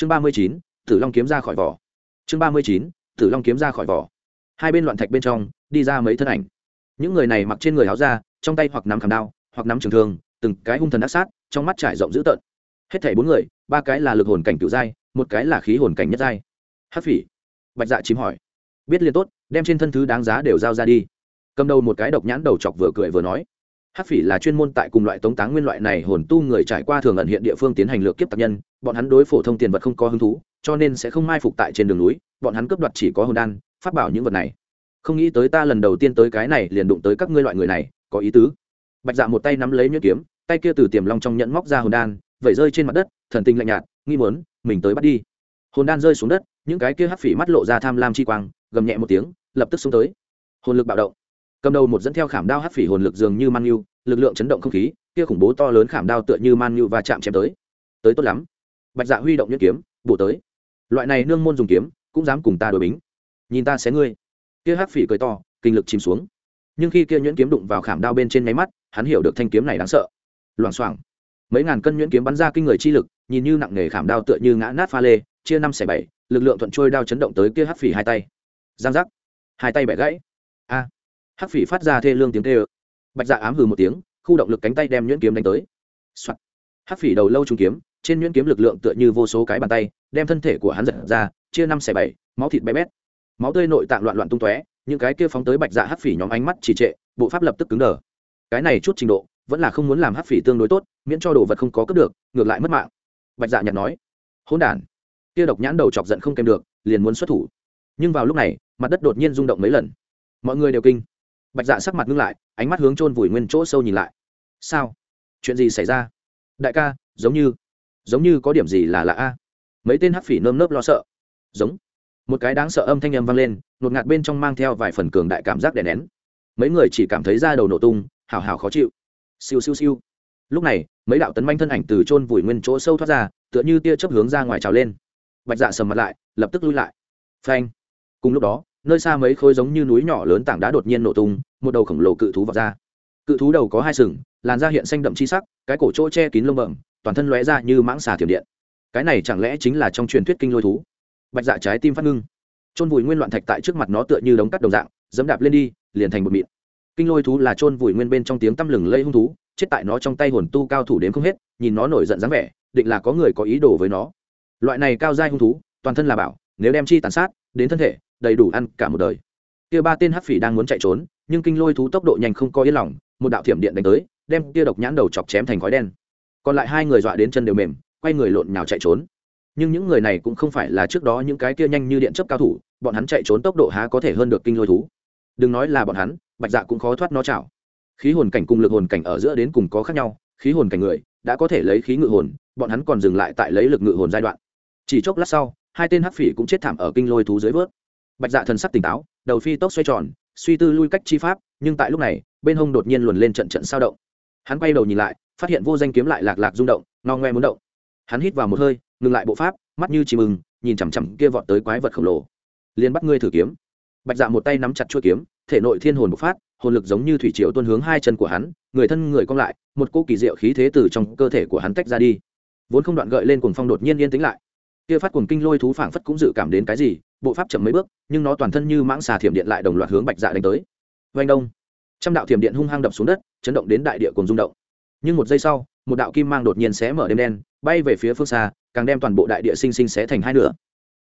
chương ba mươi chín tử long kiếm ra khỏi vỏ. Chương ba mươi chín tử long kiếm ra khỏi vỏ. Hai bên loạn thạch bên trong đi ra mấy thân ảnh. Những người này mặc trên người áo da, trong tay hoặc nắm khảm đao hoặc nắm trường thương từng cái hung thần ác sát trong mắt trải rộng dữ tợn. Hết thảy bốn người ba cái là lực hồn cảnh cựu giai một cái là khí hồn cảnh nhất giai. Hát phỉ bạch dạ chìm hỏi. Biết liền tốt đem trên thân thứ đáng giá đều giao ra đi. Cầm đầu một cái độc nhãn đầu chọc vừa cười vừa nói hát phỉ là chuyên môn tại cùng loại tống táng nguyên loại này hồn tu người trải qua thường ẩn hiện địa phương tiến hành lược kiếp tạp nhân, bọn hắn đối phổ thông tiền vật không có hứng thú, cho nên sẽ không mai phục tại trên đường núi, bọn hắn cướp đoạt chỉ có hồn đan phát bảo những vật này. Không nghĩ tới ta lần đầu tiên tới cái này liền đụng tới các ngươi loại người này, có ý tứ. Bạch dạ một tay nắm lấy nhuyễn kiếm, tay kia từ tiềm long trong nhẫn móc ra hồn đan, vẩy rơi trên mặt đất, thần tinh lạnh nhạt, nghi muốn, mình tới bắt đi. Hồn đan rơi xuống đất, những cái kia hắc phỉ mắt lộ ra tham lam chi quang, gầm nhẹ một tiếng, lập tức xuống tới. Hồn lực bạo động cầm đầu một dẫn theo khảm đao hắc phỉ hồn lực dường như man nhu, lực lượng chấn động không khí, kia khủng bố to lớn khảm đao tựa như man nhu và chạm chém tới. Tới tốt lắm. Bạch dạ huy động nhuyễn kiếm, bổ tới. Loại này nương môn dùng kiếm, cũng dám cùng ta đổi bính. Nhìn ta xé ngươi. Kia hắc phỉ cười to, kinh lực chìm xuống. Nhưng khi kia nhuyễn kiếm đụng vào khảm đao bên trên nháy mắt, hắn hiểu được thanh kiếm này đáng sợ. Loảng xoảng. Mấy ngàn cân nhuyễn kiếm bắn ra kinh người chi lực, nhìn như nặng nề khảm đao tựa như ngã nát pha lê, chia năm xẻ bảy, lực lượng thuận trôi đao chấn động tới kia hắc phỉ hai tay. Giang giác. Hai tay bẻ gãy. A hắc phỉ phát ra thê lương tiếng tê ơ bạch dạ ám hừ một tiếng, khu động lực cánh tay đem nhuyễn kiếm đánh tới、Soạn. hắc phỉ đầu lâu trung kiếm, trên nhuyễn kiếm lực lượng tựa như vô số cái bàn tay, đem thân thể của hắn giật ra, chia năm xẻ bảy, máu thịt bé bét. Máu tươi nội tạng loạn loạn tung tóe, những cái kia phóng tới bạch dạ hắc phỉ nhóm ánh mắt trì trệ, bộ pháp lập tức cứng đờ. Cái này chút trình độ, vẫn là không muốn làm hắc phỉ tương đối tốt, miễn cho đồ vật không có cướp được, ngược lại mất mạng. Bạch dạ nhặt nói. Hôn đản. Kia độc nhãn đầu chọc giận không kèm được, liền muốn xuất thủ. Nhưng vào lúc này, mặt đất đột nhiên rung động mấy lần. Mọi người đều kinh bạch dạ sắc mặt ngưng lại, ánh mắt hướng chôn vùi nguyên chỗ sâu nhìn lại. Sao? Chuyện gì xảy ra? Đại ca, giống như giống như có điểm gì là lạ a? Mấy tên hắc phỉ nơm nớp lo sợ. Giống. Một cái đáng sợ âm thanh âm vang lên nột ngạt bên trong mang theo vài phần cường đại cảm giác đè nén. Mấy người chỉ cảm thấy da đầu nổ tung hào hào khó chịu. Siêu siêu siêu. Lúc này, mấy đạo tấn manh thân ảnh từ chôn vùi nguyên chỗ sâu thoát ra, tựa như tia chớp hướng ra ngoài trào lên. Bạch dạ sầm mặt lại, lập tức lui lại. Phanh. Cùng lúc đó nơi xa mấy khối giống như núi nhỏ lớn tảng đá đột nhiên nổ tung, một đầu khổng lồ cự thú vọt ra. Cự thú đầu có hai sừng, làn da hiện xanh đậm chi sắc, cái cổ chỗ che kín lông bẩm, toàn thân lóe ra như mãng xà thiểm điện. Cái này chẳng lẽ chính là trong truyền thuyết kinh lôi thú? Bạch dạ trái tim phát ngưng. Chôn vùi nguyên loạn thạch tại trước mặt nó tựa như đống cắt đồng dạng, dẫm đạp lên đi, liền thành một mịn. Kinh lôi thú là chôn vùi nguyên bên trong tiếng tăm lừng lây hung thú, chết tại nó trong tay hồn tu cao thủ đến không hết, nhìn nó nổi giận dáng vẻ, định là có người có ý đồ với nó. Loại này cao giai hung thú, toàn thân là bảo, nếu đem chi tàn sát, đến thân thể đầy đủ ăn cả một đời. Kia ba tên hắc phỉ đang muốn chạy trốn, nhưng kinh lôi thú tốc độ nhanh không có yên lòng, một đạo thiểm điện đánh tới, đem kia độc nhãn đầu chọc chém thành khói đen. Còn lại hai người dọa đến chân đều mềm, quay người lộn nhào chạy trốn. Nhưng những người này cũng không phải là trước đó những cái kia nhanh như điện chấp cao thủ, bọn hắn chạy trốn tốc độ há có thể hơn được kinh lôi thú. Đừng nói là bọn hắn, bạch dạ cũng khó thoát nó chảo. Khí hồn cảnh cùng lực hồn cảnh ở giữa đến cùng có khác nhau, khí hồn cảnh người đã có thể lấy khí ngự hồn, bọn hắn còn dừng lại tại lấy lực ngự hồn giai đoạn. Chỉ chốc lát sau, hai tên hắc phỉ cũng chết thảm ở kinh lôi thú dưới vớt bạch dạ thần sắc tỉnh táo, đầu phi tốc xoay tròn, suy tư lui cách chi pháp, nhưng tại lúc này, bên hông đột nhiên luồn lên trận trận sao động. Hắn quay đầu nhìn lại, phát hiện vô danh kiếm lại lạc lạc rung động no ngoe muốn động. Hắn hít vào một hơi, ngừng lại bộ pháp, mắt như chìm mừng nhìn chằm chằm kia vọt tới quái vật khổng lồ. Liền bắt ngươi thử kiếm. Bạch dạ một tay nắm chặt chuôi kiếm, thể nội thiên hồn bộc phát, hồn lực giống như thủy triều tuôn hướng hai chân của hắn, người thân người cong lại, một cỗ kỳ diệu khí thế từ trong cơ thể của hắn tách ra đi. Vốn không đoạn gợi lên cuồng phong đột nhiên yên tĩnh lại. Kia phát cuồng kinh lôi thú phảng phất cũng dự cảm đến cái gì bộ pháp chậm mấy bước, nhưng nó toàn thân như mãng xà thiểm điện lại đồng loạt hướng bạch dạ đánh tới. Vanh đông. Trăm đạo thiểm điện hung hăng đập xuống đất, chấn động đến đại địa cùng rung động. Nhưng một giây sau, một đạo kim mang đột nhiên xé mở đêm đen, bay về phía phương xa, càng đem toàn bộ đại địa sinh sinh xé thành hai nửa.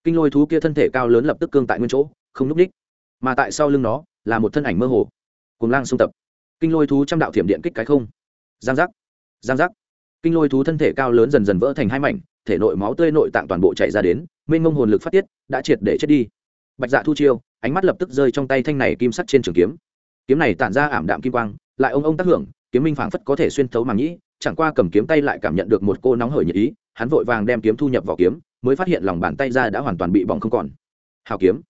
Kinh lôi thú kia thân thể cao lớn lập tức cương tại nguyên chỗ, không núp đích. Mà tại sau lưng nó, là một thân ảnh mơ hồ. Cùng lang sung tập. Kinh lôi thú trăm đạo thiểm điện kích cái không. Giang giác. Giang giác. Kinh lôi thú thân thể cao lớn dần dần vỡ thành hai mảnh, thể nội máu tươi nội tạng toàn bộ chạy ra đến mênh mông hồn lực phát tiết, đã triệt để chết đi. Bạch dạ thu chiêu, ánh mắt lập tức rơi trong tay thanh này kim sắt trên trường kiếm. Kiếm này tản ra ảm đạm kim quang, lại ông ông tác hưởng, kiếm minh phảng phất có thể xuyên thấu màng nhĩ, chẳng qua cầm kiếm tay lại cảm nhận được một cô nóng hởi nhiệt ý, hắn vội vàng đem kiếm thu nhập vào kiếm, mới phát hiện lòng bàn tay ra đã hoàn toàn bị bỏng không còn. Hào kiếm.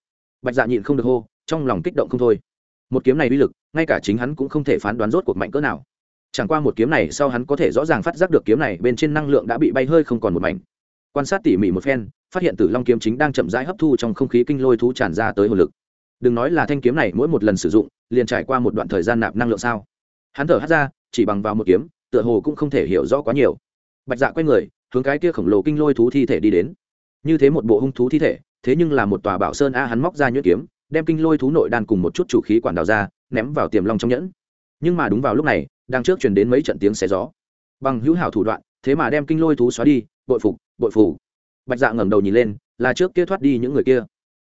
Bạch dạ nhịn không được hô, trong lòng kích động không thôi. Một kiếm này uy lực, ngay cả chính hắn cũng không thể phán đoán rốt cuộc mạnh cỡ nào. Chẳng qua một kiếm này sau hắn có thể rõ ràng phát giác được kiếm này bên trên năng lượng đã bị bay hơi không còn một mảnh. Quan sát tỉ mỉ một phen phát hiện tử long kiếm chính đang chậm rãi hấp thu trong không khí kinh lôi thú tràn ra tới hồn lực. Đừng nói là thanh kiếm này, mỗi một lần sử dụng, liền trải qua một đoạn thời gian nạp năng lượng sao? Hắn thở hắt ra, chỉ bằng vào một kiếm, tựa hồ cũng không thể hiểu rõ quá nhiều. Bạch dạ quay người, hướng cái kia khổng lồ kinh lôi thú thi thể đi đến. Như thế một bộ hung thú thi thể, thế nhưng là một tòa bảo sơn a, hắn móc ra nhuyễn kiếm, đem kinh lôi thú nội đan cùng một chút chủ khí quản đào ra, ném vào tiềm long trong nhẫn. Nhưng mà đúng vào lúc này đang trước chuyển đến mấy trận tiếng xé gió. Bằng hữu hảo thủ đoạn, thế mà đem kinh lôi thú xóa đi, bội phục, bội phủ bạch dạ ngẩng đầu nhìn lên, là trước kia thoát đi những người kia.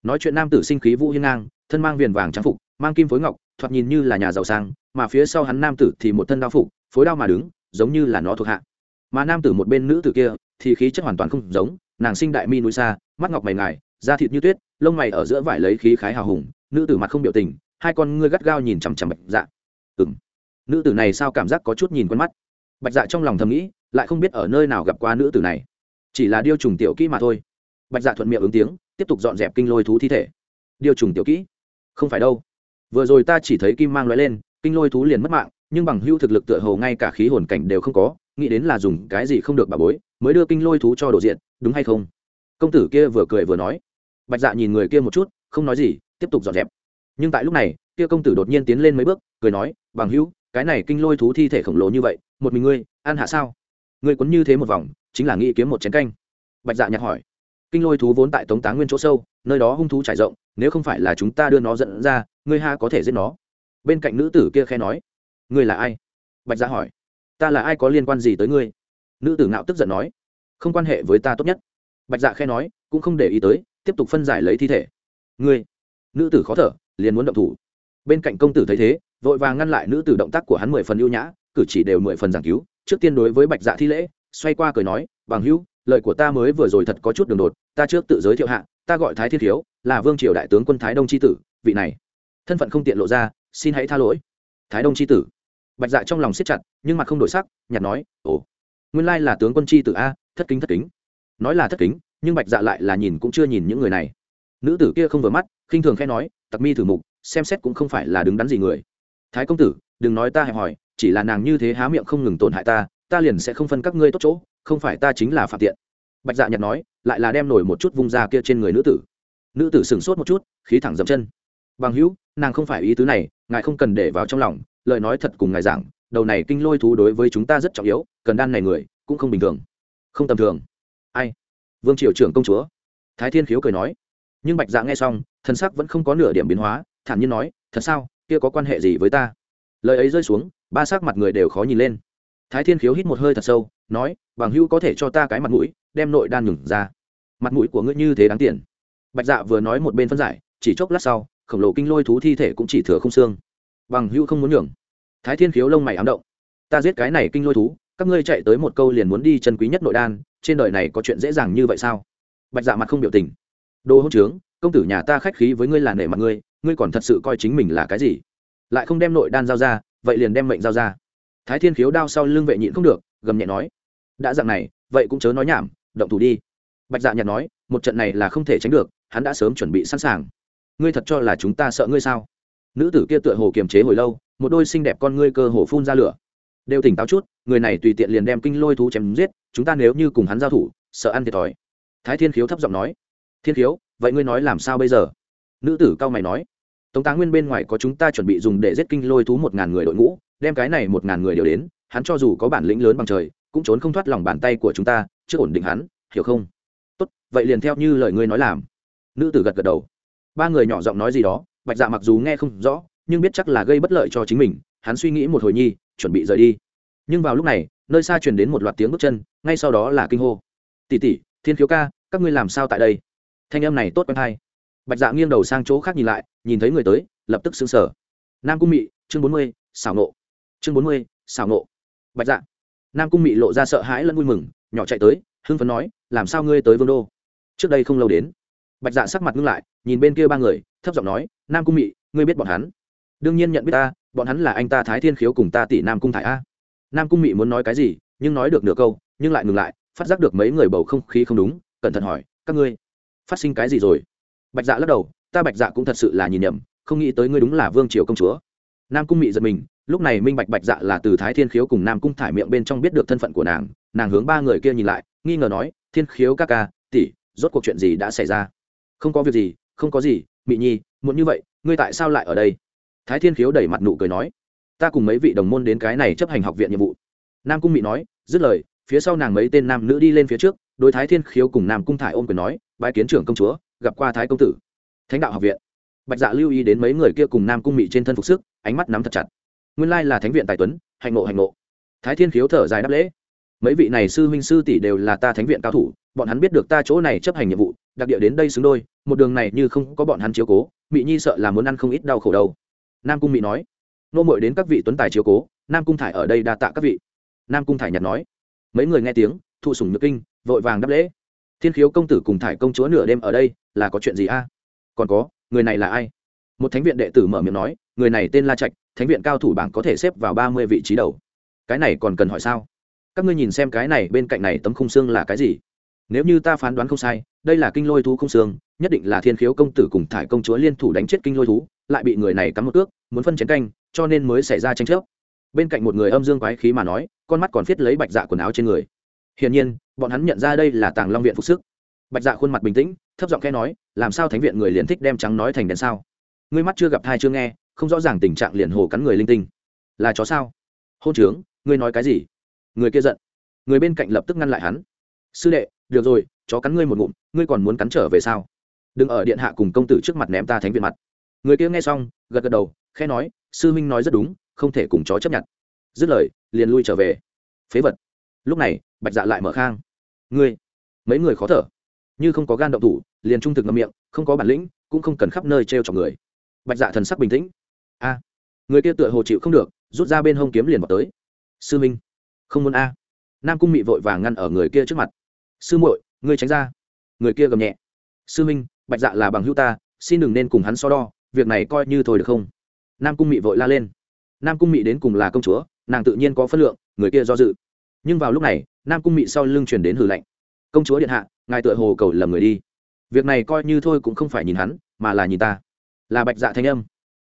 Nói chuyện nam tử sinh khí vũ hiên ngang, thân mang viền vàng trang phục, mang kim phối ngọc, thoạt nhìn như là nhà giàu sang, mà phía sau hắn nam tử thì một thân đao phục, phối đao mà đứng, giống như là nó thuộc hạ. Mà nam tử một bên nữ tử kia, thì khí chất hoàn toàn không giống, nàng sinh đại mi núi xa, mắt ngọc mày ngài, da thịt như tuyết, lông mày ở giữa vải lấy khí khái hào hùng, nữ tử mặt không biểu tình, hai con ngươi gắt gao nhìn chằm chằm bạch dạ. Ừ m nữ tử này sao cảm giác có chút nhìn quen mắt? Bạch dạ trong lòng thầm nghĩ, lại không biết ở nơi nào gặp qua nữ tử này chỉ là điêu trùng tiểu kỹ mà thôi. Bạch dạ thuận miệng ứng tiếng, tiếp tục dọn dẹp kinh lôi thú thi thể. Điêu trùng tiểu kỹ? Không phải đâu. Vừa rồi ta chỉ thấy kim mang loại lên, kinh lôi thú liền mất mạng, nhưng bằng hưu thực lực tựa hồ ngay cả khí hồn cảnh đều không có, nghĩ đến là dùng cái gì không được bà bối, mới đưa kinh lôi thú cho đồ diện, đúng hay không? Công tử kia vừa cười vừa nói. Bạch dạ nhìn người kia một chút, không nói gì, tiếp tục dọn dẹp. Nhưng tại lúc này, kia công tử đột nhiên tiến lên mấy bước, cười nói, bằng hữu, cái này kinh lôi thú thi thể khổng lồ như vậy, một mình ngươi, ăn hạ sao? Ngươi quấn như thế một vòng chính là nghĩ kiếm một chén canh. Bạch dạ nhạc hỏi. Kinh lôi thú vốn tại tống tá nguyên chỗ sâu, nơi đó hung thú trải rộng, nếu không phải là chúng ta đưa nó dẫn ra, ngươi ha có thể giết nó. Bên cạnh nữ tử kia khe nói. Ngươi là ai? Bạch dạ hỏi. Ta là ai có liên quan gì tới ngươi? Nữ tử ngạo tức giận nói. Không quan hệ với ta tốt nhất. Bạch dạ khe nói, cũng không để ý tới, tiếp tục phân giải lấy thi thể. Ngươi. Nữ tử khó thở, liền muốn động thủ. Bên cạnh công tử thấy thế, vội vàng ngăn lại nữ tử động tác của hắn mười phần ưu nhã, cử chỉ đều mười phần giảng cứu, trước tiên đối với bạch dạ thi lễ xoay qua cười nói, bằng hữu, lời của ta mới vừa rồi thật có chút đường đột, ta trước tự giới thiệu hạ, ta gọi thái thiên thiếu, là vương triều đại tướng quân thái đông tri tử, vị này. Thân phận không tiện lộ ra, xin hãy tha lỗi. Thái đông tri tử. Bạch dạ trong lòng siết chặt, nhưng mặt không đổi sắc nhặt nói, ồ, nguyên lai là tướng quân tri tử a, thất kính thất kính. Nói là thất kính, nhưng bạch dạ lại là nhìn cũng chưa nhìn những người này. Nữ tử kia không vừa mắt, khinh thường khẽ nói, tặc mi thử mục, xem xét cũng không phải là đứng đắn gì người. Thái công tử, đừng nói ta hẹp hỏi chỉ là nàng như thế há miệng không ngừng tổn hại ta ta liền sẽ không phân các ngươi tốt chỗ, không phải ta chính là phạm tiện. Bạch dạ nhật nói, lại là đem nổi một chút vung ra kia trên người nữ tử. Nữ tử sửng sốt một chút, khí thẳng dậm chân. Bằng hữu, nàng không phải ý tứ này, ngài không cần để vào trong lòng, lời nói thật cùng ngài giảng, đầu này kinh lôi thú đối với chúng ta rất trọng yếu, cần đan này người cũng không bình thường. Không tầm thường. Ai? Vương triều trưởng công chúa. Thái thiên khiếu cười nói. Nhưng bạch dạ nghe xong, thân sắc vẫn không có nửa điểm biến hóa, thản nhiên nói, thật sao? Kia có quan hệ gì với ta? Lời ấy rơi xuống, ba sắc mặt người đều khó nhìn lên thái thiên khiếu hít một hơi thật sâu, nói, bằng hữu có thể cho ta cái mặt mũi, đem nội đan ngừng ra. Mặt mũi của ngươi như thế đáng tiền. Bạch dạ vừa nói một bên phân giải, chỉ chốc lát sau, khổng lồ kinh lôi thú thi thể cũng chỉ thừa không xương. Bằng hữu không muốn nhường. Thái thiên khiếu lông mày ám động. Ta giết cái này kinh lôi thú, các ngươi chạy tới một câu liền muốn đi chân quý nhất nội đan, trên đời này có chuyện dễ dàng như vậy sao? Bạch dạ mặt không biểu tình. Đồ hỗn trướng, công tử nhà ta khách khí với ngươi là nể mặt ngươi ngươi còn thật sự coi chính mình là cái gì? Lại không đem nội đan giao ra, vậy liền đem mệnh giao ra thái thiên khiếu đao sau lưng vệ nhịn không được, gầm nhẹ nói, đã dạng này, vậy cũng chớ nói nhảm, động thủ đi. Bạch dạ nhạt nói, một trận này là không thể tránh được, hắn đã sớm chuẩn bị sẵn sàng. Ngươi thật cho là chúng ta sợ ngươi sao? Nữ tử kia tựa hồ kiềm chế hồi lâu, một đôi xinh đẹp con ngươi cơ hồ phun ra lửa. Đều tỉnh táo chút, người này tùy tiện liền đem kinh lôi thú chém giết, chúng ta nếu như cùng hắn giao thủ, sợ ăn thiệt thòi. Thái thiên khiếu thấp giọng nói, thiên khiếu, vậy ngươi nói làm sao bây giờ? Nữ tử cao mày nói tống tá nguyên bên ngoài có chúng ta chuẩn bị dùng để giết kinh lôi thú một ngàn người đội ngũ, đem cái này một ngàn người đều đến, hắn cho dù có bản lĩnh lớn bằng trời, cũng trốn không thoát lòng bàn tay của chúng ta, chưa ổn định hắn, hiểu không? Tốt, vậy liền theo như lời ngươi nói làm. Nữ tử gật gật đầu. Ba người nhỏ giọng nói gì đó, bạch dạ mặc dù nghe không rõ, nhưng biết chắc là gây bất lợi cho chính mình, hắn suy nghĩ một hồi nhi, chuẩn bị rời đi. Nhưng vào lúc này, nơi xa truyền đến một loạt tiếng bước chân, ngay sau đó là kinh hô. Tỷ tỷ, thiên khiếu ca, các ngươi làm sao tại đây? Thanh âm này tốt quen hay bạch dạ nghiêng đầu sang chỗ khác nhìn lại, nhìn thấy người tới, lập tức xứng sở nam cung mị, chương bốn mươi, xảo nộ. Chương bốn mươi, xảo nộ. Bạch dạ. Nam cung mị lộ ra sợ hãi lẫn vui mừng, nhỏ chạy tới, hưng phấn nói, làm sao ngươi tới vương đô? Trước đây không lâu đến. Bạch dạ sắc mặt ngưng lại, nhìn bên kia ba người, thấp giọng nói, nam cung mị, ngươi biết bọn hắn? Đương nhiên nhận biết ta, bọn hắn là anh ta thái thiên khiếu cùng ta tỷ nam cung thải a. Nam cung mị muốn nói cái gì, nhưng nói được nửa câu, nhưng lại ngừng lại, phát giác được mấy người bầu không khí không đúng, cẩn thận hỏi, các ngươi, phát sinh cái gì rồi? Bạch dạ lắc đầu, ta bạch dạ cũng thật sự là nhìn nhầm, không nghĩ tới ngươi đúng là vương triều công chúa. Nam cung mị giật mình, lúc này minh bạch bạch dạ là từ thái thiên khiếu cùng nam cung thải miệng bên trong biết được thân phận của nàng nàng hướng ba người kia nhìn lại, nghi ngờ nói, thiên khiếu ca ca, tỷ, rốt cuộc chuyện gì đã xảy ra? Không có việc gì, không có gì, mị nhi muốn như vậy, ngươi tại sao lại ở đây? Thái thiên khiếu đẩy mặt nụ cười nói, ta cùng mấy vị đồng môn đến cái này chấp hành học viện nhiệm vụ. Nam cung mị nói, dứt lời, phía sau nàng mấy tên nam nữ đi lên phía trước, đối thái thiên khiếu cùng nam cung thải ôm quyền nói, bái kiến trưởng công chúa gặp qua thái công tử. Thánh đạo học viện. Bạch dạ lưu ý đến mấy người kia cùng nam cung mị trên thân phục sức, ánh mắt nắm thật chặt. Nguyên lai là thánh viện tài tuấn, hạnh ngộ hạnh ngộ. Thái thiên khiếu thở dài đáp lễ. Mấy vị này sư huynh sư tỷ đều là ta thánh viện cao thủ, bọn hắn biết được ta chỗ này chấp hành nhiệm vụ, đặc địa đến đây xứng đôi, một đường này như không có bọn hắn chiếu cố, mị nhi sợ là muốn ăn không ít đau khổ đâu. Nam cung mị nói. Nô mội đến các vị tuấn tài chiếu cố, nam cung thải ở đây đa tạ các vị. Nam cung thải nhặt nói. Mấy người nghe tiếng, thụ sủng nhược kinh, vội vàng đáp lễ thiên khiếu công tử cùng thải công chúa nửa đêm ở đây, là có chuyện gì a? Còn có, người này là ai? Một thánh viện đệ tử mở miệng nói, người này tên la trạch, thánh viện cao thủ bảng có thể xếp vào ba mươi vị trí đầu. Cái này còn cần hỏi sao? Các ngươi nhìn xem cái này bên cạnh này tấm khung xương là cái gì? Nếu như ta phán đoán không sai, đây là kinh lôi thú khung xương, nhất định là thiên khiếu công tử cùng thải công chúa liên thủ đánh chết kinh lôi thú, lại bị người này cắm một ước muốn phân chén canh, cho nên mới xảy ra tranh chấp. Bên cạnh một người âm dương quái khí mà nói, con mắt còn viết lấy bạch dạ quần áo trên người. Hiển nhiên bọn hắn nhận ra đây là tàng long viện phục sức. Bạch dạ khuôn mặt bình tĩnh, thấp giọng khẽ nói, làm sao thánh viện người liền thích đem trắng nói thành đèn sao? Ngươi mắt chưa gặp thai chưa nghe, không rõ ràng tình trạng liền hồ cắn người linh tinh. Là chó sao? Hôn trướng, ngươi nói cái gì? Người kia giận. Người bên cạnh lập tức ngăn lại hắn. Sư đệ, được rồi, chó cắn ngươi một ngụm, ngươi còn muốn cắn trở về sao? Đừng ở điện hạ cùng công tử trước mặt ném ta thánh viện mặt. Người kia nghe xong, gật gật đầu khe nói, sư minh nói rất đúng, không thể cùng chó chấp nhận. Dứt lời, liền lui trở về. Phế vật. Lúc này bạch dạ lại mở khang. Ngươi, mấy người khó thở? Như không có gan động thủ, liền trung thực ngậm miệng, không có bản lĩnh, cũng không cần khắp nơi t r e o chọc người. Bạch dạ thần sắc bình tĩnh. A, người kia tựa hồ chịu không được, rút ra bên hông kiếm liền vào tới. Sư minh. Không muốn a. Nam cung mị vội vàng ngăn ở người kia trước mặt. Sư muội, ngươi tránh ra. Người kia gầm nhẹ. Sư minh, bạch dạ là bằng hữu ta, xin đừng nên cùng hắn so đo, việc này coi như thôi được không? Nam cung mị vội la lên. Nam cung mị đến cùng là công chúa, nàng tự nhiên có phân lượng, người kia do dự. Nhưng vào lúc này nam cung mị sau lưng truyền đến hử lạnh. Công chúa điện hạ, ngài tựa hồ cầu lầm người đi. Việc này coi như thôi cũng không phải nhìn hắn, mà là nhìn ta. Là bạch dạ thanh âm.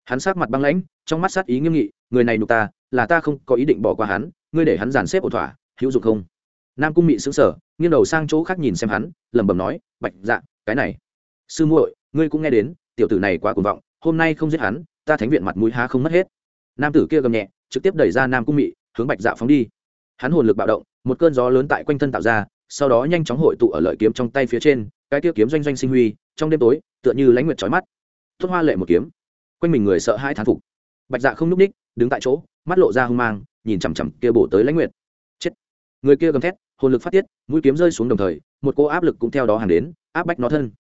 Hắn sát mặt băng lãnh, trong mắt sát ý nghiêm nghị, người này nục ta, là ta không có ý định bỏ qua hắn, ngươi để hắn dàn xếp ổn thỏa, hữu dụng không? Nam cung mị xứng sở nghiêng đầu sang chỗ khác nhìn xem hắn, lẩm bẩm nói, bạch dạ cái này. Sư muội, ngươi cũng nghe đến, tiểu tử này quá cuồng vọng, hôm nay không giết hắn, ta thánh viện mặt mũi há không mất hết. Nam tử kia gầm nhẹ, trực tiếp đẩy ra nam cung mị, hướng bạch dạ phóng đi hắn hồn lực bạo động, một cơn gió lớn tại quanh thân tạo ra, sau đó nhanh chóng hội tụ ở lợi kiếm trong tay phía trên, cái tiêu kiếm doanh doanh sinh huy, trong đêm tối, tựa như lãnh nguyệt trói mắt. Thốt hoa lệ một kiếm. Quanh mình người sợ hai thán phục. Bạch dạ không n ú c ních đứng tại chỗ, mắt lộ ra hung mang, nhìn chằm chằm kia bổ tới lãnh nguyệt. Chết. Người kia gầm thét, hồn lực phát tiết, mũi kiếm rơi xuống đồng thời, một cô áp lực cũng theo đó hàng đến, áp bách nó thân.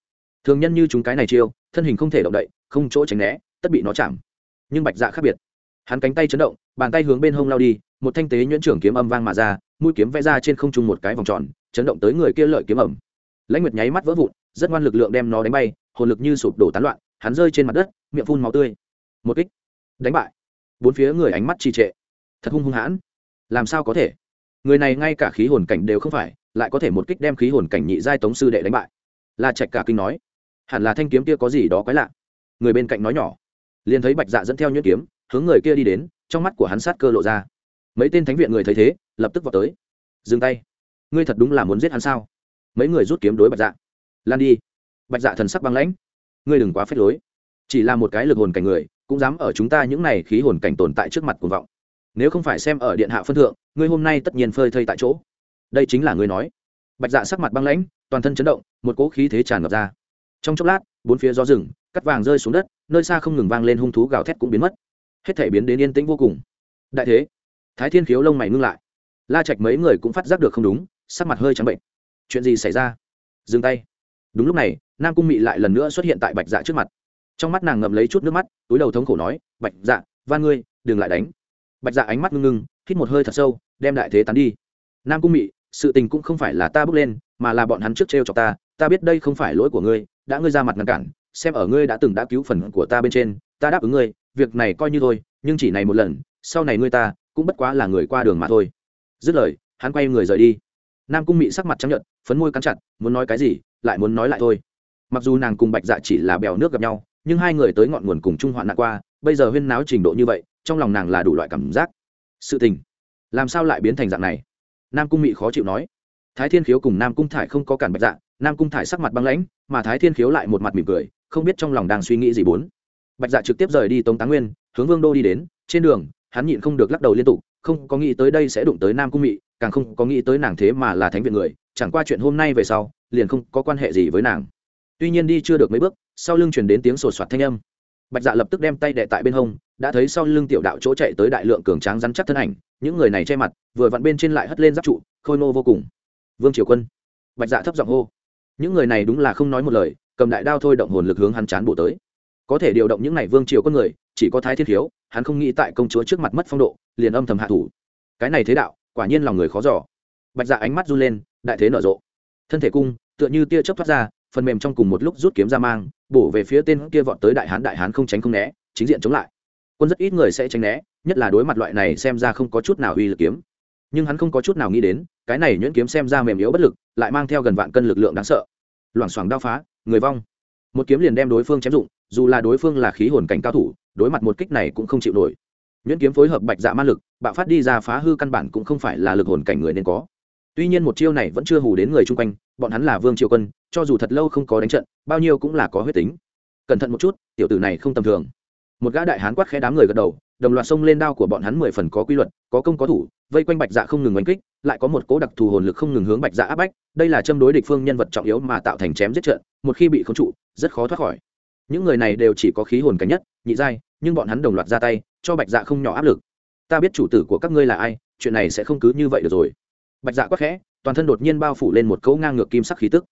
Thường nhân như chúng cái này chiêu, thân hình không thể động đậy, không chỗ tránh né, tất bị nó chạm. Nhưng bạch dạ khác biệt. Hắn cánh tay chấn động, bàn tay hướng bên hông lao đi một thanh tế nhuyễn trưởng kiếm âm vang mà ra, mũi kiếm vẽ ra trên không trung một cái vòng tròn, chấn động tới người kia lợi kiếm ẩm. Lãnh nguyệt nháy mắt vỡ vụn, rất ngoan lực lượng đem nó đánh bay, hồn lực như sụp đổ tán loạn, hắn rơi trên mặt đất, miệng phun máu tươi. Một kích, đánh bại. Bốn phía người ánh mắt trì trệ. Thật hung hung hãn. Làm sao có thể? Người này ngay cả khí hồn cảnh đều không phải, lại có thể một kích đem khí hồn cảnh nhị giai tống sư đệ đánh bại. La trạch cả kinh nói. Hẳn là thanh kiếm kia có gì đó quái lạ. Người bên cạnh nói nhỏ. Liền thấy bạch dạ dẫn theo nhuyễn kiếm, hướng người kia đi đến, trong mắt của hắn sát cơ lộ ra mấy tên thánh viện người thấy thế, lập tức vào tới. Dừng tay. Ngươi thật đúng là muốn giết hắn sao? Mấy người rút kiếm đối bạch dạ. Lan đi. Bạch dạ thần sắc băng lãnh. Ngươi đừng quá phép lối. Chỉ là một cái lực hồn cảnh người, cũng dám ở chúng ta những này khí hồn cảnh tồn tại trước mặt cuồng vọng. Nếu không phải xem ở điện hạ phân thượng, ngươi hôm nay tất nhiên phơi thây tại chỗ. Đây chính là ngươi nói. Bạch dạ sắc mặt băng lãnh, toàn thân chấn động, một cỗ khí thế tràn ngập ra. Trong chốc lát, bốn phía gió rừng, cắt vàng rơi xuống đất, nơi xa không ngừng vang lên hung thú gào thét cũng biến mất. Hết thể biến đến yên tĩnh vô cùng. Đại thế thái thiên khiếu lông mày ngưng lại. La trạch mấy người cũng phát giác được không đúng, sắc mặt hơi trắng bệnh. Chuyện gì xảy ra? Dừng tay. Đúng lúc này, nam cung mị lại lần nữa xuất hiện tại bạch dạ trước mặt. Trong mắt nàng ngậm lấy chút nước mắt, túi đầu thống khổ nói, bạch dạ van ngươi, đừng lại đánh. Bạch dạ ánh mắt ngưng ngưng, hít một hơi thật sâu, đem đại thế tán đi. Nam cung mị, sự tình cũng không phải là ta bước lên, mà là bọn hắn trước t r e o cho ta. Ta biết đây không phải lỗi của ngươi, đã ngươi ra mặt ngăn cản, xem ở ngươi đã từng đã cứu phần của ta bên trên, ta đáp ứng ngươi, việc này coi như thôi, nhưng chỉ này một lần, sau này ngươi ta cũng bất quá là người qua đường mà thôi. Dứt lời, hắn quay người rời đi. Nam cung mị sắc mặt trắng nhợt, phấn môi cắn chặt, muốn nói cái gì, lại muốn nói lại thôi. Mặc dù nàng cùng bạch dạ chỉ là bèo nước gặp nhau, nhưng hai người tới ngọn nguồn cùng chung hoạn nạn qua, bây giờ huyên náo trình độ như vậy, trong lòng nàng là đủ loại cảm giác. Sự tình, làm sao lại biến thành dạng này? Nam cung mị khó chịu nói. Thái thiên khiếu cùng nam cung thải không có cản bạch dạ nam cung thải sắc mặt băng lãnh, mà thái thiên khiếu lại một mặt mỉm cười, không biết trong lòng đang suy nghĩ gì bốn. Bạch dạ trực tiếp rời đi tống tá nguyên, hướng vương đô đi đến, trên đường hắn nhịn không được lắc đầu liên tục, không có nghĩ tới đây sẽ đụng tới nam cung mị, càng không có nghĩ tới nàng thế mà là thánh viện người, chẳng qua chuyện hôm nay về sau, liền không có quan hệ gì với nàng. Tuy nhiên đi chưa được mấy bước, sau lưng chuyển đến tiếng sột soạt thanh âm. Bạch dạ lập tức đem tay đệ tại bên hông, đã thấy sau lưng tiểu đạo chỗ chạy tới đại lượng cường tráng rắn chắc thân ảnh, những người này che mặt, vừa vặn bên trên lại hất lên giáp trụ, khôi nô vô cùng. Vương triều quân. Bạch dạ thấp giọng hô. Những người này đúng là không nói một lời, cầm đại đao thôi động hồn lực hướng hắn chán bổ tới có thể điều động những này vương triều con người, chỉ có thái thiên hiếu hắn không nghĩ tại công chúa trước mặt mất phong độ, liền âm thầm hạ thủ. Cái này thế đạo, quả nhiên lòng người khó giỏ bạch dạ ánh mắt run lên, đại thế nở rộ. Thân thể cung, tựa như tia chớp thoát ra, phần mềm trong cùng một lúc rút kiếm ra mang, bổ về phía tên kia vọt tới đại hán đại hán không tránh không né, chính diện chống lại. Quân rất ít người sẽ tránh né, nhất là đối mặt loại này xem ra không có chút nào uy lực kiếm. Nhưng hắn không có chút nào nghĩ đến, cái này nhuyễn kiếm xem ra mềm yếu bất lực, lại mang theo gần vạn cân lực lượng đáng sợ. Loảng xoảng đao phá, người vong. Một kiếm liền đem đối phương chém dụng dù là đối phương là khí hồn cảnh cao thủ, đối mặt một kích này cũng không chịu nổi. Nhuyễn kiếm phối hợp bạch dạ ma lực, bạo phát đi ra phá hư căn bản cũng không phải là lực hồn cảnh người nên có. Tuy nhiên một chiêu này vẫn chưa hù đến người chung quanh, bọn hắn là vương triều quân, cho dù thật lâu không có đánh trận, bao nhiêu cũng là có huyết tính. Cẩn thận một chút, tiểu tử này không tầm thường. Một gã đại hán quát khẽ đám người gật đầu, đồng loạt xông lên đao của bọn hắn mười phần có quy luật, có công có thủ, vây quanh bạch dạ không ngừng oanh kích, lại có một cố đặc thù hồn lực không ngừng hướng bạch dạ áp bách, đây là châm đối địch phương nhân vật trọng yếu mà tạo thành chém giết trận, một khi bị khống trụ, rất khó thoát khỏi những người này đều chỉ có khí hồn cảnh nhất, nhị giai, nhưng bọn hắn đồng loạt ra tay, cho bạch dạ không nhỏ áp lực. Ta biết chủ tử của các ngươi là ai, chuyện này sẽ không cứ như vậy được rồi. Bạch dạ quát khẽ, toàn thân đột nhiên bao phủ lên một cấu ngang ngược kim sắc khí tức.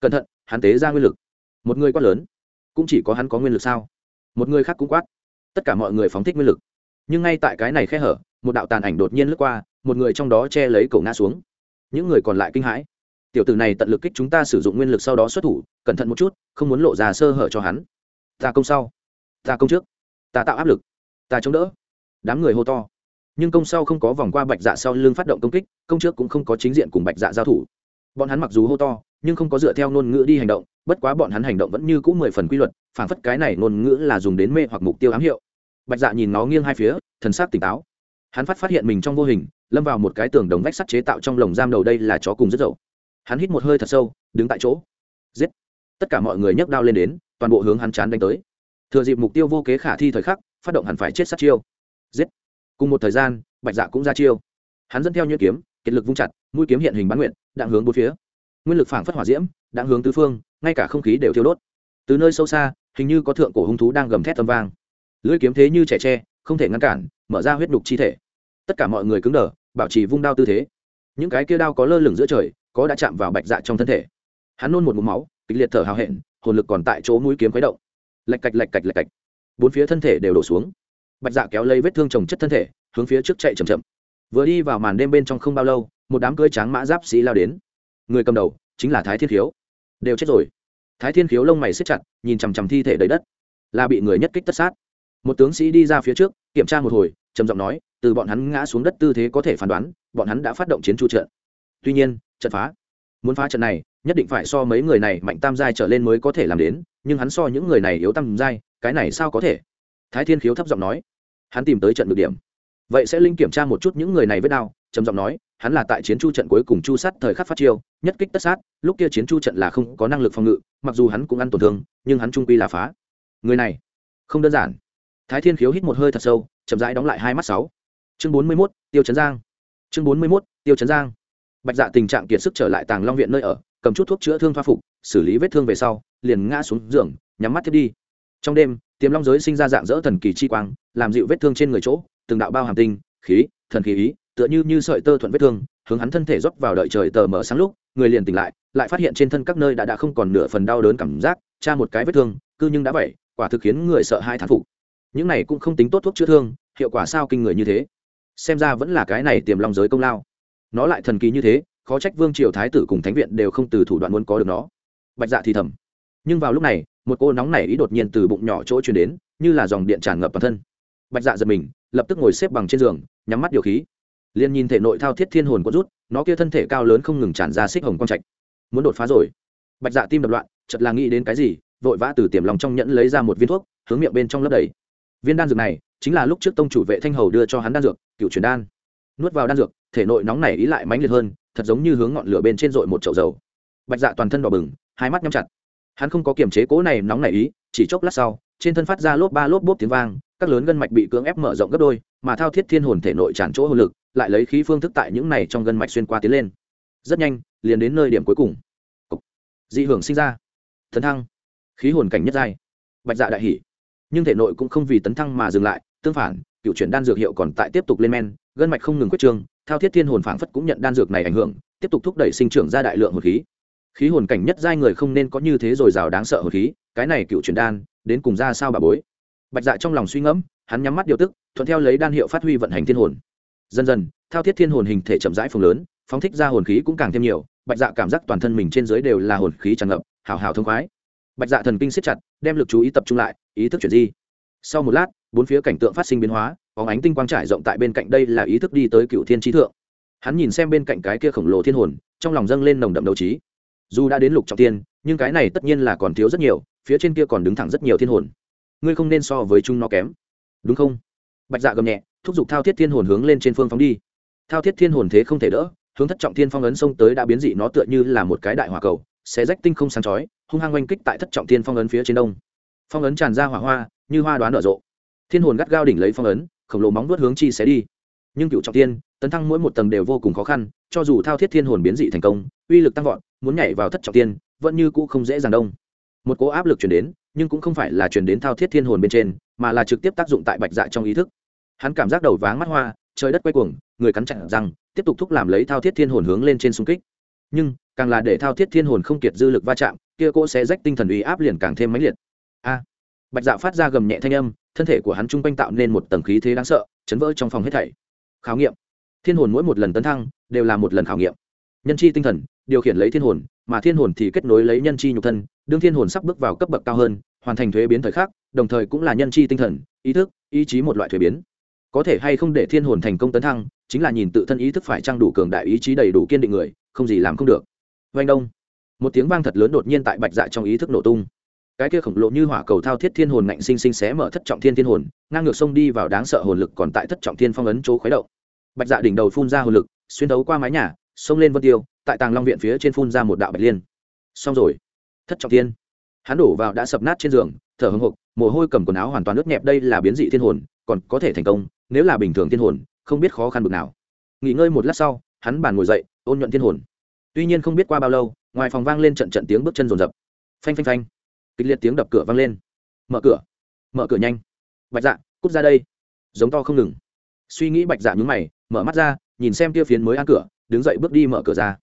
Cẩn thận, hắn tế ra nguyên lực. Một người quát lớn, cũng chỉ có hắn có nguyên lực sao? Một người khác cũng quát. Tất cả mọi người phóng thích nguyên lực. Nhưng ngay tại cái này khe hở, một đạo tàn ảnh đột nhiên lướt qua, một người trong đó che lấy cổ ngã xuống. Những người còn lại kinh hãi. Tiểu tử này tận lực kích chúng ta sử dụng nguyên lực sau đó xuất thủ, cẩn thận một chút, không muốn lộ ra sơ hở cho hắn ta công sau. Ta công trước. Ta tạo áp lực. Ta chống đỡ. Đám người hô to. Nhưng công sau không có vòng qua bạch dạ sau lưng phát động công kích, công trước cũng không có chính diện cùng bạch dạ giao thủ. Bọn hắn mặc dù hô to, nhưng không có dựa theo ngôn ngữ đi hành động, bất quá bọn hắn hành động vẫn như cũ mười phần quy luật phản phất cái này ngôn ngữ là dùng đến mê hoặc mục tiêu ám hiệu. Bạch dạ nhìn nó nghiêng hai phía, thần sát tỉnh táo. Hắn phát phát hiện mình trong vô hình, lâm vào một cái tường đồng vách sắt chế tạo trong lồng giam đầu đây là chó cùng rất dậu. Hắn hít một hơi thật sâu, đứng tại chỗ. Giết tất cả mọi người nhấc đao lên đến, toàn bộ hướng hắn chán đánh tới. Thừa dịp mục tiêu vô kế khả thi thời khắc, phát động hẳn phải chết sát chiêu. Giết. Cùng một thời gian, bạch dạ cũng ra chiêu. Hắn dẫn theo nhuyễn kiếm, kiệt lực vung chặt, mũi kiếm hiện hình bán nguyện đạn hướng bốn phía. Nguyên lực phảng phất hỏa diễm, đạn hướng tứ phương, ngay cả không khí đều thiêu đốt. Từ nơi sâu xa, hình như có thượng cổ hung thú đang gầm thét tầm vang. Lưỡi kiếm thế như trẻ tre, không thể ngăn cản, mở ra huyết đục chi thể. Tất cả mọi người cứng đờ, bảo trì vung đao tư thế. Những cái kia đao có lơ lửng giữa trời, có đã chạm vào bạch dạ trong thân thể. Hắn nôn một mũ máu kịch liệt thở hào hẹn, hồn lực còn tại chỗ mũi kiếm khuấy động. Lạch cạch lạch cạch lạch cạch. Bốn phía thân thể đều đổ xuống. Bạch dạ kéo lấy vết thương trồng chất thân thể, hướng phía trước chạy chậm chậm. Vừa đi vào màn đêm bên trong không bao lâu, một đám cưỡi tráng mã giáp sĩ lao đến. Người cầm đầu chính là thái thiên khiếu. Đều chết rồi. Thái thiên khiếu lông mày xếp chặt, nhìn chằm chằm thi thể đầy đất. Là bị người nhất kích tất sát. Một tướng sĩ đi ra phía trước, kiểm tra một hồi, trầm giọng nói, từ bọn hắn ngã xuống đất tư thế có thể phán đoán, bọn hắn đã phát động chiến chu trận. Tuy nhiên, trận phá muốn phá trận này, nhất định phải so mấy người này mạnh tam giai trở lên mới có thể làm đến, nhưng hắn so những người này yếu tam giai, cái này sao có thể? Thái thiên khiếu thấp giọng nói. Hắn tìm tới trận được điểm. Vậy sẽ linh kiểm tra một chút những người này với đao trầm giọng nói, hắn là tại chiến chu trận cuối cùng chu sát thời khắc phát chiêu, nhất kích tất sát, lúc kia chiến chu trận là không có năng lực phòng ngự, mặc dù hắn cũng ăn tổn thương, nhưng hắn trung quy là phá. Người này, không đơn giản. Thái thiên khiếu hít một hơi thật sâu, chậm rãi đóng lại hai mắt sáu. Chương bốn mươi mốt, tiêu chấn giang. Chương bốn mươi mốt, tiêu chấn giang bạch dạ tình trạng kiệt sức trở lại tàng long viện nơi ở, cầm chút thuốc chữa thương thoa phục, xử lý vết thương về sau, liền ngã xuống giường, nhắm mắt thiết đi. Trong đêm, tiềm long giới sinh ra dạng dỡ thần kỳ chi quang, làm dịu vết thương trên người chỗ, từng đạo bao hàm tinh, khí, thần khí ý, tựa như như sợi tơ thuận vết thương, hướng hắn thân thể dốc vào đợi trời tờ mở sáng lúc, người liền tỉnh lại lại phát hiện trên thân các nơi đã đã không còn nửa phần đau đớn cảm giác, tra một cái vết thương, cư nhưng đã vậy, quả thực khiến người sợ hai thán phục. Những này cũng không tính tốt thuốc chữa thương, hiệu quả sao kinh người như thế? Xem ra vẫn là cái này tiềm long giới công lao nó lại thần kỳ như thế, khó trách vương triều thái tử cùng thánh viện đều không từ thủ đoạn muốn có được nó. Bạch dạ thì thầm. Nhưng vào lúc này, một cô nóng này ý đột nhiên từ bụng nhỏ chỗ truyền đến, như là dòng điện tràn ngập toàn thân. Bạch dạ giật mình, lập tức ngồi xếp bằng trên giường, nhắm mắt điều khí. Liền nhìn thể nội thao thiết thiên hồn có rút, nó kia thân thể cao lớn không ngừng tràn ra xích hồng quang trạch. Muốn đột phá rồi. Bạch dạ tim đập loạn chật là nghĩ đến cái gì, vội vã từ tiềm lòng trong nhẫn lấy ra một viên thuốc, hướng miệng bên trong lấp đầy. Viên đan dược này, chính là lúc trước tông chủ vệ thanh hầu đưa cho hắn đan dược, cựu truyền đan nuốt vào đan dược, thể nội nóng này ý lại mãnh liệt hơn, thật giống như hướng ngọn lửa bên trên dội một chậu dầu. Bạch dạ toàn thân đỏ bừng, hai mắt nhắm chặt. Hắn không có kiềm chế cố này nóng này ý, chỉ chốc lát sau, trên thân phát ra lốp ba lốp bốp tiếng vang, các lớn gân mạch bị cưỡng ép mở rộng gấp đôi, mà thao thiết thiên hồn thể nội tràn chỗ hồn lực, lại lấy khí phương thức tại những này trong gân mạch xuyên qua tiến lên. Rất nhanh, liền đến nơi điểm cuối cùng. Dị hưởng sinh ra. Tấn thăng. Khí hồn cảnh nhất giai. Bạch dạ đại hỷ nhưng thể nội cũng không vì tấn thăng mà dừng lại, tương phản cựu chuyển đan dược hiệu còn tại tiếp tục lên men, gân mạch không ngừng quyết trương, thao thiết thiên hồn phảng phất cũng nhận đan dược này ảnh hưởng, tiếp tục thúc đẩy sinh trưởng ra đại lượng hồn khí. Khí hồn cảnh nhất giai người không nên có như thế rồi rào đáng sợ hồn khí, cái này cựu chuyển đan, đến cùng ra sao bà bối? Bạch dạ trong lòng suy ngẫm, hắn nhắm mắt điều tức, thuận theo lấy đan hiệu phát huy vận hành thiên hồn. Dần dần, thao thiết thiên hồn hình thể chậm rãi phồng lớn, phóng thích ra hồn khí cũng càng thêm nhiều, bạch dạ cảm giác toàn thân mình trên dưới đều là hồn khí tràn ngập, hào hào thông khoái. Bạch dạ thần kinh siết chặt, đem lực chú ý tập trung lại, ý thức chuyển di. Sau một lát bốn phía cảnh tượng phát sinh biến hóa có ánh tinh quang trải rộng tại bên cạnh đây là ý thức đi tới cựu thiên trí thượng. Hắn nhìn xem bên cạnh cái kia khổng lồ thiên hồn, trong lòng dâng lên nồng đậm đấu trí. Dù đã đến lục trọng tiên, nhưng cái này tất nhiên là còn thiếu rất nhiều, phía trên kia còn đứng thẳng rất nhiều thiên hồn. Ngươi không nên so với chúng nó kém. Đúng không? Bạch dạ gầm nhẹ, thúc giục thao thiết thiên hồn hướng lên trên phương phóng đi. Thao thiết thiên hồn thế không thể đỡ, hướng thất trọng thiên phong ấn xông tới đã biến dị nó tựa như là một cái đại hỏa cầu sẽ rách tinh không sáng chói, hung hăng oanh kích tại thất trọng thiên phong ấn phía trên đông. Phong ấn tràn ra hỏa hoa, như hoa đoán nở rộ thiên hồn gắt gao đỉnh lấy phong ấn, khổng lồ móng vuốt hướng chi xé đi. Nhưng cựu trọng thiên tấn thăng mỗi một tầng đều vô cùng khó khăn, cho dù thao thiết thiên hồn biến dị thành công, uy lực tăng vọt, muốn nhảy vào thất trọng thiên vẫn như cũ không dễ dàng đông. Một cố áp lực chuyển đến, nhưng cũng không phải là chuyển đến thao thiết thiên hồn bên trên, mà là trực tiếp tác dụng tại bạch dạ trong ý thức. Hắn cảm giác đầu váng mắt hoa, trời đất quay cuồng, người cắn chặn răng, tiếp tục thúc làm lấy thao thiết thiên hồn hướng lên trên xung kích. Nhưng, càng là để thao thiết thiên hồn không kiệt dư lực va chạm, kia cỗ sẽ rách tinh thần uy áp liền càng thêm mãnh liệt. A! Bạch dạ phát ra gầm nhẹ thanh âm thân thể của hắn chung quanh tạo nên một tầng khí thế đáng sợ, chấn vỡ trong phòng hết thảy. Khảo nghiệm. Thiên hồn mỗi một lần tấn thăng, đều là một lần khảo nghiệm. Nhân chi tinh thần, điều khiển lấy thiên hồn, mà thiên hồn thì kết nối lấy nhân chi nhục thân, đương thiên hồn sắp bước vào cấp bậc cao hơn, hoàn thành thuế biến thời khắc, đồng thời cũng là nhân chi tinh thần, ý thức, ý chí một loại thuế biến. Có thể hay không để thiên hồn thành công tấn thăng, chính là nhìn tự thân ý thức phải trang đủ cường đại ý chí đầy đủ kiên định người, không gì làm không được. Vanh đông. Một tiếng vang thật lớn đột nhiên tại bạch dạ trong ý thức nổ tung cái kia khổng lồ như hỏa cầu thao thiết thiên hồn ngạnh sinh sinh xé mở thất trọng thiên thiên hồn, ngang ngược sông đi vào đáng sợ hồn lực còn tại thất trọng thiên phong ấn chỗ khuấy động. Bạch dạ đỉnh đầu phun ra hồn lực, xuyên đấu qua mái nhà, xông lên vân tiêu, tại tàng long viện phía trên phun ra một đạo bạch liên. Xong rồi. Thất trọng thiên. Hắn đổ vào đã sập nát trên giường, thở hưng hục mồ hôi cầm quần áo hoàn toàn ướt nhẹp, đây là biến dị thiên hồn, còn có thể thành công, nếu là bình thường thiên hồn, không biết khó khăn bực nào. Nghỉ ngơi một lát sau, hắn bàn ngồi dậy, ôn nhuận thiên hồn. Tuy nhiên không biết qua bao lâu, ngoài phòng vang lên trận trận tiếng bước chân rồn rập. Phanh phanh phanh kịch liệt tiếng đập cửa vang lên. Mở cửa. Mở cửa nhanh. Bạch dạ cút ra đây. Giống to không ngừng. Suy nghĩ bạch dạ nhúng mày, mở mắt ra, nhìn xem kia phiến mới ăn cửa, đứng dậy bước đi mở cửa ra.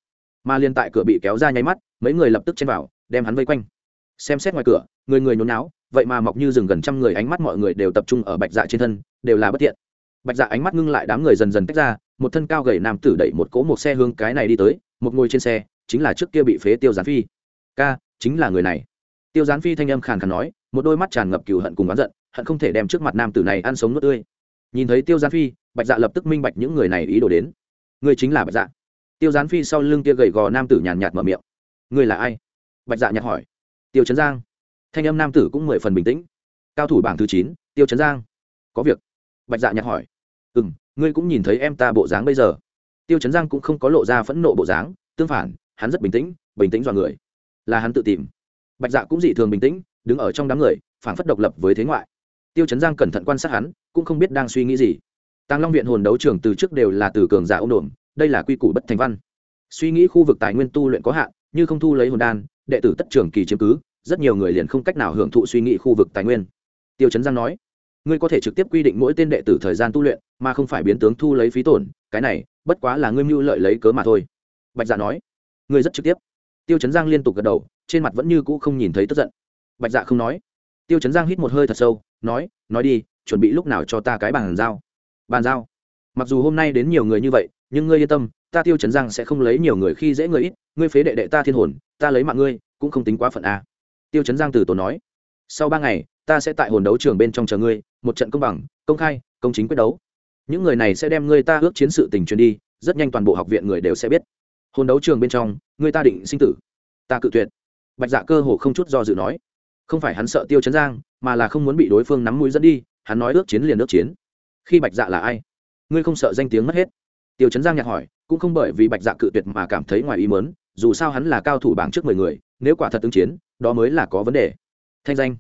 Mà liên tại cửa bị kéo ra nháy mắt, mấy người lập tức chen vào, đem hắn vây quanh. Xem xét ngoài cửa, người người nhốn náo vậy mà mọc như rừng gần trăm người, ánh mắt mọi người đều tập trung ở bạch dạ trên thân, đều là bất tiện bạch dạ ánh mắt ngưng lại đám người dần dần tách ra, một thân cao gầy nam tử đẩy một cỗ một xe hướng cái này đi tới, một ngồi trên xe, chính là trước kia bị phế tiêu gián phi. Ca, chính là người này tiêu gián phi thanh âm khàn khàn nói, một đôi mắt tràn ngập cừu hận cùng oán giận, hận không thể đem trước mặt nam tử này ăn sống nuốt tươi. Nhìn thấy tiêu gián phi, bạch dạ lập tức minh bạch những người này ý đồ đến. Người chính là bạch dạ. Tiêu gián phi sau lưng kia gầy gò nam tử nhàn nhạt mở miệng. Người là ai? Bạch dạ nhạt hỏi. Tiêu trấn giang. Thanh âm nam tử cũng mười phần bình tĩnh. Cao thủ bảng thứ chín, tiêu trấn giang. Có việc. Bạch dạ nhạt hỏi. Ừ m ngươi cũng nhìn thấy em ta bộ dáng bây giờ. Tiêu trấn giang cũng không có lộ ra phẫn nộ bộ dáng, tương phản, hắn rất bình tĩnh bình tĩnh dọn người. Là hắn tự tìm bạch dạ cũng dị thường bình tĩnh, đứng ở trong đám người phản phất độc lập với thế ngoại. Tiêu chấn giang cẩn thận quan sát hắn, cũng không biết đang suy nghĩ gì. Tàng long viện hồn đấu trường từ trước đều là từ cường giả ông đồn đây là quy củ bất thành văn. Suy nghĩ khu vực tài nguyên tu luyện có hạn, như không thu lấy hồn đan, đệ tử tất trường kỳ chiếm cứ, rất nhiều người liền không cách nào hưởng thụ suy nghĩ khu vực tài nguyên. Tiêu chấn giang nói, ngươi có thể trực tiếp quy định mỗi tên đệ tử thời gian tu luyện, mà không phải biến tướng thu lấy phí tổn, cái này, bất quá là ngươi mưu lợi lấy cớ mà thôi. Bạch dạ nói, ngươi rất trực tiếp. Tiêu chấn giang liên tục gật đầu trên mặt vẫn như cũ không nhìn thấy tức giận. Bạch dạ không nói. Tiêu chấn giang hít một hơi thật sâu, nói nói đi, chuẩn bị lúc nào cho ta cái bàn giao? Bàn giao? Mặc dù hôm nay đến nhiều người như vậy, nhưng ngươi yên tâm, ta tiêu chấn giang sẽ không lấy nhiều người khi dễ người ít, ngươi phế đệ đệ ta thiên hồn, ta lấy mạng ngươi, cũng không tính quá phận a. Tiêu chấn giang từ tốn nói, sau ba ngày, ta sẽ tại hồn đấu trường bên trong chờ ngươi, một trận công bằng, công khai, công chính quyết đấu. Những người này sẽ đem ngươi ta ước chiến sự tình truyền đi, rất nhanh toàn bộ học viện người đều sẽ biết. Hồn đấu trường bên trong, ngươi ta định sinh tử, ta cự tuyệt bạch dạ cơ hồ không chút do dự nói, không phải hắn sợ tiêu chấn giang, mà là không muốn bị đối phương nắm mũi dẫn đi, hắn nói ước chiến liền ước chiến. Khi bạch dạ là ai? Ngươi không sợ danh tiếng mất hết? Tiêu chấn giang nhạc hỏi, cũng không bởi vì bạch dạ cự tuyệt mà cảm thấy ngoài ý mớn dù sao hắn là cao thủ bảng trước mười người, nếu quả thật ứng chiến, đó mới là có vấn đề. Thanh danh.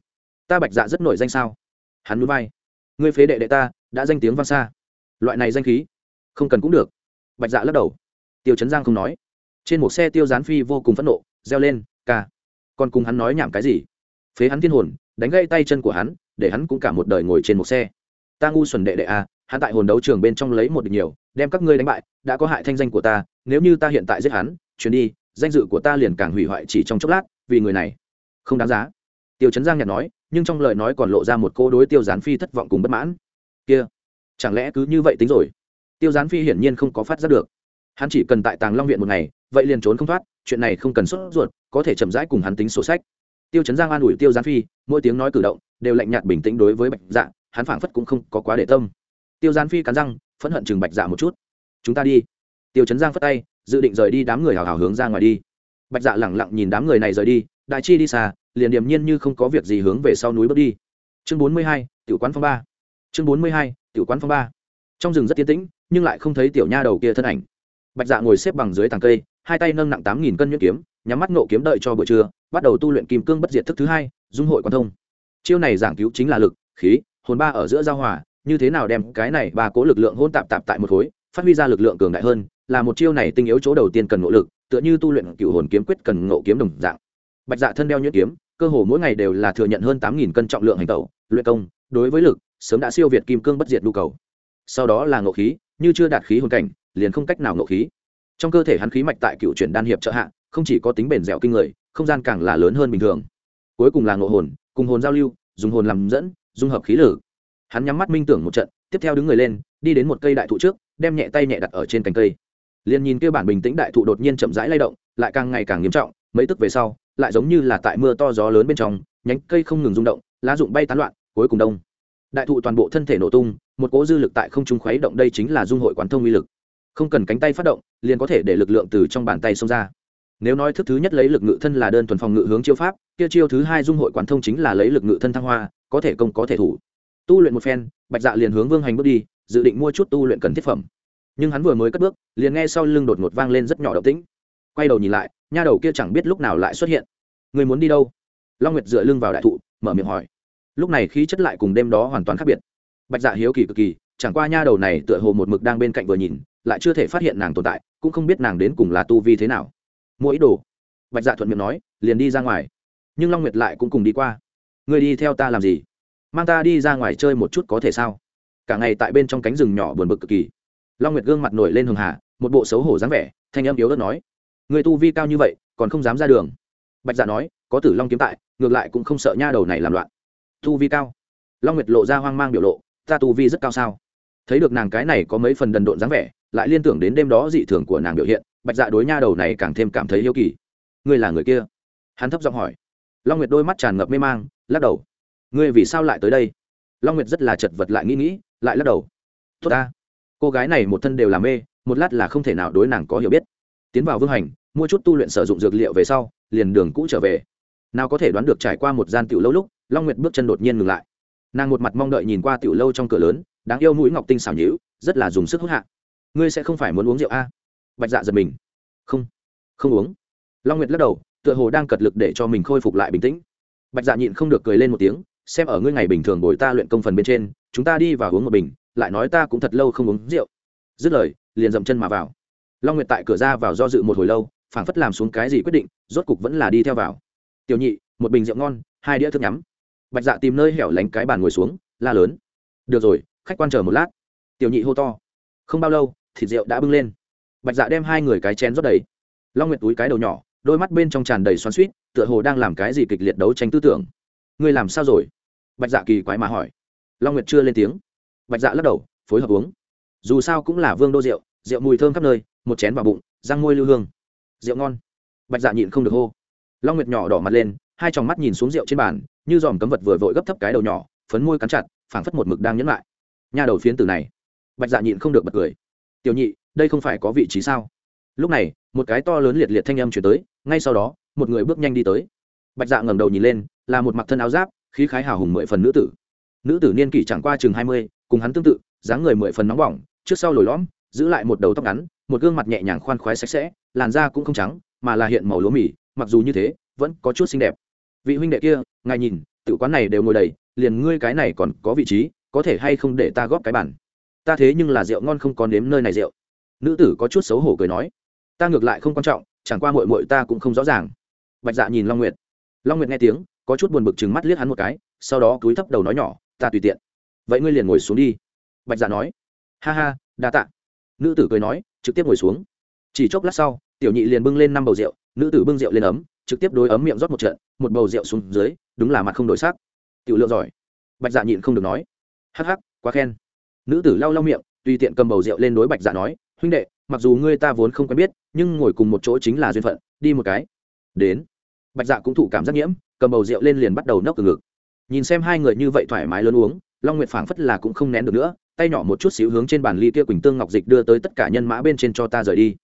Ta bạch dạ rất nổi danh sao? Hắn núi vai. Ngươi phế đệ đệ ta, đã danh tiếng vang xa. Loại này danh khí, không cần cũng được. Bạch dạ lắc đầu. Tiêu chấn giang không nói. Trên một xe tiêu gián phi vô cùng phẫn nộ, reo lên, ca còn cùng hắn nói nhảm cái gì? Phế hắn thiên hồn, đánh gãy tay chân của hắn, để hắn cũng cả một đời ngồi trên một xe. Ta ngu xuẩn đệ đệ a hắn tại hồn đấu trường bên trong lấy một địch nhiều, đem các ngươi đánh bại, đã có hại thanh danh của ta, nếu như ta hiện tại giết hắn, chuyến đi, danh dự của ta liền càng hủy hoại chỉ trong chốc lát, vì người này. Không đáng giá. Tiêu chấn giang nhạt nói, nhưng trong lời nói còn lộ ra một cô đối tiêu gián phi thất vọng cùng bất mãn. Kia, chẳng lẽ cứ như vậy tính rồi? Tiêu gián phi hiển nhiên không có phát giác được. Hắn chỉ cần tại tàng long viện một ngày, vậy liền trốn không thoát chuyện này không cần sốt ruột, có thể chậm rãi cùng hắn tính sổ sách. Tiêu chấn giang an ủi tiêu gián phi, mỗi tiếng nói cử động đều lạnh nhạt bình tĩnh đối với bạch dạ hắn phảng phất cũng không có quá để tâm. Tiêu gián phi cắn răng, phẫn hận chừng bạch dạ một chút. Chúng ta đi. Tiêu chấn giang phất tay, dự định rời đi đám người hào hào hướng ra ngoài đi. Bạch dạ lẳng lặng nhìn đám người này rời đi, đại chi đi xa, liền điềm nhiên như không có việc gì hướng về sau núi bước đi. Chương bốn mươi hai, tiểu quán phong ba. Chương bốn mươi hai, tiểu quán phong ba. Trong rừng rất tiến tĩnh, nhưng lại không thấy tiểu nha đầu kia thân ảnh bạch dạ ngồi xếp bằng dưới tàng cây, hai tay nâng nặng tám nghìn cân nhuyễn kiếm, nhắm mắt nộ kiếm đợi cho buổi trưa, bắt đầu tu luyện kim cương bất diệt thức thứ hai, dung hội quan thông. Chiêu này giảng cứu chính là lực, khí, hồn ba ở giữa giao hòa, như thế nào đem cái này ba cố lực lượng hôn tạp tạp tại một khối, phát huy ra lực lượng cường đại hơn, là một chiêu này tinh yếu chỗ đầu tiên cần ngộ lực, tựa như tu luyện cựu hồn kiếm quyết cần ngộ kiếm đồng dạng. Bạch dạ thân đeo nhuyễn kiếm, cơ hồ mỗi ngày đều là thừa nhận hơn tám nghìn cân trọng lượng hành tẩu, luyện công, đối với lực, sớm đã siêu việt kim cương bất diệt nhu cầu. Sau đó là ngộ khí, như chưa đạt khí hồn cảnh liền không cách nào nộ khí. Trong cơ thể hắn khí mạch tại cựu chuyển đan hiệp trợ hạ, không chỉ có tính bền dẻo kinh người, không gian càng là lớn hơn bình thường. Cuối cùng là ngộ hồn, cùng hồn giao lưu, dùng hồn làm dẫn, dung hợp khí lử. Hắn nhắm mắt minh tưởng một trận, tiếp theo đứng người lên, đi đến một cây đại thụ trước, đem nhẹ tay nhẹ đặt ở trên cành cây. Liền nhìn kêu bản bình tĩnh đại thụ đột nhiên chậm rãi lay động, lại càng ngày càng nghiêm trọng, mấy tức về sau, lại giống như là tại mưa to gió lớn bên trong, nhánh cây không ngừng rung động, lá rụng bay tán loạn, cuối cùng đông. Đại thụ toàn bộ thân thể nổ tung, một cỗ dư lực tại không trung khuấy động đây chính là dung hội quán thông uy lực không cần cánh tay phát động, liền có thể để lực lượng từ trong bàn tay xông ra. Nếu nói thức thứ nhất lấy lực ngự thân là đơn thuần phòng ngự hướng chiêu pháp, kia chiêu thứ hai dung hội quán thông chính là lấy lực ngự thân thăng hoa, có thể công có thể thủ. Tu luyện một phen, bạch dạ liền hướng vương hành bước đi, dự định mua chút tu luyện cần thiết phẩm. Nhưng hắn vừa mới cất bước, liền nghe sau lưng đột ngột vang lên rất nhỏ động tĩnh. Quay đầu nhìn lại, nha đầu kia chẳng biết lúc nào lại xuất hiện. Người muốn đi đâu? Long nguyệt dựa lưng vào đại thụ, mở miệng hỏi. Lúc này khí chất lại cùng đêm đó hoàn toàn khác biệt. Bạch dạ hiếu kỳ cực kỳ, chẳng qua nha đầu này tựa hồ một mực đang bên cạnh vừa nhìn lại chưa thể phát hiện nàng tồn tại, cũng không biết nàng đến cùng là tu vi thế nào. Mua ý đồ. Bạch dạ thuận miệng nói, liền đi ra ngoài. Nhưng long nguyệt lại cũng cùng đi qua. Người đi theo ta làm gì? Mang ta đi ra ngoài chơi một chút có thể sao? Cả ngày tại bên trong cánh rừng nhỏ buồn bực cực kỳ. Long nguyệt gương mặt nổi lên hường hà, một bộ xấu hổ dáng vẻ, thanh âm yếu đất nói, người tu vi cao như vậy, còn không dám ra đường. Bạch dạ nói, có tử long kiếm tại, ngược lại cũng không sợ nha đầu này làm loạn. Tu vi cao? Long nguyệt lộ ra hoang mang biểu lộ, ta tu vi rất cao sao? Thấy được nàng cái này có mấy phần đần độn dáng vẻ, lại liên tưởng đến đêm đó dị thường của nàng biểu hiện, bạch dạ đối nha đầu này càng thêm cảm thấy yêu kỳ. Ngươi là người kia? Hắn thấp giọng hỏi. Long nguyệt đôi mắt tràn ngập mê mang, lắc đầu. Ngươi vì sao lại tới đây? Long nguyệt rất là chật vật lại nghĩ nghĩ, lại lắc đầu. Tốt ta. Cô gái này một thân đều là mê, một lát là không thể nào đối nàng có hiểu biết. Tiến vào vương hành, mua chút tu luyện sử dụng dược liệu về sau, liền đường cũ trở về. Nào có thể đoán được trải qua một gian tiểu lâu lúc, long nguyệt bước chân đột nhiên ngừng lại. Nàng một mặt mong đợi nhìn qua tiểu lâu trong cửa lớn đáng yêu mũi ngọc tinh xảo nhữ rất là dùng sức hút hạ. Ngươi sẽ không phải muốn uống rượu a bạch dạ giật mình. Không không uống. Long nguyệt lắc đầu, tựa hồ đang cật lực để cho mình khôi phục lại bình tĩnh. Bạch dạ nhịn không được cười lên một tiếng, xem ở ngươi ngày bình thường bồi ta luyện công phần bên trên, chúng ta đi và uống một bình, lại nói ta cũng thật lâu không uống rượu. Dứt lời, liền dậm chân mà vào. Long nguyệt tại cửa ra vào do dự một hồi lâu, phảng phất làm xuống cái gì quyết định, rốt cục vẫn là đi theo vào. Tiểu nhị, một bình rượu ngon, hai đĩa thức nhắm. Bạch dạ tìm nơi hẻo lánh cái bàn ngồi xuống, la lớn. Được rồi khách quan chờ một lát. Tiểu nhị hô to. Không bao lâu, thịt rượu đã bưng lên. Bạch dạ đem hai người cái chén rót đầy. Long nguyệt túi cái đầu nhỏ, đôi mắt bên trong tràn đầy xoắn suýt tựa hồ đang làm cái gì kịch liệt đấu tranh tư tưởng. Ngươi làm sao rồi? Bạch dạ kỳ quái mà hỏi. Long nguyệt chưa lên tiếng. Bạch dạ lắc đầu, phối hợp uống. Dù sao cũng là vương đô rượu rượu mùi thơm khắp nơi, một chén vào bụng, răng môi lưu hương. Rượu ngon. Bạch dạ nhịn không được hô. Long nguyệt nhỏ đỏ mặt lên, hai tròng mắt nhìn xuống rượu trên bàn, như dòm cấm vật vừa vội gấp thấp cái đầu nhỏ, phấn môi cắn chặt, phảng phất một mực đang nhẫn lại nha đầu phiến từ này. Bạch dạ nhịn không được bật cười. Tiểu nhị, đây không phải có vị trí sao? Lúc này, một cái to lớn liệt liệt thanh âm chuyển tới, ngay sau đó, một người bước nhanh đi tới. Bạch dạ ngẩng đầu nhìn lên, là một mặc thân áo giáp, khí khái hào hùng mười phần nữ tử. Nữ tử niên kỷ chẳng qua chừng hai mươi, cùng hắn tương tự, dáng người mười phần nóng bỏng, trước sau lồi lõm, giữ lại một đầu tóc ngắn, một gương mặt nhẹ nhàng khoan khoái sạch sẽ, làn da cũng không trắng, mà là hiện màu lúa mì, mặc dù như thế, vẫn có chút xinh đẹp. Vị huynh đệ kia, ngài nhìn tự quán này đều ngồi đầy, liền ngươi cái này còn có vị trí có thể hay không để ta góp cái bản ta thế nhưng là rượu ngon không còn đếm nơi này rượu. Nữ tử có chút xấu hổ cười nói, ta ngược lại không quan trọng, chẳng qua mội mội ta cũng không rõ ràng. Bạch dạ nhìn long nguyệt. Long nguyệt nghe tiếng, có chút buồn bực chừng mắt liếc hắn một cái, sau đó cúi thấp đầu nói nhỏ, ta tùy tiện. Vậy ngươi liền ngồi xuống đi. Bạch dạ nói, ha ha, đa tạ. Nữ tử cười nói, trực tiếp ngồi xuống. Chỉ chốc lát sau, tiểu nhị liền bưng lên năm bầu rượu, nữ tử bưng rượu lên ấm, trực tiếp đối ấm miệng rót một trận, một bầu rượu xuống dưới, đúng là mặt không đổi sắc. Tiểu lượng giỏi. Bạch dạ nhịn không được nói hắc hắc, quá khen. Nữ tử lau lau miệng, tùy tiện cầm bầu rượu lên đối bạch dạ nói, huynh đệ, mặc dù ngươi ta vốn không quen biết, nhưng ngồi cùng một chỗ chính là duyên phận, đi một cái. Đến, bạch dạ cũng thụ cảm giác nhiễm, cầm bầu rượu lên liền bắt đầu nốc từ ngực. Nhìn xem hai người như vậy thoải mái lớn uống, long nguyệt phảng phất là cũng không nén được nữa, tay nhỏ một chút xíu hướng trên bàn ly kia quỳnh tương ngọc dịch đưa tới tất cả nhân mã bên trên cho ta rời đi.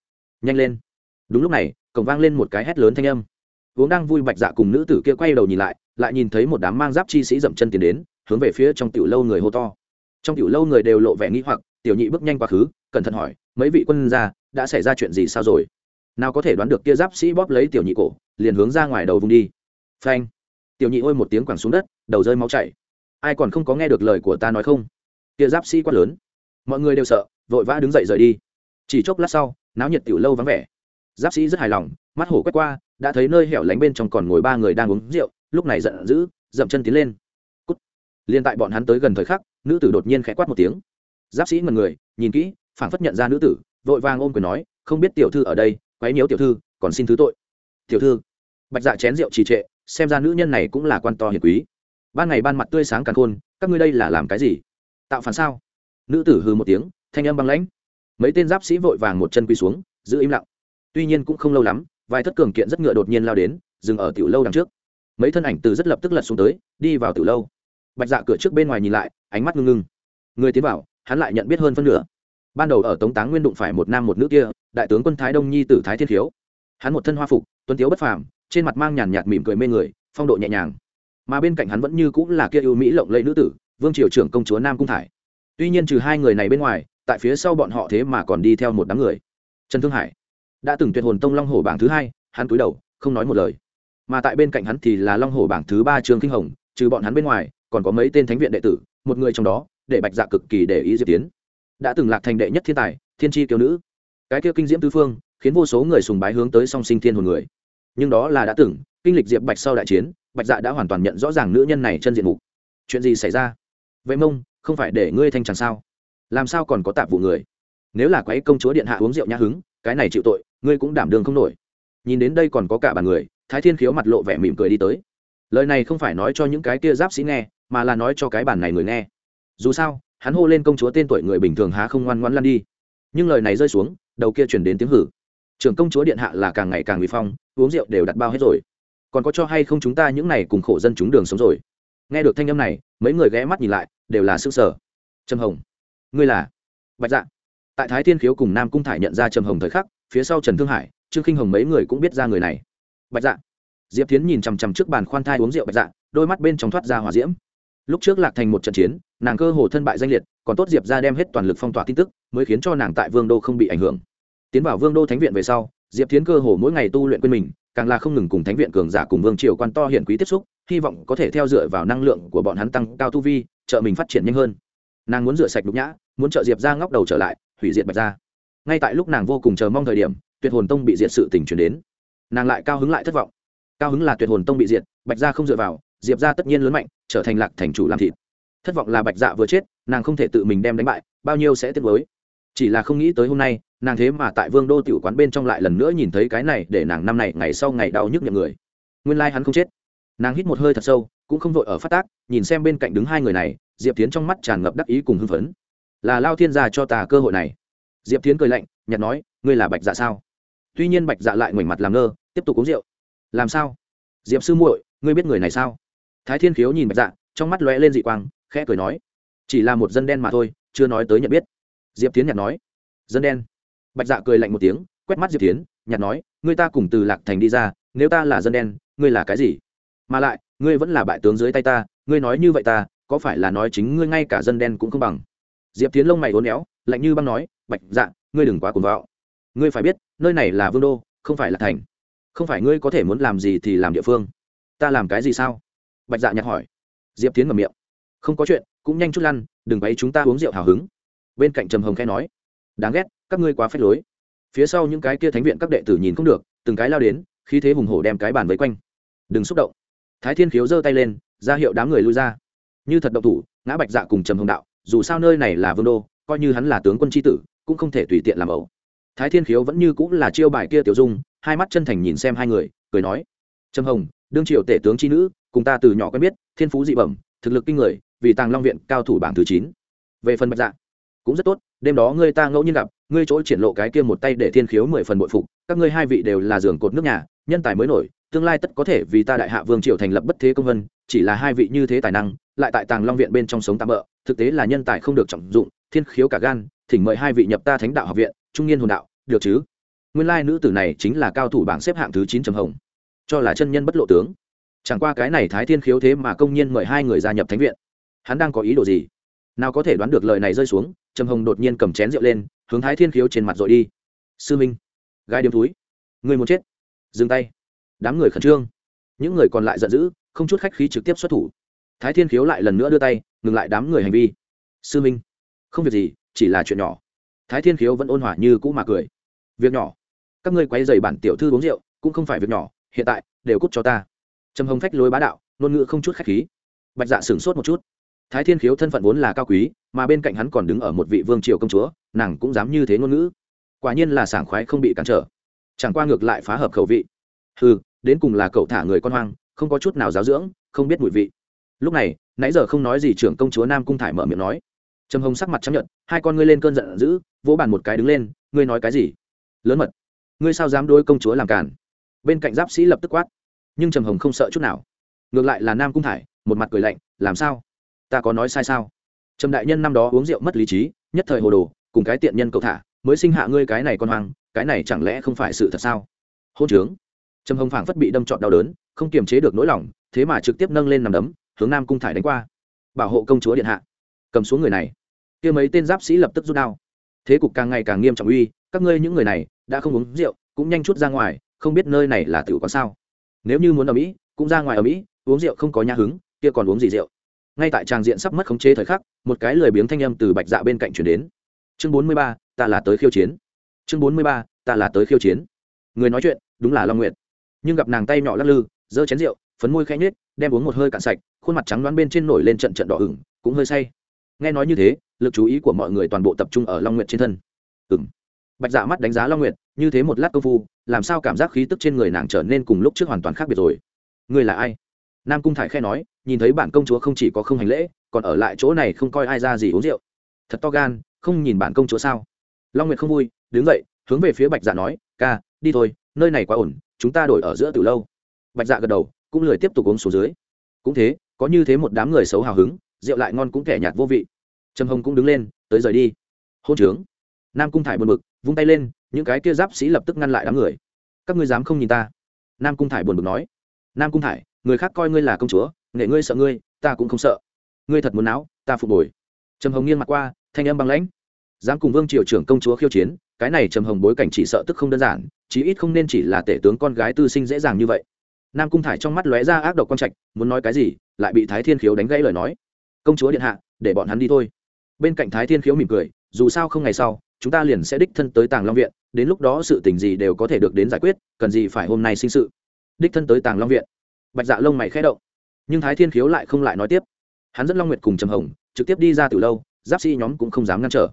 Nhanh lên. Đúng lúc này, cổng vang lên một cái hét lớn thanh âm. Uống đang vui bạch dạ cùng nữ tử kia quay đầu nhìn lại lại nhìn thấy một đám mang giáp chi sĩ dậm chân tiến đến hướng về phía trong tiểu lâu người hô to. Trong tiểu lâu người đều lộ vẻ nghĩ hoặc, tiểu nhị bước nhanh quá khứ, cẩn thận hỏi, mấy vị quân gia, đã xảy ra chuyện gì sao rồi? Nào có thể đoán được kia giáp sĩ bóp lấy tiểu nhị cổ, liền hướng ra ngoài đầu vùng đi. Phanh. Tiểu nhị ôi một tiếng quẳng xuống đất, đầu rơi máu chảy. Ai còn không có nghe được lời của ta nói không? Kia giáp sĩ quát lớn. Mọi người đều sợ, vội vã đứng dậy rời đi. Chỉ chốc lát sau, náo nhiệt tiểu lâu vắng vẻ. Giáp sĩ rất hài lòng, mắt hổ quét qua, đã thấy nơi hẻo lánh bên trong còn ngồi ba người đang uống rượu, lúc này giận dữ, dậm chân tiến lên liền liên tại bọn hắn tới gần thời khắc, nữ tử đột nhiên khẽ quát một tiếng. Giáp sĩ ngần người, nhìn kỹ, phảng phất nhận ra nữ tử, vội vàng ôm quyền nói, không biết tiểu thư ở đây, quấy nhiễu tiểu thư, còn xin thứ tội. Tiểu thư? Bạch dạ chén rượu trì trệ, xem ra nữ nhân này cũng là quan to hiền quý. Ban ngày ban mặt tươi sáng càng khôn, các ngươi đây là làm cái gì? Tạo phản sao? Nữ tử hừ một tiếng, thanh âm băng lãnh. Mấy tên giáp sĩ vội vàng một chân quỳ xuống, giữ im lặng. Tuy nhiên cũng không lâu lắm, vài thất cường kiện rất ngựa đột nhiên lao đến, dừng ở tiểu lâu đằng trước. Mấy thân ảnh từ rất lập tức lật xuống tới, đi vào tiểu lâu bạch dạ cửa trước bên ngoài nhìn lại, ánh mắt ngưng ngưng. Người tiến vào, hắn lại nhận biết hơn phân nửa. Ban đầu ở tống táng nguyên đụng phải một nam một nữ kia, đại tướng quân thái đông nhi tử thái thiên khiếu. Hắn một thân hoa phục, tuấn tiếu bất phàm, trên mặt mang nhàn nhạt mỉm cười mê người, phong độ nhẹ nhàng. Mà bên cạnh hắn vẫn như cũng là kia ưu mỹ lộng lẫy nữ tử, vương triều trưởng công chúa nam cung thải. Tuy nhiên trừ hai người này bên ngoài, tại phía sau bọn họ thế mà còn đi theo một đám người. Trần thương hải đã từng tuyệt hồn tông long hổ bảng thứ hai, hắn cúi đầu, không nói một lời. Mà tại bên cạnh hắn thì là long hổ bảng thứ ba trương kinh hồng, trừ bọn hắn bên ngoài còn có mấy tên thánh viện đệ tử, một người trong đó, để bạch dạ cực kỳ để ý diệp tiến. Đã từng lạc thành đệ nhất thiên tài, thiên tri kiều nữ. Cái kia kinh diễm tứ phương, khiến vô số người sùng bái hướng tới song sinh thiên hồn người. Nhưng đó là đã từng, kinh lịch diệp bạch sau đại chiến, bạch dạ đã hoàn toàn nhận rõ ràng nữ nhân này chân diện mục. Chuyện gì xảy ra? Vậy mông, không phải để ngươi thanh chẳng sao? Làm sao còn có tạp vụ người? Nếu là quái công chúa điện hạ uống rượu nhã hứng, cái này chịu tội, ngươi cũng đảm đường không nổi. Nhìn đến đây còn có cả bàn người, thái thiên khiếu mặt lộ vẻ mỉm cười đi tới lời này không phải nói cho những cái kia giáp sĩ nghe, mà là nói cho cái bản này người nghe. Dù sao, hắn hô lên công chúa tên tuổi người bình thường há không ngoan ngoan lăn đi. Nhưng lời này rơi xuống, đầu kia chuyển đến tiếng hử. Trưởng công chúa điện hạ là càng ngày càng bị phong, uống rượu đều đặt bao hết rồi. Còn có cho hay không chúng ta những này cùng khổ dân chúng đường sống rồi? Nghe được thanh âm này, mấy người ghé mắt nhìn lại, đều là sức sở trầm hồng, ngươi là? Bạch dạ. Tại thái thiên khiếu cùng nam cung thải nhận ra trầm hồng thời khắc, phía sau trần thương hải, trương khinh hồng mấy người cũng biết ra người này. Bạch dạ diệp tiến nhìn chằm chằm trước bàn khoan thai uống rượu bạch dạ đôi mắt bên trong thoát ra hỏa diễm. Lúc trước lạc thành một trận chiến, nàng cơ hồ thân bại danh liệt, còn tốt diệp ra đem hết toàn lực phong tỏa tin tức, mới khiến cho nàng tại vương đô không bị ảnh hưởng. Tiến vào vương đô thánh viện về sau, diệp tiến cơ hồ mỗi ngày tu luyện quên mình, càng là không ngừng cùng thánh viện cường giả cùng vương triều quan to hiển quý tiếp xúc, hy vọng có thể theo dựa vào năng lượng của bọn hắn tăng cao tu vi, trợ mình phát triển nhanh hơn. Nàng muốn rửa sạch đục nhã, muốn trợ diệp ra ngóc đầu trở lại, hủy diệt bạch ra ngay tại lúc nàng vô cùng chờ mong thời điểm, tuyệt hồn tông bị diệt sự tình chuyển đến. Nàng lại cao hứng lại thất vọng cao hứng là tuyệt hồn tông bị diệt, bạch gia không dựa vào, diệp gia tất nhiên lớn mạnh, trở thành lạc thành chủ làm thịt. Thất vọng là bạch dạ vừa chết, nàng không thể tự mình đem đánh bại, bao nhiêu sẽ tiếc với chỉ là không nghĩ tới hôm nay, nàng thế mà tại vương đô tiểu quán bên trong lại lần nữa nhìn thấy cái này để nàng năm này ngày sau ngày đau nhức nhậm người. Nguyên lai、like、hắn không chết. Nàng hít một hơi thật sâu, cũng không vội ở phát tác, nhìn xem bên cạnh đứng hai người này, diệp tiến trong mắt tràn ngập đắc ý cùng hưng phấn. Là lao thiên gia cho ta cơ hội này. Diệp tiến cười lạnh nhặt nói, ngươi là bạch dạ sao? Tuy nhiên bạch dạ lại ngoảnh mặt làm ngơ, tiếp tục uống rượu làm sao? Diệp sư muội, ngươi biết người này sao? Thái thiên khiếu nhìn bạch dạ trong mắt lóe lên dị quang, khẽ cười nói, chỉ là một dân đen mà thôi, chưa nói tới nhận biết. Diệp tiến nhạt nói, dân đen. Bạch dạ cười lạnh một tiếng, quét mắt diệp tiến nhạt nói, ngươi ta cùng từ lạc thành đi ra, nếu ta là dân đen, ngươi là cái gì? Mà lại, ngươi vẫn là bại tướng dưới tay ta, ngươi nói như vậy ta, có phải là nói chính ngươi ngay cả dân đen cũng không bằng? Diệp tiến lông mày uốn éo, lạnh như băng nói, bạch dạ ngươi đừng quá cuồng vạo ngươi phải biết, nơi này là vương đô, không phải là thành không phải ngươi có thể muốn làm gì thì làm địa phương. Ta làm cái gì sao? Bạch dạ nhặt hỏi. Diệp tiến mở miệng. Không có chuyện, cũng nhanh chút lăn, đừng bấy chúng ta uống rượu hào hứng. Bên cạnh trầm hồng khẽ nói. Đáng ghét, các ngươi quá phép lối. Phía sau những cái kia thánh viện các đệ tử nhìn không được, từng cái lao đến, khí thế hùng hổ đem cái bàn vây quanh. Đừng xúc động. Thái thiên khiếu giơ tay lên, ra hiệu đám người lui ra. Như thật động thủ, ngã bạch dạ cùng trầm hồng đạo, dù sao nơi này là vương đô, coi như hắn là tướng quân tri tử, cũng không thể tùy tiện làm ẩu. Thái thiên khiếu vẫn như cũng là chiêu bài kia tiểu dung hai mắt chân thành nhìn xem hai người, cười nói, trầm hồng, đương triều tể tướng chi nữ, cùng ta từ nhỏ quen biết, thiên phú dị bẩm, thực lực kinh người, vì tàng long viện cao thủ bảng thứ chín. Về phần bạch dạ cũng rất tốt, đêm đó ngươi ta ngẫu nhiên gặp, ngươi chỗ triển lộ cái kia một tay để thiên khiếu mười phần bội phục, các ngươi hai vị đều là giường cột nước nhà, nhân tài mới nổi, tương lai tất có thể vì ta đại hạ vương triều thành lập bất thế công vân, chỉ là hai vị như thế tài năng, lại tại tàng long viện bên trong sống tạm bỡ, thực tế là nhân tài không được trọng dụng, thiên khiếu cả gan, thỉnh mời hai vị nhập ta thánh đạo học viện, trung niên hồn đạo, được chứ? Nguyên lai nữ tử này chính là cao thủ bảng xếp hạng thứ chín trầm hồng. Cho là chân nhân bất lộ tướng. Chẳng qua cái này thái thiên khiếu thế mà công nhiên mời hai người gia nhập thánh viện. Hắn đang có ý đồ gì? Nào có thể đoán được lời này rơi xuống, trầm hồng đột nhiên cầm chén rượu lên, hướng thái thiên khiếu trên mặt rồi đi. Sư minh gai điếm túi, người muốn chết. Dừng tay. Đám người khẩn trương. Những người còn lại giận dữ, không chút khách khí trực tiếp xuất thủ. Thái thiên khiếu lại lần nữa đưa tay, ngừng lại đám người hành vi. Sư minh, không việc gì, chỉ là chuyện nhỏ. Thái thiên khiếu vẫn ôn hòa như cũ mà cười. Việc nhỏ các ngươi quay dày bản tiểu thư uống rượu, cũng không phải việc nhỏ, hiện tại, đều cút cho ta. Trầm hồng phách lối bá đạo, ngôn ngữ không chút khách khí. Bạch dạ sửng sốt một chút. Thái thiên khiếu thân phận vốn là cao quý, mà bên cạnh hắn còn đứng ở một vị vương triều công chúa, nàng cũng dám như thế ngôn ngữ. Quả nhiên là sảng khoái không bị cản trở. Chẳng qua ngược lại phá hợp khẩu vị. Ừ đến cùng là cậu thả người con hoang, không có chút nào giáo dưỡng, không biết mùi vị. Lúc này, nãy giờ không nói gì trưởng công chúa nam cung thải mở miệng nói. Trầm hồng sắc mặt chấp nhận, hai con ngươi lên cơn giận dữ, vỗ bàn một cái đứng lên, ngươi nói cái gì? Lớn mật ngươi sao dám đôi công chúa làm cản bên cạnh giáp sĩ lập tức quát. Nhưng trầm hồng không sợ chút nào. Ngược lại là nam cung thải một mặt cười lạnh, làm sao? Ta có nói sai sao? Trầm đại nhân năm đó uống rượu mất lý trí, nhất thời hồ đồ, cùng cái tiện nhân cậu thả, mới sinh hạ ngươi cái này con hoang, cái này chẳng lẽ không phải sự thật sao? Hôn trướng. Trầm hồng phảng phất bị đâm trọn đau đớn, không kiềm chế được nỗi lòng, thế mà trực tiếp nâng lên nằm đấm, hướng nam cung thải đánh qua. Bảo hộ công chúa điện hạ. Cầm xuống người này. Kia mấy tên giáp sĩ lập tức rút đao. Thế cục càng ngày càng nghiêm trọng uy các ngươi những người này đã không uống rượu, cũng nhanh chút ra ngoài, không biết nơi này là tiểu có sao. Nếu như muốn ở mỹ, cũng ra ngoài ở mỹ, uống rượu không có nhã hứng, kia còn uống gì rượu? Ngay tại tràng diện sắp mất khống chế thời khắc, một cái lười biếng thanh âm từ bạch dạ bên cạnh chuyển đến. Chương bốn mươi ba, ta là tới khiêu chiến. Chương bốn mươi ba, ta là tới khiêu chiến. Người nói chuyện, đúng là long nguyệt. Nhưng gặp nàng tay nhỏ lắc lư, giơ chén rượu, phấn môi khẽ nhếch, đem uống một hơi cạn sạch, khuôn mặt trắng đoán bên trên nổi lên trận trận đỏ ửng, cũng hơi say. Nghe nói như thế, lực chú ý của mọi người toàn bộ tập trung ở long nguyệt trên thân. Ừng bạch dạ mắt đánh giá long nguyệt, như thế một lát công phu, làm sao cảm giác khí tức trên người nàng trở nên cùng lúc trước hoàn toàn khác biệt rồi? Người là ai? Nam cung thải khe nói, nhìn thấy bản công chúa không chỉ có không hành lễ, còn ở lại chỗ này không coi ai ra gì uống rượu. Thật to gan, không nhìn bản công chúa sao? Long nguyệt không vui, đứng dậy, hướng về phía bạch dạ nói, ca, đi thôi, nơi này quá ổn, chúng ta đổi ở giữa từ lâu. Bạch dạ gật đầu, cũng lười tiếp tục uống xuống dưới. Cũng thế, có như thế một đám người xấu hào hứng, rượu lại ngon cũng kẻ nhạt vô vị. Trầm hồng cũng đứng lên, tới rời đi. Hôn trướng nam cung thải buồn bực, vung tay lên, những cái kia giáp sĩ lập tức ngăn lại đám người. Các ngươi dám không nhìn ta? Nam cung thải buồn bực nói. Nam cung thải, người khác coi ngươi là công chúa, nghệ ngươi sợ ngươi, ta cũng không sợ. Ngươi thật muốn não ta phục bồi trầm hồng nghiêng mặt qua, thanh âm băng lãnh. Dám cùng vương triều trưởng công chúa khiêu chiến, cái này trầm hồng bối cảnh chỉ sợ tức không đơn giản, chí ít không nên chỉ là tể tướng con gái tư sinh dễ dàng như vậy. Nam cung thải trong mắt lóe ra ác độc con trạch, muốn nói cái gì, lại bị thái thiên khiếu đánh gãy lời nói. Công chúa điện hạ, để bọn hắn đi thôi. Bên cạnh thái thiên khiếu mỉm cười, dù sao không ngày sau chúng ta liền sẽ đích thân tới tàng long viện, đến lúc đó sự tình gì đều có thể được đến giải quyết, cần gì phải hôm nay sinh sự. Đích thân tới tàng long viện. Bạch dạ lông mày khẽ động. Nhưng thái thiên khiếu lại không lại nói tiếp. Hắn dẫn long nguyệt cùng trầm hồng, trực tiếp đi ra từ lâu, giáp sĩ nhóm cũng không dám ngăn trở.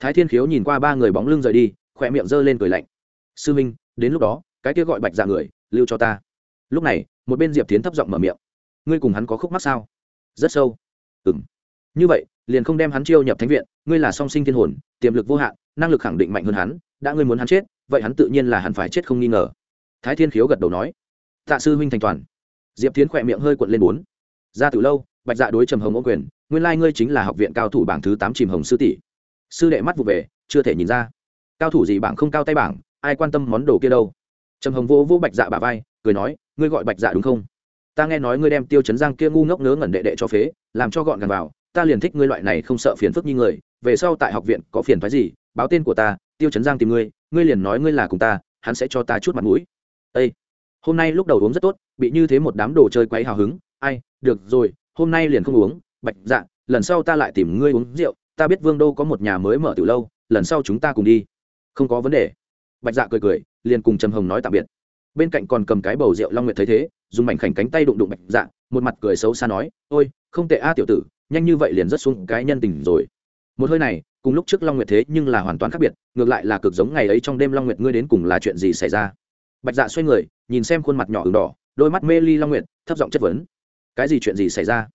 Thái thiên khiếu nhìn qua ba người bóng lưng rời đi, khỏe miệng giơ lên cười lạnh. Sư minh, đến lúc đó, cái kia gọi bạch dạ người, lưu cho ta. Lúc này, một bên diệp tiến thấp giọng mở miệng. Ngươi cùng hắn có khúc mắc sao? Rất sâu. Ừ m như vậy, liền không đem hắn chiêu nhập thánh viện, ngươi là song sinh thiên hồn, tiềm lực vô hạn năng lực khẳng định mạnh hơn hắn, đã ngươi muốn hắn chết, vậy hắn tự nhiên là hắn phải chết không nghi ngờ. Thái thiên khiếu gật đầu nói. Tạ sư huynh thành toàn. Diệp tiến khỏe miệng hơi quận lên bốn. Ra từ lâu, bạch dạ đối trầm hồng ô quyền, nguyên lai ngươi chính là học viện cao thủ bảng thứ tám chìm hồng sư tỷ. Sư đệ mắt vụ về, chưa thể nhìn ra. Cao thủ gì bảng không cao tay bảng, ai quan tâm món đồ kia đâu. Trầm hồng vô vô bạch dạ bà vai, cười nói, ngươi gọi bạch dạ đúng không? Ta nghe nói ngươi đem tiêu chấn giang kia ngu ngốc ngớ ngẩn đệ đệ cho phế, làm cho gọn gàng vào, ta liền thích ngươi loại này không sợ phiền phức như người, về sau tại học viện có phiền phái gì báo tên của ta, tiêu chấn giang tìm ngươi ngươi liền nói ngươi là cùng ta, hắn sẽ cho ta chút mặt mũi. Ây hôm nay lúc đầu uống rất tốt, bị như thế một đám đồ chơi quấy hào hứng. Ai, được rồi, hôm nay liền không uống. Bạch dạ lần sau ta lại tìm ngươi uống rượu. Ta biết vương đô có một nhà mới mở từ lâu, lần sau chúng ta cùng đi. Không có vấn đề. Bạch dạ cười cười, liền cùng trầm hồng nói tạm biệt. Bên cạnh còn cầm cái bầu rượu long nguyệt thấy thế, dùng mảnh khảnh cánh tay đụng đụng bạch dạ một mặt cười xấu xa nói, ôi, không tệ a, tiểu tử, nhanh như vậy liền rất xuống cái nhân tình rồi. Một hơi này cùng lúc trước long nguyệt thế nhưng là hoàn toàn khác biệt, ngược lại là cực giống ngày ấy trong đêm long nguyệt ngươi đến cùng là chuyện gì xảy ra? Bạch dạ xoay người, nhìn xem khuôn mặt nhỏ ửng đỏ, đôi mắt mê ly long nguyệt, thấp giọng chất vấn. Cái gì chuyện gì xảy ra?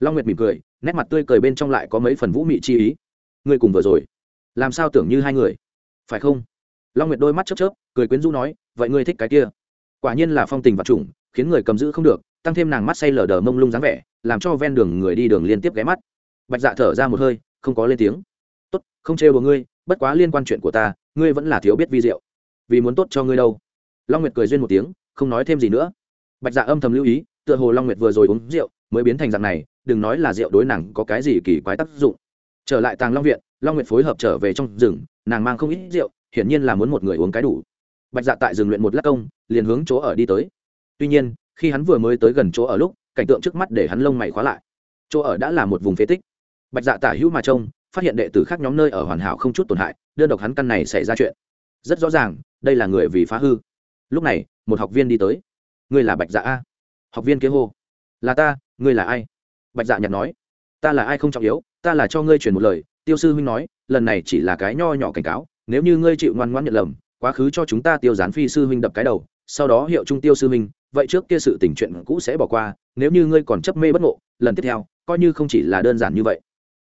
Long nguyệt mỉm cười, nét mặt tươi cười bên trong lại có mấy phần vũ mị chi ý. Ngươi cùng vừa rồi, làm sao tưởng như hai người? Phải không? Long nguyệt đôi mắt chớp chớp, cười quyến rũ nói, vậy ngươi thích cái kia? Quả nhiên là phong tình và trùng khiến người cầm giữ không được, tăng thêm nàng mắt say lờ đờ mông lung dáng vẻ, làm cho ven đường người đi đường liên tiếp ghé mắt. Bạch dạ thở ra một hơi, không có lên tiếng không trêu của ngươi, bất quá liên quan chuyện của ta, ngươi vẫn là thiếu biết vi diệu. Vì muốn tốt cho ngươi đâu. Long nguyệt cười duyên một tiếng, không nói thêm gì nữa. Bạch dạ âm thầm lưu ý, tựa hồ long nguyệt vừa rồi uống rượu mới biến thành dạng này, đừng nói là rượu đối nàng có cái gì kỳ quái tác dụng. Trở lại tàng long viện, long nguyệt phối hợp trở về trong rừng, nàng mang không ít rượu, hiển nhiên là muốn một người uống cái đủ. Bạch dạ tại rừng luyện một lát công, liền hướng chỗ ở đi tới. Tuy nhiên, khi hắn vừa mới tới gần chỗ ở lúc, cảnh tượng trước mắt để hắn lông mày khóa lại. Chỗ ở đã là một vùng phế tích. Bạch dạ tả hữu mà trông phát hiện đệ tử khác nhóm nơi ở hoàn hảo không chút tổn hại, đơn độc hắn căn này xảy ra chuyện. Rất rõ ràng, đây là người vì phá hư. Lúc này, một học viên đi tới. Ngươi là bạch dạ a? Học viên kế hô. Là ta, ngươi là ai? Bạch dạ nhặt nói. Ta là ai không trọng yếu, ta là cho ngươi truyền một lời. Tiêu sư huynh nói, lần này chỉ là cái nho nhỏ cảnh cáo, nếu như ngươi chịu ngoan ngoãn nhận lầm, quá khứ cho chúng ta tiêu gián phi sư huynh đập cái đầu, sau đó hiệu trung tiêu sư huynh, vậy trước kia sự tình chuyện cũ sẽ bỏ qua, nếu như ngươi còn chấp mê bất ngộ, lần tiếp theo, coi như không chỉ là đơn giản như vậy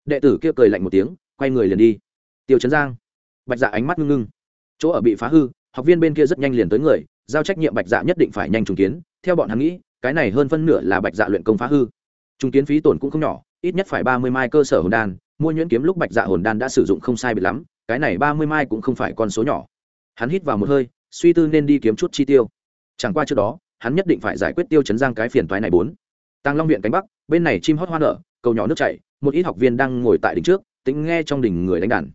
đệ tử kia cười lạnh một tiếng, quay người liền đi. Tiêu chấn giang, bạch dạ ánh mắt ngưng ngưng. Chỗ ở bị phá hư, học viên bên kia rất nhanh liền tới người, giao trách nhiệm bạch dạ nhất định phải nhanh trùng kiến. Theo bọn hắn nghĩ, cái này hơn phân nửa là bạch dạ luyện công phá hư. Trùng kiến phí tổn cũng không nhỏ, ít nhất phải ba mươi mai cơ sở hồn đan, mua nhuyễn kiếm lúc bạch dạ hồn đan đã sử dụng không sai biệt lắm, cái này ba mươi mai cũng không phải con số nhỏ. Hắn hít vào một hơi, suy tư nên đi kiếm chút chi tiêu. Chẳng qua trước đó, hắn nhất định phải giải quyết tiêu chấn giang cái phiền toái này bốn. Tàng long viện cánh bắc, bên này chim hót hoa nở, cầu nhỏ nước chảy một ít học viên đang ngồi tại đỉnh trước, tính nghe trong đỉnh người đánh đàn.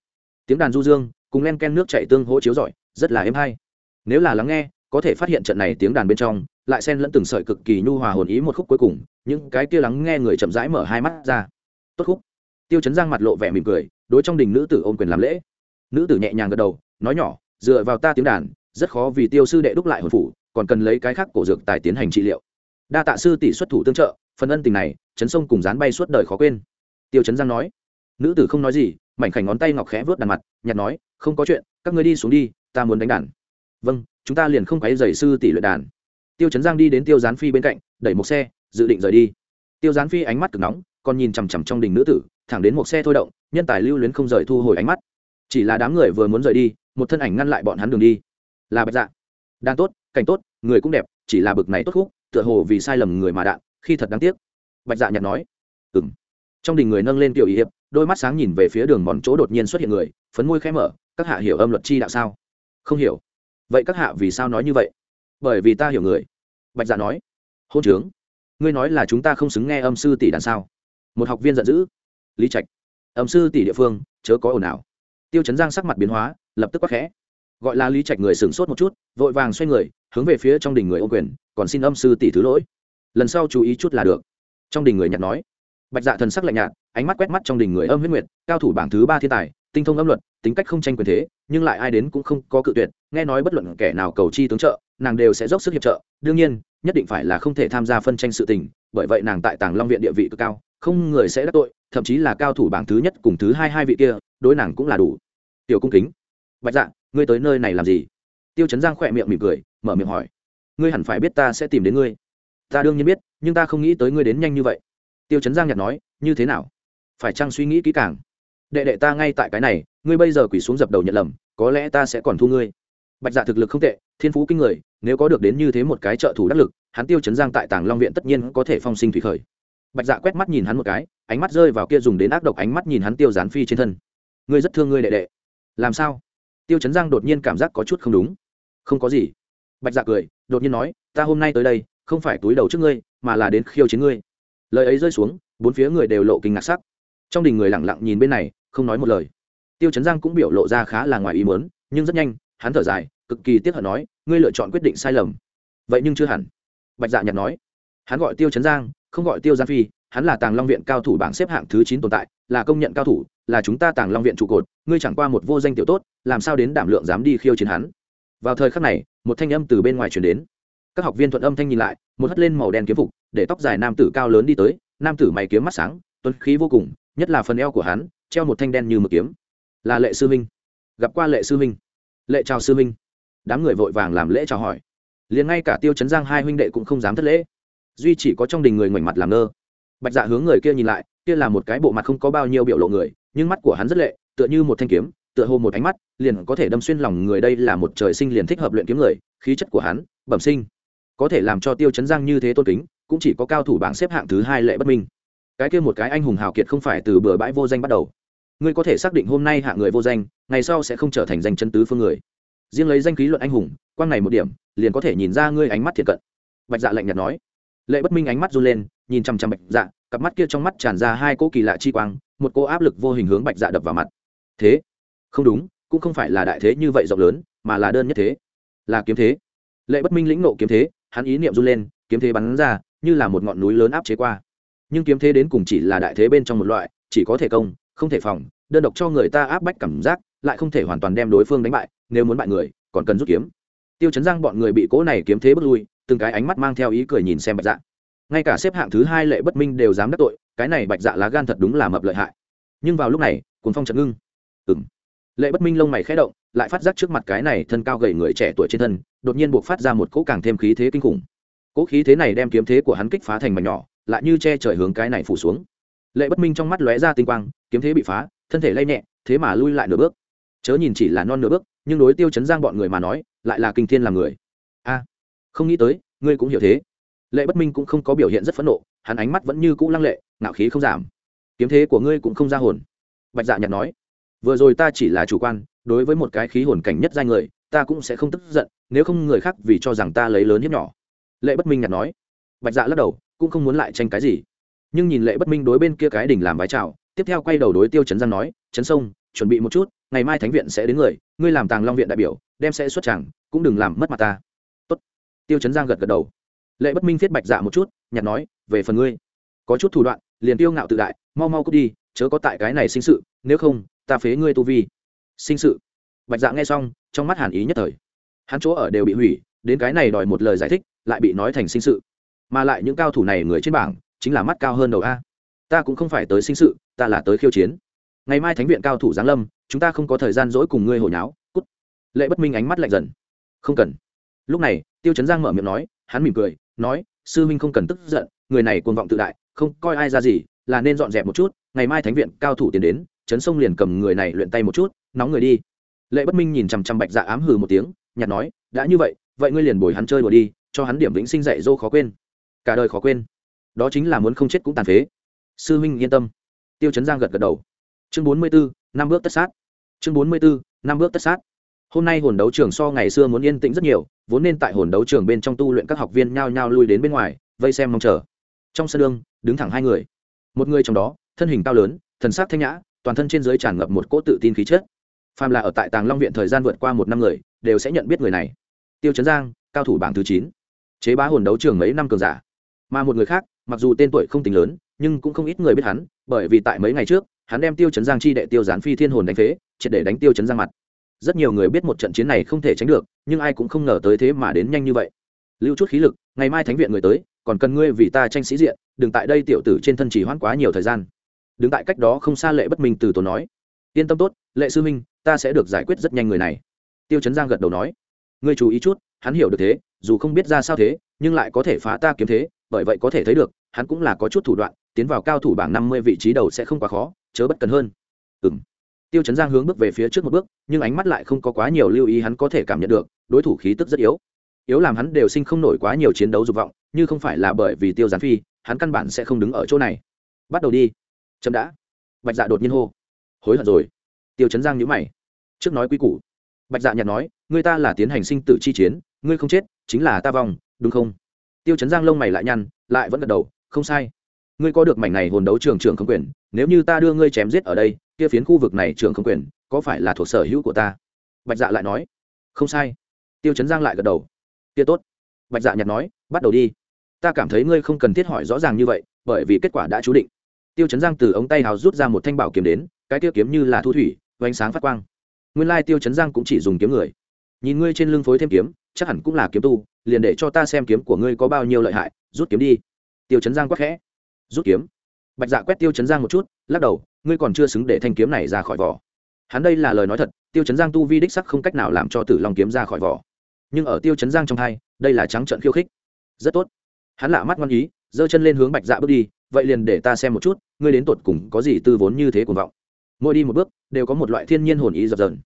Tiếng đàn du dương, cùng len ken nước chảy tương hỗ chiếu rọi, rất là êm hay. Nếu là lắng nghe, có thể phát hiện trận này tiếng đàn bên trong, lại xen lẫn từng sợi cực kỳ nhu hòa hồn ý một khúc cuối cùng, những cái kia lắng nghe người chậm rãi mở hai mắt ra. Tốt khúc. Tiêu chấn giang mặt lộ vẻ mỉm cười, đối trong đình nữ tử ôm quyền làm lễ. Nữ tử nhẹ nhàng gật đầu, nói nhỏ, dựa vào ta tiếng đàn, rất khó vì tiêu sư đệ đúc lại hồn phủ, còn cần lấy cái khác cổ dược tài tiến hành trị liệu. Đa tạ sư tỷ xuất thủ tương trợ, phần ân tình này, chấn sông cùng dán bay suốt đời khó quên tiêu chấn giang nói. Nữ tử không nói gì, mảnh khảnh ngón tay ngọc khẽ vớt đàn mặt nhặt nói, không có chuyện, các ngươi đi xuống đi, ta muốn đánh đàn. Vâng chúng ta liền không quấy giày sư tỷ luyện đàn. Tiêu chấn giang đi đến tiêu gián phi bên cạnh, đẩy một xe, dự định rời đi. Tiêu gián phi ánh mắt cực nóng, còn nhìn chằm chằm trong đình nữ tử, thẳng đến một xe thôi động, nhân tài lưu luyến không rời thu hồi ánh mắt. Chỉ là đám người vừa muốn rời đi, một thân ảnh ngăn lại bọn hắn đường đi. Là bạch dạ. Đàn tốt, cảnh tốt, người cũng đẹp, chỉ là bực này tốt khúc, tựa hồ vì sai lầm người mà đạn, khi thật đáng tiếc. Bạch dạ nhặt nói. Ừng trong đình người nâng lên tiểu ý hiệp, đôi mắt sáng nhìn về phía đường mòn chỗ đột nhiên xuất hiện người, phấn môi khẽ mở, các hạ hiểu âm luật chi đạo sao? Không hiểu. Vậy các hạ vì sao nói như vậy? Bởi vì ta hiểu người. Bạch dạ nói. Hôn trướng. Ngươi nói là chúng ta không xứng nghe âm sư tỷ đàn sao? Một học viên giận dữ. Lý trạch, âm sư tỷ địa phương, chớ có ồn ào. Tiêu chấn giang sắc mặt biến hóa, lập tức quắc khẽ. Gọi là lý trạch người sửng sốt một chút, vội vàng xoay người, hướng về phía trong đình người ô quyền, còn xin âm sư tỷ thứ lỗi. Lần sau chú ý chút là được. Trong đình người nhặt nói bạch dạ thần sắc lạnh nhạt, ánh mắt quét mắt trong đình người âm huyết nguyệt, cao thủ bảng thứ ba thiên tài, tinh thông âm luật, tính cách không tranh quyền thế, nhưng lại ai đến cũng không có cự tuyệt, nghe nói bất luận kẻ nào cầu chi tướng trợ, nàng đều sẽ dốc sức hiệp trợ. Đương nhiên, nhất định phải là không thể tham gia phân tranh sự tình, bởi vậy nàng tại tàng long viện địa vị cực cao, không người sẽ đắc tội, thậm chí là cao thủ bảng thứ nhất cùng thứ hai hai vị kia, đối nàng cũng là đủ. Tiểu cung kính. Bạch dạ ngươi tới nơi này làm gì? Tiêu chấn giang khỏe miệng mỉm cười, mở miệng hỏi. Ngươi hẳn phải biết ta sẽ tìm đến ngươi. Ta đương nhiên biết, nhưng ta không nghĩ tới ngươi đến nhanh như vậy tiêu chấn giang nhặt nói, như thế nào? Phải chăng suy nghĩ kỹ càng? Đệ đệ ta ngay tại cái này, ngươi bây giờ quỳ xuống dập đầu nhận lầm, có lẽ ta sẽ còn thu ngươi. Bạch dạ thực lực không tệ, thiên phú kinh người, nếu có được đến như thế một cái trợ thủ đắc lực, hắn tiêu chấn giang tại tàng long viện tất nhiên có thể phong sinh thủy khởi. Bạch dạ quét mắt nhìn hắn một cái, ánh mắt rơi vào kia dùng đến ác độc ánh mắt nhìn hắn tiêu gián phi trên thân. Ngươi rất thương ngươi đệ đệ. Làm sao? Tiêu chấn giang đột nhiên cảm giác có chút không đúng. Không có gì. Bạch dạ cười, đột nhiên nói, ta hôm nay tới đây, không phải túi đầu trước ngươi, mà là đến khiêu chiến ngươi lời ấy rơi xuống, bốn phía người đều lộ kinh ngạc sắc. Trong đình người lẳng lặng nhìn bên này, không nói một lời. Tiêu chấn giang cũng biểu lộ ra khá là ngoài ý muốn, nhưng rất nhanh, hắn thở dài, cực kỳ tiếc hận nói, ngươi lựa chọn quyết định sai lầm. Vậy nhưng chưa hẳn. Bạch dạ nhặt nói. Hắn gọi tiêu chấn giang, không gọi tiêu giang phi, hắn là tàng long viện cao thủ bảng xếp hạng thứ chín tồn tại, là công nhận cao thủ, là chúng ta tàng long viện trụ cột, ngươi chẳng qua một vô danh tiểu tốt, làm sao đến đảm lượng dám đi khiêu chiến hắn? Vào thời khắc này, một thanh âm từ bên ngoài truyền đến các học viên thuận âm thanh nhìn lại, một hất lên màu đen kiếm phục, để tóc dài nam tử cao lớn đi tới, nam tử mày kiếm mắt sáng, tuấn khí vô cùng, nhất là phần eo của hắn, treo một thanh đen như mực kiếm. Là lệ sư minh. Gặp qua lệ sư minh. Lệ chào sư minh. Đám người vội vàng làm lễ chào hỏi. Liền ngay cả tiêu chấn giang hai huynh đệ cũng không dám thất lễ. Duy chỉ có trong đình người ngoảnh mặt làm ngơ. Bạch dạ hướng người kia nhìn lại, kia là một cái bộ mặt không có bao nhiêu biểu lộ người, nhưng mắt của hắn rất lệ, tựa như một thanh kiếm, tựa hồ một ánh mắt, liền có thể đâm xuyên lòng người. Đây là một trời sinh liền thích hợp luyện kiếm người, khí chất của hắn, bẩm sinh có thể làm cho tiêu chấn giang như thế tôn kính, cũng chỉ có cao thủ bảng xếp hạng thứ hai lệ bất minh. Cái kia một cái anh hùng hào kiệt không phải từ bừa bãi vô danh bắt đầu. Ngươi có thể xác định hôm nay hạng người vô danh, ngày sau sẽ không trở thành danh chân tứ phương người. Riêng lấy danh khí luận anh hùng, quang này một điểm, liền có thể nhìn ra ngươi ánh mắt thiệt cận. Bạch dạ lạnh nhạt nói. Lệ bất minh ánh mắt run lên, nhìn chằm chằm bạch dạ cặp mắt kia trong mắt tràn ra hai cỗ kỳ lạ chi quang, một cỗ áp lực vô hình hướng bạch dạ đập vào mặt. Thế? Không đúng, cũng không phải là đại thế như vậy rộng lớn, mà là đơn nhất thế. Là kiếm thế. Lệ bất minh lĩnh nộ kiếm thế hắn ý niệm run lên, kiếm thế bắn ra, như là một ngọn núi lớn áp chế qua. Nhưng kiếm thế đến cùng chỉ là đại thế bên trong một loại, chỉ có thể công, không thể phòng, đơn độc cho người ta áp bách cảm giác, lại không thể hoàn toàn đem đối phương đánh bại, nếu muốn bại người, còn cần rút kiếm. Tiêu chấn giang bọn người bị cố này kiếm thế bước lui, từng cái ánh mắt mang theo ý cười nhìn xem bạch dạ. Ngay cả xếp hạng thứ hai lệ bất minh đều dám đắc tội, cái này bạch dạ lá gan thật đúng là mập lợi hại. Nhưng vào lúc này cuốn phong chật ngưng. Ừ lệ bất minh lông mày khẽ động, lại phát giác trước mặt cái này thân cao gầy người trẻ tuổi trên thân, đột nhiên buộc phát ra một cỗ càng thêm khí thế kinh khủng. Cỗ khí thế này đem kiếm thế của hắn kích phá thành mảnh nhỏ, lại như che trời hướng cái này phủ xuống. Lệ bất minh trong mắt lóe ra tinh quang, kiếm thế bị phá, thân thể lay nhẹ, thế mà lui lại nửa bước. Chớ nhìn chỉ là non nửa bước, nhưng đối tiêu chấn giang bọn người mà nói, lại là kinh thiên làm người. A, không nghĩ tới, ngươi cũng hiểu thế. Lệ bất minh cũng không có biểu hiện rất phẫn nộ, hắn ánh mắt vẫn như cũ lăng lệ, ngạo khí không giảm. Kiếm thế của ngươi cũng không ra hồn. Bạch dạ nhạt nói vừa rồi ta chỉ là chủ quan, đối với một cái khí hồn cảnh nhất giai người, ta cũng sẽ không tức giận, nếu không người khác vì cho rằng ta lấy lớn hiếp nhỏ. Lệ bất minh nhạt nói. Bạch dạ lắc đầu, cũng không muốn lại tranh cái gì. Nhưng nhìn lệ bất minh đối bên kia cái đỉnh làm vái chào, tiếp theo quay đầu đối tiêu chấn giang nói, chấn sông, chuẩn bị một chút, ngày mai thánh viện sẽ đến người, ngươi làm tàng long viện đại biểu, đem sẽ xuất chẳng cũng đừng làm mất mặt ta. Tốt. tiêu chấn giang gật gật đầu. Lệ bất minh thiết bạch dạ một chút nhặt nói, về phần ngươi, có chút thủ đoạn, liền tiêu ngạo tự đại, mau mau cút đi, chớ có tại cái này sinh sự, nếu không ta phế ngươi tu vi. Sinh sự. Bạch dạ nghe xong, trong mắt hàn ý nhất thời. Hắn chỗ ở đều bị hủy, đến cái này đòi một lời giải thích, lại bị nói thành sinh sự. Mà lại những cao thủ này người trên bảng, chính là mắt cao hơn đầu a. Ta cũng không phải tới sinh sự, ta là tới khiêu chiến. Ngày mai thánh viện cao thủ giáng lâm, chúng ta không có thời gian dỗi cùng ngươi hồi nháo, cút. Lệ bất minh ánh mắt lạnh dần. Không cần. Lúc này, tiêu chấn giang mở miệng nói, hắn mỉm cười, nói, sư minh không cần tức giận, người này cuồng vọng tự đại, không coi ai ra gì, là nên dọn dẹp một chút, ngày mai thánh viện cao thủ tiến đến chấn sông liền cầm người này luyện tay một chút, nóng người đi. Lệ bất minh nhìn chằm chằm bạch dạ ám hừ một tiếng, nhạt nói, đã như vậy vậy ngươi liền bồi hắn chơi đùa đi, cho hắn điểm vĩnh sinh dạy dô khó quên. Cả đời khó quên. Đó chính là muốn không chết cũng tàn phế. Sư minh yên tâm. Tiêu chấn giang gật gật đầu. Chương bốn mươi bốn năm bước tất sát. Chương bốn mươi bốn năm bước tất sát. Hôm nay hồn đấu trường so ngày xưa muốn yên tĩnh rất nhiều, vốn nên tại hồn đấu trường bên trong tu luyện các học viên nhao nhao lui đến bên ngoài, vây xem mong chờ. Trong sân đương đứng thẳng hai người. Một người trong đó, thân hình cao lớn, thần sắc thanh nhã toàn thân trên dưới tràn ngập một cỗ tự tin khí chất. Phàm là ở tại tàng long viện thời gian vượt qua một năm người, đều sẽ nhận biết người này. Tiêu chấn giang, cao thủ bảng thứ chín. Chế bá hồn đấu trường mấy năm cường giả. Mà một người khác, mặc dù tên tuổi không tính lớn, nhưng cũng không ít người biết hắn, bởi vì tại mấy ngày trước, hắn đem tiêu chấn giang chi đệ tiêu gián phi thiên hồn đánh phế, triệt để đánh tiêu chấn giang mặt. Rất nhiều người biết một trận chiến này không thể tránh được, nhưng ai cũng không ngờ tới thế mà đến nhanh như vậy. Lưu chút khí lực, ngày mai thánh viện người tới, còn cần ngươi vì ta tranh sĩ diện, đừng tại đây tiểu tử trên thân chỉ hoãn quá nhiều thời gian đứng tại cách đó không xa lệ bất minh từ tốn nói, yên tâm tốt, lệ sư minh ta sẽ được giải quyết rất nhanh người này. Tiêu chấn giang gật đầu nói, ngươi chú ý chút, hắn hiểu được thế, dù không biết ra sao thế, nhưng lại có thể phá ta kiếm thế, bởi vậy có thể thấy được, hắn cũng là có chút thủ đoạn, tiến vào cao thủ bảng năm mươi vị trí đầu sẽ không quá khó, chớ bất cần hơn. Ừng tiêu chấn giang hướng bước về phía trước một bước, nhưng ánh mắt lại không có quá nhiều lưu ý hắn có thể cảm nhận được, đối thủ khí tức rất yếu. Yếu làm hắn đều sinh không nổi quá nhiều chiến đấu dục vọng, như không phải là bởi vì tiêu gián phi, hắn căn bản sẽ không đứng ở chỗ này. Bắt đầu đi chậm đã. Bạch dạ đột nhiên hô. Hối hận rồi. Tiêu chấn giang nhữ mày. Trước nói quy củ. Bạch dạ nhạt nói người ta là tiến hành sinh tử chi chiến, ngươi không chết, chính là ta vong, đúng không? Tiêu chấn giang lông mày lại nhăn, lại vẫn gật đầu, không sai. Ngươi có được mảnh này hồn đấu trường trường không quyền, nếu như ta đưa ngươi chém giết ở đây, kia phiến khu vực này trường không quyền, có phải là thuộc sở hữu của ta? Bạch dạ lại nói, không sai. Tiêu chấn giang lại gật đầu, kia tốt. Bạch dạ nhặt nói, bắt đầu đi. Ta cảm thấy ngươi không cần thiết hỏi rõ ràng như vậy, bởi vì kết quả đã chú định tiêu chấn giang từ ống tay hào rút ra một thanh bảo kiếm đến, cái tiêu kiếm như là thu thủy và ánh sáng phát quang. Nguyên lai tiêu chấn giang cũng chỉ dùng kiếm người. Nhìn ngươi trên lưng phối thêm kiếm, chắc hẳn cũng là kiếm tu, liền để cho ta xem kiếm của ngươi có bao nhiêu lợi hại, rút kiếm đi. Tiêu chấn giang quắc khẽ. Rút kiếm. Bạch dạ quét tiêu chấn giang một chút, lắc đầu, ngươi còn chưa xứng để thanh kiếm này ra khỏi vỏ. Hắn đây là lời nói thật, tiêu chấn giang tu vi đích sắc không cách nào làm cho tử long kiếm ra khỏi vỏ. Nhưng ở tiêu chấn giang trong hai, đây là trắng trận khiêu khích. Rất tốt. Hắn lạ mắt ngoan ý, giơ chân lên hướng bạch dạ bước đi vậy liền để ta xem một chút, ngươi đến tột cùng có gì tư vốn như thế cuồng vọng. Mỗi đi một bước, đều có một loại thiên nhiên hồn ý dập dờn.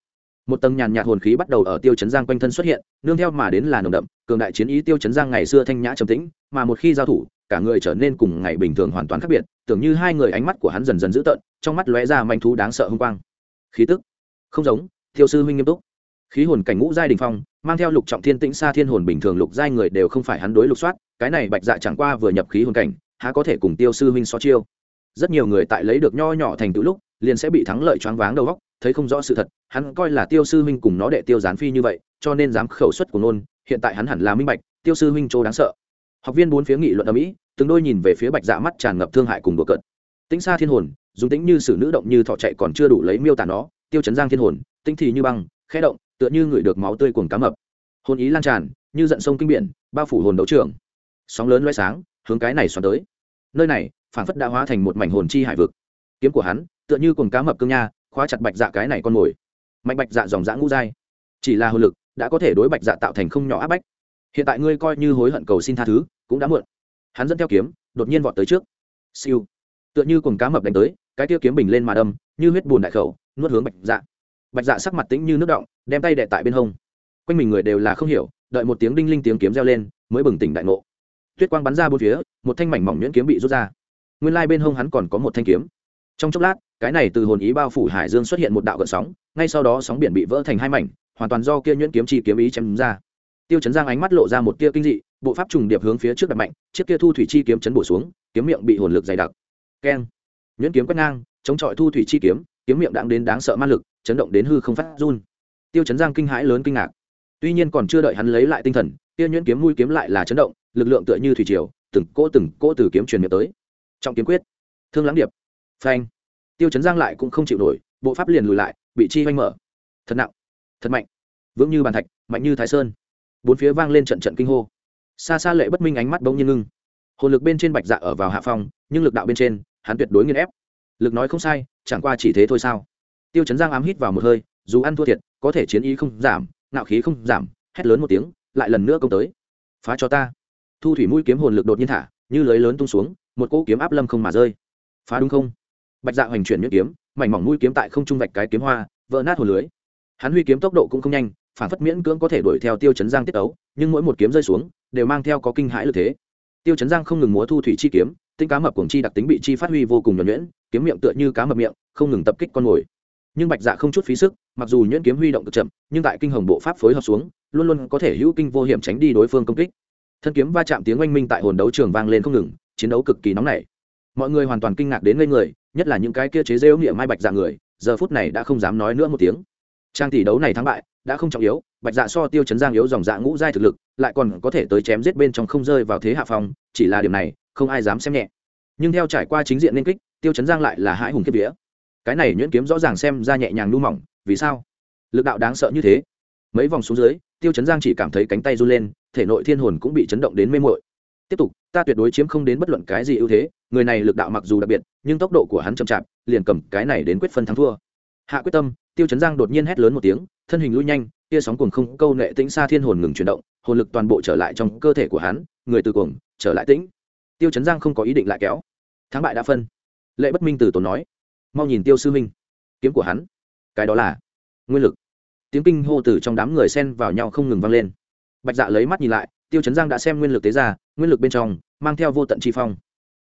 Một tầng nhàn nhạt hồn khí bắt đầu ở tiêu chấn giang quanh thân xuất hiện, nương theo mà đến là nồng đậm, cường đại chiến ý tiêu chấn giang ngày xưa thanh nhã trầm tĩnh, mà một khi giao thủ, cả người trở nên cùng ngày bình thường hoàn toàn khác biệt, tưởng như hai người ánh mắt của hắn dần dần dữ tợn, trong mắt lóe ra manh thú đáng sợ hung quang. Khí tức, không giống, tiêu sư huynh nghiêm túc. Khí hồn cảnh ngũ giai đình phong, mang theo lục trọng thiên tĩnh xa thiên hồn bình thường lục giai người đều không phải hắn đối lục soát, cái này bạch dạ chẳng qua vừa nhập khí hồn cảnh há có thể cùng tiêu sư huynh so chiêu. Rất nhiều người tại lấy được nho nhỏ thành tựu lúc, liền sẽ bị thắng lợi choáng váng đầu góc, thấy không rõ sự thật, hắn coi là tiêu sư huynh cùng nó đệ tiêu gián phi như vậy, cho nên dám khẩu suất của nôn hiện tại hắn hẳn là minh bạch, tiêu sư huynh chỗ đáng sợ. Học viên bốn phía nghị luận ở mỹ, từng đôi nhìn về phía bạch dạ mắt tràn ngập thương hại cùng bừa cợt. Tĩnh xa thiên hồn, dùng tĩnh như sử nữ động như thọ chạy còn chưa đủ lấy miêu tả nó, tiêu chấn giang thiên hồn, tĩnh thì như băng, khẽ động, tựa như người được máu tươi cuồng cá mập. Hồn ý lan tràn, như giận sông kinh biển, bao phủ hồn đấu trường. Sóng lớn loay sáng hướng cái này xoắn tới. Nơi này phản phất đã hóa thành một mảnh hồn chi hải vực. Kiếm của hắn, tựa như cuồng cá mập cương nha, khóa chặt bạch dạ cái này con mồi. Mạnh bạch dạ dòng dã ngũ dai chỉ là hồn lực, đã có thể đối bạch dạ tạo thành không nhỏ áp bách. Hiện tại ngươi coi như hối hận cầu xin tha thứ, cũng đã muộn. Hắn dẫn theo kiếm, đột nhiên vọt tới trước. Siêu. Tựa như cùng cá mập đánh tới, cái tiêu kiếm bình lên mà đâm, như huyết bùn đại khẩu, nuốt hướng bạch dạ. Bạch dạ sắc mặt tĩnh như nước động, đem tay đệ tại bên hông. Quanh mình người đều là không hiểu, đợi một tiếng đinh linh tiếng kiếm reo lên, mới bừng tỉnh đại ngộ tuyết quang bắn ra bốn phía, một thanh mảnh mỏng nhuyễn kiếm bị rút ra. Nguyên lai bên hông hắn còn có một thanh kiếm. Trong chốc lát, cái này từ hồn ý bao phủ hải dương xuất hiện một đạo gợn sóng, ngay sau đó sóng biển bị vỡ thành hai mảnh, hoàn toàn do kia nhuyễn kiếm chi kiếm ý chém ra. Tiêu chấn giang ánh mắt lộ ra một tia kinh dị, bộ pháp trùng điệp hướng phía trước đặt mạnh, chiếc kia thu thủy chi kiếm chấn bổ xuống, kiếm miệng bị hồn lực dày đặc. Keng. Nhuyễn kiếm quét ngang, chống chọi thu thủy chi kiếm kiếm miệng đặng đến đáng sợ ma lực, chấn động đến hư không phát run. Tiêu chấn giang kinh hãi lớn kinh ngạc. Tuy nhiên còn chưa đợi hắn lấy lại tinh thần kia nhuyễn kiếm mũi kiếm lại là chấn động, lực lượng tựa như thủy triều, từng cỗ từng cỗ từ kiếm truyền miệng tới. Trọng kiếm quyết. Thương lãng điệp. Phanh. Tiêu chấn giang lại cũng không chịu nổi, bộ pháp liền lùi lại, bị chi oanh mở. Thật nặng. Thật mạnh. Vững như bàn thạch, mạnh như thái sơn. Bốn phía vang lên trận trận kinh hô. Xa xa lệ bất minh ánh mắt bỗng nhiên ngưng. Hồn lực bên trên bạch dạ ở vào hạ phong, nhưng lực đạo bên trên, hắn tuyệt đối nghiên ép. Lực nói không sai, chẳng qua chỉ thế thôi sao? Tiêu chấn giang ám hít vào một hơi, dù ăn thua thiệt, có thể chiến ý không giảm, ngạo khí không giảm, hét lớn một tiếng lại lần nữa công tới. Phá cho ta. Thu thủy mũi kiếm hồn lực đột nhiên thả, như lưới lớn tung xuống, một cỗ kiếm áp lâm không mà rơi. Phá đúng không? Bạch dạ hoành chuyển nhuyễn kiếm, mảnh mỏng mũi kiếm tại không trung vạch cái kiếm hoa, vỡ nát hồn lưới. Hắn huy kiếm tốc độ cũng không nhanh, phản phất miễn cưỡng có thể đuổi theo tiêu chấn giang tiết ấu, nhưng mỗi một kiếm rơi xuống, đều mang theo có kinh hãi lực thế. Tiêu chấn giang không ngừng múa thu thủy chi kiếm, tinh cá mập cuồng chi đặc tính bị chi phát huy vô cùng nhuẩn nhuyễn, kiếm miệng tựa như cá mập miệng, không ngừng tập kích con mồi nhưng bạch dạ không chút phí sức, mặc dù nhuyễn kiếm huy động cực chậm, nhưng tại kinh hồng bộ pháp phối hợp xuống, luôn luôn có thể hữu kinh vô hiểm tránh đi đối phương công kích. Thân kiếm va chạm tiếng oanh minh tại hồn đấu trường vang lên không ngừng, chiến đấu cực kỳ nóng nảy. Mọi người hoàn toàn kinh ngạc đến ngây người, nhất là những cái kia chế rêu nghĩa mai bạch dạ người, giờ phút này đã không dám nói nữa một tiếng. Trang tỷ đấu này thắng bại, đã không trọng yếu, bạch dạ so tiêu chấn giang yếu dòng dạ ngũ giai thực lực, lại còn có thể tới chém giết bên trong không rơi vào thế hạ phong, chỉ là điểm này, không ai dám xem nhẹ. Nhưng theo trải qua chính diện liên kích, tiêu chấn giang lại là hãi hùng kiếp vía cái này nhuyễn kiếm rõ ràng xem ra nhẹ nhàng nu mỏng, vì sao? Lực đạo đáng sợ như thế. Mấy vòng xuống dưới, tiêu chấn giang chỉ cảm thấy cánh tay run lên, thể nội thiên hồn cũng bị chấn động đến mê mội tiếp tục, ta tuyệt đối chiếm không đến bất luận cái gì ưu thế, người này lực đạo mặc dù đặc biệt, nhưng tốc độ của hắn chậm chạp, liền cầm cái này đến quyết phân thắng thua. Hạ quyết tâm, tiêu chấn giang đột nhiên hét lớn một tiếng, thân hình lui nhanh, tia sóng cuồng không câu nệ tĩnh xa thiên hồn ngừng chuyển động, hồn lực toàn bộ trở lại trong cơ thể của hắn, người từ cuồng, trở lại tĩnh. Tiêu chấn giang không có ý định lại kéo. Thắng bại đã phân. Lệ bất minh từ tốn nói mau nhìn tiêu sư minh kiếm của hắn. Cái đó là nguyên lực. Tiếng kinh hô từ trong đám người xen vào nhau không ngừng vang lên. Bạch dạ lấy mắt nhìn lại, tiêu chấn giang đã xem nguyên lực tế ra, nguyên lực bên trong, mang theo vô tận chi phong.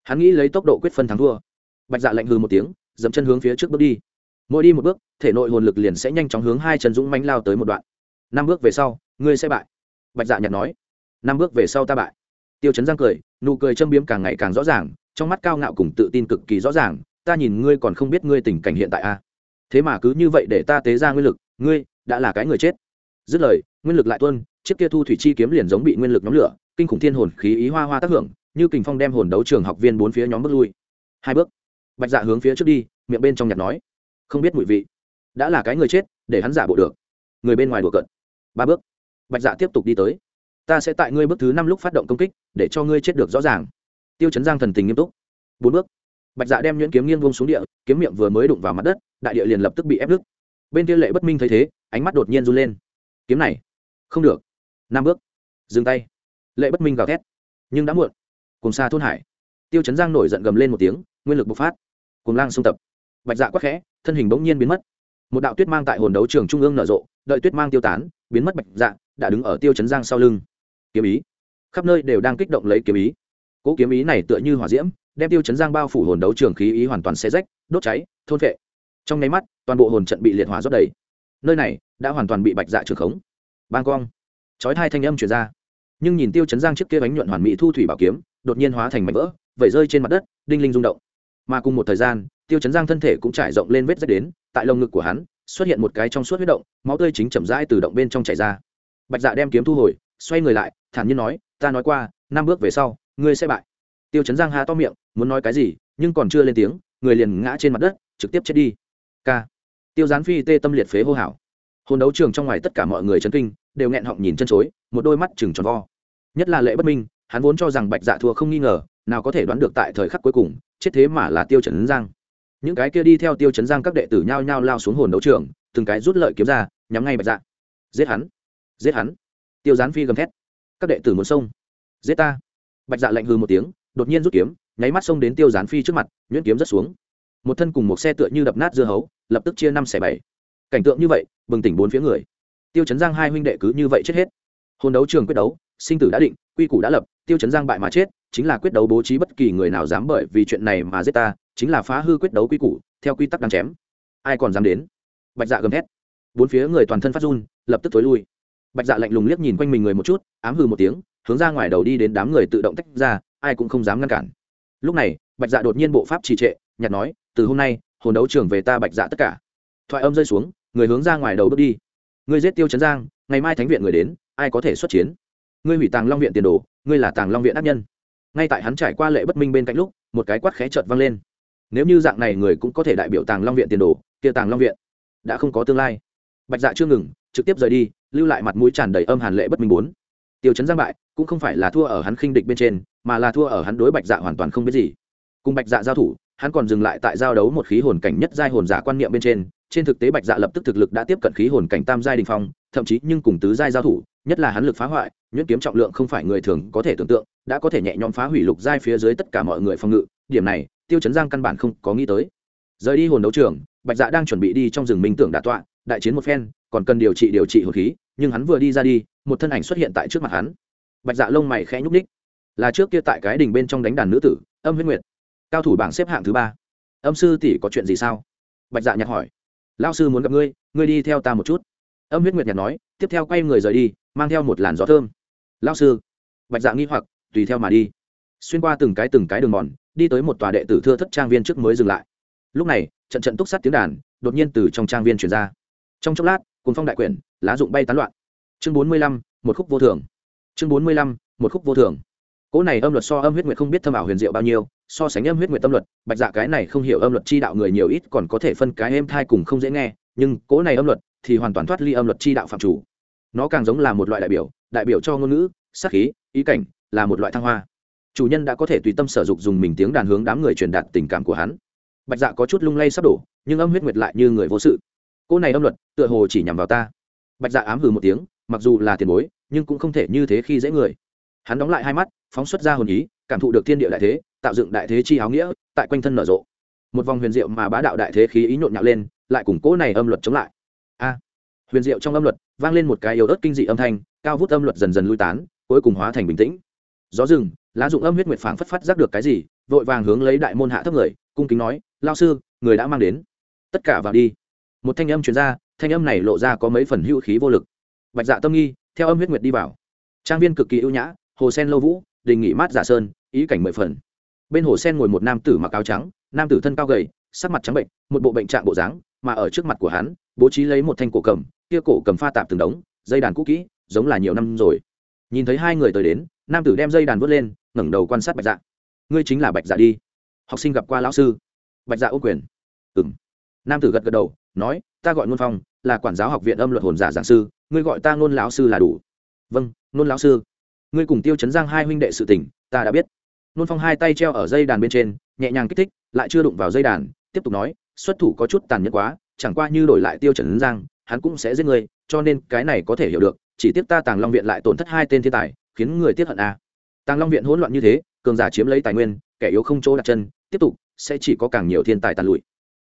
Hắn nghĩ lấy tốc độ quyết phân thắng thua. Bạch dạ lạnh hư một tiếng dẫm chân hướng phía trước bước đi. Mỗi đi một bước, thể nội hồn lực liền sẽ nhanh chóng hướng hai chân dũng mánh lao tới một đoạn. Năm bước về sau, ngươi sẽ bại. Bạch dạ nhặt nói. Năm bước về sau ta bại. Tiêu chấn giang cười, nụ cười châm biếm càng ngày càng rõ ràng, trong mắt cao ngạo cùng tự tin cực kỳ rõ ràng ta nhìn ngươi còn không biết ngươi tình cảnh hiện tại a à? thế mà cứ như vậy để ta tế ra nguyên lực, ngươi đã là cái người chết. Dứt lời, nguyên lực lại tuân chiếc kia thu thủy chi kiếm liền giống bị nguyên lực nhóm lửa, kinh khủng thiên hồn khí ý hoa hoa tác hưởng, như kình phong đem hồn đấu trường học viên bốn phía nhóm bước lui. Hai bước, bạch dạ hướng phía trước đi, miệng bên trong nhặt nói, không biết mùi vị, đã là cái người chết, để hắn giả bộ được. Người bên ngoài đùa cận ba bước, bạch dạ tiếp tục đi tới, ta sẽ tại ngươi bước thứ năm lúc phát động công kích, để cho ngươi chết được rõ ràng. Tiêu chấn giang thần tình nghiêm túc. Bốn bước bạch dạ đem nhuyễn kiếm nghiêng vung xuống địa, kiếm miệng vừa mới đụng vào mặt đất, đại địa liền lập tức bị ép đứt bên kia lệ bất minh thấy thế, ánh mắt đột nhiên run lên. Kiếm này, không được. Năm bước. Dừng tay. Lệ bất minh gào thét. Nhưng đã muộn. Cùng xa thôn hải. Tiêu chấn giang nổi giận gầm lên một tiếng, nguyên lực bộc phát. Cùng lang xung tập. Bạch dạ quắc khẽ, thân hình bỗng nhiên biến mất. Một đạo tuyết mang tại hồn đấu trường trung ương nở rộ, đợi tuyết mang tiêu tán, biến mất bạch dạ đã đứng ở tiêu chấn giang sau lưng. Kiếm ý. Khắp nơi đều đang kích động lấy kiếm ý. Cỗ kiếm ý này tựa như hỏa diễm đem tiêu chấn giang bao phủ hồn đấu trường khí ý hoàn toàn xe rách, đốt cháy, thôn vệ trong nháy mắt, toàn bộ hồn trận bị liệt hỏa rót đầy. Nơi này đã hoàn toàn bị bạch dạ trường khống. Bang quang. Chói hai thanh âm chuyển ra. Nhưng nhìn tiêu chấn giang trước kia bánh nhuận hoàn mỹ thu thủy bảo kiếm, đột nhiên hóa thành mảnh vỡ, vẩy rơi trên mặt đất, đinh linh rung động. Mà cùng một thời gian, tiêu chấn giang thân thể cũng trải rộng lên vết rách đến, tại lồng ngực của hắn, xuất hiện một cái trong suốt huyết động, máu tươi chính chậm rãi từ động bên trong chảy ra. Bạch dạ đem kiếm thu hồi, xoay người lại, thản nhiên nói, ta nói qua, năm bước về sau, ngươi sẽ bại. Tiêu chấn giang ha to miệng muốn nói cái gì, nhưng còn chưa lên tiếng, người liền ngã trên mặt đất, trực tiếp chết đi. K. Tiêu gián phi tê tâm liệt phế hô hào. Hồn đấu trường trong ngoài tất cả mọi người chấn kinh, đều nghẹn họng nhìn chân chối, một đôi mắt chừng tròn vo. Nhất là lệ bất minh, hắn vốn cho rằng bạch dạ thua không nghi ngờ, nào có thể đoán được tại thời khắc cuối cùng, chết thế mà là tiêu trấn giang. Những cái kia đi theo tiêu trấn giang các đệ tử nhao nhao lao xuống hồn đấu trường, từng cái rút lợi kiếm ra, nhắm ngay bạch dạ. Giết hắn! Giết hắn! Tiêu gián phi gầm thét. Các đệ tử muốn xông. Giết ta! Bạch dạ lạnh hư một tiếng, đột nhiên rút kiếm nháy mắt xông đến tiêu gián phi trước mặt, nhuyễn kiếm rất xuống. Một thân cùng một xe tựa như đập nát dưa hấu, lập tức chia năm xẻ bảy. Cảnh tượng như vậy, bừng tỉnh bốn phía người. Tiêu chấn giang hai huynh đệ cứ như vậy chết hết. Hôn đấu trường quyết đấu, sinh tử đã định, quy củ đã lập, tiêu chấn giang bại mà chết, chính là quyết đấu bố trí bất kỳ người nào dám bởi vì chuyện này mà giết ta, chính là phá hư quyết đấu quy củ, theo quy tắc đang chém. Ai còn dám đến? Bạch dạ gầm thét. Bốn phía người toàn thân phát run, lập tức thối lui. Bạch dạ lạnh lùng liếc nhìn quanh mình người một chút, ám hư một tiếng, hướng ra ngoài đầu đi đến đám người tự động tách ra, ai cũng không dám ngăn cản lúc này, bạch dạ đột nhiên bộ pháp trì trệ, nhặt nói, từ hôm nay, hồn đấu trường về ta bạch dạ tất cả. Thoại âm rơi xuống, người hướng ra ngoài đầu bước đi. Ngươi giết tiêu chấn giang, ngày mai thánh viện người đến, ai có thể xuất chiến? Ngươi hủy tàng long viện tiền đồ, ngươi là tàng long viện ác nhân. Ngay tại hắn trải qua lệ bất minh bên cạnh lúc, một cái quát khẽ chợt vang lên. Nếu như dạng này người cũng có thể đại biểu tàng long viện tiền đồ, kia tàng long viện đã không có tương lai. Bạch dạ chưa ngừng, trực tiếp rời đi, lưu lại mặt mũi tràn đầy âm hàn lệ bất minh bốn. Tiêu chấn giang bại, cũng không phải là thua ở hắn khinh địch bên trên mà là thua ở hắn đối bạch dạ hoàn toàn không biết gì. Cùng bạch dạ giao thủ, hắn còn dừng lại tại giao đấu một khí hồn cảnh nhất giai hồn giả quan niệm bên trên trên thực tế bạch dạ lập tức thực lực đã tiếp cận khí hồn cảnh tam giai đình phong, thậm chí nhưng cùng tứ giai giao thủ, nhất là hắn lực phá hoại, nhuyễn kiếm trọng lượng không phải người thường có thể tưởng tượng, đã có thể nhẹ nhõm phá hủy lục giai phía dưới tất cả mọi người phòng ngự, điểm này, tiêu chấn giang căn bản không có nghĩ tới. Rời đi hồn đấu trường, bạch dạ đang chuẩn bị đi trong rừng minh tưởng đà tọa, đại chiến một phen, còn cần điều trị điều trị hồn khí, nhưng hắn vừa đi ra đi, một thân ảnh xuất hiện tại trước mặt hắn. Bạch dạ lông mày khẽ nhúc ních là trước kia tại cái đình bên trong đánh đàn nữ tử, âm huyết nguyệt. Cao thủ bảng xếp hạng thứ ba. Âm sư tỷ có chuyện gì sao? Bạch dạ nhặt hỏi. Lao sư muốn gặp ngươi ngươi đi theo ta một chút. Âm huyết nguyệt nhặt nói, tiếp theo quay người rời đi, mang theo một làn gió thơm. Lao sư. Bạch dạ nghi hoặc, tùy theo mà đi. Xuyên qua từng cái từng cái đường mòn, đi tới một tòa đệ tử thưa thất trang viên trước mới dừng lại. Lúc này, trận trận túc sát tiếng đàn, đột nhiên từ trong trang viên chuyển ra. Trong chốc lát cùng phong đại quyển, lá dụng bay tán loạn. Chương bốn mươi lăm, một khúc vô thường. Chương bốn mươi lăm, một khúc vô thường cỗ này âm luật so âm huyết nguyệt không biết thâm ảo huyền diệu bao nhiêu, so sánh âm huyết nguyệt tâm luật, bạch dạ cái này không hiểu âm luật chi đạo người nhiều ít còn có thể phân cái êm thai cùng không dễ nghe, nhưng cỗ này âm luật thì hoàn toàn thoát ly âm luật chi đạo phạm chủ. Nó càng giống là một loại đại biểu đại biểu cho ngôn ngữ sắc khí, ý cảnh, là một loại thăng hoa. Chủ nhân đã có thể tùy tâm sở dục dùng mình tiếng đàn hướng đám người truyền đạt tình cảm của hắn. Bạch dạ có chút lung lay sắp đổ, nhưng âm huyết nguyệt lại như người vô sự. Cô này âm luật, tựa hồ chỉ nhằm vào ta. Bạch dạ ám hừ một tiếng, mặc dù là tiền bối, nhưng cũng không thể như thế khi dễ người hắn đóng lại hai mắt, phóng xuất ra hồn ý, cảm thụ được thiên địa đại thế, tạo dựng đại thế chi áo nghĩa, tại quanh thân nở rộ. Một vòng huyền diệu mà bá đạo đại thế khí ý nhộn nhạo lên, lại củng cố này âm luật chống lại. A! Huyền diệu trong âm luật vang lên một cái yếu ớt kinh dị âm thanh, cao vút âm luật dần dần lui tán, cuối cùng hóa thành bình tĩnh. Gió rừng, lá dụng âm huyết nguyệt phảng phất phát giác được cái gì, vội vàng hướng lấy đại môn hạ thấp người, cung kính nói lao sư, người đã mang đến. Tất cả vào đi. Một thanh âm truyền ra, thanh âm này lộ ra có mấy phần hữu khí vô lực. Bạch dạ tâm nghi, theo âm huyết nguyệt đi vào. Trang viên cực kỳ ưu nhã hồ sen lâu vũ, đình nghỉ mát giả sơn, ý cảnh mười phần. Bên hồ sen ngồi một nam tử mặc áo trắng, nam tử thân cao gầy, sắc mặt trắng bệnh, một bộ bệnh trạng bộ dáng, mà ở trước mặt của hắn, bố trí lấy một thanh cổ cầm, kia cổ cầm pha tạp từng đống, dây đàn cũ kỹ, giống là nhiều năm rồi. Nhìn thấy hai người tới đến, nam tử đem dây đàn vớt lên, ngẩng đầu quan sát bạch dạ. Ngươi chính là bạch dạ đi. Học sinh gặp qua lão sư. Bạch dạ ô quyền. Ừ m nam tử gật gật đầu, nói, ta gọi ngôn phong, là quản giáo học viện âm luật hồn giả giảng sư, ngươi gọi ta ngôn lão sư là đủ. Vâng ngôn lão sư ngươi cùng tiêu chấn giang hai huynh đệ sự tình, ta đã biết nôn phong hai tay treo ở dây đàn bên trên, nhẹ nhàng kích thích, lại chưa đụng vào dây đàn, tiếp tục nói, xuất thủ có chút tàn nhẫn quá, chẳng qua như đổi lại tiêu Chấn giang, hắn cũng sẽ giết ngươi, cho nên cái này có thể hiểu được, chỉ tiếc ta tàng long viện lại tổn thất hai tên thiên tài, khiến người tiếc hận a à. tàng long viện hỗn loạn như thế, cường giả chiếm lấy tài nguyên, kẻ yếu không chỗ đặt chân, tiếp tục, sẽ chỉ có càng nhiều thiên tài tàn lụi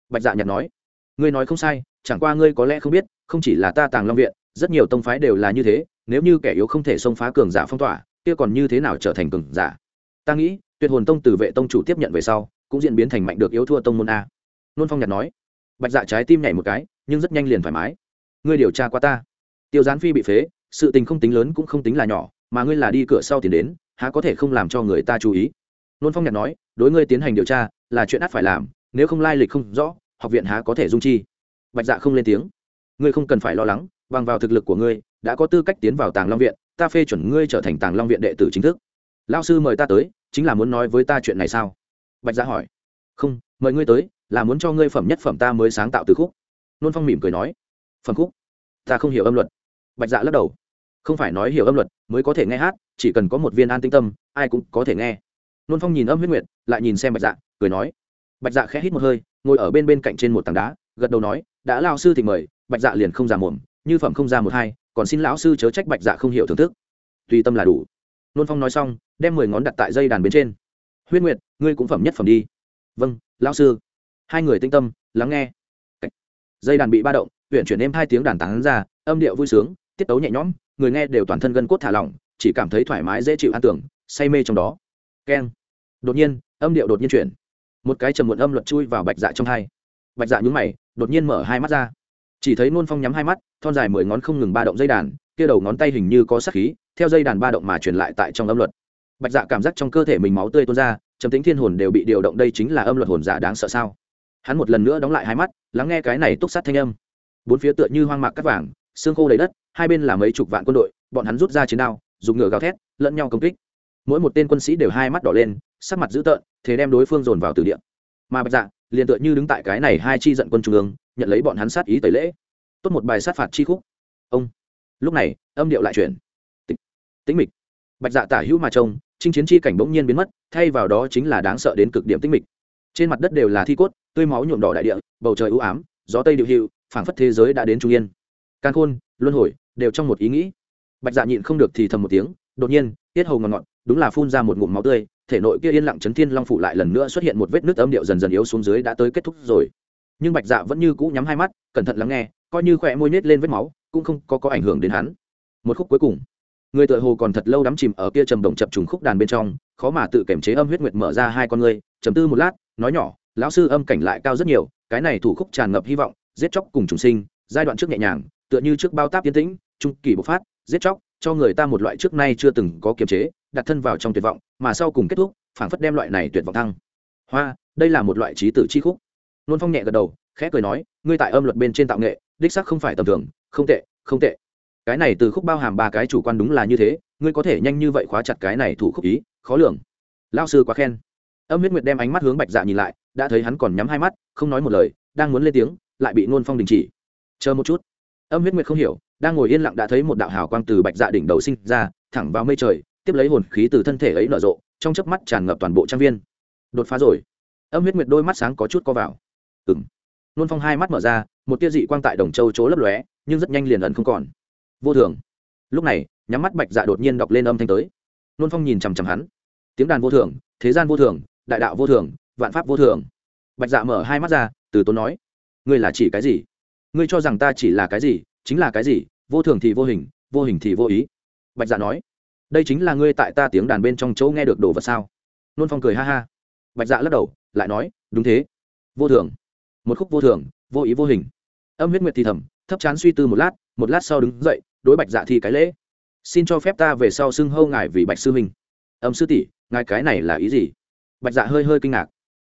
bạch dạ nhạt nói, ngươi nói không sai, chẳng qua ngươi có lẽ không biết, không chỉ là ta tàng long viện rất nhiều tông phái đều là như thế, nếu như kẻ yếu không thể xông phá cường giả phong tỏa, kia còn như thế nào trở thành cường giả? Ta nghĩ, tuyệt hồn tông từ vệ tông chủ tiếp nhận về sau, cũng diễn biến thành mạnh được yếu thua tông môn a. Nôn phong nhạt nói. Bạch dạ trái tim nhảy một cái, nhưng rất nhanh liền thoải mái. Ngươi điều tra qua ta. Tiêu gián phi bị phế, sự tình không tính lớn cũng không tính là nhỏ, mà ngươi là đi cửa sau tiền đến, há có thể không làm cho người ta chú ý? Nôn phong nhạt nói, đối ngươi tiến hành điều tra, là chuyện ắt phải làm, nếu không lai lịch không rõ, học viện há có thể dung chi? Bạch dạ không lên tiếng. Ngươi không cần phải lo lắng bằng vào thực lực của ngươi, đã có tư cách tiến vào tàng long viện, ta phê chuẩn ngươi trở thành tàng long viện đệ tử chính thức. Lao sư mời ta tới, chính là muốn nói với ta chuyện này sao? Bạch dạ hỏi. Không, mời ngươi tới, là muốn cho ngươi phẩm nhất phẩm ta mới sáng tạo từ khúc. Nôn phong mỉm cười nói. Phẩm khúc? Ta không hiểu âm luật. Bạch dạ lắc đầu. Không phải nói hiểu âm luật, mới có thể nghe hát, chỉ cần có một viên an tinh tâm, ai cũng có thể nghe. Nôn phong nhìn âm huyết nguyệt, lại nhìn xem bạch dạ cười nói. Bạch dạ khẽ hít một hơi, ngồi ở bên bên cạnh trên một tảng đá, gật đầu nói, đã lao sư thì mời. Bạch dạ liền không giả mồm như phẩm không ra một hai, còn xin lão sư chớ trách bạch dạ không hiểu thưởng thức. Tùy tâm là đủ. Nôn phong nói xong, đem mười ngón đặt tại dây đàn bên trên. Huyết nguyệt, ngươi cũng phẩm nhất phẩm đi. Vâng lão sư. Hai người tinh tâm, lắng nghe. Dây đàn bị ba động huyện chuyển êm hai tiếng đàn tán ra, âm điệu vui sướng, tiết tấu nhẹ nhõm, người nghe đều toàn thân gân cốt thả lỏng, chỉ cảm thấy thoải mái dễ chịu an tưởng, say mê trong đó. Keng. Đột nhiên, âm điệu đột nhiên chuyển. Một cái trầm muộn âm luật chui vào bạch dạ trong hai. Bạch dạ nhúng mày, đột nhiên mở hai mắt ra chỉ thấy nôn phong nhắm hai mắt, thon dài mười ngón không ngừng ba động dây đàn, kia đầu ngón tay hình như có sắc khí, theo dây đàn ba động mà truyền lại tại trong âm luật. Bạch dạ cảm giác trong cơ thể mình máu tươi tuôn ra, trầm tính thiên hồn đều bị điều động đây chính là âm luật hồn giả đáng sợ sao? Hắn một lần nữa đóng lại hai mắt, lắng nghe cái này túc sát thanh âm. Bốn phía tựa như hoang mạc cắt vàng, xương khô đầy đất, hai bên là mấy chục vạn quân đội, bọn hắn rút ra chiến đao, dùng ngựa gào thét, lẫn nhau công kích. Mỗi một tên quân sĩ đều hai mắt đỏ lên, sắc mặt dữ tợn, thế đem đối phương dồn vào từ địa. Mà bạch dạ liền tựa như đứng tại cái này hai chi giận quân trung ương nhận lấy bọn hắn sát ý tẩy lễ. Tốt một bài sát phạt chi khúc. Ông. Lúc này âm điệu lại chuyển. Tĩnh, tĩnh mịch. Bạch dạ tả hữu mà trông chinh chiến chi cảnh bỗng nhiên biến mất thay vào đó chính là đáng sợ đến cực điểm tĩnh mịch. Trên mặt đất đều là thi cốt tươi máu nhuộm đỏ đại địa bầu trời ưu ám gió tây điệu hiệu phảng phất thế giới đã đến trung yên. Can khôn luân hồi đều trong một ý nghĩ. Bạch dạ nhịn không được thì thầm một tiếng đột nhiên tiết hầu ngọt ngọt đúng là phun ra một ngụm máu tươi thể nội kia yên lặng chấn thiên long phủ lại lần nữa xuất hiện một vết nước âm điệu dần dần yếu xuống dưới đã tới kết thúc rồi. Nhưng bạch dạ vẫn như cũ nhắm hai mắt, cẩn thận lắng nghe, coi như khỏe môi nhét lên vết máu, cũng không có có ảnh hưởng đến hắn. Một khúc cuối cùng. Người tựa hồ còn thật lâu đắm chìm ở kia trầm đồng chập trùng khúc đàn bên trong, khó mà tự kiểm chế âm huyết nguyệt mở ra hai con ngươi chấm tư một lát, nói nhỏ, lão sư âm cảnh lại cao rất nhiều, cái này thủ khúc tràn ngập hy vọng, giết chóc cùng trùng sinh, giai đoạn trước nhẹ nhàng, tựa như trước bao táp tiến tĩnh, trung kỳ bộc phát, giết chóc, cho người ta một loại trước nay chưa từng có kiềm chế đặt thân vào trong tuyệt vọng, mà sau cùng kết thúc, phảng phất đem loại này tuyệt vọng thăng. Hoa, đây là một loại trí tử chi khúc. Nôn phong nhẹ gật đầu, khẽ cười nói, ngươi tại âm luật bên trên tạo nghệ, đích sắc không phải tầm thường, không tệ không tệ. Cái này từ khúc bao hàm ba cái chủ quan đúng là như thế, ngươi có thể nhanh như vậy khóa chặt cái này thủ khúc ý, khó lường. Lao sư quá khen. Âm huyết nguyệt đem ánh mắt hướng bạch dạ nhìn lại, đã thấy hắn còn nhắm hai mắt, không nói một lời, đang muốn lên tiếng, lại bị nôn phong đình chỉ. Chờ một chút. Âm huyết nguyệt không hiểu, đang ngồi yên lặng đã thấy một đạo hào quang từ bạch dạ đỉnh đầu sinh ra, thẳng vào mây trời tiếp lấy hồn khí từ thân thể ấy nở rộ, trong chớp mắt tràn ngập toàn bộ trang viên. Đột phá rồi. Âm huyết nguyệt đôi mắt sáng có chút co vào. Ừ m nôn phong hai mắt mở ra, một tia dị quang tại đồng châu chỗ lấp lóe, nhưng rất nhanh liền ẩn không còn. Vô thường. Lúc này, nhắm mắt bạch dạ đột nhiên đọc lên âm thanh tới. Nôn phong nhìn chằm chằm hắn. Tiếng đàn vô thường, thế gian vô thường, đại đạo vô thường, vạn pháp vô thường. Bạch dạ mở hai mắt ra, từ tốn nói, ngươi là chỉ cái gì? Ngươi cho rằng ta chỉ là cái gì, chính là cái gì? Vô thường thì vô hình vô hình thì vô ý. Bạch dạ nói đây chính là ngươi tại ta tiếng đàn bên trong chỗ nghe được đồ vật sao? Nôn phong cười ha ha. Bạch dạ lắc đầu, lại nói, đúng thế. Vô thường. Một khúc vô thường, vô ý vô hình. Âm huyết nguyệt thì thầm, thấp chán suy tư một lát một lát sau đứng dậy, đối bạch dạ thi cái lễ. Xin cho phép ta về sau xưng hâu ngài vì bạch sư huynh âm sư tỷ, ngài cái này là ý gì? Bạch dạ hơi hơi kinh ngạc.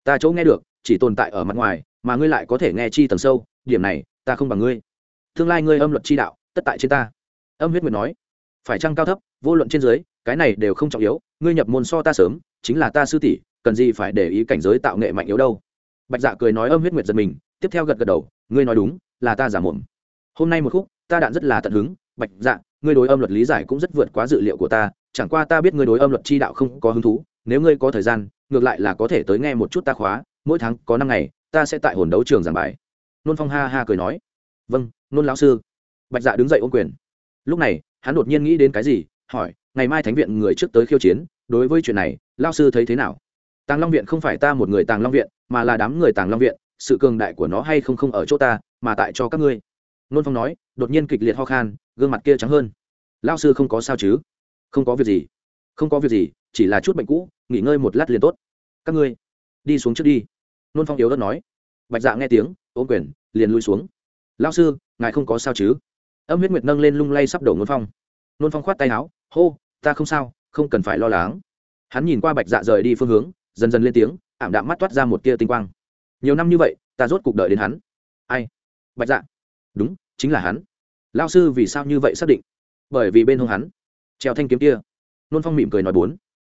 Ta chỗ nghe được, chỉ tồn tại ở mặt ngoài, mà ngươi lại có thể nghe chi tầng sâu, điểm này, ta không bằng ngươi. Tương lai ngươi âm luật chi đạo, tất tại trên ta. Âm huyết nguyệt nói, phải chăng cao thấp? Vô luận trên dưới cái này đều không trọng yếu, ngươi nhập môn so ta sớm, chính là ta sư tỷ, cần gì phải để ý cảnh giới tạo nghệ mạnh yếu đâu. Bạch dạ cười nói âm huyết nguyệt giật mình, tiếp theo gật gật đầu, ngươi nói đúng, là ta giả mồm hôm nay một khúc, ta đạn rất là tận hứng, bạch dạ ngươi đối âm luật lý giải cũng rất vượt quá dự liệu của ta, chẳng qua ta biết ngươi đối âm luật chi đạo không có hứng thú, nếu ngươi có thời gian, ngược lại là có thể tới nghe một chút ta khóa, mỗi tháng có năm ngày, ta sẽ tại hồn đấu trường giảng bài. Nôn phong ha ha cười nói vâng nôn lão sư. Bạch dạ đứng dậy ôm quyền. Lúc này, hắn đột nhiên nghĩ đến cái gì hỏi, ngày mai thánh viện người trước tới khiêu chiến, đối với chuyện này lao sư thấy thế nào? Tàng long viện không phải ta một người tàng long viện, mà là đám người tàng long viện, sự cường đại của nó hay không không ở chỗ ta, mà tại cho các ngươi. Nôn phong nói, đột nhiên kịch liệt ho khan, gương mặt kia trắng hơn. Lao sư không có sao chứ? Không có việc gì. Không có việc gì, chỉ là chút bệnh cũ, nghỉ ngơi một lát liền tốt. Các ngươi, đi xuống trước đi. Nôn phong yếu đất nói. Bạch dạ nghe tiếng, ôm quyền, liền lui xuống. Lao sư, ngài không có sao chứ? Âm huyết nguyệt nâng lên lung lay sắp đổ nôn phong. Nôn phong khoát tay áo hô, ta không sao, không cần phải lo lắng. Hắn nhìn qua bạch dạ rời đi phương hướng, dần dần lên tiếng, ảm đạm mắt toát ra một tia tinh quang. Nhiều năm như vậy, ta rốt cuộc đợi đến hắn. Ai? Bạch dạ. Đúng, chính là hắn. Lao sư vì sao như vậy xác định? Bởi vì bên hông hắn, treo thanh kiếm kia. Nôn phong mỉm cười nói bốn.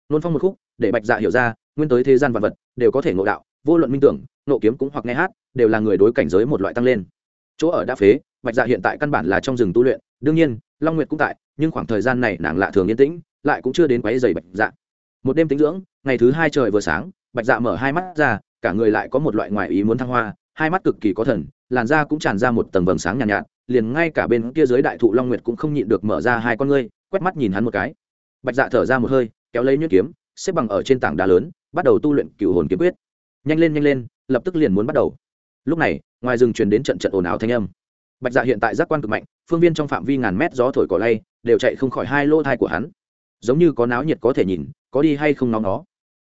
Nôn phong một khúc, để bạch dạ hiểu ra, nguyên tới thế gian vật vật, đều có thể ngộ đạo, vô luận minh tưởng, nộ kiếm cũng hoặc nghe hát, đều là người đối cảnh giới một loại tăng lên. Chỗ ở đã phế, bạch dạ hiện tại căn bản là trong rừng tu luyện đương nhiên long nguyệt cũng tại nhưng khoảng thời gian này nàng lạ thường yên tĩnh lại cũng chưa đến quáy dày bạch dạ. Một đêm tính dưỡng ngày thứ hai trời vừa sáng bạch dạ mở hai mắt ra cả người lại có một loại ngoại ý muốn thăng hoa hai mắt cực kỳ có thần làn da cũng tràn ra một tầng vầng sáng nhàn nhạt, nhạt liền ngay cả bên kia dưới đại thụ long nguyệt cũng không nhịn được mở ra hai con ngươi quét mắt nhìn hắn một cái. Bạch dạ thở ra một hơi kéo lấy nhuyễn kiếm xếp bằng ở trên tảng đá lớn bắt đầu tu luyện cựu hồn kiếm quyết. Nhanh lên nhanh lên lập tức liền muốn bắt đầu. Lúc này ngoài rừng truyền đến trận trận ồn ào thanh âm bạch dạ hiện tại giác quan cực mạnh, phương viên trong phạm vi ngàn mét gió thổi cỏ lay, đều chạy không khỏi hai lỗ thai của hắn. Giống như có náo nhiệt có thể nhìn, có đi hay không nóng nó.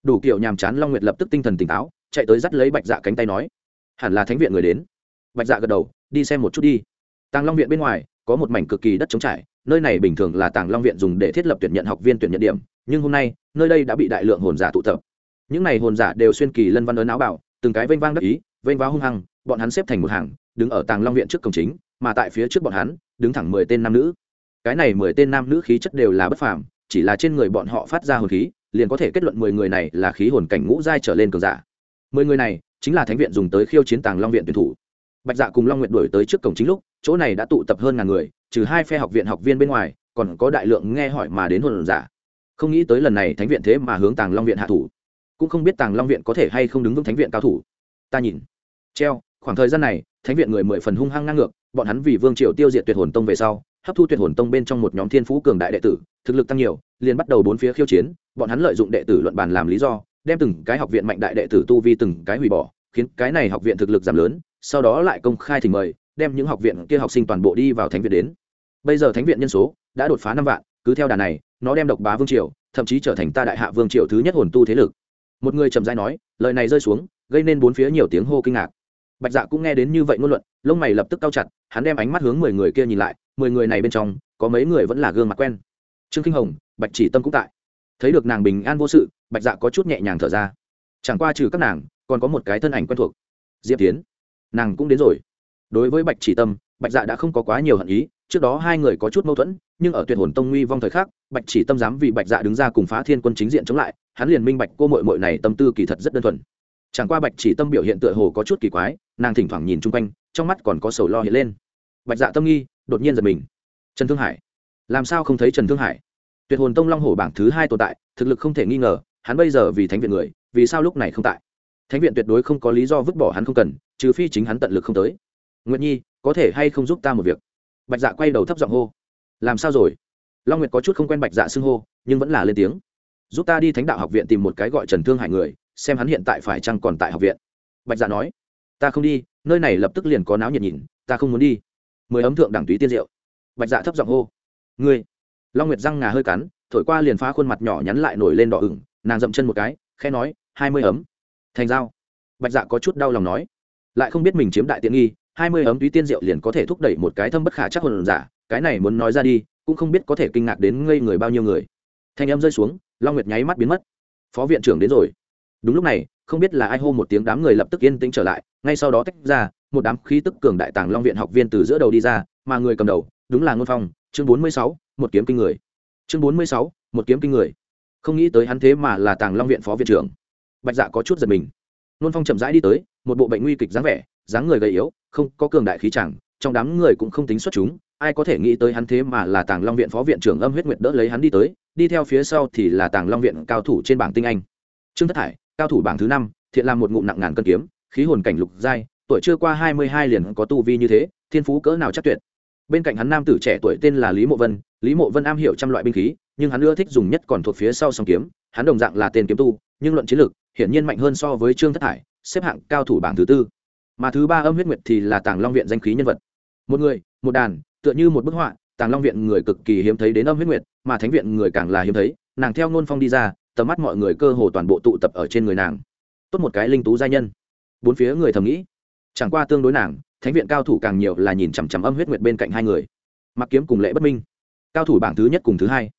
Đủ kiểu nhàm chán long nguyệt lập tức tinh thần tỉnh táo, chạy tới dắt lấy bạch dạ cánh tay nói, hẳn là thánh viện người đến. Bạch dạ gật đầu, đi xem một chút đi. Tàng long viện bên ngoài, có một mảnh cực kỳ đất trống trải, nơi này bình thường là tàng long viện dùng để thiết lập tuyển nhận học viên tuyển nhận điểm, nhưng hôm nay, nơi đây đã bị đại lượng hồn giả tụ tập. Những n à y hồn giả đều xuyên kỳ lân văn ấn áo bảo từng cái vênh vang đắc ý, vênh váo hung hăng, bọn hắn xếp thành một hàng đứng ở tàng long viện trước cổng chính, mà tại phía trước bọn hắn, đứng thẳng mười tên nam nữ. Cái này mười tên nam nữ khí chất đều là bất phàm, chỉ là trên người bọn họ phát ra hồn khí, liền có thể kết luận mười người này là khí hồn cảnh ngũ giai trở lên cường giả. Mười người này chính là thánh viện dùng tới khiêu chiến tàng long viện tuyển thủ. Bạch dạ cùng long nguyện đuổi tới trước cổng chính lúc, chỗ này đã tụ tập hơn ngàn người, trừ hai phe học viện học viên bên ngoài, còn có đại lượng nghe hỏi mà đến hồn giả. Không nghĩ tới lần này thánh viện thế mà hướng tàng long viện hạ thủ. Cũng không biết tàng long viện có thể hay không đứng vững thánh viện cao thủ. Ta nhìn. Treo khoảng thời gian này, thánh viện người mười phần hung hăng ngang ngược, bọn hắn vì vương triều tiêu diệt tuyệt hồn tông về sau, hấp thu tuyệt hồn tông bên trong một nhóm thiên phú cường đại đệ tử, thực lực tăng nhiều, liền bắt đầu bốn phía khiêu chiến, bọn hắn lợi dụng đệ tử luận bàn làm lý do, đem từng cái học viện mạnh đại đệ tử tu vi từng cái hủy bỏ, khiến cái này học viện thực lực giảm lớn, sau đó lại công khai thỉnh mời, đem những học viện kia học sinh toàn bộ đi vào thánh viện đến. Bây giờ thánh viện nhân số đã đột phá năm vạn, cứ theo đà này, nó đem độc bá vương triều, thậm chí trở thành ta đại hạ vương triều thứ nhất hồn tu thế lực. Một người trầm dai nói, lời này rơi xuống, gây nên bốn phía nhiều tiếng hô kinh ngạc bạch dạ cũng nghe đến như vậy ngôn luận, lông mày lập tức cao chặt, hắn đem ánh mắt hướng mười người kia nhìn lại, mười người này bên trong, có mấy người vẫn là gương mặt quen. Trương kinh hồng, bạch chỉ tâm cũng tại. Thấy được nàng bình an vô sự, bạch dạ có chút nhẹ nhàng thở ra. Chẳng qua trừ các nàng, còn có một cái thân ảnh quen thuộc. Diệp tiến. Nàng cũng đến rồi. Đối với bạch chỉ tâm, bạch dạ đã không có quá nhiều hận ý, trước đó hai người có chút mâu thuẫn, nhưng ở tuyệt hồn tông nguy vong thời khắc, bạch chỉ tâm dám vì bạch dạ đứng ra cùng phá thiên quân chính diện chống lại, hắn liền minh bạch cô mội mội này tâm tư kỳ thật rất đơn thuần chẳng qua bạch chỉ tâm biểu hiện tựa hồ có chút kỳ quái, nàng thỉnh thoảng nhìn chung quanh, trong mắt còn có sầu lo hiện lên. Bạch dạ tâm nghi, đột nhiên giật mình. Trần thương hải. Làm sao không thấy trần thương hải? Tuyệt hồn tông long hổ bảng thứ hai tồn tại, thực lực không thể nghi ngờ, hắn bây giờ vì thánh viện người, vì sao lúc này không tại? Thánh viện tuyệt đối không có lý do vứt bỏ hắn không cần, trừ phi chính hắn tận lực không tới. Nguyện nhi, có thể hay không giúp ta một việc? Bạch dạ quay đầu thấp giọng hô. Làm sao rồi? Long nguyệt có chút không quen bạch dạ xưng hô, nhưng vẫn là lên tiếng. Giúp ta đi thánh đạo học viện tìm một cái gọi trần thương hải người xem hắn hiện tại phải chăng còn tại học viện. Bạch dạ nói, ta không đi, nơi này lập tức liền có náo nhiệt nhìn, ta không muốn đi. Mười ấm thượng đẳng túy tiên rượu bạch dạ thấp giọng hô, ngươi. Long nguyệt răng ngà hơi cắn, thổi qua liền phá khuôn mặt nhỏ nhắn lại nổi lên đỏ ửng, nàng dậm chân một cái khe nói, hai mươi ấm. Thành dao bạch dạ có chút đau lòng nói, lại không biết mình chiếm đại tiện nghi, hai mươi ấm túy tiên rượu liền có thể thúc đẩy một cái thâm bất khả chắc hồn giả, cái này muốn nói ra đi, cũng không biết có thể kinh ngạc đến ngây người bao nhiêu người. Thanh âm rơi xuống, long nguyệt nháy mắt biến mất. Phó viện trưởng đến rồi đúng lúc này, không biết là ai hô một tiếng đám người lập tức yên tĩnh trở lại, ngay sau đó tách ra, một đám khí tức cường đại tàng long viện học viên từ giữa đầu đi ra, mà người cầm đầu, đúng là ngôn phong, chương bốn mươi sáu, một kiếm kinh người. Chương bốn mươi sáu, một kiếm kinh người. Không nghĩ tới hắn thế mà là tàng long viện phó viện trưởng. Bạch dạ có chút giật mình. Ngôn phong chậm rãi đi tới, một bộ bệnh nguy kịch dáng vẻ, dáng người gầy yếu, không có cường đại khí chẳng trong đám người cũng không tính xuất chúng, ai có thể nghĩ tới hắn thế mà là tàng long viện phó viện trưởng âm huyết nguyệt đỡ lấy hắn đi tới, đi theo phía sau thì là tàng long viện cao thủ trên bảng tinh anh. Trương thất thải cao thủ bảng thứ năm, thiện làm một ngụm nặng ngàn cân kiếm, khí hồn cảnh lục giai, tuổi chưa qua hai mươi hai liền có tu vi như thế, thiên phú cỡ nào chắc tuyệt. Bên cạnh hắn nam tử trẻ tuổi tên là lý mộ vân, lý mộ vân am hiểu trăm loại binh khí, nhưng hắn ưa thích dùng nhất còn thuộc phía sau song kiếm, hắn đồng dạng là tên kiếm tu, nhưng luận chiến lược hiển nhiên mạnh hơn so với trương thất thải xếp hạng cao thủ bảng thứ tư. Mà thứ ba âm huyết nguyệt thì là tàng long viện danh khí nhân vật. Một người, một đàn, tựa như một bức họa, tàng long viện người cực kỳ hiếm thấy đến âm huyết nguyệt, mà thánh viện người càng là hiếm thấy, nàng theo ngôn phong đi ra tầm mắt mọi người cơ hồ toàn bộ tụ tập ở trên người nàng. Tốt một cái linh tú gia nhân. Bốn phía người thầm nghĩ. Chẳng qua tương đối nàng, thánh viện cao thủ càng nhiều là nhìn chằm chằm âm huyết nguyệt bên cạnh hai người. Mặc kiếm cùng lệ bất minh. Cao thủ bảng thứ nhất cùng thứ hai.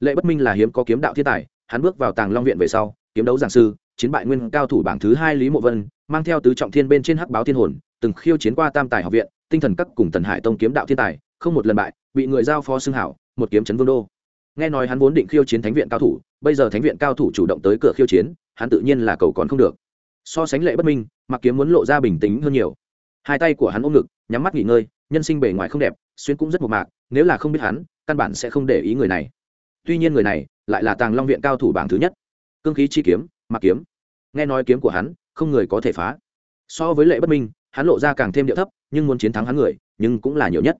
Lệ bất minh là hiếm có kiếm đạo thiên tài, hắn bước vào tàng long viện về sau, kiếm đấu giảng sư, chiến bại nguyên cao thủ bảng thứ hai lý mộ vân, mang theo tứ trọng thiên bên trên hắc báo thiên hồn, từng khiêu chiến qua tam tài học viện, tinh thần các cùng tần hải tông kiếm đạo thiên tài, không một lần bại, bị người giao phó xưng hảo, một kiếm chấn vương đô. Nghe nói hắn vốn định khiêu chiến thánh viện cao thủ bây giờ thánh viện cao thủ chủ động tới cửa khiêu chiến, hắn tự nhiên là cầu còn không được. So sánh lệ bất minh, mặc kiếm muốn lộ ra bình tĩnh hơn nhiều. Hai tay của hắn ôm ngực, nhắm mắt nghỉ ngơi, nhân sinh bề ngoài không đẹp, xuyên cũng rất mộc mạc, nếu là không biết hắn, căn bản sẽ không để ý người này. Tuy nhiên người này lại là tàng long viện cao thủ bảng thứ nhất. Cương khí chi kiếm, mặc kiếm. Nghe nói kiếm của hắn, không người có thể phá. So với lệ bất minh, hắn lộ ra càng thêm điệu thấp, nhưng muốn chiến thắng hắn người, nhưng cũng là nhiều nhất.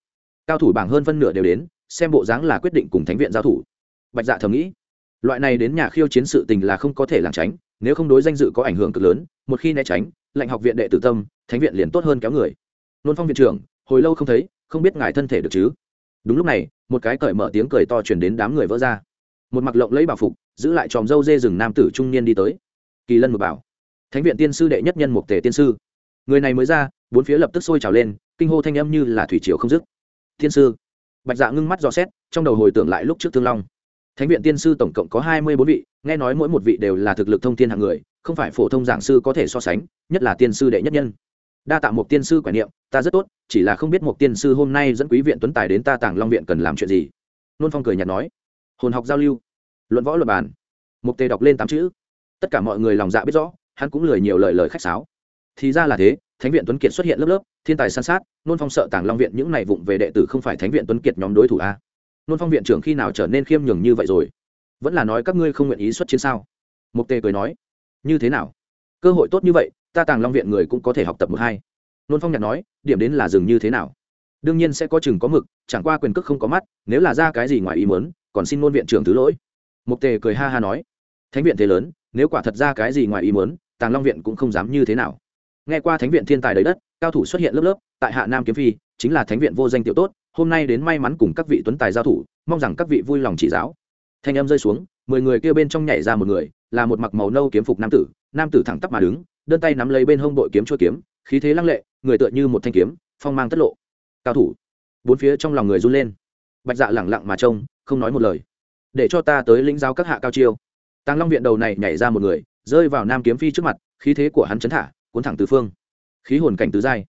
Cao thủ bảng hơn phân nửa đều đến, xem bộ dáng là quyết định cùng thánh viện giao thủ. Bạch dạ thầm nghĩ loại này đến nhà khiêu chiến sự tình là không có thể làm tránh, nếu không đối danh dự có ảnh hưởng cực lớn, một khi né tránh, lệnh học viện đệ tử tâm, thánh viện liền tốt hơn kéo người. Nôn phong viện trưởng, hồi lâu không thấy, không biết ngài thân thể được chứ? Đúng lúc này, một cái cởi mở tiếng cười to chuyển đến đám người vỡ ra. Một mặc lộng lấy bảo phục, giữ lại tròm dâu dê rừng nam tử trung niên đi tới. Kỳ lân một bảo. Thánh viện tiên sư đệ nhất nhân mục tề tiên sư. Người này mới ra, bốn phía lập tức sôi trào lên, kinh hô thanh âm như là thủy triều không dứt. Tiên sư. Bạch dạ ngưng mắt dò xét, trong đầu hồi tưởng lại lúc trước thương long thánh viện tiên sư tổng cộng có hai mươi bốn vị, nghe nói mỗi một vị đều là thực lực thông thiên hạng người, không phải phổ thông giảng sư có thể so sánh, nhất là tiên sư đệ nhất nhân. Đa tạ một tiên sư quản niệm, ta rất tốt, chỉ là không biết một tiên sư hôm nay dẫn quý viện tuấn tài đến ta tàng long viện cần làm chuyện gì. Nôn phong cười nhạt nói, hồn học giao lưu, luận võ luật bàn. Mục tề đọc lên tám chữ. Tất cả mọi người lòng dạ biết rõ, hắn cũng lười nhiều lời lời khách sáo. Thì ra là thế, thánh viện tuấn kiệt xuất hiện lớp lớp, thiên tài san sát, nôn phong sợ tàng long viện những này vụng về đệ tử không phải thánh viện tuấn kiệt nhóm đối thủ a nôn phong viện trưởng khi nào trở nên khiêm nhường như vậy rồi? Vẫn là nói các ngươi không nguyện ý xuất chiến sao? Mục tề cười nói. Như thế nào? Cơ hội tốt như vậy, ta tàng long viện người cũng có thể học tập một hai. Nôn phong nhạc nói, điểm đến là dừng như thế nào? Đương nhiên sẽ có chừng có mực, chẳng qua quyền cước không có mắt, nếu là ra cái gì ngoài ý muốn, còn xin nôn viện trưởng thứ lỗi. Mục tề cười ha ha nói. Thánh viện thế lớn, nếu quả thật ra cái gì ngoài ý muốn, tàng long viện cũng không dám như thế nào. Nghe qua thánh viện thiên tài đấy đất, cao thủ xuất hiện lớp lớp, tại hạ nam kiếm phi, chính là thánh viện vô danh tiểu tốt hôm nay đến may mắn cùng các vị tuấn tài giao thủ, mong rằng các vị vui lòng chỉ giáo. Thanh âm rơi xuống, mười người kia bên trong nhảy ra một người, là một mặc màu nâu kiếm phục nam tử nam tử thẳng tắp mà đứng, đơn tay nắm lấy bên hông bội kiếm chua kiếm, khí thế lăng lệ, người tựa như một thanh kiếm, phong mang tất lộ. Cao thủ. Bốn phía trong lòng người run lên. Bạch dạ lẳng lặng mà trông, không nói một lời. Để cho ta tới lĩnh giáo các hạ cao chiêu. Tàng long viện đầu này nhảy ra một người, rơi vào nam kiếm phi trước mặt, khí thế của hắn chấn thả, cuốn thẳng tứ phương. Khí hồn cảnh tứ giai.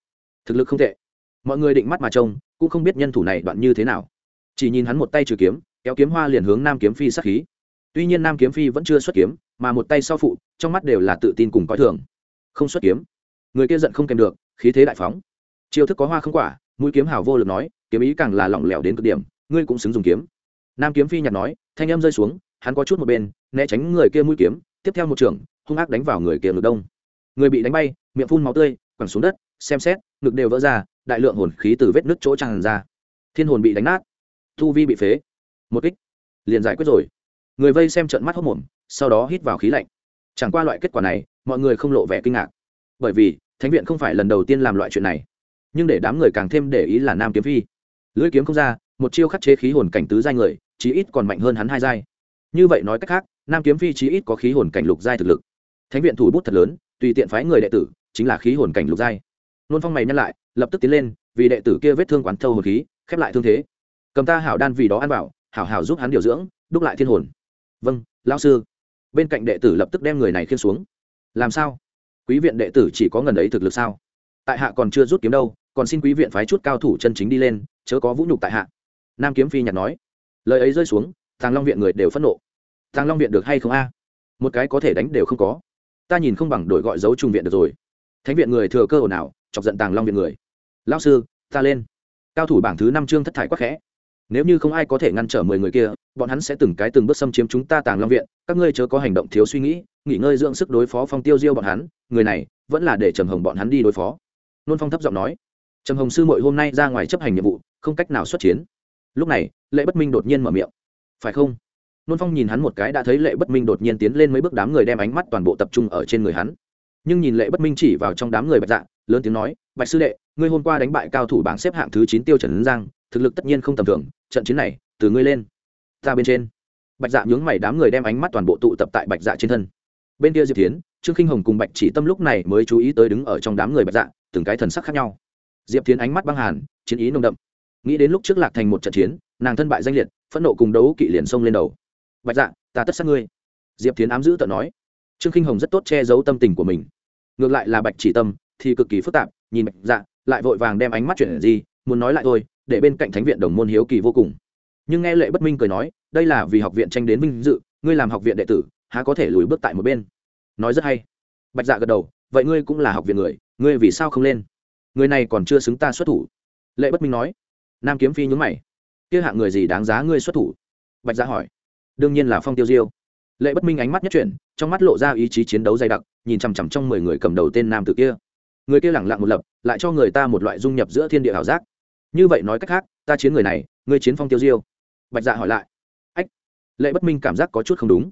Thực lực không tệ. Mọi người định mắt mà trông cũng không biết nhân thủ này đoạn như thế nào. Chỉ nhìn hắn một tay trừ kiếm, kéo kiếm hoa liền hướng nam kiếm phi sát khí. Tuy nhiên nam kiếm phi vẫn chưa xuất kiếm, mà một tay sau phụ, trong mắt đều là tự tin cùng coi thường. Không xuất kiếm. Người kia giận không kèm được, khí thế đại phóng. Chiêu thức có hoa không quả, mũi kiếm hào vô lực nói, kiếm ý càng là lỏng lẻo đến cực điểm, ngươi cũng xứng dùng kiếm. Nam kiếm phi nhặt nói, thanh em rơi xuống, hắn có chút một bên, né tránh người kia mũi kiếm, tiếp theo một trường, hung ác đánh vào người kia ngực đông. Người bị đánh bay, miệng phun máu tươi, quẳng xuống đất, xem xét, ngực đều vỡ ra đại lượng hồn khí từ vết nứt chỗ tràn ra. Thiên hồn bị đánh nát thu vi bị phế. Một kích, liền giải quyết rồi. Người vây xem trận mắt hốc mồm, sau đó hít vào khí lạnh. Chẳng qua loại kết quả này, mọi người không lộ vẻ kinh ngạc. Bởi vì, thánh viện không phải lần đầu tiên làm loại chuyện này. Nhưng để đám người càng thêm để ý là nam kiếm phi. Lưỡi kiếm không ra, một chiêu khắc chế khí hồn cảnh tứ giai người, chí ít còn mạnh hơn hắn hai giai. Như vậy nói cách khác, nam kiếm phi chí ít có khí hồn cảnh lục giai thực lực. Thánh viện thủ bút thật lớn, tùy tiện phái người đệ tử, chính là khí hồn cảnh lục giai nôn phong mày nhăn lại, lập tức tiến lên, vì đệ tử kia vết thương quán thâu hồn khí, khép lại thương thế. Cầm ta hảo đan vì đó ăn bảo hảo hảo giúp hắn điều dưỡng, đúc lại thiên hồn. Vâng lão sư. Bên cạnh đệ tử lập tức đem người này khiên xuống. Làm sao? Quý viện đệ tử chỉ có ngần ấy thực lực sao? Tại hạ còn chưa rút kiếm đâu, còn xin quý viện phái chút cao thủ chân chính đi lên, chớ có vũ nhục tại hạ. Nam kiếm phi nhặt nói. Lời ấy rơi xuống, tàng long viện người đều phẫn nộ. Tàng long viện được hay không a? Một cái có thể đánh đều không có. Ta nhìn không bằng đội gọi dấu trung viện được rồi. Thánh viện người thừa cơ ồn ào chọc giận tàng long viện người. Lao sư, ta lên. Cao thủ bảng thứ năm chương thất thải quắc khẽ. Nếu như không ai có thể ngăn trở mười người kia, bọn hắn sẽ từng cái từng bước xâm chiếm chúng ta tàng long viện. Các ngươi chớ có hành động thiếu suy nghĩ, nghỉ ngơi dưỡng sức đối phó phong tiêu diêu bọn hắn. Người này vẫn là để trầm hồng bọn hắn đi đối phó. Nôn phong thấp giọng nói. Trầm hồng sư mội hôm nay ra ngoài chấp hành nhiệm vụ, không cách nào xuất chiến. Lúc này, lệ bất minh đột nhiên mở miệng. Phải không? Nôn phong nhìn hắn một cái đã thấy lệ bất minh đột nhiên tiến lên mấy bước đám người đem ánh mắt toàn bộ tập trung ở trên người hắn. Nhưng nhìn lệ bất minh chỉ vào trong đám người bạch dạ lớn tiếng nói, bạch sư đệ, ngươi hôm qua đánh bại cao thủ bảng xếp hạng thứ chín tiêu trần giang, thực lực tất nhiên không tầm thường, trận chiến này, từ ngươi lên, ta bên trên. Bạch dạ nhướng mày đám người đem ánh mắt toàn bộ tụ tập tại bạch dạ trên thân. Bên kia diệp tiến trương khinh hồng cùng bạch chỉ tâm lúc này mới chú ý tới đứng ở trong đám người bạch dạ từng cái thần sắc khác nhau. Diệp tiến ánh mắt băng hàn, chiến ý nồng đậm. Nghĩ đến lúc trước lạc thành một trận chiến, nàng thân bại danh liệt, phẫn nộ cùng đấu kỵ liền xông lên đầu. Bạch dạ ta tất sát ngươi. Diệp tiến ám giữ tận nói. Trương khinh hồng rất tốt che giấu tâm tình của mình. Ngược lại là bạch chỉ tâm thì cực kỳ phức tạp, nhìn bạch dạ lại vội vàng đem ánh mắt chuyển gì muốn nói lại thôi, để bên cạnh thánh viện đồng môn hiếu kỳ vô cùng. Nhưng nghe lệ bất minh cười nói, đây là vì học viện tranh đến vinh dự, ngươi làm học viện đệ tử, há có thể lùi bước tại một bên? Nói rất hay. Bạch dạ gật đầu, vậy ngươi cũng là học viện người, ngươi vì sao không lên? Người này còn chưa xứng ta xuất thủ. Lệ bất minh nói. Nam kiếm phi nhún mày. Kia hạng người gì đáng giá ngươi xuất thủ? Bạch dạ hỏi. Đương nhiên là phong tiêu diêu. Lệ bất minh ánh mắt nhất chuyển, trong mắt lộ ra ý chí chiến đấu dày đặc, nhìn chằm chằm trong mười người cầm đầu tên nam tử kia người kia lẳng lặng một lập, lại cho người ta một loại dung nhập giữa thiên địa ảo giác. Như vậy nói cách khác, ta chiến người này, ngươi chiến phong tiêu diêu. Bạch dạ hỏi lại. Ách, lệ bất minh cảm giác có chút không đúng.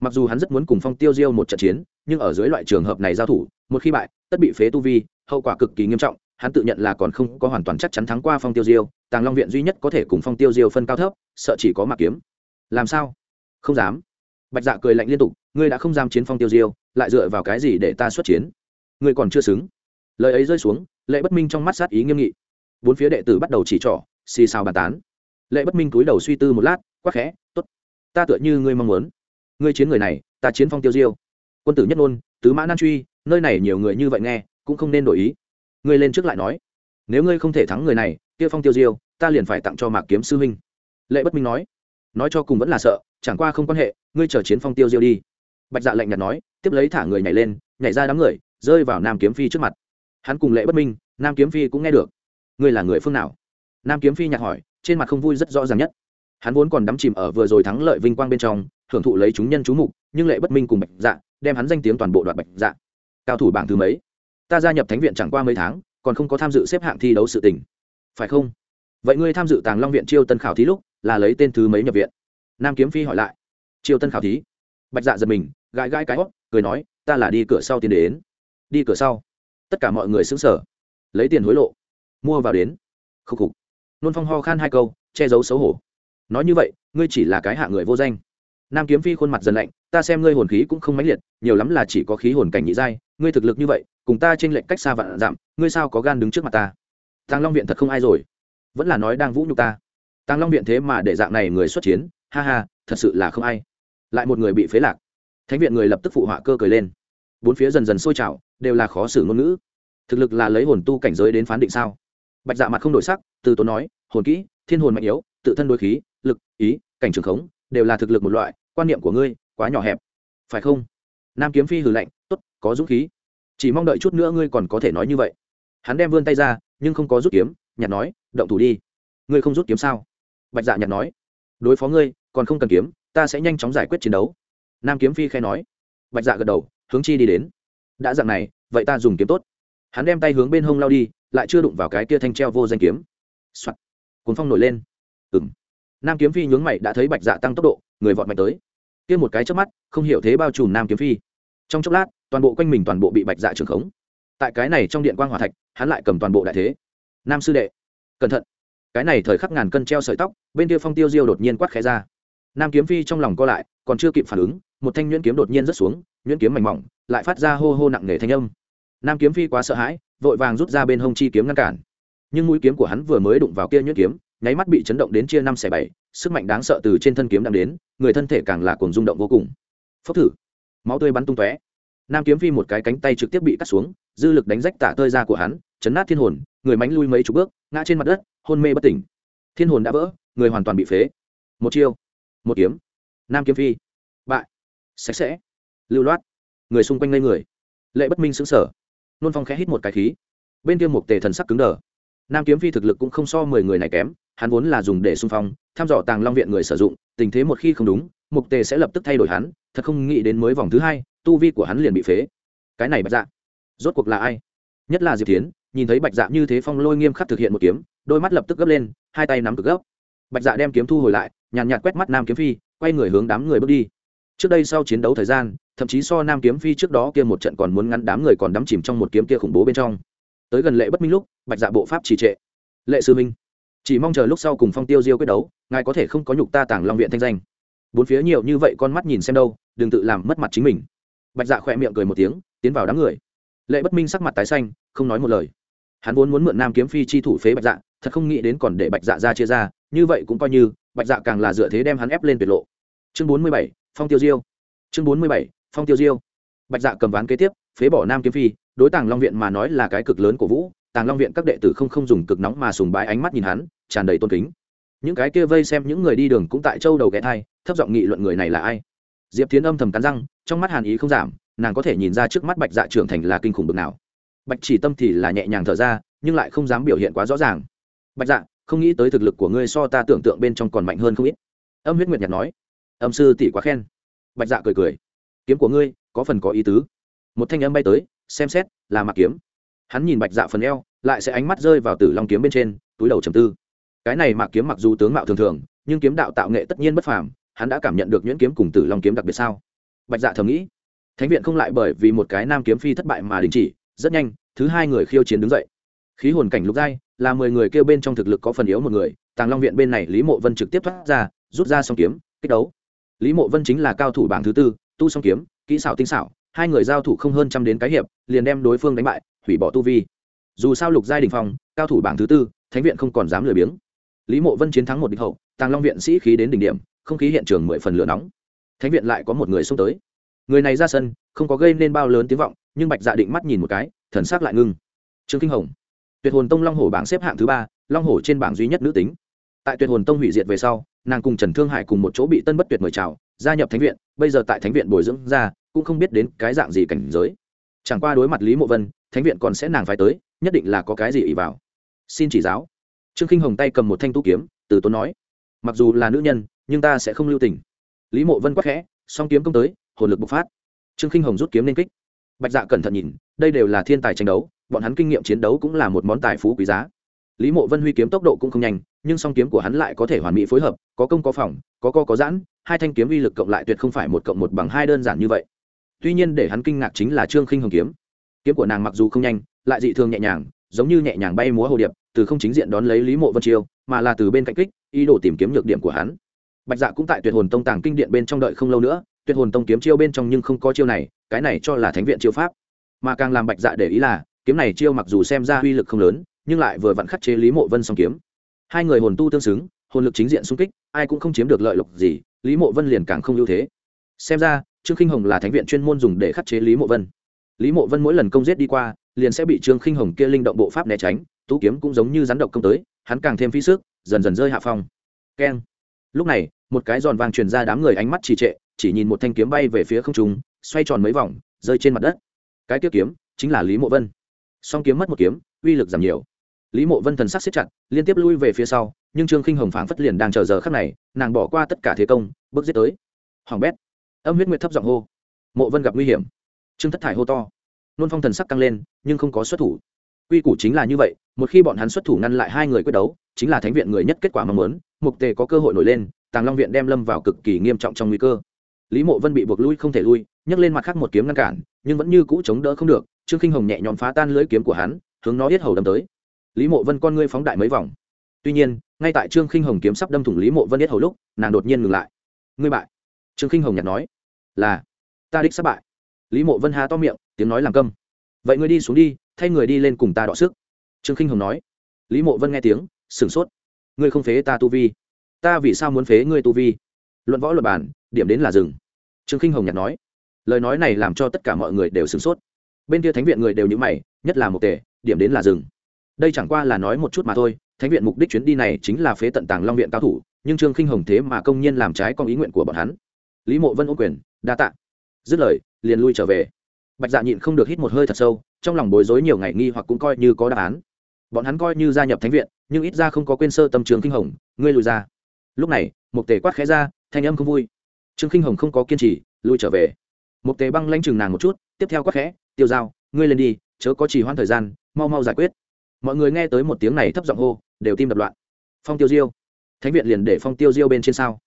Mặc dù hắn rất muốn cùng phong tiêu diêu một trận chiến, nhưng ở dưới loại trường hợp này giao thủ, một khi bại, tất bị phế tu vi, hậu quả cực kỳ nghiêm trọng, hắn tự nhận là còn không có hoàn toàn chắc chắn thắng qua phong tiêu diêu, tàng long viện duy nhất có thể cùng phong tiêu diêu phân cao thấp, sợ chỉ có mạc kiếm. Làm sao? Không dám. Bạch dạ cười lạnh liên tục, ngươi đã không dám chiến phong tiêu diêu, lại dựa vào cái gì để ta xuất chiến? Ngươi còn chưa xứng lời ấy rơi xuống, lệ bất minh trong mắt sát ý nghiêm nghị. Bốn phía đệ tử bắt đầu chỉ trỏ, xì xào bàn tán. Lệ bất minh cúi đầu suy tư một lát quắc khẽ t ố t ta tựa như ngươi mong muốn. Ngươi chiến người này, ta chiến phong tiêu diêu. Quân tử nhất ngôn, tứ mã nan truy, nơi này nhiều người như vậy nghe, cũng không nên đổi ý. Ngươi lên trước lại nói, nếu ngươi không thể thắng người này, kia phong tiêu diêu, ta liền phải tặng cho mạc kiếm sư huynh. Lệ bất minh nói nói cho cùng vẫn là sợ, chẳng qua không quan hệ, ngươi chờ chiến phong tiêu diêu đi. Bạch dạ lạnh nhạt nói, tiếp lấy thả người nhảy lên, nhảy ra đám người, rơi vào nam kiếm phi trước mặt hắn cùng lệ bất minh, nam kiếm phi cũng nghe được. Ngươi là người phương nào? Nam kiếm phi nhạc hỏi, trên mặt không vui rất rõ ràng nhất. Hắn vốn còn đắm chìm ở vừa rồi thắng lợi vinh quang bên trong, hưởng thụ lấy chúng nhân chú mục, nhưng lệ bất minh cùng bạch dạ đem hắn danh tiếng toàn bộ đoạt bạch dạ. Cao thủ bảng thứ mấy? Ta gia nhập thánh viện chẳng qua mấy tháng, còn không có tham dự xếp hạng thi đấu sự tình. Phải không? Vậy ngươi tham dự tàng long viện chiêu tân khảo thí lúc, là lấy tên thứ mấy nhập viện? Nam kiếm phi hỏi lại. Chiêu tân khảo thí. Bạch dạ giật mình, gãi gãi cái hót cười nói, ta là đi cửa sau tiến đến. Đi cửa sau tất cả mọi người xứng sở lấy tiền hối lộ, mua vào đến. Khúc khục. Nôn phong ho khan hai câu, che giấu xấu hổ. Nói như vậy, ngươi chỉ là cái hạ người vô danh. Nam kiếm phi khuôn mặt dần lạnh, ta xem ngươi hồn khí cũng không mãnh liệt, nhiều lắm là chỉ có khí hồn cảnh nhị giai, ngươi thực lực như vậy, cùng ta trên lệnh cách xa vạn giảm ngươi sao có gan đứng trước mặt ta? Tàng long viện thật không ai rồi. Vẫn là nói đang vũ nhục ta. Tàng long viện thế mà để dạng này người xuất chiến, ha ha, thật sự là không ai. Lại một người bị phế lạc. Thánh viện người lập tức phụ họa cơ cười lên. Bốn phía dần dần sôi trào đều là khó xử ngôn ngữ. Thực lực là lấy hồn tu cảnh giới đến phán định sao? Bạch dạ mặt không đổi sắc, từ tốn nói, hồn kỹ, thiên hồn mạnh yếu, tự thân đối khí, lực, ý, cảnh trường khống, đều là thực lực một loại, quan niệm của ngươi quá nhỏ hẹp. Phải không? Nam kiếm phi hừ lạnh t ố t có dũng khí. Chỉ mong đợi chút nữa ngươi còn có thể nói như vậy. Hắn đem vươn tay ra, nhưng không có rút kiếm, nhặt nói, động thủ đi. Ngươi không rút kiếm sao? Bạch dạ nhặt nói, đối phó ngươi, còn không cần kiếm, ta sẽ nhanh chóng giải quyết chiến đấu. Nam kiếm phi khai nói. Bạch dạ gật đầu, hướng chi đi đến đã dạng này, vậy ta dùng kiếm tốt. Hắn đem tay hướng bên hông lao đi, lại chưa đụng vào cái kia thanh treo vô danh kiếm、Soạn. cuốn phong nổi lên. Ừng nam kiếm phi nhướng mày đã thấy bạch dạ tăng tốc độ, người vọt mạnh tới. Kia một cái trước mắt, không hiểu thế bao trùm nam kiếm phi. Trong chốc lát, toàn bộ quanh mình toàn bộ bị bạch dạ trường khống. Tại cái này trong điện quan g thạch, hắn lại cầm toàn bộ đại thế. Nam sư đệ, cẩn thận. Cái này thời khắc ngàn cân treo sợi tóc, bên kia phong tiêu diêu đột nhiên quát khé ra nam kiếm phi trong lòng co lại, còn chưa kịp phản ứng, một thanh nhuyễn kiếm đột nhiên rớt xuống, nhuyễn kiếm mảnh mỏng, lại phát ra hô hô nặng nề thanh âm. Nam kiếm phi quá sợ hãi, vội vàng rút ra bên hông chi kiếm ngăn cản. Nhưng mũi kiếm của hắn vừa mới đụng vào kia nhuyễn kiếm, nháy mắt bị chấn động đến chia năm xẻ bảy, sức mạnh đáng sợ từ trên thân kiếm đang đến, người thân thể càng là cuồng rung động vô cùng. Phốc thử. Máu tươi bắn tung tóe. Nam kiếm phi một cái cánh tay trực tiếp bị cắt xuống, dư lực đánh rách tả tơi ra của hắn, chấn nát thiên hồn, người mánh lui mấy chục bước, ngã trên mặt đất, hôn mê bất tỉnh. Thiên hồn đã vỡ, người hoàn toàn bị phế. Một chiêu một kiếm. Nam kiếm phi. Bại. Sạch sẽ. Lưu loát. Người xung quanh ngây người. Lệ bất minh xứng sở nôn phong khẽ hít một cái khí. Bên kia một tề thần sắc cứng đờ. Nam kiếm phi thực lực cũng không so mười người này kém, hắn vốn là dùng để xung phong thăm dò tàng long viện người sử dụng, tình thế một khi không đúng mục tề sẽ lập tức thay đổi hắn, thật không nghĩ đến mới vòng thứ hai, tu vi của hắn liền bị phế. Cái này bạch dạ rốt cuộc là ai? Nhất là diệp tiến nhìn thấy bạch dạ như thế phong lôi nghiêm khắc thực hiện một kiếm, đôi mắt lập tức gấp lên, hai tay nắm cực gấp bạch dạ đem kiếm thu hồi lại, nhàn nhạt quét mắt nam kiếm phi, quay người hướng đám người bước đi. Trước đây sau chiến đấu thời gian, thậm chí so nam kiếm phi trước đó kia một trận còn muốn ngăn đám người còn đắm chìm trong một kiếm kia khủng bố bên trong. Tới gần lệ bất minh lúc, bạch dạ bộ pháp trì trệ. Lệ sư minh, chỉ mong chờ lúc sau cùng phong tiêu diêu quyết đấu, ngài có thể không có nhục ta tàng long viện thanh danh. Bốn phía nhiều như vậy con mắt nhìn xem đâu, đừng tự làm mất mặt chính mình. Bạch dạ khỏe miệng cười một tiếng, tiến vào đám người. Lệ bất minh sắc mặt tái xanh, không nói một lời. Hắn vốn muốn mượn nam kiếm phi chi thủ phế bạch dạ thật không nghĩ đến còn để bạch dạ ra chia ra như vậy cũng coi như, bạch dạ càng là dựa thế đem hắn ép lên tuyệt lộ. Chương bốn mươi bảy, phong tiêu diêu. Chương bốn mươi bảy, phong tiêu diêu. Bạch dạ cầm ván kế tiếp, phế bỏ nam kiếm phi, đối tàng long viện mà nói là cái cực lớn của vũ, tàng long viện các đệ tử không không dùng cực nóng mà sùng bái ánh mắt nhìn hắn, tràn đầy tôn kính. Những cái kia vây xem những người đi đường cũng tại châu đầu ghé thai, thấp giọng nghị luận người này là ai. Diệp tiến âm thầm cắn răng, trong mắt hàn ý không giảm, nàng có thể nhìn ra trước mắt bạch dạ trưởng thành là kinh khủng bực nào. Bạch chỉ tâm thì là nhẹ nhàng thở ra, nhưng lại không dám biểu hiện quá rõ ràng. Bạch dạ không nghĩ tới thực lực của ngươi so ta tưởng tượng bên trong còn mạnh hơn không ít. Âm huyết nguyệt nhạt nói. Âm sư tỷ quá khen. Bạch dạ cười cười. Kiếm của ngươi, có phần có ý tứ. Một thanh âm bay tới, xem xét, là mặc kiếm. Hắn nhìn bạch dạ phần eo, lại sẽ ánh mắt rơi vào tử long kiếm bên trên, túi đầu trầm tư. Cái này mặc kiếm mặc dù tướng mạo thường thường, nhưng kiếm đạo tạo nghệ tất nhiên bất phàm, hắn đã cảm nhận được nhuyễn kiếm cùng tử long kiếm đặc biệt sao? Bạch dạ thầm nghĩ. Thánh viện không lại bởi vì một cái nam kiếm phi thất bại mà đình chỉ, rất nhanh, thứ hai người khiêu chiến đứng dậy khí hồn cảnh lục giai, là mười người kêu bên trong thực lực có phần yếu một người, tàng long viện bên này lý mộ vân trực tiếp thoát ra, rút ra song kiếm, kích đấu. Lý mộ vân chính là cao thủ bảng thứ tư, tu song kiếm, kỹ xảo tinh xảo, hai người giao thủ không hơn trăm đến cái hiệp, liền đem đối phương đánh bại, hủy bỏ tu vi. Dù sao lục giai đình phong, cao thủ bảng thứ tư, thánh viện không còn dám lười biếng. Lý mộ vân chiến thắng một địch hậu, tàng long viện sĩ khí đến đỉnh điểm, không khí hiện trường mười phần lửa nóng. Thánh viện lại có một người xông tới. Người này ra sân, không có gây nên bao lớn tiếng vọng, nhưng bạch dạ định mắt nhìn một cái, thần s ắ c lại ngưng. Trương kinh hồng tuyệt hồn tông long hổ bảng xếp hạng thứ ba, long hổ trên bảng duy nhất nữ tính. Tại tuyệt hồn tông hủy diệt về sau, nàng cùng trần thương hải cùng một chỗ bị tân bất tuyệt mời chào, gia nhập thánh viện, bây giờ tại thánh viện bồi dưỡng ra, cũng không biết đến cái dạng gì cảnh giới. Chẳng qua đối mặt lý mộ vân, thánh viện còn sẽ nàng phải tới, nhất định là có cái gì ỉ vào. Xin chỉ giáo. Trương khinh hồng tay cầm một thanh tu kiếm, từ tốn nói, mặc dù là nữ nhân, nhưng ta sẽ không lưu tình. Lý mộ vân quắc khẽ, song kiếm công tới, hồn lực bộc phát. Trương khinh hồng rút kiếm lên kích. Bạch dạ cẩn thận nhìn, đây đều là thiên tài tranh đấu bọn hắn kinh nghiệm chiến đấu cũng là một món tài phú quý giá. Lý mộ vân huy kiếm tốc độ cũng không nhanh, nhưng song kiếm của hắn lại có thể hoàn mỹ phối hợp, có công có phòng, có co có giãn, hai thanh kiếm uy lực cộng lại tuyệt không phải một cộng một bằng hai đơn giản như vậy. Tuy nhiên để hắn kinh ngạc chính là trương khinh hồng kiếm. Kiếm của nàng mặc dù không nhanh, lại dị thường nhẹ nhàng, giống như nhẹ nhàng bay múa hồ điệp, từ không chính diện đón lấy lý mộ vân chiêu, mà là từ bên cạnh kích, ý đồ tìm kiếm nhược điểm của hắn. Bạch dạ cũng tại tuyệt hồn tông tàng kinh điện bên trong đợi không lâu nữa, tuyệt hồn tông kiếm chiêu bên trong nhưng không có chiêu này, cái này cho là thánh viện chiêu pháp. Mà càng làm bạch dạ để ý là kiếm này chiêu mặc dù xem ra uy lực không lớn, nhưng lại vừa vặn khắc chế lý mộ vân song kiếm. Hai người hồn tu tương xứng, hồn lực chính diện xung kích, ai cũng không chiếm được lợi lộc gì, lý mộ vân liền càng không ưu thế. Xem ra, trương khinh hồng là thánh viện chuyên môn dùng để khắc chế lý mộ vân. Lý mộ vân mỗi lần công giết đi qua, liền sẽ bị trương khinh hồng kia linh động bộ pháp né tránh, tú kiếm cũng giống như rắn độc công tới, hắn càng thêm phí sức, dần dần rơi hạ phong. Keng. Lúc này, một cái giòn vàng truyền ra đám người ánh mắt trì trệ, chỉ nhìn một thanh kiếm bay về phía không trung, xoay tròn mấy vòng, rơi trên mặt đất. Cái tiếp kiếm chính là lý mộ vân song kiếm mất một kiếm, uy lực giảm nhiều. Lý mộ vân thần sắc xếp chặt, liên tiếp lui về phía sau, nhưng trương khinh hồng phảng phất liền đang chờ giờ khắc này, nàng bỏ qua tất cả thế công, bước giết tới. Hoàng bét. Âm huyết nguyệt thấp giọng hô. Mộ vân gặp nguy hiểm. Trương thất thải hô to. Nôn phong thần sắc căng lên, nhưng không có xuất thủ. Quy củ chính là như vậy, một khi bọn hắn xuất thủ ngăn lại hai người quyết đấu, chính là thánh viện người nhất kết quả mong muốn, mục tề có cơ hội nổi lên, tàng long viện đem lâm vào cực kỳ nghiêm trọng trong nguy cơ. Lý mộ vân bị buộc lui không thể lui, nhấc lên mặt khác một kiếm ngăn cản, nhưng vẫn như cũ chống đỡ không được trương khinh hồng nhẹ nhõm phá tan lưỡi kiếm của hắn, hướng nó yết hầu đâm tới. Lý mộ vân con ngươi phóng đại mấy vòng. Tuy nhiên, ngay tại trương khinh hồng kiếm sắp đâm thủng lý mộ vân yết hầu lúc, nàng đột nhiên ngừng lại. Ngươi bại. Trương khinh hồng nhặt nói. Là, ta đích sắp bại. Lý mộ vân há to miệng, tiếng nói làm câm. Vậy ngươi đi xuống đi, thay người đi lên cùng ta đọ sức. Trương khinh hồng nói. Lý mộ vân nghe tiếng, sửng sốt. Ngươi không phế ta tu vi. Ta vì sao muốn phế ngươi tu vi? Luận võ luật bản điểm đến là rừng trương khinh hồng nhặt nói. Lời nói này làm cho tất cả mọi người đều sửng sốt bên kia thánh viện người đều nhữ mày, nhất là một tề, điểm đến là rừng đây chẳng qua là nói một chút mà thôi, thánh viện mục đích chuyến đi này chính là phế tận tàng long viện cao thủ, nhưng trương khinh hồng thế mà công nhiên làm trái con ý nguyện của bọn hắn. Lý mộ vân ô quyền, đa tạ. Dứt lời, liền lui trở về. Bạch dạ nhịn không được hít một hơi thật sâu, trong lòng bối rối nhiều ngày nghi hoặc cũng coi như có đáp án. Bọn hắn coi như gia nhập thánh viện, nhưng ít ra không có quên sơ tâm trường kinh hồng, ngươi lùi ra. Lúc này, một tề quát khẽ ra, thanh âm không vui. Trương kinh hồng không có kiên trì, lui trở về. Một tề băng lanh chừng nàng một chút, tiếp theo quát khẽ tiêu dao ngươi lên đi, chớ có trì hoãn thời gian, mau mau giải quyết. Mọi người nghe tới một tiếng này thấp giọng hô, đều tim đập loạn. Phong tiêu diêu, thánh viện liền để phong tiêu diêu bên trên sao?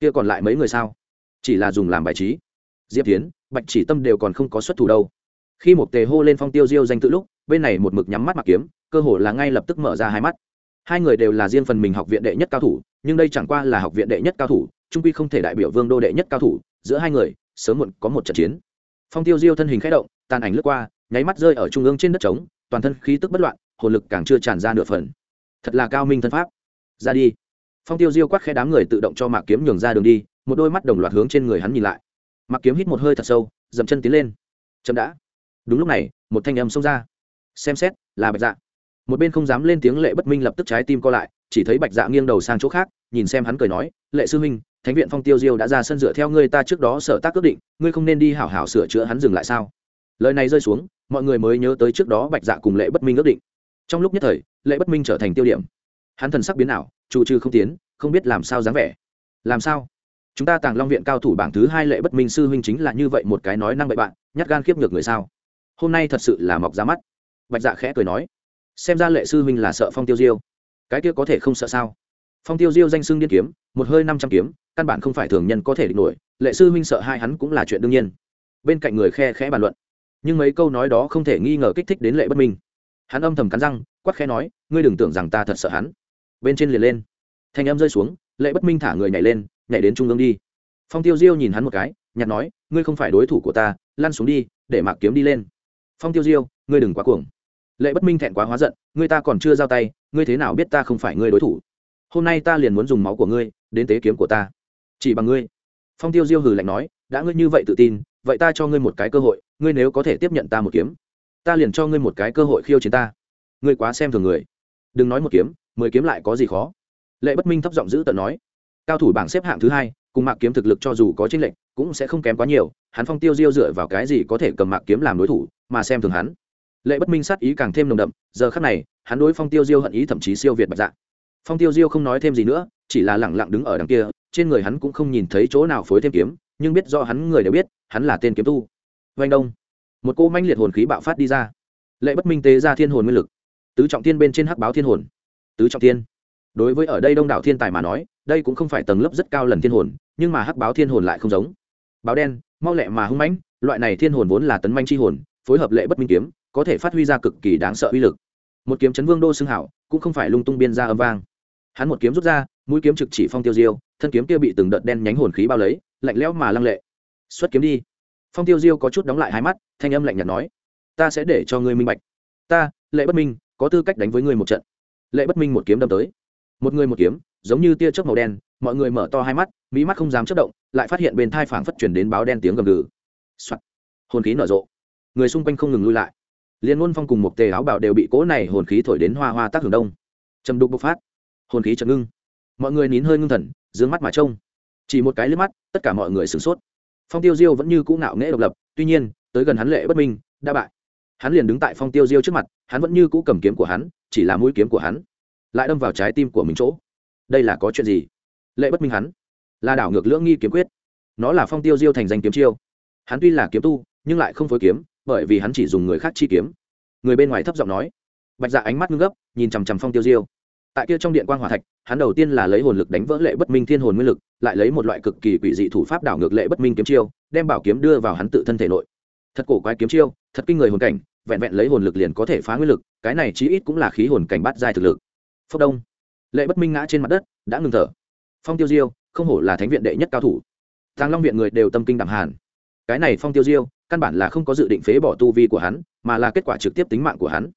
Kia còn lại mấy người sao? Chỉ là dùng làm bài trí. Diệp tiến bạch chỉ tâm đều còn không có xuất thủ đâu. Khi một tề hô lên phong tiêu diêu danh tự lúc, bên này một mực nhắm mắt mặc kiếm, cơ hồ là ngay lập tức mở ra hai mắt. Hai người đều là riêng phần mình học viện đệ nhất cao thủ, nhưng đây chẳng qua là học viện đệ nhất cao thủ, trung quy không thể đại biểu vương đô đệ nhất cao thủ. Giữa hai người, sớm muộn có một trận chiến. Phong tiêu diêu thân hình k h ẽ động tàn ảnh lướt qua, nháy mắt rơi ở trung ương trên đất trống, toàn thân khí tức bất loạn, hồn lực càng chưa tràn ra nửa phần. Thật là cao minh thân pháp. Ra đi. Phong tiêu diêu quát khe đám người tự động cho mạc kiếm nhường ra đường đi, một đôi mắt đồng loạt hướng trên người hắn nhìn lại. Mạc kiếm hít một hơi thật sâu, dậm chân tiến lên. Chậm đã. Đúng lúc này, một thanh âm xông ra. Xem xét, là bạch dạ. Một bên không dám lên tiếng lệ bất minh lập tức trái tim co lại, chỉ thấy bạch dạ nghiêng đầu sang chỗ khác, nhìn xem hắn cười nói, lệ sư huynh, thánh viện phong tiêu diêu đã ra sân dựa theo ngươi ta trước đó sở tác ước định, ngươi không nên đi hảo hảo sửa chữa hắn dừng lại sao? Lời này rơi xuống, mọi người mới nhớ tới trước đó bạch dạ cùng lệ bất minh ước định. Trong lúc nhất thời, lệ bất minh trở thành tiêu điểm. Hắn thần sắc biến ảo chủ trừ không tiến, không biết làm sao dáng vẻ. Làm sao? Chúng ta tàng long viện cao thủ bảng thứ hai lệ bất minh sư huynh chính là như vậy một cái nói năng bậy bạn, nhát gan khiếp ngược người sao? Hôm nay thật sự là mọc ra mắt. Bạch dạ khẽ cười nói. Xem ra lệ sư huynh là sợ phong tiêu diêu. Cái kia có thể không sợ sao? Phong tiêu diêu danh xưng điên kiếm, một hơi năm trăm kiếm, căn bản không phải thường nhân có thể địch nổi. Lệ sư huynh sợ hai hắn cũng là chuyện đương nhiên. Bên cạnh người khe khẽ bàn luận nhưng mấy câu nói đó không thể nghi ngờ kích thích đến lệ bất minh. Hắn âm thầm cắn răng quắc khẽ nói, ngươi đừng tưởng rằng ta thật sợ hắn. Bên trên liền lên. Thanh âm rơi xuống, lệ bất minh thả người nhảy lên, nhảy đến trung ương đi. Phong tiêu diêu nhìn hắn một cái nhặt nói, ngươi không phải đối thủ của ta, lăn xuống đi, để mạc kiếm đi lên. Phong tiêu diêu, ngươi đừng quá cuồng. Lệ bất minh thẹn quá hóa giận, ngươi ta còn chưa giao tay, ngươi thế nào biết ta không phải ngươi đối thủ? Hôm nay ta liền muốn dùng máu của ngươi đến tế kiếm của ta, chỉ bằng ngươi. Phong tiêu diêu hừ lạnh nói, đã ngươi như vậy tự tin vậy ta cho ngươi một cái cơ hội, ngươi nếu có thể tiếp nhận ta một kiếm, ta liền cho ngươi một cái cơ hội khiêu chiến ta. Ngươi quá xem thường người. Đừng nói một kiếm, mười kiếm lại có gì khó. Lệ bất minh thấp giọng giữ tận nói, cao thủ bảng xếp hạng thứ hai, cùng mạc kiếm thực lực cho dù có tranh lệch, cũng sẽ không kém quá nhiều, hắn phong tiêu diêu dựa vào cái gì có thể cầm mạc kiếm làm đối thủ, mà xem thường hắn. Lệ bất minh sát ý càng thêm nồng đậm, giờ khắc này, hắn đối phong tiêu diêu hận ý thậm chí siêu việt bạch dạ. Phong tiêu diêu không nói thêm gì nữa, chỉ là lẳng lặng đứng ở đằng kia, trên người hắn cũng không nhìn thấy chỗ nào phối thêm kiếm nhưng biết do hắn người đều biết, hắn là tên kiếm tu. Vanh đông. Một cô manh liệt hồn khí bạo phát đi ra. Lệ bất minh tế ra thiên hồn nguyên lực. Tứ trọng thiên bên trên hắc báo thiên hồn. Tứ trọng thiên. Đối với ở đây đông đảo thiên tài mà nói, đây cũng không phải tầng lớp rất cao lần thiên hồn, nhưng mà hắc báo thiên hồn lại không giống. Báo đen, mau lẹ mà hung mãnh, loại này thiên hồn vốn là tấn manh chi hồn, phối hợp lệ bất minh kiếm, có thể phát huy ra cực kỳ đáng sợ uy lực. Một kiếm chấn vương đô xưng hảo, cũng không phải lung tung biên ra âm vang. Hắn một kiếm rút ra, mũi kiếm trực chỉ phong tiêu diêu, thân kiếm kia bị từng đợt đen nhánh hồn khí bao lấy lạnh lẽo mà lăng lệ. Xuất kiếm đi. Phong tiêu diêu có chút đóng lại hai mắt, thanh âm lạnh nhạt nói, ta sẽ để cho ngươi minh bạch. Ta, lệ bất minh, có tư cách đánh với ngươi một trận. Lệ bất minh một kiếm đâm tới. Một người một kiếm, giống như tia chớp màu đen, mọi người mở to hai mắt mỹ mắt không dám chất động, lại phát hiện bên thai phảng phất chuyển đến báo đen tiếng gầm gừ. gừ、Soạn. hồn khí nở rộ. Người xung quanh không ngừng lui lại. Liên ngôn phong cùng một tề áo bảo đều bị cỗ này hồn khí thổi đến hoa hoa tác hưởng đông. Trầm đục bộc phát. Hồn khí chật ngưng. Mọi người nín hơi ngưng thần d ư ơ n g mắt mà trông chỉ một cái liếc mắt, tất cả mọi người sửng sốt. Phong tiêu diêu vẫn như cũ ngạo nghễ độc lập, tuy nhiên, tới gần hắn lệ bất minh, đã bại. Hắn liền đứng tại phong tiêu diêu trước mặt, hắn vẫn như cũ cầm kiếm của hắn, chỉ là mũi kiếm của hắn lại đâm vào trái tim của mình chỗ. Đây là có chuyện gì? Lệ bất minh hắn là đảo ngược lưỡng nghi kiếm quyết. Nó là phong tiêu diêu thành danh kiếm chiêu. Hắn tuy là kiếm tu, nhưng lại không phối kiếm, bởi vì hắn chỉ dùng người khác chi kiếm. Người bên ngoài thấp giọng nói. Bạch dạ ánh mắt ngưng gấp, nhìn chằm chằm phong tiêu diêu. Tại kia trong điện quan g hỏa thạch hắn đầu tiên là lấy hồn lực đánh vỡ lệ bất minh thiên hồn nguyên lực, lại lấy một loại cực kỳ quỷ dị thủ pháp đảo ngược lệ bất minh kiếm chiêu, đem bảo kiếm đưa vào hắn tự thân thể nội. Thật cổ quái kiếm chiêu, thật kinh người hồn cảnh, vẹn vẹn lấy hồn lực liền có thể phá nguyên lực, cái này chí ít cũng là khí hồn cảnh bắt giai thực lực. Phốc đông. Lệ bất minh ngã trên mặt đất, đã ngừng thở. Phong tiêu diêu, không hổ là thánh viện đệ nhất cao thủ. Thang long viện người đều tâm kinh đẳng hàn. Cái này phong tiêu diêu, căn bản là không có dự định phế bỏ tu vi của hắn, mà là kết quả trực tiếp tính mạng của hắn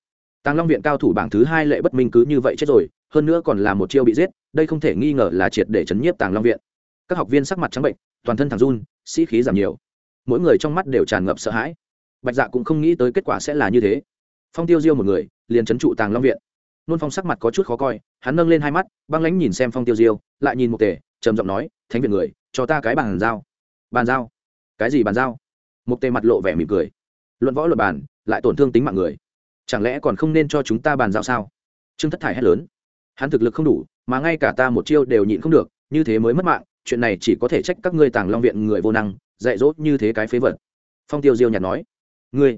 tàng long viện cao thủ bảng thứ hai lệ bất minh cứ như vậy chết rồi, hơn nữa còn là một chiêu bị giết, đây không thể nghi ngờ là triệt để chấn nhiếp tàng long viện. Các học viên sắc mặt trắng bệnh, toàn thân thằng run, sĩ khí giảm nhiều. Mỗi người trong mắt đều tràn ngập sợ hãi. Bạch dạ cũng không nghĩ tới kết quả sẽ là như thế. Phong tiêu diêu một người, liền trấn trụ tàng long viện. Nôn phong sắc mặt có chút khó coi, hắn nâng lên hai mắt, băng lãnh nhìn xem phong tiêu diêu, lại nhìn một tề, trầm giọng nói, thánh viện người, cho ta cái bàn giao. Bàn giao? Cái gì bàn giao? Một tề mặt lộ vẻ mỉm cười. Luận võ luật bàn, lại tổn thương tính mạng người chẳng lẽ còn không nên cho chúng ta bàn giao sao? Trương thất thải hét lớn. Hắn thực lực không đủ, mà ngay cả ta một chiêu đều nhịn không được, như thế mới mất mạng, chuyện này chỉ có thể trách các ngươi tàng long viện người vô năng, dạy dỗ như thế cái phế vật. Phong tiêu diêu nhạt nói. Ngươi,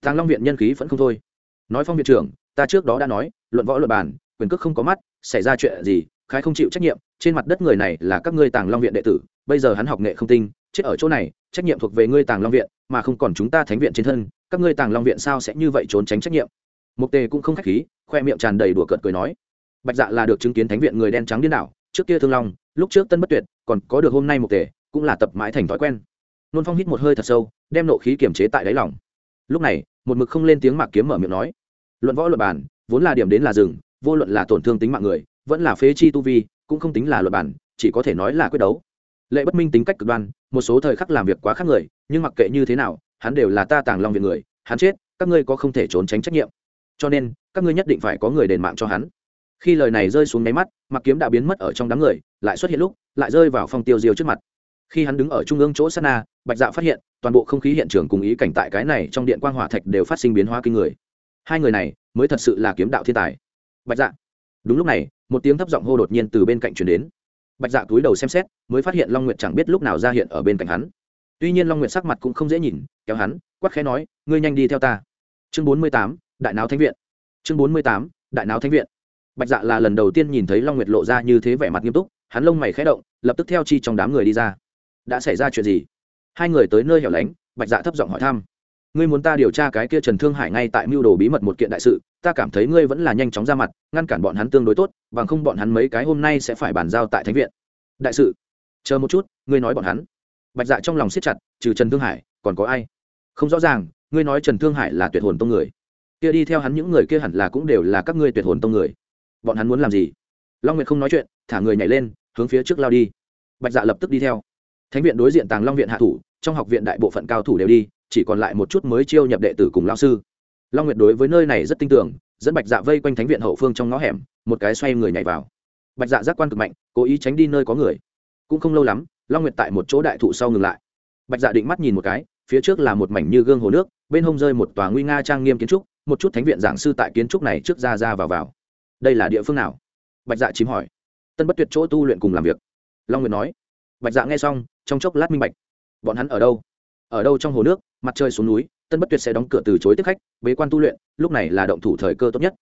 tàng long viện nhân khí vẫn không thôi. Nói phong viện trưởng, ta trước đó đã nói, luận võ luận bàn, quyền cước không có mắt, xảy ra chuyện gì, khái không chịu trách nhiệm, trên mặt đất người này là các ngươi tàng long viện đệ tử, bây giờ hắn học nghệ không tinh, chết ở chỗ này, trách nhiệm thuộc về ngươi tàng long viện, mà không còn chúng ta thánh viện trên thân các ngươi tàng long viện sao sẽ như vậy trốn tránh trách nhiệm? Mục tề cũng không khách khí, khoe miệng tràn đầy đùa cợt cười nói. Bạch dạ là được chứng kiến thánh viện người đen trắng điên đảo, trước kia thương long, lúc trước tân bất tuyệt, còn có được hôm nay mục tề, cũng là tập mãi thành thói quen. Nôn phong hít một hơi thật sâu, đem nộ khí kiềm chế tại đáy lòng. Lúc này, một mực không lên tiếng mạc kiếm mở miệng nói. Luận võ luận bản vốn là điểm đến là rừng, vô luận là tổn thương tính mạng người, vẫn là phế chi tu vi, cũng không tính là luật bản chỉ có thể nói là quyết đấu. Lệ bất minh tính cách cực đoan, một số thời khắc làm việc quá khác người, nhưng mặc kệ như thế nào hắn đều là ta tàng long viện người, hắn chết, các ngươi có không thể trốn tránh trách nhiệm. Cho nên, các ngươi nhất định phải có người đền mạng cho hắn. Khi lời này rơi xuống nháy mắt mặc kiếm đã biến mất ở trong đám người, lại xuất hiện lúc, lại rơi vào phong tiêu diêu trước mặt. Khi hắn đứng ở trung ương chỗ sát na, bạch dạ phát hiện, toàn bộ không khí hiện trường cùng ý cảnh tại cái này trong điện quang hỏa thạch đều phát sinh biến hóa kinh người. Hai người này, mới thật sự là kiếm đạo thiên tài. Bạch dạ. Đúng lúc này, một tiếng thấp giọng hô đột nhiên từ bên cạnh truyền đến. Bạch dạ túi đầu xem xét, mới phát hiện long nguyệt chẳng biết lúc nào ra hiện ở bên cạnh hắn tuy nhiên long nguyệt sắc mặt cũng không dễ nhìn, kéo hắn quắc khẽ nói, ngươi nhanh đi theo ta. Chương bốn mươi tám, đại náo thánh viện. Chương bốn mươi tám, đại náo thánh viện. Bạch dạ là lần đầu tiên nhìn thấy long nguyệt lộ ra như thế vẻ mặt nghiêm túc, hắn lông mày khẽ động, lập tức theo chi trong đám người đi ra. Đã xảy ra chuyện gì? Hai người tới nơi hẻo lánh, bạch dạ thấp giọng hỏi thăm. Ngươi muốn ta điều tra cái kia trần thương hải ngay tại mưu đồ bí mật một kiện đại sự, ta cảm thấy ngươi vẫn là nhanh chóng ra mặt, ngăn cản bọn hắn tương đối tốt, bằng không bọn hắn mấy cái hôm nay sẽ phải bàn giao tại thánh viện. Đại sự, chờ một chút, ngươi nói bọn hắn bạch dạ trong lòng siết chặt, trừ trần thương hải, còn có ai? Không rõ ràng, ngươi nói trần thương hải là tuyệt hồn tông người. Kia đi theo hắn những người kia hẳn là cũng đều là các ngươi tuyệt hồn tông người. Bọn hắn muốn làm gì? Long nguyệt không nói chuyện, thả người nhảy lên, hướng phía trước lao đi. Bạch dạ lập tức đi theo. Thánh viện đối diện tàng long viện hạ thủ, trong học viện đại bộ phận cao thủ đều đi, chỉ còn lại một chút mới chiêu nhập đệ tử cùng lao sư. Long nguyệt đối với nơi này rất tin tưởng, dẫn bạch dạ vây quanh thánh viện hậu phương trong ngõ hẻm, một cái xoay người nhảy vào. Bạch dạ giác quan cực mạnh, cố ý tránh đi nơi có người. Cũng không lâu lắm long nguyệt tại một chỗ đại thụ sau ngừng lại. Bạch dạ định mắt nhìn một cái, phía trước là một mảnh như gương hồ nước, bên hông rơi một tòa nguy nga trang nghiêm kiến trúc, một chút thánh viện giảng sư tại kiến trúc này trước ra ra vào vào. Đây là địa phương nào? Bạch dạ chím hỏi. Tân bất tuyệt chỗ tu luyện cùng làm việc. Long nguyệt nói. Bạch dạ nghe xong, trong chốc lát minh bạch. Bọn hắn ở đâu? Ở đâu trong hồ nước, mặt trời xuống núi, tân bất tuyệt sẽ đóng cửa từ chối tiếp khách, bế quan tu luyện, lúc này là động thủ thời cơ tốt nhất.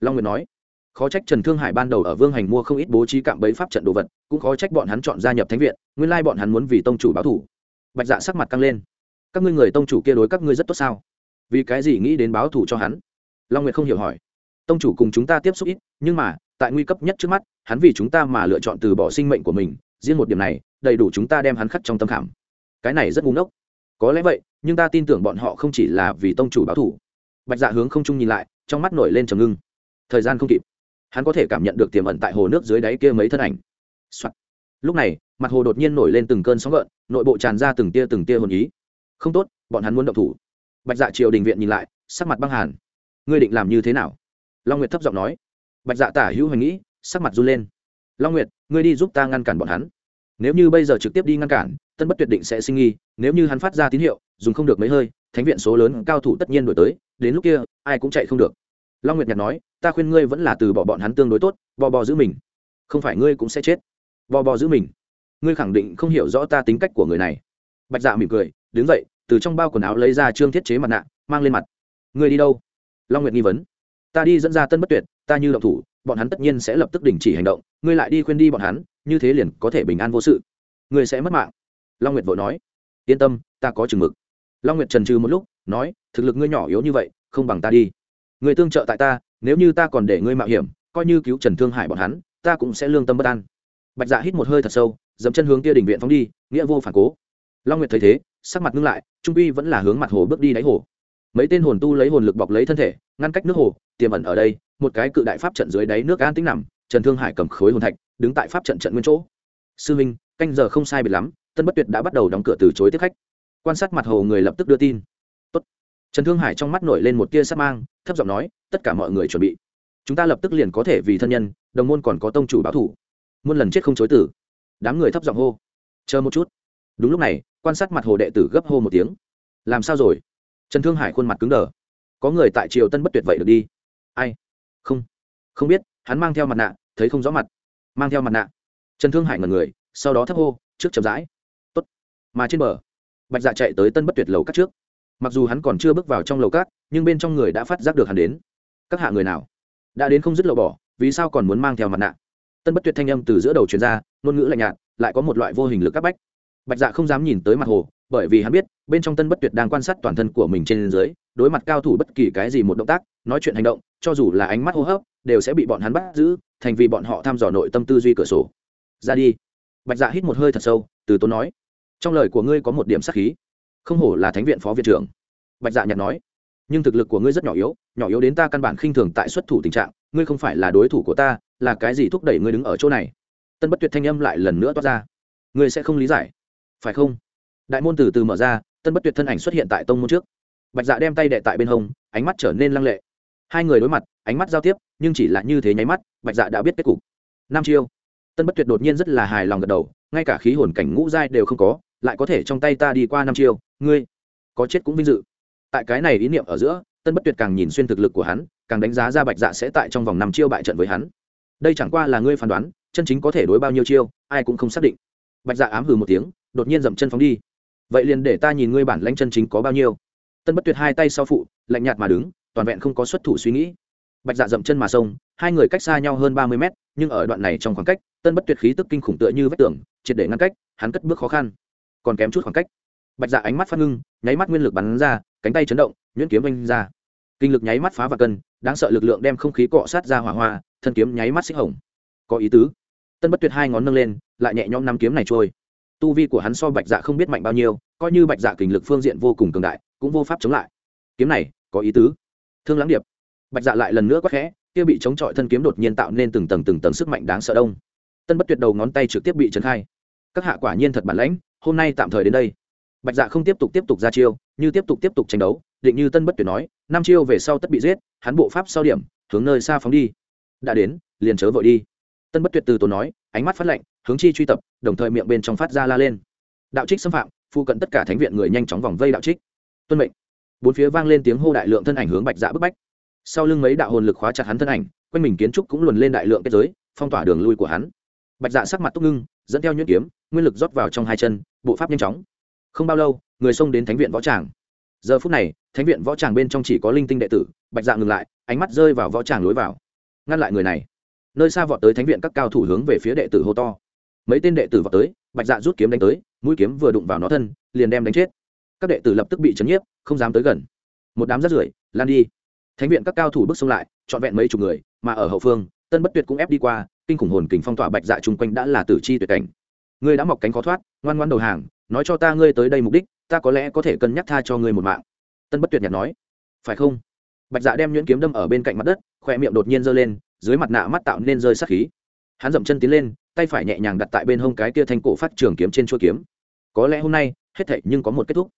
Long nguyệt nói khó trách trần thương hải ban đầu ở vương hành mua không ít bố trí cạm bẫy pháp trận đồ vật, cũng khó trách bọn hắn chọn gia nhập thánh viện, nguyên lai bọn hắn muốn vì tông chủ báo thủ. Bạch dạ sắc mặt căng lên. Các ngươi người tông chủ kia đối các ngươi rất tốt sao? Vì cái gì nghĩ đến báo thủ cho hắn? Long nguyệt không hiểu hỏi. Tông chủ cùng chúng ta tiếp xúc ít, nhưng mà, tại nguy cấp nhất trước mắt, hắn vì chúng ta mà lựa chọn từ bỏ sinh mệnh của mình, riêng một điểm này, đầy đủ chúng ta đem hắn khắc trong tâm khảm. Cái này rất ngu ngốc. Có lẽ vậy, nhưng ta tin tưởng bọn họ không chỉ là vì tông chủ báo thủ. Bạch dạ hướng không trung nhìn lại, trong mắt nổi lên trầm ngưng. Thời gian không kịp hắn có thể cảm nhận được tiềm ẩn tại hồ nước dưới đáy kia mấy thân ảnh、Soạn. lúc này, mặt hồ đột nhiên nổi lên từng cơn sóng gợn, nội bộ tràn ra từng tia từng tia hồn ý. Không tốt, bọn hắn muốn động thủ. Bạch dạ triều đình viện nhìn lại, sắc mặt băng hàn. Ngươi định làm như thế nào? Long nguyệt thấp giọng nói. Bạch dạ tả hữu hoành nghĩ, sắc mặt run lên. Long nguyệt, ngươi đi giúp ta ngăn cản bọn hắn. Nếu như bây giờ trực tiếp đi ngăn cản, tân bất tuyệt định sẽ sinh nghi, nếu như hắn phát ra tín hiệu, dùng không được mấy hơi, thánh viện số lớn cao thủ tất nhiên đổi tới, đến lúc kia, ai cũng chạy không được long nguyệt nhạt nói, ta khuyên ngươi vẫn là từ bỏ bọn hắn tương đối tốt, bò bò giữ mình. Không phải ngươi cũng sẽ chết. Bò bò giữ mình. Ngươi khẳng định không hiểu rõ ta tính cách của người này. Bạch dạ mỉm cười, đứng dậy, từ trong bao quần áo lấy ra trương thiết chế mặt nạ, mang lên mặt. Ngươi đi đâu? Long nguyệt nghi vấn. Ta đi dẫn ra tân bất tuyệt, ta như động thủ, bọn hắn tất nhiên sẽ lập tức đình chỉ hành động, ngươi lại đi khuyên đi bọn hắn, như thế liền có thể bình an vô sự. Ngươi sẽ mất mạng. Long nguyệt vội nói. Yên tâm, ta có chừng mực. Long nguyệt trần trừ một lúc, nói, thực lực ngươi nhỏ yếu như vậy, không bằng ta đi người tương trợ tại ta, nếu như ta còn để ngươi mạo hiểm, coi như cứu trần thương hải bọn hắn, ta cũng sẽ lương tâm bất an. Bạch dạ hít một hơi thật sâu, dẫm chân hướng kia đình viện phóng đi, nghĩa vô phản cố. Long nguyệt thấy thế, sắc mặt ngưng lại, trung uy vẫn là hướng mặt hồ bước đi đáy hồ. Mấy tên hồn tu lấy hồn lực bọc lấy thân thể, ngăn cách nước hồ, tiềm ẩn ở đây, một cái cự đại pháp trận dưới đáy nước an tĩnh nằm, trần thương hải cầm khối hồn thạch, đứng tại pháp trận trận nguyên chỗ. Sư minh, canh giờ không sai biệt lắm, tân bất tuyệt đã bắt đầu đóng cửa từ chối tiếp khách. Quan sát mặt hồ người lập tức đưa tin trần thương hải trong mắt nổi lên một tia sắc mang, thấp giọng nói, tất cả mọi người chuẩn bị. Chúng ta lập tức liền có thể vì thân nhân, đồng môn còn có tông chủ báo thủ. Muôn lần chết không chối tử đám người thấp giọng hô. Chờ một chút. Đúng lúc này, quan sát mặt hồ đệ tử gấp hô một tiếng. Làm sao rồi? Trần thương hải khuôn mặt cứng đờ. Có người tại triều tân bất tuyệt vậy được đi. Ai? Không. Không biết. Hắn mang theo mặt nạ, thấy không rõ mặt. Mang theo mặt nạ. Trần thương hải ngần người, sau đó thấp hô, trước chậm rãi. Tốt. mà trên bờ, bạch dạ chạy tới tân bất tuyệt lầu cắt trước mặc dù hắn còn chưa bước vào trong lầu cát, nhưng bên trong người đã phát giác được hắn đến. Các hạ người nào? Đã đến không dứt lậu bỏ, vì sao còn muốn mang theo mặt nạ? Tân bất tuyệt thanh âm từ giữa đầu truyền ra, ngôn ngữ lạnh nhạt, lại có một loại vô hình lực các bách. Bạch dạ không dám nhìn tới mặt hồ, bởi vì hắn biết, bên trong tân bất tuyệt đang quan sát toàn thân của mình trên dưới, đối mặt cao thủ bất kỳ cái gì một động tác, nói chuyện hành động, cho dù là ánh mắt hô hấp, đều sẽ bị bọn hắn bắt giữ, thành vì bọn họ thăm dò nội tâm tư duy cửa sổ. Ra đi. Bạch dạ hít một hơi thật sâu, từ tốn nói. Trong lời của ngươi có một điểm sắc khí không hổ là thánh viện phó viện trưởng. Bạch dạ nhặt nói, nhưng thực lực của ngươi rất nhỏ yếu nhỏ yếu đến ta căn bản khinh thường tại xuất thủ tình trạng, ngươi không phải là đối thủ của ta, là cái gì thúc đẩy ngươi đứng ở chỗ này? Tân bất tuyệt thanh âm lại lần nữa toát ra, ngươi sẽ không lý giải, phải không? Đại môn từ từ mở ra, tân bất tuyệt thân ảnh xuất hiện tại tông môn trước. Bạch dạ đem tay đệ tại bên hông, ánh mắt trở nên lăng lệ. Hai người đối mặt, ánh mắt giao tiếp, nhưng chỉ là như thế nháy mắt, bạch dạ đã biết kết cục. Năm chiêu. Tân bất tuyệt đột nhiên rất là hài lòng gật đầu, ngay cả khí hồn cảnh ngũ giai đều không có lại có thể trong tay ta đi qua năm chiêu, ngươi có chết cũng vinh dự. Tại cái này ý niệm ở giữa, tân bất tuyệt càng nhìn xuyên thực lực của hắn, càng đánh giá ra bạch dạ sẽ tại trong vòng năm chiêu bại trận với hắn. Đây chẳng qua là ngươi phán đoán, chân chính có thể đối bao nhiêu chiêu, ai cũng không xác định. Bạch dạ ám hừ một tiếng, đột nhiên dậm chân phóng đi. Vậy liền để ta nhìn ngươi bản lãnh chân chính có bao nhiêu. Tân bất tuyệt hai tay sau phụ, lạnh nhạt mà đứng, toàn vẹn không có xuất thủ suy nghĩ. Bạch dạ dậm chân mà sông hai người cách xa nhau hơn ba mươi mét, nhưng ở đoạn này trong khoảng cách, tân bất tuyệt khí tức kinh khủng tựa như vách tường, triệt để ngăn cách, hắn cất bước khó khăn còn kém chút khoảng cách. Bạch dạ ánh mắt phát ngưng, nháy mắt nguyên lực bắn ra, cánh tay chấn động, nhuyễn kiếm oanh ra. Kinh lực nháy mắt phá và cân, đáng sợ lực lượng đem không khí cọ sát ra hỏa hoa, thân kiếm nháy mắt xích hồng. Có ý tứ. Tân bất tuyệt hai ngón nâng lên, lại nhẹ nhõm năm kiếm này trôi. Tu vi của hắn so bạch dạ không biết mạnh bao nhiêu, coi như bạch dạ kình lực phương diện vô cùng cường đại, cũng vô pháp chống lại. Kiếm này, có ý tứ. Thương lãng điệp. Bạch dạ lại lần nữa quắc khẽ, kia bị chống chọi thân kiếm đột nhiên tạo nên từng tầng từng tầng sức mạnh đáng sợ đông. Tân bất tuyệt đầu ngón tay trực tiếp bị trấn khai. Các hạ quả nhiên thật bản lãnh hôm nay tạm thời đến đây. Bạch dạ không tiếp tục tiếp tục ra chiêu, như tiếp tục tiếp tục tranh đấu, định như tân bất tuyệt nói, năm chiêu về sau tất bị giết, hắn bộ pháp sau điểm, hướng nơi xa phóng đi. Đã đến, liền chớ vội đi. Tân bất tuyệt từ tốn nói, ánh mắt phát lạnh, hướng chi truy tập, đồng thời miệng bên trong phát ra la lên. Đạo trích xâm phạm phụ cận tất cả thánh viện người nhanh chóng vòng vây đạo trích. Tuân mệnh. Bốn phía vang lên tiếng hô đại lượng thân ảnh hướng bạch dạ bức bách. Sau lưng mấy đạo hồn lực khóa chặt hắn thân ảnh, quanh mình kiến trúc cũng luồn lên đại lượng kết giới, phong tỏa đường lui của hắn. Bạch dạ sắc mặt túc ngưng, dẫn theo nhuyễn kiếm nguyên lực rót vào trong hai chân, bộ pháp nhanh chóng. Không bao lâu, người xông đến thánh viện võ tràng. Giờ phút này, thánh viện võ tràng bên trong chỉ có linh tinh đệ tử, bạch dạ ngừng lại, ánh mắt rơi vào võ tràng lối vào. Ngăn lại người này. Nơi xa vọt tới thánh viện các cao thủ hướng về phía đệ tử hô to. Mấy tên đệ tử vọt tới, bạch dạ rút kiếm đánh tới, mũi kiếm vừa đụng vào nó thân, liền đem đánh chết. Các đệ tử lập tức bị chấn nhiếp, không dám tới gần. Một đám rắt rưởi, lan đi. Thánh viện các cao thủ bước xông lại, trọn vẹn mấy chục người, mà ở hậu phương, tân bất tuyệt cũng ép đi qua, kinh khủng hồn kình phong tỏa bạch dạ chung quanh đã là tử chi tuyệt cảnh ngươi đã mọc cánh khó thoát, ngoan ngoan đầu hàng, nói cho ta ngươi tới đây mục đích, ta có lẽ có thể cân nhắc tha cho ngươi một mạng. Tân bất tuyệt nhạt nói. Phải không? Bạch dạ đem nhuyễn kiếm đâm ở bên cạnh mặt đất, khoe miệng đột nhiên giơ lên, dưới mặt nạ mắt tạo nên rơi sát khí. Hắn dậm chân tiến lên, tay phải nhẹ nhàng đặt tại bên hông cái kia thanh cổ phát trường kiếm trên chuôi kiếm. Có lẽ hôm nay, hết thảy nhưng có một kết thúc.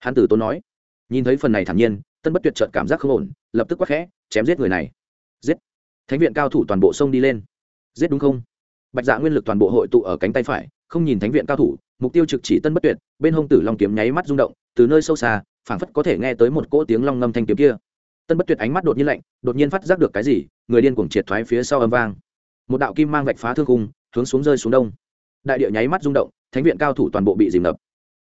Hắn tử tốn nói. Nhìn thấy phần này thản nhiên, tân bất tuyệt chợt cảm giác không ổn, lập tức quắc khẽ, chém giết người này. Giết. Thánh viện cao thủ toàn bộ sông đi lên. Giết đúng không? Bạch dạ nguyên lực toàn bộ hội tụ ở cánh tay phải không nhìn thánh viện cao thủ, mục tiêu trực chỉ tân bất tuyệt, bên hông tử long kiếm nháy mắt rung động, từ nơi sâu xa, phảng phất có thể nghe tới một cỗ tiếng long ngâm thanh kiếm kia. Tân bất tuyệt ánh mắt đột nhiên lạnh, đột nhiên phát giác được cái gì, người điên cuồng triệt thoái phía sau âm vang. Một đạo kim mang vạch phá thương cung hướng xuống rơi xuống đông. Đại địa nháy mắt rung động, thánh viện cao thủ toàn bộ bị dìm ngập.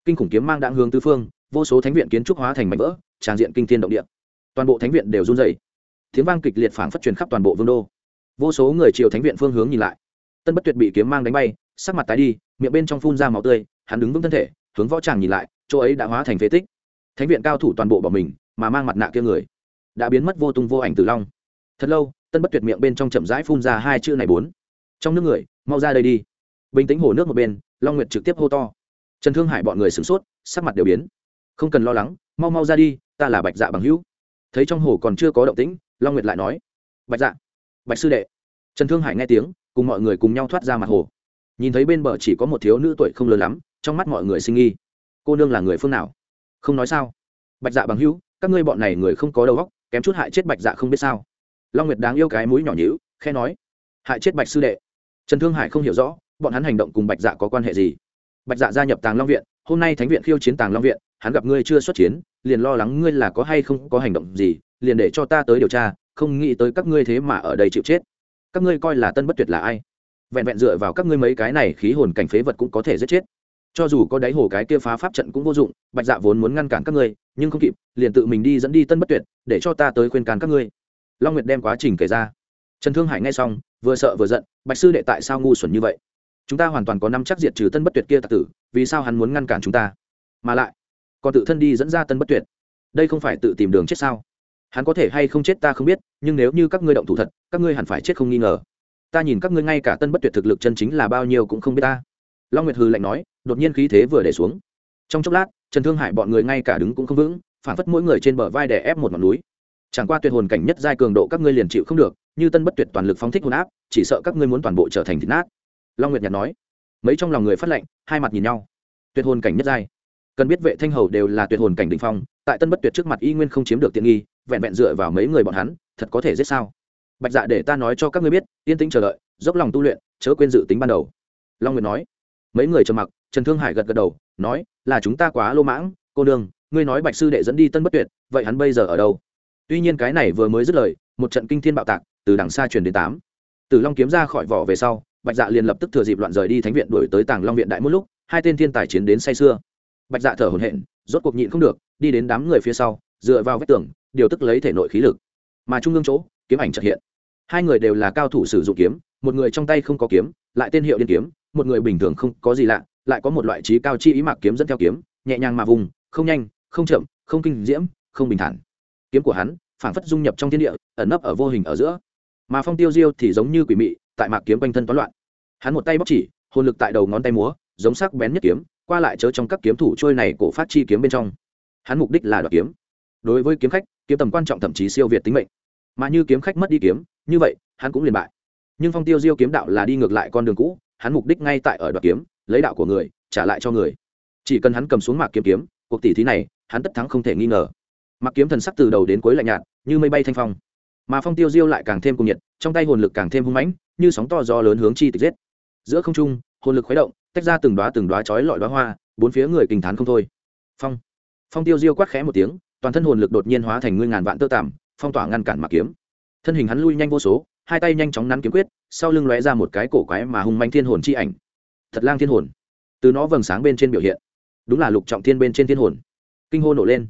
Kinh khủng kiếm mang đạn hướng tứ phương, vô số thánh viện kiến trúc hóa thành mảnh vỡ, tràn diện kinh thiên động địa. Toàn bộ thánh viện đều run dày tiếng vang kịch liệt phảng phất truyền khắp toàn bộ vương đô. Vô số người triều thánh viện phương hướng nhìn lại. Tân bất tuyệt bị kiếm mang đánh bay, sắc mặt tái đi miệng bên trong phun ra máu tươi, hắn đứng vững thân thể, hướng võ tràng nhìn lại, chỗ ấy đã hóa thành phế tích. Thánh viện cao thủ toàn bộ bỏ mình, mà mang mặt nạ kia người, đã biến mất vô tung vô ảnh tử long. Thật lâu, tân bất tuyệt miệng bên trong chậm rãi phun ra hai chữ này bốn. Trong nước người, mau ra đây đi. Bình tĩnh hồ nước một bên, long nguyệt trực tiếp hô to. Trần thương hải bọn người sửng sốt, sắc mặt đều biến. Không cần lo lắng, mau mau ra đi, ta là bạch dạ bằng hữu. Thấy trong hồ còn chưa có động tĩnh, long nguyệt lại nói. Bạch dạ bạch sư đệ. Trần thương hải nghe tiếng, cùng mọi người cùng nhau thoát ra mặt hồ nhìn thấy bên bờ chỉ có một thiếu nữ tuổi không lớn lắm, trong mắt mọi người sinh nghi. Cô nương là người phương nào? Không nói sao. Bạch dạ bằng hữu, các ngươi bọn này người không có đầu óc, kém chút hại chết bạch dạ không biết sao. Long nguyệt đáng yêu cái mũi nhỏ nhữ khe nói. Hại chết bạch sư đệ. Trần thương hải không hiểu rõ, bọn hắn hành động cùng bạch dạ có quan hệ gì? Bạch dạ gia nhập tàng long viện, hôm nay thánh viện khiêu chiến tàng long viện, hắn gặp ngươi chưa xuất chiến, liền lo lắng ngươi là có hay không có hành động gì, liền để cho ta tới điều tra, không nghĩ tới các ngươi thế mà ở đây chịu chết. Các ngươi coi là tân bất tuyệt là ai? Vẹn vẹn dựa vào các ngươi mấy cái này khí hồn cảnh phế vật cũng có thể giết chết. Cho dù có đáy hồ cái kia phá pháp trận cũng vô dụng, bạch dạ vốn muốn ngăn cản các ngươi, nhưng không kịp, liền tự mình đi dẫn đi tân bất tuyệt, để cho ta tới khuyên can các ngươi. Long nguyệt đem quá trình kể ra. Trần thương hải nghe xong, vừa sợ vừa giận, bạch sư đệ tại sao ngu xuẩn như vậy? Chúng ta hoàn toàn có năm chắc diệt trừ tân bất tuyệt kia tạc tử, vì sao hắn muốn ngăn cản chúng ta? Mà lại, còn tự thân đi dẫn ra tân bất tuyệt. Đây không phải tự tìm đường chết sao? Hắn có thể hay không chết ta không biết, nhưng nếu như các ngươi động thủ thật, các ngươi hẳn phải chết không nghi ngờ ta nhìn các ngươi ngay cả tân bất tuyệt thực lực chân chính là bao nhiêu cũng không biết ta. Long nguyệt hư lạnh nói, đột nhiên khí thế vừa để xuống. Trong chốc lát, trần thương hải bọn người ngay cả đứng cũng không vững, phản phất mỗi người trên bờ vai đè ép một ngọn núi. Chẳng qua tuyệt hồn cảnh nhất giai cường độ các ngươi liền chịu không được, như tân bất tuyệt toàn lực phóng thích hồn áp, chỉ sợ các ngươi muốn toàn bộ trở thành thịt nát. Long nguyệt nhạt nói. Mấy trong lòng người phát lệnh, hai mặt nhìn nhau. Tuyệt hồn cảnh nhất giai. Cần biết vệ thanh hầu đều là tuyệt hồn cảnh đ ỉ n h phong, tại tân bất tuyệt trước mặt y nguyên không chiếm được tiện nghi, vẹn vẹn dựa vào mấy người bọn hắn, thật có thể giết sao? Bạch dạ để ta nói cho các ngươi biết, yên tĩnh chờ đợi, dốc lòng tu luyện, chớ quên dự tính ban đầu. Long nguyệt nói. Mấy người trầm mặc, trần thương hải gật gật đầu, nói, là chúng ta quá lô mãng, cô nương, ngươi nói bạch sư đệ dẫn đi tân bất tuyệt, vậy hắn bây giờ ở đâu? Tuy nhiên cái này vừa mới dứt lời, một trận kinh thiên bạo tạc, từ đằng xa truyền đến tám. Từ long kiếm ra khỏi vỏ về sau, bạch dạ liền lập tức thừa dịp loạn rời đi thánh viện đuổi tới tàng long viện đại một lúc, hai tên thiên tài chiến đến say sưa. Bạch dạ thở hổn hển, rốt cuộc nhịn không được, đi đến đám người phía sau, dựa vào vách tường, điều tức lấy thể nội khí lực. Mà trung ương chỗ, kiếm ảnh trật hiện hai người đều là cao thủ sử dụng kiếm, một người trong tay không có kiếm, lại tên hiệu điên kiếm, một người bình thường không có gì lạ, lại có một loại trí cao chi ý mạc kiếm dẫn theo kiếm, nhẹ nhàng mà vùng, không nhanh, không chậm, không kinh diễm, không bình thản. Kiếm của hắn, phảng phất dung nhập trong thiên địa, ẩn nấp ở vô hình ở giữa. Mà phong tiêu diêu thì giống như quỷ mị, tại mạc kiếm quanh thân toán loạn. Hắn một tay bóc chỉ, hồn lực tại đầu ngón tay múa, giống sắc bén nhất kiếm, qua lại chớ trong các kiếm thủ trôi này cổ phát chi kiếm bên trong. Hắn mục đích là đoạt kiếm. Đối với kiếm khách, kiếm tầm quan trọng thậm chí siêu việt tính mệnh. Mà như kiếm khách mất đi kiếm như vậy, hắn cũng liền bại. Nhưng phong tiêu diêu kiếm đạo là đi ngược lại con đường cũ, hắn mục đích ngay tại ở đoạt kiếm, lấy đạo của người, trả lại cho người. Chỉ cần hắn cầm xuống mạc kiếm kiếm, cuộc tỷ thí này, hắn tất thắng không thể nghi ngờ. Mặc kiếm thần sắc từ đầu đến cuối lạnh nhạt, như mây bay thanh phong. Mà phong tiêu diêu lại càng thêm cung nhiệt, trong tay hồn lực càng thêm hung mãnh, như sóng to gió lớn hướng chi tịch giết. Giữa không trung, hồn lực khuấy động, tách ra từng đoá từng đoá chói lọi đoá hoa, bốn phía người kinh thán không thôi. Phong. Phong tiêu diêu quát khẽ một tiếng, toàn thân hồn lực đột nhiên hóa thành ngươi ngàn vạn tơ tằm, phong tỏa ngăn cản mặc kiếm thân hình hắn lui nhanh vô số, hai tay nhanh chóng nắn kiếm quyết, sau lưng lóe ra một cái cổ quái mà hung manh thiên hồn chi ảnh. Thật lang thiên hồn. Từ nó vầng sáng bên trên biểu hiện. Đúng là lục trọng thiên bên trên thiên hồn. Kinh hô nổ lên.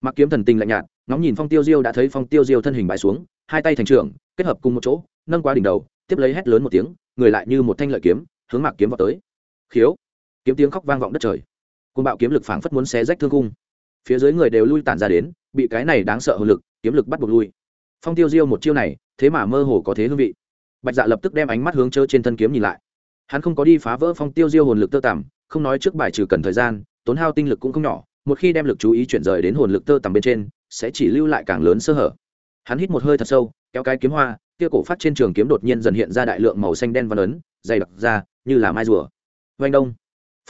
Mặc kiếm thần tình lạnh nhạt, ngóng nhìn phong tiêu diêu đã thấy phong tiêu diêu thân hình bãi xuống, hai tay thành trưởng, kết hợp cùng một chỗ, nâng qua đỉnh đầu, tiếp lấy hét lớn một tiếng, người lại như một thanh lợi kiếm, hướng mạc kiếm vào tới. Khiếu. Kiếm tiếng khóc vang vọng đất trời. Côn bạo kiếm lực phảng phất muốn xé rách thương cung. Phía dưới người đều lui tản ra đến, bị cái này đáng sợ hồn lực, kiếm lực bắt buộc lui phong tiêu diêu một chiêu này, thế mà mơ hồ có thế hương vị. Bạch dạ lập tức đem ánh mắt hướng chớ trên thân kiếm nhìn lại. Hắn không có đi phá vỡ phong tiêu diêu hồn lực tơ tằm, không nói trước bài trừ cần thời gian, tốn hao tinh lực cũng không nhỏ, một khi đem lực chú ý chuyển rời đến hồn lực tơ tằm bên trên, sẽ chỉ lưu lại càng lớn sơ hở. Hắn hít một hơi thật sâu, kéo cái kiếm hoa, kia cổ phát trên trường kiếm đột nhiên dần hiện ra đại lượng màu xanh đen văn ấn, dày đặc ra, như là mai rùa. Vanh đông.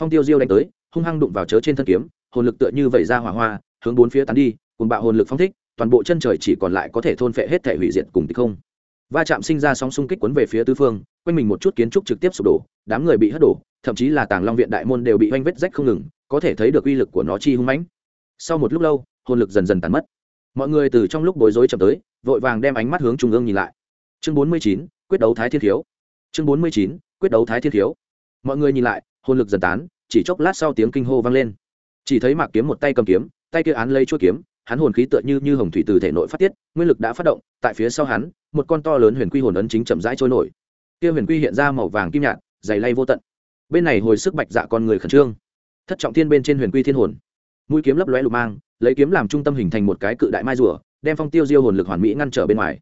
Phong tiêu diêu đánh tới, hung hăng đụng vào chớ trên thân kiếm, hồn lực tựa như vẩy ra hỏa hoa, hướng bốn phía tán đi, cùng bạo hồn lực phong thích toàn bộ chân trời chỉ còn lại có thể thôn phệ hết thể hủy diệt cùng tịch không. Va chạm sinh ra sóng xung kích cuốn về phía tứ phương, quanh mình một chút kiến trúc trực tiếp sụp đổ, đám người bị hất đổ, thậm chí là tàng long viện đại môn đều bị oanh vết rách không ngừng, có thể thấy được uy lực của nó chi hung mãnh. Sau một lúc lâu, hồn lực dần dần tàn mất. Mọi người từ trong lúc bối rối chậm tới, vội vàng đem ánh mắt hướng trung ương nhìn lại. Chương bốn mươi chín, quyết đấu thái thiên thiếu chương bốn mươi chín, quyết đấu thái thiên thiếu mọi người nhìn lại, hồn lực dần tán, chỉ chốc lát sau tiếng kinh hô vang lên. Chỉ thấy mạc kiếm một tay cầm kiếm, tay kia án lấy chuỗi kiếm hắn hồn khí tựa như như hồng thủy từ thể nội phát tiết, nguyên lực đã phát động, tại phía sau hắn, một con to lớn huyền quy hồn ấn chính chậm rãi trôi nổi. Kia huyền quy hiện ra màu vàng kim nhạt, dày lay vô tận. Bên này hồi sức bạch dạ con người khẩn trương. Thất trọng thiên bên trên huyền quy thiên hồn. Mũi kiếm lấp lóe lục mang, lấy kiếm làm trung tâm hình thành một cái cự đại mai rùa, đem phong tiêu diêu hồn lực hoàn mỹ ngăn trở bên ngoài.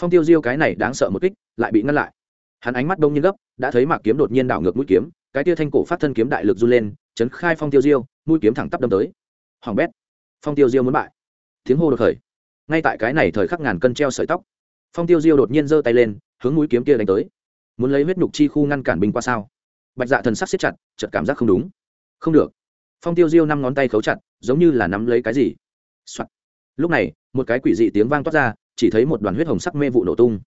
Phong tiêu diêu cái này đáng sợ một kích, lại bị ngăn lại. Hắn ánh mắt đông như gấp, đã thấy mạc kiếm đột nhiên đảo ngược mũi kiếm, cái tia thanh cổ phát thân kiếm đại lực run lên, chấn khai phong tiêu diêu, mũi kiếm thẳng tắp đâm tới. Hoàng bét. Phong tiêu diêu muốn bại tiếng hô đột khởi. Ngay tại cái này thời khắc ngàn cân treo sợi tóc, phong tiêu diêu đột nhiên giơ tay lên, hướng mũi kiếm kia đánh tới. Muốn lấy huyết nhục chi khu ngăn cản binh qua sao? Bạch dạ thần sắc siết chặt, chợt cảm giác không đúng. Không được. Phong tiêu diêu năm ngón tay khấu chặt, giống như là nắm lấy cái gì、Soạn. lúc này, một cái quỷ dị tiếng vang toát ra, chỉ thấy một đoàn huyết hồng sắc mê vụ nổ tung.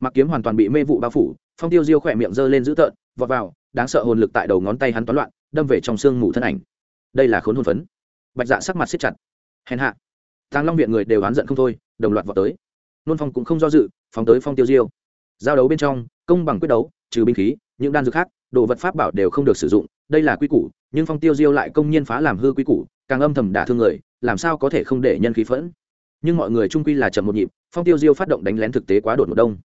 Mặc kiếm hoàn toàn bị mê vụ bao phủ, phong tiêu diêu khỏe miệng giơ lên dữ tợn, vọt vào, đáng sợ hồn lực tại đầu ngón tay hắn toán loạn, đâm về trong xương mù thân ảnh. Đây là khốn hồn phấn. Bạch dạ sắc mặt siết chặt. Hèn hạ tàng long viện người đều oán giận không thôi, đồng loạt vào tới. Nôn phong cũng không do dự, phóng tới phong tiêu diêu. Giao đấu bên trong, công bằng quyết đấu, trừ binh khí, những đan dược khác, đồ vật pháp bảo đều không được sử dụng, đây là quy củ, nhưng phong tiêu diêu lại công nhiên phá làm hư quy củ, càng âm thầm đả thương người, làm sao có thể không để nhân khí phẫn. Nhưng mọi người trung quy là chậm một nhịp, phong tiêu diêu phát động đánh lén thực tế quá đột một đông.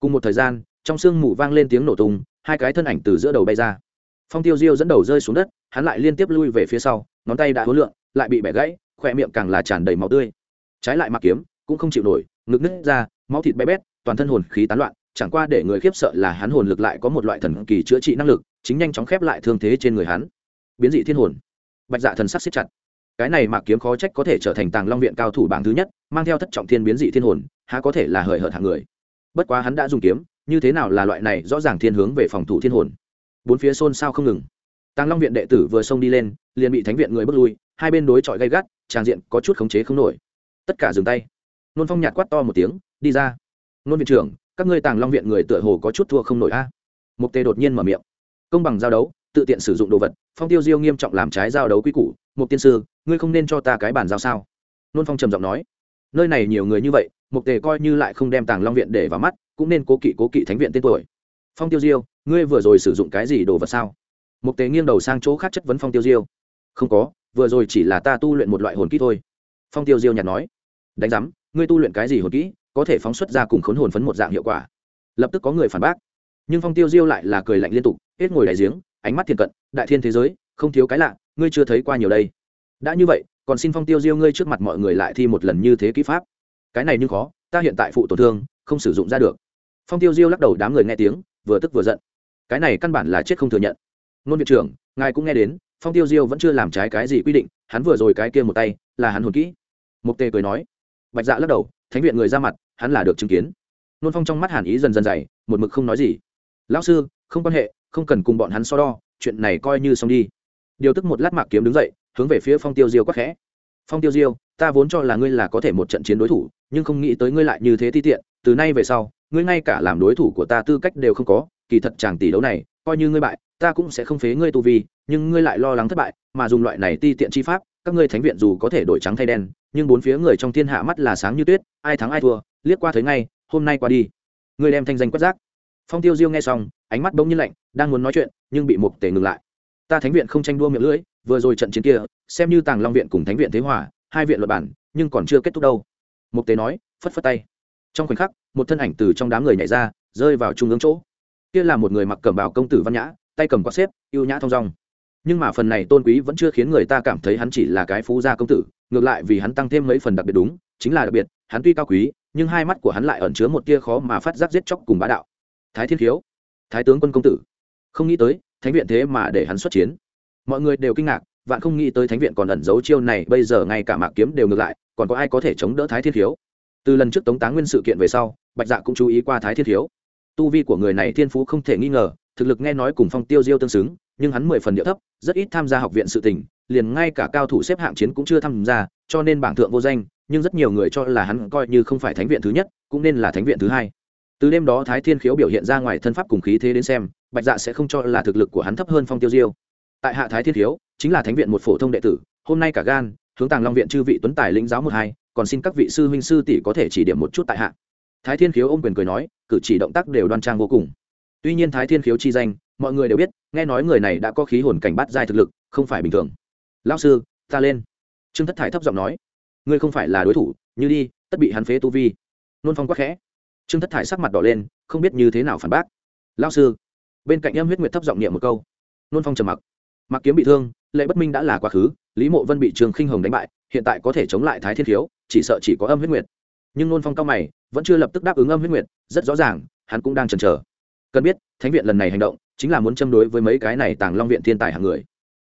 Cùng một thời gian, trong sương mù vang lên tiếng nổ tung, hai cái thân ảnh từ giữa đầu bay ra. Phong tiêu diêu dẫn đầu rơi xuống đất, hắn lại liên tiếp lui về phía sau, ngón tay đã hối lượng lại bị bẻ gãy khoe miệng càng là tràn đầy máu tươi. Trái lại mặc kiếm, cũng không chịu nổi, ngực nứt ra, máu thịt bé bét, toàn thân hồn khí tán loạn, chẳng qua để người khiếp sợ là hắn hồn lực lại có một loại thần kỳ chữa trị năng lực, chính nhanh chóng khép lại thương thế trên người hắn. Biến dị thiên hồn. Bạch dạ thần sắc xếp chặt. Cái này mạc kiếm khó trách có thể trở thành tàng long viện cao thủ bảng thứ nhất, mang theo thất trọng thiên biến dị thiên hồn, há có thể là hời hợt hạng người. Bất quá hắn đã dùng kiếm, như thế nào là loại này rõ ràng thiên hướng về phòng thủ thiên hồn. Bốn phía xôn xao không ngừng. Tàng long viện đệ tử vừa xông đi lên, liền bị thánh viện người bước lui, hai bên đối chọi gay gắt trang diện có chút khống chế không nổi. Tất cả dừng tay. Nôn phong nhạt quát to một tiếng, đi ra. Nôn viện trưởng, các ngươi tàng long viện người tựa hồ có chút thua không nổi a. Mục tề đột nhiên mở miệng. Công bằng giao đấu, tự tiện sử dụng đồ vật, phong tiêu diêu nghiêm trọng làm trái giao đấu quy củ. Mục tiên sư, ngươi không nên cho ta cái bàn giao sao? Nôn phong trầm giọng nói. Nơi này nhiều người như vậy, mục tề coi như lại không đem tàng long viện để vào mắt, cũng nên cố kỵ cố kỵ thánh viện tên tuổi. Phong tiêu diêu, ngươi vừa rồi sử dụng cái gì đồ vật sao? Mục tề nghiêng đầu sang chỗ khác chất vấn phong tiêu diêu. Không có vừa rồi chỉ là ta tu luyện một loại hồn kỹ thôi. Phong tiêu diêu nhạt nói. Đánh giám, ngươi tu luyện cái gì hồn kỹ, có thể phóng xuất ra cùng khốn hồn phấn một dạng hiệu quả. Lập tức có người phản bác. Nhưng phong tiêu diêu lại là cười lạnh liên tục, hết ngồi đại giếng, ánh mắt thiền cận, đại thiên thế giới, không thiếu cái lạ, ngươi chưa thấy qua nhiều đây. Đã như vậy, còn xin phong tiêu diêu ngươi trước mặt mọi người lại thi một lần như thế kỹ pháp. Cái này nhưng khó, ta hiện tại phụ tổn thương, không sử dụng ra được. Phong tiêu diêu lắc đầu đám người nghe tiếng, vừa tức vừa giận. Cái này căn bản là chết không thừa nhận. Nôn viện trưởng, ngài cũng nghe đến phong tiêu diêu vẫn chưa làm trái cái gì quy định, hắn vừa rồi cái kia một tay, là hắn hồn kỹ. Mục tề cười nói. Bạch dạ lắc đầu, thánh viện người ra mặt, hắn là được chứng kiến. Nôn phong trong mắt hàn ý dần dần dày, một mực không nói gì. Lão sư, không quan hệ, không cần cùng bọn hắn so đo, chuyện này coi như xong đi. Điều tức một lát mạc kiếm đứng dậy, hướng về phía phong tiêu diêu quắc khẽ. Phong tiêu diêu, ta vốn cho là ngươi là có thể một trận chiến đối thủ, nhưng không nghĩ tới ngươi lại như thế ti tiện, từ nay về sau, ngươi ngay cả làm đối thủ của ta tư cách đều không có, kỳ thật chàng tỷ đấu này, coi như ngươi bại ta cũng sẽ không phế ngươi tu vi, nhưng ngươi lại lo lắng thất bại, mà dùng loại này ti tiện chi pháp, các ngươi thánh viện dù có thể đổi trắng thay đen, nhưng bốn phía người trong thiên hạ mắt là sáng như tuyết, ai thắng ai thua, liếc qua thấy ngay, hôm nay qua đi. Ngươi đem thanh danh quét rác. Phong tiêu diêu nghe xong, ánh mắt bỗng nhiên lạnh, đang muốn nói chuyện, nhưng bị mục tề ngừng lại. Ta thánh viện không tranh đua miệng lưỡi, vừa rồi trận chiến kia, xem như tàng long viện cùng thánh viện thế hòa, hai viện luật bản, nhưng còn chưa kết thúc đâu. Mục tế nói, phất phất tay. Trong khoảnh khắc, một thân ảnh từ trong đám người nhảy ra, rơi vào trung ương chỗ. Kia là một người mặc cẩm bào công tử văn nhã tay cầm quạt xếp, ưu nhã thong dong. Nhưng mà phần này tôn quý vẫn chưa khiến người ta cảm thấy hắn chỉ là cái phú gia công tử, ngược lại vì hắn tăng thêm mấy phần đặc biệt đúng, chính là đặc biệt, hắn tuy cao quý, nhưng hai mắt của hắn lại ẩn chứa một tia khó mà phát giác giết chóc cùng bá đạo. Thái thiên khiếu, thái tướng quân công tử. Không nghĩ tới, thánh viện thế mà để hắn xuất chiến. Mọi người đều kinh ngạc, vạn không nghĩ tới thánh viện còn ẩn giấu chiêu này, bây giờ ngay cả mạc kiếm đều ngược lại, còn có ai có thể chống đỡ thái thiên khiếu? Từ lần trước tống táng nguyên sự kiện về sau, bạch dạ cũng chú ý qua thái thiên khiếu. Tu vi của người này thiên phú không thể nghi ngờ thực lực nghe nói cùng phong tiêu diêu tương xứng, nhưng hắn mười phần địa thấp, rất ít tham gia học viện sự tình, liền ngay cả cao thủ xếp hạng chiến cũng chưa tham gia, cho nên bảng thượng vô danh, nhưng rất nhiều người cho là hắn coi như không phải thánh viện thứ nhất, cũng nên là thánh viện thứ hai. Từ đêm đó thái thiên khiếu biểu hiện ra ngoài thân pháp cùng khí thế đến xem, bạch dạ sẽ không cho là thực lực của hắn thấp hơn phong tiêu diêu. Tại hạ thái thiên khiếu, chính là thánh viện một phổ thông đệ tử, hôm nay cả gan, hướng tàng long viện chư vị tuấn tài lĩnh giáo một hai, còn xin các vị sư huynh sư tỷ có thể chỉ điểm một chút tại hạ. Thái thiên khiếu ôm quyền cười nói, cử chỉ động tác đều đoan trang vô cùng tuy nhiên thái thiên khiếu chi danh, mọi người đều biết, nghe nói người này đã có khí hồn cảnh bắt giai thực lực, không phải bình thường. Lão sư, ta lên. Trương thất thải thấp giọng nói. Ngươi không phải là đối thủ, như đi, tất bị hắn phế tu vi. Nôn phong quắc khẽ. Trương thất thải sắc mặt đỏ lên, không biết như thế nào phản bác. Lão sư. Bên cạnh em huyết nguyệt thấp giọng niệm một câu. Nôn phong trầm mặc. Mặc kiếm bị thương, lệ bất minh đã là quá khứ, lý mộ vân bị trường khinh hồng đánh bại, hiện tại có thể chống lại thái thiên khiếu, chỉ sợ chỉ có âm huyết nguyệt. Nhưng nôn phong cao mày, vẫn chưa lập tức đáp ứng âm huyết nguyệt, rất rõ ràng, hắn cũng đang chần chờ cần biết, thánh viện lần này hành động chính là muốn châm đối với mấy cái này tàng long viện thiên tài hàng người.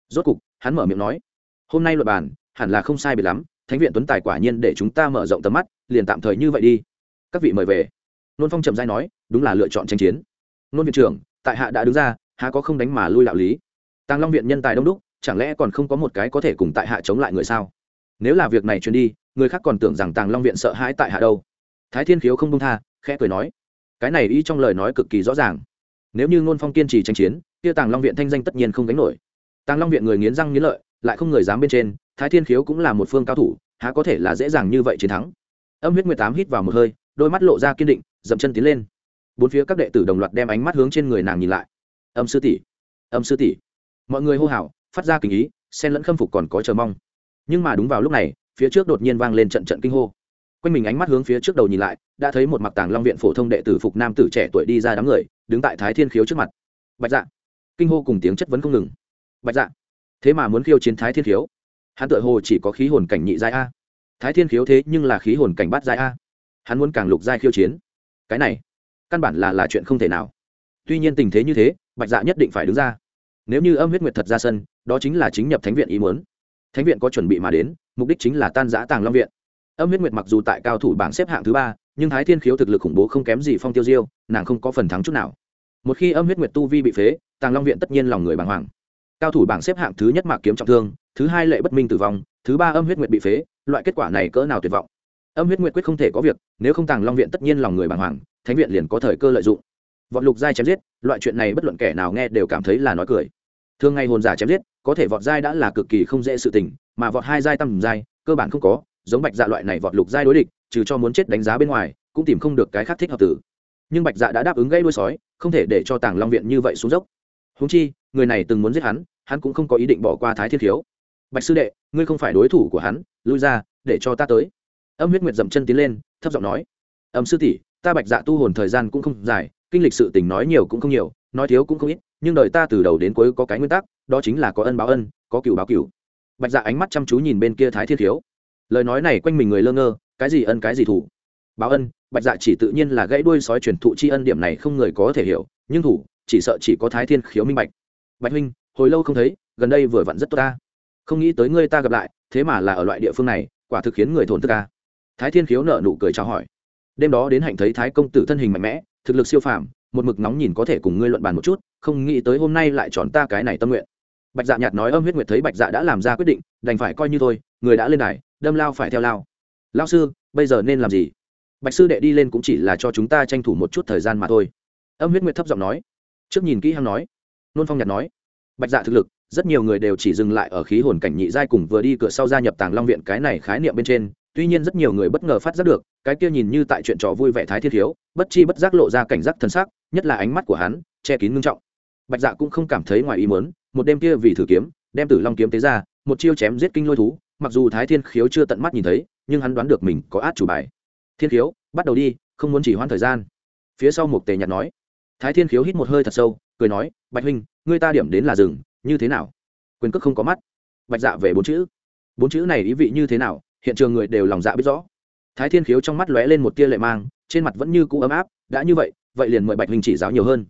Rốt cục, hắn mở miệng nói, hôm nay luật bàn, hẳn là không sai biệt lắm, thánh viện tuấn tài quả nhiên để chúng ta mở rộng tầm mắt, liền tạm thời như vậy đi. Các vị mời về. Nôn phong trầm giai nói, đúng là lựa chọn tranh chiến. Nôn viện trưởng, tại hạ đã đứng ra hạ có không đánh mà lui đạo lý. Tàng long viện nhân tài đông đúc, chẳng lẽ còn không có một cái có thể cùng tại hạ chống lại người sao? Nếu là việc này truyền đi, người khác còn tưởng rằng tàng long viện sợ hãi tại hạ đâu. Thái thiên khiếu không công tha, khẽ cười nói cái này ý trong lời nói cực kỳ rõ ràng. Nếu như ngôn phong kiên trì tranh chiến, kia tàng long viện thanh danh tất nhiên không gánh nổi. Tàng long viện người nghiến răng nghiến lợi, lại không người dám bên trên, thái thiên khiếu cũng là một phương cao thủ, há có thể là dễ dàng như vậy chiến thắng. Âm huyết nguyệt tám hít vào một hơi, đôi mắt lộ ra kiên định, dậm chân tiến lên. Bốn phía các đệ tử đồng loạt đem ánh mắt hướng trên người nàng nhìn lại. Âm sư tỷ, âm sư tỷ. Mọi người hô hào, phát ra kinh ý, xen lẫn khâm phục còn có chờ mong. Nhưng mà đúng vào lúc này, phía trước đột nhiên vang lên trận trận kinh hô quanh mình ánh mắt hướng phía trước đầu nhìn lại, đã thấy một mặc tàng long viện phổ thông đệ tử phục nam tử trẻ tuổi đi ra đám người, đứng tại thái thiên khiếu trước mặt. Bạch dạ. Kinh hô cùng tiếng chất vấn không ngừng. Bạch dạ. Thế mà muốn khiêu chiến thái thiên khiếu? Hắn tự hồ chỉ có khí hồn cảnh nhị giai a. Thái thiên khiếu thế nhưng là khí hồn cảnh bát giai a. Hắn muốn càng lục giai khiêu chiến. Cái này, căn bản là là chuyện không thể nào. Tuy nhiên tình thế như thế, bạch dạ nhất định phải đứng ra. Nếu như âm huyết nguyệt thật ra sân, đó chính là chính nhập thánh viện ý muốn. Thánh viện có chuẩn bị mà đến, mục đích chính là tan giã tàng long viện âm huyết nguyệt mặc dù tại cao thủ bảng xếp hạng thứ ba, nhưng thái thiên khiếu thực lực khủng bố không kém gì phong tiêu diêu, nàng không có phần thắng chút nào. Một khi âm huyết nguyệt tu vi bị phế, tàng long viện tất nhiên lòng người bàng hoàng. Cao thủ bảng xếp hạng thứ nhất mạc kiếm trọng thương, thứ hai lệ bất minh tử vong, thứ ba âm huyết nguyệt bị phế, loại kết quả này cỡ nào tuyệt vọng. Âm huyết nguyệt quyết không thể có việc, nếu không tàng long viện tất nhiên lòng người bàng hoàng, thánh viện liền có thời cơ lợi dụng. Vọt lục giai chém giết, loại chuyện này bất luận kẻ nào nghe đều cảm thấy là nói cười. Thường ngày hồn giả chém giết, có thể vọt giai đã là cực kỳ không dễ sự tình, mà vọt hai giai tầm giai, cơ bản không có giống bạch dạ loại này vọt lục giai đối địch, trừ cho muốn chết đánh giá bên ngoài, cũng tìm không được cái khác thích hợp tử nhưng bạch dạ đã đáp ứng gây đuôi sói, không thể để cho tàng long viện như vậy xuống dốc. Húng chi, người này từng muốn giết hắn hắn cũng không có ý định bỏ qua thái thiên thiếu. Bạch sư đệ, ngươi không phải đối thủ của hắn, lui ra, để cho ta tới. Âm huyết nguyệt dậm chân tiến lên, thấp giọng nói. Âm sư tỷ, ta bạch dạ tu hồn thời gian cũng không dài, kinh lịch sự tình nói nhiều cũng không nhiều, nói thiếu cũng không ít, nhưng đời ta từ đầu đến cuối có cái nguyên tắc, đó chính là có ân báo ân, có cựu báo cựu bạch dạ ánh mắt chăm chú nhìn bên kia thái thiên thiếu lời nói này quanh mình người lơ ngơ, cái gì ân cái gì thủ? Báo ân, bạch dạ chỉ tự nhiên là gãy đuôi sói truyền thụ tri ân điểm này không người có thể hiểu, nhưng thủ, chỉ sợ chỉ có thái thiên khiếu minh bạch. Bạch huynh, hồi lâu không thấy, gần đây vừa vặn rất tốt ta. Không nghĩ tới ngươi ta gặp lại, thế mà là ở loại địa phương này, quả thực khiến người thổn thức ca thái thiên khiếu nợ nụ cười chào hỏi. Đêm đó đến hạnh thấy thái công tử thân hình mạnh mẽ, thực lực siêu phàm, một mực nóng nhìn có thể cùng ngươi luận bàn một chút, không nghĩ tới hôm nay lại chọn ta cái này tâm nguyện. Bạch dạ nhạt nói âm huyết nguyệt thấy bạch dạ đã làm ra quyết định, đành phải coi như thôi, người đã lên đài đâm lao phải theo lao. Lao sư bây giờ nên làm gì? Bạch sư đệ đi lên cũng chỉ là cho chúng ta tranh thủ một chút thời gian mà thôi. Âm huyết nguyệt thấp giọng nói. Trước nhìn kỹ hăng nói. Nôn phong nhạt nói. Bạch dạ thực lực rất nhiều người đều chỉ dừng lại ở khí hồn cảnh nhị giai cùng vừa đi cửa sau gia nhập tàng long viện cái này khái niệm bên trên. Tuy nhiên rất nhiều người bất ngờ phát giác được cái kia nhìn như tại chuyện trò vui vẻ thái thiên Hiếu, bất chi bất giác lộ ra cảnh giác thân xác nhất là ánh mắt của hắn che kín ngưng trọng. Bạch dạ cũng không cảm thấy ngoài ý muốn một đêm kia vì thử kiếm đem tử long kiếm tế ra một chiêu chém giết kinh lôi thú mặc dù thái thiên khiếu chưa tận mắt nhìn thấy, nhưng hắn đoán được mình có át chủ bài. Thiên khiếu, bắt đầu đi, không muốn chỉ hoãn thời gian. Phía sau một tề nhạt nói. Thái thiên khiếu hít một hơi thật sâu, cười nói, bạch huynh, ngươi ta điểm đến là rừng như thế nào? Quyền cước không có mắt. Bạch dạ về bốn chữ. Bốn chữ này ý vị như thế nào, hiện trường người đều lòng dạ biết rõ. Thái thiên khiếu trong mắt lóe lên một tia lệ mang, trên mặt vẫn như cũ ấm áp, đã như vậy vậy liền mời bạch huynh chỉ giáo nhiều hơn.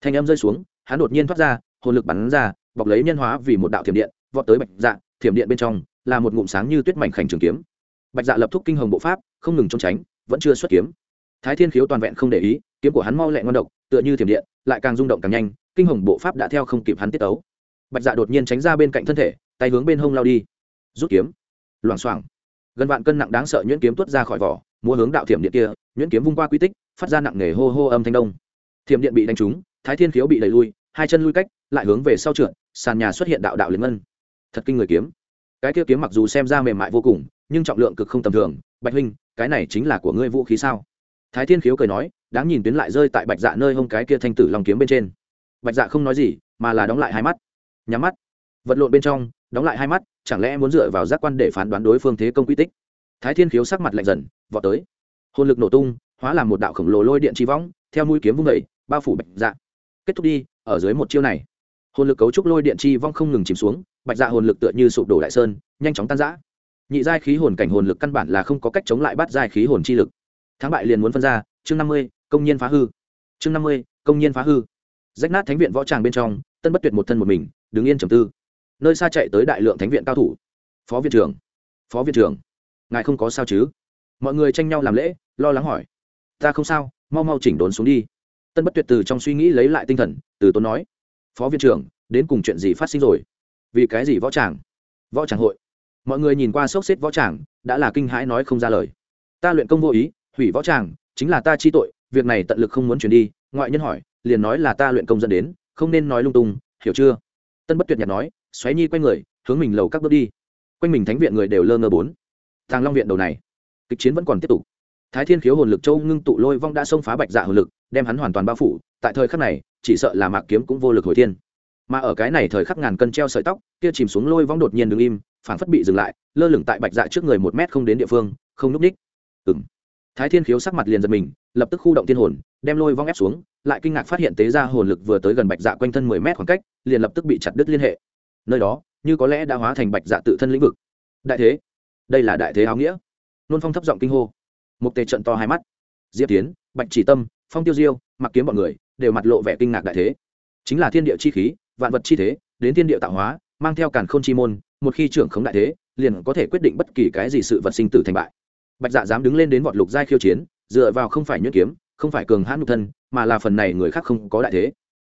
Thanh âm rơi xuống, hắn đột nhiên thoát ra, hồn lực bắn ra, bọc lấy nhân hóa vì một đạo thiểm điện, vọt tới bạch dạ thiểm điện bên trong là một ngụm sáng như tuyết mảnh khảnh trường kiếm. Bạch dạ lập thúc kinh hồng bộ pháp, không ngừng trốn tránh, vẫn chưa xuất kiếm. Thái thiên khiếu toàn vẹn không để ý, kiếm của hắn mau lẹ ngon độc, tựa như thiểm điện, lại càng rung động càng nhanh, kinh hồng bộ pháp đã theo không kịp hắn tiết ấu bạch dạ đột nhiên tránh ra bên cạnh thân thể, tay hướng bên hông lao đi. Rút kiếm. Loảng xoảng. Gần vạn cân nặng đáng sợ nhuyễn kiếm tuốt ra khỏi vỏ mua hướng đạo thiểm điện kia, nhuyễn kiếm vung qua quy tích, phát ra nặng nề hô hô âm thanh đông. Thiểm điện bị đánh trúng, thái thiên khiếu bị đẩy lui, hai chân lui cách, lại hướng về sau trượt, sàn nhà xuất hiện đạo đạo liền ngân. Thật kinh người kiếm cái kia kiếm mặc dù xem ra mềm mại vô cùng, nhưng trọng lượng cực không tầm thường. Bạch huynh, cái này chính là của ngươi vũ khí sao? Thái thiên khiếu cười nói, đáng nhìn tuyến lại rơi tại bạch dạ nơi hông cái kia thanh tử lòng kiếm bên trên. Bạch dạ không nói gì, mà là đóng lại hai mắt. Nhắm mắt. Vật lộn bên trong, đóng lại hai mắt, chẳng lẽ muốn dựa vào giác quan để phán đoán đối phương thế công quy tích? Thái thiên khiếu sắc mặt lạnh dần, vọt tới. Hồn lực nổ tung, hóa làm một đạo khổng lồ lôi điện chi võng theo mũi kiếm vung vẩy bao phủ bạch dạ. Kết thúc đi, ở dưới một chiêu này. Hồn lực cấu trúc lôi điện chi vong không ngừng chìm xuống bạch dạ hồn lực tựa như sụp đổ đại sơn, nhanh chóng tan rã. Nhị giai khí hồn cảnh hồn lực căn bản là không có cách chống lại bắt giai khí hồn chi lực. Thắng bại liền muốn phân ra, chương năm mươi, công nhiên phá hư. Chương năm mươi, công nhiên phá hư. Rách nát thánh viện võ tràng bên trong, tân bất tuyệt một thân một mình, đứng yên trầm tư. Nơi xa chạy tới đại lượng thánh viện cao thủ. Phó viện trưởng, phó viện trưởng, ngài không có sao chứ? Mọi người tranh nhau làm lễ, lo lắng hỏi. Ta không sao, mau mau chỉnh đốn xuống đi. Tân bất tuyệt từ trong suy nghĩ lấy lại tinh thần, từ tốn nói. Phó viện trưởng, đến cùng chuyện gì phát sinh rồi? Vì cái gì võ tràng? Võ tràng hội. Mọi người nhìn qua sốc xếp võ tràng, đã là kinh hãi nói không ra lời. Ta luyện công vô ý, hủy võ tràng, chính là ta chi tội, việc này tận lực không muốn chuyển đi, ngoại nhân hỏi, liền nói là ta luyện công dẫn đến, không nên nói lung tung, hiểu chưa? Tân bất tuyệt nhạt nói, xoáy nhi quay người, hướng mình lầu các bước đi. Quanh mình thánh viện người đều lơ ngơ bốn. Thang long viện đầu này, kịch chiến vẫn còn tiếp tục. Thái thiên khiếu hồn lực châu ngưng tụ lôi vong đã xông phá bạch dạ hồn lực, đem hắn hoàn toàn bao phủ, tại thời khắc này, chỉ sợ là mạc kiếm cũng vô lực hồi thiên mà ở cái này thời khắc ngàn cân treo sợi tóc, kia chìm xuống lôi vong đột nhiên đứng im, phảng phất bị dừng lại, lơ lửng tại bạch dạ trước người một mét không đến địa phương, không núp ních ừng thái thiên khiếu sắc mặt liền giật mình, lập tức khu động thiên hồn, đem lôi vong ép xuống, lại kinh ngạc phát hiện tế ra hồn lực vừa tới gần bạch dạ quanh thân mười mét khoảng cách, liền lập tức bị chặt đứt liên hệ. Nơi đó, như có lẽ đã hóa thành bạch dạ tự thân lĩnh vực. Đại thế. Đây là đại thế áo nghĩa. Nôn phong thấp giọng kinh hô. Một tề trận to hai mắt. Diệp tiến, bạch chỉ tâm, phong tiêu diêu, mặc kiếm bọn người, đều mặt lộ vẻ kinh ngạc đại thế. Chính là thiên địa chi khí vạn vật chi thế, đến thiên địa tạo hóa, mang theo càn khôn chi môn, một khi trưởng khống đại thế, liền có thể quyết định bất kỳ cái gì sự vật sinh tử thành bại. Bạch dạ dám đứng lên đến vọt lục giai khiêu chiến, dựa vào không phải nhuyễn kiếm, không phải cường hãn nhục thân, mà là phần này người khác không có đại thế.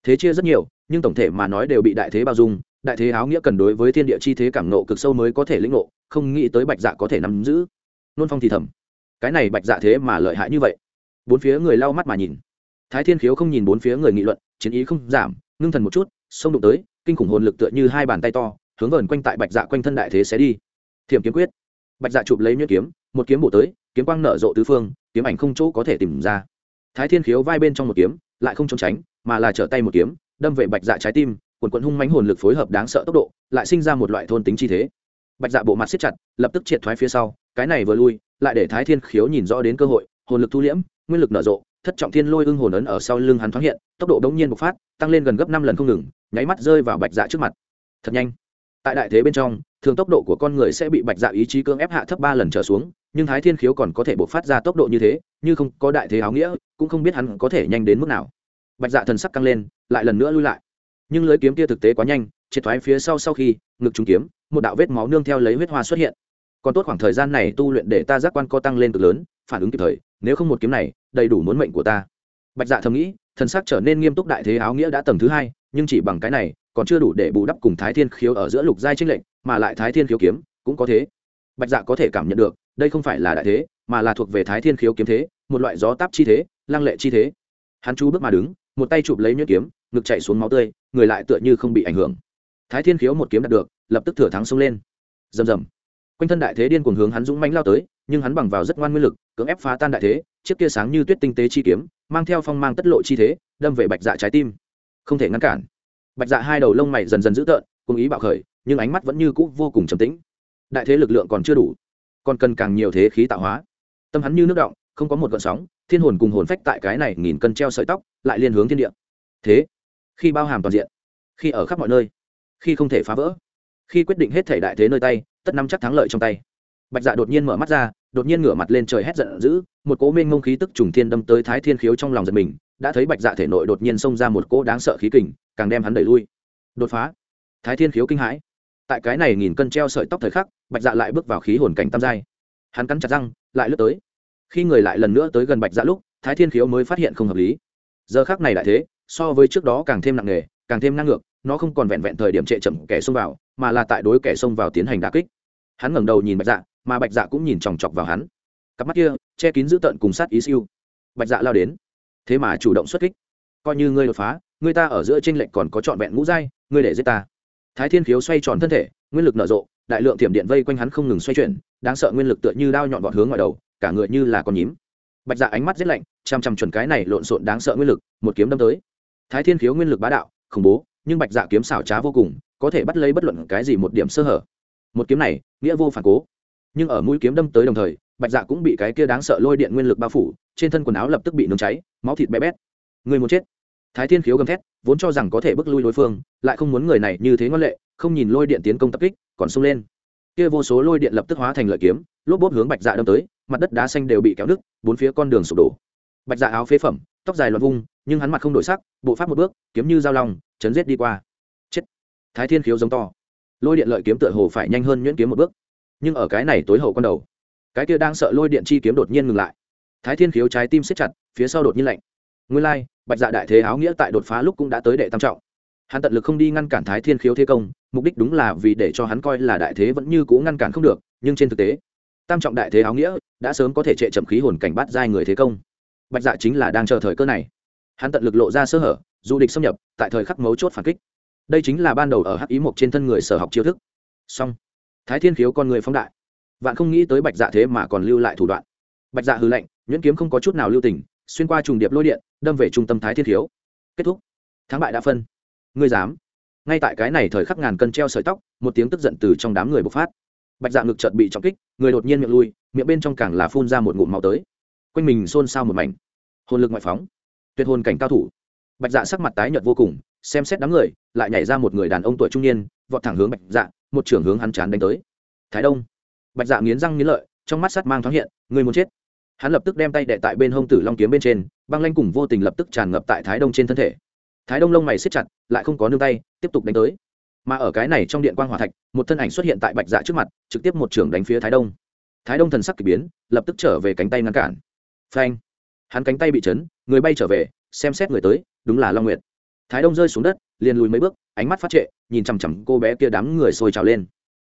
Thế chia rất nhiều, nhưng tổng thể mà nói đều bị đại thế bao dung, đại thế áo nghĩa cần đối với thiên địa chi thế cảm nộ cực sâu mới có thể lĩnh ngộ, không nghĩ tới bạch dạ có thể nắm giữ. Nôn phong thì thầm, cái này bạch dạ thế mà lợi hại như vậy. Bốn phía người lau mắt mà nhìn. Thái thiên khiếu không nhìn bốn phía người nghị luận, chiến ý không giảm, ngưng thần một chút xông đụng tới, kinh khủng hồn lực tựa như hai bàn tay to, hướng vờn quanh tại bạch dạ quanh thân đại thế sẽ đi. Thiểm kiếm quyết. Bạch dạ chụp lấy nhuyễn kiếm, một kiếm bổ tới, kiếm quang nở rộ tứ phương, kiếm ảnh không chỗ có thể tìm ra. Thái thiên khiếu vai bên trong một kiếm, lại không trốn tránh, mà là trở tay một kiếm, đâm về bạch dạ trái tim, quần quận hung mánh hồn lực phối hợp đáng sợ tốc độ, lại sinh ra một loại thôn tính chi thế. Bạch dạ bộ mặt siết chặt, lập tức triệt thoái phía sau, cái này vừa lui, lại để thái thiên khiếu nhìn rõ đến cơ hội, hồn lực thu liễm, nguyên lực nở rộ, thất trọng thiên lôi ưng hồn ấn ở sau lưng hắn thoáng hiện, tốc độ đống nhiên bộc phát, tăng lên gần gấp năm lần không ngừng nháy mắt rơi vào bạch dạ trước mặt. Thật nhanh. Tại đại thế bên trong, thường tốc độ của con người sẽ bị bạch dạ ý chí cưỡng ép hạ thấp ba lần trở xuống, nhưng thái thiên khiếu còn có thể bộc phát ra tốc độ như thế, như không có đại thế áo nghĩa, cũng không biết hắn có thể nhanh đến mức nào. Bạch dạ thần sắc căng lên, lại lần nữa lui lại. Nhưng lưới kiếm kia thực tế quá nhanh, triệt thoái phía sau sau khi, ngực trúng kiếm, một đạo vết máu nương theo lấy huyết hoa xuất hiện. Còn tốt khoảng thời gian này tu luyện để ta giác quan co tăng lên cực lớn, phản ứng kịp thời, nếu không một kiếm này, đầy đủ muốn mệnh của ta. Bạch dạ thầm nghĩ, thần sắc trở nên nghiêm túc đại thế áo nghĩa đã tầng thứ hai nhưng chỉ bằng cái này, còn chưa đủ để bù đắp cùng thái thiên khiếu ở giữa lục giai trinh lệnh mà lại thái thiên khiếu kiếm cũng có thế. Bạch dạ có thể cảm nhận được, đây không phải là đại thế, mà là thuộc về thái thiên khiếu kiếm thế, một loại gió táp chi thế, lăng lệ chi thế. Hắn chú bước mà đứng, một tay chụp lấy nhuyễn kiếm, ngực chạy xuống máu tươi, người lại tựa như không bị ảnh hưởng. Thái thiên khiếu một kiếm đạt được, lập tức thừa thắng xông lên. Rầm rầm. Quanh thân đại thế điên cuồng hướng hắn dũng mãnh lao tới, nhưng hắn bằng vào rất ngoan nguyên lực, cưỡng ép phá tan đại thế, chiếc kia sáng như tuyết tinh tế chi kiếm, mang theo phong mang tất lộ chi thế, đâm về bạch dạ trái tim không thể ngăn cản. Bạch dạ hai đầu lông mày dần dần dữ tợn cùng ý bạo khởi, nhưng ánh mắt vẫn như cũ vô cùng trầm tĩnh. Đại thế lực lượng còn chưa đủ, còn cần càng nhiều thế khí tạo hóa. Tâm hắn như nước động, không có một gợn sóng, thiên hồn cùng hồn phách tại cái này nghìn cân treo sợi tóc, lại liên hướng thiên địa. Thế, khi bao hàm toàn diện, khi ở khắp mọi nơi, khi không thể phá vỡ, khi quyết định hết thể đại thế nơi tay, tất nắm chắc thắng lợi trong tay. Bạch dạ đột nhiên mở mắt ra, đột nhiên ngửa mặt lên trời hét giận dữ, một cỗ mênh ngông khí tức trùng thiên đâm tới thái thiên khiếu trong lòng giật mình đã thấy bạch dạ thể nội đột nhiên xông ra một cỗ đáng sợ khí kình, càng đem hắn đẩy lui. Đột phá. Thái thiên khiếu kinh hãi. Tại cái này nghìn cân treo sợi tóc thời khắc, bạch dạ lại bước vào khí hồn cảnh tam giai. Hắn cắn chặt răng, lại lướt tới. Khi người lại lần nữa tới gần bạch dạ lúc, thái thiên khiếu mới phát hiện không hợp lý. Giờ khác này lại thế, so với trước đó càng thêm nặng nề, càng thêm năng ngược, nó không còn vẹn vẹn thời điểm trệ chậm kẻ xông vào, mà là tại đối kẻ xông vào tiến hành đà kích. Hắn ngẩng đầu nhìn bạch dạ mà bạch dạ cũng nhìn chòng chọc vào hắn. Cặp mắt kia, che kín dữ tợn cùng sát ý siêu. Bạch dạ lao đến thế mà chủ động xuất kích. Coi như ngươi đột phá ngươi ta ở giữa tranh lệnh còn có trọn vẹn ngũ giai, ngươi để giết ta. Thái thiên khiếu xoay tròn thân thể, nguyên lực nở rộ, đại lượng tiềm điện vây quanh hắn không ngừng xoay chuyển, đáng sợ nguyên lực tựa như đao nhọn vọt hướng ngoài đầu, cả người như là con nhím. Bạch dạ ánh mắt giết lạnh, chăm chăm chuẩn cái này lộn xộn đáng sợ nguyên lực, một kiếm đâm tới. Thái thiên khiếu nguyên lực bá đạo, khủng bố, nhưng bạch dạ kiếm xảo trá vô cùng, có thể bắt lấy bất luận cái gì một điểm sơ hở. Một kiếm này, nghĩa vô phản cố. Nhưng ở mũi kiếm đâm tới đồng thời, bạch dạ cũng bị cái kia đáng sợ lôi điện nguyên lực bao phủ, trên thân quần áo lập tức bị nướng cháy máu thịt bé bét. Người muốn chết. Thái thiên khiếu gầm thét, vốn cho rằng có thể bước lui đối phương, lại không muốn người này như thế ngoan lệ, không nhìn lôi điện tiến công tập kích, còn sung lên. Kia vô số lôi điện lập tức hóa thành lợi kiếm, lốp bốp hướng bạch dạ đâm tới, mặt đất đá xanh đều bị kéo nứt, bốn phía con đường sụp đổ. Bạch dạ áo phế phẩm, tóc dài loạn vung, nhưng hắn mặt không đổi sắc, bộ pháp một bước, kiếm như dao long, chấn giết đi qua. Chết. Thái thiên khiếu giống to. Lôi điện lợi kiếm tựa hồ phải nhanh hơn nhuyễn kiếm một bước. Nhưng ở cái này tối hậu con đầu, cái kia đang sợ lôi điện chi kiếm đột nhiên ngừng lại thái thiên khiếu trái tim siết chặt, phía sau đột nhiên lạnh. Nguyên lai, bạch dạ đại thế áo nghĩa tại đột phá lúc cũng đã tới đệ tam trọng. Hắn tận lực không đi ngăn cản thái thiên khiếu thế công, mục đích đúng là vì để cho hắn coi là đại thế vẫn như cũ ngăn cản không được, nhưng trên thực tế, tam trọng đại thế áo nghĩa đã sớm có thể trệ chậm khí hồn cảnh bắt giai người thế công. Bạch dạ chính là đang chờ thời cơ này. Hắn tận lực lộ ra sơ hở, du địch xâm nhập, tại thời khắc mấu chốt phản kích. Đây chính là ban đầu ở hắc ý mộc trên thân người sở học chiêu thức. Song thái thiên khiếu con người phóng đại. Vạn không nghĩ tới bạch dạ thế mà còn lưu lại thủ đoạn bạch dạ hư lệnh nhuyễn kiếm không có chút nào lưu tình, xuyên qua trùng điệp lôi điện, đâm về trung tâm thái thiên khiếu kết thúc. Thắng bại đã phân. Ngươi dám? Ngay tại cái này thời khắc ngàn cân treo sợi tóc, một tiếng tức giận từ trong đám người bộc phát. Bạch dạ ngực chợt bị trọng kích, người đột nhiên miệng lui, miệng bên trong càng là phun ra một ngụm máu tới. Quanh mình xôn xao một mảnh. Hồn lực ngoại phóng. Tuyệt hồn cảnh cao thủ. Bạch dạ sắc mặt tái nhợt vô cùng, xem xét đám người, lại nhảy ra một người đàn ông tuổi trung niên, vọt thẳng hướng bạch dạ một trưởng hướng hắn chán đánh tới. Thái đông. Bạch dạ nghiến răng nghiến lợi, trong mắt sắt mang thoáng hiện, người muốn chết hắn lập tức đem tay đệ tại bên hông tử long kiếm bên trên, băng lanh cùng vô tình lập tức tràn ngập tại thái đông trên thân thể. Thái đông lông mày siết chặt, lại không có nương tay, tiếp tục đánh tới. Mà ở cái này trong điện quan g hòa thạch, một thân ảnh xuất hiện tại bạch dạ trước mặt, trực tiếp một trưởng đánh phía thái đông. Thái đông thần sắc k ỳ biến, lập tức trở về cánh tay ngăn cản. Phanh! Hắn cánh tay bị chấn, người bay trở về, xem xét người tới, đúng là long nguyệt. Thái đông rơi xuống đất, liền lùi mấy bước, ánh mắt phát trệ, nhìn chằm chằm cô bé kia đám người sôi trào lên.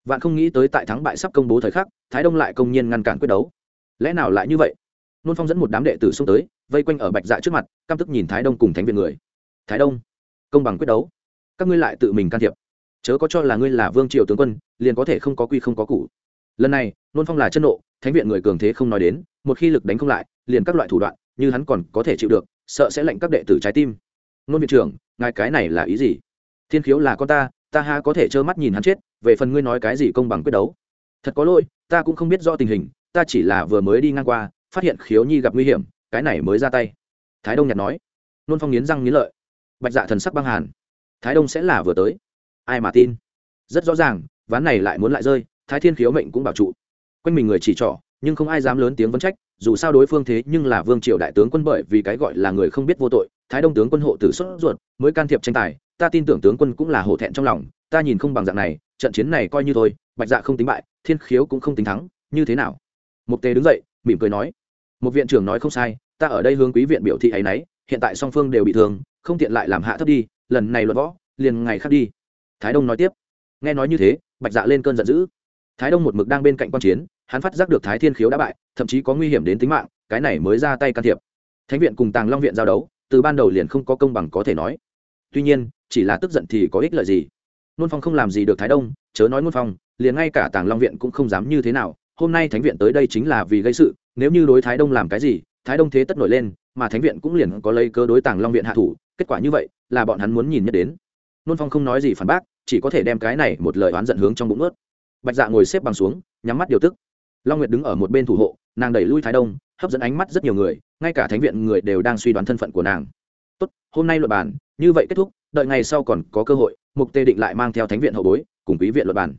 Vạn không nghĩ tới tại thắng bại sắp công bố thời khắc, thái đông lại công nhiên ngăn cản quyết đấu lẽ nào lại như vậy? Nôn phong dẫn một đám đệ tử xông tới, vây quanh ở bạch dạ trước mặt, căm tức nhìn thái đông cùng thánh viện người. Thái đông, công bằng quyết đấu. Các ngươi lại tự mình can thiệp. Chớ có cho là ngươi là vương triều tướng quân, liền có thể không có quy không có cụ lần này, nôn phong là chân nộ, thánh viện người cường thế không nói đến, một khi lực đánh không lại, liền các loại thủ đoạn, như hắn còn có thể chịu được, sợ sẽ lệnh các đệ tử trái tim. Nôn viện trưởng, ngài cái này là ý gì? Thiên khiếu là con ta ta ha có thể trơ mắt nhìn hắn chết, về phần ngươi nói cái gì công bằng quyết đấu? Thật có lỗi, ta cũng không biết rõ tình hình ta chỉ là vừa mới đi ngang qua, phát hiện khiếu nhi gặp nguy hiểm, cái này mới ra tay. Thái đông nhạt nói. Nôn phong nghiến răng nghiến lợi. Bạch dạ thần sắc băng hàn. Thái đông sẽ là vừa tới. Ai mà tin? Rất rõ ràng, ván này lại muốn lại rơi, thái thiên khiếu mệnh cũng bảo trụ. Quanh mình người chỉ trỏ, nhưng không ai dám lớn tiếng vấn trách, dù sao đối phương thế nhưng là vương triều đại tướng quân bởi vì cái gọi là người không biết vô tội, thái đông tướng quân hộ tử xuất ruột, mới can thiệp tranh tài, ta tin tưởng tướng quân cũng là hổ thẹn trong lòng, ta nhìn không bằng dạng này, trận chiến này coi như thôi, bạch dạ không tính bại, thiên khiếu cũng không tính thắng, như thế nào? Mục tề đứng dậy, mỉm cười nói, một viện trưởng nói không sai, ta ở đây hướng quý viện biểu thị ấy nấy, hiện tại song phương đều bị thương, không tiện lại làm hạ thấp đi, lần này luận võ, liền ngày khác đi. Thái đông nói tiếp. Nghe nói như thế, bạch dạ lên cơn giận dữ. Thái đông một mực đang bên cạnh quan chiến, hắn phát giác được thái thiên khiếu đã bại, thậm chí có nguy hiểm đến tính mạng, cái này mới ra tay can thiệp. Thánh viện cùng tàng long viện giao đấu, từ ban đầu liền không có công bằng có thể nói. Tuy nhiên, chỉ là tức giận thì có ích lợi gì? Nôn phong không làm gì được thái đông, chớ nói nôn phong, liền ngay cả tàng long viện cũng không dám như thế nào hôm nay thánh viện tới đây chính là vì gây sự, nếu như đối thái đông làm cái gì, thái đông thế tất nổi lên, mà thánh viện cũng liền có lấy cơ đối tàng long viện hạ thủ, kết quả như vậy, là bọn hắn muốn nhìn nhất đến. Nôn phong không nói gì phản bác, chỉ có thể đem cái này một lời oán giận hướng trong bụng ướt bạch dạ ngồi xếp bằng xuống, nhắm mắt điều tức. Long nguyệt đứng ở một bên thủ hộ, nàng đẩy lui thái đông, hấp dẫn ánh mắt rất nhiều người, ngay cả thánh viện người đều đang suy đoán thân phận của nàng. Tốt, hôm nay luật bản như vậy kết thúc, đợi ngày sau còn có cơ hội, mục tê định lại mang theo thánh viện hậu bối, cùng quý viện luật bản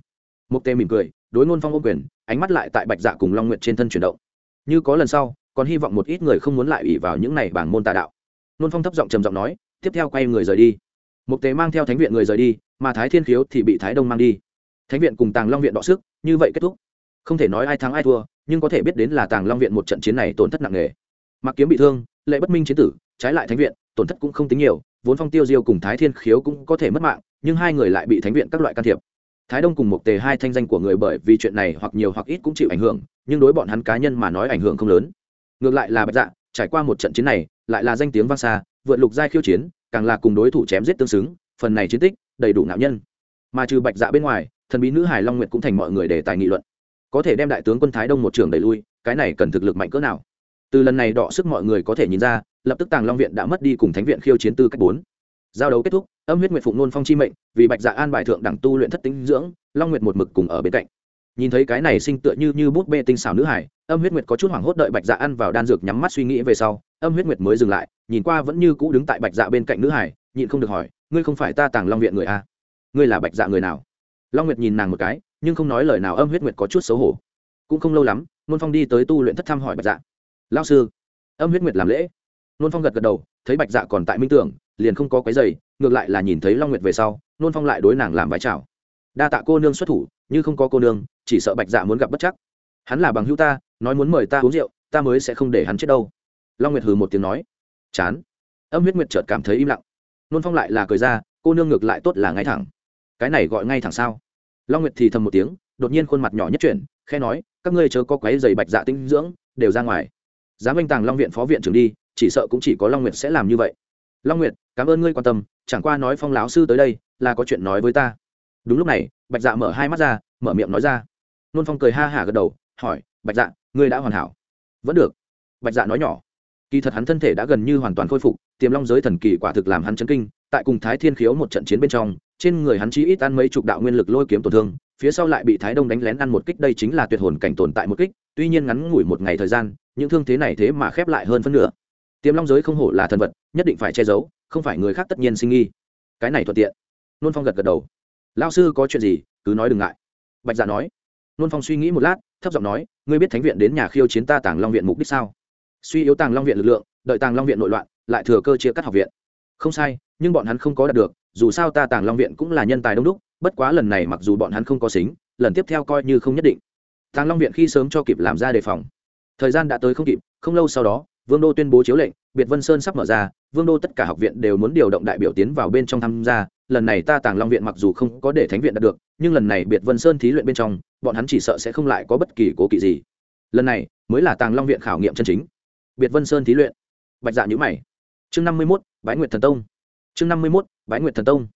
mục tê mỉm cười đối ngôn phong ô quyền, ánh mắt lại tại bạch dạ cùng long nguyện trên thân chuyển động. Như có lần sau, còn hy vọng một ít người không muốn lại ủy vào những này bảng môn tà đạo. Ngôn phong thấp giọng trầm giọng nói, tiếp theo quay người rời đi. Mục tế mang theo thánh viện người rời đi, mà thái thiên khiếu thì bị thái đông mang đi. Thánh viện cùng tàng long viện đọ sức, như vậy kết thúc. Không thể nói ai thắng ai thua, nhưng có thể biết đến là tàng long viện một trận chiến này tổn thất nặng nề. Mặc kiếm bị thương, lệ bất minh chiến tử, trái lại thánh viện, tổn thất cũng không tính nhiều, vốn phong tiêu diêu cùng thái thiên khiếu cũng có thể mất mạng, nhưng hai người lại bị thánh viện các loại can thiệp thái đông cùng một tề hai thanh danh của người bởi vì chuyện này hoặc nhiều hoặc ít cũng chịu ảnh hưởng, nhưng đối bọn hắn cá nhân mà nói ảnh hưởng không lớn. Ngược lại là bạch dạ trải qua một trận chiến này, lại là danh tiếng vang xa, vượt lục giai khiêu chiến, càng là cùng đối thủ chém giết tương xứng, phần này chiến tích, đầy đủ ngạo nhân. Mà trừ bạch dạ bên ngoài, thần bí nữ hải long nguyệt cũng thành mọi người để tài nghị luận. Có thể đem đại tướng quân thái đông một trường đẩy lui, cái này cần thực lực mạnh cỡ nào? Từ lần này đọ sức mọi người có thể nhìn ra, lập tức tàng long viện đã mất đi cùng thánh viện khiêu chiến tư cách bốn giao đấu kết thúc, âm huyết nguyệt phụng nôn phong chi mệnh, vì bạch dạ an bài thượng đẳng tu luyện thất tính dưỡng, long nguyệt một mực cùng ở bên cạnh. Nhìn thấy cái này sinh tựa như như bút bê tinh xảo nữ hải âm huyết nguyệt có chút hoảng hốt đợi bạch dạ ăn vào đan dược nhắm mắt suy nghĩ về sau, âm huyết nguyệt mới dừng lại, nhìn qua vẫn như cũ đứng tại bạch dạ bên cạnh nữ hải nhịn không được hỏi, ngươi không phải ta tàng long viện người a à? ngươi là bạch dạ người nào? Long nguyệt nhìn nàng một cái, nhưng không nói lời nào âm huyết nguyệt có chút xấu hổ. Cũng không lâu lắm, nôn phong đi tới tu luyện thất thăm hỏi bạch dạ. Lao sư. Âm huyết nguyệt làm lễ. Nôn phong gật gật đầu, thấy bạch dạ còn tại minh tưởng liền không có quấy giày ngược lại là nhìn thấy long nguyệt về sau, nôn phong lại đối nàng làm vái chào. Đa tạ cô nương xuất thủ, như không có cô nương, chỉ sợ bạch dạ muốn gặp bất chắc. Hắn là bằng hữu ta, nói muốn mời ta uống rượu, ta mới sẽ không để hắn chết đâu. Long nguyệt hừ một tiếng nói, chán. Âm huyết nguyệt chợt cảm thấy im lặng. Nôn phong lại là cười ra, cô nương ngược lại tốt là ngay thẳng. Cái này gọi ngay thẳng sao? Long nguyệt thì thầm một tiếng, đột nhiên khuôn mặt nhỏ nhất chuyển khe nói, các ngươi chớ có quấy giày bạch dạ tinh dưỡng, đều ra ngoài. Dám anh tàng long viện phó viện trưởng đi, chỉ sợ cũng chỉ có long nguyệt sẽ làm như vậy long nguyệt, cảm ơn ngươi quan tâm, chẳng qua nói phong láo sư tới đây, là có chuyện nói với ta. Đúng lúc này, bạch dạ mở hai mắt ra, mở miệng nói ra. Nôn phong cười ha hả gật đầu, hỏi, bạch dạ ngươi đã hoàn hảo? Vẫn được. Bạch dạ nói nhỏ. Kỳ thật hắn thân thể đã gần như hoàn toàn khôi phục, tiềm long giới thần kỳ quả thực làm hắn chấn kinh, tại cùng thái thiên khiếu một trận chiến bên trong, trên người hắn chỉ ít ăn mấy chục đạo nguyên lực lôi kiếm tổn thương, phía sau lại bị thái đông đánh lén ăn một kích, đây chính là tuyệt hồn cảnh tồn tại một kích, tuy nhiên ngắn ngủi một ngày thời gian, những thương thế này thế mà khép lại hơn phân nửa tiềm long giới không hổ là thần vật, nhất định phải che giấu, không phải người khác tất nhiên sinh nghi. Cái này thuận tiện. Nôn phong gật gật đầu. Lao sư có chuyện gì, cứ nói đừng ngại. Bạch dạ nói. Nôn phong suy nghĩ một lát, thấp giọng nói, ngươi biết thánh viện đến nhà khiêu chiến ta tàng long viện mục đích sao? Suy yếu tàng long viện lực lượng, đợi tàng long viện nội loạn, lại thừa cơ chia cắt học viện. Không sai, nhưng bọn hắn không có đạt được, dù sao ta tàng long viện cũng là nhân tài đông đúc, bất quá lần này mặc dù bọn hắn không có xính, lần tiếp theo coi như không nhất định. Tàng long viện khi sớm cho kịp làm ra đề phòng. Thời gian đã tới không kịp, không lâu sau đó vương đô tuyên bố chiếu lệnh, biệt vân sơn sắp mở ra, vương đô tất cả học viện đều muốn điều động đại biểu tiến vào bên trong tham gia. Lần này ta tàng long viện mặc dù không có để thánh viện đạt được, nhưng lần này biệt vân sơn thí luyện bên trong, bọn hắn chỉ sợ sẽ không lại có bất kỳ cố kỵ gì. Lần này, mới là tàng long viện khảo nghiệm chân chính. Biệt vân sơn thí luyện. Bạch dạ nhữ mày. Chương năm mươi mốt, bái nguyệt thần tông. Chương năm mươi mốt, bái nguyệt thần tông.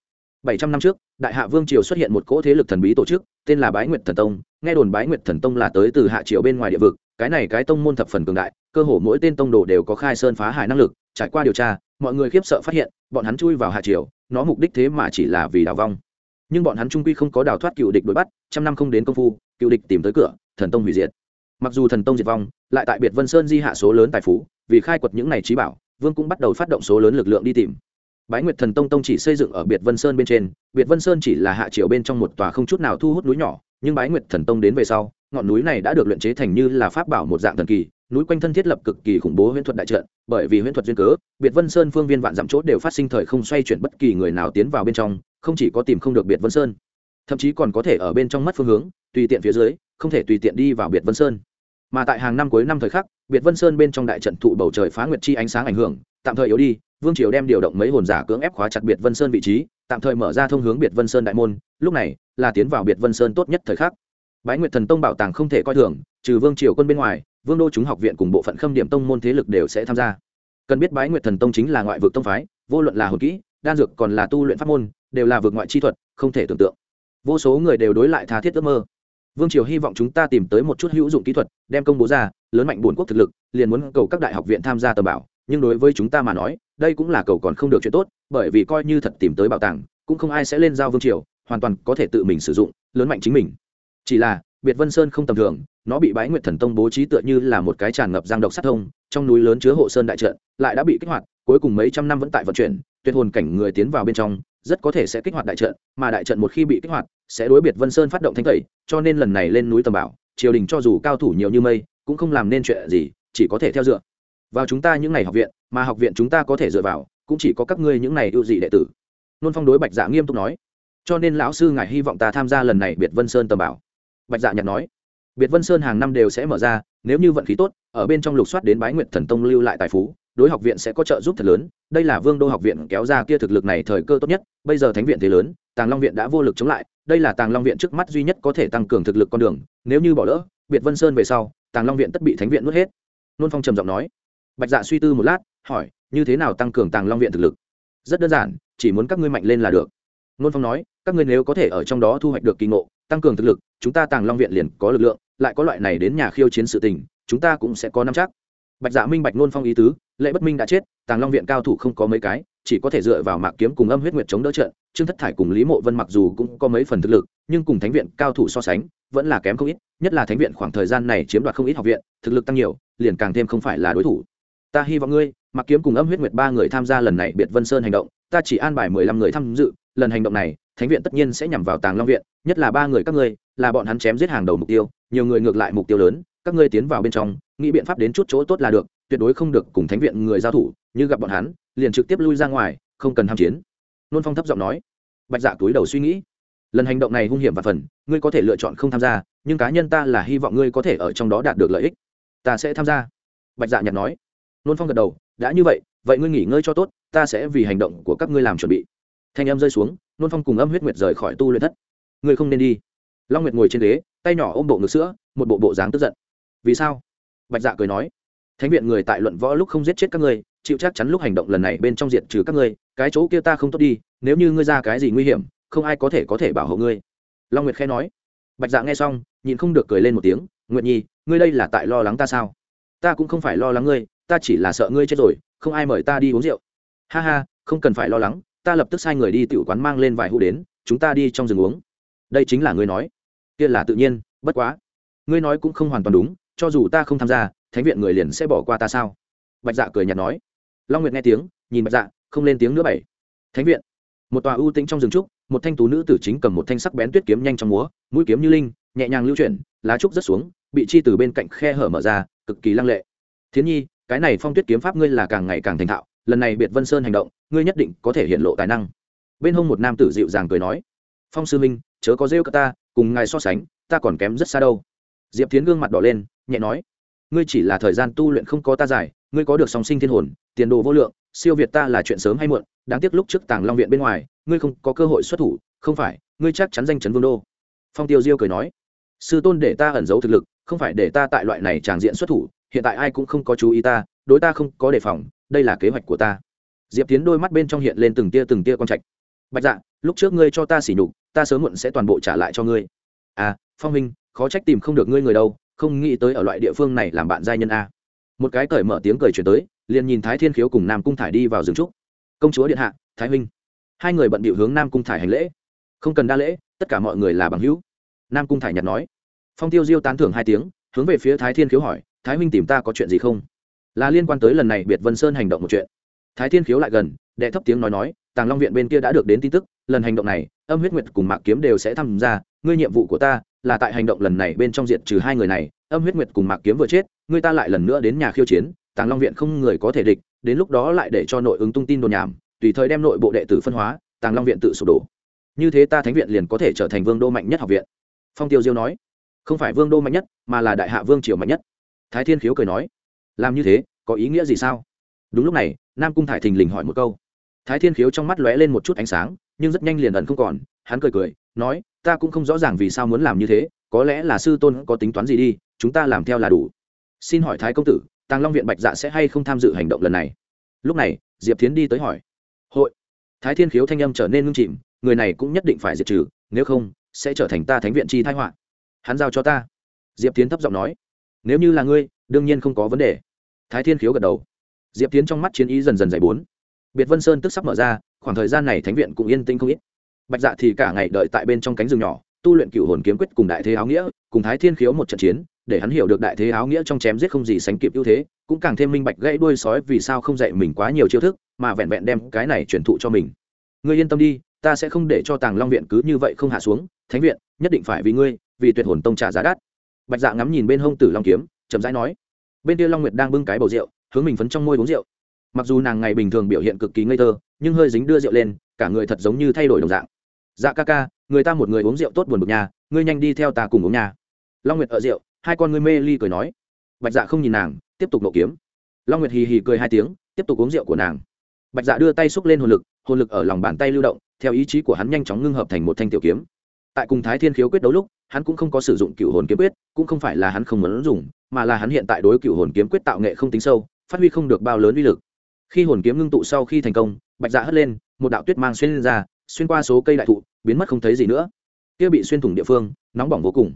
Bảy trăm năm trước, đại hạ vương triều xuất hiện một cỗ thế lực thần bí tổ chức, tên là bái nguyệt thần tông. Nghe đồn bái nguyệt thần tông là tới từ hạ triều bên ngoài địa vực cái này cái tông môn thập phần cường đại, cơ hồ mỗi tên tông đồ đều có khai sơn phá hải năng lực, trải qua điều tra, mọi người khiếp sợ phát hiện, bọn hắn chui vào hạ triều, nó mục đích thế mà chỉ là vì đào vong. Nhưng bọn hắn trung quy không có đào thoát cựu địch đuổi bắt, trăm năm không đến công phu, cựu địch tìm tới cửa, thần tông hủy diệt. Mặc dù thần tông diệt vong, lại tại biệt vân sơn di hạ số lớn tài phú, vì khai quật những này trí bảo, vương cũng bắt đầu phát động số lớn lực lượng đi tìm bái nguyệt thần tông tông chỉ xây dựng ở biệt vân sơn bên trên, biệt vân sơn chỉ là hạ triều bên trong một tòa không chút nào thu hút núi nhỏ, nhưng bái nguyệt thần tông đến về sau, ngọn núi này đã được luyện chế thành như là pháp bảo một dạng thần kỳ, núi quanh thân thiết lập cực kỳ khủng bố huyễn thuật đại trận, bởi vì huyễn thuật duyên cớ, biệt vân sơn phương viên vạn dặm chốt đều phát sinh thời không xoay chuyển bất kỳ người nào tiến vào bên trong, không chỉ có tìm không được biệt vân sơn, thậm chí còn có thể ở bên trong mất phương hướng, tùy tiện phía dưới, không thể tùy tiện đi vào biệt vân sơn. Mà tại hàng năm cuối năm thời khắc, biệt vân sơn bên trong đại trận thụ bầu trời phá nguyệt chi ánh sáng ảnh hưởng tạm thời yếu đi, vương triều đem điều động mấy hồn giả cưỡng ép khóa chặt biệt vân sơn vị trí, tạm thời mở ra thông hướng biệt vân sơn đại môn, lúc này là tiến vào biệt vân sơn tốt nhất thời khắc. Bái nguyệt thần tông bảo tàng không thể coi thường, trừ vương triều quân bên ngoài, vương đô chúng học viện cùng bộ phận khâm điểm tông môn thế lực đều sẽ tham gia. Cần biết bái nguyệt thần tông chính là ngoại vực tông phái, vô luận là hồn kỹ, đan dược còn là tu luyện pháp môn, đều là vực ngoại chi thuật, không thể tưởng tượng. Vô số người đều đối lại tha thiết ước mơ. Vương triều hy vọng chúng ta tìm tới một chút hữu dụng kỹ thuật, đem công bố ra, lớn mạnh bổn quốc thực lực, liền muốn cầu các đại học viện tham gia tờ bảo nhưng đối với chúng ta mà nói, đây cũng là cầu còn không được chuyện tốt, bởi vì coi như thật tìm tới bảo tàng, cũng không ai sẽ lên giao vương triều, hoàn toàn có thể tự mình sử dụng, lớn mạnh chính mình. Chỉ là biệt vân sơn không tầm thường, nó bị bái nguyệt thần tông bố trí tựa như là một cái tràn ngập giang độc sát thông, trong núi lớn chứa hộ sơn đại trận, lại đã bị kích hoạt, cuối cùng mấy trăm năm vẫn tại vận chuyển, tuyệt hồn cảnh người tiến vào bên trong, rất có thể sẽ kích hoạt đại trận, mà đại trận một khi bị kích hoạt, sẽ đối biệt vân sơn phát động thanh tẩy, cho nên lần này lên núi tầm bảo, triều đình cho dù cao thủ nhiều như mây, cũng không làm nên chuyện gì, chỉ có thể theo dựa vào chúng ta những ngày học viện, mà học viện chúng ta có thể dựa vào, cũng chỉ có các ngươi những ngày ưu dị đệ tử. Nôn phong đối bạch dạ nghiêm túc nói. Cho nên lão sư ngài hy vọng ta tham gia lần này biệt vân sơn tầm bảo. Bạch dạ nhặt nói. Biệt vân sơn hàng năm đều sẽ mở ra, nếu như vận khí tốt, ở bên trong lục soát đến bái nguyện thần tông lưu lại tài phú, đối học viện sẽ có trợ giúp thật lớn. Đây là vương đô học viện kéo ra kia thực lực này thời cơ tốt nhất, bây giờ thánh viện thế lớn, tàng long viện đã vô lực chống lại, đây là tàng long viện trước mắt duy nhất có thể tăng cường thực lực con đường. Nếu như bỏ lỡ, biệt vân sơn về sau, tàng long viện tất bị thánh viện nuốt hết. Nôn phong trầm giọng nói bạch dạ suy tư một lát, hỏi, như thế nào tăng cường tàng long viện thực lực? Rất đơn giản, chỉ muốn các ngươi mạnh lên là được. Nôn phong nói, các ngươi nếu có thể ở trong đó thu hoạch được kỳ ngộ, tăng cường thực lực, chúng ta tàng long viện liền có lực lượng, lại có loại này đến nhà khiêu chiến sự tình, chúng ta cũng sẽ có năm chắc. Bạch dạ minh bạch nôn phong ý tứ, lệ bất minh đã chết, tàng long viện cao thủ không có mấy cái, chỉ có thể dựa vào mạc kiếm cùng âm huyết nguyệt chống đỡ trận, trương thất thải cùng lý mộ vân mặc dù cũng có mấy phần thực lực, nhưng cùng thánh viện cao thủ so sánh, vẫn là kém không ít, nhất là thánh viện khoảng thời gian này chiếm đoạt không ít học viện, thực lực tăng nhiều, liền càng thêm không phải là đối thủ ta hy vọng ngươi, mặc kiếm cùng âm huyết nguyệt ba người tham gia lần này biệt vân sơn hành động, ta chỉ an bài mười lăm người tham dự, lần hành động này, thánh viện tất nhiên sẽ nhằm vào tàng long viện, nhất là ba người các ngươi, là bọn hắn chém giết hàng đầu mục tiêu, nhiều người ngược lại mục tiêu lớn, các ngươi tiến vào bên trong, nghĩ biện pháp đến chút chỗ tốt là được, tuyệt đối không được cùng thánh viện người giao thủ, như gặp bọn hắn, liền trực tiếp lui ra ngoài, không cần tham chiến. Nôn phong thấp giọng nói. Bạch dạ túi đầu suy nghĩ. Lần hành động này hung hiểm và phần, ngươi có thể lựa chọn không tham gia, nhưng cá nhân ta là hy vọng ngươi có thể ở trong đó đạt được lợi ích. Ta sẽ tham gia. Bạch dạ nhặt nói nôn phong gật đầu, đã như vậy vậy ngươi nghỉ ngơi cho tốt, ta sẽ vì hành động của các ngươi làm chuẩn bị. Thanh âm rơi xuống, nôn phong cùng âm huyết nguyệt rời khỏi tu luyện thất. Ngươi không nên đi. Long nguyệt ngồi trên ghế, tay nhỏ ôm bộ ngực sữa, một bộ bộ dáng tức giận. Vì sao? Bạch dạ cười nói. Thánh viện người tại luận võ lúc không giết chết các ngươi, chịu chắc chắn lúc hành động lần này bên trong diệt trừ các ngươi, cái chỗ kia ta không tốt đi, nếu như ngươi ra cái gì nguy hiểm, không ai có thể có thể bảo hộ ngươi. Long nguyệt khẽ nói. Bạch dạ nghe xong nhìn không được cười lên một tiếng. Nguyệt nhi, ngươi đây là tại lo lắng ta sao? Ta cũng không phải lo lắng ngươi ta chỉ là sợ ngươi chết rồi, không ai mời ta đi uống rượu. Ha ha, không cần phải lo lắng, ta lập tức sai người đi tiểu quán mang lên vài hũ đến, chúng ta đi trong rừng uống. Đây chính là ngươi nói. Kia là tự nhiên, bất quá. Ngươi nói cũng không hoàn toàn đúng, cho dù ta không tham gia, thánh viện người liền sẽ bỏ qua ta sao? Bạch dạ cười nhạt nói. Long nguyệt nghe tiếng, nhìn bạch dạ không lên tiếng nữa bảy. Thánh viện. Một tòa ưu tĩnh trong rừng trúc, một thanh tú nữ tử chính cầm một thanh sắc bén tuyết kiếm nhanh trong múa, mũi kiếm như linh, nhẹ nhàng lưu chuyển, lá trúc rất xuống, bị chi từ bên cạnh khe hở mở ra, cực kỳ lăng lệ. Thiến nhi cái này phong tuyết kiếm pháp ngươi là càng ngày càng thành thạo, lần này biệt vân sơn hành động, ngươi nhất định có thể hiện lộ tài năng. Bên hông một nam tử dịu dàng cười nói, phong sư minh, chớ có rêu cả ta, cùng ngài so sánh, ta còn kém rất xa đâu. Diệp tiến gương mặt đỏ lên, nhẹ nói, ngươi chỉ là thời gian tu luyện không có ta dài, ngươi có được song sinh thiên hồn, tiền đồ vô lượng, siêu việt ta là chuyện sớm hay muộn, đáng tiếc lúc trước tàng long viện bên ngoài, ngươi không có cơ hội xuất thủ, không phải, ngươi chắc chắn danh chấn vương đô. Phong tiêu diêu cười nói, sư tôn để ta ẩn giấu thực lực, không phải để ta tại loại này tràng diện xuất thủ hiện tại ai cũng không có chú ý ta, đối ta không có đề phòng, đây là kế hoạch của ta. Diệp tiến đôi mắt bên trong hiện lên từng tia từng tia con trạch. Bạch dạ lúc trước ngươi cho ta xỉ nhục, ta sớm muộn sẽ toàn bộ trả lại cho ngươi. À phong minh khó trách tìm không được ngươi người đâu, không nghĩ tới ở loại địa phương này làm bạn giai nhân a. Một cái cởi mở tiếng cười chuyển tới, liền nhìn thái thiên khiếu cùng nam cung thải đi vào rừng trúc. Công chúa điện hạ, thái huynh. Hai người bận bịu hướng nam cung thải hành lễ. Không cần đa lễ, tất cả mọi người là bằng hữu. Nam cung thải nhặt nói. Phong tiêu diêu tán thưởng hai tiếng, hướng về phía thái thiên khiếu hỏi thái huynh tìm ta có chuyện gì không? Là liên quan tới lần này biệt vân sơn hành động một chuyện. Thái thiên khiếu lại gần, đệ thấp tiếng nói nói, tàng long viện bên kia đã được đến tin tức, lần hành động này, âm huyết nguyệt cùng mạc kiếm đều sẽ tham gia, ngươi nhiệm vụ của ta là tại hành động lần này bên trong diện trừ hai người này, âm huyết nguyệt cùng mạc kiếm vừa chết, ngươi ta lại lần nữa đến nhà khiêu chiến, tàng long viện không người có thể địch, đến lúc đó lại để cho nội ứng tung tin đồn nhảm, tùy thời đem nội bộ đệ tử phân hóa, tàng long viện tự sụp đổ. Như thế ta thánh viện liền có thể trở thành vương đô mạnh nhất học viện. Phong tiêu diêu nói, không phải vương đô mạnh nhất, mà là đại hạ vương triều mạnh nhất thái thiên khiếu cười nói, làm như thế, có ý nghĩa gì sao? Đúng lúc này, nam cung thải thình lình hỏi một câu. Thái thiên khiếu trong mắt lóe lên một chút ánh sáng, nhưng rất nhanh liền ẩn không còn, hắn cười cười, nói, ta cũng không rõ ràng vì sao muốn làm như thế, có lẽ là sư tôn có tính toán gì đi, chúng ta làm theo là đủ. Xin hỏi thái công tử, tàng long viện bạch dạ sẽ hay không tham dự hành động lần này? Lúc này, diệp tiến đi tới hỏi. Hội. Thái thiên khiếu thanh âm trở nên ngưng chìm người này cũng nhất định phải diệt trừ, nếu không, sẽ trở thành ta thánh viện chi thái họa. Hắn giao cho ta. Diệp tiến thấp giọng nói nếu như là ngươi, đương nhiên không có vấn đề. Thái thiên khiếu gật đầu. Diệp tiến trong mắt chiến ý dần dần dày bốn. Biệt vân sơn tức sắp mở ra, khoảng thời gian này thánh viện cũng yên tĩnh không ít. Bạch dạ thì cả ngày đợi tại bên trong cánh rừng nhỏ, tu luyện cựu hồn kiếm quyết cùng đại thế áo nghĩa, cùng thái thiên khiếu một trận chiến, để hắn hiểu được đại thế áo nghĩa trong chém giết không gì sánh kịp ưu thế, cũng càng thêm minh bạch gãy đuôi sói vì sao không dạy mình quá nhiều chiêu thức, mà vẹn vẹn đem cái này truyền thụ cho mình. Ngươi yên tâm đi, ta sẽ không để cho tàng long viện cứ như vậy không hạ xuống, thánh viện, nhất định phải vì ngươi, vì tuyệt hồn tông trả giá đắt bạch dạ ngắm nhìn bên hông tử long kiếm, chậm rãi nói, bên kia long nguyệt đang bưng cái bầu rượu, hướng mình phấn trong môi uống rượu. Mặc dù nàng ngày bình thường biểu hiện cực kỳ ngây thơ, nhưng hơi dính đưa rượu lên, cả người thật giống như thay đổi đồng dạng. Dạ ca ca, người ta một người uống rượu tốt buồn bực nhà ngươi nhanh đi theo ta cùng uống nhà long nguyệt ở rượu, hai con ngươi mê ly cười nói. Bạch dạ không nhìn nàng, tiếp tục nộ kiếm. Long nguyệt hì hì cười hai tiếng, tiếp tục uống rượu của nàng. Bạch dạ đưa tay xúc lên hồn lực hồn lực ở lòng bàn tay lưu động, theo ý chí của hắn nhanh chóng ngưng hợp thành một thanh tiểu kiếm tại cùng thái thiên khiếu quyết đấu lúc, hắn cũng không có sử dụng cựu hồn kiếm quyết, cũng không phải là hắn không muốn dùng, mà là hắn hiện tại đối cựu hồn kiếm quyết tạo nghệ không tính sâu, phát huy không được bao lớn uy lực. Khi hồn kiếm ngưng tụ sau khi thành công, bạch dạ hất lên, một đạo tuyết mang xuyên lên ra, xuyên qua số cây đại thụ, biến mất không thấy gì nữa. Kia bị xuyên thủng địa phương, nóng bỏng vô cùng.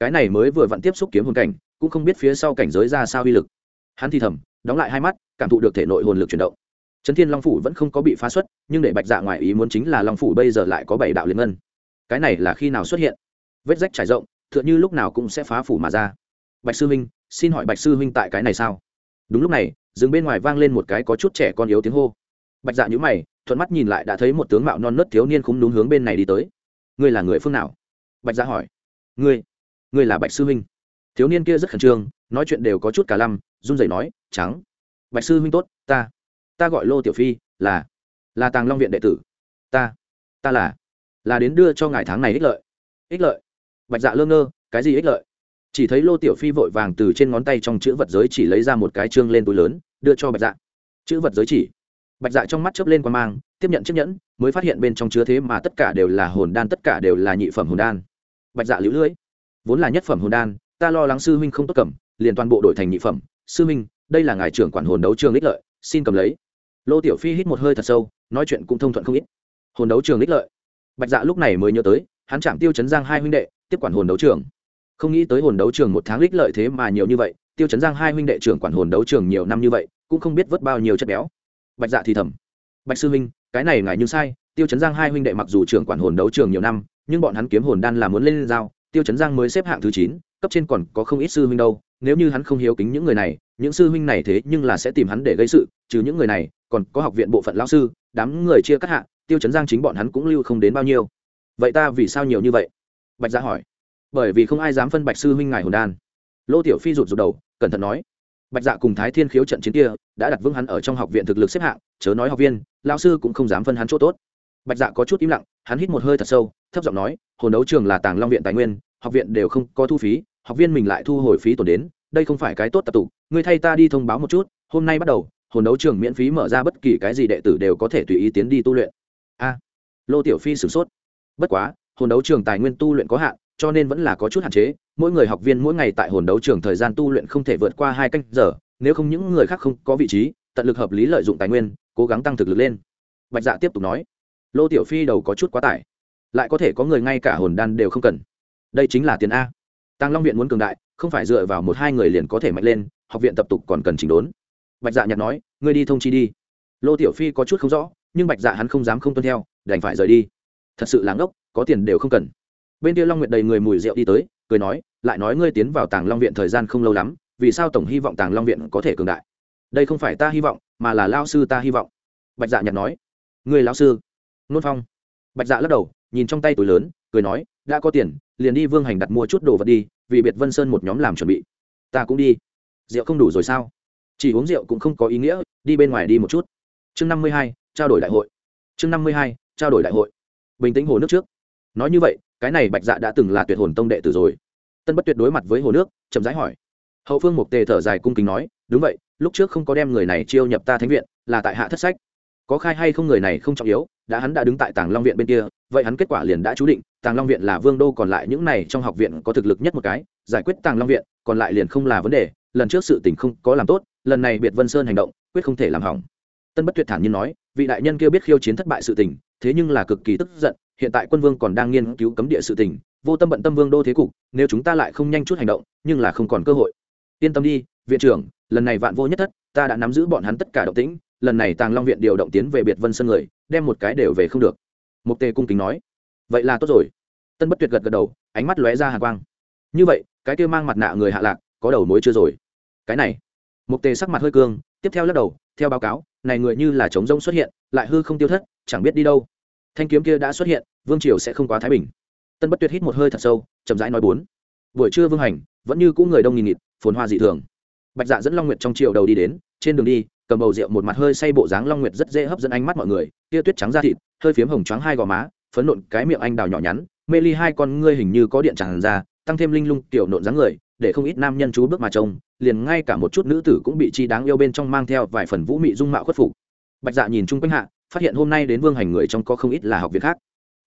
Cái này mới vừa vặn tiếp xúc kiếm hồn cảnh, cũng không biết phía sau cảnh giới ra sao uy lực. Hắn thì thầm, đóng lại hai mắt, cảm thụ được thể nội hồn lực chuyển động. Trấn thiên long phủ vẫn không có bị phá xuất, nhưng để bạch dạ ngoài ý muốn chính là long phủ bây giờ lại có bảy đạo liên ngân cái này là khi nào xuất hiện? Vết rách trải rộng t h ư ợ n h ư lúc nào cũng sẽ phá phủ mà ra. Bạch sư huynh, xin hỏi bạch sư huynh tại cái này sao? Đúng lúc này dừng bên ngoài vang lên một cái có chút trẻ con yếu tiếng hô. Bạch dạ nhữ mày, thuận mắt nhìn lại đã thấy một tướng mạo non nớt thiếu niên khúng đúng hướng bên này đi tới. Ngươi là người phương nào? Bạch dạ hỏi. Ngươi ngươi là bạch sư huynh. Thiếu niên kia rất khẩn trương, nói chuyện đều có chút cả lăm, run rẩy nói, trắng. Bạch sư huynh tốt, ta ta gọi lô tiểu phi, là là tàng long viện đệ tử. Ta ta là là đến đưa cho ngài tháng này ích lợi. Ích lợi? Bạch dạ lơ ngơ, cái gì ích lợi? Chỉ thấy lô tiểu phi vội vàng từ trên ngón tay trong chữ vật giới chỉ lấy ra một cái trương lên túi lớn, đưa cho bạch dạ. Chữ vật giới chỉ. Bạch dạ trong mắt chớp lên qua mang, tiếp nhận chiếc nhẫn, mới phát hiện bên trong chứa thế mà tất cả đều là hồn đan, tất cả đều là nhị phẩm hồn đan. Bạch dạ lũ lưỡi. Vốn là nhất phẩm hồn đan, ta lo lắng sư huynh không tốt cầm, liền toàn bộ đổi thành nhị phẩm. Sư huynh, đây là ngài trưởng quản hồn đấu trường ích lợi, xin cầm lấy. Lô tiểu phi hít một hơi thật sâu, nói chuyện cũng thông thuận không ít. Hồn đấu trường ích lợi bạch dạ lúc này mới nhớ tới, hắn chạm tiêu chấn giang hai huynh đệ, tiếp quản hồn đấu trường. Không nghĩ tới hồn đấu trường một tháng lích lợi thế mà nhiều như vậy, tiêu chấn giang hai huynh đệ trưởng quản hồn đấu trường nhiều năm như vậy, cũng không biết vớt bao nhiêu chất béo. Bạch dạ thì thầm, bạch sư huynh, cái này ngài như sai, tiêu chấn giang hai huynh đệ mặc dù trưởng quản hồn đấu trường nhiều năm, nhưng bọn hắn kiếm hồn đan là muốn lên giao, tiêu chấn giang mới xếp hạng thứ chín, cấp trên còn có không ít sư huynh đâu, nếu như hắn không hiếu kính những người này, những sư huynh này thế nhưng là sẽ tìm hắn để gây sự, trừ những người này, còn có học viện bộ phận lão sư đám người chia cắt hạ, tiêu chấn giang chính bọn hắn cũng lưu không đến bao nhiêu. Vậy ta vì sao nhiều như vậy? Bạch gia hỏi. Bởi vì không ai dám phân bạch sư huynh ngài hồn đan. Lô tiểu phi rụt rụt đầu, cẩn thận nói. Bạch dạ cùng thái thiên khiếu trận chiến kia, đã đặt vững hắn ở trong học viện thực lực xếp hạng, chớ nói học viên lao sư cũng không dám phân hắn chỗ tốt. Bạch dạ có chút im lặng, hắn hít một hơi thật sâu, thấp giọng nói, hồn đấu trường là tàng long viện tài nguyên, học viện đều không có thu phí, học viên mình lại thu hồi phí tổn đến, đây không phải cái tốt tập tục ngươi thay ta đi thông báo một chút, hôm nay bắt đầu hồn đấu trường miễn phí mở ra bất kỳ cái gì đệ tử đều có thể tùy ý tiến đi tu luyện. A, lô tiểu phi sửng sốt. Bất quá, hồn đấu trường tài nguyên tu luyện có hạn, cho nên vẫn là có chút hạn chế. Mỗi người học viên mỗi ngày tại hồn đấu trường thời gian tu luyện không thể vượt qua hai canh giờ, nếu không những người khác không có vị trí, tận lực hợp lý lợi dụng tài nguyên, cố gắng tăng thực lực lên. Bạch dạ tiếp tục nói. Lô tiểu phi đầu có chút quá tải. Lại có thể có người ngay cả hồn đan đều không cần. Đây chính là tiền a. Tăng long viện muốn cường đại, không phải dựa vào một hai người liền có thể mạnh lên, học viện tập tục còn cần chỉnh đốn bạch dạ nhặt nói, ngươi đi thông chi đi. Lô tiểu phi có chút không rõ, nhưng bạch dạ hắn không dám không tuân theo, đành phải rời đi. Thật sự là ngốc, có tiền đều không cần. Bên kia long nguyệt đầy người mùi rượu đi tới, cười nói, lại nói ngươi tiến vào tàng long viện thời gian không lâu lắm, vì sao tổng hy vọng tàng long viện có thể cường đại? Đây không phải ta hy vọng, mà là lao sư ta hy vọng. Bạch dạ nhặt nói người lao sư? Nôn phong. Bạch dạ lắc đầu, nhìn trong tay túi lớn, cười nói, đã có tiền, liền đi vương hành đặt mua chút đồ vật đi, vì biệt vân sơn một nhóm làm chuẩn bị. Ta cũng đi. Rượu không đủ rồi sao? Chỉ uống rượu cũng không có ý nghĩa, đi bên ngoài đi một chút. Chương năm mươi hai, trao đổi đại hội. Chương năm mươi hai, trao đổi đại hội. Bình tĩnh hồ nước trước. Nói như vậy, cái này bạch dạ đã từng là tuyệt hồn tông đệ tử rồi. Tân bất tuyệt đối mặt với hồ nước, chậm rãi hỏi. Hậu phương mục tề thở dài cung kính nói, đúng vậy, lúc trước không có đem người này chiêu nhập ta thánh viện, là tại hạ thất sách. Có khai hay không người này không trọng yếu, đã hắn đã đứng tại tàng long viện bên kia, vậy hắn kết quả liền đã chú định, tàng long viện là vương đô còn lại, những này trong học viện có thực lực nhất một cái, giải quyết tàng long viện, còn lại liền không là vấn đề, lần trước sự tình không có làm tốt lần này biệt vân sơn hành động quyết không thể làm hỏng tân bất tuyệt thản nhiên nói vị đại nhân kia biết khiêu chiến thất bại sự tình thế nhưng là cực kỳ tức giận hiện tại quân vương còn đang nghiên cứu cấm địa sự tình vô tâm bận tâm vương đô thế cục nếu chúng ta lại không nhanh chút hành động nhưng là không còn cơ hội yên tâm đi viện trưởng lần này vạn vô nhất thất ta đã nắm giữ bọn hắn tất cả động tĩnh lần này tàng long viện điều động tiến về biệt vân sơn người đem một cái đều về không được mục tề cung kính nói vậy là tốt rồi tân bất tuyệt gật gật đầu ánh mắt lóe ra hàng quang như vậy cái kia mang mặt nạ người hạ lạc có đầu mối chưa rồi cái này mục tề sắc mặt hơi cương, tiếp theo lắc đầu, theo báo cáo, này người như là trống rông xuất hiện, lại hư không tiêu thất, chẳng biết đi đâu. Thanh kiếm kia đã xuất hiện, vương triều sẽ không quá thái bình. Tân bất tuyệt hít một hơi thật sâu, chậm rãi nói bốn. Buổi trưa vương hành, vẫn như cũ người đông nghìn nghịt, phồn hoa dị thường. Bạch dạ dẫn long nguyệt trong triều đầu đi đến, trên đường đi, cầm bầu rượu một mặt hơi say bộ dáng long nguyệt rất dễ hấp dẫn ánh mắt mọi người, tia tuyết trắng da thịt, hơi phiếm hồng trắng hai gò má, phấn nộn cái miệng anh đào nhỏ nhắn, mê ly hai con ngươi hình như có điện tràn ra tăng thêm linh lung tiểu nộn dáng người, để không ít nam nhân chú bước mà trông, liền ngay cả một chút nữ tử cũng bị chi đáng yêu bên trong mang theo vài phần vũ mị dung mạo khuất phục. Bạch dạ nhìn chung quanh hạ, phát hiện hôm nay đến vương hành người trong có không ít là học viện khác.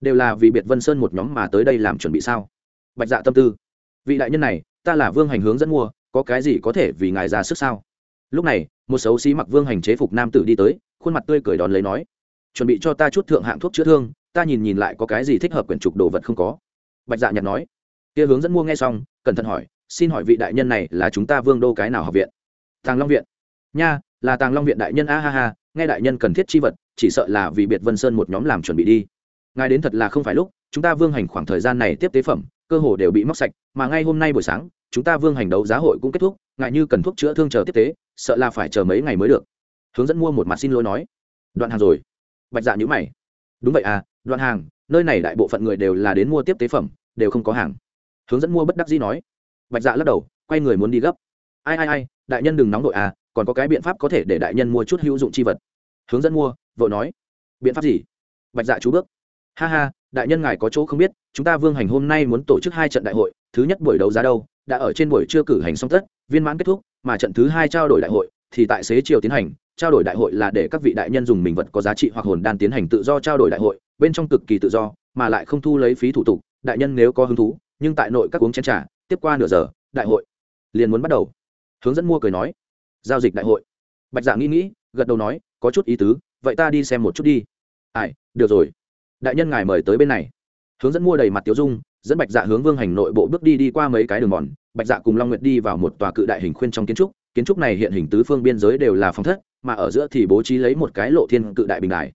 Đều là vì biệt vân sơn một nhóm mà tới đây làm chuẩn bị sao? Bạch dạ tâm tư. Vị đại nhân này, ta là vương hành hướng dẫn mua, có cái gì có thể vì ngài ra sức sao? Lúc này, một xấu xí mặc vương hành chế phục nam tử đi tới, khuôn mặt tươi cười đón lấy nói, chuẩn bị cho ta chút thượng hạng thuốc chữa thương, ta nhìn nhìn lại có cái gì thích hợp quyển trục đồ vật không có. Bạch dạ nhặt nói kia hướng dẫn mua nghe xong, cẩn thận hỏi, xin hỏi vị đại nhân này là chúng ta vương đô cái nào học viện? Tàng long viện. Nha, là tàng long viện đại nhân, a ha ha, nghe đại nhân cần thiết chi vật, chỉ sợ là vì biệt vân sơn một nhóm làm chuẩn bị đi. Ngài đến thật là không phải lúc, chúng ta vương hành khoảng thời gian này tiếp tế phẩm, cơ hồ đều bị móc sạch, mà ngay hôm nay buổi sáng, chúng ta vương hành đấu giá hội cũng kết thúc, ngài như cần thuốc chữa thương chờ tiếp tế, sợ là phải chờ mấy ngày mới được. Hướng dẫn mua một mặt xin lỗi nói. Đoạn hàng rồi. Bạch dạ nhữ mày. Đúng vậy à đoạn hàng, nơi này đại bộ phận người đều là đến mua tiếp tế phẩm, đều không có hàng hướng dẫn mua bất đắc dĩ nói. Bạch dạ lắc đầu, quay người muốn đi gấp. Ai ai ai, đại nhân đừng nóng đội à còn có cái biện pháp có thể để đại nhân mua chút hữu dụng chi vật. Hướng dẫn mua vợ nói. Biện pháp gì? Bạch dạ chú bước. Ha ha, đại nhân ngài có chỗ không biết, chúng ta vương hành hôm nay muốn tổ chức hai trận đại hội, thứ nhất buổi đấu giá đâu, đã ở trên buổi trưa cử hành xong tất, viên mãn kết thúc, mà trận thứ hai trao đổi đại hội, thì tại xế chiều tiến hành, trao đổi đại hội là để các vị đại nhân dùng mình vật có giá trị hoặc hồn đan tiến hành tự do trao đổi đại hội, bên trong cực kỳ tự do, mà lại không thu lấy phí thủ tục, đại nhân nếu có hứng thú nhưng tại nội các uống chén trà, tiếp qua nửa giờ, đại hội liền muốn bắt đầu. Hướng dẫn mua cười nói, giao dịch đại hội. Bạch dạ nghĩ nghĩ, gật đầu nói, có chút ý tứ, vậy ta đi xem một chút đi. Ai, được rồi. Đại nhân ngài mời tới bên này. Hướng dẫn mua đầy mặt tiêu dung, dẫn bạch dạ hướng vương hành nội bộ bước đi đi qua mấy cái đường mòn. Bạch dạ cùng long nguyệt đi vào một tòa cự đại hình khuyên trong kiến trúc. Kiến trúc này hiện hình tứ phương biên giới đều là phòng thất, mà ở giữa thì bố trí lấy một cái lộ thiên cự đại bình đài.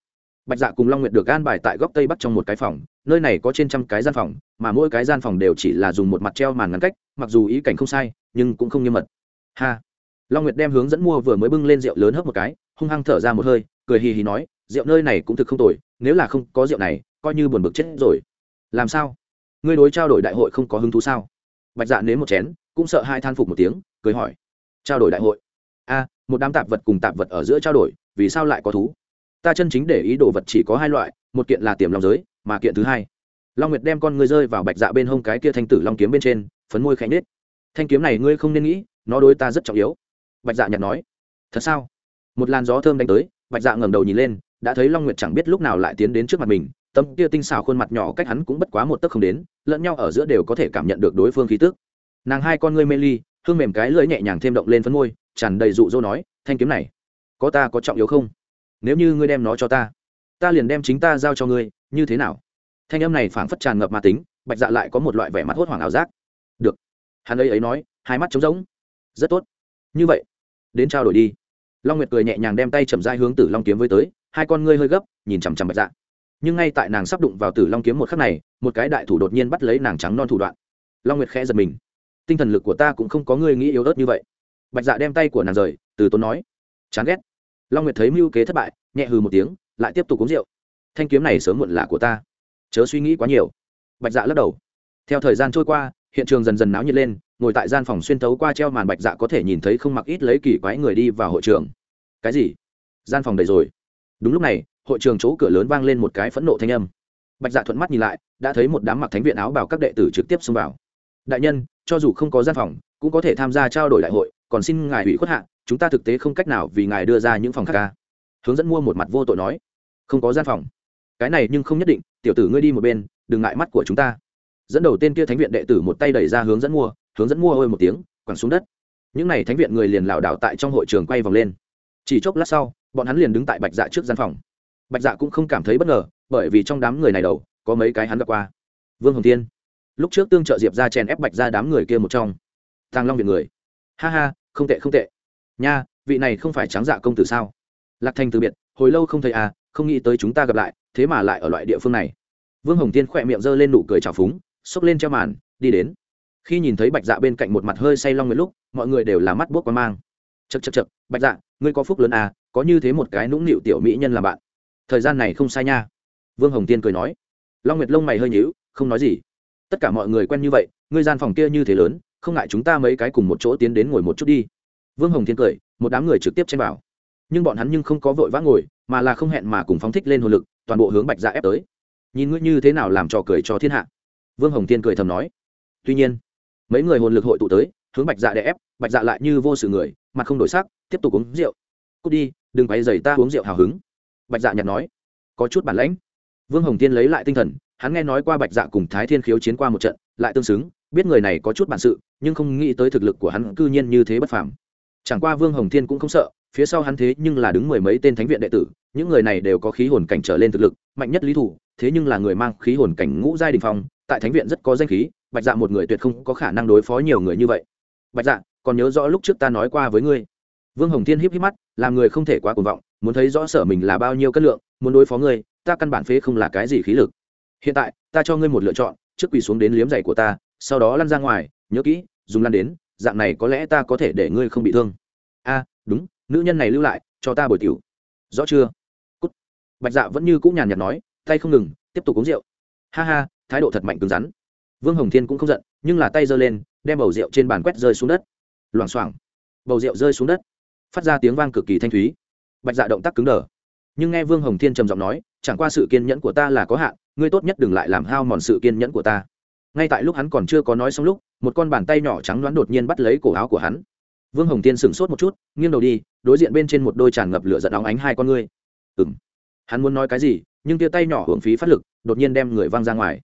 Bạch dạ cùng long nguyệt được an bài tại góc tây bắc trong một cái phòng nơi này có trên trăm cái gian phòng, mà mỗi cái gian phòng đều chỉ là dùng một mặt treo màn ngăn cách, mặc dù ý cảnh không sai, nhưng cũng không nghiêm mật. Ha! Long nguyệt đem hướng dẫn mua vừa mới bưng lên rượu lớn hớp một cái, hung hăng thở ra một hơi, cười hì hì nói, rượu nơi này cũng thực không tồi, nếu là không có rượu này, coi như buồn bực chết rồi. Làm sao? Ngươi đối trao đổi đại hội không có hứng thú sao? Bạch dạ nếm một chén, cũng sợ hai than phục một tiếng, cười hỏi, trao đổi đại hội? A, một đám tạp vật cùng tạp vật ở giữa trao đổi, vì sao lại có thú? Ta chân chính để ý đồ vật chỉ có hai loại, một kiện là tiềm long giới, mà kiện thứ hai. Long nguyệt đem con ngươi rơi vào bạch dạ bên hông cái kia thanh tử long kiếm bên trên, phấn môi khẽ nết thanh kiếm này ngươi không nên nghĩ, nó đối ta rất trọng yếu. Bạch dạ nhặt nói. Thật sao? Một làn gió thơm đánh tới, bạch dạ ngẩng đầu nhìn lên, đã thấy long nguyệt chẳng biết lúc nào lại tiến đến trước mặt mình, tâm kia tinh xảo khuôn mặt nhỏ cách hắn cũng bất quá một tấc không đến, lẫn nhau ở giữa đều có thể cảm nhận được đối phương khí tức. Nàng hai con ngươi mê ly, hương mềm cái lưỡi nhẹ nhàng thêm động lên phấn môi, tràn đầy dụ dỗ nói, thanh kiếm này, có ta có trọng yếu không? Nếu như ngươi đem nó cho ta ta liền đem chính ta giao cho ngươi, như thế nào? Thanh âm này phảng phất tràn ngập ma tính, bạch dạ lại có một loại vẻ mặt hốt hoảng ảo giác. Được. Hắn ấy ấy nói, hai mắt trống rỗng. Rất tốt. Như vậy, đến trao đổi đi. Long nguyệt cười nhẹ nhàng đem tay chậm dai hướng tử long kiếm với tới, hai con ngươi hơi gấp, nhìn chằm chằm bạch dạ. Nhưng ngay tại nàng sắp đụng vào tử long kiếm một khắc này, một cái đại thủ đột nhiên bắt lấy nàng trắng non thủ đoạn. Long nguyệt khẽ giật mình. Tinh thần lực của ta cũng không có ngươi nghĩ yếu ớt như vậy. Bạch dạ đem tay của nàng rời, từ tốn nói. Chán ghét long nguyệt thấy mưu kế thất bại, nhẹ hừ một tiếng, lại tiếp tục uống rượu. Thanh kiếm này sớm muộn là của ta. Chớ suy nghĩ quá nhiều. Bạch dạ lắc đầu. Theo thời gian trôi qua, hiện trường dần dần náo nhiệt lên, ngồi tại gian phòng xuyên thấu qua treo màn bạch dạ có thể nhìn thấy không mặc ít lấy kỳ quái người đi vào hội trường. Cái gì? Gian phòng đầy rồi. Đúng lúc này, hội trường chỗ cửa lớn vang lên một cái phẫn nộ thanh âm. Bạch dạ thuận mắt nhìn lại, đã thấy một đám mặc thánh viện áo bảo các đệ tử trực tiếp xông vào. Đại nhân, cho dù không có gian phòng, cũng có thể tham gia trao đổi đại hội, còn xin ngài ủy khuất hạ chúng ta thực tế không cách nào vì ngài đưa ra những phòng khác ca. Hướng dẫn mua một mặt vô tội nói. Không có gian phòng. Cái này nhưng không nhất định, tiểu tử ngươi đi một bên, đừng ngại mắt của chúng ta. Dẫn đầu tên kia thánh viện đệ tử một tay đẩy ra hướng dẫn mua, hướng dẫn mua ôi một tiếng, quẳng xuống đất. Những n à y thánh viện người liền lảo đảo tại trong hội trường quay vòng lên. Chỉ chốc lát sau, bọn hắn liền đứng tại bạch dạ trước gian phòng. Bạch dạ cũng không cảm thấy bất ngờ, bởi vì trong đám người này đầu, có mấy cái hắn gặp qua. Vương hồng tiên lúc trước tương trợ diệp ra chèn ép bạch ra đám người kia một trong. Tàng long viện người. Ha ha, không tệ không tệ nha, vị này không phải trắng dạ công tử sao? Lạc thành từ biệt, hồi lâu không thấy à không nghĩ tới chúng ta gặp lại, thế mà lại ở loại địa phương này. Vương hồng tiên khỏe miệng g ơ lên nụ cười trào phúng, xốc lên treo màn, đi đến. Khi nhìn thấy bạch dạ bên cạnh một mặt hơi say long nguyệt lúc, mọi người đều là mắt buốc qua mang. Chật chật chật bạch dạ ngươi có phúc lớn à có như thế một cái nũng nịu tiểu mỹ nhân làm bạn. Thời gian này không sai nha. Vương hồng tiên cười nói. Long nguyệt lông mày hơi nhíu, không nói gì. Tất cả mọi người quen như vậy, ngươi gian phòng kia như thế lớn, không ngại chúng ta mấy cái cùng một chỗ tiến đến ngồi một chút đi vương hồng thiên cười, một đám người trực tiếp chen vào. Nhưng bọn hắn nhưng không có vội vã ngồi, mà là không hẹn mà cùng phóng thích lên hồn lực, toàn bộ hướng bạch dạ ép tới. Nhìn ngươi như thế nào làm trò cười cho thiên hạ. Vương hồng thiên cười thầm nói. Tuy nhiên, mấy người hồn lực hội tụ tới, hướng bạch dạ để ép, bạch dạ lại như vô sự người, mặt không đổi sắc, tiếp tục uống rượu. Cút đi, đừng quay dày ta uống rượu hào hứng. Bạch dạ nhặt nói. Có chút bản lãnh. Vương hồng tiên lấy lại tinh thần, hắn nghe nói qua bạch dạ cùng thái thiên khiếu chiến qua một trận, lại tương xứng, biết người này có chút bản sự, nhưng không nghĩ tới thực lực của hắn cư nhiên như thế bất phàm chẳng qua vương hồng thiên cũng không sợ, phía sau hắn thế nhưng là đứng mười mấy tên thánh viện đệ tử, những người này đều có khí hồn cảnh trở lên thực lực, mạnh nhất lý thủ, thế nhưng là người mang khí hồn cảnh ngũ giai đình phong, tại thánh viện rất có danh khí, bạch dạ một người tuyệt không có khả năng đối phó nhiều người như vậy. Bạch dạ còn nhớ rõ lúc trước ta nói qua với ngươi. Vương hồng thiên híp híp mắt, làm người không thể quá cuồng vọng, muốn thấy rõ sở mình là bao nhiêu cân lượng, muốn đối phó ngươi, ta căn bản phế không là cái gì khí lực. Hiện tại, ta cho ngươi một lựa chọn, trước quỳ xuống đến liếm giày của ta, sau đó lăn ra ngoài, nhớ kỹ, dùng lăn đến dạng này có lẽ ta có thể để ngươi không bị thương. A, đúng, nữ nhân này lưu lại, cho ta bồi tiểu. Rõ chưa? Cút. Bạch dạ vẫn như cũng nhàn nhạt nói, tay không ngừng, tiếp tục uống rượu. Ha ha, thái độ thật mạnh cứng rắn. Vương hồng thiên cũng không giận, nhưng là tay giơ lên, đem bầu rượu trên bàn quét rơi xuống đất. Loảng xoảng. Bầu rượu rơi xuống đất. Phát ra tiếng vang cực kỳ thanh thúy. Bạch dạ động tác cứng đờ. Nhưng nghe vương hồng thiên trầm giọng nói, chẳng qua sự kiên nhẫn của ta là có hạn, ngươi tốt nhất đừng lại làm hao mòn sự kiên nhẫn của ta. Ngay tại lúc hắn còn chưa có nói xong lúc một con bàn tay nhỏ trắng đoán đột nhiên bắt lấy cổ áo của hắn. Vương hồng tiên sửng sốt một chút, nghiêng đầu đi, đối diện bên trên một đôi tràn ngập lửa giận óng ánh hai con ngươi. Ừ m hắn muốn nói cái gì, nhưng tia tay nhỏ hưởng phí phát lực, đột nhiên đem người văng ra ngoài.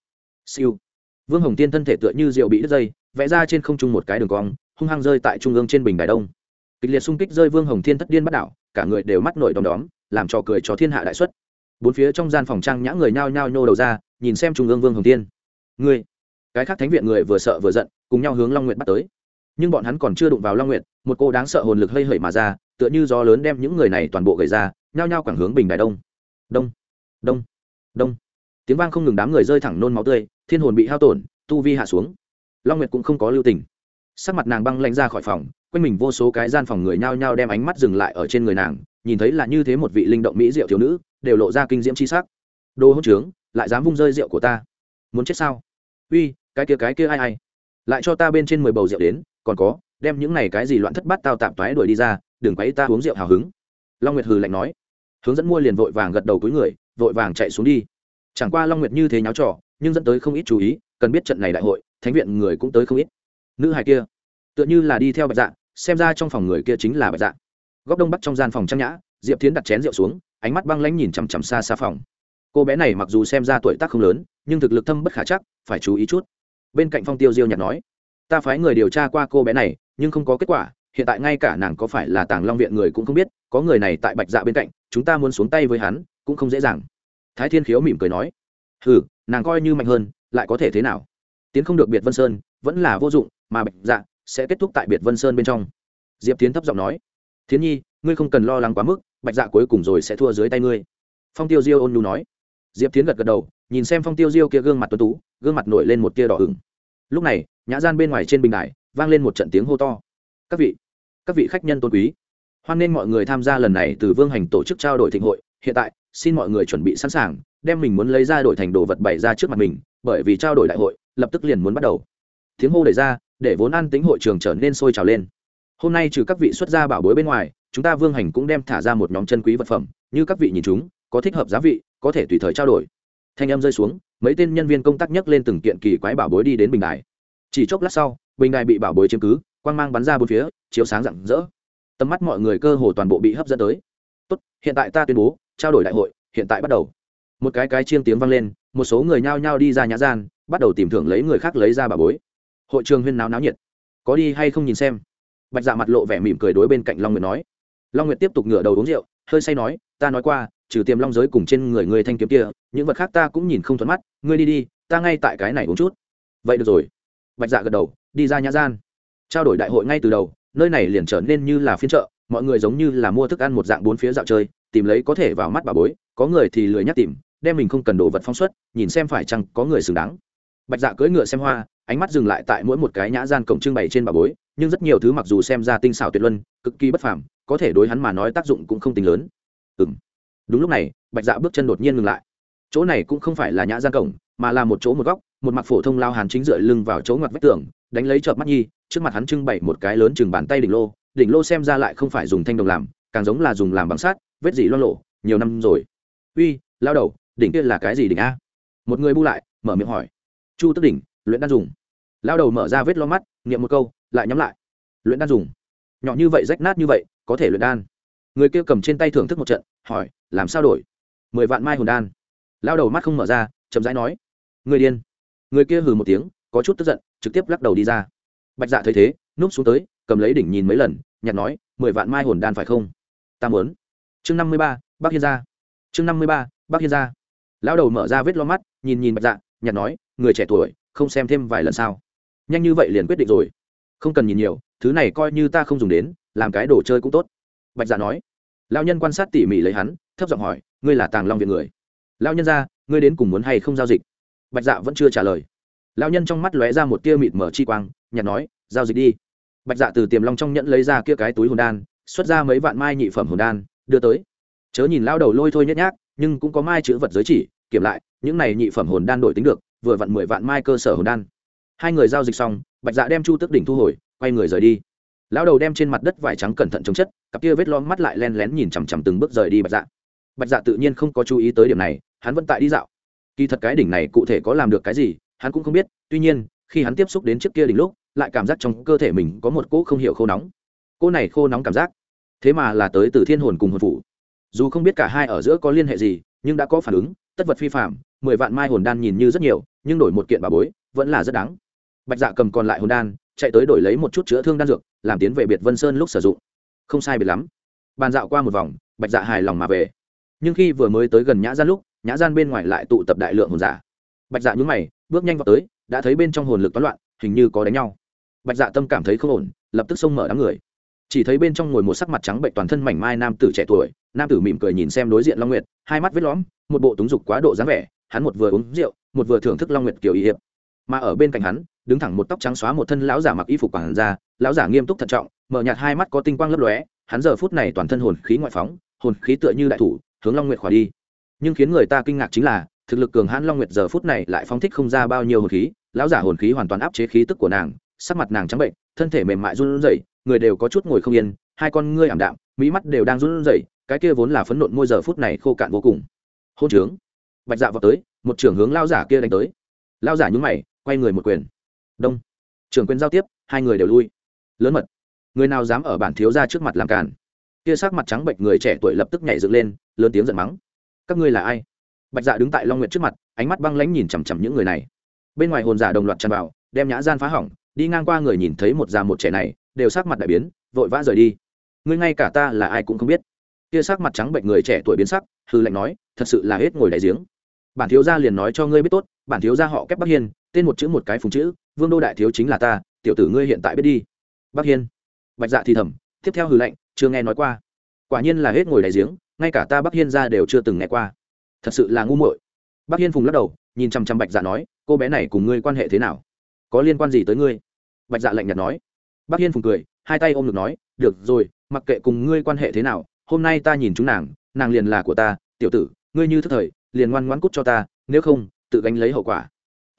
Siêu. Vương hồng tiên thân thể tựa như rượu bị đứt dây, vẽ ra trên không trung một cái đường cong, hung hăng rơi tại trung ương trên bình đài đông. Kịch liệt xung kích rơi vương hồng thiên thất điên bắt đảo, cả người đều mắt nổi đom đóm, làm trò cười cho thiên hạ đại xuất. Bốn phía trong gian phòng trang nhã người nhao nhao nhô đầu ra, nhìn xem trung ương vương hồng thiên. Ngươi. Cái khác thánh viện người vừa sợ vừa giận cùng nhau hướng long nguyệt bắt tới. Nhưng bọn hắn còn chưa đụng vào long nguyệt, một cô đáng sợ hồn lực hơi hởi mà ra, tựa như gió lớn đem những người này toàn bộ gầy ra, nhao nhao quảng hướng bình Đại đông. Đông đông đông. Tiếng vang không ngừng đám người rơi thẳng nôn máu tươi, thiên hồn bị hao tổn, tu vi hạ xuống. Long nguyệt cũng không có lưu tình. Sắc mặt nàng băng lanh ra khỏi phòng, quanh mình vô số cái gian phòng người nhao nhao đem ánh mắt dừng lại ở trên người nàng, nhìn thấy là như thế một vị linh động mỹ diệu thiếu nữ, đều lộ ra kinh diễm c h i sắc. Đồ hỗn trướng, lại dám vung rơi rượu của ta. Muốn chết sao? Uy, cái kia cái kia ai ai? Lại cho ta bên trên mười bầu rượu đến, còn có, đem những này cái gì loạn thất bát tao tạm toái đuổi đi ra, đừng quấy ta uống rượu hào hứng. Long nguyệt hừ lạnh nói. Hướng dẫn mua liền vội vàng gật đầu cuối người, vội vàng chạy xuống đi. Chẳng qua long nguyệt như thế nháo trò, nhưng dẫn tới không ít chú ý, cần biết trận này đại hội, thánh viện người cũng tới không ít. Nữ hài kia, tựa như là đi theo bạch dạ xem ra trong phòng người kia chính là bạch dạ. Góc đông bắc trong gian phòng trang nhã, diệp tiến đặt chén rượu xuống, ánh mắt băng lãnh nhìn chằm chằm xa xa phòng. Cô bé này mặc dù xem ra tuổi tác không lớn, nhưng thực lực thâm bất khả chắc, phải chú ý chút bên cạnh phong tiêu diêu nhạt nói, ta phái người điều tra qua cô bé này, nhưng không có kết quả. Hiện tại ngay cả nàng có phải là tàng long viện người cũng không biết, có người này tại bạch dạ bên cạnh, chúng ta muốn xuống tay với hắn, cũng không dễ dàng. Thái thiên khiếu mỉm cười nói ừ nàng coi như mạnh hơn, lại có thể thế nào? Tiến không được biệt vân sơn, vẫn là vô dụng, mà bạch dạ sẽ kết thúc tại biệt vân sơn bên trong. Diệp tiến thấp giọng nói, thiến nhi, ngươi không cần lo lắng quá mức, bạch dạ cuối cùng rồi sẽ thua dưới tay ngươi. Phong tiêu diêu ôn nhu nói diệp tiến gật gật đầu, nhìn xem phong tiêu diêu kia gương mặt tuấn tú, gương mặt nổi lên một tia đỏ ửng. Lúc này, nhã gian bên ngoài trên bình đài, vang lên một trận tiếng hô to. Các vị các vị khách nhân tôn quý, hoan nghênh mọi người tham gia lần này từ vương hành tổ chức trao đổi thịnh hội. Hiện tại, xin mọi người chuẩn bị sẵn sàng, đem mình muốn lấy ra đổi thành đồ vật bày ra trước mặt mình, bởi vì trao đổi đại hội, lập tức liền muốn bắt đầu. Tiếng hô đẩy ra, để vốn ăn tính hội trường trở nên sôi trào lên. Hôm nay trừ các vị xuất gia bảo bối bên ngoài, chúng ta vương hành cũng đem thả ra một nhóm chân quý vật phẩm, như các vị nhìn chúng có thích hợp giá vị, có thể tùy thời trao đổi. Thanh em rơi xuống, mấy tên nhân viên công tác nhấc lên từng kiện kỳ quái bảo bối đi đến bình đài. Chỉ chốc lát sau, bình đài bị bảo bối chiếm cứ, quang mang bắn ra bốn phía, chiếu sáng rạng rỡ. Tầm mắt mọi người cơ hồ toàn bộ bị hấp dẫn tới. Tốt, hiện tại ta tuyên bố, trao đổi đại hội, hiện tại bắt đầu. Một cái cái chiêng tiếng vang lên, một số người nhao nhao đi ra nhã gian, bắt đầu tìm thưởng lấy người khác lấy ra bà bối. Hội trường huyên náo náo nhiệt. Có đi hay không nhìn xem. Bạch dạ mặt lộ vẻ mỉm cười đối bên cạnh long nguyệt nói. Long nguyệt tiếp tục ngửa đầu uống rượu, hơi say nói, ta nói qua trừ tiềm long giới cùng trên người người thanh kiếm kia, những vật khác ta cũng nhìn không thuận mắt. Ngươi đi đi, ta ngay tại cái này uống chút. Vậy được rồi. Bạch dạ gật đầu, đi ra nhã gian. Trao đổi đại hội ngay từ đầu, nơi này liền trở nên như là phiên chợ, mọi người giống như là mua thức ăn một dạng bốn phía dạo chơi, tìm lấy có thể vào mắt bà bối, có người thì lười nhắc tìm, đem mình không cần đồ vật phong suất nhìn xem phải chăng có người xứng đáng. Bạch dạ cưỡi ngựa xem hoa, ánh mắt dừng lại tại mỗi một cái nhã gian cổng trưng bày trên bà bối, nhưng rất nhiều thứ mặc dù xem ra tinh xảo tuyệt luân, cực kỳ bất phàm, có thể đối hắn mà nói tác dụng cũng không tính lớn. Ừ m đúng lúc này, bạch dạ bước chân đột nhiên ngừng lại. Chỗ này cũng không phải là nhã gian cổng, mà là một chỗ một góc, một mặt phổ thông lao hàn chính dựa lưng vào chỗ ngoặt vách tường, đánh lấy chợp mắt nhi, trước mặt hắn trưng bày một cái lớn chừng bàn tay đỉnh lô đỉnh lô xem ra lại không phải dùng thanh đồng làm, càng giống là dùng làm bằng sắt, vết dỉ lo lộ nhiều năm rồi. Uy, lao đầu, đỉnh kia là cái gì đỉnh a? Một người bu lại, mở miệng hỏi. Chu tức đỉnh, luyện đan dùng. Lao đầu mở ra vết lo mắt, nghiệm một câu, lại nhắm lại. Luyện đan dùng? Nhỏ như vậy rách nát như vậy, có thể luyện đan? Người kia cầm trên tay thưởng thức một trận, hỏi làm sao đổi? Mười vạn mai hồn đan. Lao đầu mắt không mở ra, chậm rãi nói người điên. Người kia hừ một tiếng, có chút tức giận, trực tiếp lắc đầu đi ra. Bạch dạ thấy thế, núp xuống tới, cầm lấy đỉnh nhìn mấy lần, nhặt nói, mười vạn mai hồn đan phải không? Ta muốn. Chương năm mươi ba bác hiên gia. Chương năm mươi ba bác hiên gia. Lão đầu mở ra vết lo mắt, nhìn nhìn bạch dạ nhặt nói, người trẻ tuổi, không xem thêm vài lần sao? Nhanh như vậy liền quyết định rồi. Không cần nhìn nhiều, thứ này coi như ta không dùng đến, làm cái đồ chơi cũng tốt. Bạch dạ nói. Lão nhân quan sát tỉ mỉ lấy hắn thấp giọng hỏi, ngươi là tàng long viện người? Lão nhân ra ngươi đến cùng muốn hay không giao dịch? Bạch dạ vẫn chưa trả lời. Lão nhân trong mắt lóe ra một tia mịt mở chi quang nhặt nói, giao dịch đi. Bạch dạ từ tiềm long trong nhẫn lấy ra kia cái túi hồn đan, xuất ra mấy vạn mai nhị phẩm hồn đan, đưa tới. Chớ nhìn lao đầu lôi thôi nhét nhác, nhưng cũng có mai chữ vật giới chỉ, kiểm lại, những này nhị phẩm hồn đan đổi tính được, vừa vặn mười vạn mai cơ sở hồn đan. Hai người giao dịch xong, bạch dạ đem chu tức đỉnh thu hồi, quay người rời đi. Lão đầu đem trên mặt đất vải trắng cẩn thận chống chất, cặp kia vết lom mắt lại len lén nhìn chằm chằm từng bước rời đi bạch dạ bạch dạ tự nhiên không có chú ý tới điểm này, hắn vẫn tại đi dạo. Kỳ thật cái đỉnh này cụ thể có làm được cái gì, hắn cũng không biết, tuy nhiên, khi hắn tiếp xúc đến trước kia đỉnh lúc, lại cảm giác trong cơ thể mình có một cỗ không hiểu khô nóng. Cỗ này khô nóng cảm giác, thế mà là tới từ thiên hồn cùng hồn phủ. Dù không biết cả hai ở giữa có liên hệ gì, nhưng đã có phản ứng, tất vật phi phạm mười vạn mai hồn đan nhìn như rất nhiều, nhưng đổi một kiện bà bối, vẫn là rất đáng. Bạch dạ cầm còn lại hồn đan, chạy tới đổi lấy một chút chữa thương đan dược, làm tiến về biệt vân sơn lúc sử dụng. Không sai biệt lắm. Bàn dạo qua một vòng, bạch dạ hài lòng mà về nhưng khi vừa mới tới gần nhã gian lúc, nhã gian bên ngoài lại tụ tập đại lượng hồn giả. Bạch dạ nhúng mày, bước nhanh vào tới, đã thấy bên trong hồn lực toán loạn, hình như có đánh nhau. Bạch dạ tâm cảm thấy không ổn, lập tức xông mở đám người. Chỉ thấy bên trong ngồi một sắc mặt trắng bệnh toàn thân mảnh mai nam tử trẻ tuổi, nam tử mỉm cười nhìn xem đối diện long nguyệt, hai mắt vết lõm, một bộ túng dục quá độ dáng vẻ, hắn một vừa uống rượu, một vừa thưởng thức long nguyệt kiểu y hiệp. Mà ở bên cạnh hắn, đứng thẳng một tóc trắng xóa một thân lão giả mặc y phục quảng ra lão giả nghiêm túc thận trọng, mở nhạt hai mắt có tinh quang lấp lóe, hắn giờ phút này toàn thân hồn khí ngoại phóng, hồn khí tựa như đại thủ hướng long nguyệt khỏa đi. Nhưng khiến người ta kinh ngạc chính là, thực lực cường hãn long nguyệt giờ phút này lại phóng thích không ra bao nhiêu hồn khí, lão giả hồn khí hoàn toàn áp chế khí tức của nàng, sắc mặt nàng trắng bệnh, thân thể mềm mại run rẩy, người đều có chút ngồi không yên, hai con ngươi ảm đạm, mỹ mắt đều đang run rẩy, cái kia vốn là phấn nộn môi giờ phút này khô cạn vô cùng. Hôn trướng. Bạch dạ vào tới, một trưởng hướng lao giả kia đánh tới. Lao giả nhúng mày, quay người một quyền. Đông. Trưởng quyền giao tiếp, hai người đều lui. Lớn mật. Người nào dám ở bản thiếu ra trước mặt làm càn? Kia sắc mặt trắng bệnh người trẻ tuổi lập tức nhảy dựng lên, lớn tiếng giận mắng. Các ngươi là ai? Bạch dạ đứng tại long Nguyệt trước mặt, ánh mắt băng lãnh nhìn chằm chằm những người này. Bên ngoài hồn giả đồng loạt tràn vào, đem nhã gian phá hỏng, đi ngang qua người nhìn thấy một già một trẻ này, đều sắc mặt đại biến, vội vã rời đi. Ngươi ngay cả ta là ai cũng không biết. Kia sắc mặt trắng bệnh người trẻ tuổi biến sắc hư lệnh nói, thật sự là hết ngồi đại giếng. Bản thiếu gia liền nói cho ngươi biết tốt, bản thiếu gia họ kép bắc hiên, tên một chữ một cái phùng chữ, vương đô đại thiếu chính là ta, tiểu tử ngươi hiện tại biết đi. Bắc hiên. Bạch dạ thì thầm, tiếp theo hư lệnh chưa nghe nói qua. Quả nhiên là hết ngồi đại giếng, ngay cả ta bắc hiên ra đều chưa từng nghe qua. Thật sự là ngu muội. Bắc hiên phùng lắc đầu, nhìn chăm chăm bạch dạ nói, cô bé này cùng ngươi quan hệ thế nào? Có liên quan gì tới ngươi? Bạch dạ lạnh nhạt nói. Bắc hiên phùng cười, hai tay ôm ngực nói, được rồi, mặc kệ cùng ngươi quan hệ thế nào, hôm nay ta nhìn chúng nàng nàng liền là của ta, tiểu tử, ngươi như thức thời, liền ngoan ngoãn cút cho ta, nếu không, tự gánh lấy hậu quả.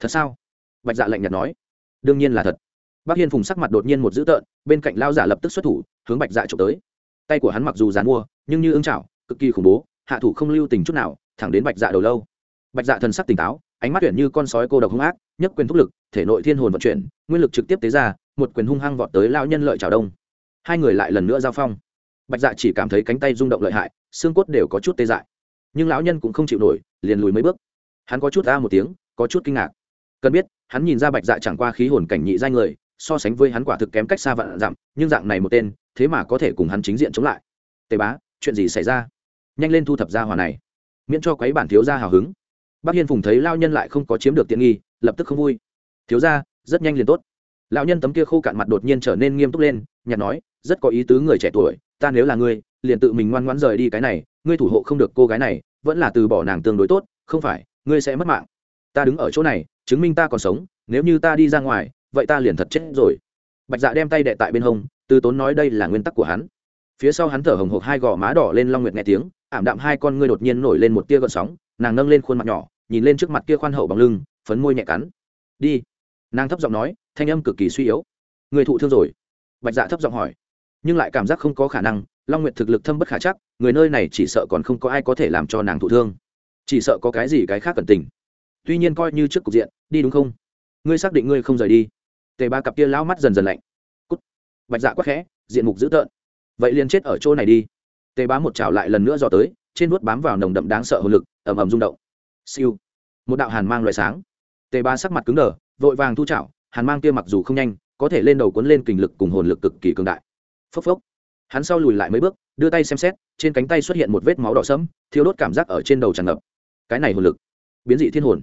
Thật sao? Bạch dạ lạnh nhạt nói. Đương nhiên là thật. Bác hiên phùng sắc mặt đột nhiên một dữ tợn, bên cạnh lao giả lập tức xuất thủ, hướng bạch dạ trộm tới tay của hắn mặc dù dán mua, nhưng như ưng chảo, cực kỳ khủng bố, hạ thủ không lưu tình chút nào, thẳng đến bạch dạ đầu lâu. Bạch dạ thần sắc tỉnh táo, ánh mắt tuyển như con sói cô độc hung ác nhất quyền thúc lực, thể nội thiên hồn vận chuyển, nguyên lực trực tiếp tế ra, một quyền hung hăng vọt tới lao nhân lợi trào đông. Hai người lại lần nữa giao phong. Bạch dạ chỉ cảm thấy cánh tay rung động lợi hại, xương cốt đều có chút tê dại. Nhưng lão nhân cũng không chịu nổi, liền lùi mấy bước. Hắn có chút ra một tiếng, có chút kinh ngạc. Cần biết, hắn nhìn ra bạch dạ chẳng qua khí hồn cảnh nhị danh người, so sánh với hắn quả thực kém cách xa vạn dặm, nhưng dạng này một tên thế mà có thể cùng hắn chính diện chống lại. Tề bá, chuyện gì xảy ra? Nhanh lên thu thập ra hòa này. Miễn cho quấy bản thiếu gia hào hứng. Bác hiên phùng thấy lao nhân lại không có chiếm được tiện nghi, lập tức không vui. Thiếu gia, rất nhanh liền tốt. Lão nhân tấm kia khô cạn mặt đột nhiên trở nên nghiêm túc lên nhặt nói, rất có ý tứ người trẻ tuổi, ta nếu là ngươi, liền tự mình ngoan ngoãn rời đi cái này, ngươi thủ hộ không được cô gái này, vẫn là từ bỏ nàng tương đối tốt, không phải, ngươi sẽ mất mạng. Ta đứng ở chỗ này, chứng minh ta còn sống, nếu như ta đi ra ngoài, vậy ta liền thật chết rồi. Bạch dạ đem tay đệ tại bên hông từ tốn nói đây là nguyên tắc của hắn. Phía sau hắn thở hồng hộc hai gò má đỏ lên long nguyệt nghe tiếng, ảm đạm hai con ngươi đột nhiên nổi lên một tia gợn sóng, nàng nâng lên khuôn mặt nhỏ, nhìn lên trước mặt kia khoan hậu bằng lưng, phấn môi nhẹ cắn. Đi. Nàng thấp giọng nói, thanh âm cực kỳ suy yếu. Người thụ thương rồi. Bạch dạ thấp giọng hỏi. Nhưng lại cảm giác không có khả năng, long nguyệt thực lực thâm bất khả chắc, người nơi này chỉ sợ còn không có ai có thể làm cho nàng thụ thương. Chỉ sợ có cái gì cái khác cần tình. Tuy nhiên coi như trước cục diện, đi đúng không? Ngươi xác định ngươi không rời đi. Tề ba cặp kia lão mắt dần dần lạnh bạch dạ quắc khẽ, diện mục dữ tợn. Vậy liền chết ở chỗ này đi. Tề bá một chảo lại lần nữa dò tới, trên vuốt bám vào nồng đậm đáng sợ hồn lực, ầm ầm rung động. Siêu. Một đạo hàn mang loại sáng. Tề bá sắc mặt cứng đờ, vội vàng thu chảo, hàn mang kia mặc dù không nhanh, có thể lên đầu cuốn lên kình lực cùng hồn lực cực kỳ cường đại. Phốc phốc. Hắn sau lùi lại mấy bước, đưa tay xem xét, trên cánh tay xuất hiện một vết máu đỏ sẫm thiếu đốt cảm giác ở trên đầu tràn ngập. Cái này hồn lực. Biến dị thiên hồn.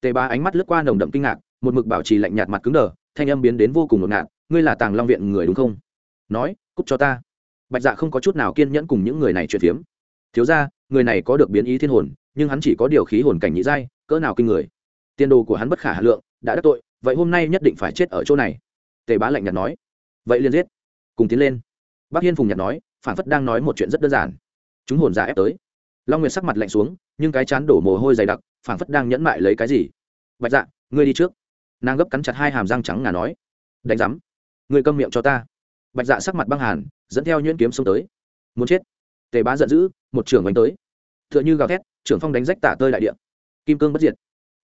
Tề Bá ánh mắt lướt qua nồng đậm kinh ngạc, một mực bảo trì lạnh nhạt mặt cứng đờ, thanh âm biến đến vô cùng ngột ngạt ngươi là tàng long viện người đúng không? Nói, cút cho ta. Bạch dạ không có chút nào kiên nhẫn cùng những người này chuyện phiếm. Thiếu ra người này có được biến ý thiên hồn, nhưng hắn chỉ có điều khí hồn cảnh nhị giai, cỡ nào kinh người. Tiền đồ của hắn bất khả hà lượng, đã đắc tội, vậy hôm nay nhất định phải chết ở chỗ này. Tề bá lạnh nhạt nói. Vậy liền giết. Cùng tiến lên. Bác hiên phùng nhạt nói, phản phất đang nói một chuyện rất đơn giản. Chúng hồn giả ép tới. Long nguyệt sắc mặt lạnh xuống, nhưng cái chán đổ mồ hôi dày đặc, phản phất đang nhẫn mại lấy cái gì. Bạch dạ ngươi đi trước. Nàng gấp cắn chặt hai hàm răng trắng ngà nói. Đánh giám ngươi câm miệng cho ta. Bạch dạ sắc mặt băng hàn, dẫn theo nhuyễn kiếm xông tới. Muốn chết. Tề bá giận dữ, một trưởng đánh tới. T h ư ợ n h ư gào thét, trưởng phong đánh rách tả tơi đại điện kim cương bất diệt.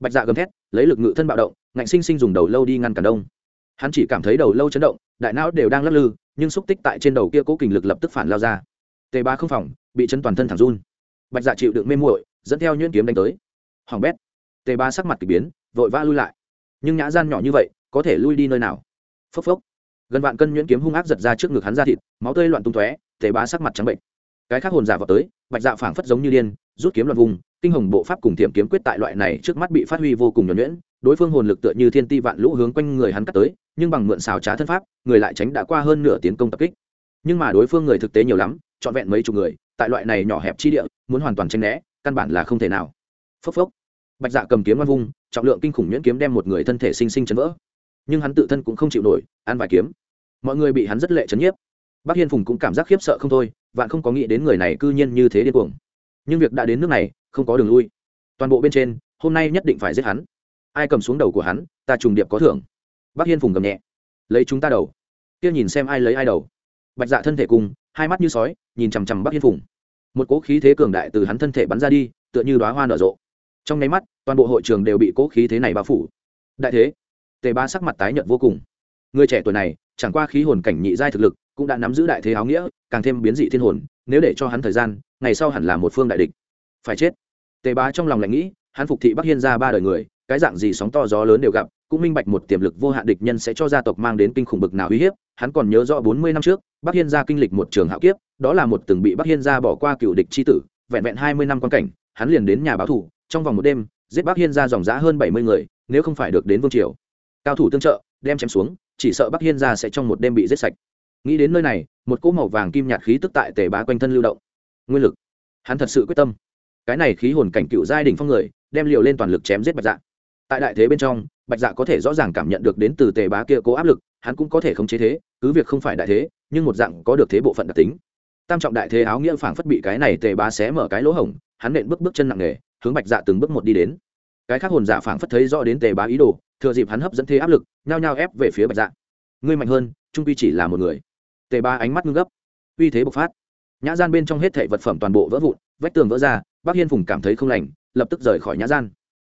Bạch dạ gầm thét, lấy lực ngự thân bạo động, ngạnh sinh sinh dùng đầu lâu đi ngăn cản đông. Hắn chỉ cảm thấy đầu lâu chấn động, đại não đều đang lắc lư, nhưng xúc tích tại trên đầu kia cố kình lực lập tức phản lao ra. Tề bá không phòng, bị chân toàn thân thẳng run. Bạch dạ chịu đựng mê muội, dẫn theo nhuyễn kiếm đánh tới. Hoàng bét. Tề bá sắc mặt k ỳ biến, vội vã lui lại. Nhưng nhã gian nhỏ như vậy, có thể lui đi nơi nào? Phốc phốc gần vạn cân nhuyễn kiếm hung ác giật ra trước ngực hắn ra thịt, máu tươi loạn tung tóe, tề bá sắc mặt trắng bệnh. Cái khác hồn giả vào tới, bạch dạ phảng phất giống như điên, rút kiếm loạn vùng, kinh hồng bộ pháp cùng tiệm kiếm quyết tại loại này trước mắt bị phát huy vô cùng nhuẩn nhuyễn, đối phương hồn lực tựa như thiên ti vạn lũ hướng quanh người hắn cắt tới, nhưng bằng mượn xào trá thân pháp, người lại tránh đã qua hơn nửa tiến công tập kích. Nhưng mà đối phương người thực tế nhiều lắm, trọn vẹn mấy chục người, tại loại này nhỏ hẹp chi địa, muốn hoàn toàn tranh né, căn bản là không thể nào. Phốc phốc. Bạch dạ cầm kiếm văn vung trọng lượng kinh khủng nhuyễn kiếm đem một người thân thể sinh sinh chấn vỡ. Nhưng hắn tự thân cũng không chịu nổi, ăn vài kiếm mọi người bị hắn rất lệ chấn nhiếp. Bác hiên phùng cũng cảm giác khiếp sợ không thôi, vạn không có nghĩ đến người này cư nhiên như thế điên cuồng. Nhưng việc đã đến nước này, không có đường lui. Toàn bộ bên trên, hôm nay nhất định phải giết hắn. Ai cầm xuống đầu của hắn, ta trùng điệp có thưởng. Bác hiên phùng gầm nhẹ. Lấy chúng ta đầu. Kia nhìn xem ai lấy ai đầu. Bạch dạ thân thể cùng, hai mắt như sói, nhìn chằm chằm bác hiên phùng. Một cỗ khí thế cường đại từ hắn thân thể bắn ra đi, tựa như đoá hoa nở rộ. Trong nháy mắt, toàn bộ hội trường đều bị cỗ khí thế này bao phủ. Đại thế, tề ba sắc mặt tái nhợt vô cùng người trẻ tuổi này, chẳng qua khí hồn cảnh nhị giai thực lực, cũng đã nắm giữ đại thế áo nghĩa, càng thêm biến dị thiên hồn, nếu để cho hắn thời gian, ngày sau hẳn là một phương đại địch. Phải chết. Tề bá trong lòng lại nghĩ, hắn phục thị bắc hiên ra ba đời người, cái dạng gì sóng to gió lớn đều gặp, cũng minh bạch một tiềm lực vô hạn địch nhân sẽ cho gia tộc mang đến kinh khủng bực nào uy hiếp, hắn còn nhớ rõ bốn mươi năm trước, bắc hiên gia kinh lịch một trường hạo kiếp, đó là một từng bị bắc hiên gia bỏ qua cựu địch c tử, vẹn vẹn hai mươi năm quan cảnh, hắn liền đến nhà báo thủ, trong vòng một đêm, giết bắc hiên gia dòng giã hơn bảy mươi người, nếu không phải được đến vương triều. Cao thủ tương trợ, đem chém xuống chỉ sợ bắc hiên gia sẽ trong một đêm bị giết sạch. Nghĩ đến nơi này, một cỗ màu vàng kim nhạt khí tức tại tề bá quanh thân lưu động. Nguyên lực. Hắn thật sự quyết tâm. Cái này khí hồn cảnh cựu giai đình phong người, đem liều lên toàn lực chém giết bạch dạ. Tại đại thế bên trong, bạch dạ có thể rõ ràng cảm nhận được đến từ tề bá kia cố áp lực, hắn cũng có thể khống chế thế, cứ việc không phải đại thế, nhưng một dạng có được thế bộ phận đặc tính. Tam trọng đại thế áo nghĩa phảng phất bị cái này tề bá xé mở cái lỗ hổng, hắn nện bước bước chân nặng nề, hướng bạch dạ từng bước một đi đến. Cái khác hồn giả phảng phất thấy rõ đến tề bá ý đồ thừa dịp hắn hấp dẫn thế áp lực, nhao nhao ép về phía bạch dạ. Ngươi mạnh hơn, trung quy chỉ là một người. Tề bá ánh mắt ngưng gấp. Uy thế bộc phát. Nhã gian bên trong hết thảy vật phẩm toàn bộ vỡ vụn, vách tường vỡ ra, bác hiên phùng cảm thấy không lành, lập tức rời khỏi nhã gian.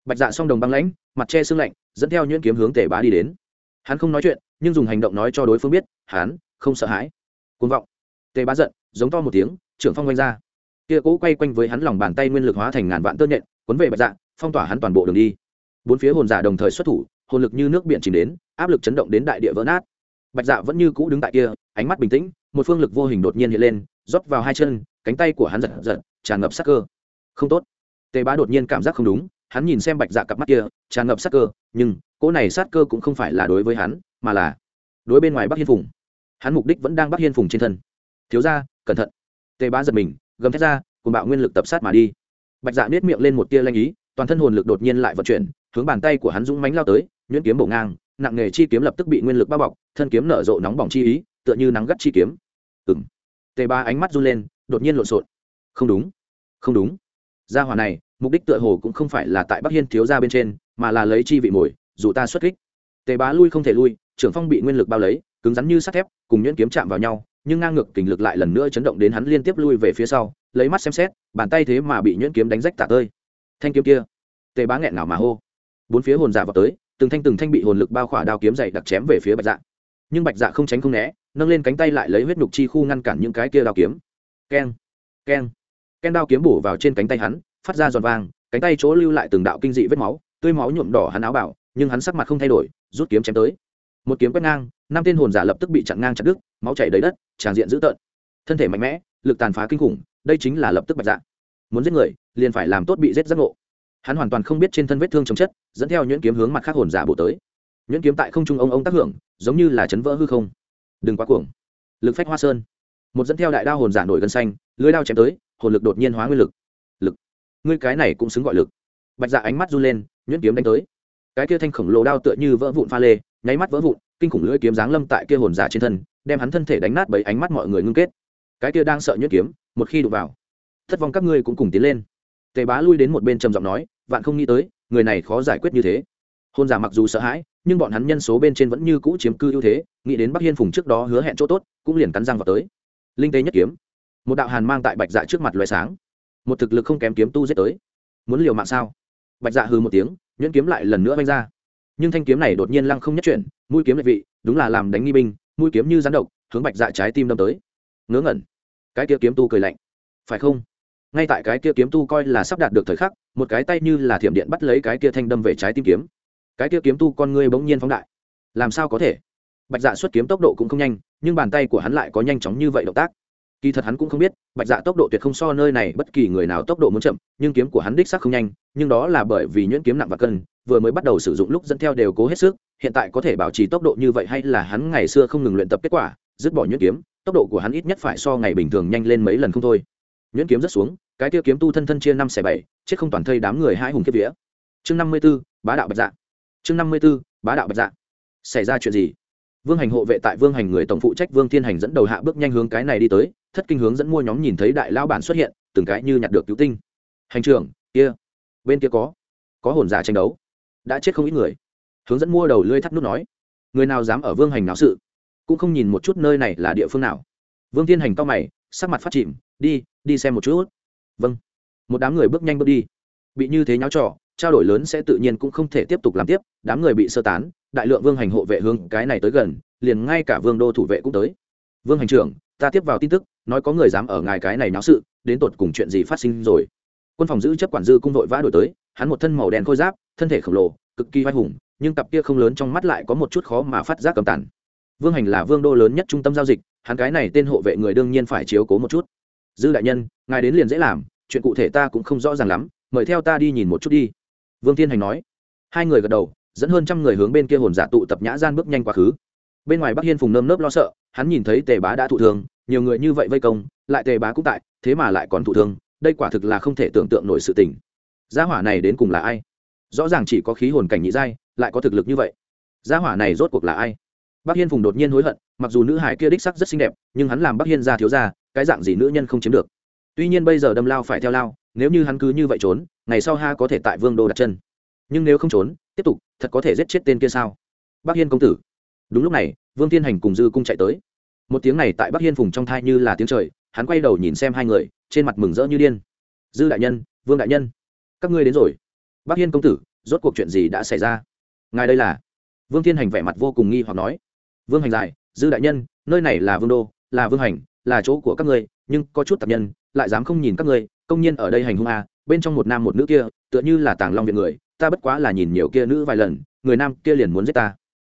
Bạch dạ song đồng băng lãnh, mặt che sương lạnh, dẫn theo nhuyễn kiếm hướng tề bá đi đến. Hắn không nói chuyện, nhưng dùng hành động nói cho đối phương biết, hắn không sợ hãi. Côn vọng. Tề bá giận, giống to một tiếng, trưởng phong quanh ra. Kia cố quay quanh với hắn lòng bàn tay nguyên lực hóa thành ngàn vạn tơ nhện, cuốn về bạch dạ phong tỏa hắn toàn bộ đường đi. Bốn phía hồn giả đồng thời xuất thủ hồn lực như nước biển chìm đến, áp lực chấn động đến đại địa vỡ nát. Bạch dạ vẫn như cũ đứng tại kia, ánh mắt bình tĩnh, một phương lực vô hình đột nhiên hiện lên, rót vào hai chân, cánh tay của hắn giật giật, tràn ngập sắc cơ. Không tốt. Tề bá đột nhiên cảm giác không đúng, hắn nhìn xem bạch dạ cặp mắt kia, tràn ngập sát cơ, nhưng cỗ này sát cơ cũng không phải là đối với hắn, mà là đối bên ngoài bắc hiên phùng. Hắn mục đích vẫn đang bắc hiên phùng trên thân. Thiếu ra cẩn thận. Tề bá giật mình, gầm thét ra cùng bạo nguyên lực tập sát mà đi. Bạch dạ nết miệng lên một tia lanh ý, toàn thân hồn lực đột nhiên lại vận chuyển, hướng bàn tay của hắn dũng mánh lao tới nhuyễn kiếm bổ ngang, nặng nghề chi kiếm lập tức bị nguyên lực bao bọc, thân kiếm nở rộ nóng bỏng chi ý, tựa như nắng gắt chi kiếm. Ừng tề ba ánh mắt run lên, đột nhiên lộn xộn. Không đúng. Không đúng. Gia hòa này, mục đích tựa hồ cũng không phải là tại bắc hiên thiếu ra bên trên, mà là lấy chi vị mồi, dù ta xuất kích. Tề bá lui không thể lui, trưởng phong bị nguyên lực bao lấy, cứng rắn như sắt thép, cùng nhuyễn kiếm chạm vào nhau, nhưng ngang ngược kình lực lại lần nữa chấn động đến hắn liên tiếp lui về phía sau, lấy mắt xem xét, bàn tay thế mà bị nhuyễn kiếm đánh rách tả tơi. Thanh kiếm kia. Tề bá nghẹn ngào mà hô. Bốn phía hồn giả vào tới từng thanh từng thanh bị hồn lực bao khỏa đao kiếm dày đặc chém về phía bạch dạ. Nhưng bạch dạ không tránh không né, nâng lên cánh tay lại lấy huyết nhục chi khu ngăn cản những cái kia đao kiếm. Keng keng keng đao kiếm bổ vào trên cánh tay hắn, phát ra giòn vang cánh tay chỗ lưu lại từng đạo kinh dị vết máu, tươi máu nhuộm đỏ hắn áo bảo nhưng hắn sắc mặt không thay đổi, rút kiếm chém tới. Một kiếm quét ngang, năm tên hồn giả lập tức bị chặn ngang chặt đứt, máu chảy đầy đất, tràn diện dữ tợn. Thân thể mạnh mẽ, lực tàn phá kinh khủng, đây chính là lập tức bạch dạ. Muốn giết người, liền phải làm tốt bị giết giác ngộ hắn hoàn toàn không biết trên thân vết thương chống chất, dẫn theo nhuyễn kiếm hướng mặt khác hồn giả bổ tới. Nhuyễn kiếm tại không trung ông ông tác hưởng, giống như là chấn vỡ hư không. Đừng quá cuồng. Lực phách hoa sơn. Một dẫn theo đại đao hồn giả nổi gân xanh, lưới đao chém tới, hồn lực đột nhiên hóa nguyên lực. Lực. Ngươi cái này cũng xứng gọi lực. Bạch dạ ánh mắt run lên, nhuyễn kiếm đánh tới. Cái kia thanh khổng lồ đao tựa như vỡ vụn pha lê, nháy mắt vỡ vụn, kinh khủng lưỡi kiếm giáng lâm tại kia hồn giả trên thân, đem hắn thân thể đánh nát bởi ánh mắt mọi người ngưng kết. Cái kia đang sợ nhuyễn kiếm, một khi đụng vào, thất vong các ngươi cũng cùng tiến lên. Tề bá lui đến một bên trầm giọng nói vạn không nghĩ tới, người này khó giải quyết như thế. Hôn giả mặc dù sợ hãi, nhưng bọn hắn nhân số bên trên vẫn như cũ chiếm cư ưu thế, nghĩ đến bắc hiên phùng trước đó hứa hẹn chỗ tốt, cũng liền cắn răng vào tới. Linh tế nhất kiếm. Một đạo hàn mang tại bạch dạ trước mặt loài sáng. Một thực lực không kém kiếm tu giết tới. Muốn liều mạng sao? Bạch dạ hư một tiếng, nhuyễn kiếm lại lần nữa vanh ra. Nhưng thanh kiếm này đột nhiên lăng không nhất chuyển, mũi kiếm lệ vị, đúng là làm đánh nghi binh, mũi kiếm như rắn độc, hướng bạch dạ trái tim đâm tới. Ngớ ngẩn. Cái kia kiếm tu cười lạnh. Phải không? Ngay tại cái kia kiếm tu coi là sắp đạt được thời khắc, một cái tay như là thiểm điện bắt lấy cái kia thanh đâm về trái tim kiếm. Cái kia kiếm tu con ngươi bỗng nhiên phóng đại. Làm sao có thể? Bạch dạ xuất kiếm tốc độ cũng không nhanh, nhưng bàn tay của hắn lại có nhanh chóng như vậy động tác. Kỳ thật hắn cũng không biết, bạch dạ tốc độ tuyệt không so nơi này bất kỳ người nào tốc độ muốn chậm, nhưng kiếm của hắn đích sắc không nhanh, nhưng đó là bởi vì nhuyễn kiếm nặng và cân, vừa mới bắt đầu sử dụng lúc dẫn theo đều cố hết sức, hiện tại có thể bảo trì tốc độ như vậy hay là hắn ngày xưa không ngừng luyện tập kết quả, dứt bỏ nhuyễn kiếm, tốc độ của hắn ít nhất phải so ngày bình thường nhanh lên mấy lần không thôi nhuyễn kiếm rất xuống, cái kia kiếm tu thân thân chia năm xẻ bảy, chết không toàn thây đám người hai hùng kiếp vía. Chương năm mươi b ố bá đạo bạch dạ. Chương năm mươi b ố bá đạo bạch dạ. Xảy ra chuyện gì? Vương hành hộ vệ tại vương hành người tổng phụ trách vương thiên hành dẫn đầu hạ bước nhanh hướng cái này đi tới, thất kinh hướng dẫn mua nhóm nhìn thấy đại lao bản xuất hiện, từng cái như nhặt được cứu tinh. Hành trưởng, kia, bên kia có có hồn giả tranh đấu. Đã chết không ít người. Hướng dẫn mua đầu lưới thắt nút nói, người nào dám ở vương hành náo sự? Cũng không nhìn một chút nơi này là địa phương nào. Vương thiên hành to mày sắc mặt phát chìm, đi đi xem một chút. Vâng. Một đám người bước nhanh bước đi. Bị như thế nháo trò, trao đổi lớn sẽ tự nhiên cũng không thể tiếp tục làm tiếp, đám người bị sơ tán, đại lượng vương hành hộ vệ hướng cái này tới gần, liền ngay cả vương đô thủ vệ cũng tới. Vương hành trưởng, ta tiếp vào tin tức, nói có người dám ở ngài cái này náo sự, đến tột cùng chuyện gì phát sinh rồi? Quân phòng giữ chấp quản dư cung đội vã đổi tới, hắn một thân màu đen khôi giáp, thân thể khổng lồ, cực kỳ vai hùng, nhưng cặp kia không lớn trong mắt lại có một chút khó mà phát giác cầm tản vương hành là vương đô lớn nhất trung tâm giao dịch hắn cái này tên hộ vệ người đương nhiên phải chiếu cố một chút. Dư đại nhân, ngài đến liền dễ làm, chuyện cụ thể ta cũng không rõ ràng lắm, mời theo ta đi nhìn một chút đi. Vương thiên hành nói. Hai người gật đầu, dẫn hơn trăm người hướng bên kia hồn giả tụ tập nhã gian bước nhanh quá khứ. Bên ngoài bắc hiên phùng nơm nớp lo sợ, hắn nhìn thấy tề bá đã thụ thương, nhiều người như vậy vây công, lại tề bá cũng tại, thế mà lại còn thụ thương, đây quả thực là không thể tưởng tượng nổi sự tình. Gia hỏa này đến cùng là ai? Rõ ràng chỉ có khí hồn cảnh nhị giai, lại có thực lực như vậy. Gia hỏa này rốt cuộc là ai? Bắc hiên phùng đột nhiên hối hận mặc dù nữ hải kia đích sắc rất xinh đẹp, nhưng hắn làm bắc hiên gia thiếu gia, cái dạng gì nữ nhân không chiếm được. Tuy nhiên bây giờ đâm lao phải theo lao, nếu như hắn cứ như vậy trốn, ngày sau ha có thể tại vương đô đặt chân. Nhưng nếu không trốn, tiếp tục, thật có thể giết chết tên kia sao? Bắc hiên công tử. Đúng lúc này, vương thiên hành cùng dư cung chạy tới. Một tiếng này tại bắc hiên phùng trong thai như là tiếng trời, hắn quay đầu nhìn xem hai người, trên mặt mừng rỡ như điên. Dư đại nhân, vương đại nhân, các ngươi đến rồi. Bắc hiên công tử, rốt cuộc chuyện gì đã xảy ra? Ngài đây là? Vương thiên hành vẻ mặt vô cùng nghi hoặc nói. Vương hành dài dư đại nhân nơi này là vương đô là vương hành là chỗ của các ngươi nhưng có chút tập nhân lại dám không nhìn các ngươi công nhiên ở đây hành hung à, bên trong một nam một nữ kia tựa như là tàng long viện người ta bất quá là nhìn nhiều kia nữ vài lần người nam kia liền muốn giết ta.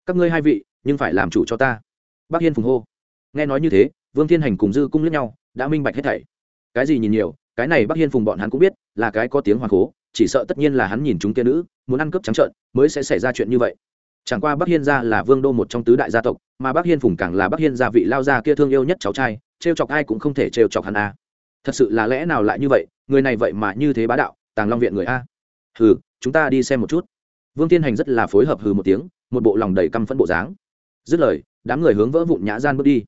Các ngươi hai vị nhưng phải làm chủ cho ta. Bác hiên phùng hô. Nghe nói như thế vương thiên hành cùng dư cung lẫn nhau đã minh bạch hết thảy. Cái gì nhìn nhiều cái này bác hiên phùng bọn hắn cũng biết là cái có tiếng hoàng cố chỉ sợ tất nhiên là hắn nhìn chúng kia nữ muốn ăn cướp trắng trợn mới sẽ xảy ra chuyện như vậy chẳng qua bắc hiên gia là vương đô một trong tứ đại gia tộc, mà bắc hiên phùng càng là bắc hiên gia vị lao gia kia thương yêu nhất cháu trai, trêu chọc ai cũng không thể trêu chọc hắn a. Thật sự là lẽ nào lại như vậy, người này vậy mà như thế bá đạo, tàng long viện người a. Hừ, chúng ta đi xem một chút. Vương tiên hành rất là phối hợp hừ một tiếng, một bộ lòng đầy căm phẫn bộ dáng. Dứt lời, đám người hướng vỡ vụn nhã gian bước đi.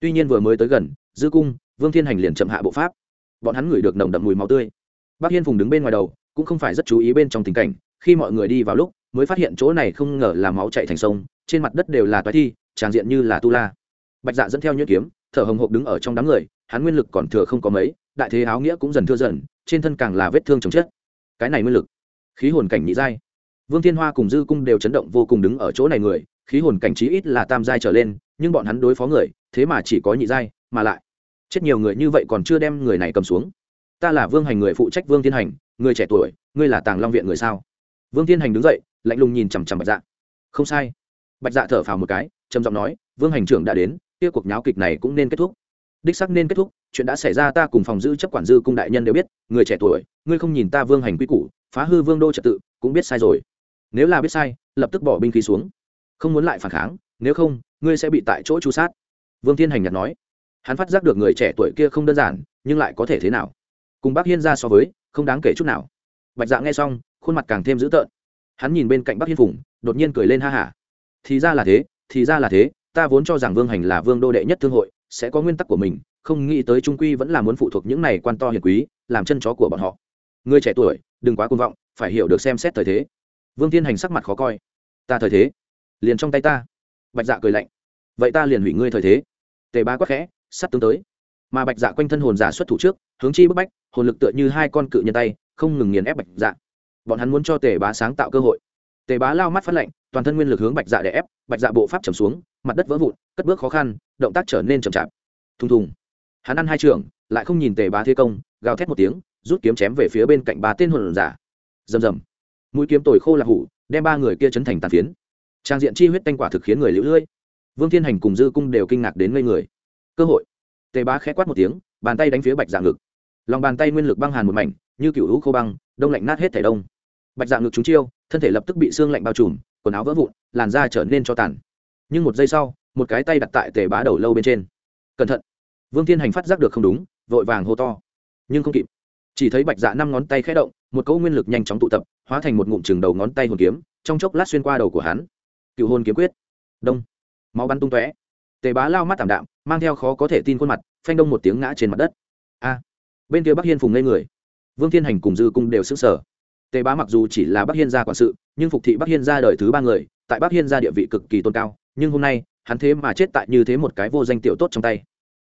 Tuy nhiên vừa mới tới gần, dư cung, vương thiên hành liền chậm hạ bộ pháp. Bọn hắn ngửi được nồng đậm mùi máu tươi. Bác hiên phùng đứng bên ngoài đầu, cũng không phải rất chú ý bên trong tình cảnh, khi mọi người đi vào lúc mới phát hiện chỗ này không ngờ là máu chạy thành sông, trên mặt đất đều là toái thi, tràng diện như là tu la. Bạch dạ dẫn theo nhuyễn kiếm, thở hồng hộc đứng ở trong đám người, hắn nguyên lực còn thừa không có mấy, đại thế áo nghĩa cũng dần thưa dần, trên thân càng là vết thương chồng chết. Cái này nguyên lực, khí hồn cảnh nhị giai. Vương thiên hoa cùng dư cung đều chấn động vô cùng đứng ở chỗ này người, khí hồn cảnh trí ít là tam giai trở lên, nhưng bọn hắn đối phó người, thế mà chỉ có nhị giai, mà lại, chết nhiều người như vậy còn chưa đem người này cầm xuống. Ta là vương hành người phụ trách vương thiên hành, người trẻ tuổi, ngươi là tàng long viện người sao? Vương thiên hành đứng dậy, lạnh lùng nhìn chằm chằm bạch dạ. Không sai. Bạch dạ thở phào một cái, trầm giọng nói, vương hành trưởng đã đến, kia cuộc nháo kịch này cũng nên kết thúc. Đích sắc nên kết thúc, chuyện đã xảy ra ta cùng phòng giữ chấp quản dư cung đại nhân đều biết, người trẻ tuổi, ngươi không nhìn ta vương hành quy củ, phá hư vương đô trật tự, cũng biết sai rồi. Nếu là biết sai, lập tức bỏ binh khí xuống. Không muốn lại phản kháng, nếu không, ngươi sẽ bị tại chỗ chu sát. Vương thiên hành nhặt nói. Hắn phát giác được người trẻ tuổi kia không đơn giản, nhưng lại có thể thế nào? Cùng bác hiên ra so với, không đáng kể chút nào bạch dạ nghe xong, khuôn mặt càng thêm dữ tợn. Hắn nhìn bên cạnh Bắc hiên phùng, đột nhiên cười lên ha hả. Thì ra là thế, thì ra là thế, ta vốn cho rằng vương hành là vương đô đệ nhất thương hội, sẽ có nguyên tắc của mình, không nghĩ tới trung quy vẫn là muốn phụ thuộc những này quan to hiền quý, làm chân chó của bọn họ. Người trẻ tuổi, đừng quá côn vọng, phải hiểu được xem xét thời thế. Vương thiên hành sắc mặt khó coi. Ta thời thế. Liền trong tay ta. Bạch dạ cười lạnh. Vậy ta liền hủy ngươi thời thế. Tề ba quắc khẽ, sắp tướng tới. Mà bạch dạ quanh thân hồn giả xuất thủ trước, hướng chi bức bách, hồn lực tựa như hai con cự nhân tay không ngừng nghiền ép bạch dạ. Bọn hắn muốn cho tề bá sáng tạo cơ hội. Tề bá lao mắt phát lạnh toàn thân nguyên lực hướng bạch dạ để ép, bạch dạ bộ pháp trầm xuống, mặt đất vỡ vụn, cất bước khó khăn, động tác trở nên chậm chạp. Thùng thùng. Hắn ăn hai trường, lại không nhìn tề bá thế công, gào thét một tiếng, rút kiếm chém về phía bên cạnh ba tên hồn giả. Rầm rầm. Mũi kiếm tồi khô là hủ, đem ba người kia chấn thành tàn phiến. Trang diện chi huyết tanh quả thực khiến người lũ lưỡi vương thiên hành cùng dư cung đều kinh ngạc đến ngây người. Cơ hội. Tề bá khẽ quát một tiếng, bàn tay đánh phía bạch dạ ngực. Lòng bàn tay nguyên lực băng hàn một mảnh như cựu hữu khô băng, đông lạnh nát hết thể đông. Bạch dạ ngực chúng chiêu, thân thể lập tức bị xương lạnh bao trùm, quần áo vỡ vụn, làn da trở nên cho tàn. Nhưng một giây sau, một cái tay đặt tại tề bá đầu lâu bên trên. Cẩn thận. Vương thiên hành phát giác được không đúng, vội vàng hô to. Nhưng không kịp. Chỉ thấy bạch dạ năm ngón tay khẽ động, một cỗ nguyên lực nhanh chóng tụ tập, hóa thành một ngụm chừng đầu ngón tay hồn kiếm, trong chốc lát xuyên qua đầu của hắn. Cựu hồn kiếm quyết. Đông. Máu bắn tung tóe. Tề bá lao mắt tảm đạm, mang theo khó có thể tin khuôn mặt, phanh đông một tiếng ngã trên mặt đất. A. Bên kia bắc hiên phùng ngây người vương thiên hành cùng dư cung đều xứng sở tề bá mặc dù chỉ là bắc hiên gia quản sự, nhưng phục thị bắc hiên gia đời thứ ba người, tại bắc hiên gia địa vị cực kỳ tôn cao, nhưng hôm nay, hắn thế mà chết tại như thế một cái vô danh tiểu tốt trong tay.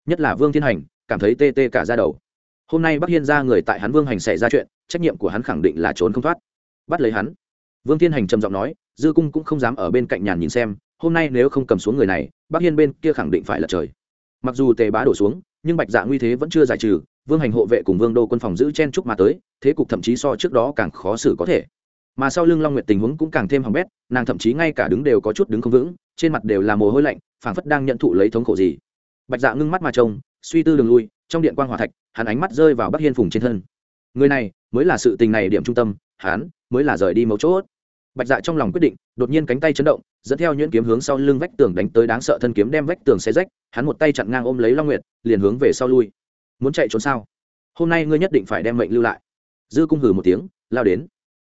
Nhất là vương thiên hành, cảm thấy tê tê cả ra đầu. Hôm nay bắc hiên gia người tại hắn vương hành xảy ra chuyện, trách nhiệm của hắn khẳng định là trốn không thoát. Bắt lấy hắn. Vương thiên hành trầm giọng nói, dư cung cũng không dám ở bên cạnh nhàn nhìn xem, hôm nay nếu không cầm xuống người này, bắc hiên bên kia khẳng định phải là trời. Mặc dù tề bá đổ xuống, nhưng bạch dạ nguy thế vẫn chưa giải trừ vương hành hộ vệ cùng vương đô quân phòng giữ chen trúc mà tới, thế cục thậm chí so trước đó càng khó xử có thể. Mà sau lưng long nguyệt tình huống cũng càng thêm hỏng bét, nàng thậm chí ngay cả đứng đều có chút đứng không vững, trên mặt đều là mồ hôi lạnh, phảng phất đang nhận thụ lấy thống khổ gì. Bạch dạ ngưng mắt mà trông, suy tư đường lui, trong điện quan hòa thạch, hắn ánh mắt rơi vào bắc hiên phùng trên thân. Người này, mới là sự tình này điểm trung tâm, hắn, mới là rời đi mấu chốt. Bạch dạ trong lòng quyết định, đột nhiên cánh tay chấn động, dẫn theo nhuyễn kiếm hướng sau lưng vách tường đánh tới đáng sợ thân kiếm đem vách tường xe rách, hắn một tay chặn ngang ôm lấy long nguyệt, liền hướng về sau lui muốn chạy trốn sao? Hôm nay ngươi nhất định phải đem mệnh lưu lại. Dư cung hừ một tiếng, lao đến.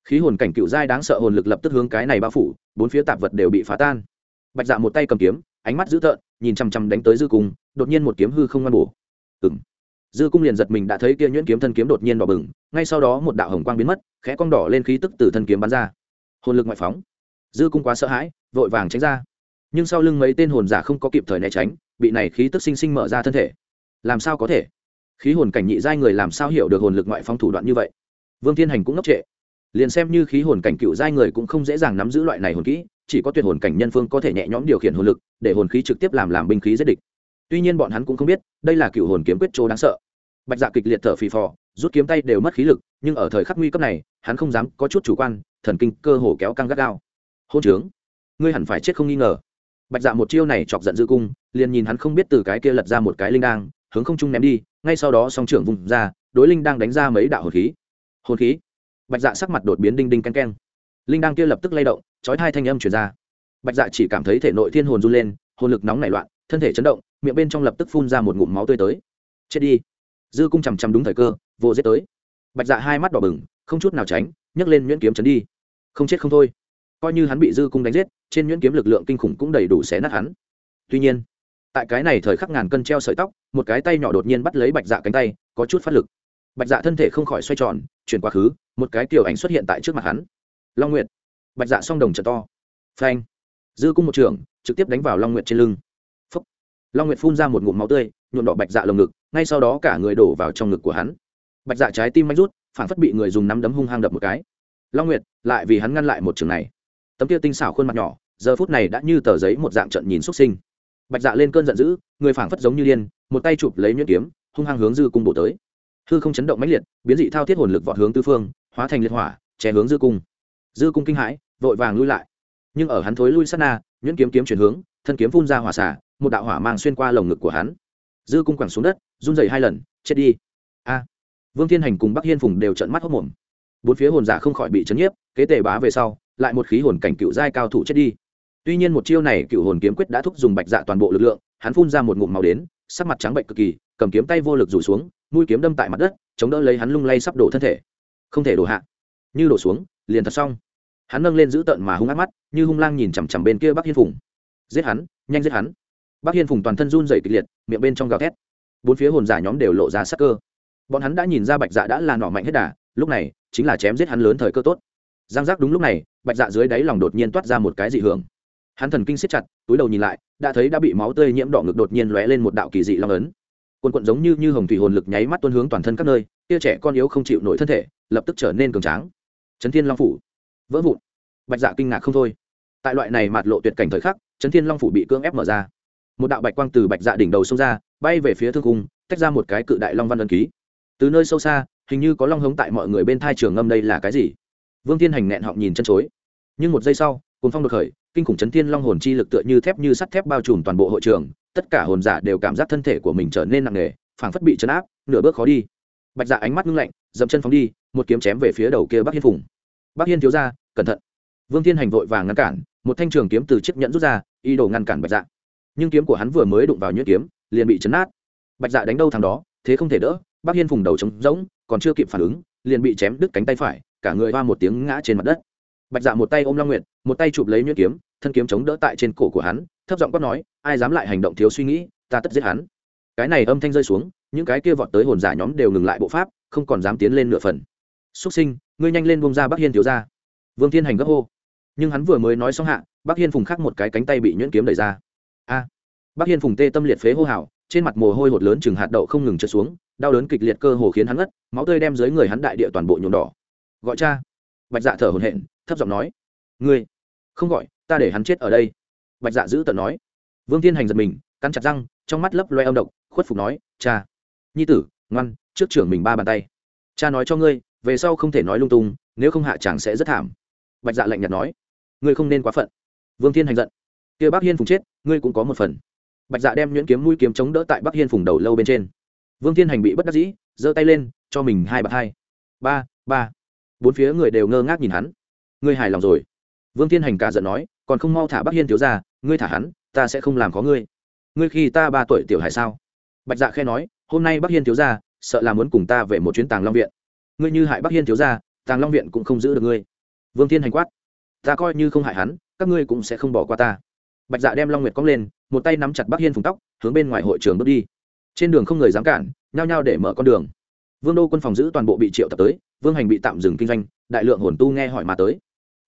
Khí hồn cảnh cựu giai đáng sợ hồn lực lập tức hướng cái này bao phủ, bốn phía tạp vật đều bị phá tan. Bạch dạ một tay cầm kiếm, ánh mắt dữ tợn, nhìn chằm chằm đánh tới dư cung, đột nhiên một kiếm hư không ngăn bổ. Ừng dư cung liền giật mình đã thấy kia nhuyễn kiếm thân kiếm đột nhiên đỏ bừng, ngay sau đó một đạo hồng quang biến mất, khẽ cong đỏ lên khí tức từ thân kiếm bắn ra. Hồn lực ngoại phóng. Dư cung quá sợ hãi, vội vàng tránh ra. Nhưng sau lưng mấy tên hồn giả không có kịp thời né tránh, bị này khí tức sinh sinh mở ra thân thể. Làm sao có thể? Khí hồn cảnh nhị giai người làm sao hiểu được hồn lực ngoại phong thủ đoạn như vậy? Vương thiên hành cũng ngốc trệ. Liền xem như khí hồn cảnh cựu giai người cũng không dễ dàng nắm giữ loại này hồn kỹ, chỉ có tuyệt hồn cảnh nhân phương có thể nhẹ nhõm điều khiển hồn lực, để hồn khí trực tiếp làm làm binh khí giết địch. Tuy nhiên bọn hắn cũng không biết, đây là cựu hồn kiếm quyết chỗ đáng sợ. Bạch dạ kịch liệt thở phì phò, rút kiếm tay đều mất khí lực, nhưng ở thời khắc nguy cấp này, hắn không dám có chút chủ quan, thần kinh cơ hồ kéo căng gắt gao. Hôn trướng, ngươi hẳn phải chết không nghi ngờ. Bạch dạ một chiêu này chọc giận dư cung, liền nhìn hắn không biết từ cái kia lật ra một cái linh đang hướng không trung ném đi, ngay sau đó song trưởng vùng ra, đối linh đang đánh ra mấy đạo hồn khí. Hồn khí? Bạch dạ sắc mặt đột biến đinh đinh ken ken linh đang kia lập tức lay động, chói hai thanh âm chuyển ra. Bạch dạ chỉ cảm thấy thể nội thiên hồn run lên, hồn lực nóng nảy loạn, thân thể chấn động, miệng bên trong lập tức phun ra một ngụm máu tươi tới. Chết đi. Dư cung chằm chằm đúng thời cơ, vô giết tới. Bạch dạ hai mắt đỏ bừng, không chút nào tránh, nhấc lên nhuyễn kiếm chấn đi. Không chết không thôi. Coi như hắn bị dư cung đánh giết, trên nhuyễn kiếm lực lượng kinh khủng cũng đầy đủ xé nát hắn. Tuy nhiên tại cái này thời khắc ngàn cân treo sợi tóc, một cái tay nhỏ đột nhiên bắt lấy bạch dạ cánh tay, có chút phát lực. Bạch dạ thân thể không khỏi xoay tròn, chuyển quá khứ, một cái kiểu ảnh xuất hiện tại trước mặt hắn. Long nguyệt. Bạch dạ song đồng trận to. Phanh. Dư cung một trường, trực tiếp đánh vào long nguyệt trên lưng. Phúc. long nguyệt phun ra một ngụm máu tươi, nhuộm đỏ bạch dạ lồng ngực, ngay sau đó cả người đổ vào trong ngực của hắn. Bạch dạ trái tim manh rút, phản phất bị người dùng nắm đấm hung hăng đập một cái. Long nguyệt, lại vì hắn ngăn lại một trường này. Tấm kia tinh xảo khuôn mặt nhỏ, giờ phút này đã như tờ giấy một dạng trận nhìn xuất sinh bạch dạ lên cơn giận dữ, người phảng phất giống như điên, một tay chụp lấy nhuyễn kiếm, hung hăng hướng dư cung bổ tới. Hư không chấn động mãnh liệt, biến dị thao thiết hồn lực vọt hướng tư phương, hóa thành liệt hỏa, che hướng dư cung. Dư cung kinh hãi, vội vàng lui lại. Nhưng ở hắn thối lui sát na, nhuyễn kiếm kiếm chuyển hướng, thân kiếm phun ra hỏa xả, một đạo hỏa mang xuyên qua lồng ngực của hắn. Dư cung quẳng xuống đất, run dày hai lần, chết đi. A! Vương thiên hành cùng bắc hiên phùng đều trận mắt hốc mồm bốn phía hồn giả không khỏi bị chấn nhiếp, kế tề bá về sau, lại một khí hồn cảnh cựu giai cao thủ chết đi tuy nhiên một chiêu này cựu hồn kiếm quyết đã thúc dùng bạch dạ toàn bộ lực lượng, hắn phun ra một ngụm màu đến, sắc mặt trắng bệnh cực kỳ, cầm kiếm tay vô lực rủ xuống, mũi kiếm đâm tại mặt đất, chống đỡ lấy hắn lung lay sắp đổ thân thể. Không thể đổ hạ. Như đổ xuống, liền thật xong. Hắn nâng lên giữ tợn mà hung ác mắt, như hung lang nhìn chằm chằm bên kia bắc hiên phùng. Giết hắn, nhanh giết hắn. Bắc hiên phùng toàn thân run dày kịch liệt, miệng bên trong gào thét. Bốn phía hồn giả nhóm đều lộ ra sắc cơ. Bọn hắn đã nhìn ra bạch dạ đã là nọ mạnh hết đà, lúc này, chính là chém giết hắn lớn thời cơ tốt. Giang giác đúng lúc này, bạch dạ dưới đáy lòng đột nhiên toát ra một cái dị hưởng hắn thần kinh siết chặt, túi đầu nhìn lại, đã thấy đã bị máu tươi nhiễm đỏ ngực đột nhiên lóe lên một đạo kỳ dị long ấn. Quần quận giống như như hồng thủy hồn lực nháy mắt tuôn hướng toàn thân các nơi, tia trẻ con yếu không chịu nổi thân thể, lập tức trở nên cường tráng. Trấn thiên long phủ. Vỡ vụn. Bạch dạ kinh ngạc không thôi. Tại loại này mạt lộ tuyệt cảnh thời khắc trấn thiên long phủ bị cưỡng ép mở ra. Một đạo bạch quang từ bạch dạ đỉnh đầu xông ra, bay về phía thương cung, tách ra một cái cự đại long văn ân ký. Từ nơi sâu xa, hình như có long hống tại mọi người bên thai trường ngâm đây là cái gì? Vương thiên hành nẹn họng nhìn chân chối. Nhưng một giây sau cồn phong đột khởi kinh khủng chấn thiên long hồn chi lực tựa như thép như sắt thép bao trùm toàn bộ hội trường, tất cả hồn giả đều cảm giác thân thể của mình trở nên nặng nề, phảng phất bị chấn áp, nửa bước khó đi. Bạch dạ ánh mắt ngưng lạnh, dậm chân phóng đi, một kiếm chém về phía đầu kia bắc hiên phùng. Bắc hiên thiếu ra cẩn thận. Vương thiên hành vội vàng ngăn cản, một thanh trường kiếm từ chiếc nhẫn rút ra y đồ ngăn cản bạch dạ. Nhưng kiếm của hắn vừa mới đụng vào nhuyễn kiếm, liền bị chấn nát bạch dạ đánh đâu thằng đó, thế không thể đỡ, bắc hiên phùng đầu trống rỗng, còn chưa kịp phản ứng, liền bị chém đứt cánh tay phải, cả người hoa một tiếng ngã trên mặt đất bạch dạ một tay ôm long nguyện một tay chụp lấy nhuyễn kiếm, thân kiếm chống đỡ tại trên cổ của hắn, thấp giọng quát nói, ai dám lại hành động thiếu suy nghĩ, ta tất giết hắn. Cái này âm thanh rơi xuống, những cái kia vọt tới hồn giả nhóm đều ngừng lại bộ pháp, không còn dám tiến lên nửa phần. Xuất sinh, ngươi nhanh lên buông ra bắc hiên thiếu ra vương thiên hành gấp hô. Nhưng hắn vừa mới nói xong hạ, bắc hiên phùng khắc một cái cánh tay bị nhuyễn kiếm đẩy ra. A! Bắc hiên phùng tê tâm liệt phế hô hào, trên mặt mồ hôi hột lớn chừng hạt đậu không ngừng trượt xuống, đau đớn kịch liệt cơ hồ khiến hắn ngất, máu tươi đem dưới người hắn đại địa toàn bộ nhuộm đỏ. Gọi cha bạch dạ thở hổn hển, thấp giọng nói, ngươi, không gọi, ta để hắn chết ở đây. Bạch dạ giữ tận nói. Vương thiên hành giật mình, cắn chặt răng, trong mắt lấp loe âm độc, khuất phục nói, cha, nhi tử, ngoan, trước trưởng mình ba bàn tay. Cha nói cho ngươi, về sau không thể nói lung tung, nếu không hạ chàng sẽ rất thảm. Bạch dạ lạnh nhạt nói, ngươi không nên quá phận. Vương thiên hành giận, kia bác hiên phùng chết, ngươi cũng có một phần. Bạch dạ đem nhuyễn kiếm mũi kiếm chống đỡ tại bắc hiên phùng đầu lâu bên trên. Vương thiên hành bị bất đắc dĩ, giơ tay lên, cho mình hai bạt hai. Ba ba bốn phía người đều ngơ ngác nhìn hắn. Ngươi hài lòng rồi? Vương thiên hành cả giận nói, còn không mau thả bắc hiên thiếu ra ngươi thả hắn, ta sẽ không làm có ngươi. Ngươi khi ta ba tuổi tiểu hài sao? Bạch dạ khe nói, hôm nay bắc hiên thiếu ra sợ là muốn cùng ta về một chuyến tàng long viện. Ngươi như hại bắc hiên thiếu ra tàng long viện cũng không giữ được ngươi. Vương thiên hành quát, ta coi như không hại hắn, các ngươi cũng sẽ không bỏ qua ta. Bạch dạ đem long nguyệt cong lên, một tay nắm chặt bắc hiên phùng tóc, hướng bên ngoài hội trường bước đi. Trên đường không người dám cản, nhao nhao để mở con đường vương đô quân phòng giữ toàn bộ bị triệu tập tới, vương hành bị tạm dừng kinh doanh, đại lượng hồn tu nghe hỏi mà tới.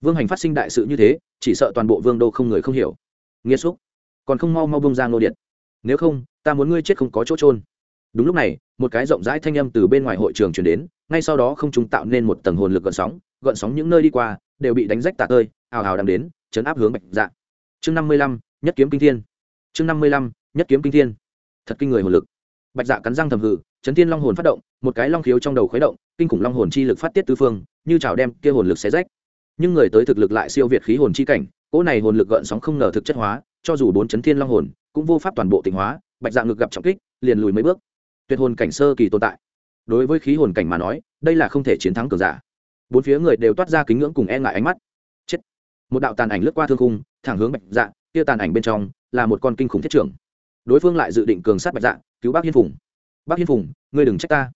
Vương hành phát sinh đại sự như thế, chỉ sợ toàn bộ vương đô không người không hiểu. Nghiêm xúc. Còn không mau mau bông ra ngô điện. Nếu không, ta muốn ngươi chết không có chỗ trôn đúng lúc này, một cái rộng rãi thanh âm từ bên ngoài hội trường chuyển đến, ngay sau đó không trung tạo nên một tầng hồn lực gợn sóng gợn sóng những nơi đi qua, đều bị đánh rách tạ tơi, ào ào đang đến, chấn áp hướng bạch dạ. Chương năm mươi lăm, nhất kiếm kinh thiên. Chương năm mươi lăm, nhất kiếm kinh thiên. Thật kinh người hồn lực. Bạch dạ cắn răng thầm hự chấn thiên long hồn phát động, một cái long khiếu trong đầu khuấy động, kinh khủng long hồn chi lực phát tiết tứ phương, như chảo đem kia hồn lực xé rách. Nhưng người tới thực lực lại siêu việt khí hồn chi cảnh, cỗ này hồn lực gợn sóng không ngờ thực chất hóa, cho dù bốn chấn thiên long hồn, cũng vô pháp toàn bộ tỉnh hóa, bạch Dạng ngực gặp trọng kích, liền lùi mấy bước. Tuyệt hồn cảnh sơ kỳ tồn tại. Đối với khí hồn cảnh mà nói, đây là không thể chiến thắng cường giả. Bốn phía người đều toát ra kính ngưỡng cùng e ngại ánh mắt. Chết. Một đạo tàn ảnh lướt qua thương khung, thẳng hướng bạch dạ kia tàn ảnh bên trong là một con kinh khủng thiết trưởng. Đối phương lại dự định cường sát bạch dạ cứu bác hiên phùng bác hiên phùng, ngươi đừng trách ta.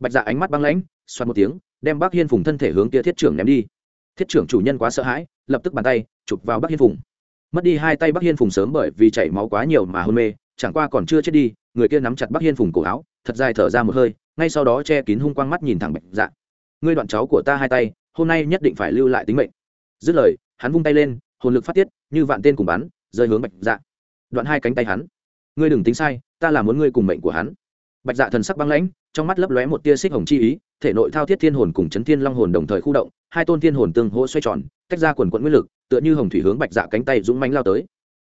Bạch dạ ánh mắt băng lãnh xoắn một tiếng, đem bác hiên phùng thân thể hướng kia thiết trưởng ném đi. Thiết trưởng chủ nhân quá sợ hãi, lập tức bàn tay, chụp vào bác hiên phùng. Mất đi hai tay bác hiên phùng sớm bởi vì chảy máu quá nhiều mà hôn mê, chẳng qua còn chưa chết đi, người kia nắm chặt bác hiên phùng cổ áo, thật dài thở ra một hơi, ngay sau đó che kín hung quang mắt nhìn thẳng bạch dạ. Ngươi đoạn cháu của ta hai tay, hôm nay nhất định phải lưu lại tính mệnh. Dứt lời, hắn vung tay lên, hồn lực phát tiết, như vạn tên cùng bắn, rơi hướng bạch dạ. Đoạn hai cánh tay hắn. Ngươi đừng tính sai, ta là muốn ngươi cùng mệnh của hắn bạch dạ thần sắc băng lãnh, trong mắt lấp lóe một tia xích hồng chi ý, thể nội thao thiết thiên hồn cùng chấn thiên long hồn đồng thời khu động, hai tôn thiên hồn tương hỗ xoay tròn, tách ra quần quận nguyên lực, tựa như hồng thủy hướng bạch dạ cánh tay dũng mánh lao tới.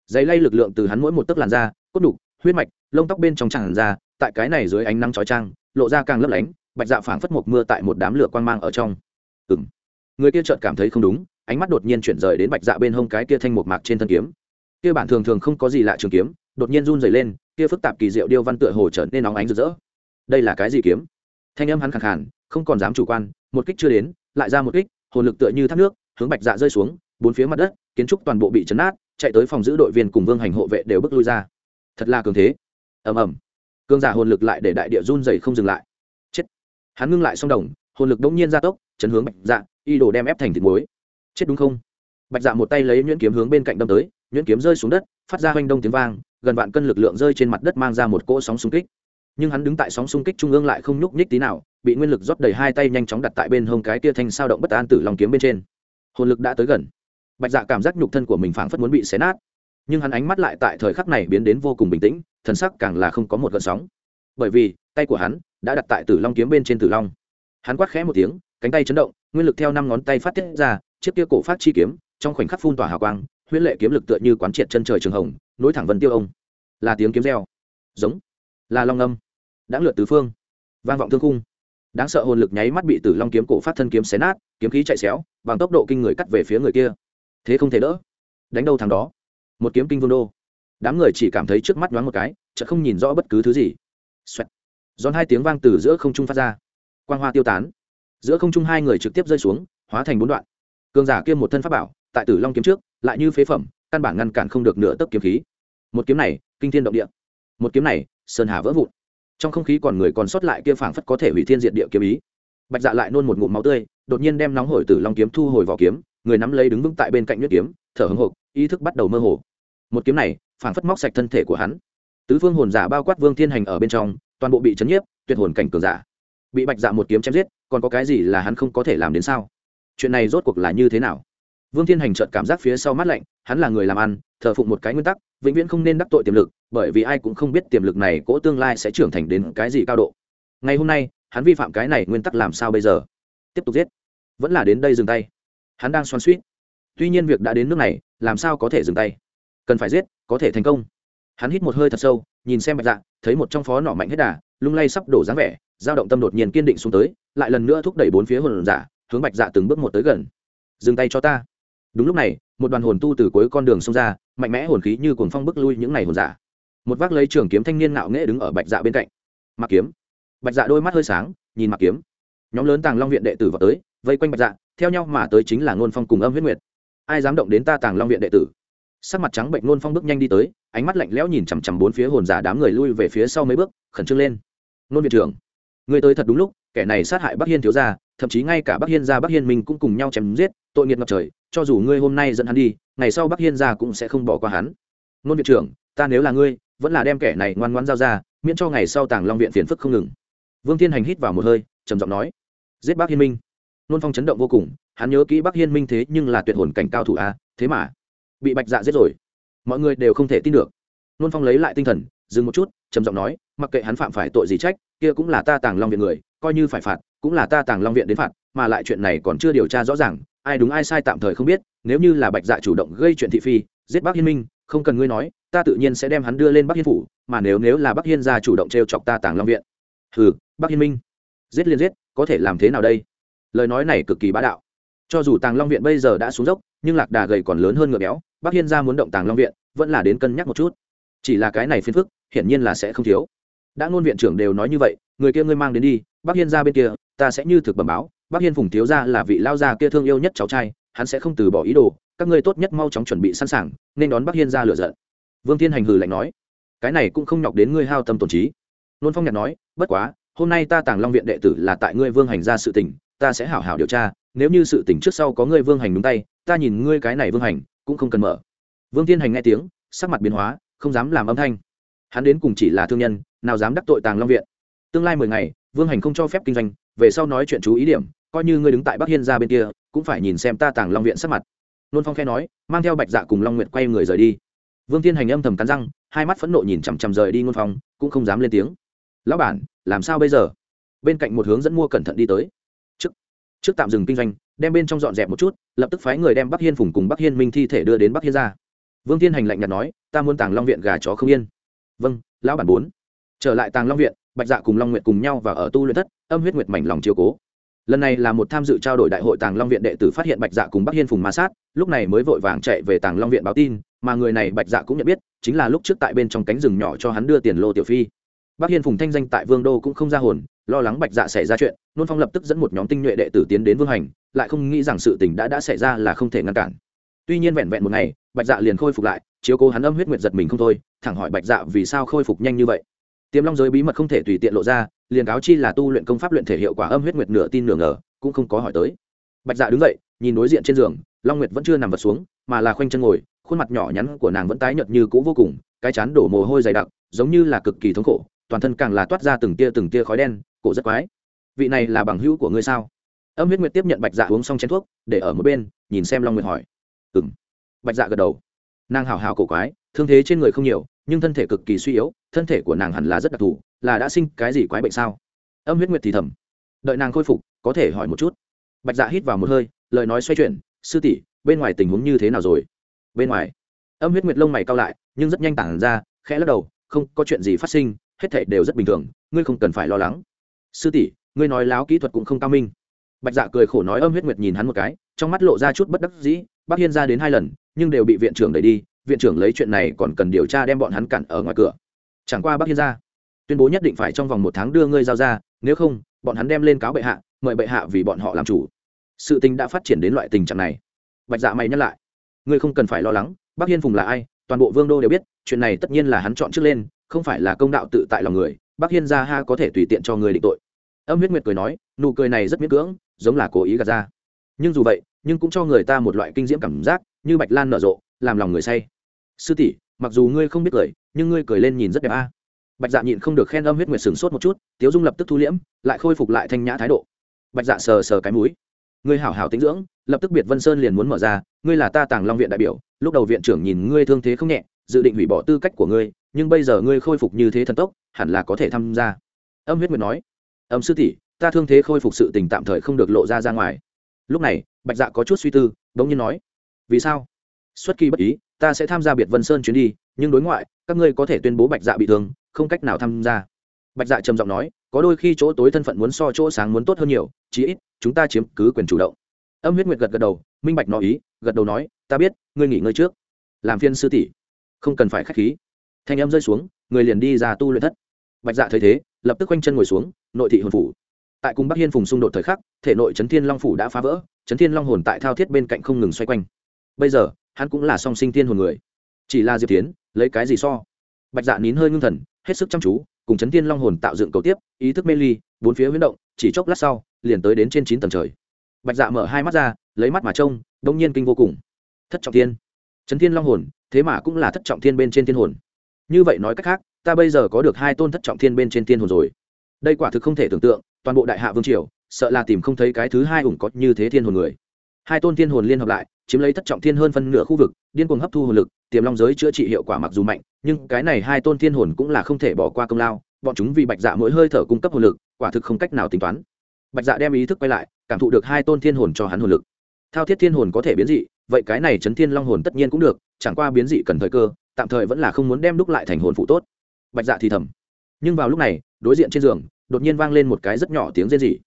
Giấy lay lực lượng từ hắn mỗi một tấc làn da, cốt đục, huyết mạch, lông tóc bên trong tràn ra, tại cái này dưới ánh nắng chói trang lộ ra càng lấp lánh, bạch dạ phảng phất một mưa tại một đám lửa quang mang ở trong. Ừ người kia chợt cảm thấy không đúng, ánh mắt đột nhiên chuyển rời đến bạch dạ bên hông cái kia thanh một mạc trên thân kiếm. Kia bản thường thường không có gì lạ trường kiếm đột nhiên run rẩy lên, kia phức tạp kỳ diệu điêu văn tựa hồ trở nên nóng ánh rực rỡ. Đây là cái gì kiếm? Thanh âm hắn khẳng khàn, không còn dám chủ quan, một kích chưa đến, lại ra một kích, hồn lực tựa như thác nước, hướng bạch dạ rơi xuống, bốn phía mặt đất, kiến trúc toàn bộ bị chấn nát, chạy tới phòng giữ đội viên cùng vương hành hộ vệ đều bước lui ra. Thật là cường thế. Ầm ầm. Cương giả hồn lực lại để đại địa run rẩy không dừng lại. Chết. Hắn ngưng lại song đồng, hồn lực đống nhiên gia tốc, chấn hướng bạch dạ y đồ đem ép thành thịt muối. Chết đúng không? Bạch dạ một tay lấy nhuyễn kiếm hướng bên cạnh đâm tới, nhuyễn kiếm rơi xuống đất phát ra hoành đông tiếng vang, gần vạn cân lực lượng rơi trên mặt đất mang ra một cỗ sóng xung kích. Nhưng hắn đứng tại sóng xung kích trung ương lại không nhúc nhích tí nào, bị nguyên lực rót đầy hai tay nhanh chóng đặt tại bên hông cái tia thanh sao động bất an tử lòng kiếm bên trên. Hồn lực đã tới gần. Bạch dạ cảm giác nhục thân của mình phảng phất muốn bị xé nát. Nhưng hắn ánh mắt lại tại thời khắc này biến đến vô cùng bình tĩnh, thần sắc càng là không có một gợn sóng. Bởi vì, tay của hắn đã đặt tại tử long kiếm bên trên tử long. Hắn quát khẽ một tiếng, cánh tay chấn động, nguyên lực theo năm ngón tay phát tiết ra, chiếc kia cổ phát chi kiếm, trong khoảnh khắc phun tỏa hào quang huyễn lệ kiếm lực tựa như quán triệt chân trời trường hồng, nối thẳng vân tiêu ông. Là tiếng kiếm reo. Giống. Là long âm. Đã lượt tứ phương. Vang vọng thương khung. Đáng sợ hồn lực nháy mắt bị tử long kiếm cổ phát thân kiếm xé nát, kiếm khí chạy xéo, bằng tốc độ kinh người cắt về phía người kia. Thế không thể đỡ. Đánh đâu thằng đó. Một kiếm kinh vương đô. Đám người chỉ cảm thấy trước mắt nhoáng một cái chợ không nhìn rõ bất cứ thứ gì. Xoẹt. giòn hai tiếng vang từ giữa không trung phát ra. Quang hoa tiêu tán. Giữa không trung hai người trực tiếp rơi xuống, hóa thành bốn đoạn. Cường giả kia một thân pháp bảo, tại tử long kiếm trước lại như phế phẩm, căn bản ngăn cản không được nửa tấc kiếm khí. Một kiếm này, kinh thiên động địa. Một kiếm này, sơn hà vỡ vụn. Trong không khí còn người còn sót lại kia phảng phất có thể hủy thiên diệt địa kiếm ý. Bạch dạ lại nôn một ngụm máu tươi, đột nhiên đem nóng hổi từ long kiếm thu hồi vỏ kiếm, người nắm lấy đứng vững tại bên cạnh nhuyễn kiếm, thở hưng hộp ý thức bắt đầu mơ hồ. Một kiếm này, phảng phất móc sạch thân thể của hắn. Tứ phương hồn giả bao quát vương thiên hành ở bên trong, toàn bộ bị chấn nhiếp, tuyệt hồn cảnh cường giả. Bị bạch dạ một kiếm chém giết, còn có cái gì là hắn không có thể làm đến sao? Chuyện này rốt cuộc là như thế nào? Vương thiên hành chợt cảm giác phía sau mắt lạnh, hắn là người làm ăn, thờ phụng một cái nguyên tắc, vĩnh viễn không nên đắc tội tiềm lực, bởi vì ai cũng không biết tiềm lực này cỗ tương lai sẽ trưởng thành đến cái gì cao độ. Ngày hôm nay, hắn vi phạm cái này nguyên tắc làm sao bây giờ? Tiếp tục giết. Vẫn là đến đây dừng tay. Hắn đang xoan suýt. Tuy nhiên việc đã đến nước này, làm sao có thể dừng tay? Cần phải giết, có thể thành công. Hắn hít một hơi thật sâu, nhìn xem bạch dạ thấy một trong phó nỏ mạnh hết đà, lung lay sắp đổ dáng vẻ, dao động tâm đột nhiên kiên định xuống tới, lại lần nữa thúc đẩy bốn phía hồn giả, hướng bạch dạ từng bước một tới gần. Dừng tay cho ta đúng lúc này, một đoàn hồn tu từ cuối con đường xông ra, mạnh mẽ hồn khí như cuồng phong bức lui những ngày hồn giả. Một vác lấy trường kiếm thanh niên ngạo nghễ đứng ở bạch dạ bên cạnh. Mặc kiếm. Bạch dạ đôi mắt hơi sáng, nhìn mặc kiếm. Nhóm lớn tàng long viện đệ tử vào tới, vây quanh bạch dạ theo nhau mà tới chính là ngôn phong cùng âm huyết nguyệt. Ai dám động đến ta tàng long viện đệ tử? Sắc mặt trắng bệnh ngôn phong bước nhanh đi tới, ánh mắt lạnh lẽo nhìn chằm chằm bốn phía hồn giả đám người lui về phía sau mấy bước, khẩn trương lên. Ngôn viện trưởng, người tới thật đúng lúc, kẻ này sát hại bắc hiên thiếu gia thậm chí ngay cả bắc hiên gia bắc hiên minh cũng cùng nhau chém giết, tội nghiệt ngập trời, cho dù ngươi hôm nay dẫn hắn đi, ngày sau bắc hiên gia cũng sẽ không bỏ qua hắn. Ngôn viện trưởng, ta nếu là ngươi, vẫn là đem kẻ này ngoan ngoãn giao ra, miễn cho ngày sau tàng long viện phiền phức không ngừng. Vương thiên hành hít vào một hơi, trầm giọng nói, giết bắc hiên minh. Nôn phong chấn động vô cùng, hắn nhớ kỹ bắc hiên minh thế nhưng là tuyệt hồn cảnh cao thủ a, thế mà, bị bạch dạ giết rồi. Mọi người đều không thể tin được. Nôn phong lấy lại tinh thần, dừng một chút, trầm giọng nói, mặc kệ hắn phạm phải tội gì trách, kia cũng là ta tàng long viện người, coi như phải phạt cũng là ta tàng long viện đến phạt, mà lại chuyện này còn chưa điều tra rõ ràng, ai đúng ai sai tạm thời không biết, nếu như là bạch dạ chủ động gây chuyện thị phi, giết bắc hiên minh, không cần ngươi nói, ta tự nhiên sẽ đem hắn đưa lên bắc hiên phủ, mà nếu nếu là bắc hiên gia chủ động t r e o chọc ta tàng long viện. Hừ, bắc hiên minh, giết liên giết, có thể làm thế nào đây? Lời nói này cực kỳ bá đạo. Cho dù tàng long viện bây giờ đã xuống dốc, nhưng lạc đà gầy còn lớn hơn ngựa béo, bắc hiên gia muốn động tàng long viện, vẫn là đến cân nhắc một chút. Chỉ là cái này phiền phức, hiển nhiên là sẽ không thiếu. Đã ngôn viện trưởng đều nói như vậy, người kia ngươi mang đến đi, bắc hiên gia bên kia ta sẽ như thực bẩm báo, bắc hiên phùng thiếu gia là vị lao gia kia thương yêu nhất cháu trai, hắn sẽ không từ bỏ ý đồ, các ngươi tốt nhất mau chóng chuẩn bị sẵn sàng, nên đón bắc hiên gia lựa giận. Vương thiên hành hừ lạnh nói. Cái này cũng không nhọc đến ngươi hao tâm tổn trí. Nôn phong nhạc nói, bất quá, hôm nay ta tàng long viện đệ tử là tại ngươi vương hành ra sự tình, ta sẽ hảo hảo điều tra, nếu như sự tình trước sau có ngươi vương hành đúng tay, ta nhìn ngươi cái này vương hành, cũng không cần mở. Vương thiên hành nghe tiếng, sắc mặt biến hóa, không dám làm âm thanh. Hắn đến cùng chỉ là thương nhân, nào dám đắc tội tàng long viện. Tương lai mười ngày, vương hành không cho phép kinh doanh về sau nói chuyện chú ý điểm, coi như ngươi đứng tại bắc hiên ra bên kia, cũng phải nhìn xem ta tàng long viện sắp mặt. Nôn phong khe nói, mang theo bạch dạ cùng long nguyện quay người rời đi. Vương thiên hành âm thầm cắn răng, hai mắt phẫn nộ nhìn chằm chằm rời đi ngôn phong, cũng không dám lên tiếng. Lão bản, làm sao bây giờ? Bên cạnh một hướng dẫn mua cẩn thận đi tới. Trước trước tạm dừng kinh doanh, đem bên trong dọn dẹp một chút, lập tức phái người đem bắc hiên phùng cùng bắc hiên minh thi thể đưa đến bắc hiên ra vương thiên hành lạnh nhạt nói, ta muốn tàng long viện gà chó không yên. Vâng lão bản bốn trở lại tàng long viện bạch dạ cùng long nguyện cùng nhau và ở tu luyện thất, âm huyết nguyệt mảnh lòng chiều cố. Lần này là một tham dự trao đổi đại hội tàng long viện đệ tử phát hiện bạch dạ cùng bắc hiên phùng ma sát, lúc này mới vội vàng chạy về tàng long viện báo tin, mà người này bạch dạ cũng nhận biết, chính là lúc trước tại bên trong cánh rừng nhỏ cho hắn đưa tiền lô tiểu phi. Bắc hiên phùng thanh danh tại vương đô cũng không ra hồn, lo lắng bạch dạ xảy ra chuyện, nôn phong lập tức dẫn một nhóm tinh nhuệ đệ tử tiến đến vương hành, lại không nghĩ rằng sự tình đã đã xảy ra là không thể ngăn cản. Tuy nhiên vẹn vẹn một ngày, bạch dạ liền khôi phục lại, chiếu cố hắn âm huyết nguyệt giật mình không thôi, thẳng hỏi bạch dạ vì sao khôi phục nhanh như vậy tiềm long giới bí mật không thể tùy tiện lộ ra, liền cáo chi là tu luyện công pháp luyện thể hiệu quả âm huyết nguyệt nửa tin nửa ngờ, cũng không có hỏi tới. Bạch dạ đứng dậy, nhìn đối diện trên giường, long nguyệt vẫn chưa nằm vật xuống, mà là khoanh chân ngồi, khuôn mặt nhỏ nhắn của nàng vẫn tái nhợt như cũ vô cùng, cái chán đổ mồ hôi dày đặc, giống như là cực kỳ thống khổ, toàn thân càng là toát ra từng tia từng tia khói đen, cổ rất quái. Vị này là bằng hữu của ngươi sao? Âm huyết nguyệt tiếp nhận bạch dạ uống xong chén thuốc, để ở một bên, nhìn xem long nguyệt hỏi. Ừng bạch dạ gật đầu. Nàng hào hào cổ quái, thương thế trên người không nhiều, nhưng thân thể cực kỳ suy yếu thân thể của nàng hẳn là rất đặc thù, là đã sinh cái gì quái bệnh sao? Âm huyết nguyệt thì thầm. Đợi nàng khôi phục, có thể hỏi một chút. Bạch dạ hít vào một hơi, lời nói xoay chuyển, sư tỷ, bên ngoài tình huống như thế nào rồi? Bên ngoài. Âm huyết nguyệt lông mày cao lại, nhưng rất nhanh tản ra, khẽ lắc đầu, không, có chuyện gì phát sinh, hết thảy đều rất bình thường, ngươi không cần phải lo lắng. Sư tỷ, ngươi nói láo kỹ thuật cũng không cao minh. Bạch dạ cười khổ nói, âm huyết nguyệt nhìn hắn một cái, trong mắt lộ ra chút bất đắc dĩ, bác hiên ra đến hai lần, nhưng đều bị viện trưởng đẩy đi, viện trưởng lấy chuyện này còn cần điều tra đem bọn hắn cản ở ngoài cửa chẳng qua bác hiên ra tuyên bố nhất định phải trong vòng một tháng đưa ngươi giao ra, nếu không, bọn hắn đem lên cáo bệ hạ, mời bệ hạ vì bọn họ làm chủ. Sự tình đã phát triển đến loại tình trạng này. Bạch dạ mày nhắc lại, ngươi không cần phải lo lắng bác hiên phùng là ai, toàn bộ vương đô đều biết, chuyện này tất nhiên là hắn chọn trước lên, không phải là công đạo tự tại lòng người bác hiên gia ha có thể tùy tiện cho người định tội. Âm huyết nguyệt cười nói, nụ cười này rất miễn cưỡng, giống là cố ý gạt ra. Nhưng dù vậy, nhưng cũng cho người ta một loại kinh diễm cảm giác, như bạch lan nở rộ, làm lòng người say. Sư tỷ, mặc dù ngươi không biết cười nhưng ngươi cười lên nhìn rất đẹp a. Bạch dạ nhịn không được khen âm huyết nguyệt sửng sốt một chút, tiếu dung lập tức thu liễm, lại khôi phục lại thanh nhã thái độ. Bạch dạ sờ sờ cái mũi. Ngươi hảo hảo tĩnh dưỡng, lập tức biệt vân sơn liền muốn mở ra, ngươi là ta tàng long viện đại biểu, lúc đầu viện trưởng nhìn ngươi thương thế không nhẹ, dự định hủy bỏ tư cách của ngươi, nhưng bây giờ ngươi khôi phục như thế thần tốc, hẳn là có thể tham gia. Âm huyết nguyệt nói. Âm sư tỷ, ta thương thế khôi phục sự tình tạm thời không được lộ ra ra ngoài. Lúc này, bạch dạ có chút suy tư, bỗng nhiên nói. Vì sao? Xuất kỳ bất ý, ta sẽ tham gia biệt vân sơn chuyến đi nhưng đối ngoại, các ngươi có thể tuyên bố bạch dạ bị thương, không cách nào tham gia. Bạch dạ trầm giọng nói, có đôi khi chỗ tối thân phận muốn so chỗ sáng muốn tốt hơn nhiều, chí ít, chúng ta chiếm cứ quyền chủ động. Âm huyết nguyệt gật gật đầu, minh bạch nói ý, gật đầu nói, ta biết, ngươi nghỉ ngơi trước. Làm phiên sư tỷ. Không cần phải k h á c h khí. Thanh âm rơi xuống, người liền đi ra tu luyện thất. Bạch dạ thấy thế, lập tức quanh chân ngồi xuống, nội thị hồn phủ. Tại cung bắc hiên phùng xung đột thời khắc, thể nội trấn thiên long phủ đã phá vỡ trấn thiên long hồn tại thao thiết bên cạnh không ngừng xoay quanh. Bây giờ, hắn cũng là song sinh thiên hồn người. Chỉ là diệp tiến lấy cái gì so? Bạch dạ nín hơi ngưng thần, hết sức chăm chú, cùng chấn thiên long hồn tạo dựng cầu tiếp, ý thức mê ly, bốn phía huyết động, chỉ chốc lát sau, liền tới đến trên chín tầng trời. Bạch dạ mở hai mắt ra, lấy mắt mà trông, đông nhiên kinh vô cùng. Thất trọng thiên. Chấn thiên long hồn, thế mà cũng là thất trọng thiên bên trên thiên hồn. Như vậy nói cách khác, ta bây giờ có được hai tôn thất trọng thiên bên trên thiên hồn rồi. Đây quả thực không thể tưởng tượng, toàn bộ đại hạ vương triều, sợ là tìm không thấy cái thứ hai ủng có như thế thiên hồn người. Hai tôn thiên hồn liên hợp lại, chiếm lấy thất trọng thiên hơn phân nửa khu vực, điên cuồng hấp thu hồn lực tiềm long giới chữa trị hiệu quả mặc dù mạnh, nhưng cái này hai tôn thiên hồn cũng là không thể bỏ qua công lao, bọn chúng vì bạch dạ mỗi hơi thở cung cấp hồn lực, quả thực không cách nào tính toán. Bạch dạ đem ý thức quay lại, cảm thụ được hai tôn thiên hồn cho hắn hồn lực. Thao thiết thiên hồn có thể biến dị, vậy cái này chấn thiên long hồn tất nhiên cũng được, chẳng qua biến dị cần thời cơ, tạm thời vẫn là không muốn đem đúc lại thành hồn phụ tốt. Bạch dạ thì thầm. Nhưng vào lúc này, đối diện trên giường, đột nhiên vang lên một cái rất nhỏ tiếng rên rỉ.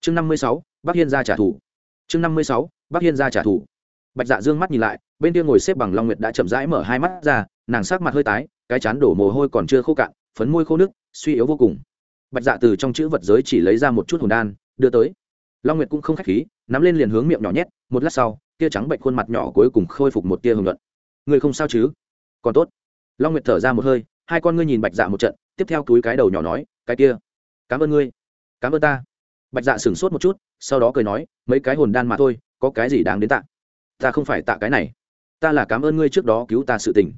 Chương năm mươi sáu bác hiên ra trả thù. Chương năm mươi sáu bác hiên ra trả thù. Bạch dạ dương mắt nhìn lại bên kia ngồi xếp bằng long nguyệt đã chậm rãi mở hai mắt ra, nàng sắc mặt hơi tái, cái chán đổ mồ hôi còn chưa khô cạn, phấn môi khô nước suy yếu vô cùng. Bạch dạ từ trong chữ vật giới chỉ lấy ra một chút hồn đan, đưa tới. Long nguyệt cũng không k h á c h khí, nắm lên liền hướng miệng nhỏ nhét, một lát sau, tia trắng bệnh khuôn mặt nhỏ cuối cùng khôi phục một tia hưởng luận người không sao chứ? Còn tốt. Long nguyệt thở ra một hơi, hai con ngươi nhìn bạch dạ một trận, tiếp theo túi cái đầu nhỏ nói, cái kia, cảm ơn ngươi, cảm ơn ta. Bạch dạ sửng sốt một chút, sau đó cười nói, mấy cái hồn đan mà thôi, có cái gì đáng đến tạ? Ta không phải tạ cái này ta là cảm ơn ngươi trước đó cứu ta sự tình.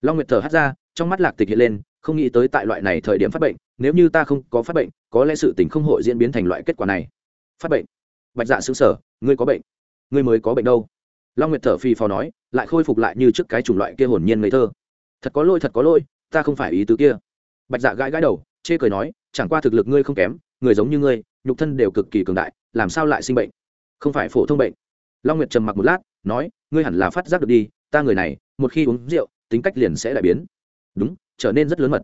Long nguyệt thở hắt ra, trong mắt lạc tịch hiện lên, không nghĩ tới tại loại này thời điểm phát bệnh, nếu như ta không có phát bệnh, có lẽ sự tình không hội diễn biến thành loại kết quả này. Phát bệnh? Bạch dạ xứng sở ngươi có bệnh? Ngươi mới có bệnh đâu? Long nguyệt thở phì phò nói, lại khôi phục lại như trước cái chủng loại kia hồn nhiên ngây thơ. Thật có lỗi, thật có lỗi, ta không phải ý tứ kia. Bạch dạ gãi gãi đầu, chê cười nói, chẳng qua thực lực ngươi không kém, người giống như ngươi, nhục thân đều cực kỳ cường đại, làm sao lại sinh bệnh? Không phải phổ thông bệnh. Long nguyệt trầm mặc một lát nói, ngươi hẳn là phát giác được đi, ta người này, một khi uống rượu, tính cách liền sẽ đại biến. Đúng, trở nên rất lớn mật.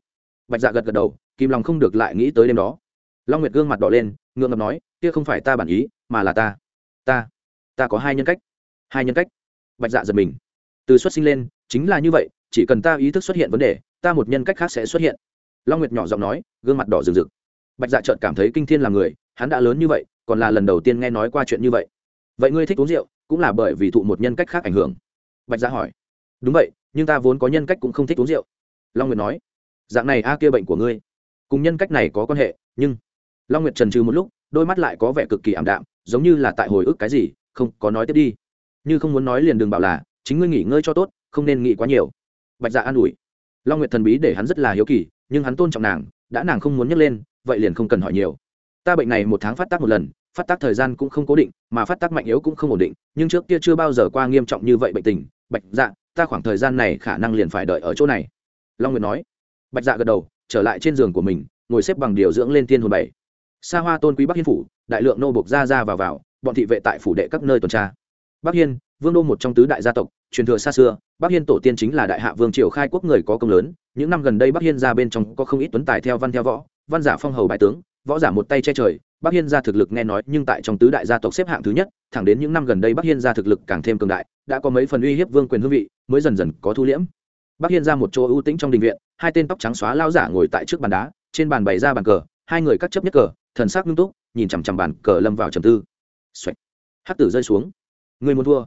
Bạch dạ gật gật đầu kim lòng không được lại nghĩ tới đêm đó. Long nguyệt gương mặt đỏ lên, ngượng ngập nói, kia không phải ta bản ý, mà là ta ta ta có hai nhân cách. Hai nhân cách? Bạch dạ giật mình. Từ xuất sinh lên, chính là như vậy, chỉ cần ta ý thức xuất hiện vấn đề, ta một nhân cách khác sẽ xuất hiện. Long nguyệt nhỏ giọng nói, gương mặt đỏ rừng rực. Bạch dạ trợt cảm thấy kinh thiên là người, hắn đã lớn như vậy, còn là lần đầu tiên nghe nói qua chuyện như vậy. Vậy ngươi thích uống rượu cũng là bởi vì thụ một nhân cách khác ảnh hưởng. Bạch gia hỏi. Đúng vậy, nhưng ta vốn có nhân cách cũng không thích uống rượu. Long nguyệt nói. Dạng này a kia bệnh của ngươi. Cùng nhân cách này có quan hệ, nhưng long nguyệt trần trừ một lúc, đôi mắt lại có vẻ cực kỳ ảm đạm, giống như là tại hồi ức cái gì, không, có nói tiếp đi. Như không muốn nói liền đừng bảo là, chính ngươi nghỉ ngơi cho tốt, không nên nghĩ quá nhiều. Bạch dạ an ủi. Long nguyệt thần bí để hắn rất là hiếu kỳ, nhưng hắn tôn trọng nàng, đã nàng không muốn nhắc lên, vậy liền không cần hỏi nhiều. Ta bệnh này một tháng phát tác một lần phát tác thời gian cũng không cố định, mà phát tác mạnh yếu cũng không ổn định, nhưng trước kia chưa bao giờ qua nghiêm trọng như vậy bệnh tình. Bạch dạ ta khoảng thời gian này khả năng liền phải đợi ở chỗ này. Long nguyệt nói. Bạch dạ gật đầu, trở lại trên giường của mình, ngồi xếp bằng điều dưỡng lên thiên hồn bảy. Xa hoa tôn quý bắc hiên phủ, đại lượng nô bộc ra ra vào vào, bọn thị vệ tại phủ đệ các nơi tuần tra. Bắc hiên, vương đô một trong tứ đại gia tộc, truyền thừa xa xưa, bắc hiên tổ tiên chính là đại hạ vương triều khai quốc người có công lớn, những năm gần đây bắc hiên ra bên trong có không ít tuấn tài theo văn theo võ, văn giả phong hầu bài tướng, võ giả một tay che trời bắc hiên gia thực lực nghe nói, nhưng tại trong tứ đại gia tộc xếp hạng thứ nhất, thẳng đến những năm gần đây bắc hiên gia thực lực càng thêm cường đại, đã có mấy phần uy hiếp vương quyền hương vị, mới dần dần có thu liễm. Bắc hiên ra một chỗ ưu tĩnh trong đình viện, hai tên tóc trắng xóa lao giả ngồi tại trước bàn đá, trên bàn bày ra bàn cờ, hai người cắt chấp nhất cờ, thần sắc nghiêm túc, nhìn chằm chằm bàn cờ lâm vào trầm tư. Xoạch. hắc tử rơi xuống. Người muốn thua.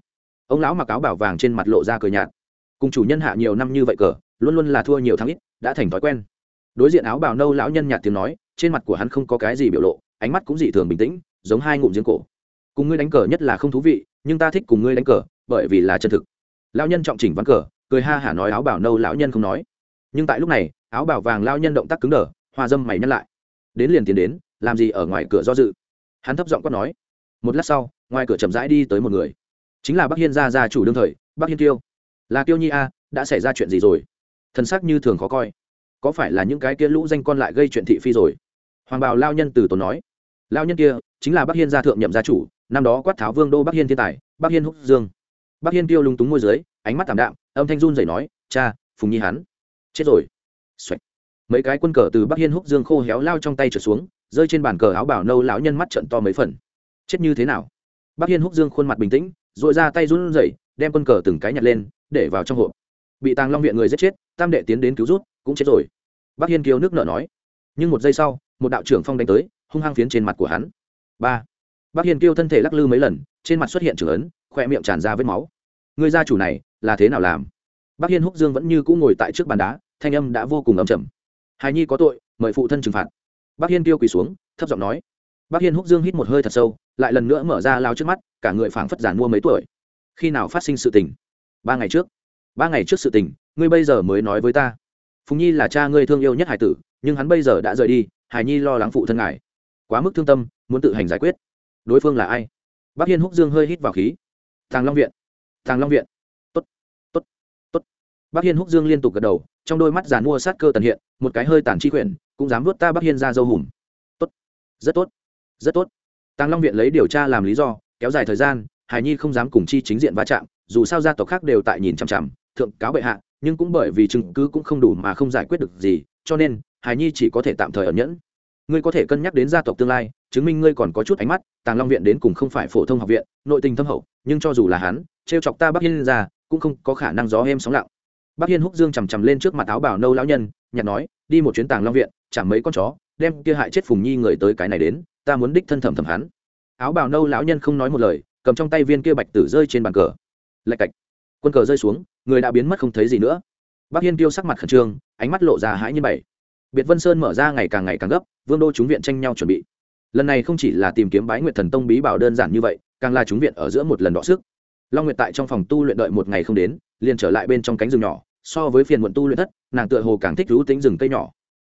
Ông lão mặc áo bảo vàng trên mặt lộ ra cờ nhạt. Cùng chủ nhân hạ nhiều năm như vậy cờ, luôn luôn là thua nhiều thắng ít, đã thành thói quen. Đối diện áo bào nâu lão nhân nhạt tiếng nói, trên mặt của hắn không có cái gì biểu lộ ánh mắt cũng dị thường bình tĩnh, giống hai ngụm giếng cổ. Cùng ngươi đánh cờ nhất là không thú vị, nhưng ta thích cùng ngươi đánh cờ, bởi vì là chân thực. Lão nhân trọng chỉnh ván cờ, cười ha hả nói áo bảo nâu lão nhân không nói. Nhưng tại lúc này, áo bảo vàng lão nhân động tác cứng đờ, hoa dâm mày nhắc lại. Đến liền tiến đến, làm gì ở ngoài cửa do dự. Hắn thấp giọng quát nói. Một lát sau, ngoài cửa chậm rãi đi tới một người. Chính là bắc hiên gia gia chủ đương thời, bắc hiên tiêu. Là tiêu nhi a, đã xảy ra chuyện gì rồi? Thân xác như thường khó coi. Có phải là những cái kia lũ danh con lại gây chuyện thị phi rồi? Hoàng bào lao nhân từ tốn nói lao nhân kia chính là bắc hiên gia thượng nhậm gia chủ, năm đó quát tháo vương đô bắc hiên thiên tài, bắc hiên húc dương. Bắc hiên tiêu lúng túng môi dưới, ánh mắt t đạm, âm thanh run dậy nói, cha, phùng nhi hắn chết rồi、Xoạch. Mấy cái quân cờ từ bắc hiên húc dương khô héo lao trong tay trở xuống, rơi trên bàn cờ áo bảo nâu lão nhân mắt trận to mấy phần. Chết như thế nào? Bắc hiên húc dương khuôn mặt bình tĩnh dội ra tay run dậy đem quân cờ từng cái nhặt lên, để vào trong hộp. Bị tàng long viện người giết chết, tam đệ tiến đến cứu rút, cũng chết rồi. Bắc hiên kêu nước nợ nói, nhưng một giây sau, một đạo trưởng phong đánh tới hung hăng phiến trên mặt của hắn. Ba. Bắc hiên kiêu thân thể lắc lư mấy lần, trên mặt xuất hiện trưởng ấn khoe miệng tràn ra vết máu. Người gia chủ này, là thế nào làm? Bắc hiên húc dương vẫn như cũ ngồi tại trước bàn đá, thanh âm đã vô cùng ấm chầm hài nhi có tội, mời phụ thân trừng phạt. Bắc hiên kiêu quỳ xuống, thấp giọng nói. Bắc hiên húc dương hít một hơi thật sâu, lại lần nữa mở ra lao trước mắt, cả người phảng phất giản mua mấy tuổi. Khi nào phát sinh sự tình? Ba ngày trước. Ba ngày trước sự tình, ngươi bây giờ mới nói với ta. Phùng nhi là cha ngươi thương yêu nhất hải tử, nhưng hắn bây giờ đã rời đi hải nhi lo lắng phụ thân ngài quá mức thương tâm, muốn tự hành giải quyết. Đối phương là ai? Bác hiên húc dương hơi hít vào khí. Thàng long viện. Thàng long viện. Tốt tốt tốt. Bác hiên húc dương liên tục gật đầu, trong đôi mắt giàn mua sát cơ tần hiện, một cái hơi tàn chi quyển, cũng dám vớt ta bác hiên ra dâu hùm. Tốt, rất tốt rất tốt. Tàng long viện lấy điều tra làm lý do, kéo dài thời gian, hải nhi không dám cùng chi chính diện va chạm, dù sao gia tộc khác đều tại nhìn chằm chằm, thượng cáo bệ hạ, nhưng cũng bởi vì chứng cứ cũng không đủ mà không giải quyết được gì, cho nên hải nhi chỉ có thể tạm thời ẩn nhẫn ngươi có thể cân nhắc đến gia tộc tương lai, chứng minh ngươi còn có chút ánh mắt, tàng long viện đến cùng không phải phổ thông học viện, nội tình thâm hậu, nhưng cho dù là hắn, trêu chọc ta bắc hiên ra, cũng không có khả năng gió em sóng lặng. Bắc hiên húc dương chằm chằm lên trước mặt áo bảo nâu lão nhân, nhặt nói, đi một chuyến tàng long viện chẳng mấy con chó, đem kia hại chết phùng nhi người tới cái này đến, ta muốn đích thân thẩm thẩm hắn. Áo bào nâu lão nhân không nói một lời, cầm trong tay viên kia bạch tử rơi trên bàn cờ. Lạch cạch. Quân cờ rơi xuống, người đã biến mất không thấy gì nữa. Bác hiên tiêu sắc mặt khẩn trương, ánh mắt lộ ra hãi như bảy biệt vân sơn mở ra ngày càng ngày càng gấp, vương đô chúng viện tranh nhau chuẩn bị. Lần này không chỉ là tìm kiếm bái nguyệt thần tông bí bảo đơn giản như vậy, càng là chúng viện ở giữa một lần đọ sức. Long nguyệt tại trong phòng tu luyện đợi một ngày không đến, liền trở lại bên trong cánh rừng nhỏ, so với phiền muộn tu luyện thất, nàng tựa hồ càng thích rú tính rừng cây nhỏ.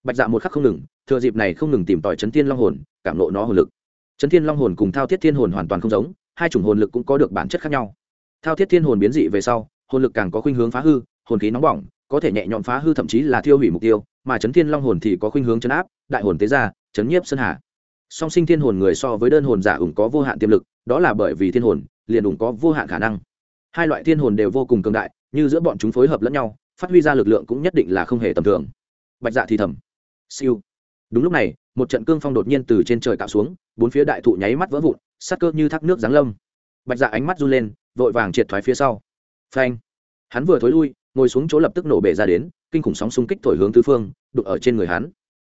Bạch dạ một khắc không ngừng, thừa dịp này không ngừng tìm tòi chấn thiên long hồn, cảm lộ nó hồn lực. Chấn thiên long hồn cùng thao thiết thiên hồn hoàn toàn không giống, hai chủng hồn lực cũng có được bản chất khác nhau. Thao thiết thiên hồn biến dị về sau, hồn lực càng có khuynh hướng phá hư, hồn khí nóng bỏng có thể nhẹ nhõm phá hư thậm chí là thiêu hủy mục tiêu, mà chấn thiên long hồn thì có khuynh hướng chấn áp, đại hồn tế gia, chấn nhiếp sơn hà. Song sinh thiên hồn người so với đơn hồn giả ủng có vô hạn tiềm lực, đó là bởi vì thiên hồn liền ủng có vô hạn khả năng. Hai loại thiên hồn đều vô cùng cường đại, như giữa bọn chúng phối hợp lẫn nhau, phát huy ra lực lượng cũng nhất định là không hề tầm thường. Bạch dạ thì thầm, siêu. Đúng lúc này, một trận cương phong đột nhiên từ trên trời cạo xuống, bốn phía đại thụ nháy mắt vỡ vụn sát cơ như thác nước giáng lâm. Bạch dạ ánh mắt run lên, vội vàng triệt thoái phía sau. Phanh! Hắn vừa thối lui ngồi xuống chỗ lập tức nổ bể ra đến, kinh khủng sóng xung kích thổi hướng tứ phương đụng ở trên người hắn.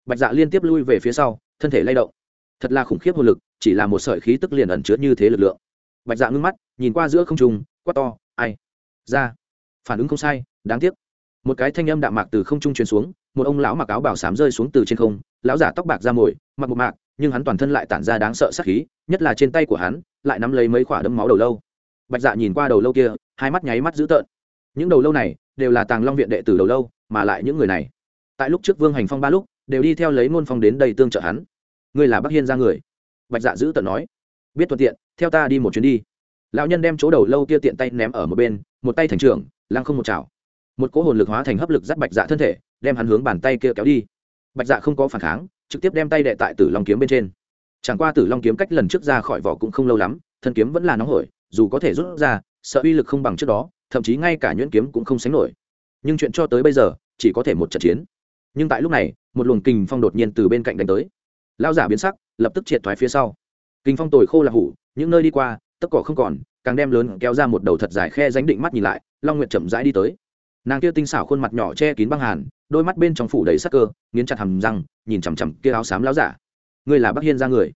Bạch dạ liên tiếp lui về phía sau, thân thể lay động. Thật là khủng khiếp hồn lực, chỉ là một sợi khí tức liền ẩn chứa như thế lực lượng. Bạch dạ ngưng mắt, nhìn qua giữa không trung, quát to, ai? Ra. Phản ứng không sai, đáng tiếc. Một cái thanh âm đạm mạc từ không trung truyền xuống, một ông lão mặc áo bảo sám rơi xuống từ trên không, lão giả tóc bạc ra mồi, mặc một mạc, nhưng hắn toàn thân lại tản ra đáng sợ sát khí, nhất là trên tay của hắn, lại nắm lấy mấy quả đấm máu đầu lâu. Bạch dạ nhìn qua đầu lâu kia, hai mắt nháy mắt dữ tợn những đầu lâu này đều là tàng long viện đệ tử đầu lâu, mà lại những người này. Tại lúc trước vương hành phong ba lúc, đều đi theo lấy ngôn phong đến đây tương trợ hắn. Ngươi là bắc hiên ra người. Bạch dạ giữ tận nói. Biết thuận tiện, theo ta đi một chuyến đi. Lão nhân đem chỗ đầu lâu kia tiện tay ném ở một bên, một tay thành trưởng, lăng không một chảo. Một cỗ hồn lực hóa thành hấp lực dắt bạch dạ thân thể, đem hắn hướng bàn tay kia kéo đi. Bạch dạ không có phản kháng, trực tiếp đem tay đệ tại tử long kiếm bên trên. Chẳng qua tử long kiếm cách lần trước ra khỏi vỏ cũng không lâu lắm, thân kiếm vẫn là nóng hổi, dù có thể rút ra, sợ uy lực không bằng trước đó thậm chí ngay cả nhuyễn kiếm cũng không sánh nổi. Nhưng chuyện cho tới bây giờ, chỉ có thể một trận chiến. Nhưng tại lúc này, một luồng kình phong đột nhiên từ bên cạnh đánh tới. Lao giả biến sắc, lập tức triệt thoái phía sau. Kình phong tồi khô là hủ, những nơi đi qua tất cỏ không còn, càng đem lớn kéo ra một đầu thật dài khe ránh định mắt nhìn lại, long nguyệt chậm rãi đi tới. Nàng kia tinh xảo khuôn mặt nhỏ che kín băng hàn, đôi mắt bên trong phủ đầy sắc cơ, nghiến chặt hầm răng, nhìn chằm chằm kia áo xám láo giả. Ngươi là bắc hiên ra người.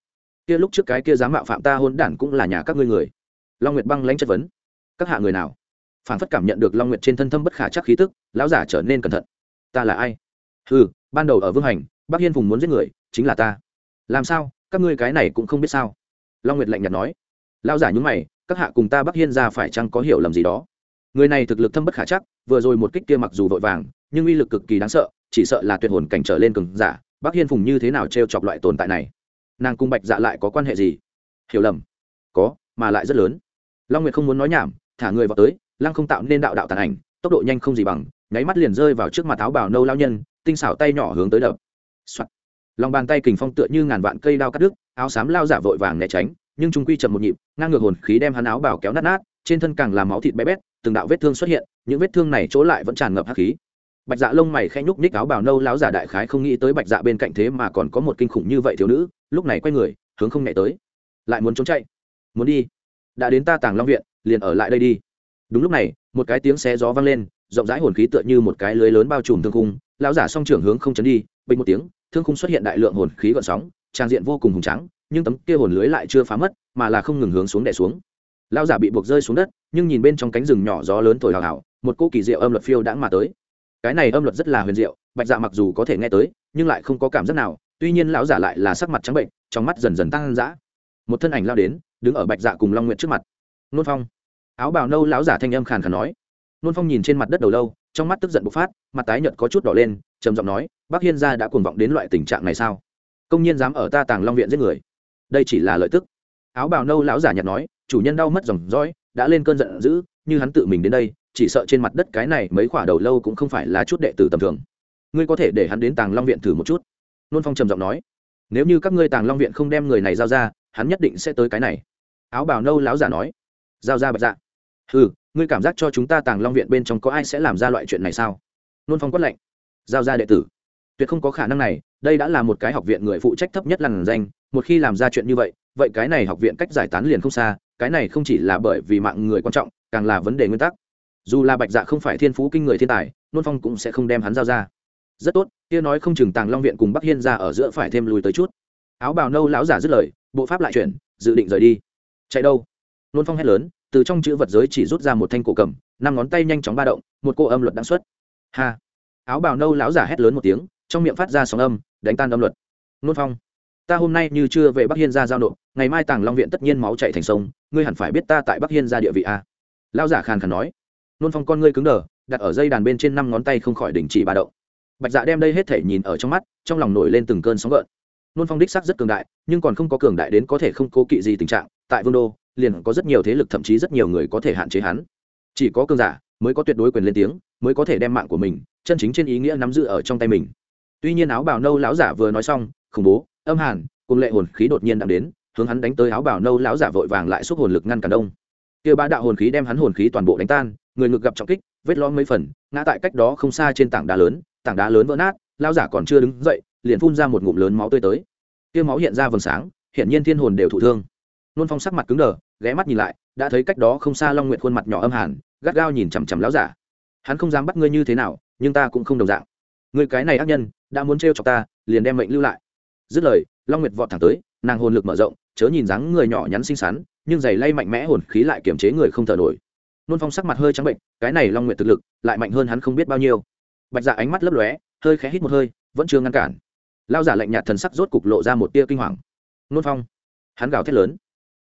Kia lúc trước cái kia dám mạo phạm ta hôn đản cũng là nhà các ngươi người. Long nguyệt băng lãnh chất vấn. Các hạ người nào? Phản phất cảm nhận được long nguyệt trên thân thâm bất khả chắc khí tức, lão giả trở nên cẩn thận. Ta là ai? Ừ ban đầu ở vương hành, bắc hiên vùng muốn giết người, chính là ta. Làm sao? Các ngươi cái này cũng không biết sao? Long nguyệt lạnh nhạt nói. Lão giả nhúng mày, các hạ cùng ta bắc hiên ra phải chăng có hiểu lầm gì đó? Người này thực lực thâm bất khả chắc, vừa rồi một kích kia mặc dù vội vàng, nhưng uy lực cực kỳ đáng sợ, chỉ sợ là tuyệt hồn cảnh trở lên cường giả, bắc hiên phùng như thế nào t r e o chọc loại tồn tại này? Nàng cung bạch dạ lại có quan hệ gì? Hiểu lầm. Có, mà lại rất lớn. Long nguyệt không muốn nói nhảm, thả người vào tới lăng không tạo nên đạo đạo tàn ảnh, tốc độ nhanh không gì bằng, nháy mắt liền rơi vào trước mặt áo bào nâu lao nhân, tinh xảo tay nhỏ hướng tới đập、Soạn. lòng bàn tay kình phong tựa như ngàn vạn cây đao cắt đứt, áo xám lao giả vội vàng né tránh, nhưng trung quy chậm một nhịp, ngang ngược hồn khí đem hắn áo bào kéo nát nát, trên thân càng làm máu thịt bé bét, từng đạo vết thương xuất hiện, những vết thương này chỗ lại vẫn tràn ngập hắc khí. Bạch dạ lông mày khẽ nhúc nhích áo bào nâu láo giả đại khái không nghĩ tới bạch dạ bên cạnh thế mà còn có một kinh khủng như vậy thiếu nữ, lúc này quay người, hướng không nhẹ tới. Lại muốn trốn chạy. Muốn đi. Đã đến ta tàng long viện, liền ở lại đây đi đúng lúc này, một cái tiếng xé gió vang lên, rộng rãi hồn khí tựa như một cái lưới lớn bao trùm thương khung, lão giả song trưởng hướng không chấn đi, bình một tiếng, thương khung xuất hiện đại lượng hồn khí gọn sóng, trang diện vô cùng hùng trắng nhưng tấm kia hồn lưới lại chưa phá mất, mà là không ngừng hướng xuống đè xuống. Lão giả bị buộc rơi xuống đất, nhưng nhìn bên trong cánh rừng nhỏ gió lớn thổi hào hào, một cô kỳ diệu âm luật phiêu đãng mà tới. Cái này âm luật rất là huyền diệu, bạch dạ mặc dù có thể nghe tới, nhưng lại không có cảm giác nào, tuy nhiên lão giả lại là sắc mặt trắng bệnh, trong mắt dần dần tăng dã. Một thân ảnh lao đến, đứng ở bạch dạ cùng long nguyện trước mặt. Nôn phong áo bào nâu lão giả thanh âm khàn khàn nói. Nôn phong nhìn trên mặt đất đầu lâu, trong mắt tức giận bộc phát, mặt tái nhợt có chút đỏ lên, trầm giọng nói, bác hiên gia đã cuồng vọng đến loại tình trạng này sao? Công nhiên dám ở ta tàng long viện giết người. Đây chỉ là lợi tức. Áo bào nâu lão giả nhạt nói, chủ nhân đau mất dòng dõi, đã lên cơn giận dữ, như hắn tự mình đến đây, chỉ sợ trên mặt đất cái này mấy khoả đầu lâu cũng không phải là chút đệ tử tầm thường. Ngươi có thể để hắn đến tàng long viện thử một chút. Nôn phong trầm giọng nói, nếu như các ngươi tàng long viện không đem người này giao ra, hắn nhất định sẽ tới cái này. Áo bào nâu lão giả nói, giao ra bạch dạ ừ ngươi cảm giác cho chúng ta tàng long viện bên trong có ai sẽ làm ra loại chuyện này sao? Nôn phong quát lệnh giao ra đệ tử. Tuyệt không có khả năng này, đây đã là một cái học viện người phụ trách thấp nhất lằn danh, một khi làm ra chuyện như vậy vậy cái này học viện cách giải tán liền không xa, cái này không chỉ là bởi vì mạng người quan trọng, càng là vấn đề nguyên tắc. Dù là bạch dạ không phải thiên phú kinh người thiên tài, nôn phong cũng sẽ không đem hắn giao ra. Rất tốt, kia nói không chừng tàng long viện cùng bắc hiên ra ở giữa phải thêm lùi tới chút. Áo bào nâu lão giả dứt lời, bộ pháp lại chuyển, dự định rời đi. Chạy đâu? Nôn phong hét lớn từ trong chữ vật giới chỉ rút ra một thanh cổ cầm, năm ngón tay nhanh chóng ba động, một cô âm luật đáng xuất. Ha! Áo bào nâu lão giả hét lớn một tiếng, trong miệng phát ra sóng âm, đánh tan âm luật. Nôn phong! Ta hôm nay như chưa về bắc hiên ra giao nộp, ngày mai tàng long viện tất nhiên máu chạy thành sông, ngươi hẳn phải biết ta tại bắc hiên ra địa vị a. Lão giả khàn khàn nói. Nôn phong con ngươi cứng đờ, đặt ở dây đàn bên trên năm ngón tay không khỏi đình chỉ ba động. Bạch dạ đem đây hết thể nhìn ở trong mắt, trong lòng nổi lên từng cơn sóng gợn. Nôn phong đích sắc rất cường đại, nhưng còn không có cường đại đến có thể không cố kỵ gì tình trạng, tại vương đô liền có rất nhiều thế lực thậm chí rất nhiều người có thể hạn chế hắn. Chỉ có cường giả mới có tuyệt đối quyền lên tiếng, mới có thể đem mạng của mình, chân chính trên ý nghĩa nắm giữ ở trong tay mình. Tuy nhiên áo bào nâu lão giả vừa nói xong, khủng bố, âm hàn, cùng lệ hồn khí đột nhiên đang đến, hướng hắn đánh tới áo bào nâu lão giả vội vàng lại xúc hồn lực ngăn cản đông. Kia ba đạo hồn khí đem hắn hồn khí toàn bộ đánh tan, người ngực gặp trọng kích, vết lõm mấy phần, ngã tại cách đó không xa trên tảng đá lớn, tảng đá lớn vỡ nát, lão giả còn chưa đứng dậy, liền phun ra một ngụm lớn máu tươi tới. Kia máu hiện ra vầng sáng hiện nhiên thiên hồn đều thụ thương nôn phong sắc mặt cứng đờ, ghé mắt nhìn lại, đã thấy cách đó không xa long nguyện khuôn mặt nhỏ âm hàn, gắt gao nhìn chằm chằm lão giả. Hắn không dám bắt ngươi như thế nào, nhưng ta cũng không đồng dạng. Người cái này ác nhân, đã muốn trêu chọc ta, liền đem mệnh lưu lại. Dứt lời, long nguyệt vọt thẳng tới, nàng hồn lực mở rộng, chớ nhìn dáng người nhỏ nhắn xinh xắn, nhưng giày lay mạnh mẽ hồn khí lại kiềm chế người không thở nổi. Nôn phong sắc mặt hơi trắng bệnh, cái này long nguyệt thực lực, lại mạnh hơn hắn không biết bao nhiêu. Bạch dạ ánh mắt lấp lóe, hơi khẽ hít một hơi, vẫn chưa ngăn cản. Lao giả lạnh nhạt thần sắc rốt cục lộ ra một tia kinh hoàng. Nôn phong, hắn gào thét lớn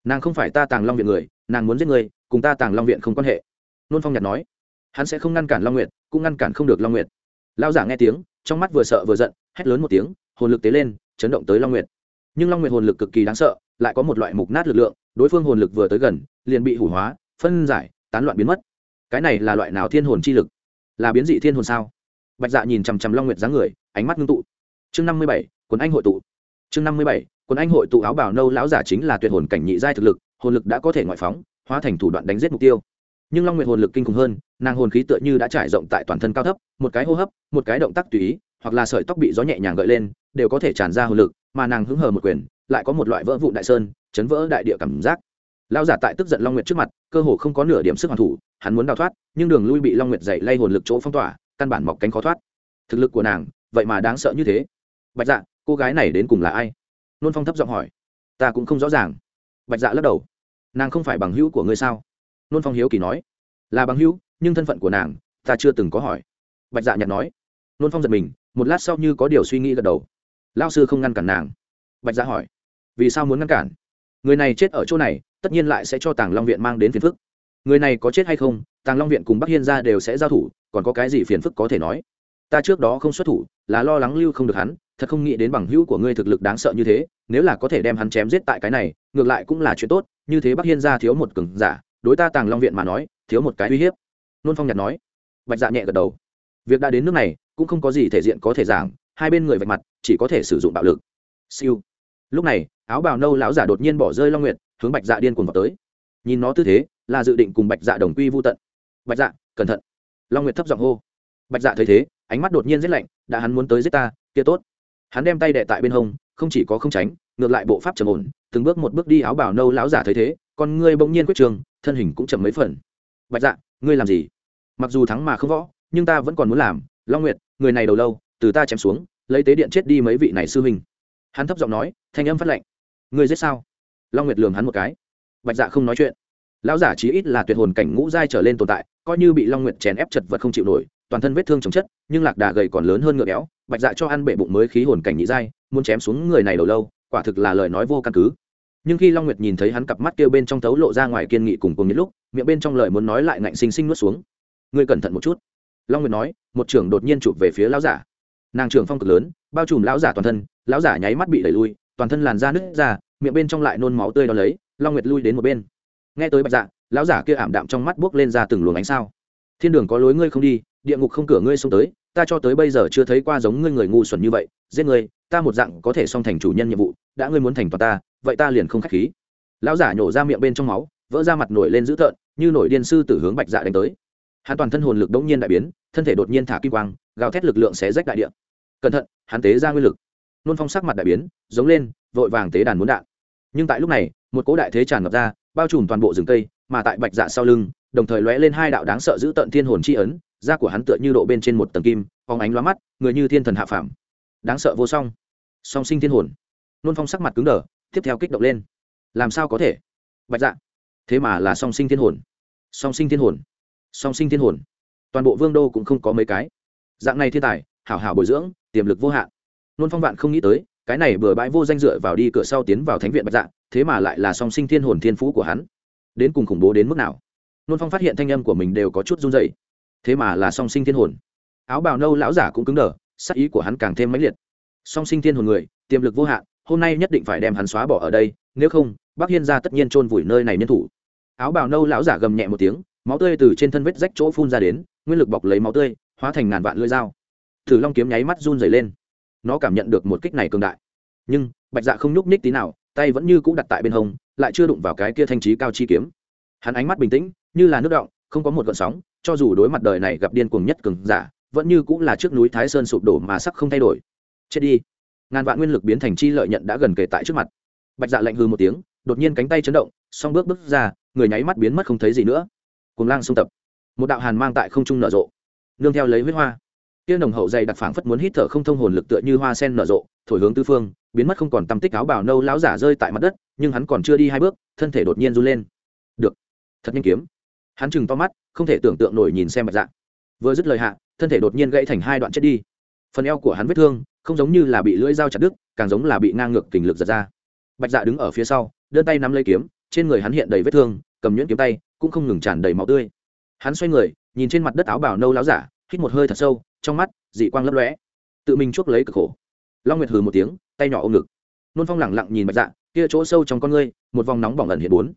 nàng không phải ta tàng long viện người nàng muốn giết người cùng ta tàng long viện không quan hệ nôn phong nhạt nói hắn sẽ không ngăn cản long nguyệt cũng ngăn cản không được long nguyệt lao giả nghe tiếng trong mắt vừa sợ vừa giận hét lớn một tiếng hồn lực tế lên chấn động tới long nguyệt nhưng long nguyệt hồn lực cực kỳ đáng sợ lại có một loại mục nát lực lượng đối phương hồn lực vừa tới gần liền bị hủ hóa phân giải tán loạn biến mất cái này là loại nào thiên hồn chi lực là biến dị thiên hồn sao bạch dạ nhìn chằm chằm long nguyệt dáng người ánh mắt ngưng tụ chương năm mươi bảy quần anh hội tụ chương năm mươi bảy quân anh hội tụ áo bảo nâu lão giả chính là tuyệt hồn cảnh nhị giai thực lực, hồn lực đã có thể ngoại phóng, hóa thành thủ đoạn đánh giết mục tiêu. Nhưng long nguyệt hồn lực kinh khủng hơn, nàng hồn khí tựa như đã trải rộng tại toàn thân cao thấp, một cái hô hấp, một cái động tác tùy ý, hoặc là sợi tóc bị gió nhẹ nhàng gợi lên, đều có thể tràn ra hồn lực, mà nàng hứng hờ một quyền, lại có một loại vỡ vụn đại sơn, chấn vỡ đại địa cảm giác. Lao giả tại tức giận long nguyệt trước mặt, cơ hồ không có nửa điểm sức hoàn thủ, hắn muốn đào thoát, nhưng đường lui bị long nguyệt dậy lay hồn lực chỗ phong tỏa, căn bản mọc cánh khó thoát. Thực lực của nàng, vậy mà đáng sợ như thế. Bạch dạ cô gái này đến cùng là ai? Nôn phong thấp giọng hỏi, ta cũng không rõ ràng. Bạch dạ lắc đầu, nàng không phải bằng hữu của ngươi sao? Nôn phong hiếu kỳ nói, là bằng hữu, nhưng thân phận của nàng, ta chưa từng có hỏi. Bạch dạ nhặt nói, nôn phong giật mình, một lát sau như có điều suy nghĩ gật đầu. Lao sư không ngăn cản nàng. Bạch dạ hỏi, vì sao muốn ngăn cản? Người này chết ở chỗ này, tất nhiên lại sẽ cho tàng long viện mang đến phiền phức. Người này có chết hay không, tàng long viện cùng bắc hiên ra đều sẽ giao thủ, còn có cái gì phiền phức có thể nói? Ta trước đó không xuất thủ, là lo lắng lưu không được hắn, thật không nghĩ đến bằng hữu của ngươi thực lực đáng sợ như thế, nếu là có thể đem hắn chém giết tại cái này, ngược lại cũng là chuyện tốt, như thế bắc hiên ra thiếu một cường giả, đối ta tàng long viện mà nói, thiếu một cái uy hiếp. Nôn phong nhạt nói. Bạch dạ nhẹ gật đầu. Việc đã đến nước này, cũng không có gì thể diện có thể giảng, hai bên người vạch mặt, chỉ có thể sử dụng bạo lực. Siêu. Lúc này, áo bào nâu lão giả đột nhiên bỏ rơi long nguyệt, hướng bạch dạ điên cuồng vào tới. Nhìn nó tư thế, là dự định cùng bạch dạ đồng quy vô tận. Bạch dạ cẩn thận. Long nguyệt thấp giọng hô. Bạch dạ thấy thế ánh mắt đột nhiên rét lạnh, đã hắn muốn tới giết ta, kia tốt. Hắn đem tay đệ tại bên hông, không chỉ có không tránh, ngược lại bộ pháp trầm ổn, từng bước một bước đi áo bào nâu lão giả thấy thế còn ngươi bỗng nhiên quyết trường, thân hình cũng chậm mấy phần. Bạch dạ ngươi làm gì? Mặc dù thắng mà không võ, nhưng ta vẫn còn muốn làm, long nguyệt, người này đầu lâu, từ ta chém xuống, lấy tế điện chết đi mấy vị này sư huynh. Hắn thấp giọng nói, thanh âm phát lệnh. Ngươi giết sao? Long nguyệt lường hắn một cái. Bạch dạ không nói chuyện. Lão giả chí ít là tuyệt hồn cảnh ngũ giai trở lên tồn tại, coi như bị long nguyệt chèn ép chật vật không chịu nổi toàn thân vết thương chồng chất, nhưng lạc đà gầy còn lớn hơn ngựa béo, bạch dạ cho ăn bể bụng mới khí hồn cảnh nhị giai, muốn chém xuống người này đầu lâu, quả thực là lời nói vô căn cứ. Nhưng khi long nguyệt nhìn thấy hắn cặp mắt kêu bên trong thấu lộ ra ngoài kiên nghị cùng cùng những lúc, miệng bên trong lời muốn nói lại ngạnh xinh xinh nuốt xuống. Ngươi cẩn thận một chút. Long nguyệt nói, một trưởng đột nhiên chụp về phía lão giả. Nàng trưởng phong cực lớn, bao trùm lão giả toàn thân, lão giả nháy mắt bị đẩy lui, toàn thân làn da nứt ra, miệng bên trong lại nôn máu tươi đ lấy, long nguyệt lui đến một bên. Nghe tới bạch dạ lão giả kia ảm đạm trong mắt buốc lên ra từng luồng ánh sao thiên đường có lối ngươi không đi, địa ngục không cửa ngươi xông tới, ta cho tới bây giờ chưa thấy qua giống ngươi người ngu xuẩn như vậy, giết ngươi, ta một dạng có thể xong thành chủ nhân nhiệm vụ, đã ngươi muốn thành toàn ta, vậy ta liền không k h á c h khí. Lão giả nhổ ra miệng bên trong máu, vỡ ra mặt nổi lên dữ tợn, như nổi điên sư tử hướng bạch dạ đánh tới. Hắn toàn thân hồn lực đống nhiên đại biến, thân thể đột nhiên thả kim quang, gào thét lực lượng xé rách đại địa. Cẩn thận, hắn tế ra nguyên lực. Nôn phong sắc mặt đại biến, giống lên, vội vàng tế đàn muốn đạn. Nhưng tại lúc này, một cỗ đại thế tràn ngập ra, bao trùm toàn bộ rừng cây, mà tại bạch dạ sau lưng đồng thời lóe lên hai đạo đáng sợ giữ tận thiên hồn chi ấn, da của hắn tựa như độ bên trên một tầng kim, phóng ánh lóa mắt, người như thiên thần hạ phàm. Đáng sợ vô song. Song sinh thiên hồn. Nôn phong sắc mặt cứng đờ, tiếp theo kích động lên. Làm sao có thể? Bạch dạ. Thế mà là song sinh thiên hồn. Song sinh thiên hồn. Song sinh thiên hồn. Toàn bộ vương đô cũng không có mấy cái. Dạng này thiên tài, hảo hảo bồi dưỡng, tiềm lực vô hạn. Nôn phong vạn không nghĩ tới, cái này bừa bãi vô danh dựa vào đi cửa sau tiến vào thánh viện bạch dạ thế mà lại là song sinh thiên hồn thiên phú của hắn. Đến cùng khủng bố đến mức nào? Nôn phong phát hiện thanh âm của mình đều có chút run dày thế mà là song sinh thiên hồn. Áo bào nâu lão giả cũng cứng đờ, sắc ý của hắn càng thêm mãnh liệt. Song sinh thiên hồn người, tiềm lực vô hạn, hôm nay nhất định phải đem hắn xóa bỏ ở đây, nếu không bác hiên gia tất nhiên chôn vùi nơi này nhân thủ. Áo bào nâu lão giả gầm nhẹ một tiếng, máu tươi từ trên thân vết rách chỗ phun ra đến, nguyên lực bọc lấy máu tươi, hóa thành ngàn vạn lưỡi dao. Thử long kiếm nháy mắt run dày lên. Nó cảm nhận được một kích này cường đại. Nhưng, bạch dạ không nhúc ních tí nào, tay vẫn như cũ đặt tại bên hông, lại chưa đụng vào cái kia thanh trí cao chi kiếm. Hắn ánh mắt bình tĩnh như là nước động, không có một gợn sóng, cho dù đối mặt đời này gặp điên cuồng nhất cường giả, vẫn như cũng là trước núi thái sơn sụp đổ mà sắc không thay đổi. Chết đi. Ngàn vạn nguyên lực biến thành chi lợi nhận đã gần kề tại trước mặt. Bạch dạ lạnh hư một tiếng, đột nhiên cánh tay chấn động, song bước bước ra, người nháy mắt biến mất không thấy gì nữa. Cùng lang xung tập. Một đạo hàn mang tại không trung nở rộ. Nương theo lấy huyết hoa. Tiên nồng hậu dày đặc phảng phất muốn hít thở không thông hồn lực tựa như hoa sen nở rộ, thổi hướng tư phương, biến mất không còn tăm tích áo bào nâu láo giả rơi tại mặt đất, nhưng hắn còn chưa đi hai bước, thân thể đột nhiên run lên. Được. Thật nhanh kiếm hắn chừng to mắt, không thể tưởng tượng nổi nhìn xem bạch dạ. Vừa dứt lời hạ, thân thể đột nhiên gãy thành hai đoạn chết đi. Phần eo của hắn vết thương, không giống như là bị lưỡi dao chặt đứt, càng giống là bị ngang ngược kình lực giật ra. Bạch dạ đứng ở phía sau, đơn tay nắm lấy kiếm, trên người hắn hiện đầy vết thương, cầm nhuyễn kiếm tay, cũng không ngừng tràn đầy máu tươi. Hắn xoay người, nhìn trên mặt đất áo bào nâu láo giả, hít một hơi thật sâu, trong mắt, dị quang lấp lóe. Tự mình chuốc lấy cực khổ. Long nguyệt hừ một tiếng, tay nhỏ ôm ngực. Nôn phong lẳng lặng nhìn bạch dạ kia chỗ sâu trong con ngươi, một vòng nóng bỏng ẩn hiện bốn.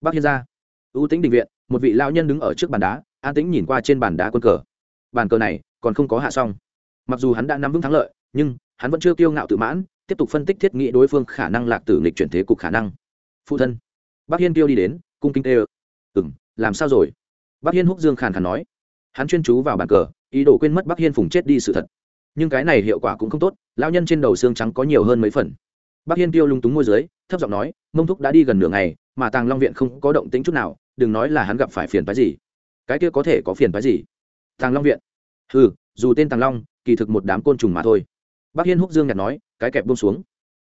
Bác hiên ra ưu tĩnh đình viện một vị lao nhân đứng ở trước bàn đá, an tĩnh nhìn qua trên bàn đá quân cờ. Bàn cờ này còn không có hạ xong. Mặc dù hắn đã nắm vững thắng lợi, nhưng hắn vẫn chưa kiêu ngạo tự mãn, tiếp tục phân tích thiết nghĩ đối phương khả năng lạc tử nghịch chuyển thế cục khả năng. Phụ thân bác hiên tiêu đi đến, cung kinh tê ơ. Ừ m làm sao rồi? Bác hiên húc dương khàn khàn nói. Hắn chuyên chú vào bàn cờ, ý đồ quên mất bác hiên phùng chết đi sự thật. Nhưng cái này hiệu quả cũng không tốt lao nhân trên đầu xương trắng có nhiều hơn mấy phần. Bác hiên tiêu lung túng môi dưới, thấp giọng nói, mông thúc đã đi gần nửa ngày, mà tàng long viện không có động tính chút nào đừng nói là hắn gặp phải phiền phái gì. Cái kia có thể có phiền phái gì? Tàng long viện. Ừ dù tên tàng long, kỳ thực một đám côn trùng mà thôi. Bác hiên húc dương nhặt nói, cái kẹp bông xuống.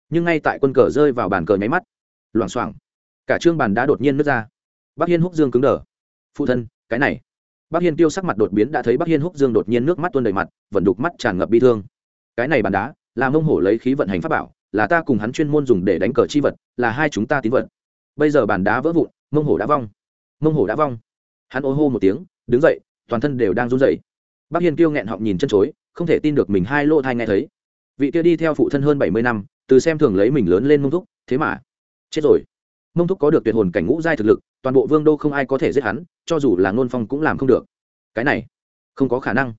Nhưng ngay tại quân cờ rơi vào bàn cờ nháy mắt, loảng xoảng, cả trương bàn đã đột nhiên nứt ra. Bác hiên húc dương cứng đờ. Phụ thân, cái này. Bác hiên tiêu sắc mặt đột biến đã thấy bác hiên húc dương đột nhiên nước mắt tuôn đầy mặt, vẫn đục mắt tràn ngập bi thương. Cái này bàn đá, là mông hổ lấy khí vận hành pháp bảo, là ta cùng hắn chuyên môn dùng để đánh cờ chi vật, là hai chúng ta tín vật. Bây giờ bàn đá vỡ vụn, mông hổ đã vong mông hổ đã vong. Hắn ô hô một tiếng, đứng dậy, toàn thân đều đang run rẩy. Bác hiên kêu nghẹn họng nhìn chân chối, không thể tin được mình hai lỗ thai nghe thấy. Vị kia đi theo phụ thân hơn bảy mươi năm, từ xem thường lấy mình lớn lên mông thúc, thế mà chết rồi. Mông thúc có được tuyệt hồn cảnh ngũ giai thực lực, toàn bộ vương đô không ai có thể giết hắn, cho dù là ngôn phong cũng làm không được. Cái này, không có khả năng.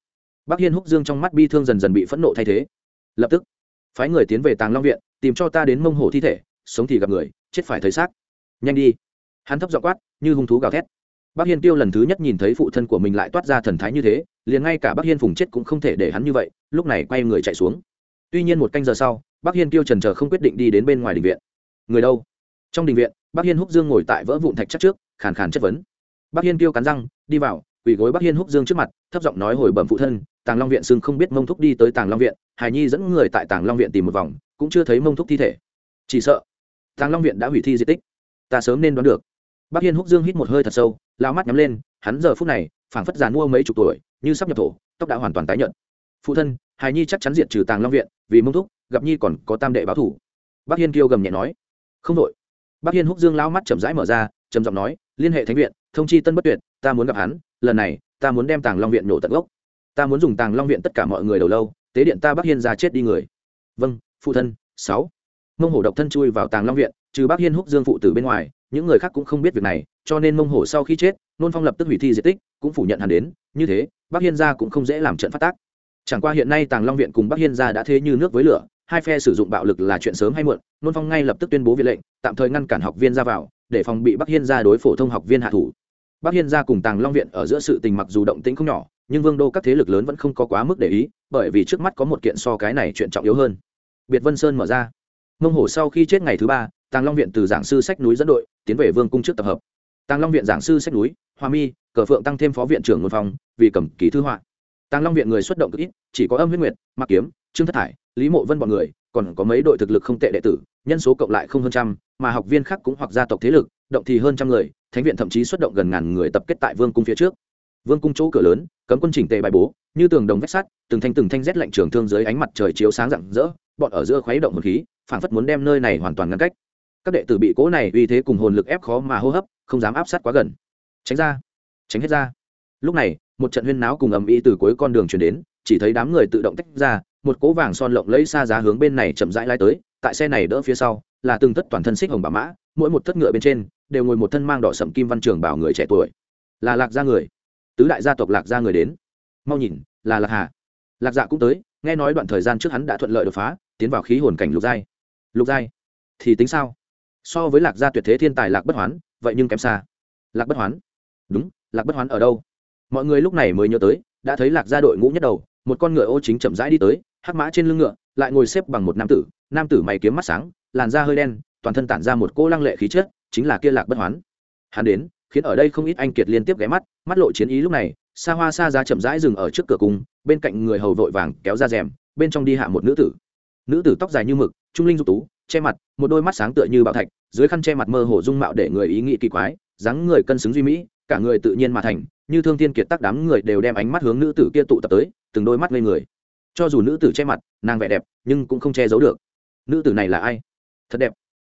Bác hiên húc dương trong mắt bi thương dần dần bị phẫn nộ thay thế. Lập tức, phái người tiến về tàng long viện, tìm cho ta đến mông hổ thi thể, sống thì gặp người, chết phải thấy xác. Nhanh đi. Hắn thấp dọ quát như hung thú gào thét. Bác hiên tiêu lần thứ nhất nhìn thấy phụ thân của mình lại toát ra thần thái như thế, liền ngay cả bác hiên phùng chết cũng không thể để hắn như vậy, lúc này quay người chạy xuống. Tuy nhiên một canh giờ sau bác hiên tiêu trần chờ không quyết định đi đến bên ngoài đình viện. Người đâu? Trong đình viện bác hiên húc dương ngồi tại vỡ vụn thạch chắc trước, khàn khàn chất vấn. Bác hiên tiêu cắn răng, đi vào, quỳ gối bác hiên húc dương trước mặt, thấp giọng nói hồi bẩm phụ thân, tàng long viện xưng không biết mông thúc đi tới tàng long viện, hải nhi dẫn người tại tàng long viện tìm một vòng, cũng chưa thấy mông thúc thi thể. Chỉ sợ tàng long viện đã hủy thi di tích, ta sớm nên đoán được bác hiên húc dương hít một hơi thật sâu lao mắt nhắm lên, hắn giờ phút này, phảng phất giàn mua mấy chục tuổi, như sắp nhập thổ, tóc đã hoàn toàn tái nhợt. Phụ thân, hài nhi chắc chắn diệt trừ tàng long viện, vì mông thúc, gặp nhi còn có tam đệ báo thủ. Bác hiên kêu gầm nhẹ nói. Không đội bác hiên húc dương lao mắt chậm rãi mở ra, trầm giọng nói, liên hệ thánh viện, thông chi tân bất tuyệt, ta muốn gặp hắn, lần này, ta muốn đem tàng long viện nổ tận gốc. Ta muốn dùng tàng long viện tất cả mọi người đầu lâu, tế điện ta bác hiên ra chết đi người. Vâng phụ thân, sáu. Mông hổ độc thân chui vào tàng long viện, trừ bác hiên húc dương phụ tử bên ngoài những người khác cũng không biết việc này, cho nên mông hổ sau khi chết, nôn phong lập tức hủy thi di tích, cũng phủ nhận hắn đến. Như thế, Bắc hiên gia cũng không dễ làm trận phát tác. Chẳng qua hiện nay tàng long viện cùng Bắc hiên gia đã thế như nước với lửa, hai phe sử dụng bạo lực là chuyện sớm hay muộn, nôn phong ngay lập tức tuyên bố viện lệnh, tạm thời ngăn cản học viên ra vào, để phòng bị Bắc hiên gia đối phổ thông học viên hạ thủ. Bắc hiên gia cùng tàng long viện ở giữa sự tình mặc dù động tĩnh không nhỏ, nhưng vương đô các thế lực lớn vẫn không có quá mức để ý, bởi vì trước mắt có một kiện so cái này chuyện trọng yếu hơn. Biệt vân sơn mở ra. Mông hổ sau khi chết ngày thứ ba, tàng long viện từ giảng sư sách núi dẫn đội tiến về vương cung trước tập hợp. Tàng long viện giảng sư sách núi, hoa mi, cờ phượng tăng thêm phó viện trưởng ngôn phòng, vì cầm ký thư họa. Tàng long viện người xuất động cực ít, chỉ có âm huyết nguyệt mặc kiếm, trương thất thải, lý mộ vân b ọ n người, còn có mấy đội thực lực không tệ đệ tử, nhân số cộng lại không hơn trăm, mà học viên khác cũng hoặc gia tộc thế lực, động thì hơn trăm người, thánh viện thậm chí xuất động gần ngàn người tập kết tại vương cung phía trước. Vương cung chỗ cửa lớn, cấm quân chỉnh tề bài bố, như tường đồng vách sắt, từng thanh từng thanh rét lạnh trường thương dưới ánh mặt trời chiếu sáng rạng rỡ, bọn ở giữa khuấy động một khí, phảng phất muốn đem nơi này hoàn toàn ngăn cách các đệ tử bị cố này uy thế cùng hồn lực ép khó mà hô hấp, không dám áp sát quá gần. Tránh ra. Tránh hết ra. Lúc này, một trận huyên náo cùng ầm ĩ từ cuối con đường chuyển đến, chỉ thấy đám người tự động tách ra, một cố vàng son lộng lấy xa giá hướng bên này chậm rãi lai tới, tại xe này đỡ phía sau, là từng tất toàn thân xích hồng bà mã, mỗi một thất ngựa bên trên, đều ngồi một thân mang đỏ sậm kim văn trường bảo người trẻ tuổi. Là lạc gia người. Tứ đại gia tộc lạc gia người đến. Mau nhìn, là lạc hà. Lạc dạ cũng tới, nghe nói đoạn thời gian trước hắn đã thuận lợi đột phá, tiến vào khí hồn cảnh lục giai. Lục giai? Thì tính sao? So với lạc gia tuyệt thế thiên tài lạc bất hoán, vậy nhưng kém xa. Lạc bất hoán? Đúng, lạc bất hoán ở đâu? Mọi người lúc này mới nhớ tới, đã thấy lạc gia đội ngũ nhất đầu, một con ngựa ô chính chậm rãi đi tới, hắc mã trên lưng ngựa, lại ngồi xếp bằng một nam tử nam tử mày kiếm mắt sáng, làn da hơi đen, toàn thân tản ra một cô lăng lệ khí chất, chính là kia lạc bất hoán. Hắn đến, khiến ở đây không ít anh kiệt liên tiếp ghé mắt mắt lộ chiến ý lúc này, xa hoa xa ra chậm rãi dừng ở trước cửa cung bên cạnh người hầu vội vàng kéo ra rèm, bên trong đi hạ một nữ tử. Nữ tử tóc dài như mực, trung linh dục tú che mặt, một đôi mắt sáng tựa như bảo thạch, dưới khăn che mặt mơ hồ dung mạo để người ý nghĩ kỳ quái, dáng người cân xứng duy mỹ, cả người tự nhiên mà thành, như thương thiên kiệt tác đám người đều đem ánh mắt hướng nữ tử kia tụ tập tới, từng đôi mắt ngây người. Cho dù nữ tử che mặt, nàng vẻ đẹp, nhưng cũng không che giấu được. Nữ tử này là ai? Thật đẹp.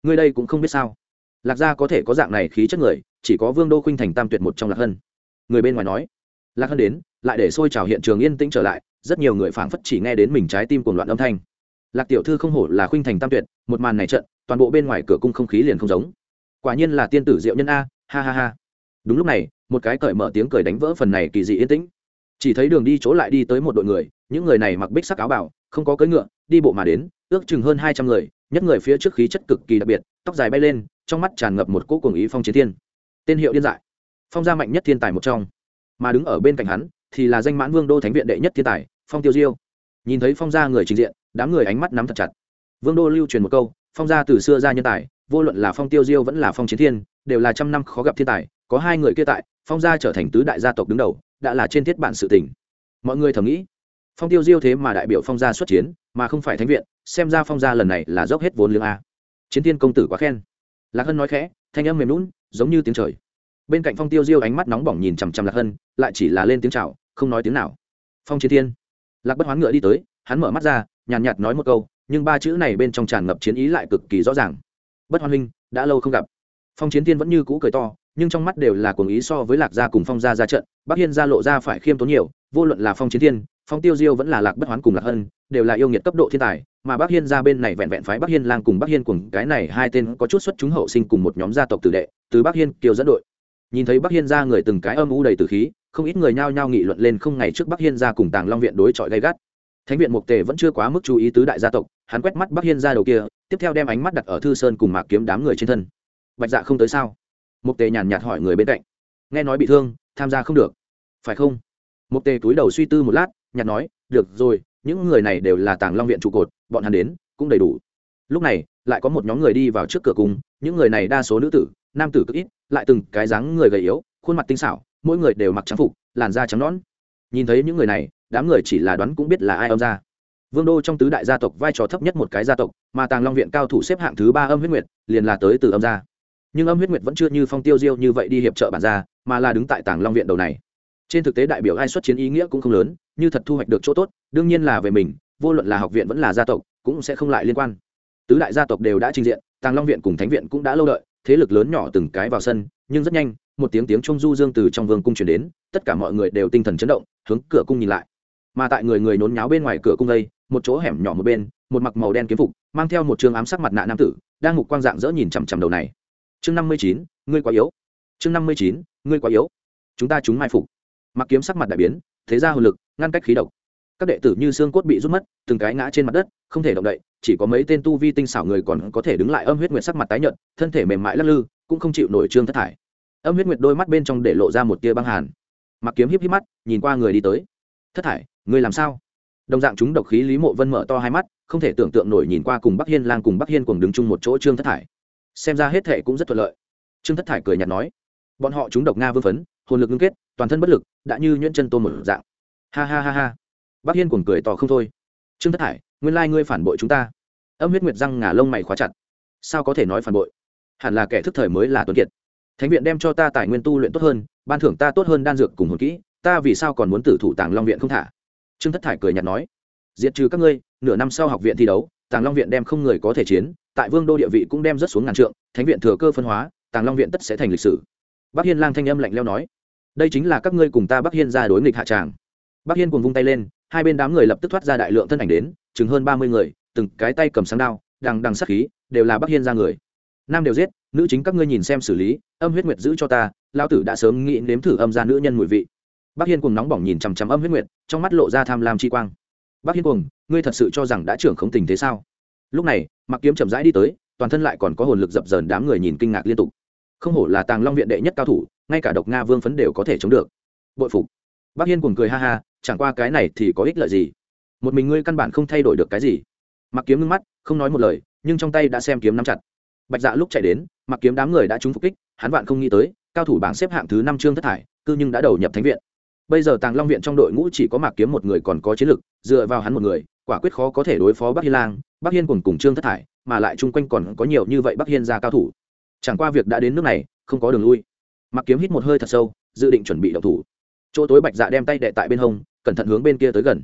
Người đây cũng không biết sao. Lạc gia có thể có dạng này khí chất người, chỉ có vương đô khuynh thành tam tuyệt một trong lạc hân. Người bên ngoài nói. Lạc hân đến, lại để xôi trào hiện trường yên tĩnh trở lại, rất nhiều người phảng phất chỉ nghe đến mình trái tim cuồng loạn âm thanh lạc tiểu thư không hổ là khuynh thành tam tuyệt, một màn này trận, toàn bộ bên ngoài cửa cung không khí liền không giống. Quả nhiên là tiên tử diệu nhân a, ha ha ha. Đúng lúc này, một cái cởi mở tiếng cười đánh vỡ phần này kỳ dị yên tĩnh. Chỉ thấy đường đi chỗ lại đi tới một đội người, những người này mặc bích sắc áo bảo không có cưỡi ngựa, đi bộ mà đến, ước chừng hơn hai trăm người, nhất người phía trước khí chất cực kỳ đặc biệt, tóc dài bay lên, trong mắt tràn ngập một cỗ cuồng ý phong chiến thiên. Tên hiệu điên dại, phong gia mạnh nhất thiên tài một trong. Mà đứng ở bên cạnh hắn, thì là danh mãn vương đô thánh viện đệ nhất thiên tài, phong tiêu diêu. Nhìn thấy phong gia người trình diện đám người ánh mắt nắm thật chặt. Vương đô lưu truyền một câu, phong gia từ xưa ra nhân tài, vô luận là phong tiêu diêu vẫn là phong chiến thiên, đều là trăm năm khó gặp thiên tài, có hai người kia tại, phong gia trở thành tứ đại gia tộc đứng đầu, đã là trên thiết bản sự tình. Mọi người thầm nghĩ, phong tiêu diêu thế mà đại biểu phong gia xuất chiến, mà không phải thánh viện, xem ra phong gia lần này là dốc hết vốn lương a. Chiến thiên công tử quá khen. Lạc hân nói khẽ, thanh âm mềm lún giống như tiếng trời. Bên cạnh phong tiêu diêu ánh mắt nóng bỏng nhìn chằm chằm lạc hân, lại chỉ là lên tiếng chào, không nói tiếng nào. Phong chiến thiên. Lạc bất hoán ngựa đi tới, hắn mở mắt ra nhàn nhạt nói một câu, nhưng ba chữ này bên trong tràn ngập chiến ý lại cực kỳ rõ ràng. Bất hoan huynh, đã lâu không gặp. Phong chiến tiên vẫn như cũ cười to, nhưng trong mắt đều là cuồng ý so với lạc gia cùng phong gia ra trận, bắc hiên gia lộ ra phải khiêm tốn nhiều, vô luận là phong chiến tiên phong tiêu diêu vẫn là lạc bất hoán cùng lạc hân, đều là yêu nghiệt cấp độ thiên tài, mà bắc hiên gia bên này vẹn vẹn phái bắc hiên lang cùng bắc hiên cùng cái này hai tên có chút xuất chúng hậu sinh cùng một nhóm gia tộc tử đệ, từ bắc hiên kiều dẫn đội. Nhìn thấy bắc hiên gia người từng cái âm u đầy từ khí, không ít người nhao nhao nghị luận lên không ngày trước bắc hiên gia cùng tàng long viện đối chọi gay gắt thánh viện mục tề vẫn chưa quá mức chú ý tứ đại gia tộc, hắn quét mắt bắc hiên gia đầu kia, tiếp theo đem ánh mắt đặt ở thư sơn cùng mạc kiếm đám người trên thân. Bạch dạ không tới sao? Mục tề nhàn nhạt hỏi người bên cạnh. Nghe nói bị thương, tham gia không được. Phải không? Mục tề túi đầu suy tư một lát, nhạt nói, được rồi, những người này đều là tàng long viện trụ cột, bọn hắn đến cũng đầy đủ. Lúc này, lại có một nhóm người đi vào trước cửa cung, những người này đa số nữ tử, nam tử cực ít, lại từng cái dáng người gầy yếu, khuôn mặt tinh xảo, mỗi người đều mặc trang phục, làn da trắng nõn. Nhìn thấy những người này đám người chỉ là đoán cũng biết là ai âm ra vương đô trong tứ đại gia tộc vai trò thấp nhất một cái gia tộc, mà tàng long viện cao thủ xếp hạng thứ ba âm huyết nguyệt, liền là tới từ âm gia. Nhưng âm huyết nguyệt vẫn chưa như phong tiêu diêu như vậy đi hiệp trợ bản gia, mà là đứng tại tàng long viện đầu này. Trên thực tế đại biểu ai xuất chiến ý nghĩa cũng không lớn, như thật thu hoạch được chỗ tốt, đương nhiên là về mình, vô luận là học viện vẫn là gia tộc, cũng sẽ không lại liên quan. Tứ đại gia tộc đều đã trình diện, tàng long viện cùng thánh viện cũng đã lâu đợi, thế lực lớn nhỏ từng cái vào sân, nhưng rất nhanh, một tiếng tiếng trung du dương từ trong vương cung chuyển đến, tất cả mọi người đều tinh thần chấn động, hướng cửa cung nhìn lại mà tại người người nhốn nháo bên ngoài cửa cung đây, một chỗ hẻm nhỏ một bên, một mặc màu đen kiếm phục, mang theo một trường ám sắc mặt nạ nam tử, đang ngục quang dạng dỡ nhìn chằm chằm đầu này. Chương năm mươi chín, ngươi quá yếu. Chương năm mươi chín, ngươi quá yếu. Chúng ta chúng mai phục. Mặc kiếm sắc mặt đại biến, thế ra hồn lực, ngăn cách khí độc. Các đệ tử như xương cốt bị rút mất, từng cái ngã trên mặt đất, không thể động đậy, chỉ có mấy tên tu vi tinh xảo người còn có thể đứng lại âm huyết nguyệt sắc mặt tái nhợt, thân thể mềm mại lắc lư, cũng không chịu nổi trương thất thải. Âm huyết nguyệt đôi mắt bên trong để lộ ra một tia băng hàn. Mặc kiếm híp híp mắt, nhìn qua người đi tới. Thất thải ngươi làm sao? Đồng dạng chúng độc khí lý mộ vân mở to hai mắt, không thể tưởng tượng nổi nhìn qua cùng bắc hiên lang cùng bắc hiên cùng đứng chung một chỗ trương thất thải. Xem ra hết thệ cũng rất thuận lợi. Trương thất thải cười nhạt nói, bọn họ chúng độc nga vương phấn, hồn lực ngưng kết, toàn thân bất lực, đã như nhuyễn chân tôm một dạng. Ha ha ha ha. Bắc hiên cùng cười to không thôi. Trương thất thải, nguyên lai ngươi phản bội chúng ta. Âm huyết nguyệt răng ngả lông mày khóa chặt. Sao có thể nói phản bội? Hẳn là kẻ thức thời mới là tuấn kiệt. Thánh viện đem cho ta tài nguyên tu luyện tốt hơn, ban thưởng ta tốt hơn đan dược cùng hồn kỹ, ta vì sao còn muốn tử thủ tàng long viện không thả? Trương thất thải cười nhạt nói, diệt trừ các ngươi, nửa năm sau học viện thi đấu, tàng long viện đem không người có thể chiến, tại vương đô địa vị cũng đem rất xuống ngàn trượng, thánh viện thừa cơ phân hóa, tàng long viện tất sẽ thành lịch sử. Bắc hiên lang thanh âm lạnh leo nói, đây chính là các ngươi cùng ta bắc hiên ra đối nghịch hạ tràng. Bắc hiên cùng vung tay lên, hai bên đám người lập tức thoát ra đại lượng thân ảnh đến, chừng hơn ba mươi người, từng cái tay cầm sáng đao, đằng đằng sắc khí, đều là bắc hiên ra người. Nam đều giết, nữ chính các ngươi nhìn xem xử lý, âm huyết nguyệt giữ cho ta lao tử đã sớm nghĩ nếm thử âm ra nữ nhân mùi vị bác hiên cùng nóng bỏng nhìn chằm chằm âm huyết nguyệt, trong mắt lộ ra tham lam chi quang. Bác hiên cùng ngươi thật sự cho rằng đã trưởng không tình thế sao? Lúc này mặc kiếm chậm rãi đi tới, toàn thân lại còn có hồn lực dập dờn đám người nhìn kinh ngạc liên tục. Không hổ là tàng long viện đệ nhất cao thủ, ngay cả độc nga vương phấn đều có thể chống được. Bội phục. Bác hiên cùng cười ha ha, chẳng qua cái này thì có ích lợi gì? Một mình ngươi căn bản không thay đổi được cái gì. Mặc kiếm ngưng mắt, không nói một lời, nhưng trong tay đã xem kiếm nắm chặt. Bạch dạ lúc chạy đến mặc kiếm đám người đã trúng phục kích, hắn vạn không nghĩ tới, cao thủ bảng xếp hạng thứ năm trương thất thải cư nhưng đã đầu nhập thánh viện bây giờ tàng long viện trong đội ngũ chỉ có mạc kiếm một người còn có chiến lực, dựa vào hắn một người, quả quyết khó có thể đối phó bắc hiên lang. Bắc hiên cùng cùng trương thất thải mà lại chung quanh còn có nhiều như vậy bắc hiên ra cao thủ. Chẳng qua việc đã đến nước này, không có đường lui. Mạc kiếm hít một hơi thật sâu, dự định chuẩn bị động thủ. Chỗ tối bạch dạ đem tay đệ tại bên hông, cẩn thận hướng bên kia tới gần.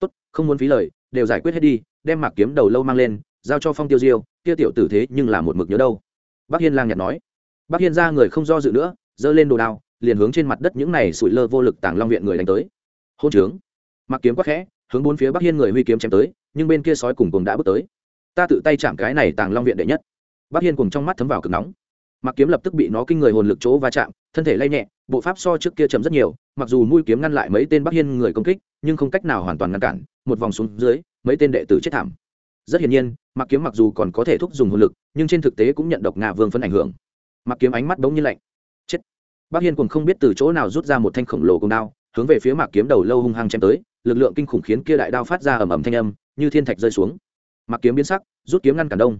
Tốt, không muốn phí lời, đều giải quyết hết đi, đem mạc kiếm đầu lâu mang lên, giao cho phong tiêu diêu, kia tiểu tử thế nhưng là một mực nhớ đâu. Bắc hiên lang nhặt nói. Bắc hiên ra người không do dự nữa, giơ lên đồ đao liền hướng trên mặt đất những này sủi lơ vô lực tàng long viện người đánh tới. Hôn trướng. Mặc kiếm quắc khẽ, hướng bốn phía bắc hiên người huy kiếm chém tới, nhưng bên kia sói cùng cùng đã bước tới. Ta tự tay chạm cái này tàng long viện đệ nhất. Bắc hiên cùng trong mắt thấm vào cực nóng. Mặc kiếm lập tức bị nó kinh người hồn lực chỗ va chạm, thân thể lay nhẹ, bộ pháp so trước kia chậm rất nhiều, mặc dù mũi kiếm ngăn lại mấy tên bắc hiên người công kích, nhưng không cách nào hoàn toàn ngăn cản, một vòng xuống dưới, mấy tên đệ tử chết thảm. Rất hiển nhiên, mặc kiếm mặc dù còn có thể thúc dùng hồn lực, nhưng trên thực tế cũng nhận độc ngạ vương phân ảnh hưởng. Mặc kiếm ánh mắt đống như lạnh bác hiên cũng không biết từ chỗ nào rút ra một thanh khổng lồ cùng đao, hướng về phía mạc kiếm đầu lâu hung hăng chém tới, lực lượng kinh khủng khiến kia đại đao phát ra ầm ầm thanh âm, như thiên thạch rơi xuống. Mạc kiếm biến sắc, rút kiếm ngăn cản đông.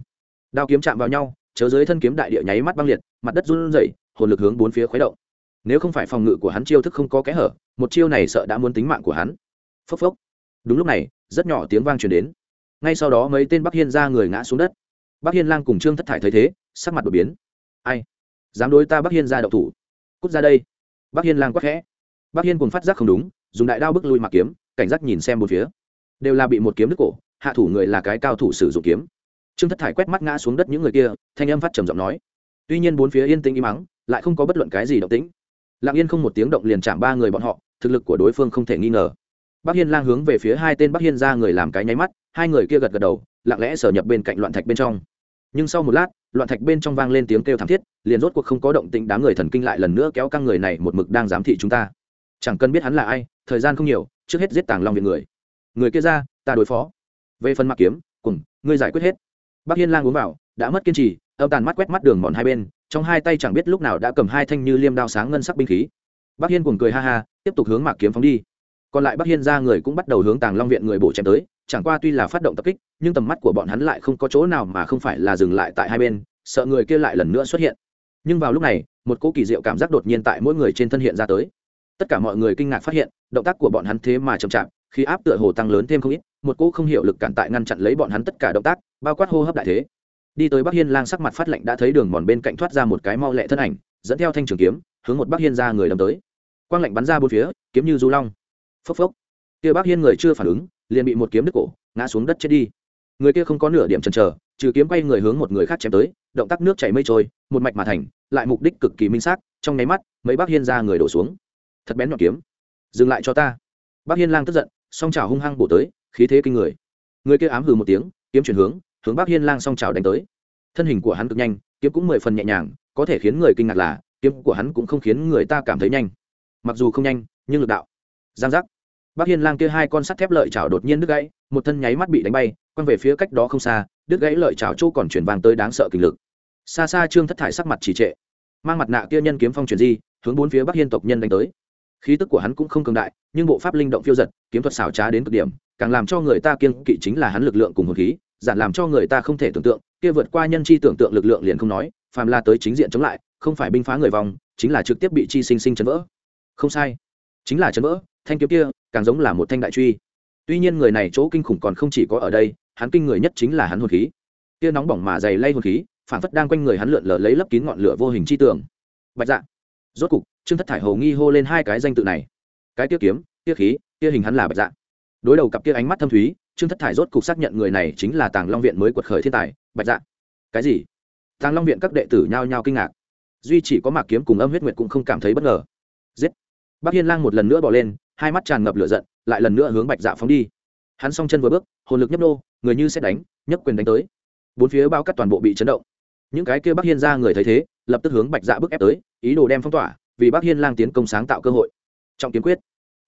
Đao kiếm chạm vào nhau, chớ dưới thân kiếm đại địa nháy mắt băng liệt, mặt đất run rẩy, hồn lực hướng bốn phía khuấy động. Nếu không phải phòng ngự của hắn chiêu thức không có kẽ hở, một chiêu này sợ đã muốn tính mạng của hắn. Phốc phốc. Đúng lúc này, rất nhỏ tiếng vang truyền đến. Ngay sau đó mấy tên bắc hiên ra người ngã xuống đất. Bắc hiên lang cùng trương thất thải thấy thế, sắc mặt đột biến. Ai? Dám đối ta bắc hiên ra độc thủ cút ra đây. Bắc hiên lang quắc khẽ. Bắc hiên cùng phát giác không đúng, dùng đại đao bức lui mặc kiếm, cảnh giác nhìn xem một phía. Đều là bị một kiếm đứt cổ, hạ thủ người là cái cao thủ sử dụng kiếm. Trương thất thải quét mắt ngã xuống đất những người kia, thanh âm phát trầm giọng nói. Tuy nhiên bốn phía yên tĩnh im mắng, lại không có bất luận cái gì động tĩnh. Lặng yên không một tiếng động liền chạm ba người bọn họ, thực lực của đối phương không thể nghi ngờ. Bắc hiên lang hướng về phía hai tên bắc hiên ra người làm cái nháy mắt, hai người kia gật gật đầu, lặng lẽ sở nhập bên cạnh loạn thạch bên trong nhưng sau một lát, loạn thạch bên trong vang lên tiếng kêu thảm thiết, liền rốt cuộc không có động tĩnh đám người thần kinh lại lần nữa kéo căng người này một mực đang giám thị chúng ta. Chẳng cần biết hắn là ai, thời gian không nhiều, trước hết giết tàng long viện người. Người kia ra, ta đối phó. Về phần mặc kiếm, cùng, ngươi giải quyết hết. Bắc hiên lang uống vào, đã mất kiên trì, âm tàn mắt quét mắt đường mòn hai bên, trong hai tay chẳng biết lúc nào đã cầm hai thanh như liêm đao sáng ngân sắc binh khí. Bắc hiên cùng cười ha ha, tiếp tục hướng mạc kiếm phóng đi còn lại bắc hiên ra người cũng bắt đầu hướng tàng long viện người bổ chém tới, chẳng qua tuy là phát động tập kích, nhưng tầm mắt của bọn hắn lại không có chỗ nào mà không phải là dừng lại tại hai bên, sợ người kia lại lần nữa xuất hiện. Nhưng vào lúc này, một cỗ kỳ diệu cảm giác đột nhiên tại mỗi người trên thân hiện ra tới. Tất cả mọi người kinh ngạc phát hiện, động tác của bọn hắn thế mà chậm chạp, khi áp tựa hồ tăng lớn thêm không ít, một cỗ không hiểu lực cản tại ngăn chặn lấy bọn hắn tất cả động tác, bao quát hô hấp đại thế. Đi tới bắc hiên lang sắc mặt phát lạnh đã thấy đường mòn bên cạnh thoát ra một cái mau lẹ thân ảnh, dẫn theo thanh trường kiếm, hướng một bắc hiên ra người đâm tới. Quang lạnh bắn ra bốn phía, kiếm như du long phốc phốc. Kia bác hiên người chưa phản ứng, liền bị một kiếm đứt cổ, ngã xuống đất chết đi. Người kia không có nửa điểm chần chờ, trừ kiếm quay người hướng một người khác chém tới, động tác nước chảy mây trôi, một mạch mà thành, lại mục đích cực kỳ minh xác, trong nháy mắt, mấy bác hiên ra người đổ xuống. Thật bén nhọn kiếm. Dừng lại cho ta. Bác hiên lang tức giận, song trào hung hăng bổ tới, khí thế kinh người. Người kia ám hừ một tiếng, kiếm chuyển hướng hướng bác hiên lang song trào đánh tới. Thân hình của hắn cực nhanh, kiếm cũng mười phần nhẹ nhàng, có thể khiến người kinh ngạc là, kiếm của hắn cũng không khiến người ta cảm thấy nhanh. Mặc dù không nhanh, nhưng lực đạo. Giang giác bác hiên lang kia hai con sắt thép lợi chảo đột nhiên đứt gãy, một thân nháy mắt bị đánh bay, quăng về phía cách đó không xa, đứt gãy lợi chảo chỗ còn chuyển vàng tới đáng sợ kinh lực. Xa xa trương thất thải sắc mặt trì trệ, mang mặt nạ kia nhân kiếm phong chuyển di, hướng bốn phía bắc hiên tộc nhân đánh tới. Khí tức của hắn cũng không cường đại, nhưng bộ pháp linh động phiêu giật, kiếm thuật xảo trá đến cực điểm, càng làm cho người ta kiên kỵ chính là hắn lực lượng cùng hồn khí, giản làm cho người ta không thể tưởng tượng, kia vượt qua nhân chi tưởng tượng lực lượng liền không nói, phàm la tới chính diện chống lại, không phải binh phá người vòng, chính là trực tiếp bị chi sinh sinh chấn vỡ. Không sai, chính là chấn vỡ thanh kiếm kia càng giống là một thanh đại truy. Tuy nhiên người này chỗ kinh khủng còn không chỉ có ở đây, hắn kinh người nhất chính là hắn hồn khí. Kia nóng bỏng mà dày lay hồn khí, phản phất đang quanh người hắn lượn lờ lấy lấp kín ngọn lửa vô hình chi tường. Bạch dạ. Rốt cục, trương thất thải hầu nghi hô lên hai cái danh tự này. Cái kia kiếm, kia khí, kia hình hắn là bạch dạ. Đối đầu cặp kia ánh mắt thâm thúy, trương thất thải rốt cục xác nhận người này chính là tàng long viện mới quật khởi thiên tài, bạch dạ. Cái gì? Tàng long viện các đệ tử nhao nhao kinh ngạc. Duy chỉ có mạc kiếm cùng âm huyết nguyệt cũng không cảm thấy bất ngờ. Giết. Bác hiên lang một lần nữa bỏ lên hai mắt tràn ngập lửa giận, lại lần nữa hướng bạch dạ phóng đi. Hắn s chân vừa bước, hồn lực nhấp nô, người như xét đánh nhấp quyền đánh tới. Bốn phía bao cắt toàn bộ bị chấn động. Những cái kia bắc hiên ra người thấy thế, lập tức hướng bạch dạ bức ép tới, ý đồ đem phong tỏa, vì bắc hiên lang tiến công sáng tạo cơ hội. Trong kiếm quyết.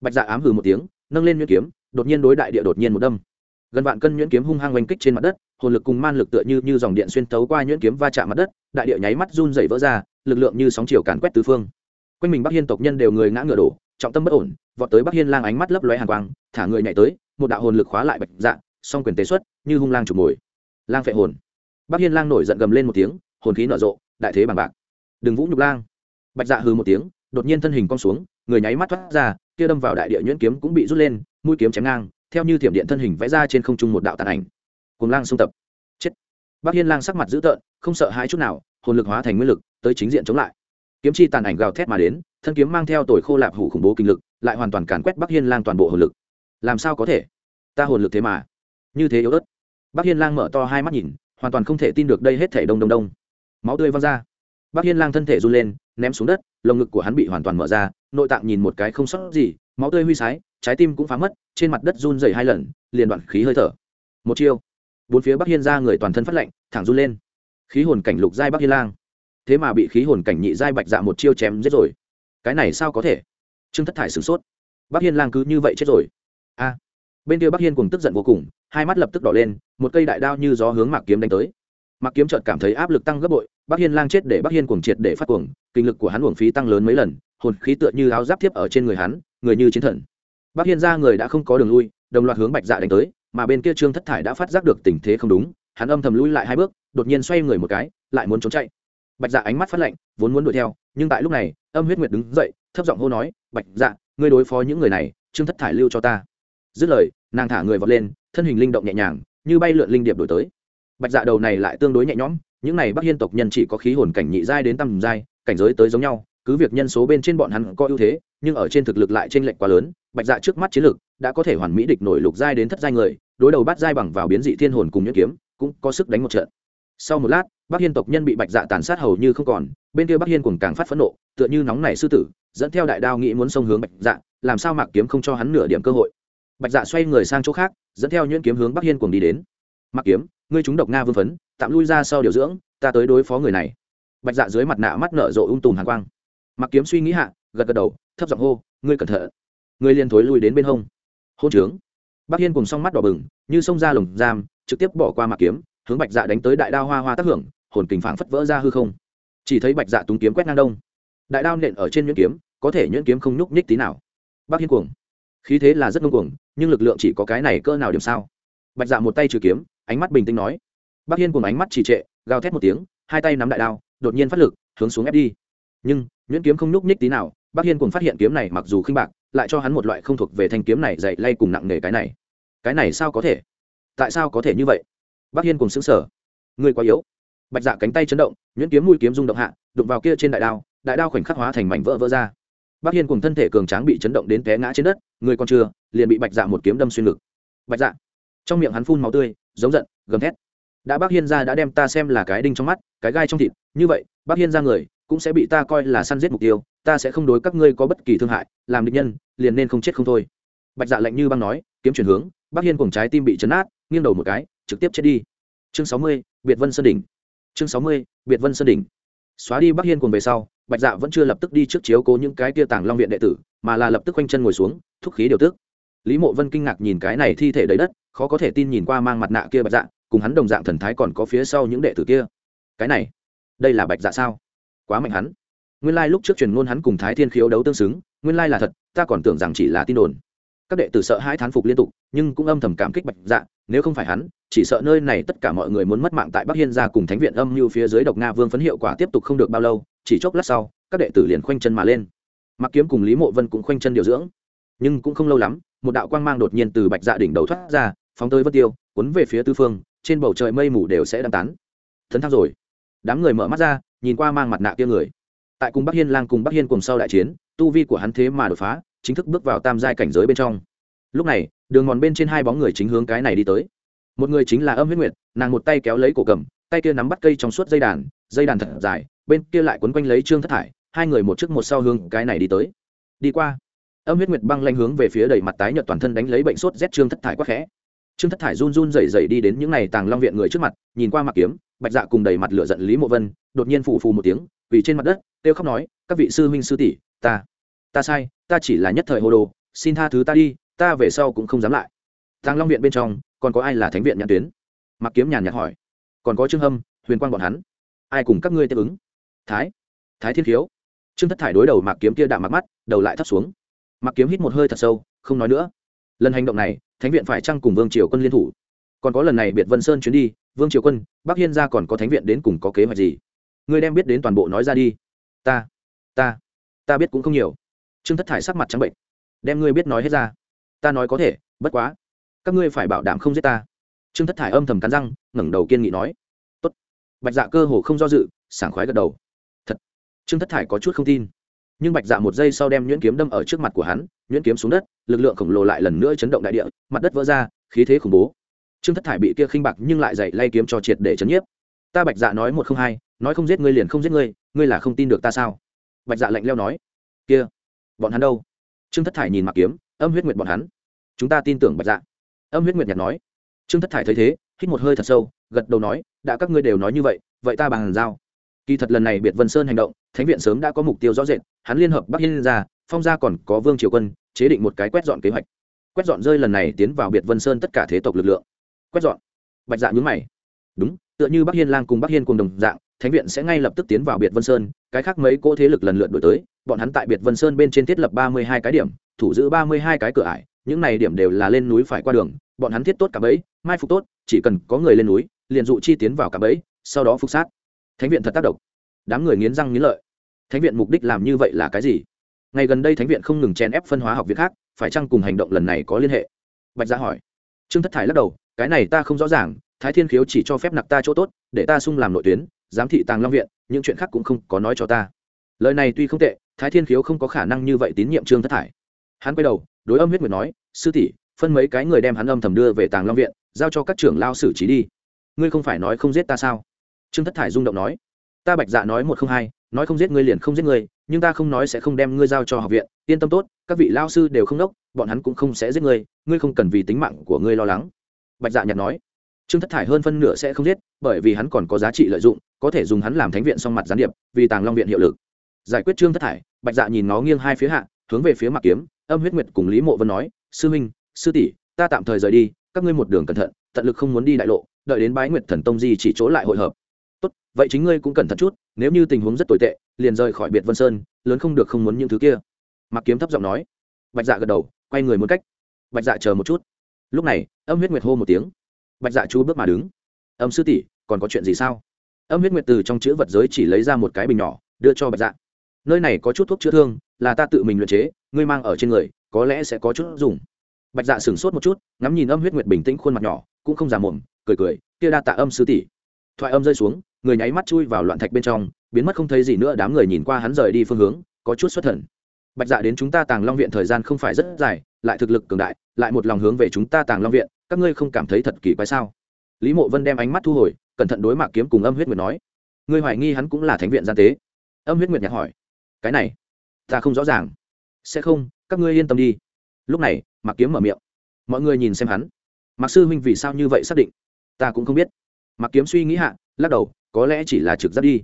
Bạch dạ ám hừ một tiếng, nâng lên nhuyễn kiếm, đột nhiên đối đại địa đột nhiên một đâm. Gần vạn cân nhuyễn kiếm hung hăng oanh kích trên mặt đất, hồn lực cùng man lực tựa như như dòng điện xuyên tấu qua nhuyễn kiếm va chạm mặt đất, đại địa nháy mắt run dày vỡ ra, lực lượng như sóng chiều càn quét tứ phương. Quanh mình bắc hiên tộc nhân đều người ngã ngựa đổ trọng tâm bất ổn, vọt tới bắc hiên lang ánh mắt lấp lóe hàn quang, thả người nhảy tới, một đạo hồn lực khóa lại bạch dạ song quyền tế xuất, như hung lang trục mồi. Lang phệ hồn. Bắc hiên lang nổi giận gầm lên một tiếng, hồn khí nở rộ, đại thế bằng bạc. Đừng vũ nhục lang. Bạch dạ hừ một tiếng, đột nhiên thân hình cong xuống, người nháy mắt thoát ra, kia đâm vào đại địa nhuyễn kiếm cũng bị rút lên, mũi kiếm chém ngang, theo như thiểm điện thân hình vẽ ra trên không trung một đạo tàn ảnh. Cùng lang xung tập. Chết. Bắc hiên lang sắc mặt dữ tợn, không sợ hãi chút nào, hồn lực hóa thành nguyên lực, tới chính diện chống lại. Kiếm chi tàn ảnh gào thét mà đến thân kiếm mang theo tồi khô lạp hủ khủng bố kinh lực, lại hoàn toàn càn quét bắc hiên lang toàn bộ hồn lực. Làm sao có thể? Ta hồn lực thế mà. Như thế yếu ớt. Bắc hiên lang mở to hai mắt nhìn, hoàn toàn không thể tin được đây hết thể đông đông đông. Máu tươi văng ra. Bắc hiên lang thân thể run lên, ném xuống đất, lồng ngực của hắn bị hoàn toàn mở ra, nội tạng nhìn một cái không sót gì, máu tươi huy sái, trái tim cũng phá mất, trên mặt đất run dày hai lần, liền đoạn khí hơi thở. Một chiêu. Bốn phía bắc hiên ra người toàn thân phát lạnh, thẳng run lên. Khí hồn cảnh lục giai bắc hiên lang. Thế mà bị khí hồn cảnh nhị giai bạch dạ một chiêu chém giết rồi cái này sao có thể? Trương thất thải sửng sốt. Bắc hiên lang cứ như vậy chết rồi. A. Bên kia bắc hiên cùng tức giận vô cùng, hai mắt lập tức đỏ lên, một cây đại đao như gió hướng mạc kiếm đánh tới. Mạc kiếm trợt cảm thấy áp lực tăng gấp bội, bắc hiên lang chết để bắc hiên cuồng triệt để phát cuồng, kinh lực của hắn uổng phí tăng lớn mấy lần, hồn khí tựa như áo giáp thiếp ở trên người hắn, người như chiến thần. Bắc hiên ra người đã không có đường lui, đồng loạt hướng bạch dạ đánh tới, mà bên kia trương thất thải đã phát giác được tình thế không đúng, hắn âm thầm lui lại hai bước, đột nhiên xoay người một cái, lại muốn trốn chạy bạch dạ ánh mắt phát lạnh, vốn muốn đuổi theo, nhưng tại lúc này, âm huyết nguyệt đứng dậy, thấp giọng hô nói, bạch dạ ngươi đối phó những người này, trương thất thải lưu cho ta. Dứt lời, nàng thả người vọt lên, thân hình linh động nhẹ nhàng, như bay lượn linh điệp đổi tới. Bạch dạ đầu này lại tương đối nhẹ nhõm, những này bắc hiên tộc nhân chỉ có khí hồn cảnh nhị giai đến tầm giai, cảnh giới tới giống nhau, cứ việc nhân số bên trên bọn hắn có ưu thế, nhưng ở trên thực lực lại trên lệnh quá lớn, bạch dạ trước mắt chiến lực đã có thể hoàn mỹ địch nổi lục giai đến thất giai người, đối đầu bắt giai bằng vào biến dị thiên hồn cùng nhuyễn kiếm, cũng có sức đánh một trận sau một lát, bắc hiên tộc nhân bị bạch dạ tàn sát hầu như không còn, bên kia bắc hiên cùng càng phát phẫn nộ, tựa như nóng này sư tử, dẫn theo đại đao nghĩ muốn xông hướng bạch dạ làm sao mạc kiếm không cho hắn nửa điểm cơ hội. Bạch dạ xoay người sang chỗ khác, dẫn theo nhuyễn kiếm hướng bắc hiên cùng đi đến. Mạc kiếm, ngươi chúng độc nga vương phấn, tạm lui ra sau điều dưỡng, ta tới đối phó người này. Bạch dạ dưới mặt nạ mắt nở rộ ung tùm hàng quang. Mạc kiếm suy nghĩ hạ, gật gật đầu, thấp giọng hô, ngươi cẩn thận. Ngươi liền thối lui đến bên hông. Hôn trướng. Bắc hiên cùng s mắt đỏ bừng, như xông ra lồng giam, trực tiếp bỏ qua mạc kiếm hướng bạch dạ đánh tới đại đao hoa hoa tác hưởng, hồn kình phảng phất vỡ ra hư không. Chỉ thấy bạch dạ túng kiếm quét ngang đông. Đại đao nện ở trên nhuyễn kiếm, có thể nhuyễn kiếm không nhúc nhích tí nào. Bác hiên cuồng. Khí thế là rất ngông cuồng, nhưng lực lượng chỉ có cái này cỡ nào điểm sao? Bạch dạ một tay trừ kiếm, ánh mắt bình tĩnh nói. Bác hiên cùng ánh mắt trì trệ, gào thét một tiếng, hai tay nắm đại đao, đột nhiên phát lực, hướng xuống ép đi. Nhưng, nhuyễn kiếm không nhúc nhích tí nào, bác hiên cùng phát hiện kiếm này mặc dù khinh bạc, lại cho hắn một loại không thuộc về thanh kiếm này dạy lay cùng nặng nề cái này. Cái này sao có thể? Tại sao có thể như vậy? Bác hiên cùng xứng sở người quá yếu. Bạch dạ cánh tay chấn động, nhuyễn kiếm mũi kiếm rung động hạ, đụng vào kia trên đại đao đại đao khoảnh khắc hóa thành mảnh vỡ vỡ ra. Bác hiên cùng thân thể cường tráng bị chấn động đến té ngã trên đất, người còn chưa, liền bị bạch dạ một kiếm đâm xuyên ngực. Bạch dạ trong miệng hắn phun máu tươi, giống giận, gầm thét. Đã bác hiên ra đã đem ta xem là cái đinh trong mắt, cái gai trong thịt, như vậy, bác hiên ra người, cũng sẽ bị ta coi là săn giết mục tiêu, ta sẽ không đối các ngươi có bất kỳ thương hại, làm địch nhân, liền nên không chết không thôi. Bạch dạ lạnh như băng nói, kiếm chuyển hướng, bác hiên cùng trái tim bị chấn át nghiêng đầu một cái trực tiếp chết đi. Chương sáu mươi, biệt vân sơn đỉnh. Chương sáu mươi, biệt vân sơn đỉnh. Xóa đi bắc hiên cùng về sau, bạch dạ vẫn chưa lập tức đi trước chiếu cố những cái tia tàng long viện đệ tử, mà là lập tức quanh chân ngồi xuống, thúc khí điều tức. Lý mộ vân kinh ngạc nhìn cái này thi thể đầy đất, khó có thể tin nhìn qua mang mặt nạ kia bạch dạ cùng hắn đồng dạng thần thái còn có phía sau những đệ tử kia. Cái này, đây là bạch dạ sao? Quá mạnh hắn. Nguyên lai lúc trước truyền ngôn hắn cùng thái thiên khiếu đấu tương xứng, nguyên lai là thật, ta còn tưởng rằng chỉ là tin đồn các đệ tử sợ hãi thán phục liên tục, nhưng cũng âm thầm cảm kích bạch dạ nếu không phải hắn, chỉ sợ nơi này tất cả mọi người muốn mất mạng tại bắc hiên gia cùng thánh viện âm mưu phía dưới độc nga vương phấn hiệu quả tiếp tục không được bao lâu, chỉ chốc lát sau, các đệ tử liền khoanh chân mà lên. Mặc kiếm cùng lý mộ vân cũng khoanh chân điều dưỡng. Nhưng cũng không lâu lắm, một đạo quang mang đột nhiên từ bạch dạ đỉnh đầu thoát ra, phóng tới vân tiêu, cuốn về phía tư phương, trên bầu trời mây mù đều sẽ đăng tán. Thấn thăng rồi. Đám người mở mắt ra, nhìn qua mang mặt nạ kia người. Tại cùng bắc hiên lang cùng bắc hiên cùng sau đại chiến, tu vi của hắn thế mà đột phá chính thức bước vào tam giai cảnh giới bên trong. Lúc này, đường mòn bên trên hai bóng người chính hướng cái này đi tới. Một người chính là âm huyết nguyệt, nàng một tay kéo lấy cổ cầm, tay kia nắm bắt cây trong suốt dây đàn dây đàn thật dài, bên kia lại quấn quanh lấy trương thất thải hai người một trước một sau hướng cái này đi tới. Đi qua, âm huyết nguyệt băng lanh hướng về phía đầy mặt tái nhợt toàn thân đánh lấy bệnh sốt rét trương thất thải quá khẽ. Trương thất thải run run rẩy rẩy đi đến những này tàng long viện người trước mặt, nhìn qua mặt kiếm, bạch dạ cùng đầy mặt lửa giận lý mộ vân, đột nhiên phù phù một tiếng vì trên mặt đất, kêu khóc nói, các vị sư huynh sư tỷ, ta ta sai ta chỉ là nhất thời hồ đồ, xin tha thứ ta đi, ta về sau cũng không dám lại. Tàng long viện bên trong, còn có ai là thánh viện nhãn tuyến? Mặc kiếm nhàn nhạt hỏi. Còn có trương hâm, huyền quang bọn hắn. Ai cùng các ngươi tiếp ứng? Thái thái thiên khiếu. Trương thất thải đối đầu mạc kiếm kia đạm mặc mắt, đầu lại thấp xuống. Mặc kiếm hít một hơi thật sâu, không nói nữa. Lần hành động này, thánh viện phải chăng cùng vương triều quân liên thủ? Còn có lần này biệt vân sơn chuyến đi, vương triều quân, bắc hiên gia còn có thánh viện đến cùng có kế hoạch gì? Ngươi đem biết đến toàn bộ nói ra đi. Ta ta ta biết cũng không nhiều trương thất thải sắc mặt trắng bệnh. Đem ngươi biết nói hết ra. Ta nói có thể, bất quá. Các ngươi phải bảo đảm không giết ta. Trương thất thải âm thầm cắn răng, ngẩng đầu kiên nghị nói. Tốt. bạch dạ cơ hồ không do dự, sảng khoái gật đầu. Thật. Trương thất thải có chút không tin. Nhưng bạch dạ một giây sau đem nhuyễn kiếm đâm ở trước mặt của hắn, nhuyễn kiếm xuống đất, lực lượng khổng lồ lại lần nữa chấn động đại địa, mặt đất vỡ ra, khí thế khủng bố. Trương thất thải bị kia khinh bạc nhưng lại dậy lay kiếm cho triệt để chấn nhiếp. Ta bạch dạ nói một không hai, nói không giết ngươi liền không giết ngươi ngươi là không tin được ta sao? Bạch dạ lạnh leo nói. Kia bọn hắn đâu? Trương thất thải nhìn mặc kiếm, âm huyết nguyệt bọn hắn. Chúng ta tin tưởng bạch dạ. Âm huyết nguyệt nhạt nói. Trương thất thải thấy thế, hít một hơi thật sâu, gật đầu nói, đã các ngươi đều nói như vậy vậy ta bàn giao. Kỳ thật lần này biệt vân sơn hành động, thánh viện sớm đã có mục tiêu rõ rệt, hắn liên hợp bắc hiên ra, phong gia còn có vương triều quân, chế định một cái quét dọn kế hoạch. Quét dọn rơi lần này tiến vào biệt vân sơn tất cả thế tộc lực lượng. Quét dọn. Bạch dạ nhướng mày. Đúng, tựa như bắc hiên lang cùng bắc hiên cùng đồng dạng, thánh viện sẽ ngay lập tức tiến vào biệt vân sơn, cái khác mấy cỗ thế lực lần lượt đổi tới bọn hắn tại biệt vân sơn bên trên thiết lập ba mươi hai cái điểm, thủ giữ ba mươi hai cái cửa ải, những này điểm đều là lên núi phải qua đường, bọn hắn thiết tốt cả bẫy, mai phục tốt, chỉ cần có người lên núi, liền dụ chi tiến vào cả bẫy, sau đó phục sát. Thánh viện thật tác động. Đám người nghiến răng nghiến lợi. Thánh viện mục đích làm như vậy là cái gì? Ngày gần đây thánh viện không ngừng chèn ép phân hóa học viện khác, phải chăng cùng hành động lần này có liên hệ? Bạch gia hỏi. Trương thất thải lắc đầu, cái này ta không rõ ràng, thái thiên khiếu chỉ cho phép nặc ta chỗ tốt, để ta sung làm nội tuyến, giám thị tàng long viện, những chuyện khác cũng không có nói cho ta. Lời này tuy không tệ thái thiên khiếu không có khả năng như vậy tín nhiệm trương thất thải. Hắn quay đầu, đối âm huyết nguyệt nói, sư tỷ, phân mấy cái người đem hắn âm thầm đưa về tàng long viện, giao cho các trưởng lao xử trí đi. Ngươi không phải nói không giết ta sao? Trương thất thải rung động nói, ta bạch dạ nói một không hai, nói không giết ngươi liền không giết ngươi, nhưng ta không nói sẽ không đem ngươi giao cho học viện, yên tâm tốt, các vị lao sư đều không đốc, bọn hắn cũng không sẽ giết ngươi ngươi không cần vì tính mạng của ngươi lo lắng. Bạch dạ nhặt nói, trương thất thải hơn phân nửa sẽ không giết, bởi vì hắn còn có giá trị lợi dụng, có thể dùng hắn làm thánh viện song mặt gián điệp, vì tàng long viện hiệu lực giải quyết trương thất thải bạch dạ nhìn nó nghiêng hai phía hạ, hướng về phía mặt kiếm, âm huyết nguyệt cùng lý mộ vân nói, sư huynh sư tỷ, ta tạm thời rời đi, các ngươi một đường cẩn thận, tận lực không muốn đi đại lộ, đợi đến bái nguyệt thần tông di chỉ chỗ lại hội hợp. Tốt, vậy chính ngươi cũng cẩn thận chút, nếu như tình huống rất tồi tệ, liền rời khỏi biệt vân sơn, lớn không được không muốn những thứ kia. Mặc kiếm thấp giọng nói. Bạch dạ gật đầu, quay người muốn cách. Bạch dạ chờ một chút. Lúc này, âm huyết nguyệt hô một tiếng. Bạch dạ chú bước mà đứng. Âm sư tỷ, còn có chuyện gì sao? Âm huyết nguyệt từ trong chữ vật giới chỉ lấy ra một cái bình nhỏ, đưa cho bạch dạ nơi này có chút thuốc chữa thương, là ta tự mình luyện chế, ngươi mang ở trên người, có lẽ sẽ có chút dùng. Bạch dạ sửng sốt một chút, ngắm nhìn âm huyết nguyệt bình tĩnh khuôn mặt nhỏ, cũng không giả mồm, cười cười, kia đa tạ âm sư tỷ. Thoại âm rơi xuống, người nháy mắt chui vào loạn thạch bên trong, biến mất không thấy gì nữa, đám người nhìn qua hắn rời đi phương hướng, có chút xuất thần. Bạch dạ đến chúng ta tàng long viện thời gian không phải rất dài, lại thực lực cường đại, lại một lòng hướng về chúng ta tàng long viện, các ngươi không cảm thấy thật kỳ quái sao? Lý mộ vân đem ánh mắt thu hồi, cẩn thận đối mặt kiếm cùng âm huyết nguyệt nói, ngươi hoài nghi hắn cũng là thánh viện gian tế? Âm huyết nguyệt nhạc hỏi cái này, ta không rõ ràng. Sẽ không, các ngươi yên tâm đi. Lúc này, mạc kiếm mở miệng. Mọi người nhìn xem hắn. Mạc sư huynh vì sao như vậy xác định? Ta cũng không biết. Mạc kiếm suy nghĩ hạ, lắc đầu, có lẽ chỉ là trực giác đi.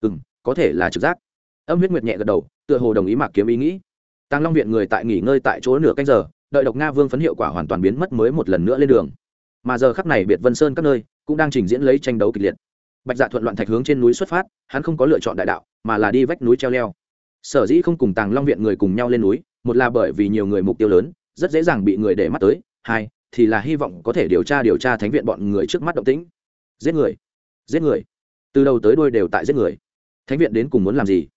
Ừ m có thể là trực giác. Âm huyết nguyệt nhẹ gật đầu, tựa hồ đồng ý mạc kiếm ý nghĩ. Tăng long viện người tại nghỉ ngơi tại chỗ nửa canh giờ, đợi độc nga vương phấn hiệu quả hoàn toàn biến mất mới một lần nữa lên đường. Mà giờ khắc này biệt vân sơn các nơi, cũng đang trình diễn lấy tranh đấu kịch liệt. Bạch dạ thuận loạn thạch hướng trên núi xuất phát, hắn không có lựa chọn đại đạo, mà là đi vách núi treo leo sở dĩ không cùng tàng long viện người cùng nhau lên núi, một là bởi vì nhiều người mục tiêu lớn, rất dễ dàng bị người để mắt tới, hai thì là hy vọng có thể điều tra điều tra thánh viện bọn người trước mắt động tĩnh. Giết người giết người. Từ đầu tới đuôi đều tại giết người. Thánh viện đến cùng muốn làm gì?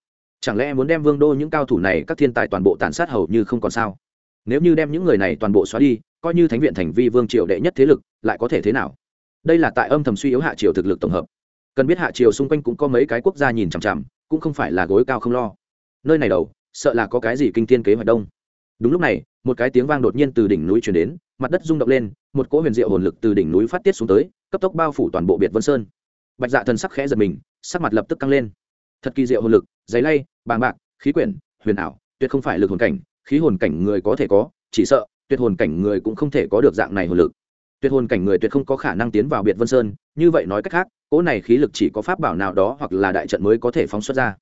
Chẳng lẽ muốn đem vương đô những cao thủ này, các thiên tài toàn bộ tàn sát hầu như không còn sao? Nếu như đem những người này toàn bộ xóa đi, coi như thánh viện thành vi vương triều đệ nhất thế lực, lại có thể thế nào? Đây là tại âm thầm suy yếu hạ triều thực lực tổng hợp. Cần biết hạ triều xung quanh cũng có mấy cái quốc gia nhìn chằm chằm, cũng không phải là gối cao không lo nơi này đầu, sợ là có cái gì kinh thiên kế hoạch đông. Đúng lúc này, một cái tiếng vang đột nhiên từ đỉnh núi chuyển đến, mặt đất rung động lên, một cỗ huyền diệu hồn lực từ đỉnh núi phát tiết xuống tới, cấp tốc bao phủ toàn bộ biệt vân sơn. Bạch dạ thần sắc khẽ giật mình, sắc mặt lập tức căng lên. Thật kỳ diệu hồn lực, giấy lay, bàng bạc, khí quyển, huyền ảo, tuyệt không phải lực hồn cảnh, khí hồn cảnh người có thể có, chỉ sợ, tuyệt hồn cảnh người cũng không thể có được dạng này hồn lực. Tuyệt hồn cảnh người tuyệt không có khả năng tiến vào biệt vân sơn, như vậy nói cách khác, cỗ này khí lực chỉ có pháp bảo nào đó hoặc là đại trận mới có thể phóng xuất ra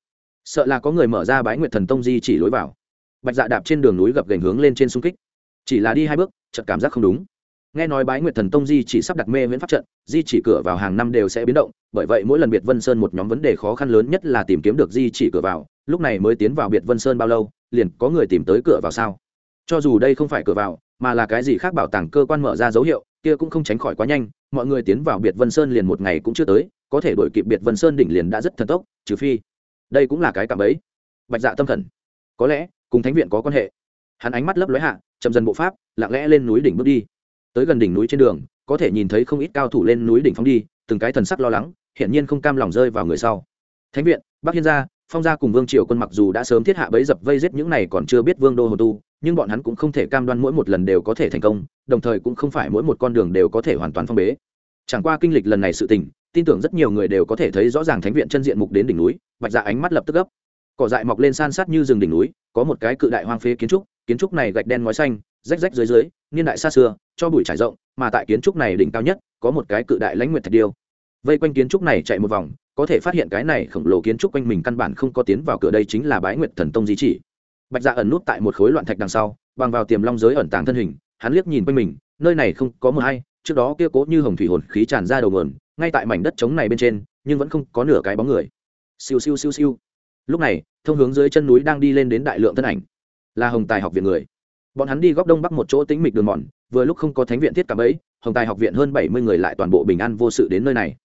sợ là có người mở ra bái nguyệt thần tông di chỉ lối vào. Bạch dạ đạp trên đường núi gập gành hướng lên trên xung kích. Chỉ là đi hai bước, chợt cảm giác không đúng. Nghe nói bái nguyệt thần tông di chỉ sắp đặt mê viễn pháp trận, di chỉ cửa vào hàng năm đều sẽ biến động, bởi vậy mỗi lần biệt vân sơn một nhóm vấn đề khó khăn lớn nhất là tìm kiếm được di chỉ cửa vào, lúc này mới tiến vào biệt vân sơn bao lâu, liền có người tìm tới cửa vào sao? Cho dù đây không phải cửa vào, mà là cái gì khác bảo tàng cơ quan mở ra dấu hiệu, kia cũng không tránh khỏi quá nhanh, mọi người tiến vào biệt vân sơn liền một ngày cũng chưa tới, có thể đổi kịp biệt vân sơn đỉnh liền đã rất thần tốc, trừ phi đây cũng là cái cảm ấy. Bạch dạ tâm thần. Có lẽ, cùng thánh viện có quan hệ. Hắn ánh mắt lấp lóe hạ, chậm dần bộ pháp, lặng lẽ lên núi đỉnh bước đi. Tới gần đỉnh núi trên đường, có thể nhìn thấy không ít cao thủ lên núi đỉnh phóng đi, từng cái thần sắc lo lắng, hiển nhiên không cam lòng rơi vào người sau. Thánh viện, bắc hiên gia, phong gia cùng vương triều quân mặc dù đã sớm thiết hạ bấy dập vây giết những này còn chưa biết vương đô hồ tu, nhưng bọn hắn cũng không thể cam đoan mỗi một lần đều có thể thành công, đồng thời cũng không phải mỗi một con đường đều có thể hoàn toàn phong bế. Chẳng qua kinh lịch lần này sự tình tin tưởng rất nhiều người đều có thể thấy rõ ràng thánh viện chân diện mục đến đỉnh núi, bạch dạ ánh mắt lập tức gấp. Cỏ dại mọc lên san sát như rừng đỉnh núi, có một cái cự đại hoang phế kiến trúc kiến trúc này gạch đen ngói xanh, rách rách dưới dưới, niên đại xa xưa, cho bụi trải rộng, mà tại kiến trúc này đỉnh cao nhất, có một cái cự đại lãnh nguyệt thạch điêu. Vây quanh kiến trúc này chạy một vòng, có thể phát hiện cái này khổng lồ kiến trúc quanh mình căn bản không có tiến vào cửa đây chính là bái nguyệt thần tông di chỉ. Bạch dạ ẩn nút tại một khối loạn thạch đằng sau, bằng vào tiềm long giới ẩn tàng thân hình, hắn liếc nhìn quanh mình, nơi này không có mờ hay, trước đó kia cố như hồng thủy hồn khí tràn ra đầu nguồn ngay tại mảnh đất trống này bên trên, nhưng vẫn không có nửa cái bóng người. Siêu siêu siêu siêu. Lúc này, thông hướng dưới chân núi đang đi lên đến đại lượng thân ảnh. Là hồng tài học viện người. Bọn hắn đi góc đông bắc một chỗ tĩnh mịch đường mòn, vừa lúc không có thánh viện thiết cảm ấy hồng tài học viện hơn bảy mươi người lại toàn bộ bình an vô sự đến nơi này.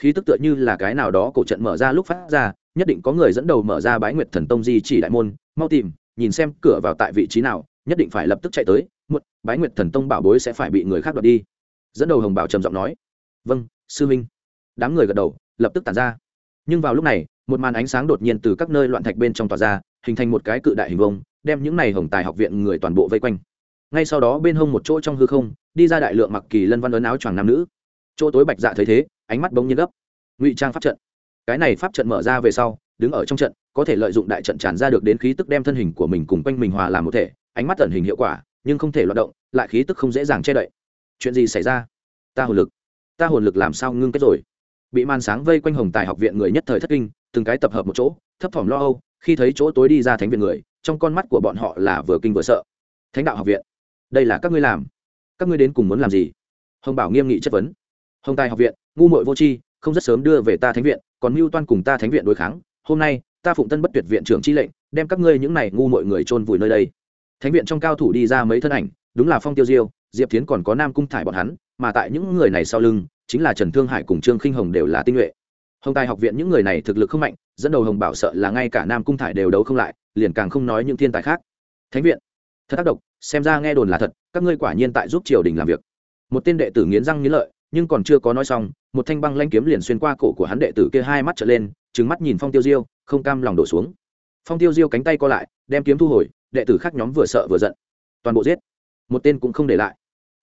Khí tức tựa như là cái nào đó cổ trận mở ra lúc phát ra, nhất định có người dẫn đầu mở ra bái nguyệt thần tông di chỉ đại môn, mau tìm, nhìn xem cửa vào tại vị trí nào, nhất định phải lập tức chạy tới một bái nguyệt thần tông bảo bối sẽ phải bị người khác đoạt đi. Dẫn đầu hồng bảo trầm giọng nói vâng sư minh đám người gật đầu, lập tức tản ra. Nhưng vào lúc này, một màn ánh sáng đột nhiên từ các nơi loạn thạch bên trong tòa ra, hình thành một cái cự đại hình vông đem những này hồng tài học viện người toàn bộ vây quanh. Ngay sau đó bên hông một chỗ trong hư không, đi ra đại lượng mặc kỳ lân văn ấn áo choàng nam nữ. Chỗ tối bạch dạ thấy thế, ánh mắt bỗng nhiên gấp. Ngụy trang pháp trận. Cái này pháp trận mở ra về sau, đứng ở trong trận, có thể lợi dụng đại trận tràn ra được đến khí tức đem thân hình của mình cùng quanh mình hòa làm một thể, ánh mắt tẩn hình hiệu quả, nhưng không thể loạt động, lại khí tức không dễ dàng che đậy. Chuyện gì xảy ra? Ta hồ lực ta hồn lực làm sao ngưng kết rồi? Bị màn sáng vây quanh hồng tài học viện người nhất thời thất kinh, từng cái tập hợp một chỗ, thấp thỏm lo âu, khi thấy chỗ tối đi ra thánh viện người, trong con mắt của bọn họ là vừa kinh vừa sợ. Thánh đạo học viện, đây là các ngươi làm. Các ngươi đến cùng muốn làm gì? Hồng bảo nghiêm nghị chất vấn. Hồng tài học viện, ngu mội vô tri, không rất sớm đưa về ta thánh viện, còn mưu toan cùng ta thánh viện đối kháng. Hôm nay, ta phụng tân bất tuyệt viện trưởng chi lệnh, đem các ngươi những này ngu mọi người chôn vùi nơi đây. Thánh viện trong cao thủ đi ra mấy thân ảnh, đúng là phong tiêu diêu, diệp tiến còn có nam cung thải bọn hắn mà tại những người này sau lưng, chính là trần thương hải cùng trương khinh hồng đều là tinh nhuệ. Hồng tài học viện những người này thực lực không mạnh, dẫn đầu hồng bảo sợ là ngay cả nam cung thải đều đấu không lại, liền càng không nói những thiên tài khác. Thánh viện. Thật tác động xem ra nghe đồn là thật, các ngươi quả nhiên tại giúp triều đình làm việc. Một tên đệ tử nghiến răng nghiến lợi, nhưng còn chưa có nói xong, một thanh băng lanh kiếm liền xuyên qua cổ của hắn đệ tử kia hai mắt trở lên, trừng mắt nhìn phong tiêu diêu, không cam lòng đổ xuống. Phong tiêu diêu cánh tay co lại, đem kiếm thu hồi, đệ tử khác nhóm vừa sợ vừa giận. Toàn bộ giết. Một tên cũng không để lại.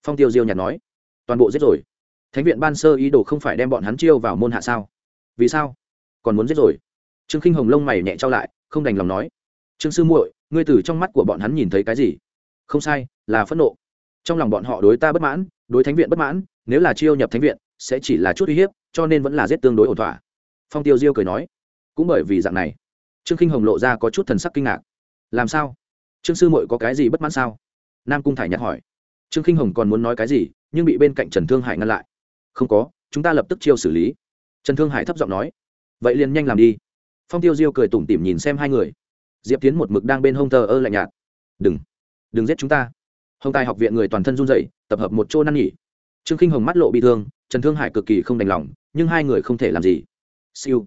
Phong tiêu diêu nhặt nói toàn bộ giết rồi. Thánh viện ban sơ ý đồ không phải đem bọn hắn chiêu vào môn hạ sao? Vì sao? Còn muốn giết rồi? Trương khinh hồng lông mày nhẹ trao lại, không đành lòng nói. Trương sư muội, ngươi từ trong mắt của bọn hắn nhìn thấy cái gì? Không sai, là phẫn nộ. Trong lòng bọn họ đối ta bất mãn, đối thánh viện bất mãn, nếu là chiêu nhập thánh viện, sẽ chỉ là chút uy hiếp, cho nên vẫn là giết tương đối ổn thỏa. Phong tiêu diêu cười nói. Cũng bởi vì dạng này, trương khinh hồng lộ ra có chút thần sắc kinh ngạc. Làm sao? Trương sư muội có cái gì bất mãn sao? Nam cung thải nhặt hỏi. Trương khinh hồng còn muốn nói cái gì? Nhưng bị bên cạnh trần thương hải ngăn lại. Không có chúng ta lập tức chiêu xử lý. Trần thương hải thấp giọng nói. Vậy liền nhanh làm đi. Phong tiêu diêu cười tủm tỉm nhìn xem hai người. Diệp tiến một mực đang bên hông thờ ơ lạnh nhạt. Đừng đừng giết chúng ta. Hồng tài học viện người toàn thân run dậy tập hợp một chỗ năn nghỉ trương khinh hồng mắt lộ bị thương trần thương hải cực kỳ không đành lòng nhưng hai người không thể làm gì. Siêu.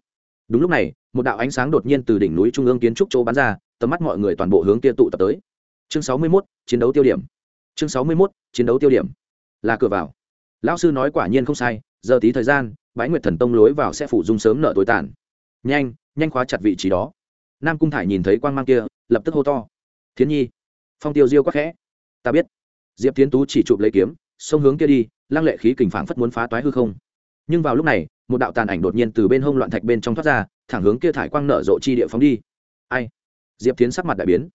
Đúng lúc này một đạo ánh sáng đột nhiên từ đỉnh núi trung ương kiến trúc chỗ bắn ra tầm mắt mọi người toàn bộ hướng kia tụ tập tới. Chương sáu mươi 61, chiến đấu tiêu điểm. Chương sáu mươi 61, chiến đấu tiêu điểm là cửa vào. Lão sư nói quả nhiên không sai, giờ tí thời gian bãi nguyệt thần tông lối vào sẽ phủ dung sớm nợ tối tàn. Nhanh nhanh khóa chặt vị trí đó. Nam cung thải nhìn thấy quang mang kia, lập tức hô to. Thiến nhi, phong tiêu diêu quắc khẽ. Ta biết. Diệp tiến tú chỉ chụp lấy kiếm sông hướng kia đi, lăng lệ khí kình phảng phất muốn phá toái hư không. Nhưng vào lúc này, một đạo tàn ảnh đột nhiên từ bên hông loạn thạch bên trong thoát ra, thẳng hướng kia thải quang nở rộ chi địa phóng đi. Ai? Diệp tiến sắc mặt đại biến.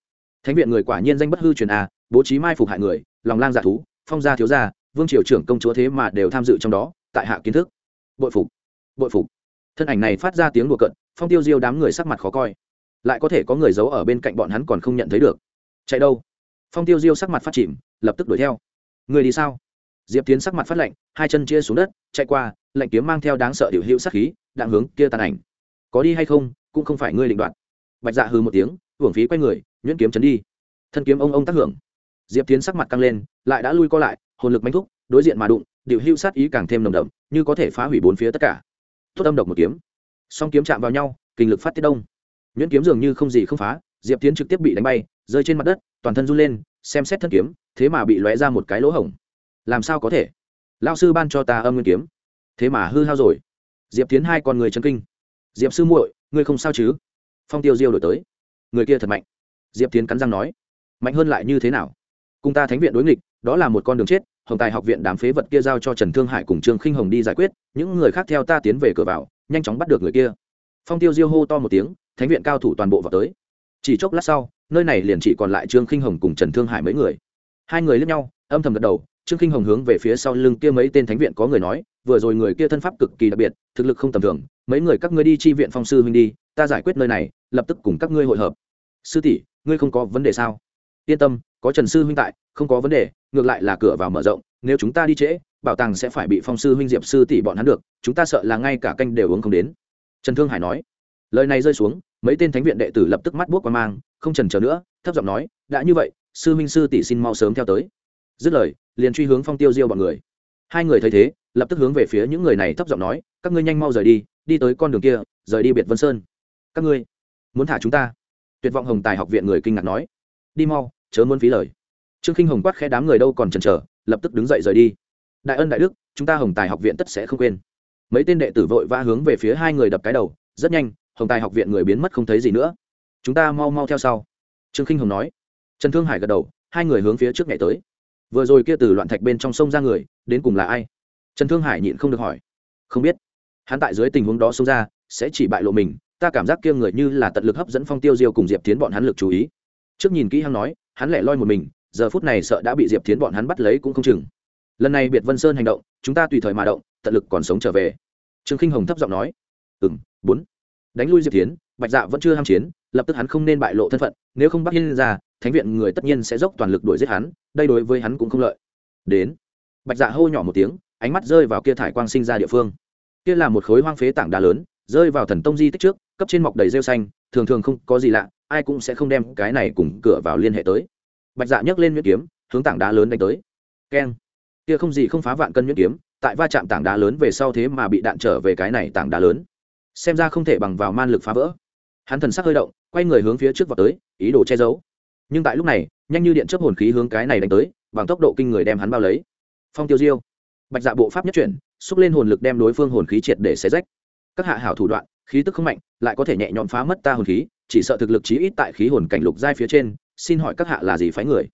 Thánh viện người quả nhiên danh bất hư truyền a bố trí mai phục hại người, lòng lang dạ thú, phong gia thiếu gia vương triều trưởng công chúa thế mà đều tham dự trong đó, tại hạ kiến thức. Bội phục bội phục. Thân ảnh này phát ra tiếng đùa cận phong tiêu diêu đám người sắc mặt khó coi. Lại có thể có người giấu ở bên cạnh bọn hắn còn không nhận thấy được. Chạy đâu? Phong tiêu diêu sắc mặt phát chìm, lập tức đuổi theo. Người đi sao? Diệp tiến sắc mặt phát lạnh, hai chân chia xuống đất, chạy qua, lạnh kiếm mang theo đáng sợ hiệu hữu sắc khí đạn hướng kia tàn ảnh. Có đi hay không, cũng không phải ngươi định đoạt. Bạch dạ hư một tiếng hưởng phí quay người, nhuyễn kiếm chấn đi. Thân kiếm ông ông tác hưởng diệp tiến sắc mặt căng lên, lại đã lui co lại, hồn lực manh thúc, đối diện mà đụng, điệu hưu sát ý càng thêm nồng đậm, như có thể phá hủy bốn phía tất cả. Tốt âm độc một kiếm. Song kiếm chạm vào nhau, kinh lực phát tiết đông. Nhuyễn kiếm dường như không gì không phá, diệp tiến trực tiếp bị đánh bay, rơi trên mặt đất, toàn thân run lên, xem xét thân kiếm, thế mà bị lóe ra một cái lỗ hổng. Làm sao có thể? Lao sư ban cho ta âm nguyên kiếm. Thế mà hư hao rồi. Diệp tiến hai con người chân kinh. Diệp sư muội, ngươi không sao chứ? Phong tiêu diêu đổi tới. Người kia thật mạnh. Diệp tiến cắn răng nói. Mạnh hơn lại như thế nào? Cùng ta thánh viện đối nghịch, đó là một con đường chết, hồng tài học viện đám phế vật kia giao cho trần thương hải cùng trương khinh hồng đi giải quyết, những người khác theo ta tiến về cửa vào, nhanh chóng bắt được người kia. Phong tiêu diêu hô to một tiếng, thánh viện cao thủ toàn bộ vào tới. Chỉ chốc lát sau, nơi này liền chỉ còn lại trương khinh hồng cùng trần thương hải mấy người. Hai người lướt nhau, âm thầm gật đầu, trương khinh hồng hướng về phía sau lưng kia mấy tên thánh viện có người nói, vừa rồi người kia thân pháp cực kỳ đặc biệt, thực lực không tầm thường, mấy người các ngươi đi chi viện phong sư huynh đi, ta giải quyết nơi này, lập tức cùng các ngươi hội hợp. Sư tỷ, ngươi không có vấn đề sao? Yên tâm có trần sư huynh tại, không có vấn đề, ngược lại là cửa vào mở rộng, nếu chúng ta đi trễ, bảo tàng sẽ phải bị phong sư huynh diệp sư tỷ bọn hắn được, chúng ta sợ là ngay cả canh đều uống không đến. Trần thương hải nói. Lời này rơi xuống, mấy tên thánh viện đệ tử lập tức mắt buốc qua mang, không trần chờ nữa, thấp giọng nói, đã như vậy, sư huynh sư tỷ xin mau sớm theo tới. Dứt lời, liền truy hướng phong tiêu diêu bọn người. Hai người thấy thế, lập tức hướng về phía những người này thấp giọng nói, các ngươi nhanh mau rời đi đi tới con đường kia, rời đi biệt vân sơn. Các ngươi muốn thả chúng ta? Tuyệt vọng hồng tài học viện người kinh ngạc nói. Đi mau chớ muốn phí lời. Trương khinh hồng quát khẽ đám người đâu còn chần chờ, lập tức đứng dậy rời đi. Đại ân đại đức, chúng ta hồng tài học viện tất sẽ không quên. Mấy tên đệ tử vội vã hướng về phía hai người đập cái đầu, rất nhanh, hồng tài học viện người biến mất không thấy gì nữa. Chúng ta mau mau theo sau. Trương khinh hồng nói. Trần thương hải gật đầu, hai người hướng phía trước nhảy tới. Vừa rồi kia từ loạn thạch bên trong sông ra người, đến cùng là ai? Trần thương hải nhịn không được hỏi. Không biết. Hắn tại dưới tình huống đó xông ra, sẽ chỉ bại lộ mình, ta cảm giác kia người như là tận lực hấp dẫn phong tiêu diêu cùng diệp tiến bọn hắn lực chú ý. Trước nhìn kỹ hắn nói hắn lẻ loi một mình, giờ phút này sợ đã bị diệp tiến bọn hắn bắt lấy cũng không chừng. Lần này biệt vân sơn hành động, chúng ta tùy thời mà động, tận lực còn sống trở về. Trương khinh hồng thấp giọng nói. Ừ m bốn. Đánh lui diệp tiến bạch dạ vẫn chưa ham chiến, lập tức hắn không nên bại lộ thân phận, nếu không bắt yên ra, thánh viện người tất nhiên sẽ dốc toàn lực đuổi giết hắn, đây đối với hắn cũng không lợi. Đến. Bạch dạ hô nhỏ một tiếng, ánh mắt rơi vào kia thải quang sinh ra địa phương. Kia là một khối hoang phế tảng đá lớn, rơi vào thần tông di tích trước, cấp trên mọc đầy rêu xanh, thường thường không có gì lạ ai cũng sẽ không đem cái này cùng cửa vào liên hệ tới. Bạch dạ nhấc lên nhuyễn kiếm, hướng tảng đá lớn đánh tới. Keng. Kia không gì không phá vạn cân nhuyễn kiếm, tại va chạm tảng đá lớn về sau thế mà bị đạn trở về cái này tảng đá lớn. Xem ra không thể bằng vào man lực phá vỡ. Hắn thần sắc hơi động, quay người hướng phía trước vào tới, ý đồ che giấu. Nhưng tại lúc này, nhanh như điện chớp hồn khí hướng cái này đánh tới, bằng tốc độ kinh người đem hắn bao lấy. Phong tiêu diêu. Bạch dạ bộ pháp nhất chuyển, xúc lên hồn lực đem đối phương hồn khí triệt để xé rách. Các hạ hảo thủ đoạn, khí tức không mạnh, lại có thể nhẹ nhõm phá mất ta hồn khí chỉ sợ thực lực chí ít tại khí hồn cảnh lục giai phía trên, xin hỏi các hạ là gì phái người?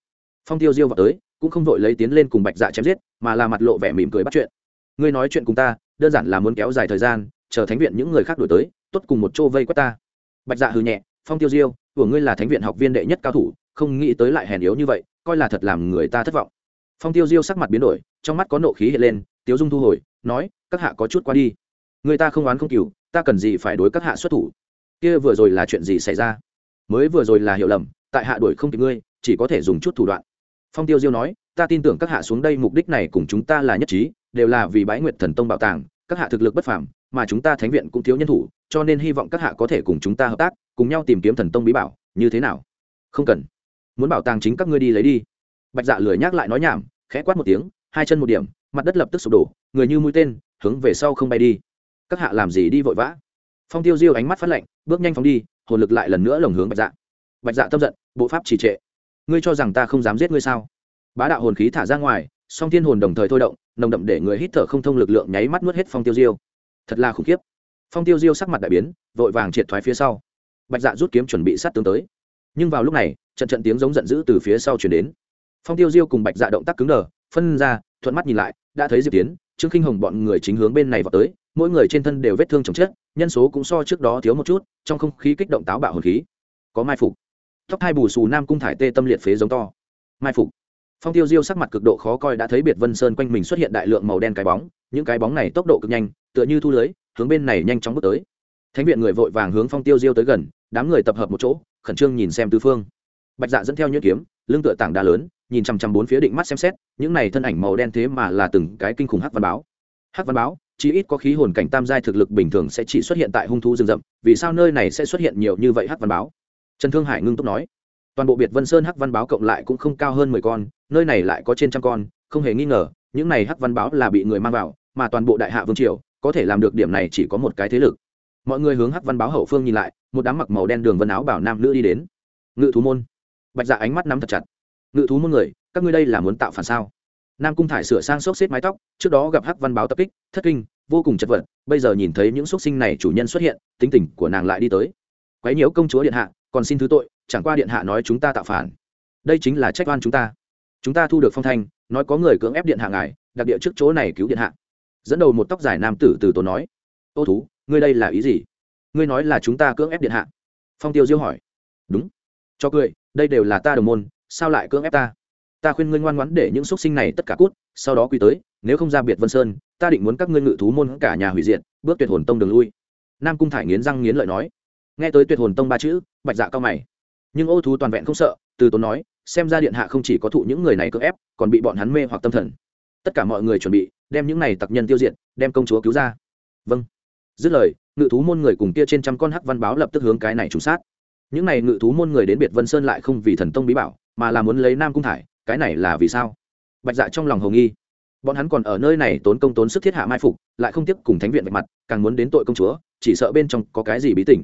Phong tiêu diêu vào tới, cũng không vội lấy tiến lên cùng bạch dạ chém giết, mà là mặt lộ vẻ mỉm cười bắt chuyện. Ngươi nói chuyện cùng ta, đơn giản là muốn kéo dài thời gian, chờ thánh viện những người khác đổi tới, tốt cùng một chỗ vây quét ta. Bạch dạ hừ nhẹ, phong tiêu diêu, của ngươi là thánh viện học viên đệ nhất cao thủ, không nghĩ tới lại hèn yếu như vậy, coi là thật làm người ta thất vọng. Phong tiêu diêu sắc mặt biến đổi, trong mắt có nộ khí hiện lên, tiếu dung thu hồi, nói, các hạ có chút qua đi. Người ta không oán không cừu, ta cần gì phải đối các hạ xuất thủ? Kia vừa rồi là chuyện gì xảy ra? Mới vừa rồi là hiểu lầm, tại hạ đuổi không kịp ngươi, chỉ có thể dùng chút thủ đoạn. Phong tiêu diêu nói, ta tin tưởng các hạ xuống đây mục đích này cùng chúng ta là nhất trí, đều là vì bái nguyệt thần tông bảo tàng, các hạ thực lực bất phàm, mà chúng ta thánh viện cũng thiếu nhân thủ, cho nên hy vọng các hạ có thể cùng chúng ta hợp tác, cùng nhau tìm kiếm thần tông bí bảo, như thế nào? Không cần. Muốn bảo tàng chính các ngươi đi lấy đi. Bạch dạ lười nhắc lại nói nhảm, khẽ quát một tiếng, hai chân một điểm, mặt đất lập tức sụp đổ, người như mũi tên, hướng về sau không bay đi. Các hạ làm gì đi vội vã? Phong tiêu diêu ánh mắt phát lạnh, bước nhanh phóng đi, hồn lực lại lần nữa lồng hướng bạch dạ. Bạch dạ tâm giận, bộ pháp trì trệ. Ngươi cho rằng ta không dám giết ngươi sao? Bá đạo hồn khí thả ra ngoài, song thiên hồn đồng thời thôi động, nồng đậm để người hít thở không thông lực lượng nháy mắt nuốt hết phong tiêu diêu. Thật là khủng khiếp. Phong tiêu diêu sắc mặt đại biến, vội vàng triệt thoái phía sau. Bạch dạ rút kiếm chuẩn bị sát tướng tới. Nhưng vào lúc này, trận trận tiếng giống giận dữ từ phía sau chuyển đến. Phong tiêu diêu cùng bạch dạ động tác cứng đờ, phân ra, thuận mắt nhìn lại, đã thấy diệp tiến, trương khinh hồng bọn người chính hướng bên này vào tới mỗi người trên thân đều vết thương chồng chết, nhân số cũng so trước đó thiếu một chút, trong không khí kích động táo bạo hồn khí. Có mai phục. Tóc hai bù xù nam cung thải tê tâm liệt phế giống to. Mai phục. Phong tiêu diêu sắc mặt cực độ khó coi đã thấy biệt vân sơn quanh mình xuất hiện đại lượng màu đen cái bóng, những cái bóng này tốc độ cực nhanh, tựa như thu lưới, hướng bên này nhanh chóng bước tới. Thánh viện người vội vàng hướng phong tiêu diêu tới gần, đám người tập hợp một chỗ, khẩn trương nhìn xem tư phương. Bạch dạ dẫn theo nhuyễn kiếm, lưng tựa tảng đá lớn, nhìn chằm chằm bốn phía định mắt xem xét, những này thân ảnh màu đen thế mà là từng cái kinh khủng hắc văn báo. Hắc văn báo chỉ ít có khí hồn cảnh tam giai thực lực bình thường sẽ chỉ xuất hiện tại hung thú rừng rậm, vì sao nơi này sẽ xuất hiện nhiều như vậy hắc văn báo? Trần thương hải ngưng túc nói. Toàn bộ biệt vân sơn hắc văn báo cộng lại cũng không cao hơn mười con, nơi này lại có trên trăm con, không hề nghi ngờ, những này hắc văn báo là bị người mang vào, mà toàn bộ đại hạ vương triều có thể làm được điểm này chỉ có một cái thế lực. Mọi người hướng hắc văn báo hậu phương nhìn lại, một đám mặc màu đen đường vân áo bảo nam nữ đi đến. Ngự thú môn. Bạch dạ ánh mắt nắm thật chặt. Ngự thú môn người, các ngươi đây là muốn tạo phản sao? Nam cung thải sửa sang xốc xếp mái tóc, trước đó gặp hắc văn báo tập kích, thất kinh, vô cùng chật vật, bây giờ nhìn thấy những xúc sinh này chủ nhân xuất hiện, tính tình của nàng lại đi tới. Quấy nhiễu công chúa điện hạ, còn xin thứ tội, chẳng qua điện hạ nói chúng ta tạo phản. Đây chính là trách oan chúng ta. Chúng ta thu được phong thanh, nói có người cưỡng ép điện hạ ngài, đặc địa trước chỗ này cứu điện hạ. Dẫn đầu một tóc dài nam tử từ tốn nói, ô thú, ngươi đây là ý gì? Ngươi nói là chúng ta cưỡng ép điện hạ. Phong tiêu diêu hỏi, đúng. Cho cười, đây đều là ta đồng môn, sao lại cưỡng ép ta? Ta khuyên ngươi ngoan ngoãn để những xúc sinh này tất cả cút, sau đó quy tới, nếu không ra biệt vân sơn, ta định muốn các ngươi ngự thú môn cả nhà hủy diệt, bước tuyệt hồn tông đường lui. Nam cung thải nghiến răng nghiến lợi nói. Nghe tới tuyệt hồn tông ba chữ, bạch dạ cao mày. Nhưng ô thú toàn vẹn không sợ, từ tốn nói, xem ra điện hạ không chỉ có thụ những người này cưỡng ép, còn bị bọn hắn mê hoặc tâm thần. Tất cả mọi người chuẩn bị, đem những này tặc nhân tiêu diệt, đem công chúa cứu ra. Vâng. Dứt lời, ngự thú môn người cùng kia trên trăm con hắc văn báo lập tức hướng cái này trùng sát. Những này ngự thú môn người đến biệt vân sơn lại không vì thần tông bí bảo, mà là muốn lấy nam cung thải cái này là vì sao? Bạch dạ trong lòng hồng nghi. Bọn hắn còn ở nơi này tốn công tốn sức thiết hạ mai phục, lại không tiếp cùng thánh viện vạch mặt, càng muốn đến tội công chúa, chỉ sợ bên trong có cái gì bí tỉnh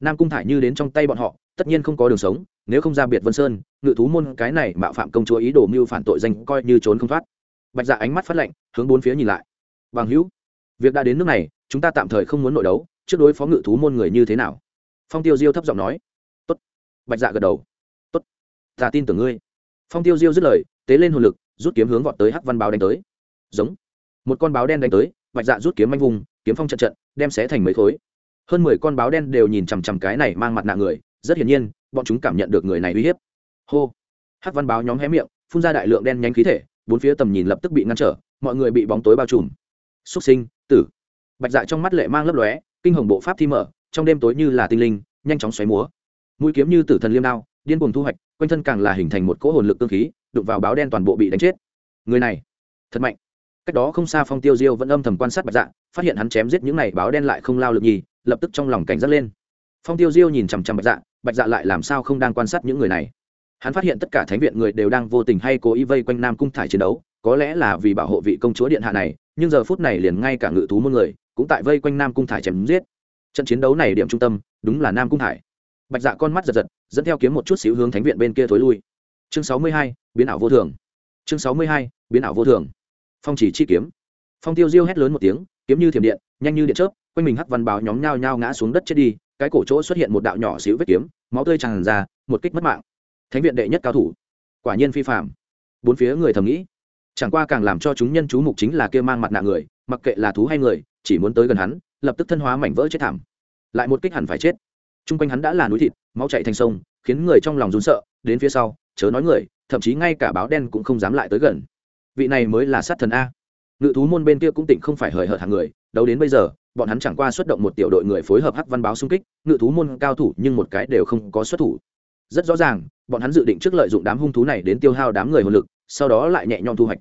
nam cung thải như đến trong tay bọn họ, tất nhiên không có đường sống, nếu không ra biệt vân sơn, ngự thú môn cái này mạo phạm công chúa ý đồ mưu phản tội danh coi như trốn không thoát. Bạch dạ ánh mắt phát lạnh, hướng bốn phía nhìn lại. Bằng hữu, việc đã đến nước này, chúng ta tạm thời không muốn nội đấu, trước đối phó ngự thú môn người như thế nào? Phong tiêu diêu thấp giọng nói. Tốt. Bạch dạ gật đầu. Tốt. Ta tin tưởng ngươi phong tiêu diêu dứt lời, tế lên hồn lực, rút kiếm hướng vọt tới hắc văn báo đánh tới. Giống. Một con báo đen đánh tới, bạch dạ rút kiếm manh vùng, kiếm phong trận trận, đem xé thành mấy khối. Hơn mười con báo đen đều nhìn chằm chằm cái này mang mặt nạ người, rất hiển nhiên, bọn chúng cảm nhận được người này uy hiếp. Hô. Hắc văn báo nhóm hé miệng, phun ra đại lượng đen nhánh khí thể, bốn phía tầm nhìn lập tức bị ngăn trở, mọi người bị bóng tối bao trùm. Xúc sinh, tử. Bạch dạ trong mắt lệ mang lấp lóe, kinh hồng bộ pháp thi mở, trong đêm tối như là tinh linh, nhanh chóng xoáy múa. Mũi kiếm như tử thần liêm đao, điên cuồng thu hoạch quanh thân càng là hình thành một cỗ hồn lực tương khí, đụng vào báo đen toàn bộ bị đánh chết. Người này, thật mạnh. Cách đó không xa phong tiêu diêu vẫn âm thầm quan sát bạch dạ phát hiện hắn chém giết những này báo đen lại không lao lực nhì, lập tức trong lòng cảnh giác lên. Phong tiêu diêu nhìn chằm chằm bạch dạ bạch dạ lại làm sao không đang quan sát những người này? Hắn phát hiện tất cả thánh viện người đều đang vô tình hay cố ý vây quanh nam cung thải chiến đấu, có lẽ là vì bảo hộ vị công chúa điện hạ này, nhưng giờ phút này liền ngay cả ngự thú môn người cũng tại vây quanh nam cung thải chém giết. Trận chiến đấu này điểm trung tâm đúng là nam cung thải bạch dạ con mắt giật giật, dẫn theo kiếm một chút xíu hướng thánh viện bên kia thối lui. Chương sáu mươi hai, biến ảo vô thường. Chương sáu mươi hai, biến ảo vô thường. Phong chỉ chi kiếm. Phong tiêu diêu hét lớn một tiếng, kiếm như thiểm điện, nhanh như điện chớp, quanh mình hắc văn báo nhóm nhao nhao ngã xuống đất chết đi, cái cổ chỗ xuất hiện một đạo nhỏ xíu vết kiếm, máu tươi tràn ra, một kích mất mạng. Thánh viện đệ nhất cao thủ. Quả nhiên phi phạm bốn phía người thầm nghĩ, chẳng qua càng làm cho chúng nhân chú mục chính là kia mang mặt nạ người, mặc kệ là thú hay người, chỉ muốn tới gần hắn, lập tức thân hóa mảnh vỡ chết thảm. Lại một kích hẳn phải chết. Trung quanh hắn đã là núi thịt, máu chạy thành sông, khiến người trong lòng run sợ, đến phía sau, chớ nói người, thậm chí ngay cả báo đen cũng không dám lại tới gần. Vị này mới là sát thần a. Ngự thú môn bên kia cũng tỉnh không phải hời hợt hàng người đấu đến bây giờ, bọn hắn chẳng qua xuất động một tiểu đội người phối hợp hắc văn báo xung kích, ngự thú môn cao thủ nhưng một cái đều không có xuất thủ. Rất rõ ràng, bọn hắn dự định trước lợi dụng đám hung thú này đến tiêu hao đám người hồn lực, sau đó lại nhẹ nhõm thu hoạch.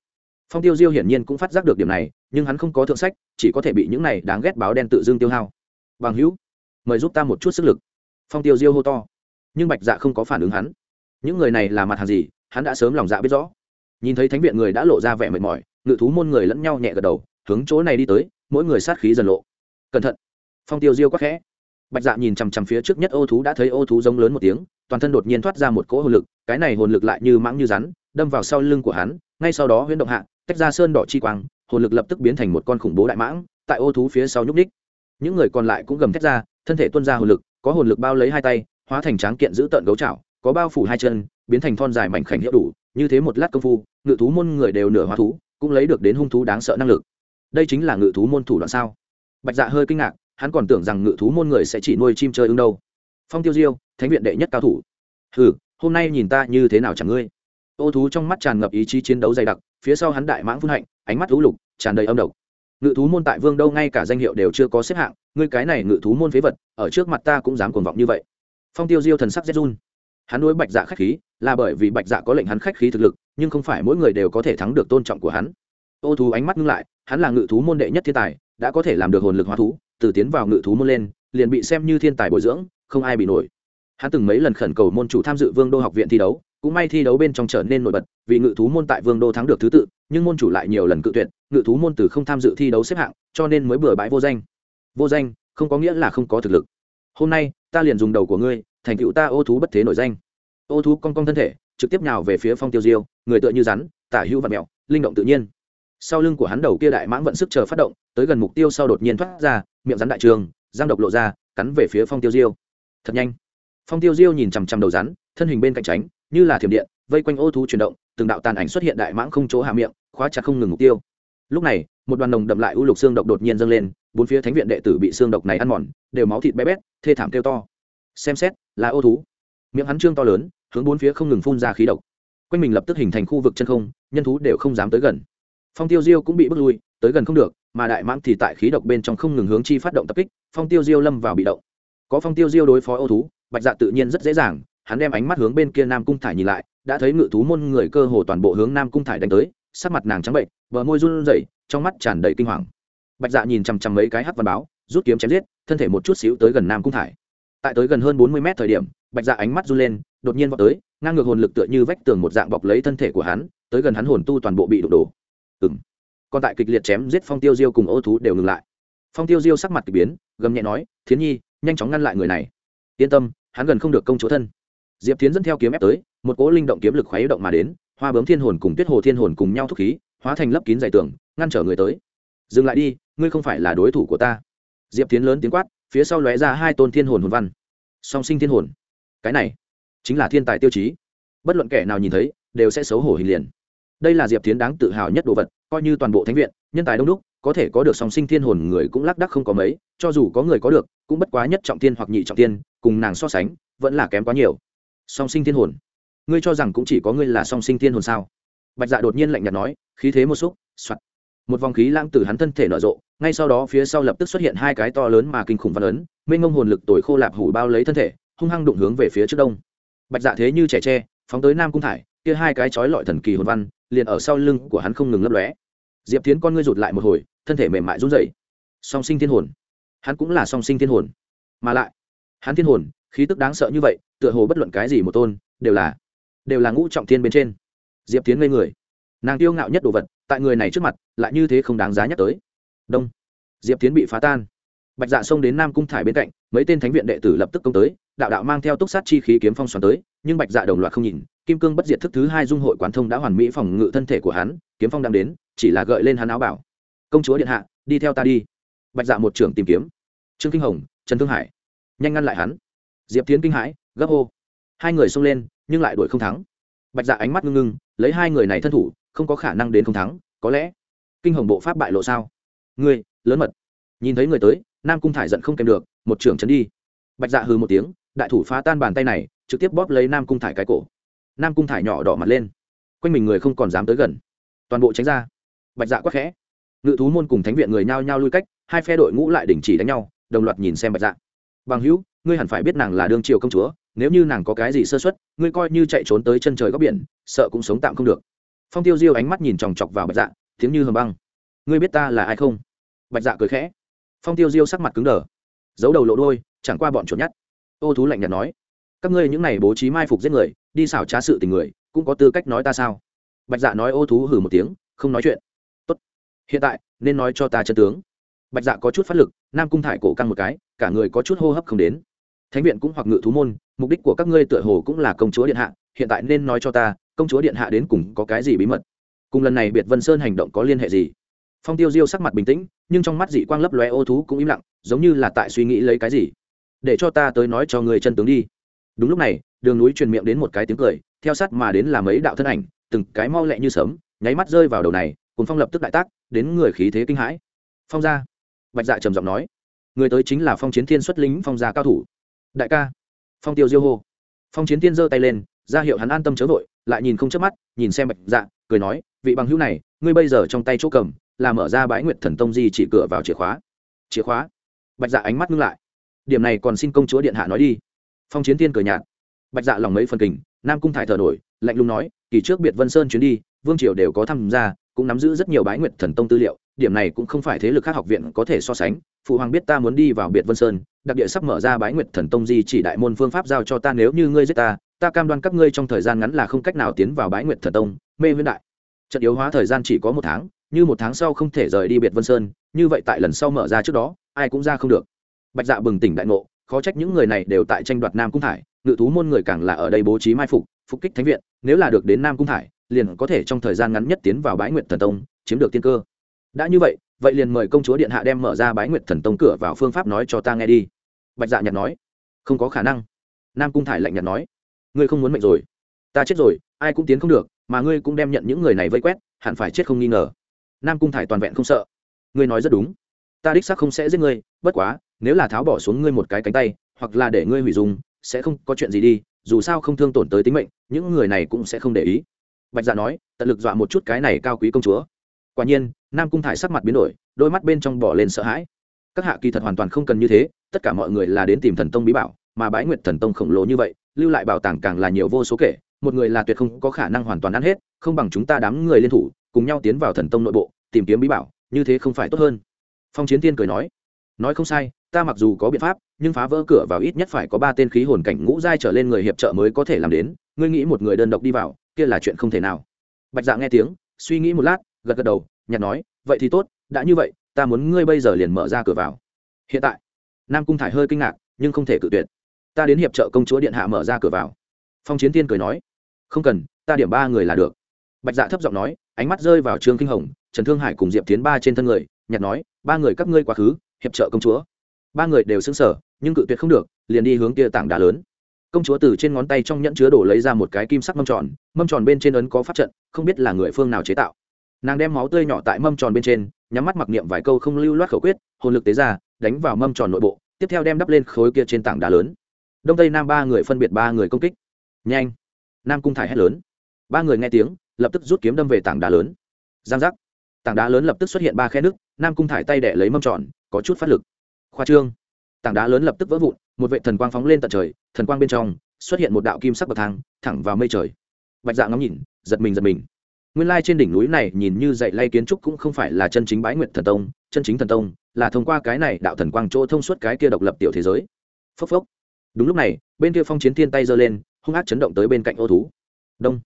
Phong tiêu diêu hiển nhiên cũng phát giác được điểm này, nhưng hắn không có thượng sách, chỉ có thể bị những này đáng ghét báo đen tự dưng tiêu hao. Bằng hữu, mời giúp ta một chút sức lực phong tiêu diêu hô to. Nhưng bạch dạ không có phản ứng hắn. Những người này là mặt hàng gì, hắn đã sớm lòng dạ biết rõ. Nhìn thấy thánh viện người đã lộ ra vẻ mệt mỏi, ngự thú môn người lẫn nhau nhẹ gật đầu, hướng chỗ này đi tới, mỗi người sát khí dần lộ. Cẩn thận. Phong tiêu diêu quắc khẽ. Bạch dạ nhìn chằm chằm phía trước nhất ô thú đã thấy ô thú giống lớn một tiếng, toàn thân đột nhiên thoát ra một cỗ hồn lực, cái này hồn lực lại như mãng như rắn, đâm vào sau lưng của hắn, ngay sau đó huyễn động hạ, tách ra sơn đỏ chi quang, hồn lực lập tức biến thành một con khủng bố đại mãng, tại ô thú phía sau nhúc ních những người còn lại cũng gầm thét ra, thân thể tuân ra hồn lực có hồn lực bao lấy hai tay, hóa thành tráng kiện giữ tợn gấu chảo có bao phủ hai chân, biến thành thon dài mảnh khảnh hiệu đủ, như thế một lát công phu, ngự thú môn người đều nửa hóa thú, cũng lấy được đến hung thú đáng sợ năng lực. Đây chính là ngự thú môn thủ đoạn sao? Bạch dạ hơi kinh ngạc, hắn còn tưởng rằng ngự thú môn người sẽ chỉ nuôi chim chơi ưng đâu. Phong tiêu diêu, thánh viện đệ nhất cao thủ. Hừ, hôm nay nhìn ta như thế nào chẳng ngươi? Ô thú trong mắt tràn ngập ý chí chiến đấu dày đặc, phía sau hắn đại mãng phun hạnh, ánh mắt lũ lục, tràn đầy âm độc ngự thú môn tại vương đâu ngay cả danh hiệu đều chưa có xếp hạng, ngươi cái này ngự thú môn phế vật, ở trước mặt ta cũng dám cuồng vọng như vậy. Phong tiêu diêu thần sắc rét run. Hắn nuôi bạch dạ khách khí, là bởi vì bạch dạ có lệnh hắn khách khí thực lực, nhưng không phải mỗi người đều có thể thắng được tôn trọng của hắn. Ô thú ánh mắt ngưng lại, hắn là ngự thú môn đệ nhất thiên tài, đã có thể làm được hồn lực hóa thú, từ tiến vào ngự thú môn lên, liền bị xem như thiên tài bồi dưỡng, không ai bị nổi. Hắn từng mấy lần khẩn cầu môn chủ tham dự vương đô học viện thi đấu, cũng may thi đấu bên trong trở nên nổi bật, vì ngự thú môn tại vương đô thắng được thứ tự, nhưng môn chủ lại nhiều lần cự tuyệt ngự thú môn từ không tham dự thi đấu xếp hạng, cho nên mới bừa bãi vô danh. Vô danh, không có nghĩa là không có thực lực. Hôm nay, ta liền dùng đầu của ngươi, thành tựu ta ô thú bất thế nổi danh. Ô thú cong cong thân thể, trực tiếp nhào về phía phong tiêu diêu, người tựa như rắn, tả hữu và mẹo linh động tự nhiên. Sau lưng của hắn đầu kia đại mãng vận sức chờ phát động, tới gần mục tiêu sau đột nhiên thoát ra, miệng rắn đại trường giang độc lộ ra, cắn về phía phong tiêu diêu. Thật nhanh. Phong tiêu diêu nhìn chằm chằm đầu rắn, thân hình bên cạnh tránh, như là thiểm điện, vây quanh ô thú chuyển động, từng đạo tàn ảnh xuất hiện đại mãng không chỗ hạ miệng, khóa chặt không ngừng mục tiêu lúc này, một đoàn nồng đậm lại u lục xương độc đột nhiên dâng lên, bốn phía thánh viện đệ tử bị xương độc này ăn mòn, đều máu thịt bé bét, thê thảm kêu to. Xem xét, là ô thú. Miệng hắn trương to lớn, hướng bốn phía không ngừng phun ra khí độc. Quanh mình lập tức hình thành khu vực chân không, nhân thú đều không dám tới gần. Phong tiêu diêu cũng bị bước lui, tới gần không được, mà đại mãng thì tại khí độc bên trong không ngừng hướng chi phát động tập kích, phong tiêu diêu lâm vào bị động. Có phong tiêu diêu đối phó ô thú, bạch dạ tự nhiên rất dễ dàng, hắn đem ánh mắt hướng bên kia nam cung thải nhìn lại, đã thấy ngự thú môn người cơ hồ toàn bộ hướng nam cung thải đánh tới sắc mặt nàng trắng bệnh, bờ môi run rẩy, trong mắt tràn đầy kinh hoàng. Bạch dạ nhìn chằm chằm mấy cái hát văn báo, rút kiếm chém giết, thân thể một chút xíu tới gần nam cung thải. Tại tới gần hơn bốn mươi mét thời điểm, bạch dạ ánh mắt run lên, đột nhiên vọt tới, ngang ngược hồn lực tựa như vách tường một dạng bọc lấy thân thể của hắn, tới gần hắn hồn tu toàn bộ bị đụng đổ. Ừng còn tại kịch liệt chém giết phong tiêu diêu cùng ô thú đều ngừng lại. Phong tiêu diêu sắc mặt k ỳ biến, gầm nhẹ nói, thiến nhi, nhanh chóng ngăn lại người này. Yên tâm, hắn gần không được công chỗ thân. Diệp tiến dẫn theo kiếm ép tới, một cỗ linh động kiếm lực khoái động mà đến hoa bướm thiên hồn cùng tuyết hồ thiên hồn cùng nhau thúc khí, hóa thành lấp kín dày tường, ngăn trở người tới. Dừng lại đi, ngươi không phải là đối thủ của ta. Diệp tiến lớn tiếng quát, phía sau lóe ra hai tôn thiên hồn hồn văn. Song sinh thiên hồn. Cái này chính là thiên tài tiêu chí. Bất luận kẻ nào nhìn thấy, đều sẽ xấu hổ hình liền. Đây là diệp tiến đáng tự hào nhất đồ vật, coi như toàn bộ thánh viện, nhân tài đông đúc, có thể có được song sinh thiên hồn người cũng lác đắc không có mấy, cho dù có người có được, cũng bất quá nhất trọng tiên hoặc nhị trọng tiên cùng nàng so sánh, vẫn là kém quá nhiều. Song sinh thiên hồn ngươi cho rằng cũng chỉ có ngươi là song sinh thiên hồn sao? Bạch dạ đột nhiên lạnh nhạt nói, khí thế một xúc, soạt. Một vòng khí lãng từ hắn thân thể nở rộ, ngay sau đó phía sau lập tức xuất hiện hai cái to lớn mà kinh khủng văn ấn, mênh ngông hồn lực tồi khô lạp hủ bao lấy thân thể, hung hăng đụng hướng về phía trước đông. Bạch dạ thế như trẻ tre, phóng tới nam cung thải, kia hai cái chói lọi thần kỳ hồn văn, liền ở sau lưng của hắn không ngừng lấp lóe. Diệp tiến con ngươi rụt lại một hồi, thân thể mềm mại run rẩy. Song sinh thiên hồn. Hắn cũng là song sinh thiên hồn. Mà lại, hắn thiên hồn, khí tức đáng sợ như vậy, tựa hồ bất luận cái gì một tôn, đều là đều là ngũ trọng thiên bên trên. Diệp tiến ngây người. Nàng tiêu ngạo nhất đồ vật, tại người này trước mặt, lại như thế không đáng giá nhắc tới. Đông. Diệp tiến bị phá tan. Bạch dạ xông đến nam cung thải bên cạnh, mấy tên thánh viện đệ tử lập tức công tới, đạo đạo mang theo túc sát chi khí kiếm phong xoắn tới, nhưng bạch dạ đồng loạt không nhìn, kim cương bất diệt thức thứ hai dung hội quán thông đã hoàn mỹ phòng ngự thân thể của hắn, kiếm phong đang đến, chỉ là gợi lên hắn áo bảo. Công chúa điện hạ, đi theo ta đi. Bạch dạ một trưởng tìm kiếm. Trương kinh hồng, trần thương hải. Nhanh ngăn lại hắn. Diệp tiến kinh hãi, gấp hô. Hai người xông lên nhưng lại đuổi không thắng. Bạch dạ ánh mắt ngưng ngưng, lấy hai người này thân thủ, không có khả năng đến không thắng, có lẽ kinh hồng bộ pháp bại lộ sao? Ngươi, lớn mật. Nhìn thấy người tới, nam cung thải giận không kèm được, một trưởng chấn đi. Bạch dạ hừ một tiếng, đại thủ phá tan bàn tay này, trực tiếp bóp lấy nam cung thải cái cổ. Nam cung thải nhỏ đỏ mặt lên. Quanh mình người không còn dám tới gần. Toàn bộ tránh ra. Bạch dạ quắc khẽ. Ngự thú môn cùng thánh viện người nhao nhao lui cách, hai phe đội ngũ lại đình chỉ đánh nhau, đồng loạt nhìn xem bạch dạ. Bằng hữu, ngươi hẳn phải biết nàng là đương triều công chúa nếu như nàng có cái gì sơ xuất ngươi coi như chạy trốn tới chân trời góc biển, sợ cũng sống tạm không được. Phong tiêu diêu ánh mắt nhìn chòng chọc vào bạch dạ tiếng như hầm băng. Ngươi biết ta là ai không? Bạch dạ cười khẽ. Phong tiêu diêu sắc mặt cứng đờ. Giấu đầu lộ đôi chẳng qua bọn chuột nhát ô thú lạnh nhạt nói, các ngươi những này bố trí mai phục giết người, đi xảo trá sự tình người, cũng có tư cách nói ta sao? Bạch dạ nói ô thú hử một tiếng, không nói chuyện. Tốt. Hiện tại, nên nói cho ta chân tướng. Bạch dạ có chút phát lực, nam cung thải cổ căng một cái, cả người có chút hô hấp không đến thánh viện cũng hoặc ngự thú môn, mục đích của các ngươi tựa hồ cũng là công chúa điện hạ, hiện tại nên nói cho ta, công chúa điện hạ đến cùng có cái gì bí mật? Cùng lần này biệt vân sơn hành động có liên hệ gì? Phong tiêu diêu sắc mặt bình tĩnh, nhưng trong mắt dị quang lấp lóe ô thú cũng im lặng, giống như là tại suy nghĩ lấy cái gì. Để cho ta tới nói cho người chân tướng đi. Đúng lúc này, đường núi truyền miệng đến một cái tiếng cười, theo sát mà đến là mấy đạo thân ảnh, từng cái mau lẹ như sớm nháy mắt rơi vào đầu này cùng phong lập tức đại tác, đến người khí thế kinh hãi. Phong gia. Bạch dạ trầm giọng nói. Người tới chính là phong chiến thiên xuất lính phong gia cao thủ đại ca. Phong tiêu diêu hô. Phong chiến thiên giơ tay lên, ra hiệu hắn an tâm chớ vội, lại nhìn không chớp mắt, nhìn xem bạch dạ cười nói, vị bằng hữu này, ngươi bây giờ trong tay chỗ cầm, là mở ra bãi nguyệt thần tông di chỉ cửa vào chìa khóa. Chìa khóa? Bạch dạ ánh mắt ngưng lại. Điểm này còn xin công chúa điện hạ nói đi. Phong chiến thiên cười nhạt. Bạch dạ lòng mấy phần kình nam cung thải thờ nổi, lạnh lùng nói, kỳ trước biệt vân sơn chuyến đi, vương triều đều có tham gia, cũng nắm giữ rất nhiều bái nguyệt thần tông tư liệu, điểm này cũng không phải thế lực khác học viện có thể so sánh, phụ hoàng biết ta muốn đi vào biệt vân sơn đặc địa sắp mở ra bái nguyệt thần tông di chỉ đại môn phương pháp giao cho ta, nếu như ngươi giết ta ta cam đoan các ngươi trong thời gian ngắn là không cách nào tiến vào bái nguyệt thần tông. Mê huyễn đại, trận yếu hóa thời gian chỉ có một tháng, như một tháng sau không thể rời đi biệt vân sơn, như vậy tại lần sau mở ra trước đó, ai cũng ra không được. Bạch dạ bừng tỉnh đại ngộ, khó trách những người này đều tại tranh đoạt nam cung thải, ngự thú môn người càng là ở đây bố trí mai phục phục kích thánh viện, nếu là được đến nam cung thải, liền có thể trong thời gian ngắn nhất tiến vào bái nguyệt thần tông, chiếm được tiên cơ. Đã như vậy vậy liền mời công chúa điện hạ đem mở ra bái nguyệt thần tông cửa vào phương pháp nói cho ta nghe đi. Bạch dạ nhạt nói. Không có khả năng. Nam cung thải lạnh nhạt nói. Ngươi không muốn mệnh rồi. Ta chết rồi, ai cũng tiến không được, mà ngươi cũng đem nhận những người này vây quét, hẳn phải chết không nghi ngờ. Nam cung thải toàn vẹn không sợ. Ngươi nói rất đúng. Ta đích xác không sẽ giết ngươi, bất quá, nếu là tháo bỏ xuống ngươi một cái cánh tay, hoặc là để ngươi hủy dùng sẽ không có chuyện gì đi, dù sao không thương tổn tới tính mệnh, những người này cũng sẽ không để ý. Bạch dạ nói, tận lực dọa một chút cái này cao quý công chúa. Quả nhiên nam cung thải sắc mặt biến đổi, đôi mắt bên trong bỏ lên sợ hãi. Các hạ kỳ thật hoàn toàn không cần như thế, tất cả mọi người là đến tìm thần tông bí bảo, mà bãi nguyệt thần tông khổng lồ như vậy, lưu lại bảo tàng càng là nhiều vô số kể, một người là tuyệt không có khả năng hoàn toàn ăn hết, không bằng chúng ta đám người liên thủ, cùng nhau tiến vào thần tông nội bộ, tìm kiếm bí bảo, như thế không phải tốt hơn. Phong chiến tiên cười nói. Nói không sai, ta mặc dù có biện pháp, nhưng phá vỡ cửa vào ít nhất phải có ba tên khí hồn cảnh ngũ giai trở lên người hiệp trợ mới có thể làm đến, ngươi nghĩ một người đơn độc đi vào, kia là chuyện không thể nào. Bạch dạ nghe tiếng, suy nghĩ một lát, gật gật đầu nhặt nói, vậy thì tốt, đã như vậy, ta muốn ngươi bây giờ liền mở ra cửa vào. Hiện tại, nam cung thải hơi kinh ngạc, nhưng không thể cự tuyệt. Ta đến hiệp trợ công chúa điện hạ mở ra cửa vào. Phong chiến tiên cười nói, không cần, ta điểm ba người là được. Bạch dạ thấp giọng nói, ánh mắt rơi vào trương kinh hồng, trần thương hải cùng diệp tiến ba trên thân người nhặt nói, ba người các ngươi quá khứ, hiệp trợ công chúa. Ba người đều xứng sở nhưng cự tuyệt không được, liền đi hướng kia tảng đá lớn. Công chúa từ trên ngón tay trong nhẫn chứa đổ lấy ra một cái kim sắc mâm tròn mâm tròn bên trên ấn có pháp trận, không biết là người phương nào chế tạo nàng đem máu tươi nhỏ tại mâm tròn bên trên, nhắm mắt mặc niệm vài câu không lưu loát khẩu quyết, hồn lực tế ra, đánh vào mâm tròn nội bộ, tiếp theo đem đắp lên khối kia trên tảng đá lớn. Đông tây nam ba người phân biệt ba người công kích. Nhanh! Nam cung thải hét lớn. Ba người nghe tiếng, lập tức rút kiếm đâm về tảng đá lớn. Giang giác! Tảng đá lớn lập tức xuất hiện ba khe nước, nam cung thải tay đẻ lấy mâm tròn, có chút phát lực. Khoa trương! Tảng đá lớn lập tức vỡ vụn, một vệ thần quang phóng lên tận trời, thần quang bên trong xuất hiện một đạo kim sắc bậc thang, thẳng vào mây trời. Bạch dạ ngắm nhìn, giật mình giật mình nguyên lai trên đỉnh núi này nhìn như dạy lay kiến trúc cũng không phải là chân chính bái nguyện thần tông, chân chính thần tông, là thông qua cái này đạo thần quang chỗ thông suốt cái kia độc lập tiểu thế giới. Phốc phốc. Đúng lúc này, bên kia phong chiến thiên tay giơ lên, hung ác chấn động tới bên cạnh ô thú. Đông.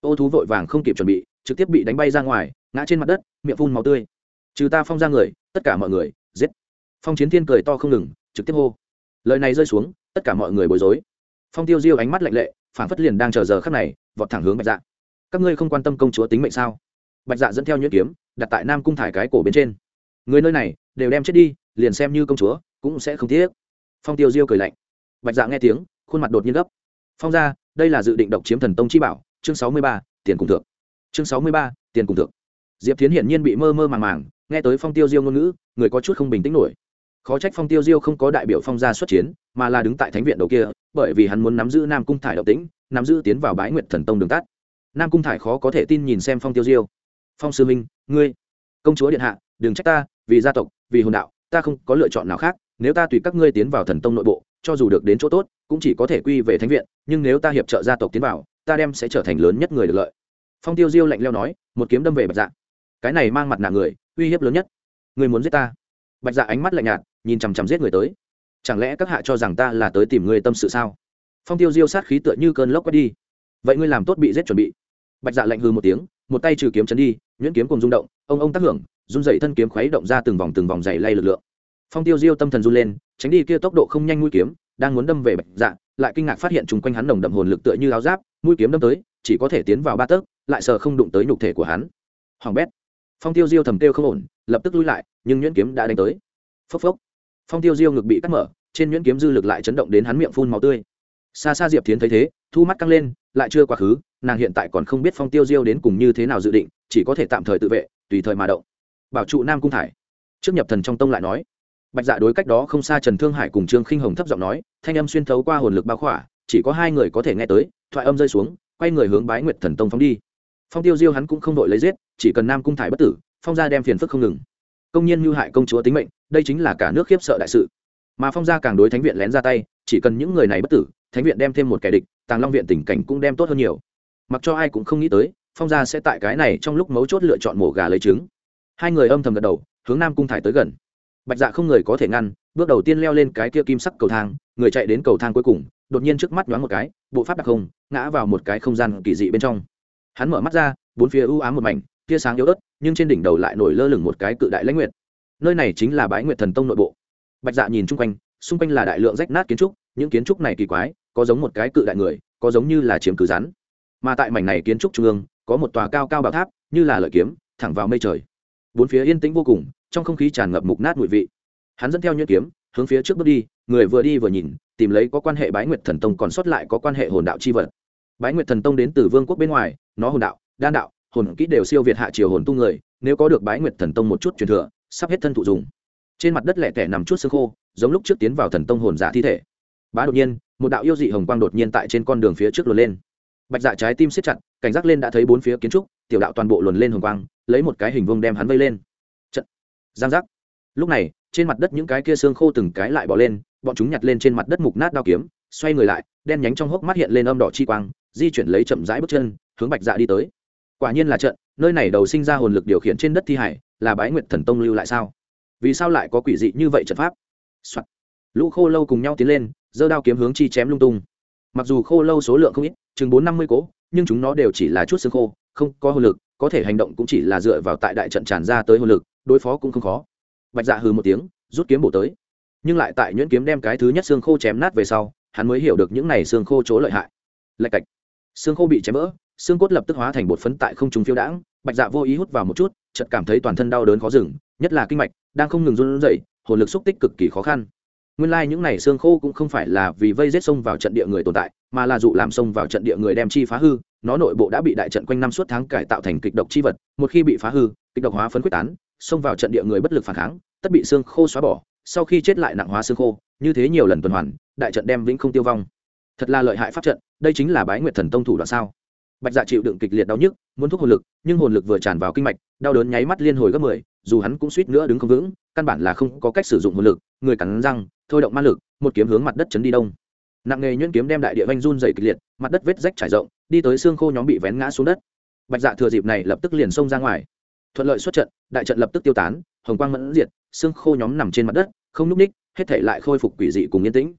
Ô thú vội vàng không kịp chuẩn bị, trực tiếp bị đánh bay ra ngoài, ngã trên mặt đất, miệng phun màu tươi. Trừ ta phong ra người, tất cả mọi người, giết. Phong chiến thiên cười to không ngừng, trực tiếp hô. Lời này rơi xuống, tất cả mọi người bối rối. Phong tiêu diêu ánh mắt lạnh lệ phản phất liền đang chờ giờ khắc này, vọt thẳng hướng bạch dạ các ngươi không quan tâm công chúa tính mệnh sao? Bạch dạ dẫn theo nhuyễn kiếm, đặt tại nam cung thải cái cổ bên trên. Người nơi này, đều đem chết đi, liền xem như công chúa, cũng sẽ không thiết phong tiêu diêu cười lạnh. Bạch dạ nghe tiếng, khuôn mặt đột nhiên gấp. Phong ra đây là dự định độc chiếm thần tông chi bảo, chương sáu mươi ba, tiền cùng thượng. Chương sáu mươi ba, tiền cùng thượng. Diệp tiến hiển nhiên bị mơ mơ màng màng, nghe tới phong tiêu diêu ngôn ngữ, người có chút không bình tĩnh nổi. Khó trách phong tiêu diêu không có đại biểu phong gia xuất chiến, mà là đứng tại thánh viện đầu kia, bởi vì hắn muốn nắm giữ nam cung thải độc tĩnh, nắm giữ tiến vào bái nguyệt thần tông đường tắt nam cung thải khó có thể tin nhìn xem phong tiêu diêu. phong sư minh, ngươi, công chúa điện hạ, đừng trách ta, vì gia tộc, vì hồn đạo, ta không có lựa chọn nào khác, nếu ta tùy các ngươi tiến vào thần tông nội bộ, cho dù được đến chỗ tốt, cũng chỉ có thể quy về thánh viện, nhưng nếu ta hiệp trợ gia tộc tiến vào, ta đem sẽ trở thành lớn nhất người được lợi. Phong tiêu diêu lạnh leo nói, một kiếm đâm về bạch dạ. Cái này mang mặt nạ người, uy hiếp lớn nhất. Người muốn giết ta? Bạch dạ ánh mắt lạnh nhạt, nhìn chằm chằm giết người tới. Chẳng lẽ các hạ cho rằng ta là tới tìm người tâm sự sao? Phong tiêu diêu sát khí tựa như cơn lốc quét đi vậy ngươi làm tốt bị giết chuẩn bị. Bạch dạ lạnh hư một tiếng, một tay trừ kiếm chấn đi, nhuyễn kiếm cùng rung động, ông ông tác hưởng, run dậy thân kiếm khuấy động ra từng vòng từng vòng dày lay lực lượng. Phong tiêu diêu tâm thần run lên, tránh đi kia tốc độ không nhanh mũi kiếm, đang muốn đâm về bạch dạ lại kinh ngạc phát hiện chung quanh hắn nồng đậm hồn lực tựa như áo giáp, mũi kiếm đâm tới, chỉ có thể tiến vào ba tấc, lại sợ không đụng tới nhục thể của hắn. Hoàng bét. Phong tiêu diêu thầm tiêu không ổn, lập tức lui lại, nhưng nhuyễn kiếm đã đánh tới. Phốc phốc. Phong tiêu diêu ngực bị cắt mở, trên nhuyễn kiếm dư lực lại chấn động đến hắn miệng phun màu tươi. Xa xa diệp tiến thấy thế thu mắt căng lên, lại chưa quá khứ, nàng hiện tại còn không biết phong tiêu diêu đến cùng như thế nào dự định, chỉ có thể tạm thời tự vệ, tùy thời mà động. Bảo trụ nam cung thải. Trước nhập thần trong tông lại nói. Bạch dạ đối cách đó không xa trần thương hải cùng trương khinh hồng thấp giọng nói, thanh âm xuyên thấu qua hồn lực bao khỏa, chỉ có hai người có thể nghe tới, thoại âm rơi xuống, quay người hướng bái nguyệt thần tông phóng đi. Phong tiêu diêu hắn cũng không đội lấy giết, chỉ cần nam cung thải bất tử, phong gia đem phiền phức không ngừng. Công nhân mưu hại công chúa tính mệnh, đây chính là cả nước khiếp sợ đại sự. Mà phong gia càng đối thánh viện lén ra tay, chỉ cần những người này bất tử, thánh viện đem thêm một kẻ địch tàng long viện tình cảnh cũng đem tốt hơn nhiều. Mặc cho ai cũng không nghĩ tới, phong gia sẽ tại cái này trong lúc mấu chốt lựa chọn mổ gà lấy trứng. Hai người âm thầm gật đầu, hướng nam cung thải tới gần. Bạch dạ không người có thể ngăn, bước đầu tiên leo lên cái kia kim sắc cầu thang, người chạy đến cầu thang cuối cùng, đột nhiên trước mắt nhoáng một cái, bộ pháp đặc không, ngã vào một cái không gian kỳ dị bên trong. Hắn mở mắt ra, bốn phía u ám một mảnh, tia sáng yếu ớt, nhưng trên đỉnh đầu lại nổi lơ lửng một cái cự đại lãnh nguyệt. Nơi này chính là bái nguyệt thần tông nội bộ. Bạch dạ nhìn chung quanh, xung quanh là đại lượng rách nát kiến trúc, những kiến trúc này kỳ quái có giống một cái cự đại người, có giống như là chiếm cứ rắn. Mà tại mảnh này kiến trúc trung ương, có một tòa cao cao bảo tháp, như là lợi kiếm, thẳng vào mây trời. Bốn phía yên tĩnh vô cùng, trong không khí tràn ngập mục nát mùi vị. Hắn dẫn theo nhuyễn kiếm, hướng phía trước bước đi, người vừa đi vừa nhìn, tìm lấy có quan hệ bái nguyệt thần tông còn sót lại có quan hệ hồn đạo chi vật. Bái nguyệt thần tông đến từ vương quốc bên ngoài, nó hồn đạo, đan đạo, hồn kỹ đều siêu việt hạ triều hồn tu người, nếu có được bái nguyệt thần tông một chút truyền thừa, sắp hết thân thụ dùng. Trên mặt đất lẻ tẻ nằm chút xương khô, giống lúc trước tiến vào thần tông hồn giả thi thể. Bá đột nhiên một đạo yêu dị hồng quang đột nhiên tại trên con đường phía trước luồn lên. Bạch dạ trái tim siết chặt, cảnh giác lên đã thấy bốn phía kiến trúc, tiểu đạo toàn bộ luồn lên hồng quang, lấy một cái hình vuông đem hắn vây lên. Trận giang giác! Lúc này, trên mặt đất những cái kia xương khô từng cái lại bỏ lên, bọn chúng nhặt lên trên mặt đất mục nát đao kiếm, xoay người lại, đen nhánh trong hốc mắt hiện lên âm đỏ chi quang, di chuyển lấy chậm rãi bước chân, hướng bạch dạ đi tới. Quả nhiên là trận, nơi này đầu sinh ra hồn lực điều khiển trên đất thi hải, là bái nguyệt thần tông lưu lại sao? Vì sao lại có quỷ dị như vậy trận pháp、Soạn. lũ khô lâu cùng nhau tiến lên giơ đao kiếm hướng chi chém lung tung. Mặc dù khô lâu số lượng không ít, chừng bốn năm mươi cố nhưng chúng nó đều chỉ là chút xương khô, không có hồn lực, có thể hành động cũng chỉ là dựa vào tại đại trận tràn ra tới hồn lực, đối phó cũng không khó. Bạch dạ hừ một tiếng, rút kiếm bổ tới. Nhưng lại tại nhuyễn kiếm đem cái thứ nhất xương khô chém nát về sau, hắn mới hiểu được những này xương khô chỗ lợi hại. Lạch cạch. Xương khô bị chém vỡ, xương cốt lập tức hóa thành bột phấn tại không trung phiêu đãng, bạch dạ vô ý hút vào một chút, chợt cảm thấy toàn thân đau đớn khó dừng, nhất là kinh mạch, đang không ngừng run rẩy, hồn lực xúc tích cực kỳ khó khăn nguyên lai những này xương khô cũng không phải là vì vây rết sông vào trận địa người tồn tại, mà là dụ làm sông vào trận địa người đem chi phá hư. Nó nội bộ đã bị đại trận quanh năm suốt tháng cải tạo thành kịch độc chi vật, một khi bị phá hư, kịch độc hóa phấn quyết tán xông vào trận địa người bất lực phản kháng, tất bị xương khô xóa bỏ. Sau khi chết lại nặng hóa xương khô, như thế nhiều lần tuần hoàn, đại trận đem vĩnh không tiêu vong. Thật là lợi hại pháp trận, đây chính là bái nguyệt thần tông thủ đoạn sao? Bạch dạ chịu đựng kịch liệt đau nhức, muốn thuốc hồn lực, nhưng hồn lực vừa tràn vào kinh mạch, đau đớn nháy mắt liên hồi gấp mười dù hắn cũng suýt nữa đứng không vững, căn bản là không có cách sử dụng hồn lực, người cắn răng, thôi động ma lực, một kiếm hướng mặt đất chấn đi đông. Nặng nghề nhuyễn kiếm đem đại địa vanh run dày kịch liệt, mặt đất vết rách trải rộng, đi tới xương khô nhóm bị vén ngã xuống đất. Bạch dạ thừa dịp này lập tức liền xông ra ngoài. Thuận lợi xuất trận, đại trận lập tức tiêu tán, hồng quang mẫn diệt, xương khô nhóm nằm trên mặt đất, không n ú c ních, hết thể lại khôi phục quỷ dị cùng yên tĩnh.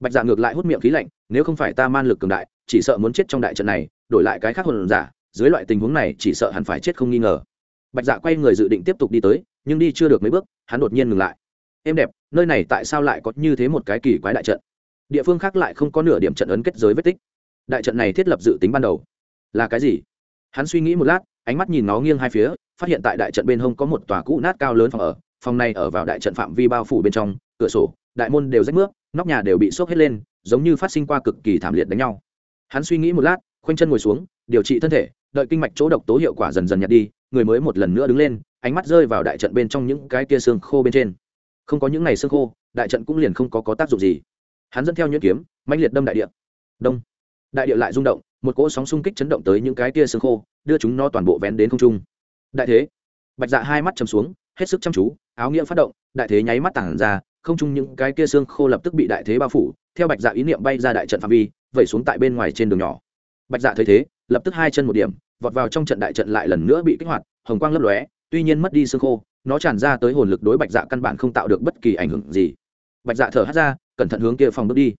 Bạch dạ ngược lại hút miệng khí lạnh, nếu không phải ta man lực cường đại, chỉ sợ muốn chết trong đại trận này, đổi lại cái khác hồn giả, dưới loại tình huống này chỉ sợ hẳn phải chết không nghi ngờ bạch dạ quay người dự định tiếp tục đi tới, nhưng đi chưa được mấy bước, hắn đột nhiên ngừng lại. Êm đẹp, nơi này tại sao lại có như thế một cái kỳ quái đại trận? Địa phương khác lại không có nửa điểm trận ấn kết giới vết tích. Đại trận này thiết lập dự tính ban đầu. Là cái gì? Hắn suy nghĩ một lát, ánh mắt nhìn nó nghiêng hai phía, phát hiện tại đại trận bên hông có một tòa cũ nát cao lớn phòng ở. Phòng này ở vào đại trận phạm vi bao phủ bên trong, cửa sổ, đại môn đều rách nước nóc nhà đều bị sốc hết lên, giống như phát sinh qua cực kỳ thảm liệt đánh nhau. Hắn suy nghĩ một lát, khoanh chân ngồi xuống, điều trị thân thể đợi kinh mạch chỗ độc tố hiệu quả dần dần nhạt đi người mới một lần nữa đứng lên ánh mắt rơi vào đại trận bên trong những cái kia xương khô bên trên. Không có những ngày xương khô đại trận cũng liền không có, có tác dụng gì. Hắn dẫn theo nhuyễn kiếm mạnh liệt đâm đại địa. Đông. Đại địa lại rung động một cỗ sóng xung kích chấn động tới những cái kia xương khô đưa chúng nó toàn bộ vén đến không trung. Đại thế. Bạch dạ hai mắt chầm xuống hết sức chăm chú áo nghĩa phát động đại thế nháy mắt tản ra không trung những cái kia xương khô lập tức bị đại thế bao phủ theo bạch dạ ý niệm bay ra đại trận phạm vi vẩy xuống tại bên ngoài trên đường nhỏ. Bạch dạ thấy thế lập tức hai chân một điểm vọt vào trong trận đại trận lại lần nữa bị kích hoạt, hồng quang lấp lóe, tuy nhiên mất đi xương khô, nó tràn ra tới hồn lực đối bạch dạ căn bản không tạo được bất kỳ ảnh hưởng gì. Bạch dạ thở hắt ra, cẩn thận hướng kia phòng bước đi.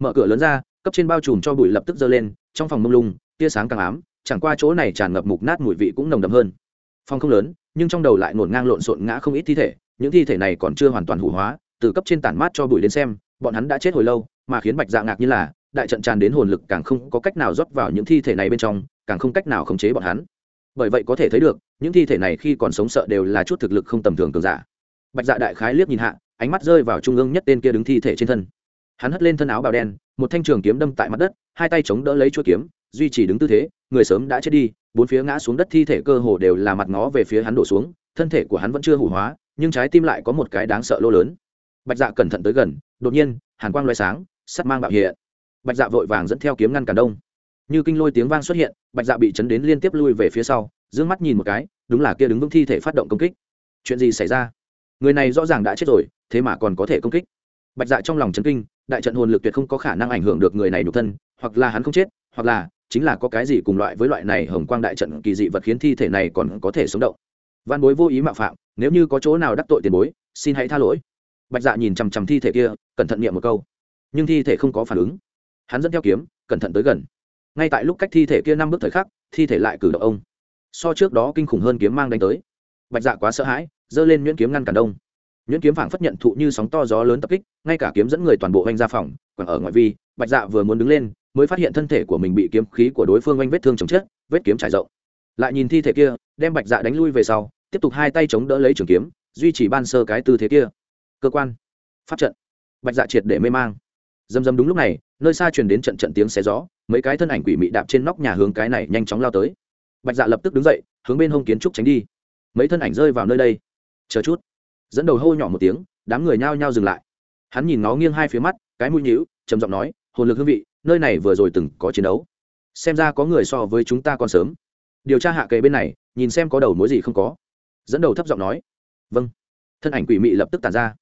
Mở cửa lớn ra, cấp trên bao trùm cho bụi lập tức dơ lên, trong phòng mông lung, tia sáng càng ám, chẳng qua chỗ này tràn ngập mục nát mùi vị cũng nồng đậm hơn. Phòng không lớn, nhưng trong đầu lại ngổn ngang lộn xộn ngã không ít thi thể, những thi thể này còn chưa hoàn toàn hủ hóa, từ cấp trên tản mát cho bụi đến xem, bọn hắn đã chết hồi lâu, mà khiến bạch dạ ngạc như là đại trận tràn đến hồn lực càng không có cách nào rót vào những thi thể này bên trong, càng không cách nào khống chế bọn hắn. Bởi vậy có thể thấy được, những thi thể này khi còn sống sợ đều là chút thực lực không tầm thường cường giả. Bạch dạ đại khái liếc nhìn hạ, ánh mắt rơi vào trung ương nhất tên kia đứng thi thể trên thân. Hắn hất lên thân áo bào đen, một thanh trường kiếm đâm tại mặt đất, hai tay chống đỡ lấy chuỗi kiếm, duy trì đứng tư thế, người sớm đã chết đi, bốn phía ngã xuống đất thi thể cơ hồ đều là mặt ngó về phía hắn đổ xuống, thân thể của hắn vẫn chưa hủ hóa, nhưng trái tim lại có một cái đáng sợ lô lớn. Bạch dạ cẩn thận tới gần, đột nhiên, hàn quang loại sáng, sắt mang bạo hiện bạch dạ vội vàng dẫn theo kiếm ngăn cản đông. Như kinh lôi tiếng vang xuất hiện, bạch dạ bị chấn đến liên tiếp lui về phía sau d ư ơ n g mắt nhìn một cái, đúng là kia đứng vững thi thể phát động công kích. Chuyện gì xảy ra? Người này rõ ràng đã chết rồi, thế mà còn có thể công kích. Bạch dạ trong lòng chấn kinh, đại trận hồn lực tuyệt không có khả năng ảnh hưởng được người này nhục thân, hoặc là hắn không chết, hoặc là chính là có cái gì cùng loại với loại này hồng quang đại trận kỳ dị vật khiến thi thể này còn có thể sống động. Văn bối vô ý mạo phạm, nếu như có chỗ nào đắc tội tiền bối, xin hãy tha lỗi. Bạch dạ nhìn chằm chằm thi thể kia, cẩn thận niệm một câu. Nhưng thi thể không có phản ứng hắn dẫn theo kiếm, cẩn thận tới gần. Ngay tại lúc cách thi thể kia năm bước thời khắc, thi thể lại cử động ông. So trước đó kinh khủng hơn kiếm mang đánh tới. Bạch dạ quá sợ hãi, giơ lên nhuyễn kiếm ngăn cản đông. Nhuyễn kiếm phảng phất nhận thụ như sóng to gió lớn tập kích, ngay cả kiếm dẫn người toàn bộ oanh ra phòng, còn ở ngoại vi, bạch dạ vừa muốn đứng lên, mới phát hiện thân thể của mình bị kiếm khí của đối phương oanh vết thương chồng chết, vết kiếm trải rộng. Lại nhìn thi thể kia, đem bạch dạ đánh lui về sau, tiếp tục hai tay chống đỡ lấy trường kiếm, duy trì ban sơ cái tư thế kia. Cơ quan. Pháp trận. Bạch dạ triệt để mê mang. Dầm dầm đúng lúc này nơi xa truyền đến trận trận tiếng xé gió, mấy cái thân ảnh quỷ mị đạp trên nóc nhà hướng cái này nhanh chóng lao tới. Bạch dạ lập tức đứng dậy, hướng bên hông kiến trúc tránh đi. Mấy thân ảnh rơi vào nơi đây. Chờ chút. Dẫn đầu hô nhỏ một tiếng, đám người nhao nhao dừng lại. Hắn nhìn nó nghiêng hai phía mắt, cái mũi nhíu, trầm giọng nói, hồn lực hương vị, nơi này vừa rồi từng có chiến đấu. Xem ra có người so với chúng ta còn sớm. Điều tra hạ kề bên này, nhìn xem có đầu mối gì không có. Dẫn đầu thấp giọng nói vâng. Thân ảnh quỷ mị lập tức tàn ra.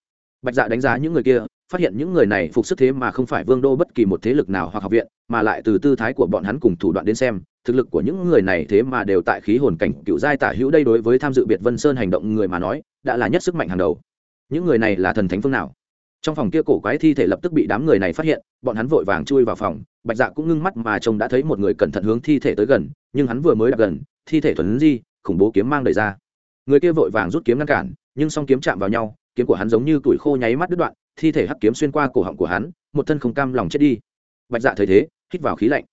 Bạch dạ đánh giá những người kia phát hiện những người này phục sức thế mà không phải vương đô bất kỳ một thế lực nào hoặc học viện, mà lại từ tư thái của bọn hắn cùng thủ đoạn đến xem, thực lực của những người này thế mà đều tại khí hồn cảnh cựu giai tả hữu đây đối với tham dự biệt vân sơn hành động người mà nói, đã là nhất sức mạnh hàng đầu. Những người này là thần thánh phương nào? Trong phòng kia cổ quái thi thể lập tức bị đám người này phát hiện, bọn hắn vội vàng chui vào phòng, bạch dạ cũng ngưng mắt mà trông đã thấy một người cẩn thận hướng thi thể tới gần, nhưng hắn vừa mới đặt gần, thi thể thuần di, khủng bố kiếm mang đầy ra. Người kia vội vàng rút kiếm ngăn cản, nhưng song kiếm chạm vào nhau kiếm của hắn giống như tuổi khô nháy mắt đứt đoạn, thi thể hắc kiếm xuyên qua cổ họng của hắn, một thân không cam lòng chết đi. Bạch dạ thấy thế, hít vào khí lạnh.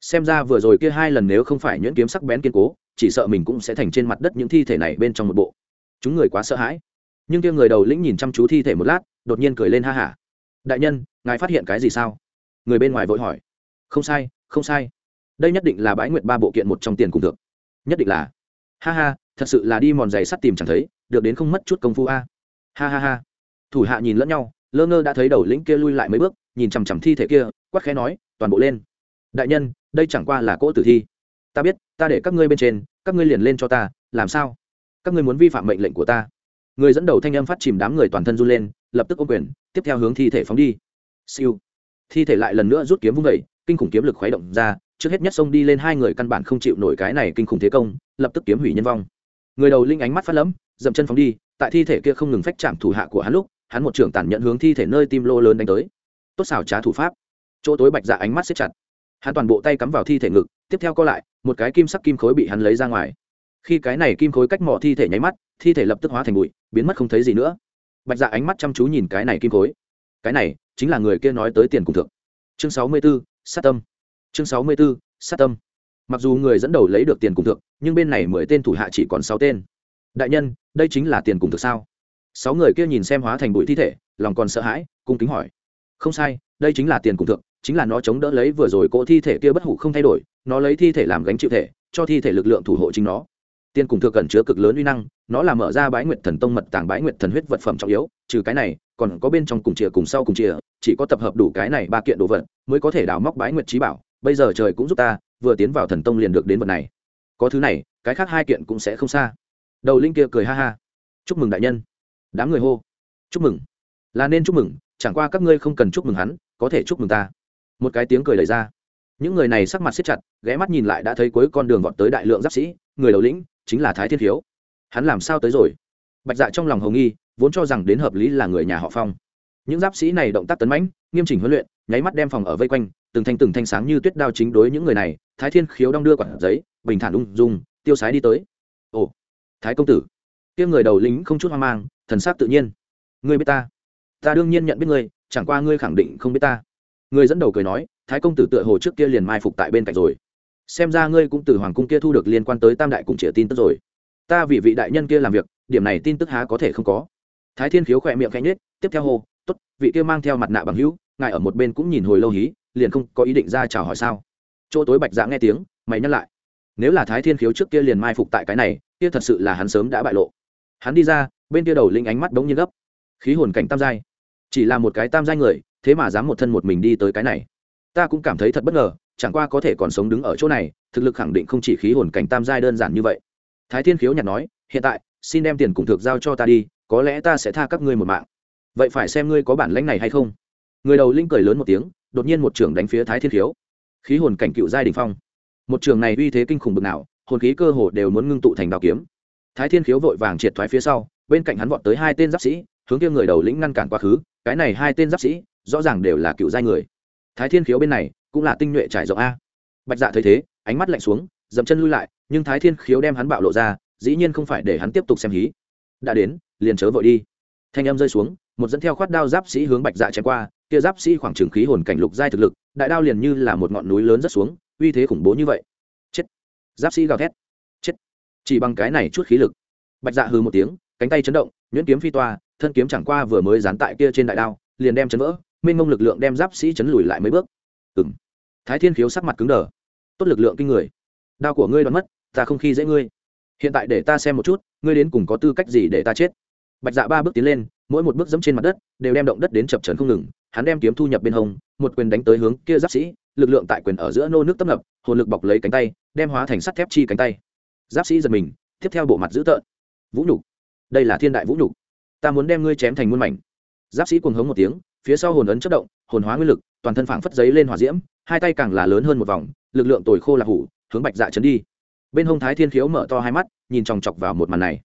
Xem ra vừa rồi kia hai lần nếu không phải nhuyễn kiếm sắc bén kiên cố, chỉ sợ mình cũng sẽ thành trên mặt đất những thi thể này bên trong một bộ. Chúng người quá sợ hãi. Nhưng kia người đầu lĩnh nhìn chăm chú thi thể một lát, đột nhiên cười lên ha hả. Đại nhân, ngài phát hiện cái gì sao? Người bên ngoài vội hỏi. Không sai không sai. Đây nhất định là bãi nguyện ba bộ kiện một trong tiền cùng thượng. Nhất định là. Ha ha, thật sự là đi mòn giày sắt tìm chẳng thấy, được đến không mất chút công phu a ha ha ha. Thủ hạ nhìn lẫn nhau, lơ ngơ đã thấy đầu lĩnh kia lui lại mấy bước, nhìn chằm chằm thi thể kia quắc khẽ nói, toàn bộ lên. Đại nhân, đây chẳng qua là cỗ tử thi. Ta biết, ta để các ngươi bên trên, các ngươi liền lên cho ta, làm sao? Các ngươi muốn vi phạm mệnh lệnh của ta. Người dẫn đầu thanh âm phát chìm đám người toàn thân run lên, lập tức ô quyền, tiếp theo hướng thi thể phóng đi. Siêu. Thi thể lại lần nữa rút kiếm vung vẩy kinh khủng kiếm lực khuấy động ra, trước hết nhất xông đi lên hai người căn bản không chịu nổi cái này kinh khủng thế công, lập tức kiếm hủy nhân vong. Người đầu linh ánh mắt phát lẫm dậm chân phóng đi, tại thi thể kia không ngừng phách chạm thủ hạ của hắn lúc, hắn một trưởng tàn nhận hướng thi thể nơi tim lô lớn đánh tới. Tốt xảo trá thủ pháp. Chỗ tối bạch dạ ánh mắt xếp chặt. Hắn toàn bộ tay cắm vào thi thể ngực, tiếp theo co lại, một cái kim sắc kim khối bị hắn lấy ra ngoài. Khi cái này kim khối cách mỏ thi thể nháy mắt, thi thể lập tức hóa thành bụi, biến mất không thấy gì nữa. Bạch dạ ánh mắt chăm chú nhìn cái này kim khối. Cái này chính là người kia nói tới tiền cùng thượng. Chương sáu mươi b ố sát tâm. Chương sáu mươi b ố sát tâm. Mặc dù người dẫn đầu lấy được tiền cùng thượng, nhưng bên này mười tên thủ hạ chỉ còn sáu tên. Đại nhân đây chính là tiền cùng thực sao? Sáu người kia nhìn xem hóa thành bụi thi thể, lòng còn sợ hãi, cung kính hỏi. Không sai, đây chính là tiền cùng thượng chính là nó chống đỡ lấy vừa rồi cỗ thi thể kia bất hủ không thay đổi, nó lấy thi thể làm gánh chịu thể, cho thi thể lực lượng thủ hộ chính nó. Tiền cùng thượng cần chứa cực lớn uy năng, nó là mở ra bái nguyệt thần tông mật tàng bái nguyệt thần huyết vật phẩm trọng yếu, trừ cái này, còn có bên trong cùng chìa cùng sau cùng chìa, chỉ có tập hợp đủ cái này ba kiện đồ vật, mới có thể đào móc bái nguyệt trí bảo, bây giờ trời cũng giúp ta, vừa tiến vào thần tông liền được đến vật này. Có thứ này, cái khác hai kiện cũng sẽ không xa đầu linh kia cười ha ha. Chúc mừng đại nhân. Đám người hô. Chúc mừng. Là nên chúc mừng, chẳng qua các ngươi không cần chúc mừng hắn, có thể chúc mừng ta. Một cái tiếng cười lời ra. Những người này sắc mặt siết chặt, ghé mắt nhìn lại đã thấy cuối con đường vọt tới đại lượng giáp sĩ, người đầu lĩnh chính là thái thiên thiếu. Hắn làm sao tới rồi? Bạch dạ trong lòng hồng nghi, vốn cho rằng đến hợp lý là người nhà họ phong. Những giáp sĩ này động tác tấn mãnh, nghiêm chỉnh huấn luyện, nháy mắt đem phòng ở vây quanh, từng thanh từng thanh sáng như tuyết đao chính đối những người này, thái thiên khiếu đong đưa quản giấy, bình thản ung dung, tiêu sái đi tới. Ồ thái công tử. Kia người đầu lính không chút hoang mang thần sắc tự nhiên. Ngươi biết ta? Ta đương nhiên nhận biết ngươi chẳng qua ngươi khẳng định không biết ta. Người dẫn đầu cười nói thái công tử tựa hồ trước kia liền mai phục tại bên cạnh rồi. Xem ra ngươi cũng từ hoàng cung kia thu được liên quan tới tam đại cùng chĩa tin tức rồi. Ta vì vị đại nhân kia làm việc điểm này tin tức há có thể không có. Thái thiên khiếu khỏe miệng khẽ nhất, tiếp theo hồ t ố t vị kia mang theo mặt nạ bằng hữu ngài ở một bên cũng nhìn hồi lâu hí liền không có ý định ra chào hỏi sao? Chỗ tối bạch dạ nghe tiếng mày nhắc lại nếu là thái thiên khiếu trước kia liền mai phục tại cái này kia thật sự là hắn sớm đã bại lộ. Hắn đi ra, bên kia đầu linh ánh mắt đống như gấp. Khí hồn cảnh tam giai. Chỉ là một cái tam giai người, thế mà dám một thân một mình đi tới cái này. Ta cũng cảm thấy thật bất ngờ, chẳng qua có thể còn sống đứng ở chỗ này, thực lực khẳng định không chỉ khí hồn cảnh tam giai đơn giản như vậy. Thái thiên khiếu nhặt nói, hiện tại, xin đem tiền cùng thực giao cho ta đi, có lẽ ta sẽ tha các ngươi một mạng. Vậy phải xem ngươi có bản lãnh này hay không. Người đầu linh cười lớn một tiếng, đột nhiên một trưởng đánh phía thái thiên khiếu. Khí hồn cảnh cựu giai đình phong. Một trường này uy thế kinh khủng bực nào hồn khí cơ hồ đều muốn ngưng tụ thành đao kiếm. Thái thiên khiếu vội vàng triệt thoái phía sau, bên cạnh hắn vọt tới hai tên giáp sĩ, hướng kia người đầu lĩnh ngăn cản quá khứ, cái này hai tên giáp sĩ, rõ ràng đều là cựu giai người. Thái thiên khiếu bên này, cũng là tinh nhuệ trải rộng a. Bạch dạ thấy thế, ánh mắt lạnh xuống, dậm chân lui lại, nhưng thái thiên khiếu đem hắn bạo lộ ra, dĩ nhiên không phải để hắn tiếp tục xem hí. Đã đến, liền chớ vội đi. Thanh âm rơi xuống, một dẫn theo khoát đao giáp sĩ hướng bạch dạ chém qua, kia giáp sĩ khoảng trường khí hồn cảnh lục giai thực lực, đại đao liền như là một ngọn núi lớn rất xuống, uy thế khủng bố như vậy giáp sĩ gào thét. Chết. Chỉ bằng cái này chút khí lực. Bạch dạ hừ một tiếng, cánh tay chấn động, nhuyễn kiếm phi toa, thân kiếm chẳng qua vừa mới dán tại kia trên đại đao, liền đem chấn vỡ, mênh mông lực lượng đem giáp sĩ chấn lùi lại mấy bước. Ừ m thái thiên khiếu sắc mặt cứng đờ. Tốt lực lượng kinh người. Đao của ngươi đoán mất, ta không khi dễ ngươi. Hiện tại để ta xem một chút, ngươi đến cùng có tư cách gì để ta chết? Bạch dạ ba bước tiến lên, mỗi một bước dẫm trên mặt đất, đều đem động đất đến chập trần không ngừng, hắn đem kiếm thu nhập bên hông, một quyền đánh tới hướng kia giáp sĩ lực lượng tại quyền ở giữa nô nước tấp nập, hồn lực bọc lấy cánh tay, đem hóa thành sắt thép chi cánh tay. Giáp sĩ giật mình, tiếp theo bộ mặt dữ tợn. Vũ nhục. Đây là thiên đại vũ nhục. Ta muốn đem ngươi chém thành muôn mảnh. Giáp sĩ cuồng hống một tiếng, phía sau hồn ấn chất động, hồn hóa nguyên lực, toàn thân phảng phất giấy lên hỏa diễm, hai tay càng là lớn hơn một vòng, lực lượng tồi khô là hủ, hướng bạch dạ chấn đi. Bên hông thái thiên khiếu mở to hai mắt, nhìn chòng chọc vào một màn này.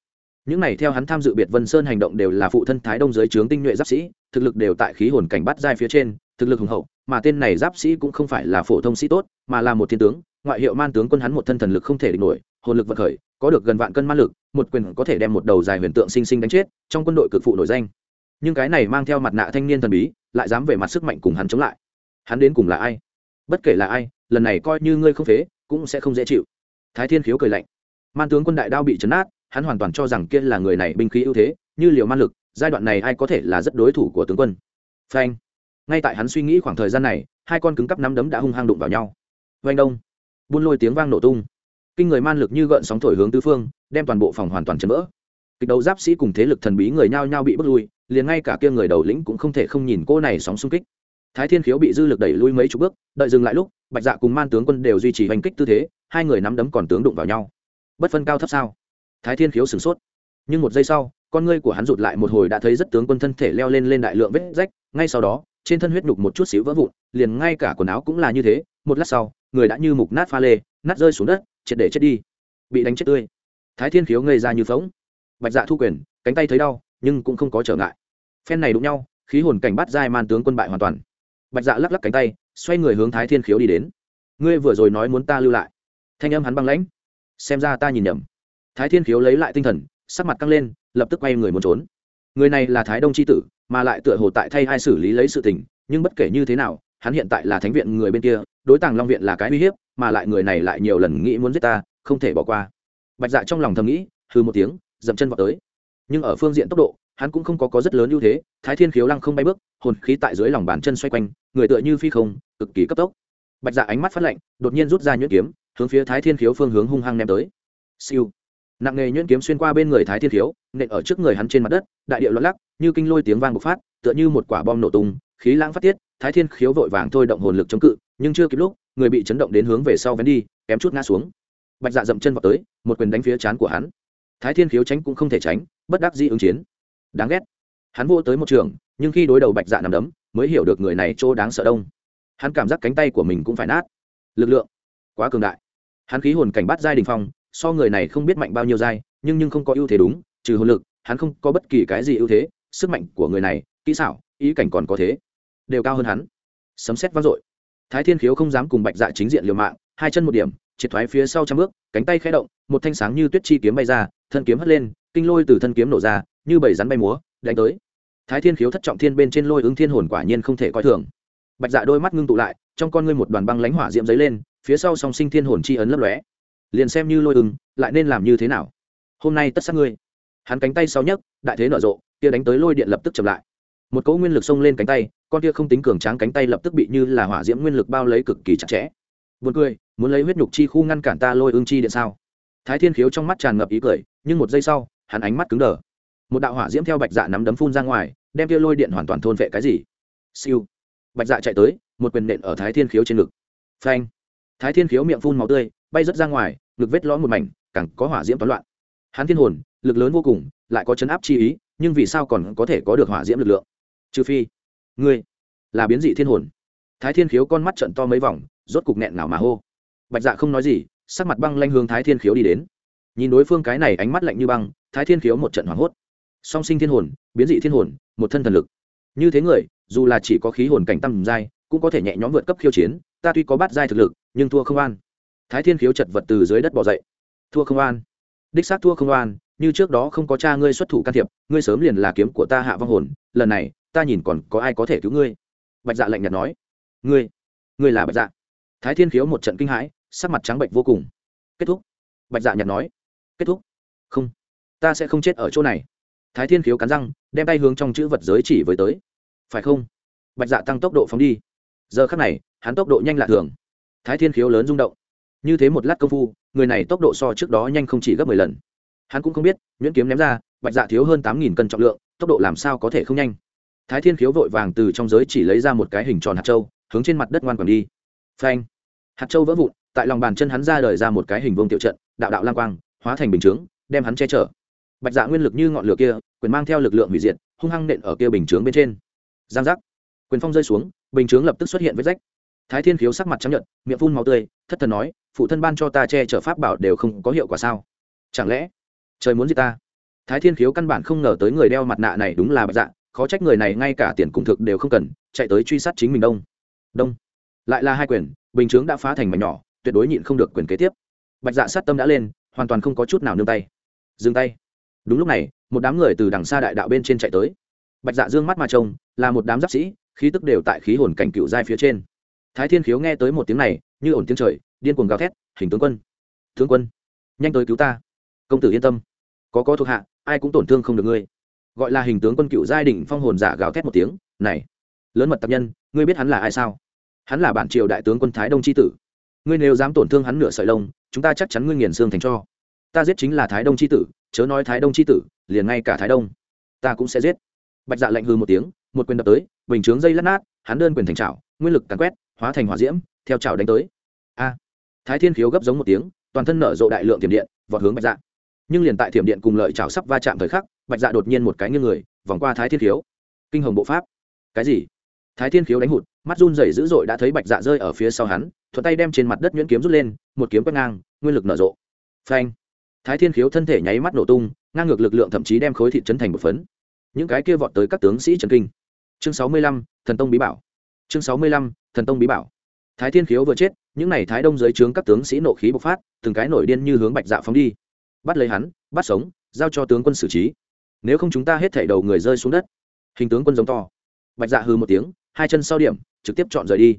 Những này theo hắn tham dự biệt vân sơn hành động đều là phụ thân thái đông giới trướng tinh nhuệ giáp sĩ, thực lực đều tại khí hồn cảnh bắt giai phía trên thực lực hùng hậu, mà tên này giáp sĩ cũng không phải là phổ thông sĩ tốt, mà là một thiên tướng, ngoại hiệu man tướng quân hắn một thân thần lực không thể địch nổi, hồn lực vận khởi, có được gần vạn cân ma lực, một quyền có thể đem một đầu dài huyền tượng sinh sinh đánh chết, trong quân đội cực phụ nổi danh. Nhưng cái này mang theo mặt nạ thanh niên thần bí, lại dám về mặt sức mạnh cùng hắn chống lại. Hắn đến cùng là ai? Bất kể là ai, lần này coi như ngươi không phế, cũng sẽ không dễ chịu. Thái thiên khiếu cười lạnh. Man tướng quân đại đao bị chấn át, hắn hoàn toàn cho rằng kia là người này binh khí ưu thế, như liều man lực, giai đoạn này ai có thể là rất đối thủ của tướng quân. Phanh ngay tại hắn suy nghĩ khoảng thời gian này, hai con cứng cắp nắm đấm đã hung hăng đụng vào nhau. Vanh đông, buôn lôi tiếng vang nổ tung. Kinh người man lực như gợn sóng thổi hướng tứ phương, đem toàn bộ phòng hoàn toàn chấn vỡ. Kịch đấu giáp sĩ cùng thế lực thần bí người nhao nhao bị bước lui, liền ngay cả kia người đầu lĩnh cũng không thể không nhìn cô này sóng xung kích. Thái thiên khiếu bị dư lực đẩy lui mấy chục bước, đợi dừng lại lúc, bạch dạ cùng man tướng quân đều duy trì hành kích tư thế, hai người nắm đấm còn tướng đụng vào nhau. Bất phân cao thấp sao? Thái thiên khiếu sửng sốt. Nhưng một giây sau, con ngươi của hắn rụt lại một hồi đã thấy rất tướng quân thân thể leo lên lên đại lượng vết rách, ngay sau đó trên thân huyết nhục một chút xíu vỡ vụn, liền ngay cả quần áo cũng là như thế, một lát sau, người đã như mục nát pha lê, nát rơi xuống đất, triệt để chết đi. Bị đánh chết tươi. Thái thiên khiếu ngây ra như phóng bạch dạ thu quyền, cánh tay thấy đau, nhưng cũng không có trở ngại. Phen này đụng nhau, khí hồn cảnh bắt giai man tướng quân bại hoàn toàn. Bạch dạ lắc lắc cánh tay, xoay người hướng thái thiên khiếu đi đến. Ngươi vừa rồi nói muốn ta lưu lại. Thanh âm hắn băng lãnh. Xem ra ta nhìn nhầm. Thái thiên khiếu lấy lại tinh thần, sắc mặt căng lên, lập tức quay người muốn trốn. Người này là thái đông c h i tử mà lại tựa hồ tại thay ai xử lý lấy sự tình nhưng bất kể như thế nào hắn hiện tại là thánh viện người bên kia đối tàng long viện là cái uy hiếp mà lại người này lại nhiều lần nghĩ muốn giết ta không thể bỏ qua. Bạch dạ trong lòng thầm nghĩ hư một tiếng dậm chân vào tới. Nhưng ở phương diện tốc độ hắn cũng không có, có rất lớn ưu thế thái thiên khiếu lăng không bay bước hồn khí tại dưới lòng bàn chân xoay quanh người tựa như phi không cực kỳ cấp tốc. Bạch dạ ánh mắt phát lạnh đột nhiên rút ra nhuyễn kiếm hướng phía thái thiên khiếu phương hướng hung hăng ném tới. Siêu. Nặng nghề nhuyễn kiếm xuyên qua bên người thái thiên khiếu nện ở trước người hắn trên mặt đất đại địa loạn lắc như kinh lôi tiếng vang bộc phát, tựa như một quả bom nổ tung, khí lãng phát tiết, thái thiên khiếu vội vàng thôi động hồn lực chống cự, nhưng chưa kịp lúc, người bị chấn động đến hướng về sau vén đi, kém chút ngã xuống. Bạch dạ dậm chân vào tới, một quyền đánh phía chán của hắn. Thái thiên khiếu tránh cũng không thể tránh, bất đắc dĩ ứng chiến. Đáng ghét. Hắn vô tới một trường, nhưng khi đối đầu bạch dạ nằm đấm, mới hiểu được người này chỗ đáng sợ đông. Hắn cảm giác cánh tay của mình cũng phải nát. Lực lượng quá cường đại. Hắn khí hồn cảnh bắt giai đình phong, so người này không biết mạnh bao nhiêu giai, nhưng nhưng không có ưu thế đúng, trừ hồn lực, hắn không có bất kỳ cái gì ưu thế sức mạnh của người này, kỹ xảo, ý cảnh còn có thế, đều cao hơn hắn. Sấm xét vang dội. Thái thiên khiếu không dám cùng bạch dạ chính diện liều mạng, hai chân một điểm, triệt thoái phía sau trăm bước, cánh tay khẽ động, một thanh sáng như tuyết chi kiếm bay ra, thân kiếm hất lên, kinh lôi từ thân kiếm nổ ra, như bảy rắn bay múa, đánh tới. Thái thiên khiếu thất trọng thiên bên trên lôi ứng thiên hồn quả nhiên không thể coi thường. Bạch dạ đôi mắt ngưng tụ lại, trong con ngươi một đoàn băng lánh hỏa diễm dấy lên, phía sau song sinh thiên hồn chi ấn lấp lóe. Liền xem như lôi ứng, lại nên làm như thế nào? Hôm nay tất sát ngươi. Hắn cánh tay sau nhấc, đại thế nở rộ kia đánh tới lôi điện lập tức chậm lại. Một cỗ nguyên lực xông lên cánh tay, con kia không tính cường tráng cánh tay lập tức bị như là hỏa diễm nguyên lực bao lấy cực kỳ chặt chẽ. Buồn cười, muốn lấy huyết nhục chi khu ngăn cản ta lôi ương chi điện sao? Thái thiên khiếu trong mắt tràn ngập ý cười, nhưng một giây sau, hắn ánh mắt cứng đờ. Một đạo hỏa diễm theo bạch dạ nắm đấm phun ra ngoài, đem kia lôi điện hoàn toàn thôn vệ cái gì? Siêu. Bạch dạ chạy tới, một quyền nện ở thái thiên khiếu trên ngực. Phanh. Thái thiên khiếu miệng phun máu tươi, bay rớt ra ngoài, ngực vết lõm một mảnh, càng có hỏa diễm toán loạn. Hắn thiên hồn, lực lớn vô cùng, lại có chấn áp chi ý nhưng vì sao còn có thể có được hỏa diễm lực lượng? Trừ phi, ngươi là biến dị thiên hồn. Thái thiên khiếu con mắt trận to mấy vòng, rốt cục nghẹn ngào mà hô. Bạch dạ không nói gì, sắc mặt băng lanh hướng thái thiên khiếu đi đến. Nhìn đối phương cái này ánh mắt lạnh như băng, thái thiên khiếu một trận hoảng hốt. Song sinh thiên hồn, biến dị thiên hồn, một thân thần lực. Như thế người, dù là chỉ có khí hồn cảnh tăng giai, cũng có thể nhẹ nhõm vượt cấp khiêu chiến, ta tuy có bát giai thực lực, nhưng thua không an. Thái thiên khiếu chật vật từ dưới đất bỏ dậy. Thua không an. Đích xác thua không an như trước đó không có cha ngươi xuất thủ can thiệp, ngươi sớm liền là kiếm của ta hạ vong hồn, lần này, ta nhìn còn có ai có thể cứu ngươi? Bạch dạ lạnh nhạt nói. Ngươi ngươi là bạch dạ. Thái thiên khiếu một trận kinh hãi, sắc mặt trắng bệnh vô cùng. Kết thúc. Bạch dạ nhạt nói. Kết thúc? Không, ta sẽ không chết ở chỗ này. Thái thiên khiếu cắn răng, đem tay hướng trong chữ vật giới chỉ với tới. Phải không? Bạch dạ tăng tốc độ phóng đi. Giờ khắc này, hắn tốc độ nhanh lạ thường. Thái thiên khiếu lớn rung động. Như thế một lát công phu, người này tốc độ so trước đó nhanh không chỉ gấp mười lần hắn cũng không biết, nhuyễn kiếm ném ra, bạch dạ thiếu hơn tám nghìn cân trọng lượng, tốc độ làm sao có thể không nhanh. Thái thiên khiếu vội vàng từ trong giới chỉ lấy ra một cái hình tròn hạt trâu hướng trên mặt đất ngoan còn đi. Phanh! Hạt trâu vỡ vụn, tại lòng bàn chân hắn ra đời ra một cái hình vương tiểu trận, đạo đạo lang quang, hóa thành bình chướng, đem hắn che chở. Bạch dạ nguyên lực như ngọn lửa kia, quyền mang theo lực lượng hủy diệt, hung hăng nện ở kia bình chướng bên trên. Giang giác! Quyền phong rơi xuống, bình chướng lập tức xuất hiện vết rách. Thái thiên khiếu sắc mặt chấp nhận miệng phun màu tươi, thất thần nói, phụ thân ban cho ta che chở pháp bảo đều không có hiệu quả sao? Chẳng lẽ trời muốn gì ta. Thái thiên khiếu căn bản không ngờ tới người đeo mặt nạ này đúng là bạch dạ khó trách người này ngay cả tiền cung thực đều không cần, chạy tới truy sát chính mình đông. Đông. Lại là hai quyền, bình chướng đã phá thành mảnh nhỏ, tuyệt đối nhịn không được quyền kế tiếp. Bạch dạ sát tâm đã lên, hoàn toàn không có chút nào nương tay. Dừng tay. Đúng lúc này, một đám người từ đằng xa đại đạo bên trên chạy tới. Bạch dạ dương mắt mà trông, là một đám giáp sĩ, khí tức đều tại khí hồn cảnh cựu giai phía trên. Thái thiên khiếu nghe tới một tiếng này, như ổn tiếng trời, điên cuồng gào thét, hình tướng quân! Tướng quân! Nhanh tới cứu ta! Công tử yên tâm. Có có thuộc hạ, ai cũng tổn thương không được ngươi. Gọi là hình tướng quân cựu giai đỉnh phong hồn giả gào thét một tiếng, này, lớn mật tập nhân, ngươi biết hắn là ai sao? Hắn là bản triều đại tướng quân thái đông tri tử. Ngươi nếu dám tổn thương hắn nửa sợi lông, chúng ta chắc chắn ngươi nghiền xương thành cho. Ta giết chính là thái đông tri tử, chớ nói thái đông tri tử, liền ngay cả thái đông, ta cũng sẽ giết. Bạch dạ lạnh hư một tiếng, một quyền đập tới, bình chướng dây lát nát, hắn đơn quyền thành trào nguyên lực càn quét, hóa thành hỏa diễm, theo trào đánh tới. A. Thái thiên khiếu gấp giống một tiếng, toàn thân nở rộ đại lượng tiềm điện, vọt hướng bạch dạ nhưng liền tại thiểm điện cùng lợi chảo sắp va chạm thời khắc, bạch dạ đột nhiên một cái nghiêng người, vòng qua thái thiên khiếu. Kinh hồng bộ pháp. Cái gì? Thái thiên khiếu đánh hụt, mắt run rẩy dữ dội đã thấy bạch dạ rơi ở phía sau hắn, thuận tay đem trên mặt đất nhuyễn kiếm rút lên, một kiếm quét ngang, nguyên lực nở rộ. Phanh. Thái thiên khiếu thân thể nháy mắt nổ tung, ngang ngược lực lượng thậm chí đem khối thịt chấn thành một phấn. Những cái kia vọt tới các tướng sĩ trần kinh. Chương sáu mươi lăm, thần tông bí bảo. Chương sáu mươi lăm, thần tông bí bảo. Thái thiên khiếu vừa chết, những n à y thái đông dưới trướng các tướng sĩ nộ khí bộc phát, từng cái nổi điên như hướng bạch dạ phóng đi bắt lấy hắn, bắt sống, giao cho tướng quân xử trí. Nếu không chúng ta hết thảy đầu người rơi xuống đất. Hình tướng quân giống to. Bạch dạ hư một tiếng, hai chân sau điểm, trực tiếp chọn rời đi.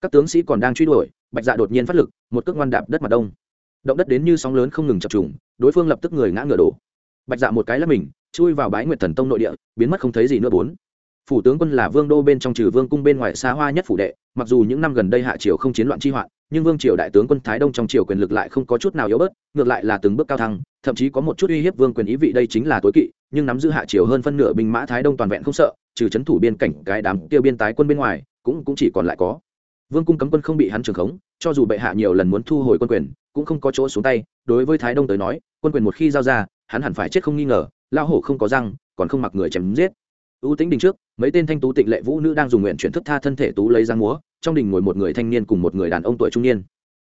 Các tướng sĩ còn đang truy đuổi, bạch dạ đột nhiên phát lực, một cước ngoan đạp đất mặt đông. Động đất đến như sóng lớn không ngừng chập trùng, đối phương lập tức người ngã ngựa đổ. Bạch dạ một cái là mình, chui vào bái nguyệt thần tông nội địa, biến mất không thấy gì nữa bốn phủ tướng quân là vương đô bên trong trừ vương cung bên ngoài xa hoa nhất phủ đệ, mặc dù những năm gần đây hạ triều không chiến loạn chi hoạn, nhưng vương triều đại tướng quân thái đông trong triều quyền lực lại không có chút nào yếu bớt, ngược lại là từng bước cao thăng, thậm chí có một chút uy hiếp vương quyền ý vị đây chính là tối kỵ, nhưng nắm giữ hạ triều hơn phân nửa binh mã thái đông toàn vẹn không sợ, trừ c thủ biên cảnh cái đám tiêu biên tái quân bên ngoài, cũng cũng chỉ còn lại có. Vương cung cấm quân không bị hắn trường khống, cho dù bệ hạ nhiều lần muốn thu hồi quân quyền, cũng không có chỗ xuống tay, đối với thái đông tới nói, quân quyền một khi giao ra, hắn hẳn phải chết không nghi ngờ lao hổ không có răng, còn không mặc người chém giết ưu tính đình trước, mấy tên thanh tú tịnh lệ vũ nữ đang dùng nguyện chuyển thức tha thân thể tú lấy ra múa, trong đình ngồi một người thanh niên cùng một người đàn ông tuổi trung niên.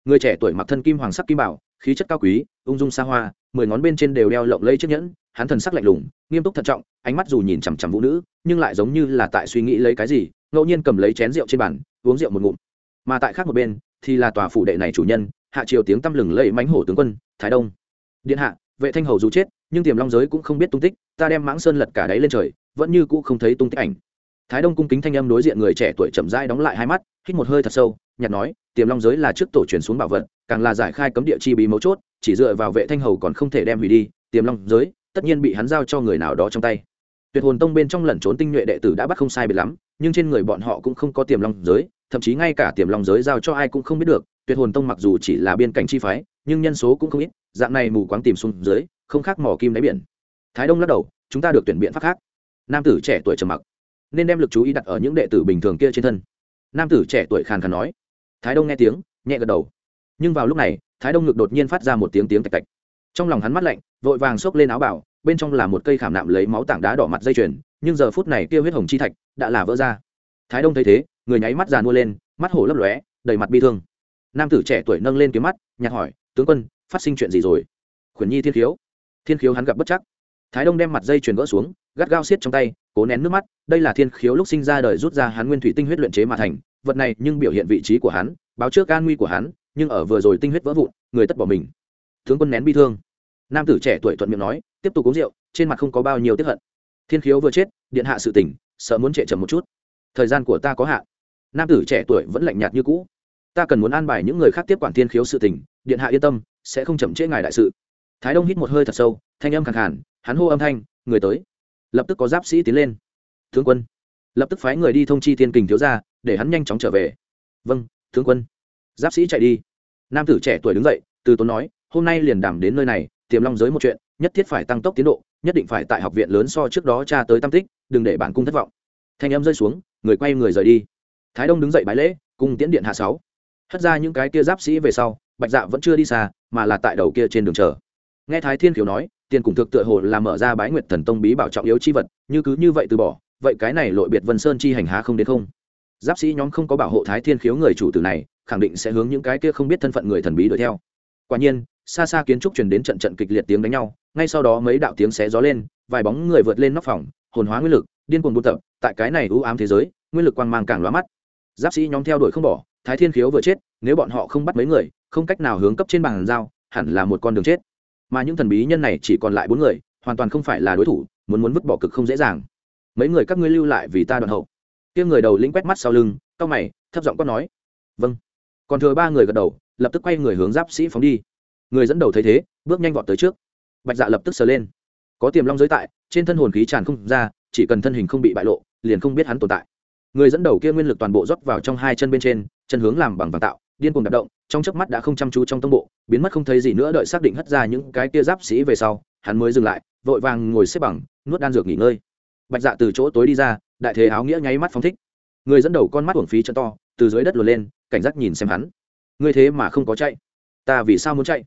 Người trẻ tuổi mặc thân kim hoàng sắc kim bảo, khí chất cao quý, ung dung xa hoa, mười ngón bên trên đều đeo lộng lấy chiếc nhẫn, hắn thần sắc lạnh lùng, nghiêm túc thận trọng, ánh mắt dù nhìn chằm chằm vũ nữ, nhưng lại giống như là tại suy nghĩ lấy cái gì, ngẫu nhiên cầm lấy chén rượu trên bàn, uống rượu một ngụm. Mà tại khác một bên, thì là tòa phủ đệ này chủ nhân, hạ triều tiếng tăm lừng lẫy mánh hổ tướng quân, thái đông. Điện hạ, vệ thanh hầu dù chết, nhưng tiềm long giới cũng không biết tung tích, ta đem mãng sơn lật cả đáy lên trời vẫn như cũ không thấy tung tích ảnh. Thái đông cung kính thanh âm đối diện người trẻ tuổi chậm rãi đóng lại hai mắt, hít một hơi thật sâu nhặt nói, tiềm long giới là trước tổ truyền xuống bảo vật, càng là giải khai cấm địa chi bí mấu chốt, chỉ dựa vào vệ thanh hầu còn không thể đem hủy đi, tiềm long giới, tất nhiên bị hắn giao cho người nào đó trong tay. Tuyệt hồn tông bên trong lẩn trốn tinh nhuệ đệ tử đã bắt không sai biệt lắm, nhưng trên người bọn họ cũng không có tiềm long giới, thậm chí ngay cả tiềm long giới giao cho ai cũng không biết được, tuyệt hồn tông mặc dù chỉ là biên cảnh chi phái, nhưng nhân số cũng không ít, dạng này mù quáng tìm xuống dưới, không khác mỏ kim đáy biển. Thái đông lắc đầu, chúng ta được tuyển biện pháp khác nam tử trẻ tuổi trầm mặc, nên đem lực chú ý đặt ở những đệ tử bình thường kia trên thân. Nam tử trẻ tuổi khàn khàn nói. Thái đông nghe tiếng, nhẹ gật đầu. Nhưng vào lúc này, thái đông ngực đột nhiên phát ra một tiếng tiếng tạch tạch. Trong lòng hắn mắt lạnh, vội vàng xốc lên áo bảo bên trong là một cây khảm nạm lấy máu tảng đá đỏ mặt dây chuyền, nhưng giờ phút này kia huyết hồng chi thạch đã là vỡ ra. Thái đông thấy thế, người nháy mắt già mua lên, mắt hổ lấp lóe, đầy mặt bi thương. Nam tử trẻ tuổi nâng lên kiếm mắt nhặt hỏi, tướng quân, phát sinh chuyện gì rồi? Khuyển nhi thiên khiếu. Thiên khiếu hắn gặp bất chắc thái đông đem mặt dây chuyền gỡ xuống, gắt gao xiết trong tay, cố nén nước mắt, đây là thiên khiếu lúc sinh ra đời rút ra hắn nguyên thủy tinh huyết luyện chế mà thành, vật này nhưng biểu hiện vị trí của hắn, báo trước an nguy của hắn, nhưng ở vừa rồi tinh huyết vỡ vụn, người tất bỏ mình. Tướng quân nén bi thương. Nam tử trẻ tuổi thuận miệng nói, tiếp tục uống rượu, trên mặt không có bao nhiêu tiếp hận. Thiên khiếu vừa chết, điện hạ sự tỉnh, sợ muốn trệ chậm một chút. Thời gian của ta có hạn. Nam tử trẻ tuổi vẫn lạnh nhạt như cũ. Ta cần muốn an bài những người khác tiếp quản thiên khiếu sự tỉnh, điện hạ yên tâm, sẽ không chậm trễ ngài đại sự. Thái đông hít một hơi thật sâu thanh âm khẳng khàn, hắn hô âm thanh, người tới. Lập tức có giáp sĩ tiến lên. Tướng quân. Lập tức phái người đi thông chi thiên kình thiếu ra để hắn nhanh chóng trở về. Vâng tướng quân. Giáp sĩ chạy đi. Nam tử trẻ tuổi đứng dậy, từ tốn nói, hôm nay liền đảm đến nơi này, tiềm long giới một chuyện, nhất thiết phải tăng tốc tiến độ, nhất định phải tại học viện lớn so trước đó tra tới tam tích, đừng để bản cung thất vọng. Thanh em rơi xuống, người quay người rời đi. Thái đông đứng dậy bái lễ cùng tiễn điện hạ sáu. Hất ra những cái kia giáp sĩ về sau, bạch dạ vẫn chưa đi xa, mà là tại đầu kia trên đường chờ nghe thái thiên khiếu nói, tiền cùng thực tựa hồ là mở ra bái nguyệt thần tông bí bảo trọng yếu chi vật, như cứ như vậy từ bỏ, vậy cái này lội biệt vân sơn chi hành há không đến không? Giáp sĩ nhóm không có bảo hộ thái thiên khiếu người chủ tử này, khẳng định sẽ hướng những cái kia không biết thân phận người thần bí đuổi theo. Quả nhiên, xa xa kiến trúc truyền đến trận trận kịch liệt tiếng đánh nhau, ngay sau đó mấy đạo tiếng xé gió lên, vài bóng người vượt lên nóc phòng, hồn hóa nguyên lực, điên cuồng buôn tập, tại cái này ưu ám thế giới, nguyên lực quang mang càng lóa mắt. Giáp sĩ nhóm theo đuổi không bỏ, thái thiên khiếu vừa chết, nếu bọn họ không bắt mấy người, không cách nào hướng cấp trên bàn giao, hẳn là một con đường chết mà những thần bí nhân này chỉ còn lại bốn người, hoàn toàn không phải là đối thủ, muốn muốn vứt bỏ cực không dễ dàng. Mấy người các ngươi lưu lại vì ta đoạn hậu. Kia người đầu lĩnh quét mắt sau lưng, cau mày, thấp giọng quát nói. Vâng. Còn thừa ba người gật đầu, lập tức quay người hướng giáp sĩ phóng đi. Người dẫn đầu thấy thế, bước nhanh vọt tới trước. Bạch dạ lập tức sờ lên. Có tiềm long giới tại, trên thân hồn khí tràn không ra, chỉ cần thân hình không bị bại lộ, liền không biết hắn tồn tại. Người dẫn đầu kia nguyên lực toàn bộ rót vào trong hai chân bên trên, chân hướng làm bằng vàng tạo điên cuồng đạp động, trong chớp mắt đã không chăm chú trong tông bộ, biến mất không thấy gì nữa đợi xác định hất ra những cái kia giáp sĩ về sau, hắn mới dừng lại, vội vàng ngồi xếp bằng, nuốt đan dược nghỉ ngơi. Bạch dạ từ chỗ tối đi ra, đại thế áo nghĩa nháy mắt phóng thích. Người dẫn đầu con mắt uổng phí chân to, từ dưới đất luồn lên, cảnh giác nhìn xem hắn. Ngươi thế mà không có chạy. Ta vì sao muốn chạy?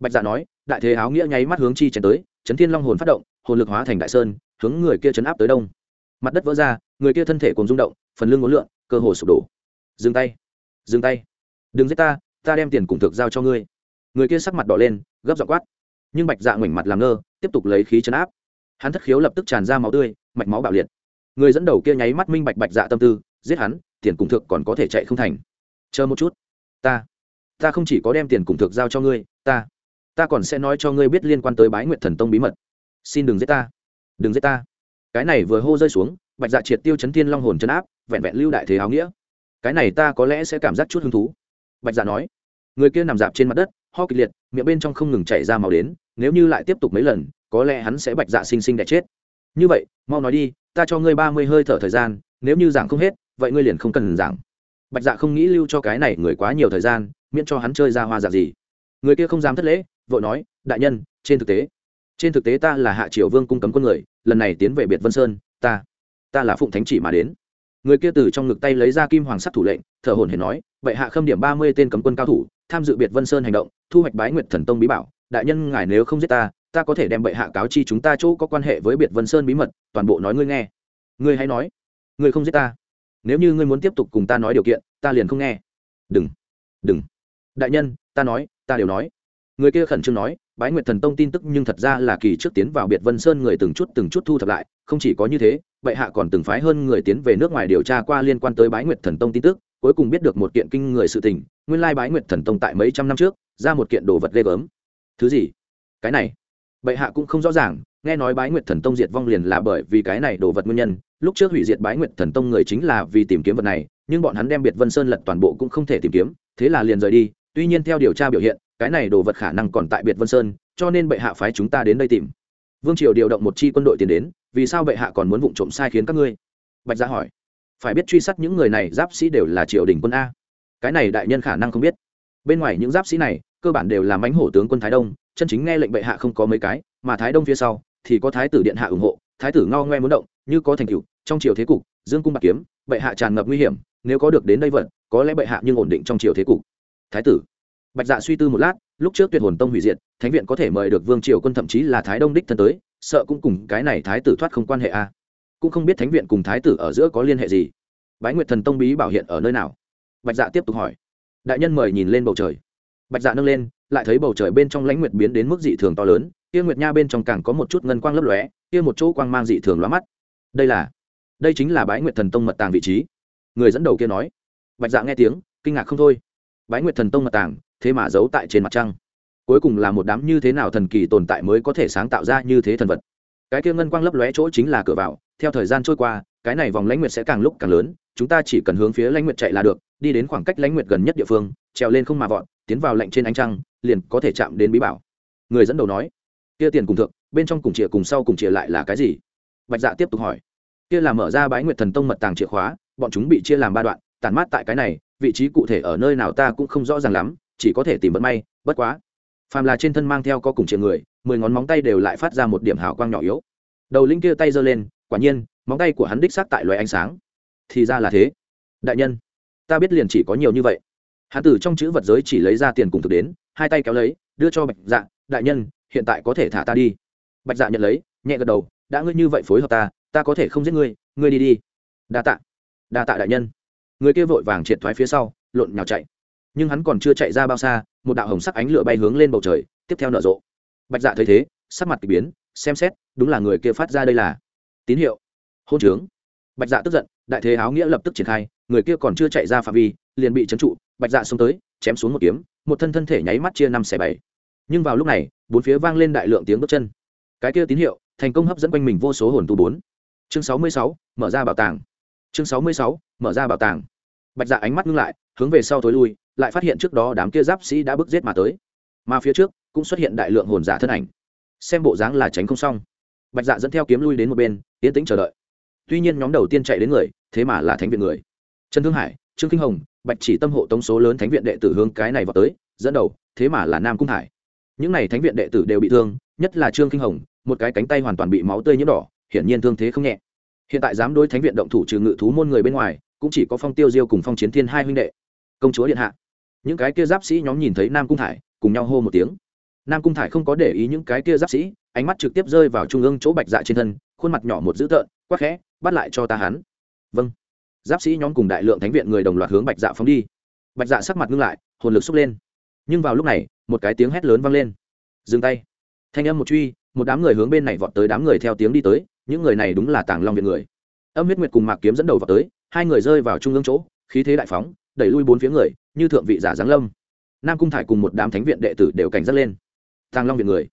Bạch dạ nói, đại thế áo nghĩa nháy mắt hướng chi chén tới, chấn thiên long hồn phát động, hồn lực hóa thành đại sơn, hướng người kia chấn áp tới đông. Mặt đất vỡ ra, người kia thân thể cùng rung động, phần lưng ngốn lượn, cơ hồ sụp đổ. Dừng tay. Dừng tay đừng giết ta ta đem tiền cùng thực giao cho ngươi. Người kia sắc mặt đỏ lên, gấp dọn quát. Nhưng bạch dạ ngoảnh mặt làm ngơ, tiếp tục lấy khí chấn áp. Hắn thất khiếu lập tức tràn ra máu tươi, mạch máu bạo liệt. Người dẫn đầu kia nháy mắt minh bạch bạch dạ tâm tư, giết hắn, tiền cùng thực còn có thể chạy không thành. Chờ một chút. Ta ta không chỉ có đem tiền cùng thực giao cho ngươi, ta ta còn sẽ nói cho ngươi biết liên quan tới bái nguyện thần tông bí mật. Xin đừng giết ta, đừng giết ta. Cái này vừa hô rơi xuống, bạch dạ triệt tiêu chấn thiên long hồn chấn áp, vẹn vẹn lưu đại thế áo nghĩa. Cái này ta có lẽ sẽ cảm giác chút hứng thú bạch dạ nói, người kia nằm dạp trên mặt đất, ho kịch liệt, miệng bên trong không ngừng chảy ra màu đến, nếu như lại tiếp tục mấy lần, có lẽ hắn sẽ bạch dạ sinh sinh đẻ chết. Như vậy, mau nói đi, ta cho ngươi ba mươi hơi thở thời gian, nếu như giảng không hết, vậy ngươi liền không cần giảng. Bạch dạ không nghĩ lưu cho cái này người quá nhiều thời gian, miễn cho hắn chơi ra hoa giả gì. Người kia không dám thất lễ, vội nói, đại nhân, trên thực tế, trên thực tế ta là hạ triều vương cung cấm quân người, lần này tiến về biệt vân sơn, ta ta là phụng thánh chỉ mà đến người kia từ trong ngực tay lấy ra kim hoàng sắc thủ lệnh, thở hồn hển nói vậy hạ khâm điểm ba mươi tên cấm quân cao thủ, tham dự biệt vân sơn hành động, thu hoạch bái nguyệt thần tông bí bảo. Đại nhân ngài nếu không giết ta ta có thể đem bệ hạ cáo chi chúng ta chỗ có quan hệ với biệt vân sơn bí mật, toàn bộ nói ngươi nghe. Ngươi hãy nói. Ngươi không giết ta. Nếu như ngươi muốn tiếp tục cùng ta nói điều kiện, ta liền không nghe. Đừng đừng. Đại nhân, ta nói, ta đều nói. Người kia khẩn trương nói, bái nguyệt thần tông tin tức nhưng thật ra là kỳ trước tiến vào biệt vân sơn người từng chút từng chút thu thập lại, không chỉ có như thế bệ hạ còn từng phái hơn người tiến về nước ngoài điều tra qua liên quan tới bái nguyệt thần tông tin tức, cuối cùng biết được một kiện kinh người sự tình, nguyên lai bái nguyệt thần tông tại mấy trăm năm trước, ra một kiện đồ vật ghê gớm. Thứ gì? Cái này. Bệ hạ cũng không rõ ràng, nghe nói bái nguyệt thần tông diệt vong liền là bởi vì cái này đồ vật nguyên nhân, lúc trước hủy diệt bái nguyệt thần tông người chính là vì tìm kiếm vật này, nhưng bọn hắn đem biệt vân sơn lật toàn bộ cũng không thể tìm kiếm, thế là liền rời đi, tuy nhiên theo điều tra biểu hiện, cái này đồ vật khả năng còn tại biệt vân sơn, cho nên bệ hạ phái chúng ta đến đây tìm vương triều điều động một chi quân đội tiến đến, vì sao bệ hạ còn muốn vụ trộm sai khiến các ngươi? Bạch gia hỏi. Phải biết truy sát những người này, giáp sĩ đều là triều đình quân a. Cái này đại nhân khả năng không biết. Bên ngoài những giáp sĩ này, cơ bản đều là mánh hổ tướng quân thái đông, chân chính nghe lệnh bệ hạ không có mấy cái, mà thái đông phía sau thì có thái tử điện hạ ủng hộ, thái tử ngao ngoe muốn động, như có thành tựu, trong triều thế cục, dương cung bạc kiếm, bệ hạ tràn ngập nguy hiểm, nếu có được đến đây vận, có lẽ bệ hạ nhưng ổn định trong triều thế cục. Thái tử bạch dạ suy tư một lát, lúc trước tuyệt hồn tông hủy diệt, thánh viện có thể mời được vương triều quân thậm chí là thái đông đích thân tới, sợ cũng cùng cái này thái tử thoát không quan hệ a à. cũng không biết thánh viện cùng thái tử ở giữa có liên hệ gì. Bái nguyệt thần tông bí bảo hiện ở nơi nào? Bạch dạ tiếp tục hỏi. Đại nhân mời nhìn lên bầu trời. Bạch dạ nâng lên, lại thấy bầu trời bên trong lãnh nguyệt biến đến mức dị thường to lớn, kia nguyệt nha bên trong càng có một chút ngân quang lấp lóe, kia một chỗ quang mang dị thường lóa mắt. Đây là, đây chính là bái nguyệt thần tông mật tàng vị trí. Người dẫn đầu kia nói. Bạch dạ nghe tiếng, kinh ngạc không thôi. Bái nguyệt thần tông mật tàng thế mà giấu tại trên mặt trăng. Cuối cùng là một đám như thế nào thần kỳ tồn tại mới có thể sáng tạo ra như thế thần vật. Cái kia ngân quang lấp lóe chỗ chính là cửa vào, theo thời gian trôi qua, cái này vòng lãnh nguyệt sẽ càng lúc càng lớn, chúng ta chỉ cần hướng phía lãnh nguyệt chạy là được, đi đến khoảng cách lãnh nguyệt gần nhất địa phương, trèo lên không mà vọt, tiến vào lạnh trên ánh trăng, liền có thể chạm đến bí bảo. Người dẫn đầu nói, kia tiền cùng thượng, bên trong cùng chìa cùng sau cùng chìa lại là cái gì? Bạch dạ tiếp tục hỏi, kia là mở ra bái nguyệt thần tông mật tàng chìa khóa, bọn chúng bị chia làm ba đoạn tàn mát tại cái này, vị trí cụ thể ở nơi nào ta cũng không rõ ràng lắm chỉ có thể tìm vận may, bất quá. Phàm là trên thân mang theo có cùng chìa người, mười ngón móng tay đều lại phát ra một điểm hào quang nhỏ yếu. Đầu linh kia tay giơ lên, quả nhiên, móng tay của hắn đích xác tại loài ánh sáng. Thì ra là thế. Đại nhân, ta biết liền chỉ có nhiều như vậy. Hắn tử trong chữ vật giới chỉ lấy ra tiền cùng thực đến, hai tay kéo lấy, đưa cho bạch dạ đại nhân, hiện tại có thể thả ta đi. Bạch dạ nhận lấy, nhẹ gật đầu, đã ngươi như vậy phối hợp ta ta có thể không giết ngươi ngươi đi đi. Đa tạ đa tạ đại nhân. Người kia vội vàng triệt thoái phía sau, lộn nhào chạy nhưng hắn còn chưa chạy ra bao xa, một đạo hồng sắc ánh lửa bay hướng lên bầu trời, tiếp theo nở rộ. Bạch dạ thấy thế, sắc mặt k ỳ biến, xem xét, đúng là người kia phát ra đây là tín hiệu. Hôn trướng. Bạch dạ tức giận, đại thế áo nghĩa lập tức triển khai, người kia còn chưa chạy ra phạm vi, liền bị trấn trụ, bạch dạ xông tới, chém xuống một kiếm, một thân thân thể nháy mắt chia năm xẻ bảy. Nhưng vào lúc này, bốn phía vang lên đại lượng tiếng bước chân. Cái kia tín hiệu, thành công hấp dẫn quanh mình vô số hồn tu bốn. Chương sáu mươi sáu, mở ra bảo tàng. Chương sáu mươi sáu, mở ra bảo tàng bạch dạ ánh mắt ngưng lại, hướng về sau thối lui, lại phát hiện trước đó đám kia giáp sĩ đã bước giết mà tới. Mà phía trước, cũng xuất hiện đại lượng hồn giả thân ảnh. Xem bộ dáng là tránh không xong. Bạch dạ dẫn theo kiếm lui đến một bên, yên tĩnh chờ đợi. Tuy nhiên nhóm đầu tiên chạy đến người, thế mà là thánh viện người. Trần thương hải, trương kinh hồng, bạch chỉ tâm hộ tống số lớn thánh viện đệ tử hướng cái này vào tới, dẫn đầu, thế mà là nam cung hải. Những n à y thánh viện đệ tử đều bị thương, nhất là trương kinh hồng, một cái cánh tay hoàn toàn bị máu tươi nhiễm đỏ, hiển nhiên thương thế không nhẹ. Hiện tại dám đối thánh viện động thủ trừ ngự thú môn người bên ngoài cũng chỉ có phong tiêu diêu cùng phong chiến thiên hai huynh đệ. Công chúa điện hạ. Những cái kia giáp sĩ nhóm nhìn thấy nam cung thải, cùng nhau hô một tiếng. Nam cung thải không có để ý những cái kia giáp sĩ, ánh mắt trực tiếp rơi vào trung ương chỗ bạch dạ trên thân, khuôn mặt nhỏ một dữ tợn, quắc khẽ, bắt lại cho ta hắn. Vâng. Giáp sĩ nhóm cùng đại lượng thánh viện người đồng loạt hướng bạch dạ phóng đi. Bạch dạ sắc mặt ngưng lại, hồn lực xúc lên. Nhưng vào lúc này, một cái tiếng hét lớn vang lên. Dừng tay. Thanh âm một truy, một đám người hướng bên này vọt tới đám người theo tiếng đi tới, những người này đúng là tàng long viện người. Âm huyết nguyệt cùng mạc kiếm dẫn đầu vào tới hai người rơi vào trung ương chỗ, khí thế đại phóng, đẩy lui bốn phía người, như thượng vị giả giáng lâm. Nam cung thải cùng một đám thánh viện đệ tử đều cảnh giác lên. Tàng long viện người.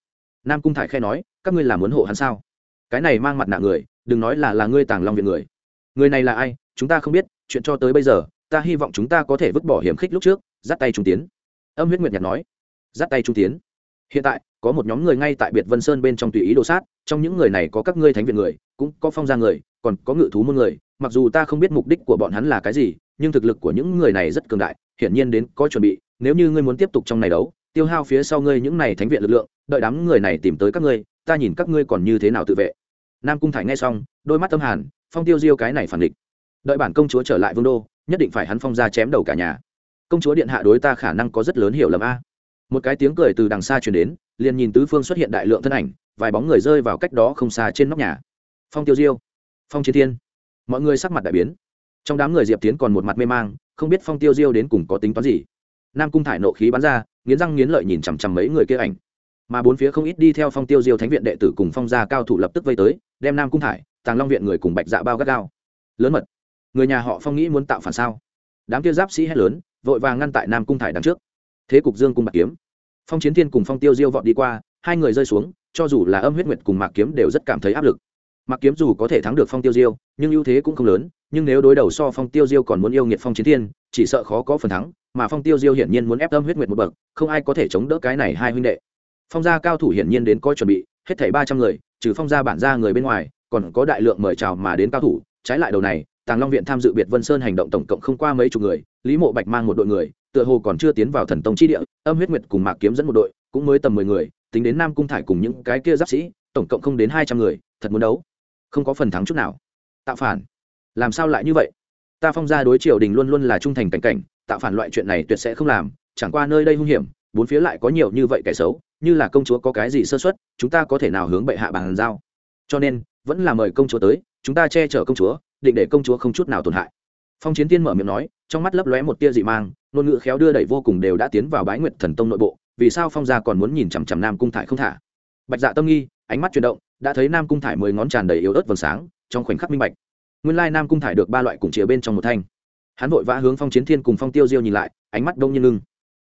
Nam cung thải khe nói, các ngươi làm muốn hộ hắn sao? Cái này mang mặt nạ người, đừng nói là là ngươi tàng long viện người. Người này là ai, chúng ta không biết, chuyện cho tới bây giờ, ta hy vọng chúng ta có thể vứt bỏ hiểm khích lúc trước, dắt tay trung tiến. Âm huyết nguyệt nhạt nói, dắt tay trung tiến. Hiện tại, có một nhóm người ngay tại biệt vân sơn bên trong tùy ý đồ sát, trong những người này có các ngươi thánh viện người, cũng có phong gia người, còn có ngự thú môn người mặc dù ta không biết mục đích của bọn hắn là cái gì, nhưng thực lực của những người này rất cường đại, hiển nhiên đến có chuẩn bị, nếu như ngươi muốn tiếp tục trong này đấu, tiêu hao phía sau ngươi những này thánh viện lực lượng, đợi đám người này tìm tới các ngươi, ta nhìn các ngươi còn như thế nào tự vệ. Nam cung thải nghe xong, đôi mắt tâm hàn, phong tiêu diêu cái này phản địch. Đợi bản công chúa trở lại vương đô, nhất định phải hắn phong ra chém đầu cả nhà. Công chúa điện hạ đối ta khả năng có rất lớn hiểu lầm a. Một cái tiếng cười từ đằng xa truyền đến, liền nhìn tứ phương xuất hiện đại lượng thân ảnh, vài bóng người rơi vào cách đó không xa trên nóc nhà. Phong tiêu diêu, phong chiến thiên mọi người sắc mặt đại biến. Trong đám người diệp tiến còn một mặt mê mang, không biết phong tiêu diêu đến cùng có tính toán gì. Nam cung thải nộ khí bắn ra, nghiến răng nghiến lợi nhìn chằm chằm mấy người kia ảnh. Mà bốn phía không ít đi theo phong tiêu diêu thánh viện đệ tử cùng phong gia cao thủ lập tức vây tới, đem nam cung thải, tàng long viện người cùng bạch dạ bao gắt gao. Lớn mật. Người nhà họ phong nghĩ muốn tạo phản sao? Đám kia giáp sĩ hét lớn, vội vàng ngăn tại nam cung thải đằng trước. Thế cục dương cung bạc kiếm. Phong chiến thiên cùng phong tiêu diêu vọt đi qua, hai người rơi xuống, cho dù là âm huyết nguyệt cùng mạc kiếm đều rất cảm thấy áp lực mạc kiếm dù có thể thắng được phong tiêu diêu, nhưng ưu thế cũng không lớn, nhưng nếu đối đầu so phong tiêu diêu còn muốn yêu nghiệt phong chiến thiên, chỉ sợ khó có phần thắng, mà phong tiêu diêu hiển nhiên muốn ép tâm huyết nguyệt một bậc, không ai có thể chống đỡ cái này hai huynh đệ. Phong gia cao thủ hiển nhiên đến coi chuẩn bị, hết thảy ba trăm người, trừ phong gia bản gia người bên ngoài, còn có đại lượng mời chào mà đến cao thủ, trái lại đầu này, tàng long viện tham dự biệt vân sơn hành động tổng cộng không qua mấy chục người, lý mộ bạch mang một đội người, tựa hồ còn chưa tiến vào thần tông chi địa, âm huyết nguyệt cùng mạc kiếm dẫn một đội, cũng mới tầm mười người, tính đến nam cung thải cùng những cái kia giáp sĩ, tổng cộng không đến hai trăm người, thật muốn đấu không có phần thắng chút nào. Tạo phản. Làm sao lại như vậy? Ta phong gia đối triều đình luôn luôn là trung thành cảnh cảnh, tạo phản loại chuyện này tuyệt sẽ không làm, chẳng qua nơi đây hung hiểm, bốn phía lại có nhiều như vậy kẻ xấu, như là công chúa có cái gì sơ xuất chúng ta có thể nào hướng bệ hạ bàn giao? Cho nên, vẫn là mời công chúa tới, chúng ta che chở công chúa, định để công chúa không chút nào tổn hại. Phong chiến tiên mở miệng nói, trong mắt lấp lóe một tia dị mang, ngôn ngữ khéo đưa đẩy vô cùng đều đã tiến vào bái nguyệt thần tông nội bộ, vì sao phong gia còn muốn nhìn chằm chằm nam cung thải không thả? Bạch dạ tâm nghi, ánh mắt chuyển động đã thấy nam cung thải mười ngón tràn đầy yếu ớt vầng sáng, trong khoảnh khắc minh bạch. Nguyên lai nam cung thải được ba loại cùng chìa bên trong một thanh. Hắn vội vã hướng phong chiến thiên cùng phong tiêu diêu nhìn lại, ánh mắt đông như ngưng.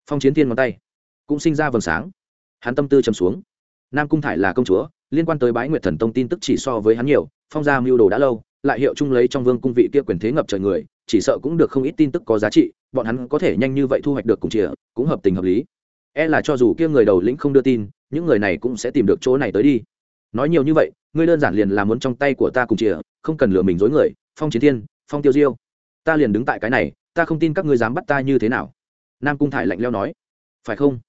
Phong chiến thiên ngón tay cũng sinh ra vầng sáng. Hắn tâm tư chầm xuống. Nam cung thải là công chúa, liên quan tới bái nguyệt thần tông tin tức chỉ so với hắn nhiều, phong gia mưu đồ đã lâu, lại hiệu chung lấy trong vương cung vị kia quyền thế ngập trời người, chỉ sợ cũng được không ít tin tức có giá trị, bọn hắn có thể nhanh như vậy thu hoạch được cùng chìa, cũng hợp tình hợp lý. E là cho dù kia người đầu lĩnh không đưa tin, những người này cũng sẽ tìm được chỗ này tới đi nói nhiều như vậy, ngươi đơn giản liền là muốn trong tay của ta cùng chìa, không cần lừa mình dối người, phong chiến thiên, phong tiêu diêu. Ta liền đứng tại cái này, ta không tin các ngươi dám bắt ta như thế nào. Nam cung thải lạnh leo nói. Phải không?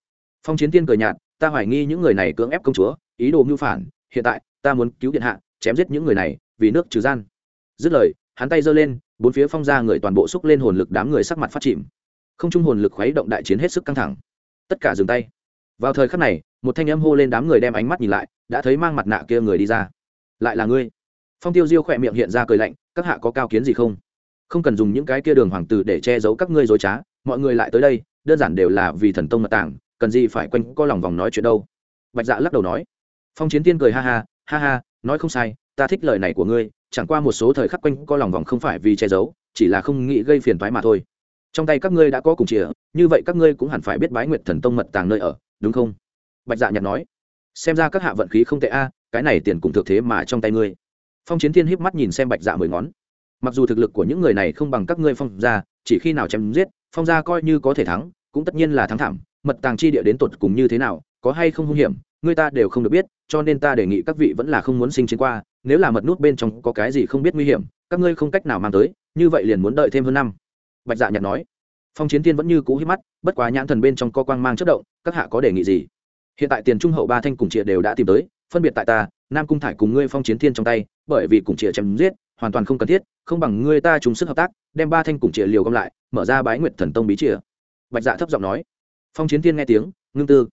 Phong chiến thiên cười nhạt, ta hoài nghi những người này cưỡng ép công chúa, ý đồ mưu phản, hiện tại, ta muốn cứu điện hạ, chém giết những người này, vì nước trừ gian. Dứt lời, hắn tay giơ lên, bốn phía phong ra người toàn bộ xúc lên hồn lực đám người sắc mặt phát chìm. Không trung hồn lực khuấy động đại chiến hết sức căng thẳng. Tất cả dừng tay. Vào thời khắc này một thanh âm hô lên đám người đem ánh mắt nhìn lại, đã thấy mang mặt nạ kia người đi ra. Lại là ngươi? Phong tiêu diêu khỏe miệng hiện ra cười lạnh, các hạ có cao kiến gì không? Không cần dùng những cái kia đường hoàng tử để che giấu các ngươi dối trá, mọi người lại tới đây, đơn giản đều là vì thần tông mật tàng, cần gì phải quanh co lòng vòng nói chuyện đâu. Bạch dạ lắc đầu nói. Phong chiến tiên cười ha ha ha ha, nói không sai, ta thích lời này của ngươi, chẳng qua một số thời khắc quanh co lòng vòng không phải vì che giấu, chỉ là không nghĩ gây phiền thoái mà thôi. Trong tay các ngươi đã có cùng chìa, như vậy các ngươi cũng hẳn phải biết bái nguyệt thần tông mật tàng nơi ở, đúng không? Bạch dạ nhặt nói, xem ra các hạ vận khí không tệ a, cái này tiền cùng thực thế mà trong tay ngươi. Phong chiến thiên híp mắt nhìn xem bạch dạ mười ngón. Mặc dù thực lực của những người này không bằng các ngươi phong gia, chỉ khi nào chém giết, phong gia coi như có thể thắng, cũng tất nhiên là thắng thảm, mật tàng chi địa đến tột cùng như thế nào, có hay không hung hiểm, người ta đều không được biết, cho nên ta đề nghị các vị vẫn là không muốn sinh chiến qua, nếu là mật nút bên trong có cái gì không biết nguy hiểm, các ngươi không cách nào mang tới, như vậy liền muốn đợi thêm hơn năm. Bạch dạ nhạt nói. Phong chiến tiên vẫn như cũ hít mắt, bất quá nhãn thần bên trong co quang mang chất động, các hạ có đề nghị gì? Hiện tại tiền trung hậu ba thanh cùng triệt đều đã tìm tới, phân biệt tại ta, nam cung thải cùng ngươi phong chiến thiên trong tay, bởi vì cùng triệt chém giết, hoàn toàn không cần thiết, không bằng ngươi ta chúng sức hợp tác, đem ba thanh cùng triệt liều gom lại, mở ra bái nguyệt thần tông bí triệt bạch dạ thấp giọng nói. Phong chiến thiên nghe tiếng, ngưng tư.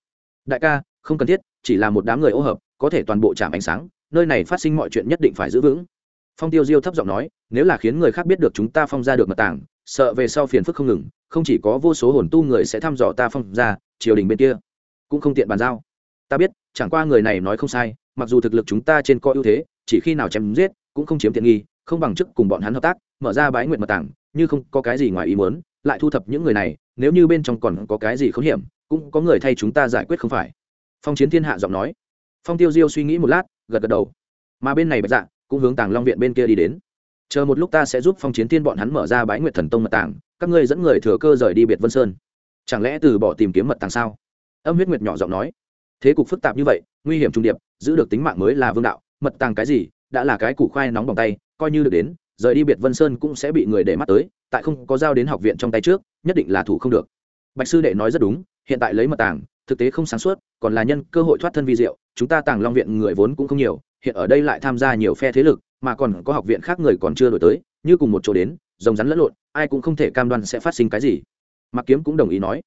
Đại ca, không cần thiết, chỉ là một đám người ô hợp, có thể toàn bộ chạm ánh sáng, nơi này phát sinh mọi chuyện nhất định phải giữ vững. Phong tiêu diêu thấp giọng nói, nếu là khiến người khác biết được chúng ta phong ra được mật tảng sợ về sau phiền phức không ngừng, không chỉ có vô số hồn tu người sẽ thăm dò ta phong ra, triều đình bên kia cũng không tiện bàn giao. Ta biết, chẳng qua người này nói không sai, mặc dù thực lực chúng ta trên có ưu thế, chỉ khi nào chém giết, cũng không chiếm tiện nghi, không bằng chức cùng bọn hắn hợp tác, mở ra bái nguyện mật tảng, như không có cái gì ngoài ý muốn, lại thu thập những người này, nếu như bên trong còn có cái gì khốn hiểm, cũng có người thay chúng ta giải quyết không phải. Phong chiến thiên hạ giọng nói. Phong tiêu diêu suy nghĩ một lát, gật gật đầu. Mà bên này bạch dạ cũng hướng tàng long viện bên kia đi đến. Chờ một lúc ta sẽ giúp phong chiến thiên bọn hắn mở ra bái nguyệt thần tông mật tàng các ngươi dẫn người thừa cơ rời đi biệt vân sơn. Chẳng lẽ từ bỏ tìm kiếm mật tàng sao? Âm huyết nguyệt nhỏ giọng nói, thế cục phức tạp như vậy, nguy hiểm trung điệp, giữ được tính mạng mới là vương đạo, mật tàng cái gì, đã là cái củ khoai nóng bằng tay, coi như được đến, rời đi biệt vân sơn cũng sẽ bị người để mắt tới, tại không có giao đến học viện trong tay trước, nhất định là thủ không được. Bạch sư đệ nói rất đúng, hiện tại lấy mật tàng, thực tế không sáng suốt, còn là nhân cơ hội thoát thân vi diệu, chúng ta tàng long viện người vốn cũng không nhiều, hiện ở đây lại tham gia nhiều phe thế lực, mà còn có học viện khác người còn chưa đổi tới, như cùng một chỗ đến, rồng rắn lẫn lộn, ai cũng không thể cam đoan sẽ phát sinh cái gì. Mạc kiếm cũng đồng ý nói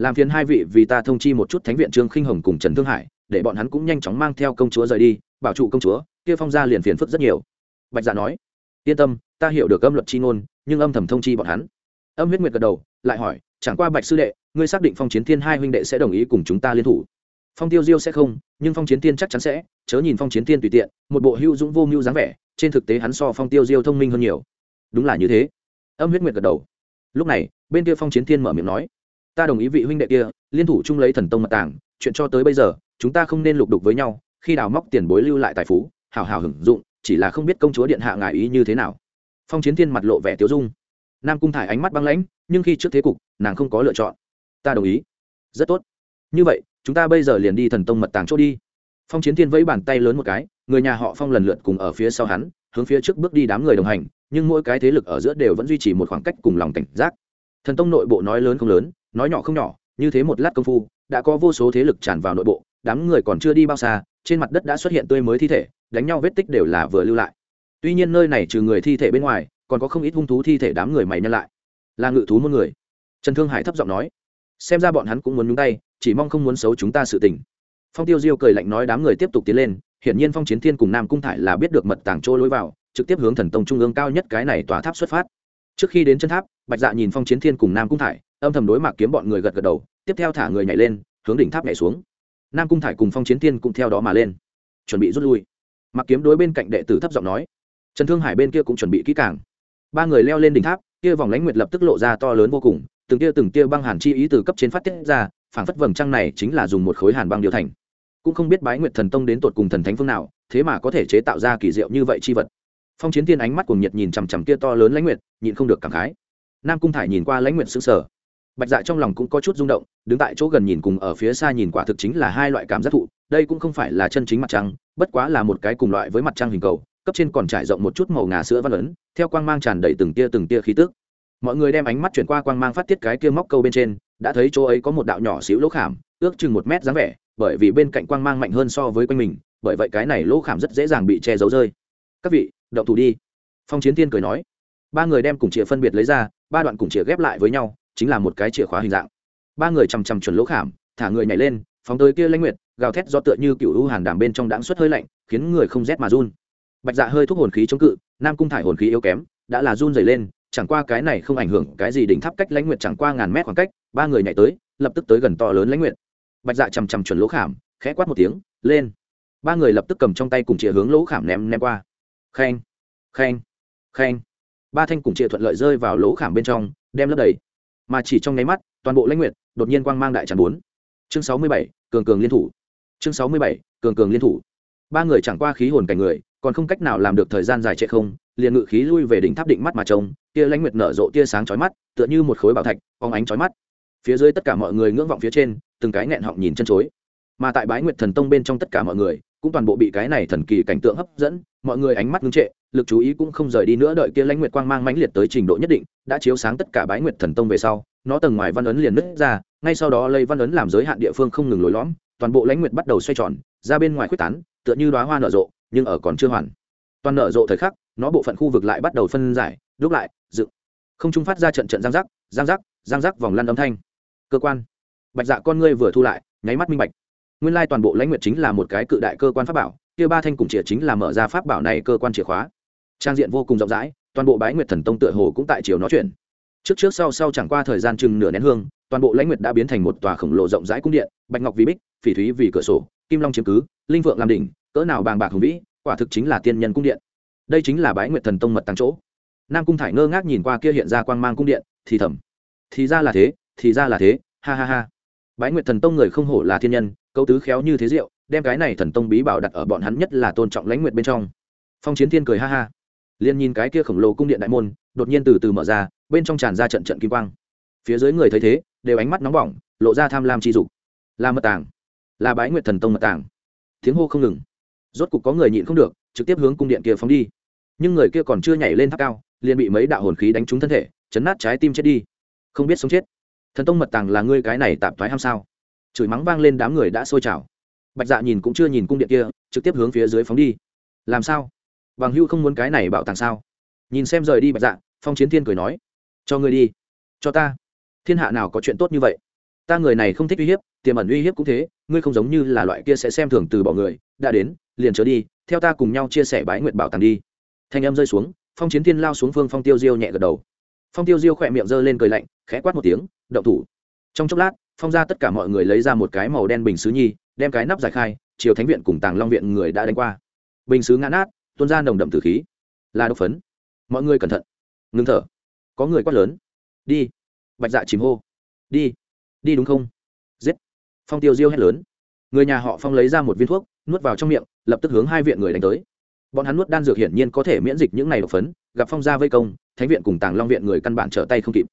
làm phiền hai vị vì ta thông chi một chút thánh viện trương khinh hồng cùng trần thương hải, để bọn hắn cũng nhanh chóng mang theo công chúa rời đi, bảo trụ công chúa, kia phong gia liền phiền phức rất nhiều. Bạch dạ nói. Yên tâm, ta hiểu được âm luật chi ngôn, nhưng âm thầm thông chi bọn hắn. Âm huyết nguyệt gật đầu, lại hỏi, chẳng qua bạch sư đệ, ngươi xác định phong chiến thiên hai huynh đệ sẽ đồng ý cùng chúng ta liên thủ? Phong tiêu diêu sẽ không, nhưng phong chiến thiên chắc chắn sẽ, chớ nhìn phong chiến thiên tùy tiện, một bộ hữu dũng vô mưu dáng vẻ, trên thực tế hắn so phong tiêu diêu thông minh hơn nhiều. Đúng là như thế. Âm huyết nguyệt gật đầu. Lúc này, bên kia phong chiến thiên mở miệng nói ta đồng ý vị huynh đệ kia, liên thủ chung lấy thần tông mật tàng, chuyện cho tới bây giờ, chúng ta không nên lục đục với nhau, khi đào móc tiền bối lưu lại tài phú, hào hào hưởng dụng, chỉ là không biết công chúa điện hạ ngại ý như thế nào. Phong chiến thiên mặt lộ vẻ tiếu dung. Nam cung thải ánh mắt băng lãnh, nhưng khi trước thế cục, nàng không có lựa chọn. Ta đồng ý. Rất tốt. Như vậy, chúng ta bây giờ liền đi thần tông mật tàng chỗ đi. Phong chiến thiên vẫy bàn tay lớn một cái, người nhà họ phong lần lượt cùng ở phía sau hắn, hướng phía trước bước đi đám người đồng hành, nhưng mỗi cái thế lực ở giữa đều vẫn duy trì một khoảng cách cùng lòng cảnh giác. Thần tông nội bộ nói lớn không lớn nói nhỏ không nhỏ, như thế một lát công phu, đã có vô số thế lực tràn vào nội bộ, đám người còn chưa đi bao xa, trên mặt đất đã xuất hiện tươi mới thi thể, đánh nhau vết tích đều là vừa lưu lại. Tuy nhiên nơi này trừ người thi thể bên ngoài, còn có không ít hung thú thi thể đám người mày nhân lại. Là ngự thú một người. Trần thương hải thấp giọng nói. Xem ra bọn hắn cũng muốn nhúng tay, chỉ mong không muốn xấu chúng ta sự tình. Phong tiêu diêu cười lạnh nói đám người tiếp tục tiến lên, hiển nhiên phong chiến thiên cùng nam cung thải là biết được mật tàng trôi lối vào, trực tiếp hướng thần tông trung ương cao nhất cái này tòa tháp xuất phát. Trước khi đến chân tháp, bạch dạ nhìn phong chiến thiên cùng nam cung thải âm thầm đối mặt kiếm bọn người gật gật đầu, tiếp theo thả người nhảy lên, hướng đỉnh tháp nhảy xuống. Nam cung thải cùng phong chiến thiên cũng theo đó mà lên, chuẩn bị rút lui. Mặc kiếm đối bên cạnh đệ tử thấp giọng nói, trần thương hải bên kia cũng chuẩn bị kỹ càng. Ba người leo lên đỉnh tháp, kia vòng lãnh nguyệt lập tức lộ ra to lớn vô cùng, từng tia từng tia băng hàn chi ý từ cấp trên phát tiết ra, phảng phất vầng trăng này chính là dùng một khối hàn băng điều thành. Cũng không biết bái nguyệt thần tông đến tột cùng thần thánh phương nào, thế mà có thể chế tạo ra kỳ diệu như vậy chi vật. Phong chiến tiên ánh mắt cùng nhiệt nhìn chằm chằm kia to lớn lãnh nguyệt, nhịn không được cảm khái. Nam cung thải nhìn qua lãnh nguyệt sững sờ bạch dạ trong lòng cũng có chút rung động, đứng tại chỗ gần nhìn cùng ở phía xa nhìn quả thực chính là hai loại cảm giác thụ, đây cũng không phải là chân chính mặt trăng, bất quá là một cái cùng loại với mặt trăng hình cầu, cấp trên còn trải rộng một chút màu ngà sữa văn ấn, theo quang mang tràn đầy từng tia từng tia khí tức. Mọi người đem ánh mắt chuyển qua quang mang phát tiết cái kia móc câu bên trên, đã thấy chỗ ấy có một đạo nhỏ xíu lỗ khảm, ước chừng một mét dáng vẻ, bởi vì bên cạnh quang mang mạnh hơn so với quanh mình, bởi vậy cái này lỗ khảm rất dễ dàng bị che giấu rơi. Các vị, động thủ đi. Phong chiến Thiên cười nói. Ba người đem cùng chĩa phân biệt lấy ra, ba đoạn cùng chĩa ghép lại với nhau chính là một cái chìa khóa hình dạng. Ba người chằm chằm chuẩn lỗ khảm, thả người nhảy lên, phóng tới kia lãnh nguyệt, gào thét do tựa như cựu u hàn đàm bên trong đãng suất hơi lạnh, khiến người không rét mà run. Bạch dạ hơi thúc hồn khí chống cự, nam cung thải hồn khí yếu kém, đã là run dày lên, chẳng qua cái này không ảnh hưởng cái gì đỉnh tháp cách lãnh nguyệt chẳng qua ngàn mét khoảng cách, ba người nhảy tới, lập tức tới gần to lớn lãnh nguyệt. Bạch dạ chằm chằm chuẩn lỗ khảm, khẽ quát một tiếng, lên! Ba người lập tức cầm trong tay cùng chìa hướng lỗ khảm ném ném qua. Khen khen khen ba thanh cùng chìa thuận lợi rơi vào lỗ khảm bên trong, đem lấp đầy mà chỉ trong nháy mắt, toàn bộ lãnh nguyệt đột nhiên quang mang đại tràn bốn. Chương sáu mươi bảy, cường cường liên thủ. Chương sáu mươi bảy, cường cường liên thủ. Ba người chẳng qua khí hồn cảnh người, còn không cách nào làm được thời gian dài trệ không, liền ngự khí lui về đỉnh tháp định mắt mà trông tia lãnh nguyệt nở rộ tia sáng chói mắt, tựa như một khối bảo thạch, phóng ánh chói mắt. Phía dưới tất cả mọi người ngưỡng vọng phía trên, từng cái nghẹn họng nhìn chân chối. Mà tại bái nguyệt thần tông bên trong tất cả mọi người, cũng toàn bộ bị cái này thần kỳ cảnh tượng hấp dẫn, mọi người ánh mắt ngưng trệ lực chú ý cũng không rời đi nữa, đợi kia lãnh nguyệt quang mang mãnh liệt tới trình độ nhất định, đã chiếu sáng tất cả bái nguyệt thần tông về sau, nó tầng ngoài văn ấn liền nứt ra, ngay sau đó lấy văn ấn làm giới hạn địa phương không ngừng lối lõm, toàn bộ lãnh nguyệt bắt đầu xoay tròn, ra bên ngoài quyết tán, tựa như đoá hoa nở rộ, nhưng ở còn chưa hoàn. Toàn nở rộ thời khắc, nó bộ phận khu vực lại bắt đầu phân giải lúc lại, dựng. Không trung phát ra trận trận giang giác giang giác giang giác vòng lăn âm thanh. Cơ quan. Bạch dạ con ngươi vừa thu lại, nháy mắt minh bạch. Nguyên lai toàn bộ lãnh nguyệt chính là một cái cự đại cơ quan pháp bảo, kia ba thanh cùng chìa chính là mở ra pháp bảo này cơ quan chìa khóa trang diện vô cùng rộng rãi, toàn bộ bái nguyệt thần tông tựa hồ cũng tại chiều nói chuyện trước trước sau sau chẳng qua thời gian chừng nửa nén hương, toàn bộ lãnh nguyệt đã biến thành một tòa khổng lồ rộng rãi cung điện, bạch ngọc vì bích, phỉ thúy vì cửa sổ, kim long chiếm cứ, linh vượng làm đỉnh, cỡ nào bàng bạc hùng vĩ, quả thực chính là tiên nhân cung điện. Đây chính là bái nguyệt thần tông mật tăng chỗ. Nam cung thải ngơ ngác nhìn qua kia hiện ra quang mang cung điện, thì thầm, thì ra là thế, thì ra là thế, ha ha ha. Bái nguyệt thần tông người không hổ là thiên nhân câu tứ khéo như thế diệu, đem cái này thần tông bí bảo đặt ở bọn hắn nhất là tôn trọng lãnh nguyệt bên trong. Phong chiến thiên cười ha ha liền nhìn cái kia khổng lồ cung điện đại môn, đột nhiên từ từ mở ra, bên trong tràn ra trận trận kim quang. Phía dưới người thấy thế, đều ánh mắt nóng bỏng, lộ ra tham lam chi dục. Là mật tàng là bái nguyệt thần tông mật tàng. Tiếng hô không ngừng. Rốt cục có người nhịn không được, trực tiếp hướng cung điện kia phóng đi. Nhưng người kia còn chưa nhảy lên tháp cao, liền bị mấy đạo hồn khí đánh trúng thân thể, chấn nát trái tim chết đi. Không biết sống chết. Thần tông mật tàng là ngươi cái này tạm thoái ham sao? Chửi mắng vang lên đám người đã sôi trào. Bạch dạ nhìn cũng chưa nhìn cung điện kia, trực tiếp hướng phía dưới phóng đi. Làm sao? Bằng hưu không muốn cái này bảo tàng sao? Nhìn xem rời đi bạch dạ phong chiến thiên cười nói, cho ngươi đi, cho ta. Thiên hạ nào có chuyện tốt như vậy? Ta người này không thích uy hiếp, tiềm ẩn uy hiếp cũng thế, ngươi không giống như là loại kia sẽ xem thường từ bỏ người. Đã đến, liền trở đi, theo ta cùng nhau chia sẻ bái nguyện bảo tàng đi. Thanh âm rơi xuống, phong chiến thiên lao xuống phương phong tiêu diêu nhẹ gật đầu. Phong tiêu diêu khỏe miệng giơ lên cười lạnh, khẽ quát một tiếng, động thủ. Trong chốc lát, phong ra tất cả mọi người lấy ra một cái màu đen bình xứ nhi, đem cái nắp giải khai chiều thánh viện cùng tàng long viện người đã đánh qua. Bình xứ ngã nát tuôn ra nồng đậm tử khí. Là độc phấn. Mọi người cẩn thận. Ngừng thở. Có người quát lớn. Đi. Bạch dạ chìm hô. Đi. Đi đúng không? Giết. Phong tiêu diêu hét lớn. Người nhà họ phong lấy ra một viên thuốc, nuốt vào trong miệng, lập tức hướng hai viện người đánh tới. Bọn hắn nuốt đan dược hiển nhiên có thể miễn dịch những này độc phấn, gặp phong gia vây công, thánh viện cùng tàng long viện người căn bản trở tay không kịp.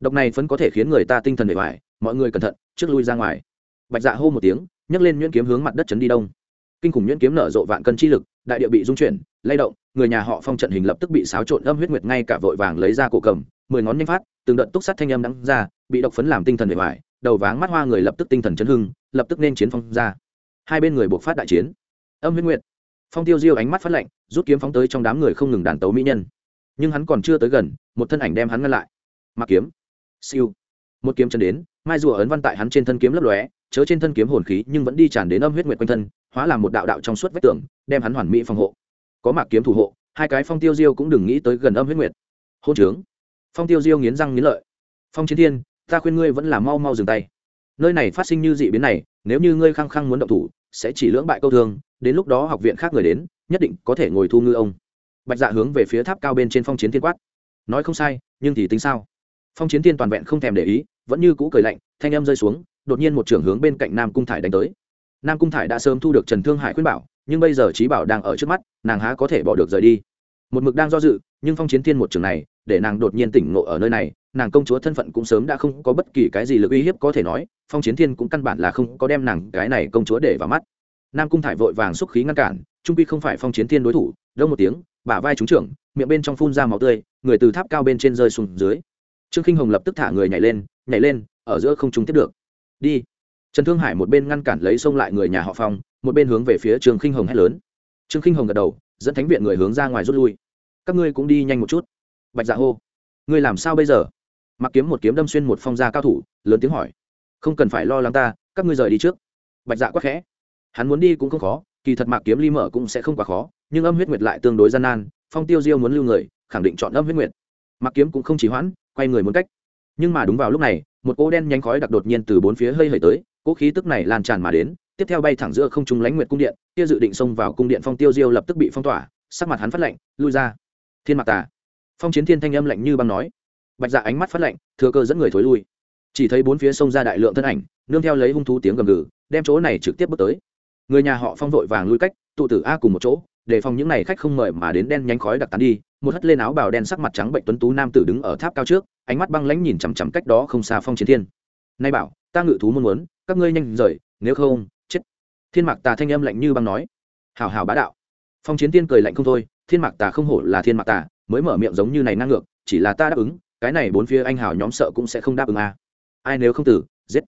Độc này phấn có thể khiến người ta tinh thần bề ngoài mọi người cẩn thận, trước lui ra ngoài. Bạch dạ hô một tiếng, nhấc lên nhuyễn kiếm hướng mặt đất chấn đi đông. Kinh khủng nhuyễn kiếm nở rộ vạn cân chi lực đại địa bị rung chuyển, lay động, người nhà họ phong trận hình lập tức bị xáo trộn âm huyết nguyệt ngay cả vội vàng lấy ra cổ cầm, mười ngón nhanh phát, từng đợt túc sắt thanh âm đắng ra, bị độc phấn làm tinh thần bề ngoài đầu váng mắt hoa người lập tức tinh thần chấn hưng, lập tức nên chiến phong ra. Hai bên người buộc phát đại chiến. Âm huyết nguyệt. Phong tiêu diêu ánh mắt phát lạnh, rút kiếm phóng tới trong đám người không ngừng đàn tấu mỹ nhân. Nhưng hắn còn chưa tới gần, một thân ảnh đem hắn ngăn lại. Mặc kiếm. Siêu. Một kiếm chân đến, mai rùa ấn văn tại hắn trên thân kiếm lấp lóe chớ trên thân kiếm hồn khí nhưng vẫn đi tràn đến âm huyết nguyệt quanh thân, hóa làm một đạo đạo trong suốt vách tường, đem hắn hoàn mỹ phòng hộ. Có mạc kiếm thủ hộ, hai cái phong tiêu diêu cũng đừng nghĩ tới gần âm huyết nguyệt. Hôn trướng. Phong tiêu diêu nghiến răng nghiến lợi. Phong chiến thiên, ta khuyên ngươi vẫn là mau mau dừng tay. Nơi này phát sinh như dị biến này, nếu như ngươi khăng khăng muốn động thủ, sẽ chỉ lưỡng bại câu thương, đến lúc đó học viện khác người đến, nhất định có thể ngồi thu ngư ông. Bạch dạ hướng về phía tháp cao bên trên phong chiến thiên quát. Nói không sai, nhưng thì tính sao? Phong chiến thiên toàn vẹn không thèm để ý, vẫn như cũ cười lạnh, thanh em rơi xuống đột nhiên một trưởng hướng bên cạnh nam cung thải đánh tới. Nam cung thải đã sớm thu được trần thương hải khuyên bảo, nhưng bây giờ trí bảo đang ở trước mắt, nàng há có thể bỏ được rời đi. Một mực đang do dự, nhưng phong chiến thiên một trường này, để nàng đột nhiên tỉnh ngộ ở nơi này, nàng công chúa thân phận cũng sớm đã không có bất kỳ cái gì lực uy hiếp có thể nói, phong chiến thiên cũng căn bản là không có đem nàng cái này công chúa để vào mắt. Nam cung thải vội vàng xúc khí ngăn cản, trung pi không phải phong chiến thiên đối thủ, đông một tiếng, bả vai trúng trưởng, miệng bên trong phun ra máu tươi, người từ tháp cao bên trên rơi xuống dưới. Trương khinh hồng lập tức thả người nhảy lên nhảy lên, ở giữa không trung tiếp được đi. Trần thương hải một bên ngăn cản lấy xông lại người nhà họ phong, một bên hướng về phía Trường khinh hồng hét lớn. Trương khinh hồng gật đầu, dẫn thánh viện người hướng ra ngoài rút lui. Các ngươi cũng đi nhanh một chút. Bạch dạ hô, ngươi làm sao bây giờ? Mặc kiếm một kiếm đâm xuyên một phong gia cao thủ, lớn tiếng hỏi. Không cần phải lo lắng ta, các ngươi rời đi trước. Bạch dạ quắc khẽ. Hắn muốn đi cũng không khó, kỳ thật mạc kiếm ly mở cũng sẽ không quá khó, nhưng âm huyết nguyệt lại tương đối gian nan, phong tiêu diêu muốn lưu người, khẳng định chọn âm huyết nguyệt. Mạc kiếm cũng không chỉ hoãn, quay người muốn cách. Nhưng mà đúng vào lúc này một cỗ đen nhánh khói đặc đột nhiên từ bốn phía hơi hởi tới, cỗ khí tức này lan tràn mà đến, tiếp theo bay thẳng giữa không trung lãnh nguyệt cung điện, kia dự định xông vào cung điện phong tiêu diêu lập tức bị phong tỏa, sắc mặt hắn phát lạnh, lui ra. Thiên mạc tà. Phong chiến thiên thanh âm lạnh như băng nói. Bạch dạ ánh mắt phát lạnh, thừa cơ dẫn người thối lui. Chỉ thấy bốn phía sông ra đại lượng thân ảnh, nương theo lấy hung thú tiếng gầm gừ, đem chỗ này trực tiếp bước tới. Người nhà họ phong vội vàng lui cách, tụ tử a cùng một chỗ để phòng những này khách không mời mà đến đen nhánh khói đặc tán đi, một hất lên áo bào đen sắc mặt trắng bệnh tuấn tú nam tử đứng ở tháp cao trước, ánh mắt băng lãnh nhìn chằm chằm cách đó không xa phong chiến thiên. Nay bảo, ta ngự thú muốn muốn, các ngươi nhanh rời, nếu không, chết. Thiên mạc tà thanh âm lạnh như băng nói. Hào hào bá đạo. Phong chiến tiên cười lạnh không thôi, thiên mạc tà không hổ là thiên mạc tà, mới mở miệng giống như này năng ngược, chỉ là ta đáp ứng, cái này bốn phía anh hào nhóm sợ cũng sẽ không đáp ứng à. ai nếu không tử, giết.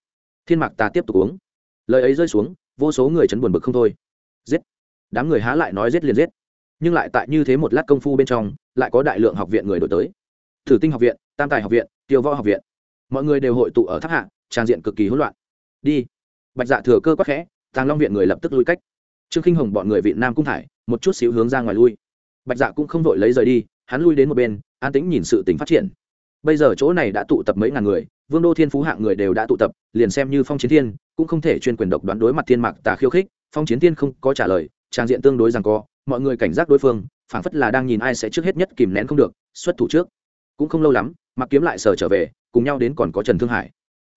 Thiên mạc tà tiếp tục uống. Lời ấy rơi xuống, vô số người chấn buồn bực không thôi. Giết đám người há lại nói giết liền giết. Nhưng lại tại như thế một lát công phu bên trong, lại có đại lượng học viện người đổi tới. Thử tinh học viện, tam tài học viện, tiêu võ học viện. Mọi người đều hội tụ ở tháp hạ, trang diện cực kỳ hỗn loạn. Đi. Bạch dạ thừa cơ quắc khẽ, tàng long viện người lập tức lui cách. Trương khinh hồng bọn người viện nam cung thải, một chút xíu hướng ra ngoài lui. Bạch dạ cũng không vội lấy rời đi, hắn lui đến một bên, an tĩnh nhìn sự tình phát triển. Bây giờ chỗ này đã tụ tập mấy ngàn người, vương đô thiên phú hạng người đều đã tụ tập, liền xem như phong chiến thiên, cũng không thể chuyên quyền độc đoán đối mặt thiên mạc tà khiêu khích, phong chiến thiên không có trả lời trang diện tương đối rằng co mọi người cảnh giác đối phương, phảng phất là đang nhìn ai sẽ trước hết nhất kìm nén không được, xuất thủ trước. Cũng không lâu lắm mặc kiếm lại sờ trở về, cùng nhau đến còn có trần thương hải.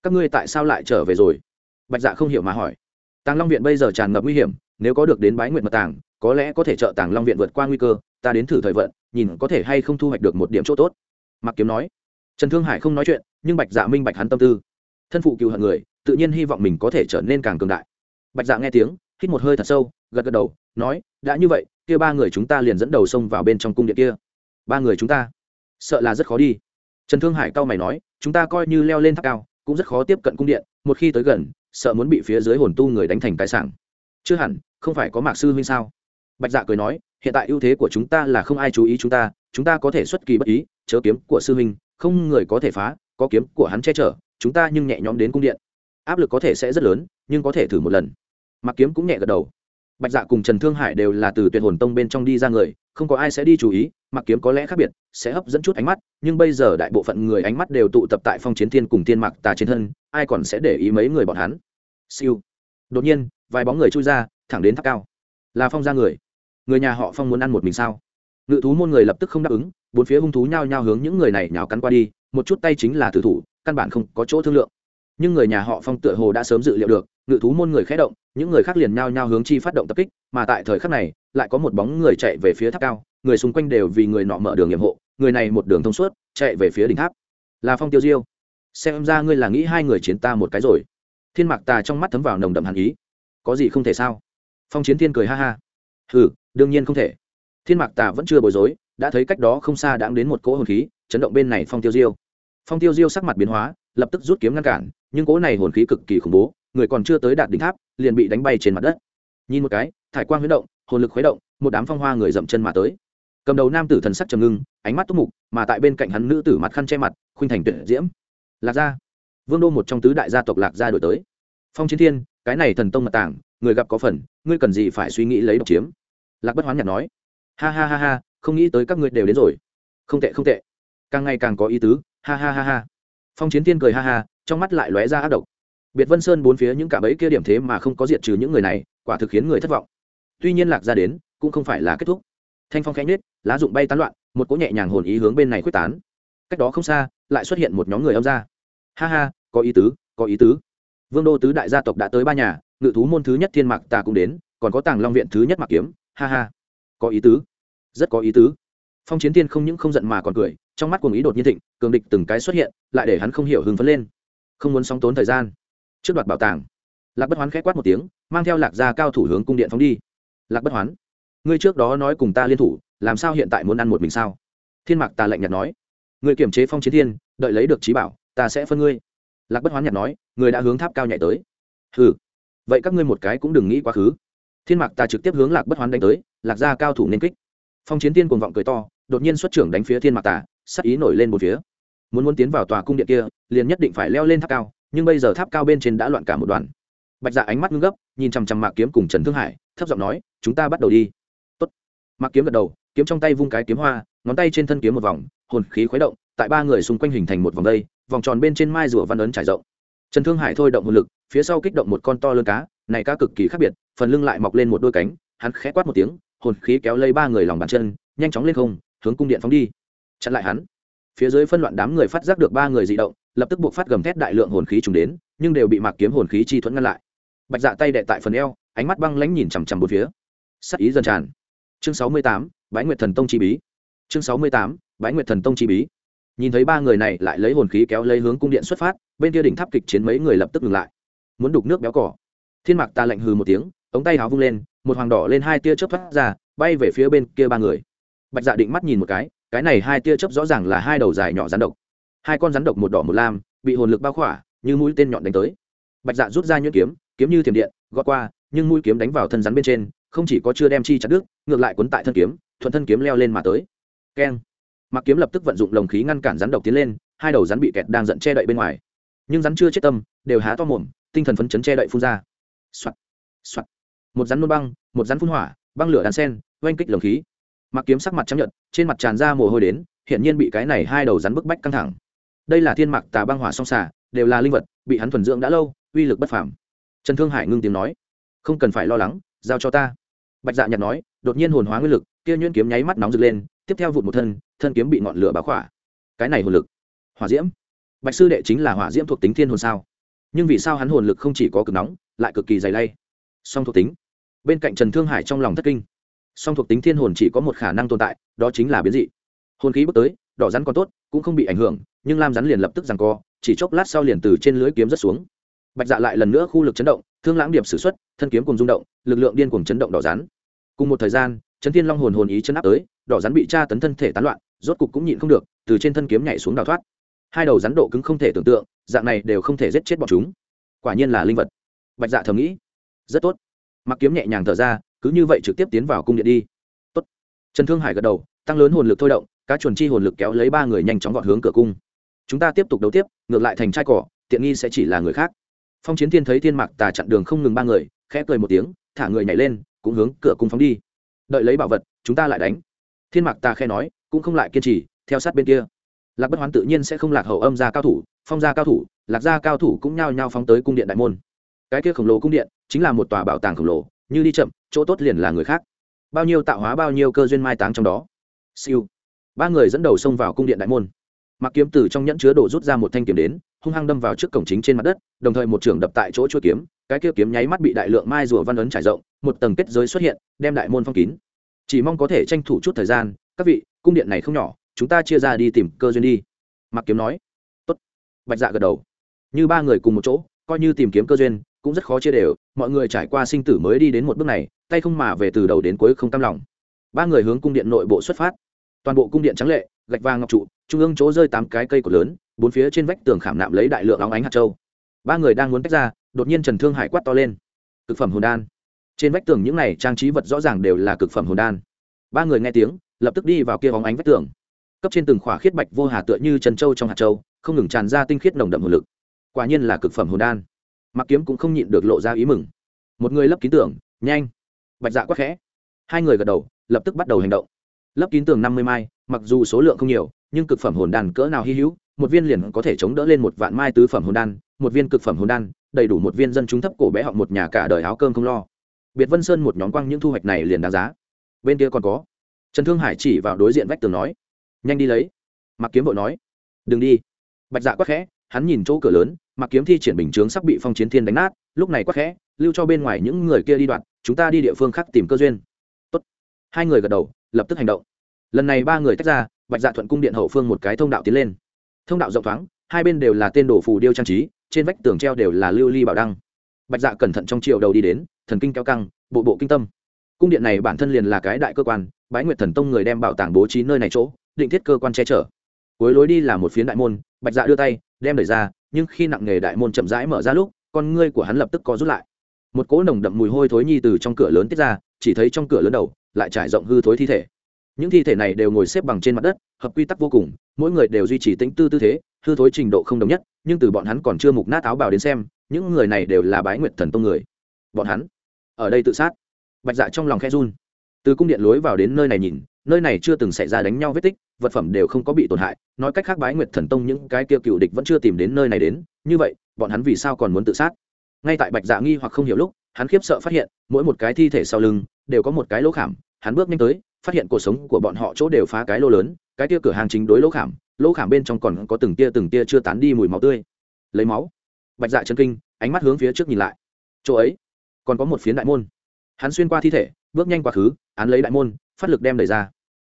Các ngươi tại sao lại trở về rồi? Bạch dạ không hiểu mà hỏi. Tàng long viện bây giờ tràn ngập nguy hiểm, nếu có được đến bái nguyện mật tàng, có lẽ có thể trợ tàng long viện vượt qua nguy cơ, ta đến thử thời vận, nhìn có thể hay không thu hoạch được một điểm chỗ tốt. Mặc kiếm nói. Trần thương hải không nói chuyện, nhưng bạch dạ minh bạch hắn tâm tư. Thân phụ cựu hận người, tự nhiên hy vọng mình có thể trở nên càng cường đại. Bạch dạ nghe tiếng, hít một hơi thật sâu gật gật đầu, nói, đã như vậy, kia ba người chúng ta liền dẫn đầu xông vào bên trong cung điện kia. Ba người chúng ta? Sợ là rất khó đi. Trần thương hải cao mày nói, chúng ta coi như leo lên tháp cao, cũng rất khó tiếp cận cung điện, một khi tới gần, sợ muốn bị phía dưới hồn tu người đánh thành cái sản. Chưa hẳn, không phải có mạc sư huynh sao? Bạch dạ cười nói, hiện tại ưu thế của chúng ta là không ai chú ý chúng ta chúng ta có thể xuất kỳ bất ý, chớ kiếm của sư huynh, không người có thể phá, có kiếm của hắn che chở, chúng ta nhưng nhẹ nhõm đến cung điện. Áp lực có thể sẽ rất lớn, nhưng có thể thử một lần. Mặc kiếm cũng nhẹ gật đầu bạch dạ cùng trần thương hải đều là từ tuyệt hồn tông bên trong đi ra người, không có ai sẽ đi chú ý, mặc kiếm có lẽ khác biệt, sẽ hấp dẫn chút ánh mắt, nhưng bây giờ đại bộ phận người ánh mắt đều tụ tập tại phong chiến thiên cùng tiên mặc tà trên thân, ai còn sẽ để ý mấy người bọn hắn? Siêu. Đột nhiên, vài bóng người chui ra, thẳng đến tháp cao. Là phong ra người. Người nhà họ phong muốn ăn một mình sao? Ngự thú môn người lập tức không đáp ứng, bốn phía hung thú nhao nhao hướng những người này nhào cắn qua đi, một chút tay chính là tử thủ, căn bản không có chỗ thương lượng. Nhưng người nhà họ phong tựa hồ đã sớm dự liệu được, ngự thú môn người khé động những người khác liền nhao nhao hướng chi phát động tập kích, mà tại thời khắc này, lại có một bóng người chạy về phía tháp cao, người xung quanh đều vì người nọ mở đường nhiệm hộ, người này một đường thông suốt, chạy về phía đỉnh tháp. Là phong tiêu diêu. Xem ra ngươi là nghĩ hai người chiến ta một cái rồi. Thiên mạc tà trong mắt thấm vào nồng đậm hàn ý. Có gì không thể sao? Phong chiến thiên cười ha ha. Ừ đương nhiên không thể. Thiên mạc tà vẫn chưa bối rối, đã thấy cách đó không xa đã đến một cỗ hồn khí, chấn động bên này phong tiêu diêu. Phong tiêu diêu sắc mặt biến hóa, lập tức rút kiếm ngăn cản, nhưng cỗ này hồn khí cực kỳ khủng bố người còn chưa tới đạt đỉnh tháp, liền bị đánh bay trên mặt đất. Nhìn một cái, thải quang huyết động, hồn lực khuấy động, một đám phong hoa người dậm chân mà tới. Cầm đầu nam tử thần sắc trầm ngưng, ánh mắt túc mục, mà tại bên cạnh hắn nữ tử mặt khăn che mặt, khuynh thành tuyệt diễm. Lạc gia. Vương đô một trong tứ đại gia tộc lạc gia đổi tới. Phong chiến thiên, cái này thần tông mật tảng người gặp có phần, ngươi cần gì phải suy nghĩ lấy độc chiếm? Lạc bất hoán nhạt nói. Ha ha ha ha, không nghĩ tới các ngươi đều đến rồi. Không tệ không tệ. Càng ngày càng có ý tứ. Ha ha ha ha. Phong chiến thiên cười ha ha, trong mắt lại lóe ra ác độc biệt vân sơn bốn phía những cạm bẫy kia điểm thế mà không có diệt trừ những người này, quả thực khiến người thất vọng. Tuy nhiên lạc ra đến, cũng không phải là kết thúc. Thanh phong khẽ nhết lá rụng bay tán loạn, một cỗ nhẹ nhàng hồn ý hướng bên này quyết tán. Cách đó không xa, lại xuất hiện một nhóm người âm ra ha ha, có ý tứ, có ý tứ. Vương đô tứ đại gia tộc đã tới ba nhà, ngự thú môn thứ nhất thiên mạc tà cũng đến, còn có tàng long viện thứ nhất mạc kiếm. Ha ha, có ý tứ, rất có ý tứ. Phong chiến tiên không những không giận mà còn cười, trong mắt cuồng ý đột nhiên thịnh, cường địch từng cái xuất hiện, lại để hắn không hiểu hưng phấn lên. Không muốn sóng tốn thời gian trước đoạt bảo tàng, lạc bất hoán k h ẽ quát một tiếng, mang theo lạc gia cao thủ hướng cung điện phóng đi. Lạc bất hoán, ngươi trước đó nói cùng ta liên thủ, làm sao hiện tại muốn ăn một mình sao? Thiên mạc ta lạnh nhạt nói người kiểm chế phong chiến thiên, đợi lấy được trí bảo, ta sẽ phân ngươi. Lạc bất hoán nhạt nói người đã hướng tháp cao nhảy tới. Ừ vậy các ngươi một cái cũng đừng nghĩ quá khứ. Thiên mạc ta trực tiếp hướng lạc bất hoán đánh tới, lạc gia cao thủ nên kích. Phong chiến tiên cuồng vọng cười to, đột nhiên xuất trưởng đánh phía thiên mạc tà sắc ý nổi lên một phía. Muốn muốn tiến vào tòa cung điện kia, liền nhất định phải leo lên tháp cao nhưng bây giờ tháp cao bên trên đã loạn cả một đoàn. Bạch dạ ánh mắt ngưng gấp, nhìn chằm chằm mạc kiếm cùng trần thương hải, thấp giọng nói, chúng ta bắt đầu đi. Tốt. mạc kiếm gật đầu, kiếm trong tay vung cái kiếm hoa, ngón tay trên thân kiếm một vòng, hồn khí khuấy động, tại ba người xung quanh hình thành một vòng đây, vòng tròn bên trên mai rùa văn ấn trải rộng. Trần thương hải thôi động hồn lực, phía sau kích động một con to lớn cá, này cá cực kỳ khác biệt, phần lưng lại mọc lên một đôi cánh, hắn khẽ quát một tiếng, hồn khí kéo lấy ba người lòng bàn chân, nhanh chóng lên không, hướng cung điện phóng đi. Chặn lại hắn. Phía dưới phân loạn đám người phát giác được ba người dị động lập tức buộc phát gầm thét đại lượng hồn khí trùng đến, nhưng đều bị mạc kiếm hồn khí chi thuẫn ngăn lại. Bạch dạ tay đệ tại phần eo, ánh mắt băng lãnh nhìn chằm chằm bốn phía. Sắc ý dần tràn. Chương sáu mươi tám, bái nguyệt thần tông chi bí. Chương sáu mươi tám, bái nguyệt thần tông chi bí. Nhìn thấy ba người này lại lấy hồn khí kéo lấy hướng cung điện xuất phát, bên kia đỉnh tháp kịch chiến mấy người lập tức ngừng lại. Muốn đục nước béo cỏ. Thiên mạc ta lạnh hừ một tiếng, ống tay áo vung lên, một hoàng đỏ lên hai tia chớp thoát ra, bay về phía bên kia ba người. Bạch dạ định mắt nhìn một cái cái này hai tia chớp rõ ràng là hai đầu dài nhỏ rắn độc hai con rắn độc một đỏ một lam, bị hồn lực bao khỏa, như mũi tên nhọn đánh tới. Bạch dạ rút ra nhuyễn kiếm kiếm như thiểm điện, gọt qua, nhưng mũi kiếm đánh vào thân rắn bên trên, không chỉ có chưa đem chi chặt đứt, ngược lại cuốn tại thân kiếm, thuận thân kiếm leo lên mà tới. Keng. Mặc kiếm lập tức vận dụng lồng khí ngăn cản rắn độc tiến lên, hai đầu rắn bị kẹt đang giận che đậy bên ngoài. Nhưng rắn chưa chết tâm, đều há to mồm, tinh thần phấn chấn che đậy phun ra. Soạt soạt. Một rắn nôn băng, một rắn phun hỏa, băng lửa đàn sen, oanh kích lồng khí. Mặc kiếm sắc mặt chăm nhợt, trên mặt tràn ra mồ hôi đến hiện nhiên bị cái này hai đầu rắn bức bách căng thẳng đây là thiên mạc tà băng hỏa song xà, đều là linh vật bị hắn thuần dưỡng đã lâu uy lực bất phàm. Trần thương hải ngưng tiếng nói không cần phải lo lắng giao cho ta. Bạch dạ nhặt nói đột nhiên hồn hóa nguyên lực kia nhuyễn kiếm nháy mắt nóng rực lên tiếp theo vụt một thân thân kiếm bị ngọn lửa báo khỏa. Cái này hồn lực hỏa diễm. Bạch sư đệ chính là hỏa diễm thuộc tính thiên hồn sao? Nhưng vì sao hắn hồn lực không chỉ có cực nóng lại cực kỳ dày lay? Song thuộc tính. Bên cạnh trần thương hải trong lòng thất kinh. Song thuộc tính thiên hồn chỉ có một khả năng tồn tại đó chính là biến dị. Hồn khí bước tới đỏ rắn còn tốt cũng không bị ảnh hưởng nhưng lam rắn liền lập tức rằng co, chỉ chốc lát sau liền từ trên lưới kiếm rất xuống. Bạch dạ lại lần nữa khu lực chấn động, thương lãng điệp s ử x u ấ t thân kiếm cùng rung động, lực lượng điên cùng chấn động đỏ rắn. Cùng một thời gian, chấn thiên long hồn hồn ý chấn áp tới, đỏ rắn bị tra tấn thân thể tán loạn, rốt cục cũng nhịn không được, từ trên thân kiếm nhảy xuống đào thoát. Hai đầu rắn độ cứng không thể tưởng tượng, dạng này đều không thể giết chết bọn chúng. Quả nhiên là linh vật. Bạch dạ thầm nghĩ. Rất tốt. Mặc kiếm nhẹ nhàng thở ra, cứ như vậy trực tiếp tiến vào cung điện đi. Tốt. trần thương hải gật đầu, tăng lớn hồn lực thôi động, cá chuồn chi hồn lực kéo lấy ba người nhanh chóng gọn hướng cửa cung chúng ta tiếp tục đấu tiếp, ngược lại thành trai cỏ, tiện nghi sẽ chỉ là người khác. Phong chiến thiên thấy thiên mạc tà chặn đường không ngừng ba người, khẽ cười một tiếng, thả người nhảy lên, cũng hướng cửa cung phóng đi. Đợi lấy bảo vật, chúng ta lại đánh. Thiên mạc tà khe nói, cũng không lại kiên trì, theo sát bên kia. Lạc bất hoán tự nhiên sẽ không lạc hậu âm ra cao thủ, phong gia cao thủ, lạc gia cao thủ cũng nhao nhao phóng tới cung điện đại môn. Cái kia khổng lồ cung điện, chính là một tòa bảo tàng khổng lồ, như đi chậm, chỗ tốt liền là người khác. Bao nhiêu tạo hóa, bao nhiêu cơ duyên mai táng trong đó. Siêu. Ba người dẫn đầu xông vào cung điện đại môn mặc kiếm từ trong nhẫn chứa đồ rút ra một thanh kiếm đến, hung hăng đâm vào trước cổng chính trên mặt đất, đồng thời một trường đập tại chỗ chuỗi kiếm, cái kia kiếm nháy mắt bị đại lượng mai rùa văn ấn trải rộng, một tầng kết giới xuất hiện, đem đại môn phong kín. Chỉ mong có thể tranh thủ chút thời gian, các vị, cung điện này không nhỏ, chúng ta chia ra đi tìm cơ duyên đi. Mặc kiếm nói. Tốt. Bạch dạ gật đầu. Như ba người cùng một chỗ, coi như tìm kiếm cơ duyên, cũng rất khó chia đều, mọi người trải qua sinh tử mới đi đến một bước này, tay không mà về từ đầu đến cuối không tâm lòng. Ba người hướng cung điện nội bộ xuất phát. Toàn bộ cung điện trắng lệ, gạch vàng ngọc trụ trung ương chỗ rơi tám cái cây cột lớn, bốn phía trên vách tường khảm nạm lấy đại lượng óng ánh hạt châu. Ba người đang muốn tách ra, đột nhiên trần thương hải quát to lên. Cực phẩm hồn đan. Trên vách tường những này trang trí vật rõ ràng đều là cực phẩm hồn đan. Ba người nghe tiếng, lập tức đi vào kia óng ánh vách tường. Cấp trên từng khỏa khiết bạch vô hà tựa như trần châu trong hạt châu, không ngừng tràn ra tinh khiết nồng đậm hồn lực. Quả nhiên là cực phẩm hồn đan. Mặc kiếm cũng không nhịn được lộ ra ý mừng. Một người lấp kín tưởng nhanh. Bạch dạ quắc khẽ. Hai người gật đầu, lập tức bắt đầu hành động. Lấp kín tường năm mươi mai, mặc dù số lượng không nhiều nhưng cực phẩm hồn đan cỡ nào hy hữu, một viên liền có thể chống đỡ lên một vạn mai tứ phẩm hồn đan, một viên cực phẩm hồn đan, đầy đủ một viên dân chúng thấp cổ bé họng một nhà cả đời áo cơm không lo. Biệt vân sơn một nhóm quang những thu hoạch này liền đáng giá. Bên kia còn có. Trần thương hải chỉ vào đối diện vách tường nói, nhanh đi lấy. Mặc kiếm vội nói, đừng đi. Bạch dạ quắc khẽ, hắn nhìn chỗ cửa lớn mặc kiếm thi triển bình chướng sắp bị phong chiến thiên đánh nát, lúc này quắc khẽ, lưu cho bên ngoài những người kia đi đoạn, chúng ta đi địa phương khác tìm cơ duyên. Tốt. hai người gật đầu, lập tức hành động. Lần này ba người tách ra bạch dạ thuận cung điện hậu phương một cái thông đạo tiến lên. Thông đạo rộng thoáng, hai bên đều là tên đồ phù điêu trang trí, trên vách tường treo đều là lưu ly bảo đăng. Bạch dạ cẩn thận trong chiều đầu đi đến, thần kinh kéo căng, bộ bộ kinh tâm. Cung điện này bản thân liền là cái đại cơ quan, bái nguyệt thần tông người đem bảo tàng bố trí nơi này chỗ, định thiết cơ quan che chở. Cuối lối đi là một phiến đại môn, bạch dạ đưa tay, đem đẩy ra, nhưng khi nặng nghề đại môn chậm rãi mở ra lúc, con ngươi của hắn lập tức có rút lại. Một cỗ nồng đậm mùi hôi thối nhi từ trong cửa lớn tiết ra, chỉ thấy trong cửa lớn đầu, lại trải rộng hư thối thi thể những thi thể này đều ngồi xếp bằng trên mặt đất, hợp quy tắc vô cùng, mỗi người đều duy trì tĩnh tư tư thế, hư thối trình độ không đồng nhất, nhưng từ bọn hắn còn chưa mục nát áo bào đến xem, những người này đều là bái nguyệt thần tông người. Bọn hắn, ở đây tự sát. Bạch dạ trong lòng khe run. Từ cung điện lối vào đến nơi này nhìn, nơi này chưa từng xảy ra đánh nhau vết tích, vật phẩm đều không có bị tổn hại, nói cách khác bái nguyệt thần tông những cái kia cựu địch vẫn chưa tìm đến nơi này đến, như vậy, bọn hắn vì sao còn muốn tự sát? Ngay tại bạch dạ nghi hoặc không hiểu lúc, hắn khiếp sợ phát hiện, mỗi một cái thi thể sau lưng, đều có một cái lỗ khảm, hắn bước nhanh tới phát hiện cuộc sống của bọn họ chỗ đều phá cái lỗ lớn, cái tia cửa hàng chính đối lỗ khảm lỗ khảm bên trong còn có từng tia từng tia chưa tán đi mùi máu tươi. Lấy máu. Bạch dạ chân kinh, ánh mắt hướng phía trước nhìn lại. Chỗ ấy, còn có một phiến đại môn. Hắn xuyên qua thi thể, bước nhanh quá khứ, án lấy đại môn, phát lực đem đẩy ra.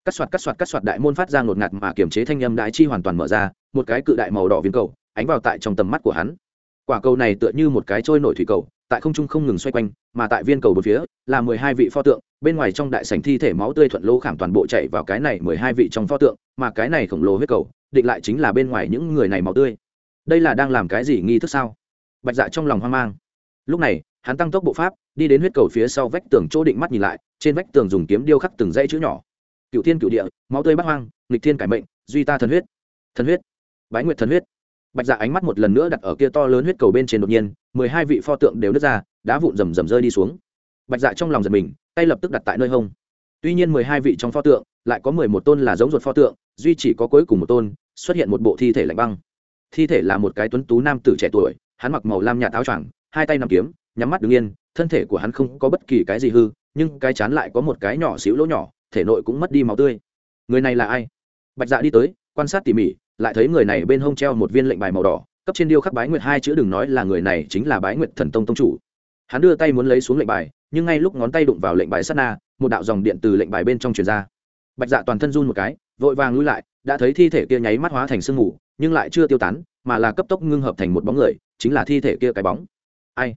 Cắt soạt cắt soạt cắt soạt đại môn phát ra ngột ngạt mà kiểm chế thanh âm đại chi hoàn toàn mở ra, một cái cự đại màu đỏ viên cầu, ánh vào tại trong tầm mắt của hắn. Quả cầu này tựa như một cái trôi nổi thủy cầu, tại không trung không ngừng xoay quanh, mà tại viên cầu bốn phía, là mười hai vị pho tượng bên ngoài trong đại sảnh thi thể máu tươi thuận lỗ khảm toàn bộ chạy vào cái này mười hai vị trong pho tượng, mà cái này khổng lồ huyết cầu, định lại chính là bên ngoài những người này máu tươi. Đây là đang làm cái gì nghi thức sao? Bạch dạ trong lòng hoang mang. Lúc này, hắn tăng tốc bộ pháp, đi đến huyết cầu phía sau vách tường chỗ định mắt nhìn lại, trên vách tường dùng kiếm điêu khắc từng dãy chữ nhỏ. Cựu thiên cựu địa, máu tươi bắt hoang, nghịch thiên cải mệnh, duy ta thần huyết. Thần huyết. Bái nguyệt thần huyết. Bạch dạ ánh mắt một lần nữa đặt ở kia to lớn huyết cầu bên trên đột nhiên, mười hai vị pho tượng đều nứt ra, đá vụn rầm rầm rơi đi xuống. Bạch dạ trong lòng giật mình tay lập tức đặt tại nơi hông. Tuy nhiên mười hai vị trong pho tượng, lại có mười một tôn là giống ruột pho tượng, duy chỉ có cuối cùng một tôn, xuất hiện một bộ thi thể lạnh băng. Thi thể là một cái tuấn tú nam tử trẻ tuổi, hắn mặc màu lam nhạt áo choàng, hai tay nằm kiếm, nhắm mắt đứng yên, thân thể của hắn không có bất kỳ cái gì hư, nhưng cái chán lại có một cái nhỏ xíu lỗ nhỏ, thể nội cũng mất đi máu tươi. Người này là ai? Bạch dạ đi tới, quan sát tỉ mỉ, lại thấy người này bên hông treo một viên lệnh bài màu đỏ, cấp trên điêu khắc bái nguyệt hai chữ đừng nói là người này chính là bái nguyệt thần tông tông chủ. Hắn đưa tay muốn lấy xuống lệnh bài nhưng ngay lúc ngón tay đụng vào lệnh bài sát na, một đạo dòng điện từ lệnh bài bên trong truyền ra. Bạch dạ toàn thân run một cái, vội vàng lui lại, đã thấy thi thể kia nháy mắt hóa thành sương mù, nhưng lại chưa tiêu tán, mà là cấp tốc ngưng hợp thành một bóng người, chính là thi thể kia cái bóng. Ai?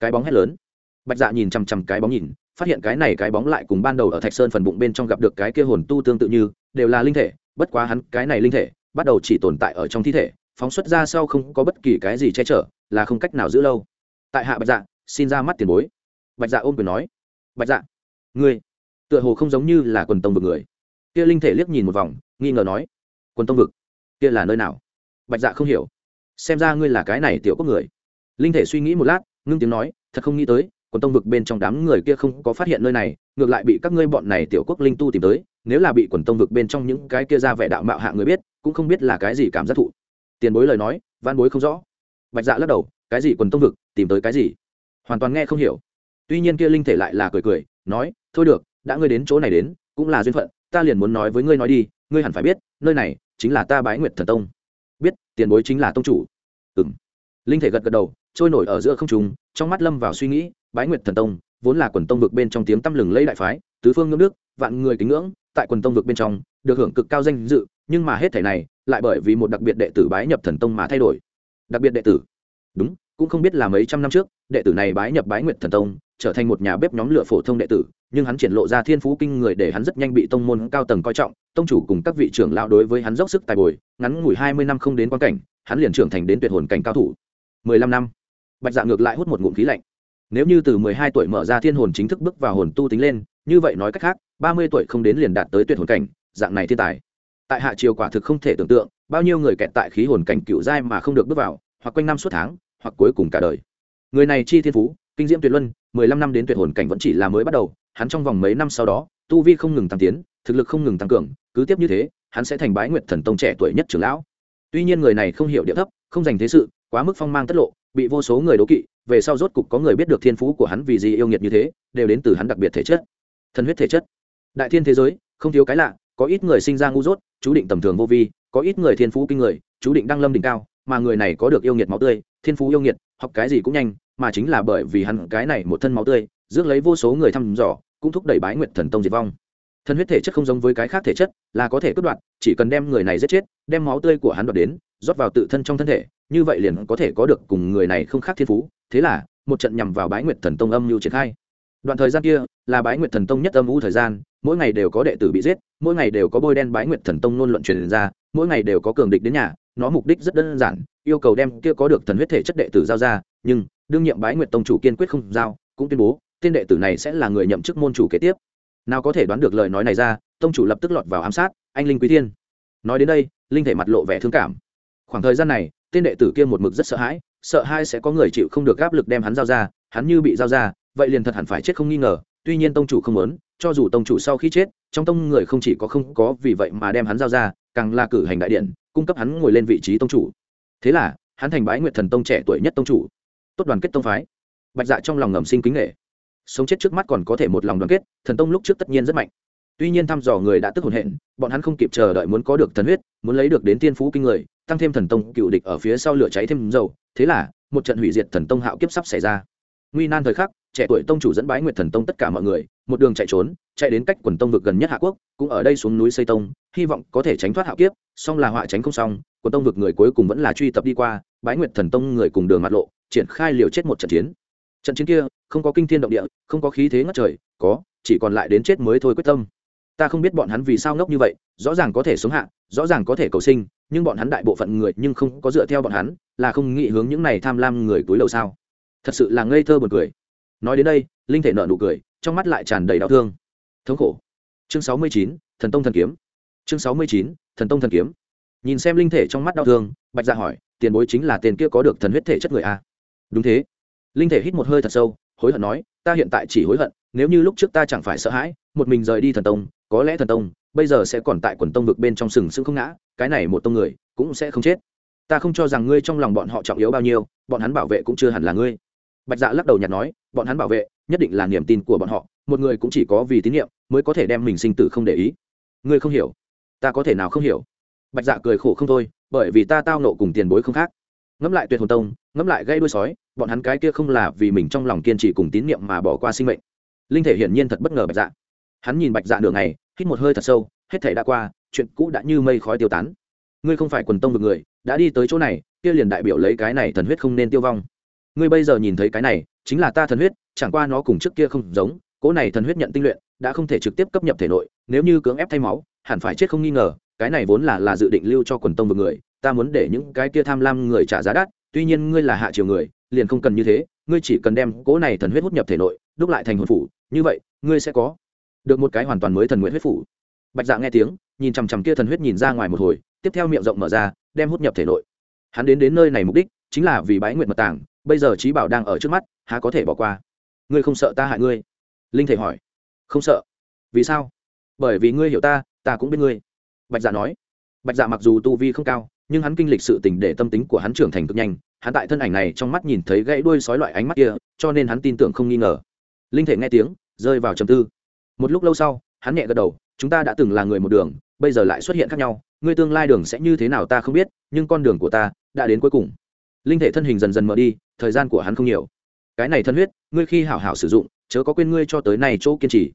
Cái bóng hét lớn. Bạch dạ nhìn chằm chằm cái bóng nhìn, phát hiện cái này cái bóng lại cùng ban đầu ở thạch sơn phần bụng bên trong gặp được cái kia hồn tu tương tự như, đều là linh thể, bất quá hắn cái này linh thể, bắt đầu chỉ tồn tại ở trong thi thể, phóng xuất ra sau không có bất kỳ cái gì che chở, là không cách nào giữ lâu. Tại hạ bạch dạ xin ra mắt tiền bối bạch dạ ôm quyền nói, bạch dạ ngươi, tựa hồ không giống như là quần tông vực người. Kia linh thể liếc nhìn một vòng, nghi ngờ nói, quần tông vực, kia là nơi nào? Bạch dạ không hiểu, xem ra ngươi là cái này tiểu quốc người. Linh thể suy nghĩ một lát, ngưng tiếng nói, thật không nghĩ tới, quần tông vực bên trong đám người kia không có phát hiện nơi này, ngược lại bị các ngươi bọn này tiểu quốc linh tu tìm tới, nếu là bị quần tông vực bên trong những cái kia ra vẻ đạo mạo hạ người biết, cũng không biết là cái gì cảm giác thụ. Tiền bối lời nói, văn bối không rõ. Bạch dạ lắc đầu, cái gì quần tông vực, tìm tới cái gì? Hoàn toàn nghe không hiểu tuy nhiên kia linh thể lại là cười cười, nói, thôi được, đã ngươi đến chỗ này đến, cũng là duyên phận, ta liền muốn nói với ngươi nói đi, ngươi hẳn phải biết, nơi này chính là ta bái nguyệt thần tông. Biết, tiền bối chính là tông chủ. Ừ m linh thể gật gật đầu, trôi nổi ở giữa không trùng trong mắt lâm vào suy nghĩ, bái nguyệt thần tông vốn là quần tông vực bên trong tiếng tăm lừng lấy đại phái, tứ phương ngưỡng nước vạn người kính ngưỡng, tại quần tông vực bên trong, được hưởng cực cao danh dự, nhưng mà hết thể này lại bởi vì một đặc biệt đệ tử bái nhập thần tông mà thay đổi. Đặc biệt đệ tử? Đúng, cũng không biết là mấy trăm năm trước, đệ tử này bái nhập bái nguyệt thần tông trở thành một nhà bếp nhóm lửa phổ thông đệ tử, nhưng hắn triển lộ ra thiên phú kinh người để hắn rất nhanh bị tông môn cao tầng coi trọng. Tông chủ cùng các vị trưởng lão đối với hắn dốc sức tài bồi, ngắn ngủi hai mươi năm không đến quan cảnh, hắn liền trưởng thành đến tuyệt hồn cảnh cao thủ. Mười lăm năm, bạch dạ ngược lại hút một ngụm khí lạnh. Nếu như từ mười hai tuổi mở ra thiên hồn chính thức bước vào hồn tu tính lên, như vậy nói cách khác, ba mươi tuổi không đến liền đạt tới tuyệt hồn cảnh, dạng này thiên tài. Tại hạ triều quả thực không thể tưởng tượng, bao nhiêu người kẹt tại khí hồn cảnh cựu giai mà không được bước vào, hoặc quanh năm suốt tháng, hoặc cuối cùng cả đời. Người này chi thiên phú kinh diễm tuyệt luân, mười lăm năm đến tuyệt hồn cảnh vẫn chỉ là mới bắt đầu, hắn trong vòng mấy năm sau đó, tu vi không ngừng tăng tiến, thực lực không ngừng tăng cường, cứ tiếp như thế, hắn sẽ thành bái nguyệt thần tông trẻ tuổi nhất trưởng lão. Tuy nhiên người này không hiểu địa thấp, không dành thế sự, quá mức phong mang tất lộ, bị vô số người đố kỵ, về sau rốt cục có người biết được thiên phú của hắn vì gì yêu nghiệt như thế, đều đến từ hắn đặc biệt thể chất. Thần huyết thể chất. Đại thiên thế giới, không thiếu cái lạ, có ít người sinh ra ngu dốt, chú định tầm thường vô vi, có ít người thiên phú kinh người, chú định đăng lâm đỉnh cao, mà người này có được yêu nghiệt máu tươi, thiên phú yêu nghiệt, học cái gì cũng nhanh mà chính là bởi vì hắn cái này một thân máu tươi, rước lấy vô số người thăm dò, cũng thúc đẩy bái nguyệt thần tông diệt vong. Thân huyết thể chất không giống với cái khác thể chất, là có thể cướp đoạt, chỉ cần đem người này giết chết, đem máu tươi của hắn đoạt đến, rót vào tự thân trong thân thể, như vậy liền có thể có được cùng người này không khác thiên phú. Thế là, một trận nhằm vào bái nguyệt thần tông âm mưu triển khai. Đoạn thời gian kia, là bái nguyệt thần tông nhất âm u thời gian, mỗi ngày đều có đệ tử bị giết, mỗi ngày đều có bôi đen bái nguyệt thần tông nôn luận truyền ra mỗi ngày đều có cường địch đến nhà, nó mục đích rất đơn giản, yêu cầu đem kia có được thần huyết thể chất đệ tử giao ra, nhưng đương nhiệm bái nguyệt tông chủ kiên quyết không giao, cũng tuyên bố, tên đệ tử này sẽ là người nhậm chức môn chủ kế tiếp. Nào có thể đoán được lời nói này ra, tông chủ lập tức lọt vào ám sát, anh linh quý thiên. Nói đến đây, linh thể mặt lộ vẻ thương cảm. Khoảng thời gian này, tên đệ tử kia một mực rất sợ hãi, sợ hai sẽ có người chịu không được áp lực đem hắn giao ra, hắn như bị giao ra, vậy liền thật hẳn phải chết không nghi ngờ, tuy nhiên tông chủ không muốn, cho dù tông chủ sau khi chết, trong tông người không chỉ có không có vì vậy mà đem hắn giao ra càng là cử hành đại điện, cung cấp hắn ngồi lên vị trí tông chủ. Thế là, hắn thành bái nguyệt thần tông trẻ tuổi nhất tông chủ. Tốt đoàn kết tông phái. Bạch dạ trong lòng ngầm sinh kính nghệ sống chết trước mắt còn có thể một lòng đoàn kết, thần tông lúc trước tất nhiên rất mạnh. Tuy nhiên thăm dò người đã tức hồn hện, bọn hắn không kịp chờ đợi muốn có được thần huyết, muốn lấy được đến tiên phú kinh người, tăng thêm thần tông cựu địch ở phía sau lửa cháy thêm dầu. Thế là, một trận hủy diệt thần tông hạo kiếp sắp xảy ra. Nguy nan thời khắc trẻ tuổi tông chủ dẫn bái nguyệt thần tông tất cả mọi người, một đường chạy trốn, chạy đến cách quần tông vực gần nhất hạ quốc, cũng ở đây xuống núi xây tông, hy vọng có thể tránh thoát hạo kiếp, song là họa tránh không xong, quần tông vực người cuối cùng vẫn là truy tập đi qua, bái nguyệt thần tông người cùng đường mặt lộ, triển khai liều chết một trận chiến. Trận chiến kia, không có kinh thiên động địa, không có khí thế ngất trời, có, chỉ còn lại đến chết mới thôi quyết tâm. Ta không biết bọn hắn vì sao ngốc như vậy, rõ ràng có thể sống hạ, rõ ràng có thể cầu sinh, nhưng bọn hắn đại bộ phận người nhưng không có dựa theo bọn hắn, là không nghĩ hướng những này tham lam người túi đầu sao? Thật sự là ngây thơ buồn cười nói đến đây, linh thể nợ nụ cười, trong mắt lại tràn đầy đau thương. Thống khổ. Chương sáu mươi chín, thần tông thần kiếm. Chương sáu mươi chín, thần tông thần kiếm. Nhìn xem linh thể trong mắt đau thương, bạch dạ hỏi, tiền bối chính là tên kia có được thần huyết thể chất người a? Đúng thế. Linh thể hít một hơi thật sâu, hối hận nói, ta hiện tại chỉ hối hận, nếu như lúc trước ta chẳng phải sợ hãi, một mình rời đi thần tông, có lẽ thần tông, bây giờ sẽ còn tại quần tông vực bên trong sừng sững không ngã, cái này một tông người, cũng sẽ không chết. Ta không cho rằng ngươi trong lòng bọn họ trọng yếu bao nhiêu, bọn hắn bảo vệ cũng chưa hẳn là ngươi bạch dạ lắc đầu nhạt nói, bọn hắn bảo vệ, nhất định là niềm tin của bọn họ, một người cũng chỉ có vì tín nhiệm mới có thể đem mình sinh tử không để ý. Ngươi không hiểu. Ta có thể nào không hiểu? Bạch dạ cười khổ không thôi, bởi vì ta tao nộ cùng tiền bối không khác. Ngẫm lại tuyệt hồn tông, ngẫm lại gây đuôi sói, bọn hắn cái kia không là vì mình trong lòng kiên trì cùng tín nhiệm mà bỏ qua sinh mệnh. Linh thể hiển nhiên thật bất ngờ bạch dạ. Hắn nhìn bạch dạ nửa ngày, hít một hơi thật sâu, hết thể đã qua, chuyện cũ đã như mây khói tiêu tán. Ngươi không phải quần tông được người, đã đi tới chỗ này, kia liền đại biểu lấy cái này thần huyết không nên tiêu vong ngươi bây giờ nhìn thấy cái này, chính là ta thần huyết, chẳng qua nó cùng trước kia không giống, cỗ này thần huyết nhận tinh luyện, đã không thể trực tiếp cấp nhập thể nội, nếu như cưỡng ép thay máu, hẳn phải chết không nghi ngờ, cái này vốn là là dự định lưu cho quần tông vực người, ta muốn để những cái kia tham lam người trả giá đắt, tuy nhiên ngươi là hạ triều người, liền không cần như thế, ngươi chỉ cần đem cỗ này thần huyết hút nhập thể nội, đúc lại thành hồn phủ, như vậy, ngươi sẽ có được một cái hoàn toàn mới thần nguyện huyết phủ. Bạch dạ nghe tiếng, nhìn chằm chằm kia thần huyết nhìn ra ngoài một hồi, tiếp theo miệng rộng mở ra, đem hút nhập thể nội. Hắn đến đến nơi này mục đích, chính là vì bái nguyện mật tàng bây giờ trí bảo đang ở trước mắt, há có thể bỏ qua? Ngươi không sợ ta hại ngươi? Linh thể hỏi. Không sợ. Vì sao? Bởi vì ngươi hiểu ta ta cũng biết ngươi. Bạch dạ nói. Bạch dạ mặc dù tu vi không cao, nhưng hắn kinh lịch sự tình để tâm tính của hắn trưởng thành cực nhanh. Hắn tại thân ảnh này trong mắt nhìn thấy gãy đuôi sói loại ánh mắt kia, cho nên hắn tin tưởng không nghi ngờ. Linh thể nghe tiếng, rơi vào trầm tư. Một lúc lâu sau, hắn nhẹ gật đầu, chúng ta đã từng là người một đường, bây giờ lại xuất hiện khác nhau. Ngươi tương lai đường sẽ như thế nào ta không biết, nhưng con đường của ta đã đến cuối cùng. Linh thể thân hình dần dần mở đi thời gian của hắn không nhiều. Cái này thân huyết, ngươi khi hảo hảo sử dụng, chớ có quên ngươi cho tới này chỗ kiên trì.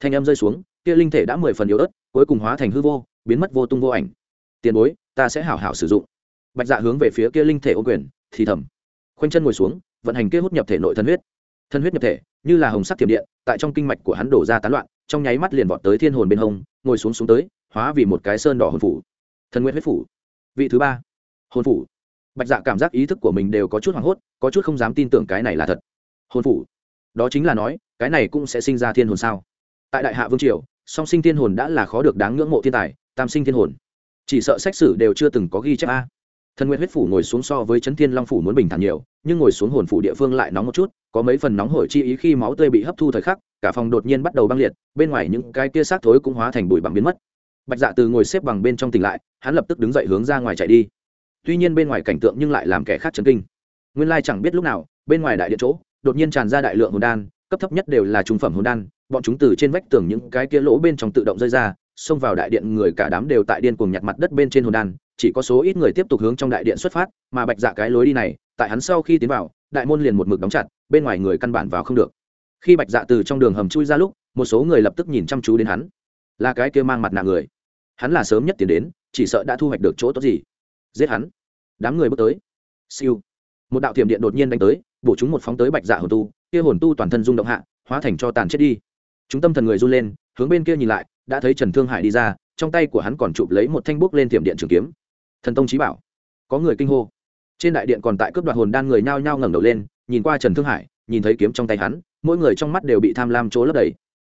Thanh âm rơi xuống, kia linh thể đã mười phần yếu ớt, cuối cùng hóa thành hư vô, biến mất vô tung vô ảnh. Tiền bối, ta sẽ hảo hảo sử dụng. Bạch dạ hướng về phía kia linh thể ô quyền, thì thầm. Khoanh chân ngồi xuống, vận hành kia hút nhập thể nội thân huyết. Thân huyết nhập thể, như là hồng sắc thiểm điện, tại trong kinh mạch của hắn đổ ra tán loạn, trong nháy mắt liền vọt tới thiên hồn bên hông, ngồi xuống xuống tới, hóa vì một cái sơn đỏ hồn phủ. Thần nguyên huyết phủ. Vị thứ ba. Hồn phủ bạch dạ cảm giác ý thức của mình đều có chút hoảng hốt, có chút không dám tin tưởng cái này là thật. Hồn phủ. Đó chính là nói, cái này cũng sẽ sinh ra thiên hồn sao? Tại đại hạ vương triều, song sinh thiên hồn đã là khó được đáng ngưỡng mộ thiên tài, tam sinh thiên hồn. Chỉ sợ sách sử đều chưa từng có ghi chép a. Thần nguyện huyết phủ ngồi xuống so với chấn thiên long phủ muốn bình thản nhiều, nhưng ngồi xuống hồn phủ địa phương lại nóng một chút, có mấy phần nóng hổi chi ý khi máu tươi bị hấp thu thời khắc, cả phòng đột nhiên bắt đầu băng liệt, bên ngoài những cái kia xác thối cũng hóa thành bụi bằng biến mất. Bạch dạ từ ngồi xếp bằng bên trong tỉnh lại, hắn lập tức đứng dậy hướng ra ngoài chạy đi tuy nhiên bên ngoài cảnh tượng nhưng lại làm kẻ khác chấn kinh. Nguyên lai chẳng biết lúc nào, bên ngoài đại điện chỗ, đột nhiên tràn ra đại lượng hồn đan, cấp thấp nhất đều là trung phẩm hồn đan, bọn chúng từ trên vách tường những cái kia lỗ bên trong tự động rơi ra, xông vào đại điện người cả đám đều tại điên cuồng nhặt mặt đất bên trên hồn đan, chỉ có số ít người tiếp tục hướng trong đại điện xuất phát, mà bạch dạ cái lối đi này, tại hắn sau khi tiến vào, đại môn liền một mực đóng chặt, bên ngoài người căn bản vào không được. Khi bạch dạ từ trong đường hầm chui ra lúc, một số người lập tức nhìn chăm chú đến hắn. Là cái kia mang mặt nạ người. Hắn là sớm nhất tiến đến, chỉ sợ đã thu hoạch được chỗ tốt gì. Giết hắn đám người bước tới. Siêu. Một đạo thiểm điện đột nhiên đánh tới, bổ chúng một phóng tới bạch dạ hồn tu, kia hồn tu toàn thân rung động hạ, hóa thành cho tàn chết đi. Chúng tâm thần người run lên, hướng bên kia nhìn lại, đã thấy trần thương hải đi ra, trong tay của hắn còn chụp lấy một thanh bút lên thiểm điện trường kiếm. Thần tông trí bảo. Có người kinh hô. Trên đại điện còn tại cướp đoạt hồn đan người nhao nhao ngẩng đầu lên, nhìn qua trần thương hải, nhìn thấy kiếm trong tay hắn, mỗi người trong mắt đều bị tham lam chỗ lấp đầy.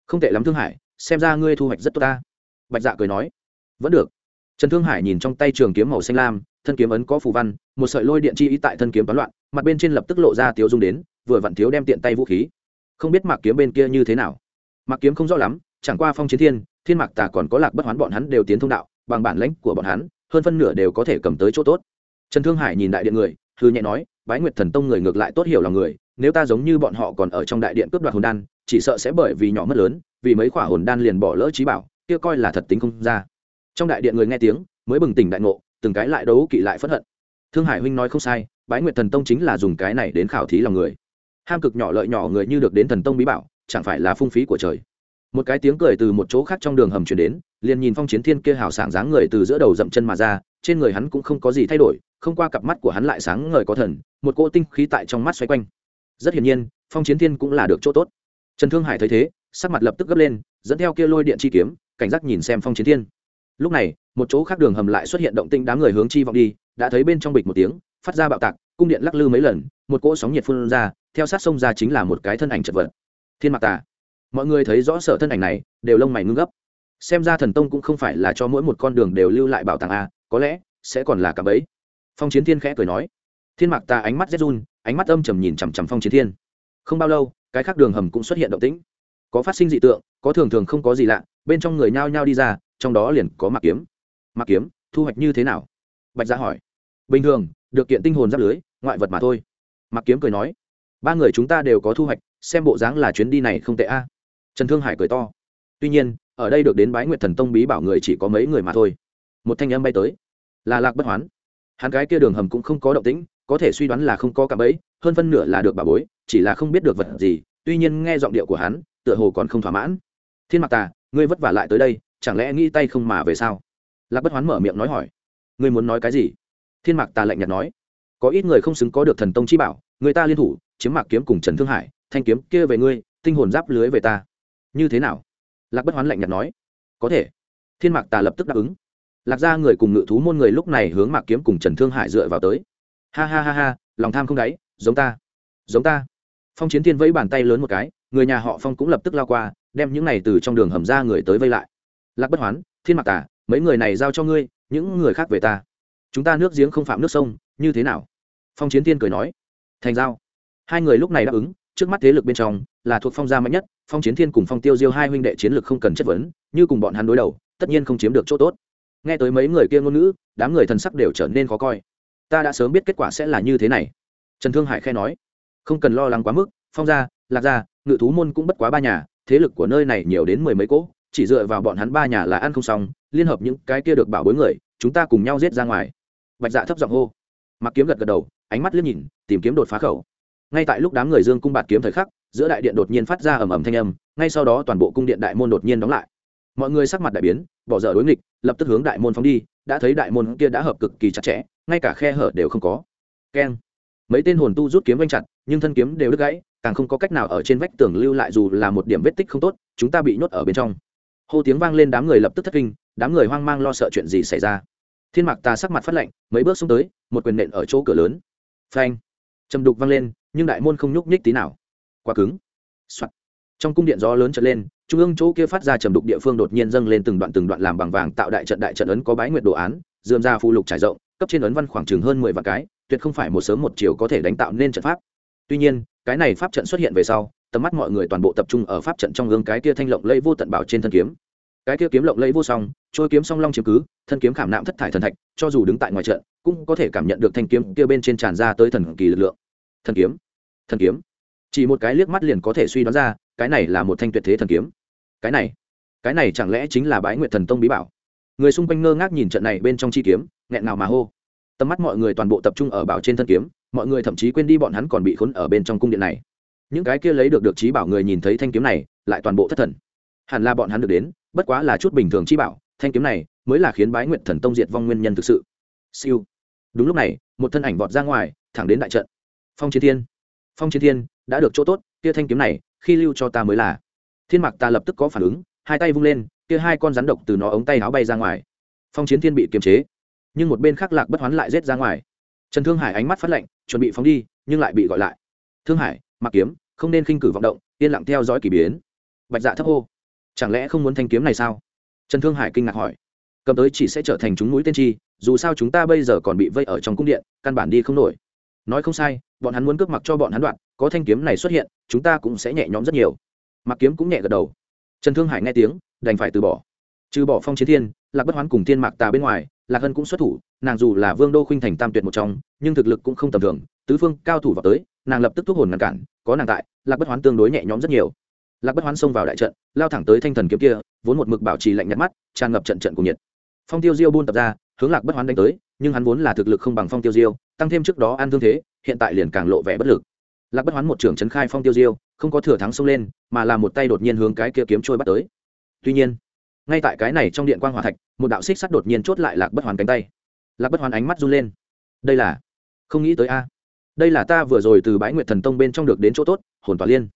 Không tệ lắm thương hải, xem ra ngươi thu hoạch rất tốt ta. Bạch dạ cười nói. Vẫn được trần thương hải nhìn trong tay trường kiếm màu xanh lam, thân kiếm ấn có phù văn, một sợi lôi điện chi ý tại thân kiếm toán loạn, mặt bên trên lập tức lộ ra tiếu dung đến, vừa vặn thiếu đem tiện tay vũ khí. Không biết mạc kiếm bên kia như thế nào. Mạc kiếm không rõ lắm, chẳng qua phong chiến thiên thiên mạc tà còn có lạc bất hoán bọn hắn đều tiến thông đạo, bằng bản lãnh của bọn hắn, hơn phân nửa đều có thể cầm tới chỗ tốt. Trần thương hải nhìn đại điện người thư nhẹ nói, bái nguyệt thần tông người ngược lại tốt hiểu lòng người, nếu ta giống như bọn họ còn ở trong đại điện cướp đoạt hồn đan, chỉ sợ sẽ bởi vì nhỏ mất lớn, vì mấy quả hồn đan liền bỏ lỡ trí bảo, kia coi là thật tính không ra trong đại điện người nghe tiếng, mới bừng tỉnh đại ngộ, từng cái lại đấu kỵ lại phẫn hận. Thương hải huynh nói không sai, bái nguyệt thần tông chính là dùng cái này đến khảo thí lòng người. Ham cực nhỏ lợi nhỏ người như được đến thần tông bí bảo, chẳng phải là phung phí của trời. Một cái tiếng cười từ một chỗ khác trong đường hầm chuyển đến, liền nhìn phong chiến thiên kia hào sảng dáng người từ giữa đầu dậm chân mà ra, trên người hắn cũng không có gì thay đổi, không qua cặp mắt của hắn lại sáng ngời có thần, một cỗ tinh khí tại trong mắt xoay quanh. Rất hiển nhiên, phong chiến thiên cũng là được chỗ tốt. Trần thương hải thấy thế, sắc mặt lập tức gấp lên, dẫn theo kia lôi điện chi kiếm, cảnh giác nhìn xem phong chiến thiên lúc này, một chỗ khác đường hầm lại xuất hiện động tinh đám người hướng chi vọng đi, đã thấy bên trong bịch một tiếng, phát ra bạo tạc, cung điện lắc lư mấy lần, một cỗ sóng nhiệt phun ra, theo sát sông ra chính là một cái thân ảnh chật vật. Thiên mạc tà. Mọi người thấy rõ sở thân ảnh này, đều lông mày ngưng gấp. Xem ra thần tông cũng không phải là cho mỗi một con đường đều lưu lại bảo tàng a có lẽ, sẽ còn là cả bấy phong chiến thiên khẽ cười nói. Thiên mạc tà ánh mắt rét run, ánh mắt âm trầm nhìn chằm chằm phong chiến thiên. Không bao lâu, cái khác đường hầm cũng xuất hiện động tĩnh. Có phát sinh dị tượng, có thường thường không có gì lạ, bên trong người nhao nhao đi ra trong đó liền có mạc kiếm. Mạc kiếm, thu hoạch như thế nào? Bạch gia hỏi. Bình thường, được kiện tinh hồn giáp lưới, ngoại vật mà thôi. Mạc kiếm cười nói. Ba người chúng ta đều có thu hoạch, xem bộ dáng là chuyến đi này không tệ a. Trần thương hải cười to. Tuy nhiên, ở đây được đến bái nguyệt thần tông bí bảo người chỉ có mấy người mà thôi. Một thanh âm bay tới. Là lạc bất hoán. Hắn gái kia đường hầm cũng không có động tĩnh, có thể suy đoán là không có cả bẫy, hơn phân nửa là được bà bối, chỉ là không biết được vật gì, tuy nhiên nghe giọng điệu của hắn, tựa hồ còn không thỏa mãn. Thiên mặc tà, ngươi vất vả lại tới đây chẳng lẽ nghĩ tay không mà về sao? Lạc bất hoán mở miệng nói hỏi. Ngươi muốn nói cái gì? Thiên mạc tà lạnh nhạt nói. Có ít người không xứng có được thần tông chi bảo, người ta liên thủ, chiếm mạc kiếm cùng trần thương hải, thanh kiếm kia về ngươi, tinh hồn giáp lưới về ta. Như thế nào? Lạc bất hoán lạnh nhạt nói. Có thể. Thiên mạc tà lập tức đáp ứng. Lạc ra người cùng ngự thú môn người lúc này hướng mạc kiếm cùng trần thương hải dựa vào tới. Ha ha ha ha, lòng tham không đáy, giống ta. Giống ta. Phong chiến thiên vẫy bàn tay lớn một cái, người nhà họ phong cũng lập tức lao qua, đem những này từ trong đường hầm ra người tới vây lại lạc bất hoán, thiên mạc tà, mấy người này giao cho ngươi, những người khác về ta. Chúng ta nước giếng không phạm nước sông, như thế nào? Phong chiến thiên cười nói. Thành giao. Hai người lúc này đáp ứng, trước mắt thế lực bên trong, là thuộc phong gia mạnh nhất, phong chiến thiên cùng phong tiêu diêu hai huynh đệ chiến lược không cần chất vấn, như cùng bọn hắn đối đầu, tất nhiên không chiếm được chỗ tốt. Nghe tới mấy người kia ngôn ngữ, đám người thần sắc đều trở nên khó coi. Ta đã sớm biết kết quả sẽ là như thế này. Trần thương hải khai nói. Không cần lo lắng quá mức, phong gia, lạc gia, ngự thú môn cũng bất quá ba nhà, thế lực của nơi này nhiều đến mười mấy cỗ chỉ dựa vào bọn hắn ba nhà là ăn không xong, liên hợp những cái kia được bảo bối người, chúng ta cùng nhau giết ra ngoài. Bạch dạ thấp giọng hô. Mặc kiếm gật gật đầu, ánh mắt liếc nhìn, tìm kiếm đột phá khẩu. Ngay tại lúc đám người dương cung bạt kiếm thời khắc, giữa đại điện đột nhiên phát ra ầm ầm thanh âm, ngay sau đó toàn bộ cung điện đại môn đột nhiên đóng lại. Mọi người sắc mặt đại biến, bỏ dở đối nghịch, lập tức hướng đại môn phóng đi, đã thấy đại môn kia đã hợp cực kỳ chặt chẽ, ngay cả khe hở đều không có. Keng. Mấy tên hồn tu rút kiếm vanh chặt, nhưng thân kiếm đều đứt gãy, càng không có cách nào ở trên vách tường lưu lại dù là một điểm vết tích không tốt, chúng ta bị nhốt ở bên trong hô tiếng vang lên đám người lập tức thất kinh, đám người hoang mang lo sợ chuyện gì xảy ra. Thiên mạc tà sắc mặt phát lạnh, mấy bước xuống tới, một quyền nện ở chỗ cửa lớn. Phanh! Chầm đục vang lên, nhưng đại môn không nhúc nhích tí nào. Quá cứng、Soạn. trong cung điện gió lớn trở lên, trung ương chỗ kia phát ra trầm đục địa phương đột nhiên dâng lên từng đoạn từng đoạn làm bằng vàng tạo đại trận đại trận ấn có bái nguyệt đồ án, dườm ra phụ lục trải rộng, cấp trên ấn văn khoảng chừng hơn mười vạn cái, tuyệt không phải một sớm một chiều có thể đánh tạo nên trận pháp. Tuy nhiên, cái này pháp trận xuất hiện về sau tầm mắt mọi người toàn bộ tập trung ở pháp trận trong gương cái kia thanh lộng lây vô tận bảo trên thân kiếm. Cái kia kiếm lộng lây vô song, trôi kiếm song long chiếm cứ, thân kiếm khảm nạm thất thải thần thạch, cho dù đứng tại ngoài trận, cũng có thể cảm nhận được thanh kiếm kia bên trên tràn ra tới thần kỳ lực lượng. Thần kiếm thần kiếm. Chỉ một cái liếc mắt liền có thể suy đoán ra, cái này là một thanh tuyệt thế thần kiếm. Cái này cái này chẳng lẽ chính là bái nguyệt thần tông bí bảo? Người xung quanh ngơ ngác nhìn trận này bên trong chi kiếm, nghẹn nào mà hô. Tầm mắt mọi người toàn bộ tập trung ở bảo trên thân kiếm, mọi người thậm chí quên đi bọn hắn còn bị khốn ở bên trong cung điện này những cái kia lấy được được trí bảo người nhìn thấy thanh kiếm này, lại toàn bộ thất thần. Hẳn là bọn hắn được đến, bất quá là chút bình thường trí bảo, thanh kiếm này mới là khiến bái nguyện thần tông diệt vong nguyên nhân thực sự. Siêu. Đúng lúc này, một thân ảnh vọt ra ngoài, thẳng đến đại trận. Phong chiến thiên. Phong chiến thiên, đã được chỗ tốt, kia thanh kiếm này, khi lưu cho ta mới là. Thiên mạc ta lập tức có phản ứng, hai tay vung lên, kia hai con rắn độc từ nó ống tay áo bay ra ngoài. Phong chiến thiên bị kiềm chế, nhưng một bên khác lạc bất hoán lại rết ra ngoài. Trần thương hải ánh mắt phát lạnh chuẩn bị phóng đi, nhưng lại bị gọi lại. Thương hải mặc kiếm, không nên khinh cử vọng động, yên lặng theo dõi k ỳ biến. Bạch dạ thấp hô, chẳng lẽ không muốn thanh kiếm này sao? Trần thương hải kinh ngạc hỏi. Cầm tới chỉ sẽ trở thành chúng mũi tiên tri dù sao chúng ta bây giờ còn bị vây ở trong cung điện, căn bản đi không nổi. Nói không sai, bọn hắn muốn cướp mặc cho bọn hắn đoạn, có thanh kiếm này xuất hiện, chúng ta cũng sẽ nhẹ nhõm rất nhiều. Mặc kiếm cũng nhẹ gật đầu. Trần thương hải nghe tiếng, đành phải từ bỏ. Trừ bỏ phong chiến thiên, lạc bất hoán cùng thiên mạc tà bên ngoài, lạc hân cũng xuất thủ, nàng dù là vương đô khuynh thành tam tuyệt một trong, nhưng thực lực cũng không tầm thường tứ phương cao thủ vào tới, nàng lập tức thuốc hồn ngăn cản, có nàng tại, lạc bất hoán tương đối nhẹ nhõm rất nhiều. Lạc bất hoán xông vào đại trận, lao thẳng tới thanh thần kiếm kia, vốn một mực bảo trì lạnh nhạt mắt, tràn ngập trận trận cùng nhiệt. Phong tiêu diêu buôn tập ra, hướng lạc bất hoán đánh tới, nhưng hắn vốn là thực lực không bằng phong tiêu diêu, tăng thêm trước đó an thương thế, hiện tại liền càng lộ vẻ bất lực. Lạc bất hoán một trưởng trấn khai phong tiêu diêu, không có thừa thắng xông lên, mà là một tay đột nhiên hướng cái kia kiếm trôi bắt tới. Tuy nhiên, ngay tại cái này trong điện quan g hòa thạch, một đạo xích sắt đột nhiên chốt lại lạc bất hoàn cánh tay. Lạc bất hoàn ánh mắt run lên. Đây là, không nghĩ tới a đây là ta vừa rồi từ bãi nguyệt thần tông bên trong được đến chỗ tốt, hồn tỏa liên.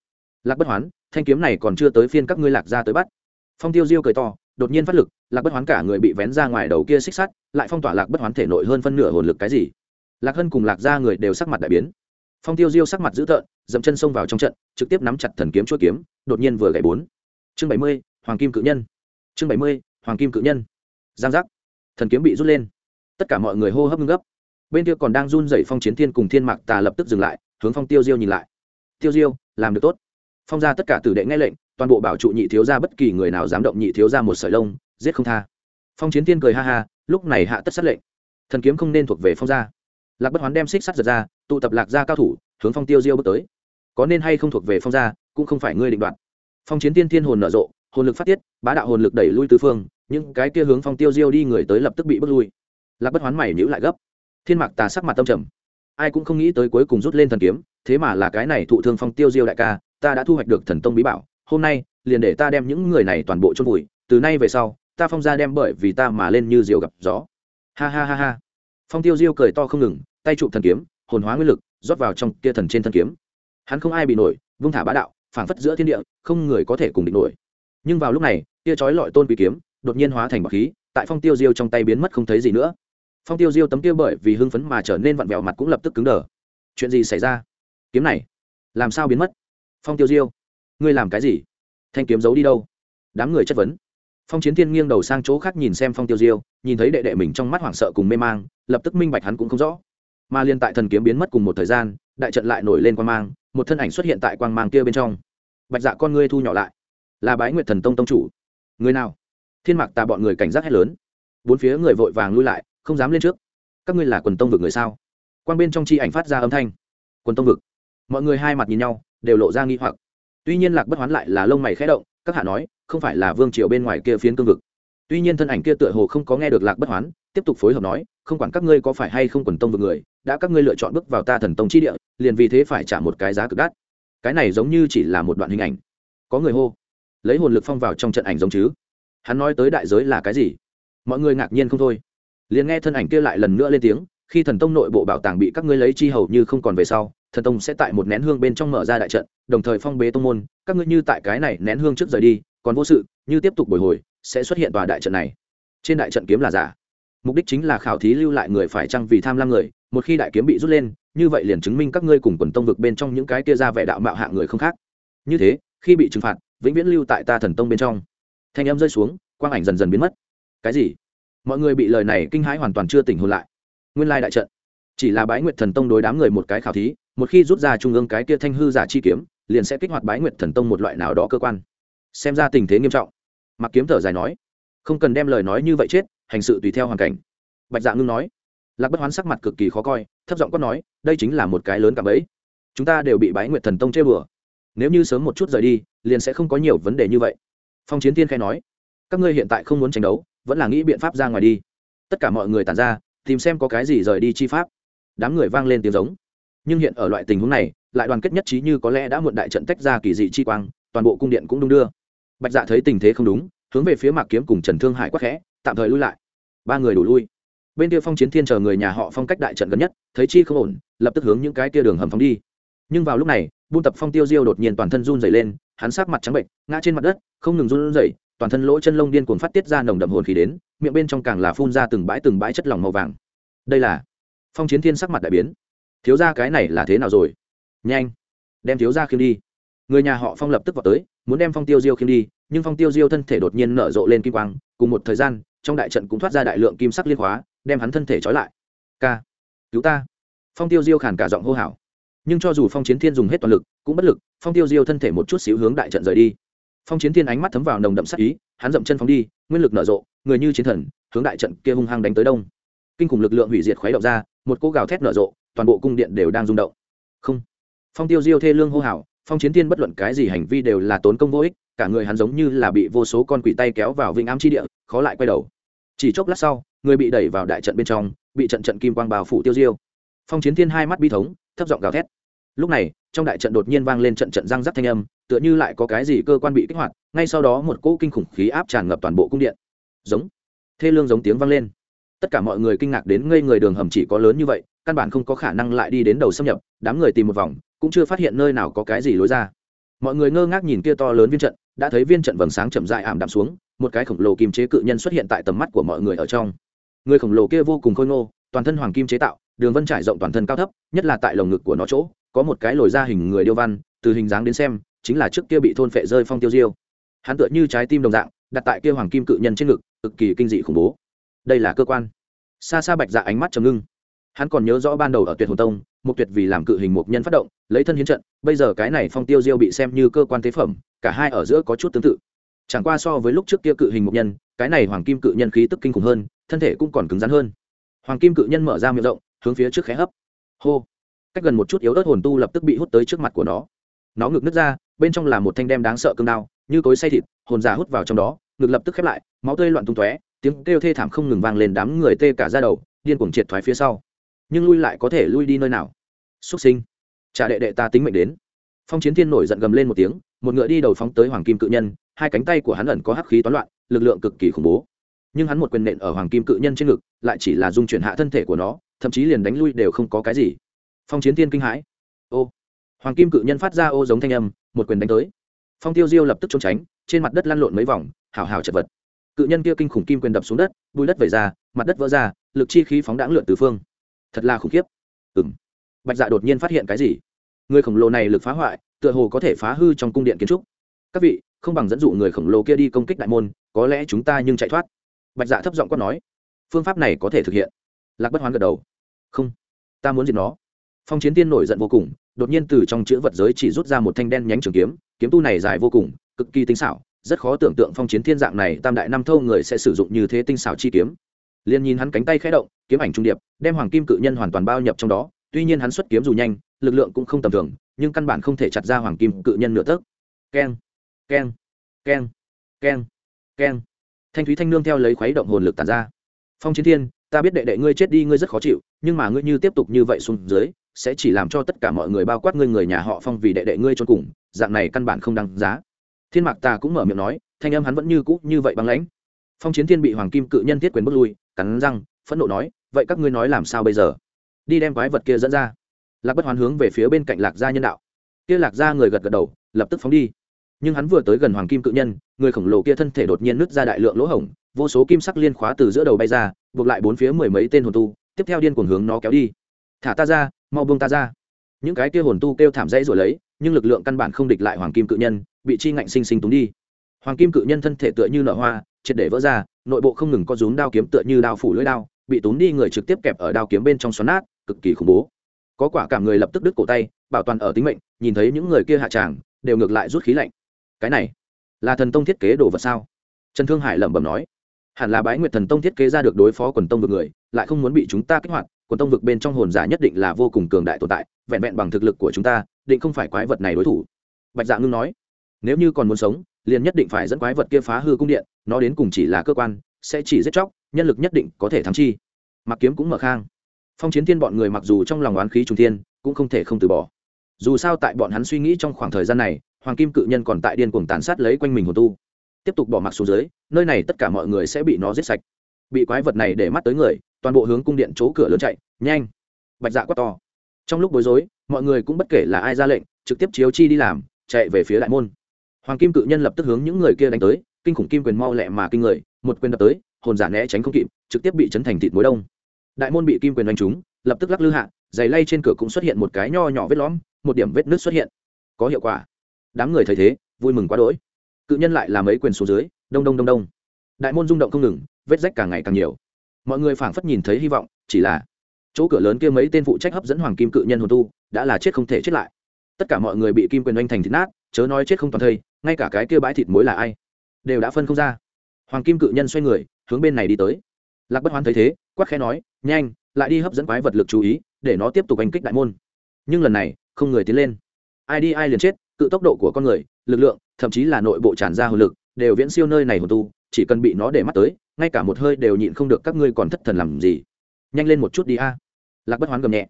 Lạc bất hoán, thanh kiếm này còn chưa tới phiên các ngươi lạc ra tới bắt. Phong tiêu diêu cười to, đột nhiên phát lực, lạc bất hoán cả người bị vén ra ngoài đầu kia xích sắt, lại phong tỏa lạc bất hoán thể nội hơn phân nửa hồn lực cái gì. Lạc hân cùng lạc ra người đều sắc mặt đại biến. Phong tiêu diêu sắc mặt dữ tợn, dậm chân xông vào trong trận, trực tiếp nắm chặt thần kiếm chuỗi kiếm, đột nhiên vừa gãy bốn. Chương bảy mươi, hoàng kim cự nhân. Chương bảy mươi, hoàng kim cự nhân. Giang giác. Thần kiếm bị rút lên. Tất cả mọi người hô hấp ngưng gấp bên kia còn đang run dậy phong chiến thiên cùng thiên mạc tà lập tức dừng lại, hướng phong tiêu diêu nhìn lại. Tiêu diêu, làm được tốt. Phong ra tất cả tử đệ nghe lệnh, toàn bộ bảo trụ nhị thiếu ra bất kỳ người nào dám động nhị thiếu ra một sợi lông, giết không tha. Phong chiến thiên cười ha ha, lúc này hạ tất sát lệnh. Thần kiếm không nên thuộc về phong gia. Lạc bất hoán đem xích sắt giật ra, tụ tập lạc gia cao thủ, hướng phong tiêu diêu bước tới. Có nên hay không thuộc về phong gia, cũng không phải ngươi định đoạt. Phong chiến tiên thiên hồn nở rộ, hồn lực phát tiết, bá đạo hồn lực đẩy lui tứ phương, những cái kia hướng phong tiêu diêu đi người tới lập tức bị bước lui. Lạc bất hoán mày nhữ lại gấp thiên mạc tà sắc mặt tâm trầm. Ai cũng không nghĩ tới cuối cùng rút lên thần kiếm, thế mà là cái này thụ thương phong tiêu diêu đại ca, ta đã thu hoạch được thần tông bí bảo, hôm nay, liền để ta đem những người này toàn bộ chôn vùi, từ nay về sau, ta phong ra đem bởi vì ta mà lên như diều gặp gió. Ha ha ha ha. Phong tiêu diêu cười to không ngừng, tay trụ thần kiếm, hồn hóa nguyên lực, rót vào trong kia thần trên thân kiếm. Hắn không ai bị nổi, vung thả bá đạo, phảng phất giữa thiên địa, không người có thể cùng địch nổi. Nhưng vào lúc này, kia trói lọi tôn quý kiếm, đột nhiên hóa thành bọc khí, tại phong tiêu diêu trong tay biến mất không thấy gì nữa phong tiêu diêu tấm kia bởi vì hưng phấn mà trở nên vặn vẹo mặt cũng lập tức cứng đờ. Chuyện gì xảy ra? Kiếm này, làm sao biến mất? Phong tiêu diêu, ngươi làm cái gì? Thanh kiếm giấu đi đâu? Đám người chất vấn. Phong chiến thiên nghiêng đầu sang chỗ khác nhìn xem phong tiêu diêu, nhìn thấy đệ đệ mình trong mắt hoảng sợ cùng mê mang, lập tức minh bạch hắn cũng không rõ. Mà liên tại thần kiếm biến mất cùng một thời gian, đại trận lại nổi lên quang mang, một thân ảnh xuất hiện tại quang mang kia bên trong. Bạch dạ con ngươi thu nhỏ lại. Là bái nguyệt thần tông tông chủ. Người nào? Thiên mạc tà bọn người cảnh giác hét lớn. Bốn phía người vội vàng lui lại không dám lên trước. Các ngươi là quần tông vực người sao? Quang bên trong chi ảnh phát ra âm thanh. Quần tông vực. Mọi người hai mặt nhìn nhau, đều lộ ra nghi hoặc. Tuy nhiên lạc bất hoán lại là lông mày khẽ động, các hạ nói, không phải là vương triều bên ngoài kia phiến cương vực. Tuy nhiên thân ảnh kia tựa hồ không có nghe được lạc bất hoán, tiếp tục phối hợp nói, không quản các ngươi có phải hay không quần tông vực người, đã các ngươi lựa chọn bước vào ta thần tông chi địa, liền vì thế phải trả một cái giá cực đắt. Cái này giống như chỉ là một đoạn hình ảnh. Có người hô, lấy hồn lực phong vào trong trận ảnh giống chứ. Hắn nói tới đại giới là cái gì? Mọi người ngạc nhiên không thôi liền nghe thân ảnh kia lại lần nữa lên tiếng, khi thần tông nội bộ bảo tàng bị các ngươi lấy chi hầu như không còn về sau, thần tông sẽ tại một nén hương bên trong mở ra đại trận, đồng thời phong bế tông môn, các ngươi như tại cái này nén hương trước rời đi, còn vô sự, như tiếp tục bồi hồi, sẽ xuất hiện tòa đại trận này. Trên đại trận kiếm là giả. Mục đích chính là khảo thí lưu lại người phải chăng vì tham lam người, một khi đại kiếm bị rút lên, như vậy liền chứng minh các ngươi cùng quần tông vực bên trong những cái kia ra vẻ đạo mạo hạ người không khác. Như thế, khi bị trừng phạt, vĩnh viễn lưu tại ta thần tông bên trong. Thanh em rơi xuống, quang ảnh dần dần biến mất. Cái gì? Mọi người bị lời này kinh hãi hoàn toàn chưa tỉnh hồn lại. Nguyên lai đại trận, chỉ là bái nguyệt thần tông đối đám người một cái khảo thí, một khi rút ra trung ương cái kia thanh hư giả chi kiếm, liền sẽ kích hoạt bái nguyệt thần tông một loại nào đó cơ quan. Xem ra tình thế nghiêm trọng. Mặc kiếm thở dài nói, không cần đem lời nói như vậy chết, hành sự tùy theo hoàn cảnh. Bạch dạ ngưng nói, lạc bất hoán sắc mặt cực kỳ khó coi, thấp giọng quát nói, đây chính là một cái lớn cảm ấy chúng ta đều bị bái nguyệt thần tông chơi bừa. Nếu như sớm một chút rời đi, liền sẽ không có nhiều vấn đề như vậy. Phong chiến tiên khai nói, các ngươi hiện tại không muốn tranh đấu vẫn là nghĩ biện pháp ra ngoài đi. Tất cả mọi người tàn ra, tìm xem có cái gì rời đi chi pháp. Đám người vang lên tiếng giống. Nhưng hiện ở loại tình huống này, lại đoàn kết nhất trí như có lẽ đã muộn đại trận tách ra kỳ dị chi quang, toàn bộ cung điện cũng đung đưa. Bạch dạ thấy tình thế không đúng, hướng về phía mạc kiếm cùng trần thương hải quắc khẽ, tạm thời lui lại. Ba người đủ lui. Bên kia phong chiến thiên chờ người nhà họ phong cách đại trận gần nhất, thấy chi không ổn, lập tức hướng những cái kia đường hầm phóng đi. Nhưng vào lúc này, buôn tập phong tiêu diêu đột nhiên toàn thân run dày lên, hắn sát mặt trắng bệnh ngã trên mặt đất, không ngừng run dày toàn thân lỗ chân lông điên cuồng phát tiết ra nồng đậm hồn khí đến, miệng bên trong càng là phun ra từng bãi từng bãi chất lỏng màu vàng. Đây là phong chiến thiên sắc mặt đại biến. Thiếu ra cái này là thế nào rồi? Nhanh, đem thiếu ra khiêm đi. Người nhà họ phong lập tức vào tới, muốn đem phong tiêu diêu khiêm đi, nhưng phong tiêu diêu thân thể đột nhiên nở rộ lên kim quang, cùng một thời gian, trong đại trận cũng thoát ra đại lượng kim sắc liên hóa đem hắn thân thể trói lại. Ca, cứu ta. Phong tiêu diêu khản cả giọng hô hào. Nhưng cho dù phong chiến thiên dùng hết toàn lực, cũng bất lực, phong tiêu diêu thân thể một chút xíu hướng đại trận rời đi phong chiến thiên ánh mắt thấm vào nồng đậm sắc ý, hắn dậm chân phóng đi, nguyên lực nở rộ, người như chiến thần, hướng đại trận kia hung hăng đánh tới đông. Kinh khủng lực lượng hủy diệt khuấy động ra, một cỗ gào thét nở rộ, toàn bộ cung điện đều đang rung động. Không. Phong tiêu diêu thê lương hô hào, phong chiến thiên bất luận cái gì hành vi đều là tốn công vô ích, cả người hắn giống như là bị vô số con quỷ tay kéo vào vĩnh ám chi địa, khó lại quay đầu. Chỉ chốc lát sau, người bị đẩy vào đại trận bên trong, bị trận trận kim quang bào phủ tiêu diêu. Phong chiến thiên hai mắt bi thống, thấp giọng gào thét. Lúc này, trong đại trận đột nhiên vang lên trận trận răng rắc thanh âm tựa như lại có cái gì cơ quan bị kích hoạt, ngay sau đó một cỗ kinh khủng khí áp tràn ngập toàn bộ cung điện. Giống. Thê lương giống tiếng vang lên. Tất cả mọi người kinh ngạc đến ngây người đường hầm chỉ có lớn như vậy, căn bản không có khả năng lại đi đến đầu xâm nhập, đám người tìm một vòng, cũng chưa phát hiện nơi nào có cái gì lối ra. Mọi người ngơ ngác nhìn kia to lớn viên trận, đã thấy viên trận vầng sáng chậm dại ảm đạm xuống, một cái khổng lồ kim chế cự nhân xuất hiện tại tầm mắt của mọi người ở trong. Người khổng lồ kia vô cùng khôi ngô, toàn thân hoàng kim chế tạo, đường vân trải rộng toàn thân cao thấp, nhất là tại lồng ngực của nó chỗ, có một cái lồi ra hình người điêu văn, từ hình dáng đến xem chính là trước kia bị thôn phệ rơi phong tiêu diêu. Hắn tựa như trái tim đồng dạng, đặt tại kia hoàng kim cự nhân trên ngực, cực kỳ kinh dị khủng bố. Đây là cơ quan. Xa xa bạch dạ ánh mắt trầm ngưng. Hắn còn nhớ rõ ban đầu ở tuyệt hồn tông một tuyệt vì làm cự hình một nhân phát động, lấy thân hiến trận, bây giờ cái này phong tiêu diêu bị xem như cơ quan tế phẩm, cả hai ở giữa có chút tương tự. Chẳng qua so với lúc trước kia cự hình một nhân, cái này hoàng kim cự nhân khí tức kinh khủng hơn, thân thể cũng còn cứng rắn hơn. Hoàng kim cự nhân mở ra miệng rộng, hướng phía trước khé hấp. Hô. Cách gần một chút yếu ớt hồn tu lập tức bị hút tới trước mặt của nó. Nó ngực nứt ra bên trong là một thanh đem đáng sợ cương đao, như cối say thịt, hồn già hút vào trong đó, ngực lập tức khép lại, máu tươi loạn tung tóe, tiếng kêu thê thảm không ngừng vang lên đám người tê cả ra đầu, điên cuồng triệt thoái phía sau. Nhưng lui lại có thể lui đi nơi nào? Xuất sinh. Trả đệ đệ ta tính mệnh đến. Phong chiến thiên nổi giận gầm lên một tiếng, một ngựa đi đầu phóng tới hoàng kim cự nhân, hai cánh tay của hắn ẩn có hắc khí toán loạn, lực lượng cực kỳ khủng bố. Nhưng hắn một quyền nện ở hoàng kim cự nhân trên ngực, lại chỉ là dung chuyển hạ thân thể của nó, thậm chí liền đánh lui đều không có cái gì. Phong chiến thiên kinh hãi. Ô. Hoàng kim cự nhân phát ra ô giống thanh âm một quyền đánh tới. Phong tiêu diêu lập tức trốn tránh, trên mặt đất lăn lộn mấy vòng, hào hào chật vật. Cự nhân kia kinh khủng kim quyền đập xuống đất, bùi đất vẩy ra, mặt đất vỡ ra, lực chi khí phóng đãng lượn từ phương. Thật là khủng khiếp. Ừng bạch dạ đột nhiên phát hiện cái gì? Người khổng lồ này lực phá hoại, tựa hồ có thể phá hư trong cung điện kiến trúc. Các vị, không bằng dẫn dụ người khổng lồ kia đi công kích đại môn, có lẽ chúng ta nhưng chạy thoát. Bạch dạ thấp giọng quát nói. Phương pháp này có thể thực hiện. Lạc bất hoán gật đầu. Không, ta muốn diệt nó. Phong chiến tiên nổi giận vô cùng đột nhiên từ trong chữ vật giới chỉ rút ra một thanh đen nhánh trường kiếm kiếm tu này dài vô cùng, cực kỳ tinh xảo, rất khó tưởng tượng phong chiến thiên dạng này tam đại năm thâu người sẽ sử dụng như thế tinh xảo chi kiếm. Liền nhìn hắn cánh tay khẽ động, kiếm ảnh trung điệp, đem hoàng kim cự nhân hoàn toàn bao nhập trong đó, tuy nhiên hắn xuất kiếm dù nhanh, lực lượng cũng không tầm thường, nhưng căn bản không thể chặt ra hoàng kim cự nhân nửa tấc. Keng keng keng keng keng. Thanh thúy thanh nương theo lấy khuấy động hồn lực tàn ra. Phong chiến thiên, ta biết đệ đệ ngươi chết đi, ngươi rất khó chịu, nhưng mà ngươi như tiếp tục như vậy xuống dưới sẽ chỉ làm cho tất cả mọi người bao quát ngươi người nhà họ phong vì đệ đệ ngươi cho cùng, dạng này căn bản không đáng giá. Thiên mạc ta cũng mở miệng nói, thanh âm hắn vẫn như cũ như vậy băng lãnh. Phong chiến thiên bị hoàng kim cự nhân thiết quyền bước lui, cắn răng, phẫn nộ nói, vậy các ngươi nói làm sao bây giờ? Đi đem quái vật kia dẫn ra. Lạc bất hoán hướng về phía bên cạnh lạc gia nhân đạo. Kia lạc gia người gật gật đầu, lập tức phóng đi. Nhưng hắn vừa tới gần hoàng kim cự nhân, người khổng lồ kia thân thể đột nhiên nứt ra đại lượng lỗ hổng, vô số kim sắc liên khóa từ giữa đầu bay ra, buộc lại bốn phía mười mấy tên hồn tu, tiếp theo điên cuồng hướng nó kéo đi. Thả ta ra mau buông ta ra. Những cái kia hồn tu kêu thảm dãy rồi lấy, nhưng lực lượng căn bản không địch lại hoàng kim cự nhân, bị chi ngạnh sinh sinh túng đi. Hoàng kim cự nhân thân thể tựa như nở hoa, triệt để vỡ ra, nội bộ không ngừng có rún đao kiếm tựa như đao phủ lưỡi đao, bị túng đi người trực tiếp kẹp ở đao kiếm bên trong xoắn nát, cực kỳ khủng bố. Có quả cảm người lập tức đứt cổ tay, bảo toàn ở tính mệnh, nhìn thấy những người kia hạ tràng, đều ngược lại rút khí lạnh. Cái này, là thần tông thiết kế đồ vật sao? Trần thương hải lẩm bẩm nói. Hẳn là bái nguyệt thần tông thiết kế ra được đối phó quần tông vực người, lại không muốn bị chúng ta kích hoạt quần tông vực bên trong hồn giả nhất định là vô cùng cường đại tồn tại, vẹn vẹn bằng thực lực của chúng ta, định không phải quái vật này đối thủ. Bạch dạ ngưng nói. Nếu như còn muốn sống, liền nhất định phải dẫn quái vật kia phá hư cung điện, nó đến cùng chỉ là cơ quan, sẽ chỉ giết chóc, nhân lực nhất định có thể thắng chi. Mặc kiếm cũng mở khang. Phong chiến thiên bọn người mặc dù trong lòng oán khí trung thiên, cũng không thể không từ bỏ. Dù sao tại bọn hắn suy nghĩ trong khoảng thời gian này, hoàng kim cự nhân còn tại điên cuồng tàn sát lấy quanh mình hồn tu. Tiếp tục bỏ mặc xuống dưới, nơi này tất cả mọi người sẽ bị nó giết sạch. Bị quái vật này để mắt tới người toàn bộ hướng cung điện chỗ cửa lớn chạy, nhanh. Bạch dạ quát to. Trong lúc bối rối, mọi người cũng bất kể là ai ra lệnh, trực tiếp chiếu chi đi làm, chạy về phía đại môn. Hoàng kim cự nhân lập tức hướng những người kia đánh tới, kinh khủng kim quyền mau lẹ mà kinh người, một quyền đập tới, hồn giả né tránh không kịp, trực tiếp bị chấn thành thịt muối đông. Đại môn bị kim quyền đánh trúng, lập tức lắc lư hạ, giày lay trên cửa cũng xuất hiện một cái nho nhỏ vết lõm, một điểm vết nước xuất hiện. Có hiệu quả. Đám người thấy thế, vui mừng quá đỗi. Cự nhân lại làm ấy quyền xuống dưới, đông đông đông đông. Đại môn rung động không ngừng, vết rách càng ngày càng nhiều mọi người phảng phất nhìn thấy hy vọng, chỉ là chỗ cửa lớn kia mấy tên phụ trách hấp dẫn hoàng kim cự nhân hồn tu đã là chết không thể chết lại. Tất cả mọi người bị kim quyền oanh thành thịt nát, chớ nói chết không toàn thây, ngay cả cái kia bãi thịt muối là ai, đều đã phân không ra. Hoàng kim cự nhân xoay người, hướng bên này đi tới. Lạc bất hoán thấy thế quắc khẽ nói, nhanh, lại đi hấp dẫn quái vật lực chú ý, để nó tiếp tục oanh kích đại môn. Nhưng lần này, không người tiến lên. Ai đi ai liền chết, cự tốc độ của con người, lực lượng, thậm chí là nội bộ tràn ra hồn lực, đều viễn siêu nơi này hồn tu, chỉ cần bị nó để mắt tới ngay cả một hơi đều nhịn không được, các ngươi còn thất thần làm gì? Nhanh lên một chút đi a. Lạc bất hoán gầm nhẹ.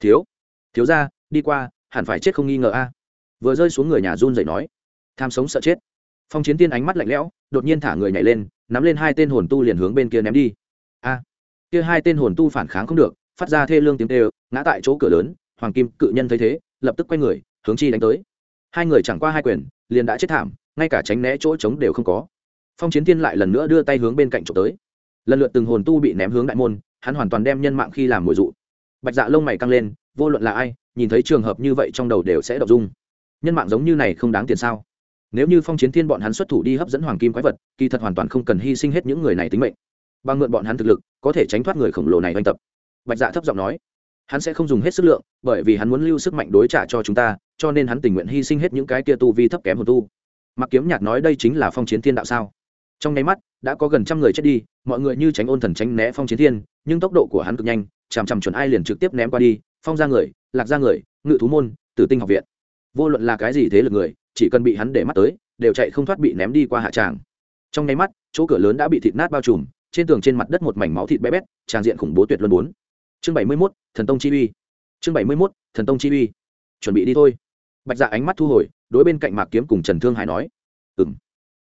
Thiếu thiếu ra, đi qua, hẳn phải chết không nghi ngờ a. Vừa rơi xuống người nhà run dậy nói. Tham sống sợ chết. Phong chiến tiên ánh mắt lạnh lẽo, đột nhiên thả người nhảy lên, nắm lên hai tên hồn tu liền hướng bên kia ném đi. A. Kia hai tên hồn tu phản kháng không được, phát ra thê lương tiếng tê ngã tại chỗ cửa lớn, hoàng kim cự nhân thấy thế, lập tức quay người, hướng chi đánh tới. Hai người chẳng qua hai quyền, liền đã chết thảm, ngay cả tránh né chỗ trống đều không có phong chiến thiên lại lần nữa đưa tay hướng bên cạnh trộm tới. Lần lượt từng hồn tu bị ném hướng đại môn, hắn hoàn toàn đem nhân mạng khi làm mồi dụ. Bạch dạ lông mày căng lên, vô luận là ai, nhìn thấy trường hợp như vậy trong đầu đều sẽ đọc dung nhân mạng giống như này không đáng tiền sao? Nếu như phong chiến thiên bọn hắn xuất thủ đi hấp dẫn hoàng kim quái vật, kỳ thật hoàn toàn không cần hy sinh hết những người này tính mệnh. Bằng mượn bọn hắn thực lực, có thể tránh thoát người khổng lồ này oanh tập. Bạch dạ thấp giọng nói, hắn sẽ không dùng hết sức lượng, bởi vì hắn muốn lưu sức mạnh đối trả cho chúng ta, cho nên hắn tình nguyện hy sinh hết những cái kia tu vi thấp kém hồn tu. Mặc kiếm nhạt nói đây chính là phong chiến thiên đạo sao? Trong nháy mắt, đã có gần trăm người chết đi, mọi người như tránh ôn thần tránh né phong chiến thiên, nhưng tốc độ của hắn cực nhanh, chằm chằm chuẩn ai liền trực tiếp ném qua đi, phong ra người, lạc ra người, ngự thú môn, tử tinh học viện. Vô luận là cái gì thế lực người, chỉ cần bị hắn để mắt tới, đều chạy không thoát bị ném đi qua hạ tràng. Trong nháy mắt, chỗ cửa lớn đã bị thịt nát bao trùm, trên tường trên mặt đất một mảnh máu thịt bé bét, tràng diện khủng bố tuyệt luân bốn. Chương bảy mươi mốt, thần tông chi uy. Chương bảy mươi mốt, thần tông chi uy. Chuẩn bị đi thôi. Bạch dạ ánh mắt thu hồi, đối bên cạnh mạc kiếm cùng trần thương hải nói. Ừ m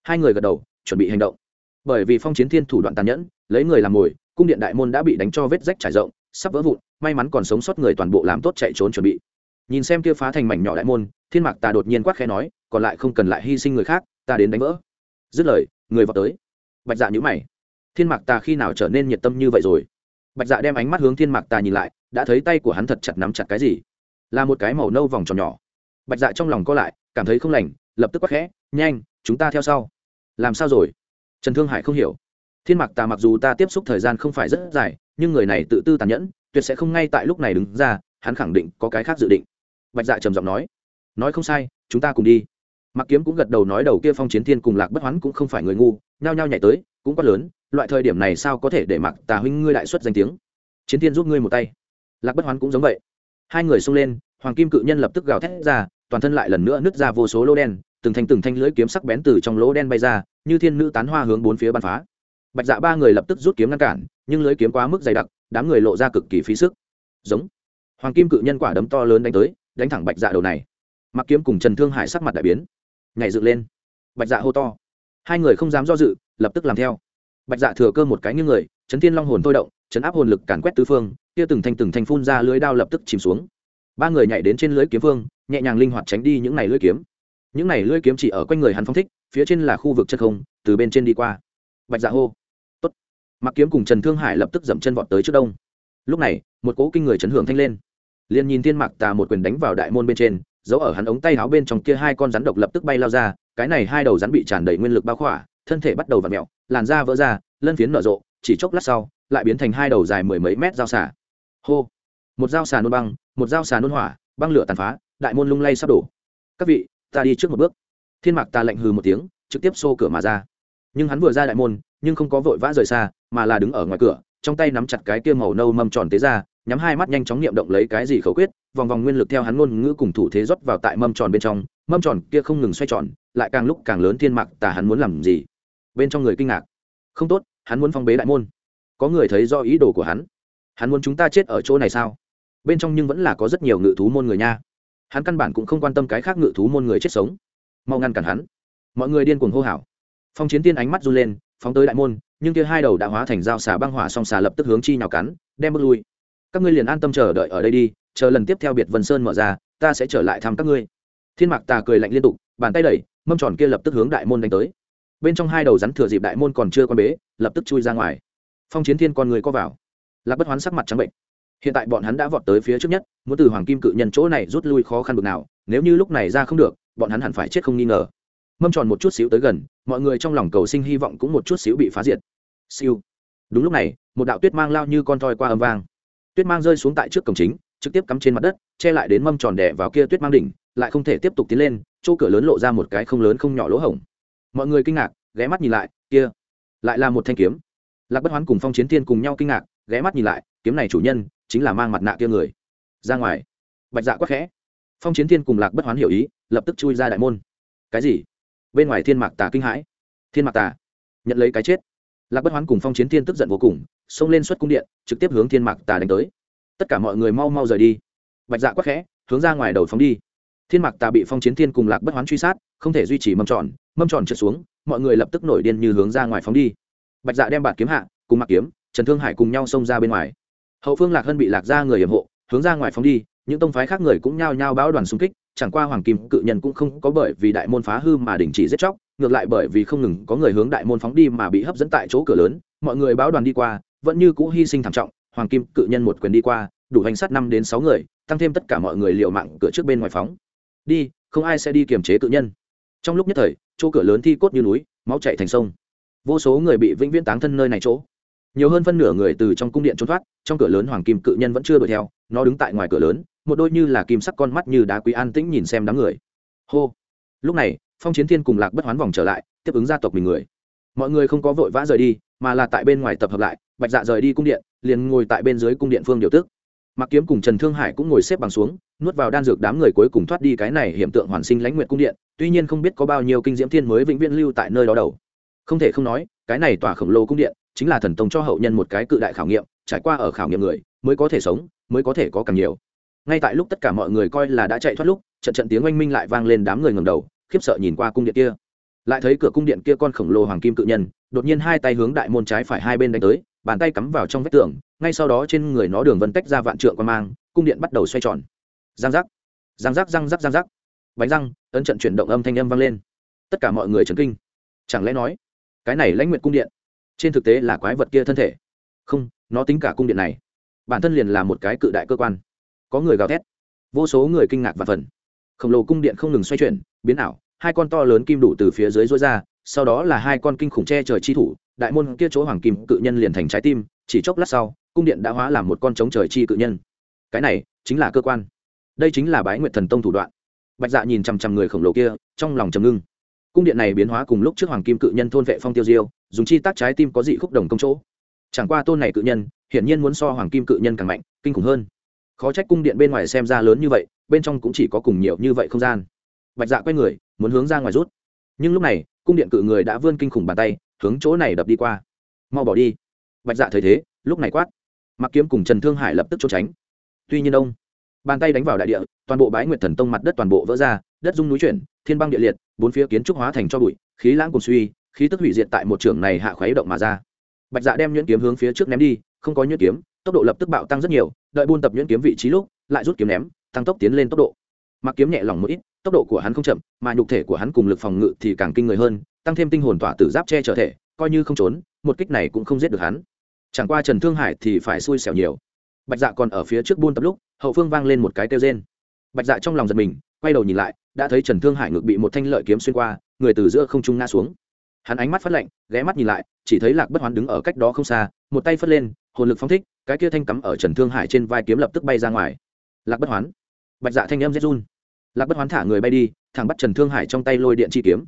hai người gật đầu chuẩn bị hành động. Bởi vì phong chiến thiên thủ đoạn tàn nhẫn, lấy người làm mồi, cung điện đại môn đã bị đánh cho vết rách trải rộng, sắp vỡ vụn, may mắn còn sống sót người toàn bộ làm tốt chạy trốn chuẩn bị. Nhìn xem kia phá thành mảnh nhỏ đại môn, thiên mạc tà đột nhiên quát khẽ nói, còn lại không cần lại hy sinh người khác, ta đến đánh vỡ. Dứt lời, người vào tới. Bạch dạ nhữ mày. Thiên mạc tà khi nào trở nên nhiệt tâm như vậy rồi? Bạch dạ đem ánh mắt hướng thiên mạc tà nhìn lại, đã thấy tay của hắn thật chặt nắm chặt cái gì? Là một cái màu nâu vòng tròn nhỏ. Bạch dạ trong lòng co lại, cảm thấy không lành, lập tức quát khẽ, nhanh, chúng ta theo sau làm sao rồi? Trần thương hải không hiểu. Thiên mạc tà mặc dù ta tiếp xúc thời gian không phải rất dài, nhưng người này tự tư tàn nhẫn, tuyệt sẽ không ngay tại lúc này đứng ra, hắn khẳng định có cái khác dự định. Bạch dạ trầm giọng nói. Nói không sai, chúng ta cùng đi. Mặc kiếm cũng gật đầu nói đầu kia phong chiến thiên cùng lạc bất hoán cũng không phải người ngu, nhao nhao nhảy tới, cũng quá lớn, loại thời điểm này sao có thể để mặc tà huynh ngươi đại xuất danh tiếng? Chiến thiên giúp ngươi một tay. Lạc bất hoán cũng giống vậy. Hai người xông lên, hoàng kim cự nhân lập tức gào thét ra, toàn thân lại lần nữa nứt ra vô số lô đen từng thanh từng thanh lưỡi kiếm sắc bén từ trong lỗ đen bay ra, như thiên nữ tán hoa hướng bốn phía bắn phá. Bạch dạ ba người lập tức rút kiếm ngăn cản, nhưng lưỡi kiếm quá mức dày đặc, đám người lộ ra cực kỳ phí sức. Giống. Hoàng kim cự nhân quả đấm to lớn đánh tới, đánh thẳng bạch dạ đầu này. Mặc kiếm cùng trần thương hải sắc mặt đại biến. Nhảy dựng lên. Bạch dạ hô to. Hai người không dám do dự, lập tức làm theo. Bạch dạ thừa cơ một cái như người, chấn thiên long hồn thôi động, chấn áp hồn lực càn quét tứ phương, kia từng thanh từng thanh phun ra lưới đao lập tức chìm xuống. Ba người nhảy đến trên lưới kiếm phương, nhẹ nhàng linh hoạt tránh đi những này lưới kiếm những này lưỡi kiếm chỉ ở quanh người hắn phong thích, phía trên là khu vực chân không, từ bên trên đi qua. Bạch dạ hô, tốt. Mặc kiếm cùng trần thương hải lập tức dậm chân vọt tới trước đông. Lúc này, một cỗ kinh người chấn hưởng thanh lên. Liền nhìn thiên mạc tà một quyền đánh vào đại môn bên trên, giấu ở hắn ống tay áo bên trong kia hai con rắn độc lập tức bay lao ra, cái này hai đầu rắn bị tràn đầy nguyên lực bao khỏa, thân thể bắt đầu v ặ mẹo làn da vỡ ra, lân phiến nở rộ, chỉ chốc lát sau, lại biến thành hai đầu dài mười mấy mét dao xả hô! Một dao xà nôn băng, một dao xà nôn hỏa, băng lửa tàn phá, đại môn lung lay sắp đổ. Các vị ta đi trước một bước. Thiên mạc ta lệnh hừ một tiếng, trực tiếp xô cửa mà ra. Nhưng hắn vừa ra đại môn, nhưng không có vội vã rời xa, mà là đứng ở ngoài cửa, trong tay nắm chặt cái kia màu nâu mâm tròn tế ra, nhắm hai mắt nhanh chóng niệm động lấy cái gì khẩu quyết, vòng vòng nguyên lực theo hắn ngôn ngữ cùng thủ thế rót vào tại mâm tròn bên trong. Mâm tròn kia không ngừng xoay tròn, lại càng lúc càng lớn thiên mạc tà hắn muốn làm gì? Bên trong người kinh ngạc. Không tốt, hắn muốn phong bế đại môn. Có người thấy do ý đồ của hắn. Hắn muốn chúng ta chết ở chỗ này sao? Bên trong nhưng vẫn là có rất nhiều ngự thú môn người nha hắn căn bản cũng không quan tâm cái khác ngự thú môn người chết sống. Mau ngăn cản hắn. Mọi người điên cuồng hô hào. Phong chiến tiên ánh mắt run lên, phóng tới đại môn, nhưng kia hai đầu đã hóa thành dao xà băng hỏa song xà lập tức hướng chi nhào cắn, đem bước lui. Các ngươi liền an tâm chờ đợi ở đây đi, chờ lần tiếp theo biệt vân sơn mở ra, ta sẽ trở lại thăm các ngươi. Thiên mạc tà cười lạnh liên tục, bàn tay đẩy, mâm tròn kia lập tức hướng đại môn đánh tới. Bên trong hai đầu rắn thừa dịp đại môn còn chưa quan bế, lập tức chui ra ngoài. Phong chiến thiên con người có vào. Lạc bất hoán sắc mặt trắng bệnh hiện tại bọn hắn đã vọt tới phía trước nhất, muốn từ hoàng kim cự nhân chỗ này rút lui khó khăn bực nào, nếu như lúc này ra không được, bọn hắn hẳn phải chết không nghi ngờ. Mâm tròn một chút xíu tới gần, mọi người trong lòng cầu sinh hy vọng cũng một chút xíu bị phá diệt. Siêu. Đúng lúc này, một đạo tuyết mang lao như con thoi qua âm vang. Tuyết mang rơi xuống tại trước cổng chính, trực tiếp cắm trên mặt đất, che lại đến mâm tròn đẻ vào kia tuyết mang đỉnh, lại không thể tiếp tục tiến lên, chỗ cửa lớn lộ ra một cái không lớn không nhỏ lỗ hổng. Mọi người kinh ngạc, ghé mắt nhìn lại, kia lại là một thanh kiếm. Lạc bất hoán cùng phong chiến thiên cùng nhau kinh ngạc, ghé mắt nhìn lại kiếm này chủ nhân chính là mang mặt nạ kia người. Ra ngoài. Bạch dạ quắc khẽ. Phong chiến thiên cùng lạc bất hoán hiểu ý, lập tức chui ra đại môn. Cái gì? Bên ngoài thiên mạc tà kinh hãi. Thiên mạc tà. Nhận lấy cái chết. Lạc bất hoán cùng phong chiến thiên tức giận vô cùng, xông lên xuất cung điện, trực tiếp hướng thiên mạc tà đánh tới. Tất cả mọi người mau mau rời đi. Bạch dạ quắc khẽ, hướng ra ngoài đầu phóng đi. Thiên mạc tà bị phong chiến thiên cùng lạc bất hoán truy sát, không thể duy trì mâm tròn mâm tròn trượt xuống, mọi người lập tức nổi điên như hướng ra ngoài phóng đi. Bạch dạ đem bạt kiếm hạ, cùng mặc kiếm, trần thương hải cùng nhau xông ra bên ngoài hậu phương lạc hân bị lạc ra người hiểm hộ, hướng ra ngoài phóng đi, những tông phái khác người cũng nhao nhao báo đoàn xung kích, chẳng qua hoàng kim cự nhân cũng không có bởi vì đại môn phá hư mà đình chỉ giết chóc, ngược lại bởi vì không ngừng có người hướng đại môn phóng đi mà bị hấp dẫn tại chỗ cửa lớn, mọi người báo đoàn đi qua, vẫn như cũ hy sinh thảm trọng, hoàng kim cự nhân một quyền đi qua, đủ hành sát năm đến sáu người, tăng thêm tất cả mọi người liều mạng cửa trước bên ngoài phóng. Đi, không ai sẽ đi kiềm chế cự nhân. Trong lúc nhất thời, chỗ cửa lớn thi cốt như núi, máu chạy thành sông. Vô số người bị vĩnh viễn táng thân nơi này chỗ nhiều hơn phân nửa người từ trong cung điện trốn thoát, trong cửa lớn hoàng kim cự nhân vẫn chưa đuổi theo, nó đứng tại ngoài cửa lớn, một đôi như là kim sắc con mắt như đá quý an tĩnh nhìn xem đám người. Hô! Lúc này, phong chiến thiên cùng lạc bất hoán vòng trở lại, tiếp ứng gia tộc mình người. Mọi người không có vội vã rời đi, mà là tại bên ngoài tập hợp lại, bạch dạ rời đi cung điện, liền ngồi tại bên dưới cung điện phương điều tước mặc kiếm cùng trần thương hải cũng ngồi xếp bằng xuống, nuốt vào đan dược đám người cuối cùng thoát đi cái này hiện tượng hoàn sinh lãnh nguyện cung điện, tuy nhiên không biết có bao nhiêu kinh diễm thiên mới vĩnh viễn lưu tại nơi đó đầu không thể không nói, cái này tỏa khổng lồ cung điện chính là thần tông cho hậu nhân một cái cự đại khảo nghiệm, trải qua ở khảo nghiệm người, mới có thể sống, mới có thể có càng nhiều. Ngay tại lúc tất cả mọi người coi là đã chạy thoát lúc, trận trận tiếng oanh minh lại vang lên đám người ngầm đầu, khiếp sợ nhìn qua cung điện kia. Lại thấy cửa cung điện kia con khổng lồ hoàng kim cự nhân, đột nhiên hai tay hướng đại môn trái phải hai bên đánh tới, bàn tay cắm vào trong vách tường, ngay sau đó trên người nó đường vân tách ra vạn trượng qua mang, cung điện bắt đầu xoay tròn. Giang giác giang giác giang giác giang giác. Bánh răng, ấn trận chuyển động âm thanh âm vang lên. Tất cả mọi người chấn kinh. Chẳng lẽ nói, cái này lãnh nguyện cung điện trên thực tế là quái vật kia thân thể. Không, nó tính cả cung điện này. Bản thân liền là một cái cự đại cơ quan. Có người gào thét. Vô số người kinh ngạc và phần khổng lồ cung điện không ngừng xoay chuyển, biến ảo, hai con to lớn kim đủ từ phía dưới rối ra, sau đó là hai con kinh khủng che trời chi thủ, đại môn kia chỗ hoàng kim cự nhân liền thành trái tim, chỉ chốc lát sau, cung điện đã hóa làm một con trống trời chi cự nhân. Cái này chính là cơ quan. Đây chính là bái nguyện thần tông thủ đoạn. Bạch dạ nhìn chằm chằm người khổng lồ kia, trong lòng trầm ngưng cung điện này biến hóa cùng lúc trước hoàng kim cự nhân thôn vệ phong tiêu diêu, dùng chi tác trái tim có dị khúc đồng công chỗ. Chẳng qua tôn này cự nhân, hiển nhiên muốn so hoàng kim cự nhân càng mạnh, kinh khủng hơn. Khó trách cung điện bên ngoài xem ra lớn như vậy, bên trong cũng chỉ có cùng nhiều như vậy không gian. Bạch dạ quay người, muốn hướng ra ngoài rút. Nhưng lúc này, cung điện cự người đã vươn kinh khủng bàn tay, hướng chỗ này đập đi qua. Mau bỏ đi. Bạch dạ thấy thế, lúc này quát. Mặc kiếm cùng trần thương hải lập tức trốn tránh. Tuy nhiên đông bàn tay đánh vào đại địa, toàn bộ bái nguyệt thần tông mặt đất toàn bộ vỡ ra đất dung núi chuyển, thiên băng địa liệt, bốn phía kiến trúc hóa thành cho bụi, khí lãng cùng suy, khí tức hủy diệt tại một trường này hạ khuấy động mà ra. Bạch dạ đem nhuyễn kiếm hướng phía trước ném đi, không có nhuyễn kiếm, tốc độ lập tức bạo tăng rất nhiều, đợi buôn tập nhuyễn kiếm vị trí lúc, lại rút kiếm ném, tăng tốc tiến lên tốc độ. Mặc kiếm nhẹ lòng một ít, tốc độ của hắn không chậm, mà nhục thể của hắn cùng lực phòng ngự thì càng kinh người hơn, tăng thêm tinh hồn tỏa tử giáp che trở thể, coi như không trốn, một kích này cũng không giết được hắn. Chẳng qua trần thương hải thì phải xui xẻo nhiều. Bạch dạ còn ở phía trước buôn tập lúc, hậu phương vang lên một cái kêu rên. Bạch dạ trong lòng giật mình, quay đầu nhìn lại đã thấy trần thương hải ngực bị một thanh lợi kiếm xuyên qua, người từ giữa không trung ngã xuống. Hắn ánh mắt phát lạnh, ghé mắt nhìn lại, chỉ thấy lạc bất hoán đứng ở cách đó không xa, một tay phất lên, hồn lực phóng thích, cái kia thanh cắm ở trần thương hải trên vai kiếm lập tức bay ra ngoài. Lạc bất hoán. Bạch dạ thanh âm rét run. Lạc bất hoán thả người bay đi, thẳng bắt trần thương hải trong tay lôi điện chi kiếm.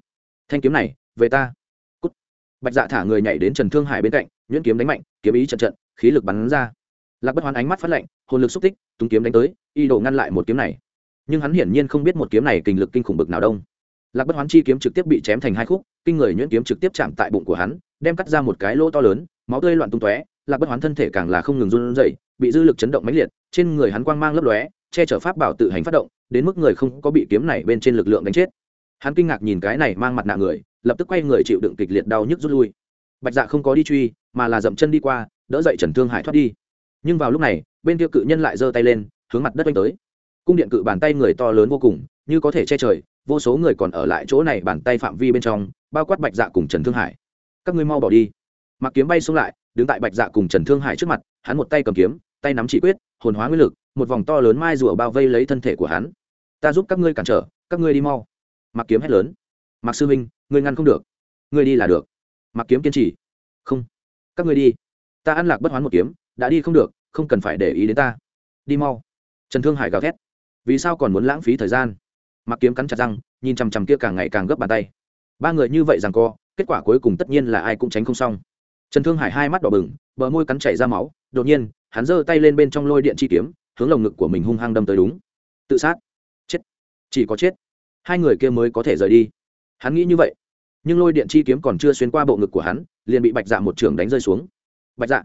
Thanh kiếm này, về ta. Cút. bạch dạ thả người nhảy đến trần thương hải bên cạnh, nhuyễn kiếm đánh mạnh, kiếm ý trận trận, khí lực bắn ra. Lạc bất hoán ánh mắt phát lạnh, hồn lực xúc tích túng kiếm đánh tới, y đổ ngăn lại một kiếm này nhưng hắn hiển nhiên không biết một kiếm này kinh lực kinh khủng bực nào đông. Lạc bất hoán chi kiếm trực tiếp bị chém thành hai khúc, kinh người nhuyễn kiếm trực tiếp chạm tại bụng của hắn, đem cắt ra một cái lỗ to lớn, máu tươi loạn tung tóe, lạc bất hoán thân thể càng là không ngừng run rẩy, bị dư lực chấn động mãnh liệt, trên người hắn quang mang lấp lóe, che chở pháp bảo tự hành phát động, đến mức người không có bị kiếm này bên trên lực lượng đánh chết. Hắn kinh ngạc nhìn cái này mang mặt nạ người, lập tức quay người chịu đựng kịch liệt đau nhức rút lui. Bạch dạ không có đi truy, mà là dậm chân đi qua, đỡ dậy trần thương hải thoát đi. Nhưng vào lúc này, bên kia cự nhân lại giơ tay lên, hướng mặt đất oanh tới cung điện cự bàn tay người to lớn vô cùng, như có thể che trời, vô số người còn ở lại chỗ này bàn tay phạm vi bên trong, bao quát bạch dạ cùng trần thương hải. Các ngươi mau bỏ đi. Mặc kiếm bay xuống lại, đứng tại bạch dạ cùng trần thương hải trước mặt, hắn một tay cầm kiếm, tay nắm chỉ quyết, hồn hóa nguyên lực, một vòng to lớn mai rùa bao vây lấy thân thể của hắn. Ta giúp các ngươi cản trở, các ngươi đi mau. Mặc kiếm hét lớn. Mặc sư minh, ngươi ngăn không được. Ngươi đi là được. Mặc kiếm kiên trì. Không. Các ngươi đi. Ta ăn lạc bất hoán một kiếm, đã đi không được, không cần phải để ý đến ta. Đi mau. Trần thương hải gào thét vì sao còn muốn lãng phí thời gian? Mặc kiếm cắn chặt răng, nhìn chằm chằm kia càng ngày càng gấp bàn tay. Ba người như vậy rằng co, kết quả cuối cùng tất nhiên là ai cũng tránh không xong. Trần thương hải hai mắt đỏ bừng, bờ môi cắn chảy ra máu, đột nhiên, hắn giơ tay lên bên trong lôi điện chi kiếm, hướng lồng ngực của mình hung hăng đâm tới đúng. Tự sát. Chết. Chỉ có chết. Hai người kia mới có thể rời đi. Hắn nghĩ như vậy. Nhưng lôi điện chi kiếm còn chưa xuyên qua bộ ngực của hắn, liền bị bạch dạ một trường đánh rơi xuống. Bạch dạ.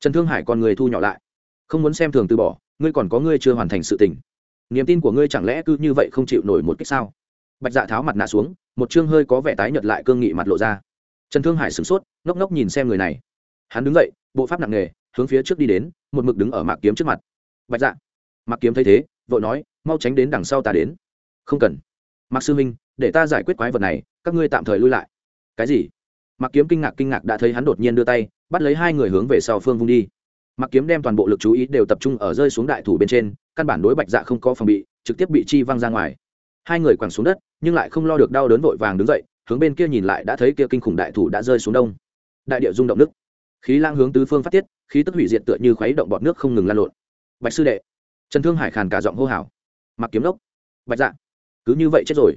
Trần thương hải còn người thu nhỏ lại. Không muốn xem thường từ bỏ, ngươi còn có ngươi chưa hoàn thành sự tình niềm tin của ngươi chẳng lẽ cứ như vậy không chịu nổi một cách sao? Bạch dạ tháo mặt nạ xuống, một chương hơi có vẻ tái nhợt lại cương nghị mặt lộ ra. Trần thương hải sửng sốt, ngốc ngốc nhìn xem người này. Hắn đứng dậy, bộ pháp nặng nề, hướng phía trước đi đến, một mực đứng ở mạc kiếm trước mặt. Bạch dạ mạc kiếm thấy thế, vội nói, mau tránh đến đằng sau ta đến. Không cần. Mạc sư minh để ta giải quyết quái vật này, các ngươi tạm thời lui lại. Cái gì? Mạc kiếm kinh ngạc kinh ngạc đã thấy hắn đột nhiên đưa tay, bắt lấy hai người hướng về sau phương vung đi mạc kiếm đem toàn bộ lực chú ý đều tập trung ở rơi xuống đại thủ bên trên, căn bản đối bạch dạ không có phòng bị, trực tiếp bị chi văng ra ngoài. Hai người quẳng xuống đất, nhưng lại không lo được đau đớn vội vàng đứng dậy, hướng bên kia nhìn lại đã thấy kia kinh khủng đại thủ đã rơi xuống đông. Đại địa rung động nước. Khí lang hướng tứ phương phát tiết, khí tức hủy diệt tựa như khuấy động bọt nước không ngừng lan lộn. Bạch sư đệ. Trần thương hải khàn cả giọng hô hào. Mặc kiếm lốc bạch dạ. Cứ như vậy chết rồi.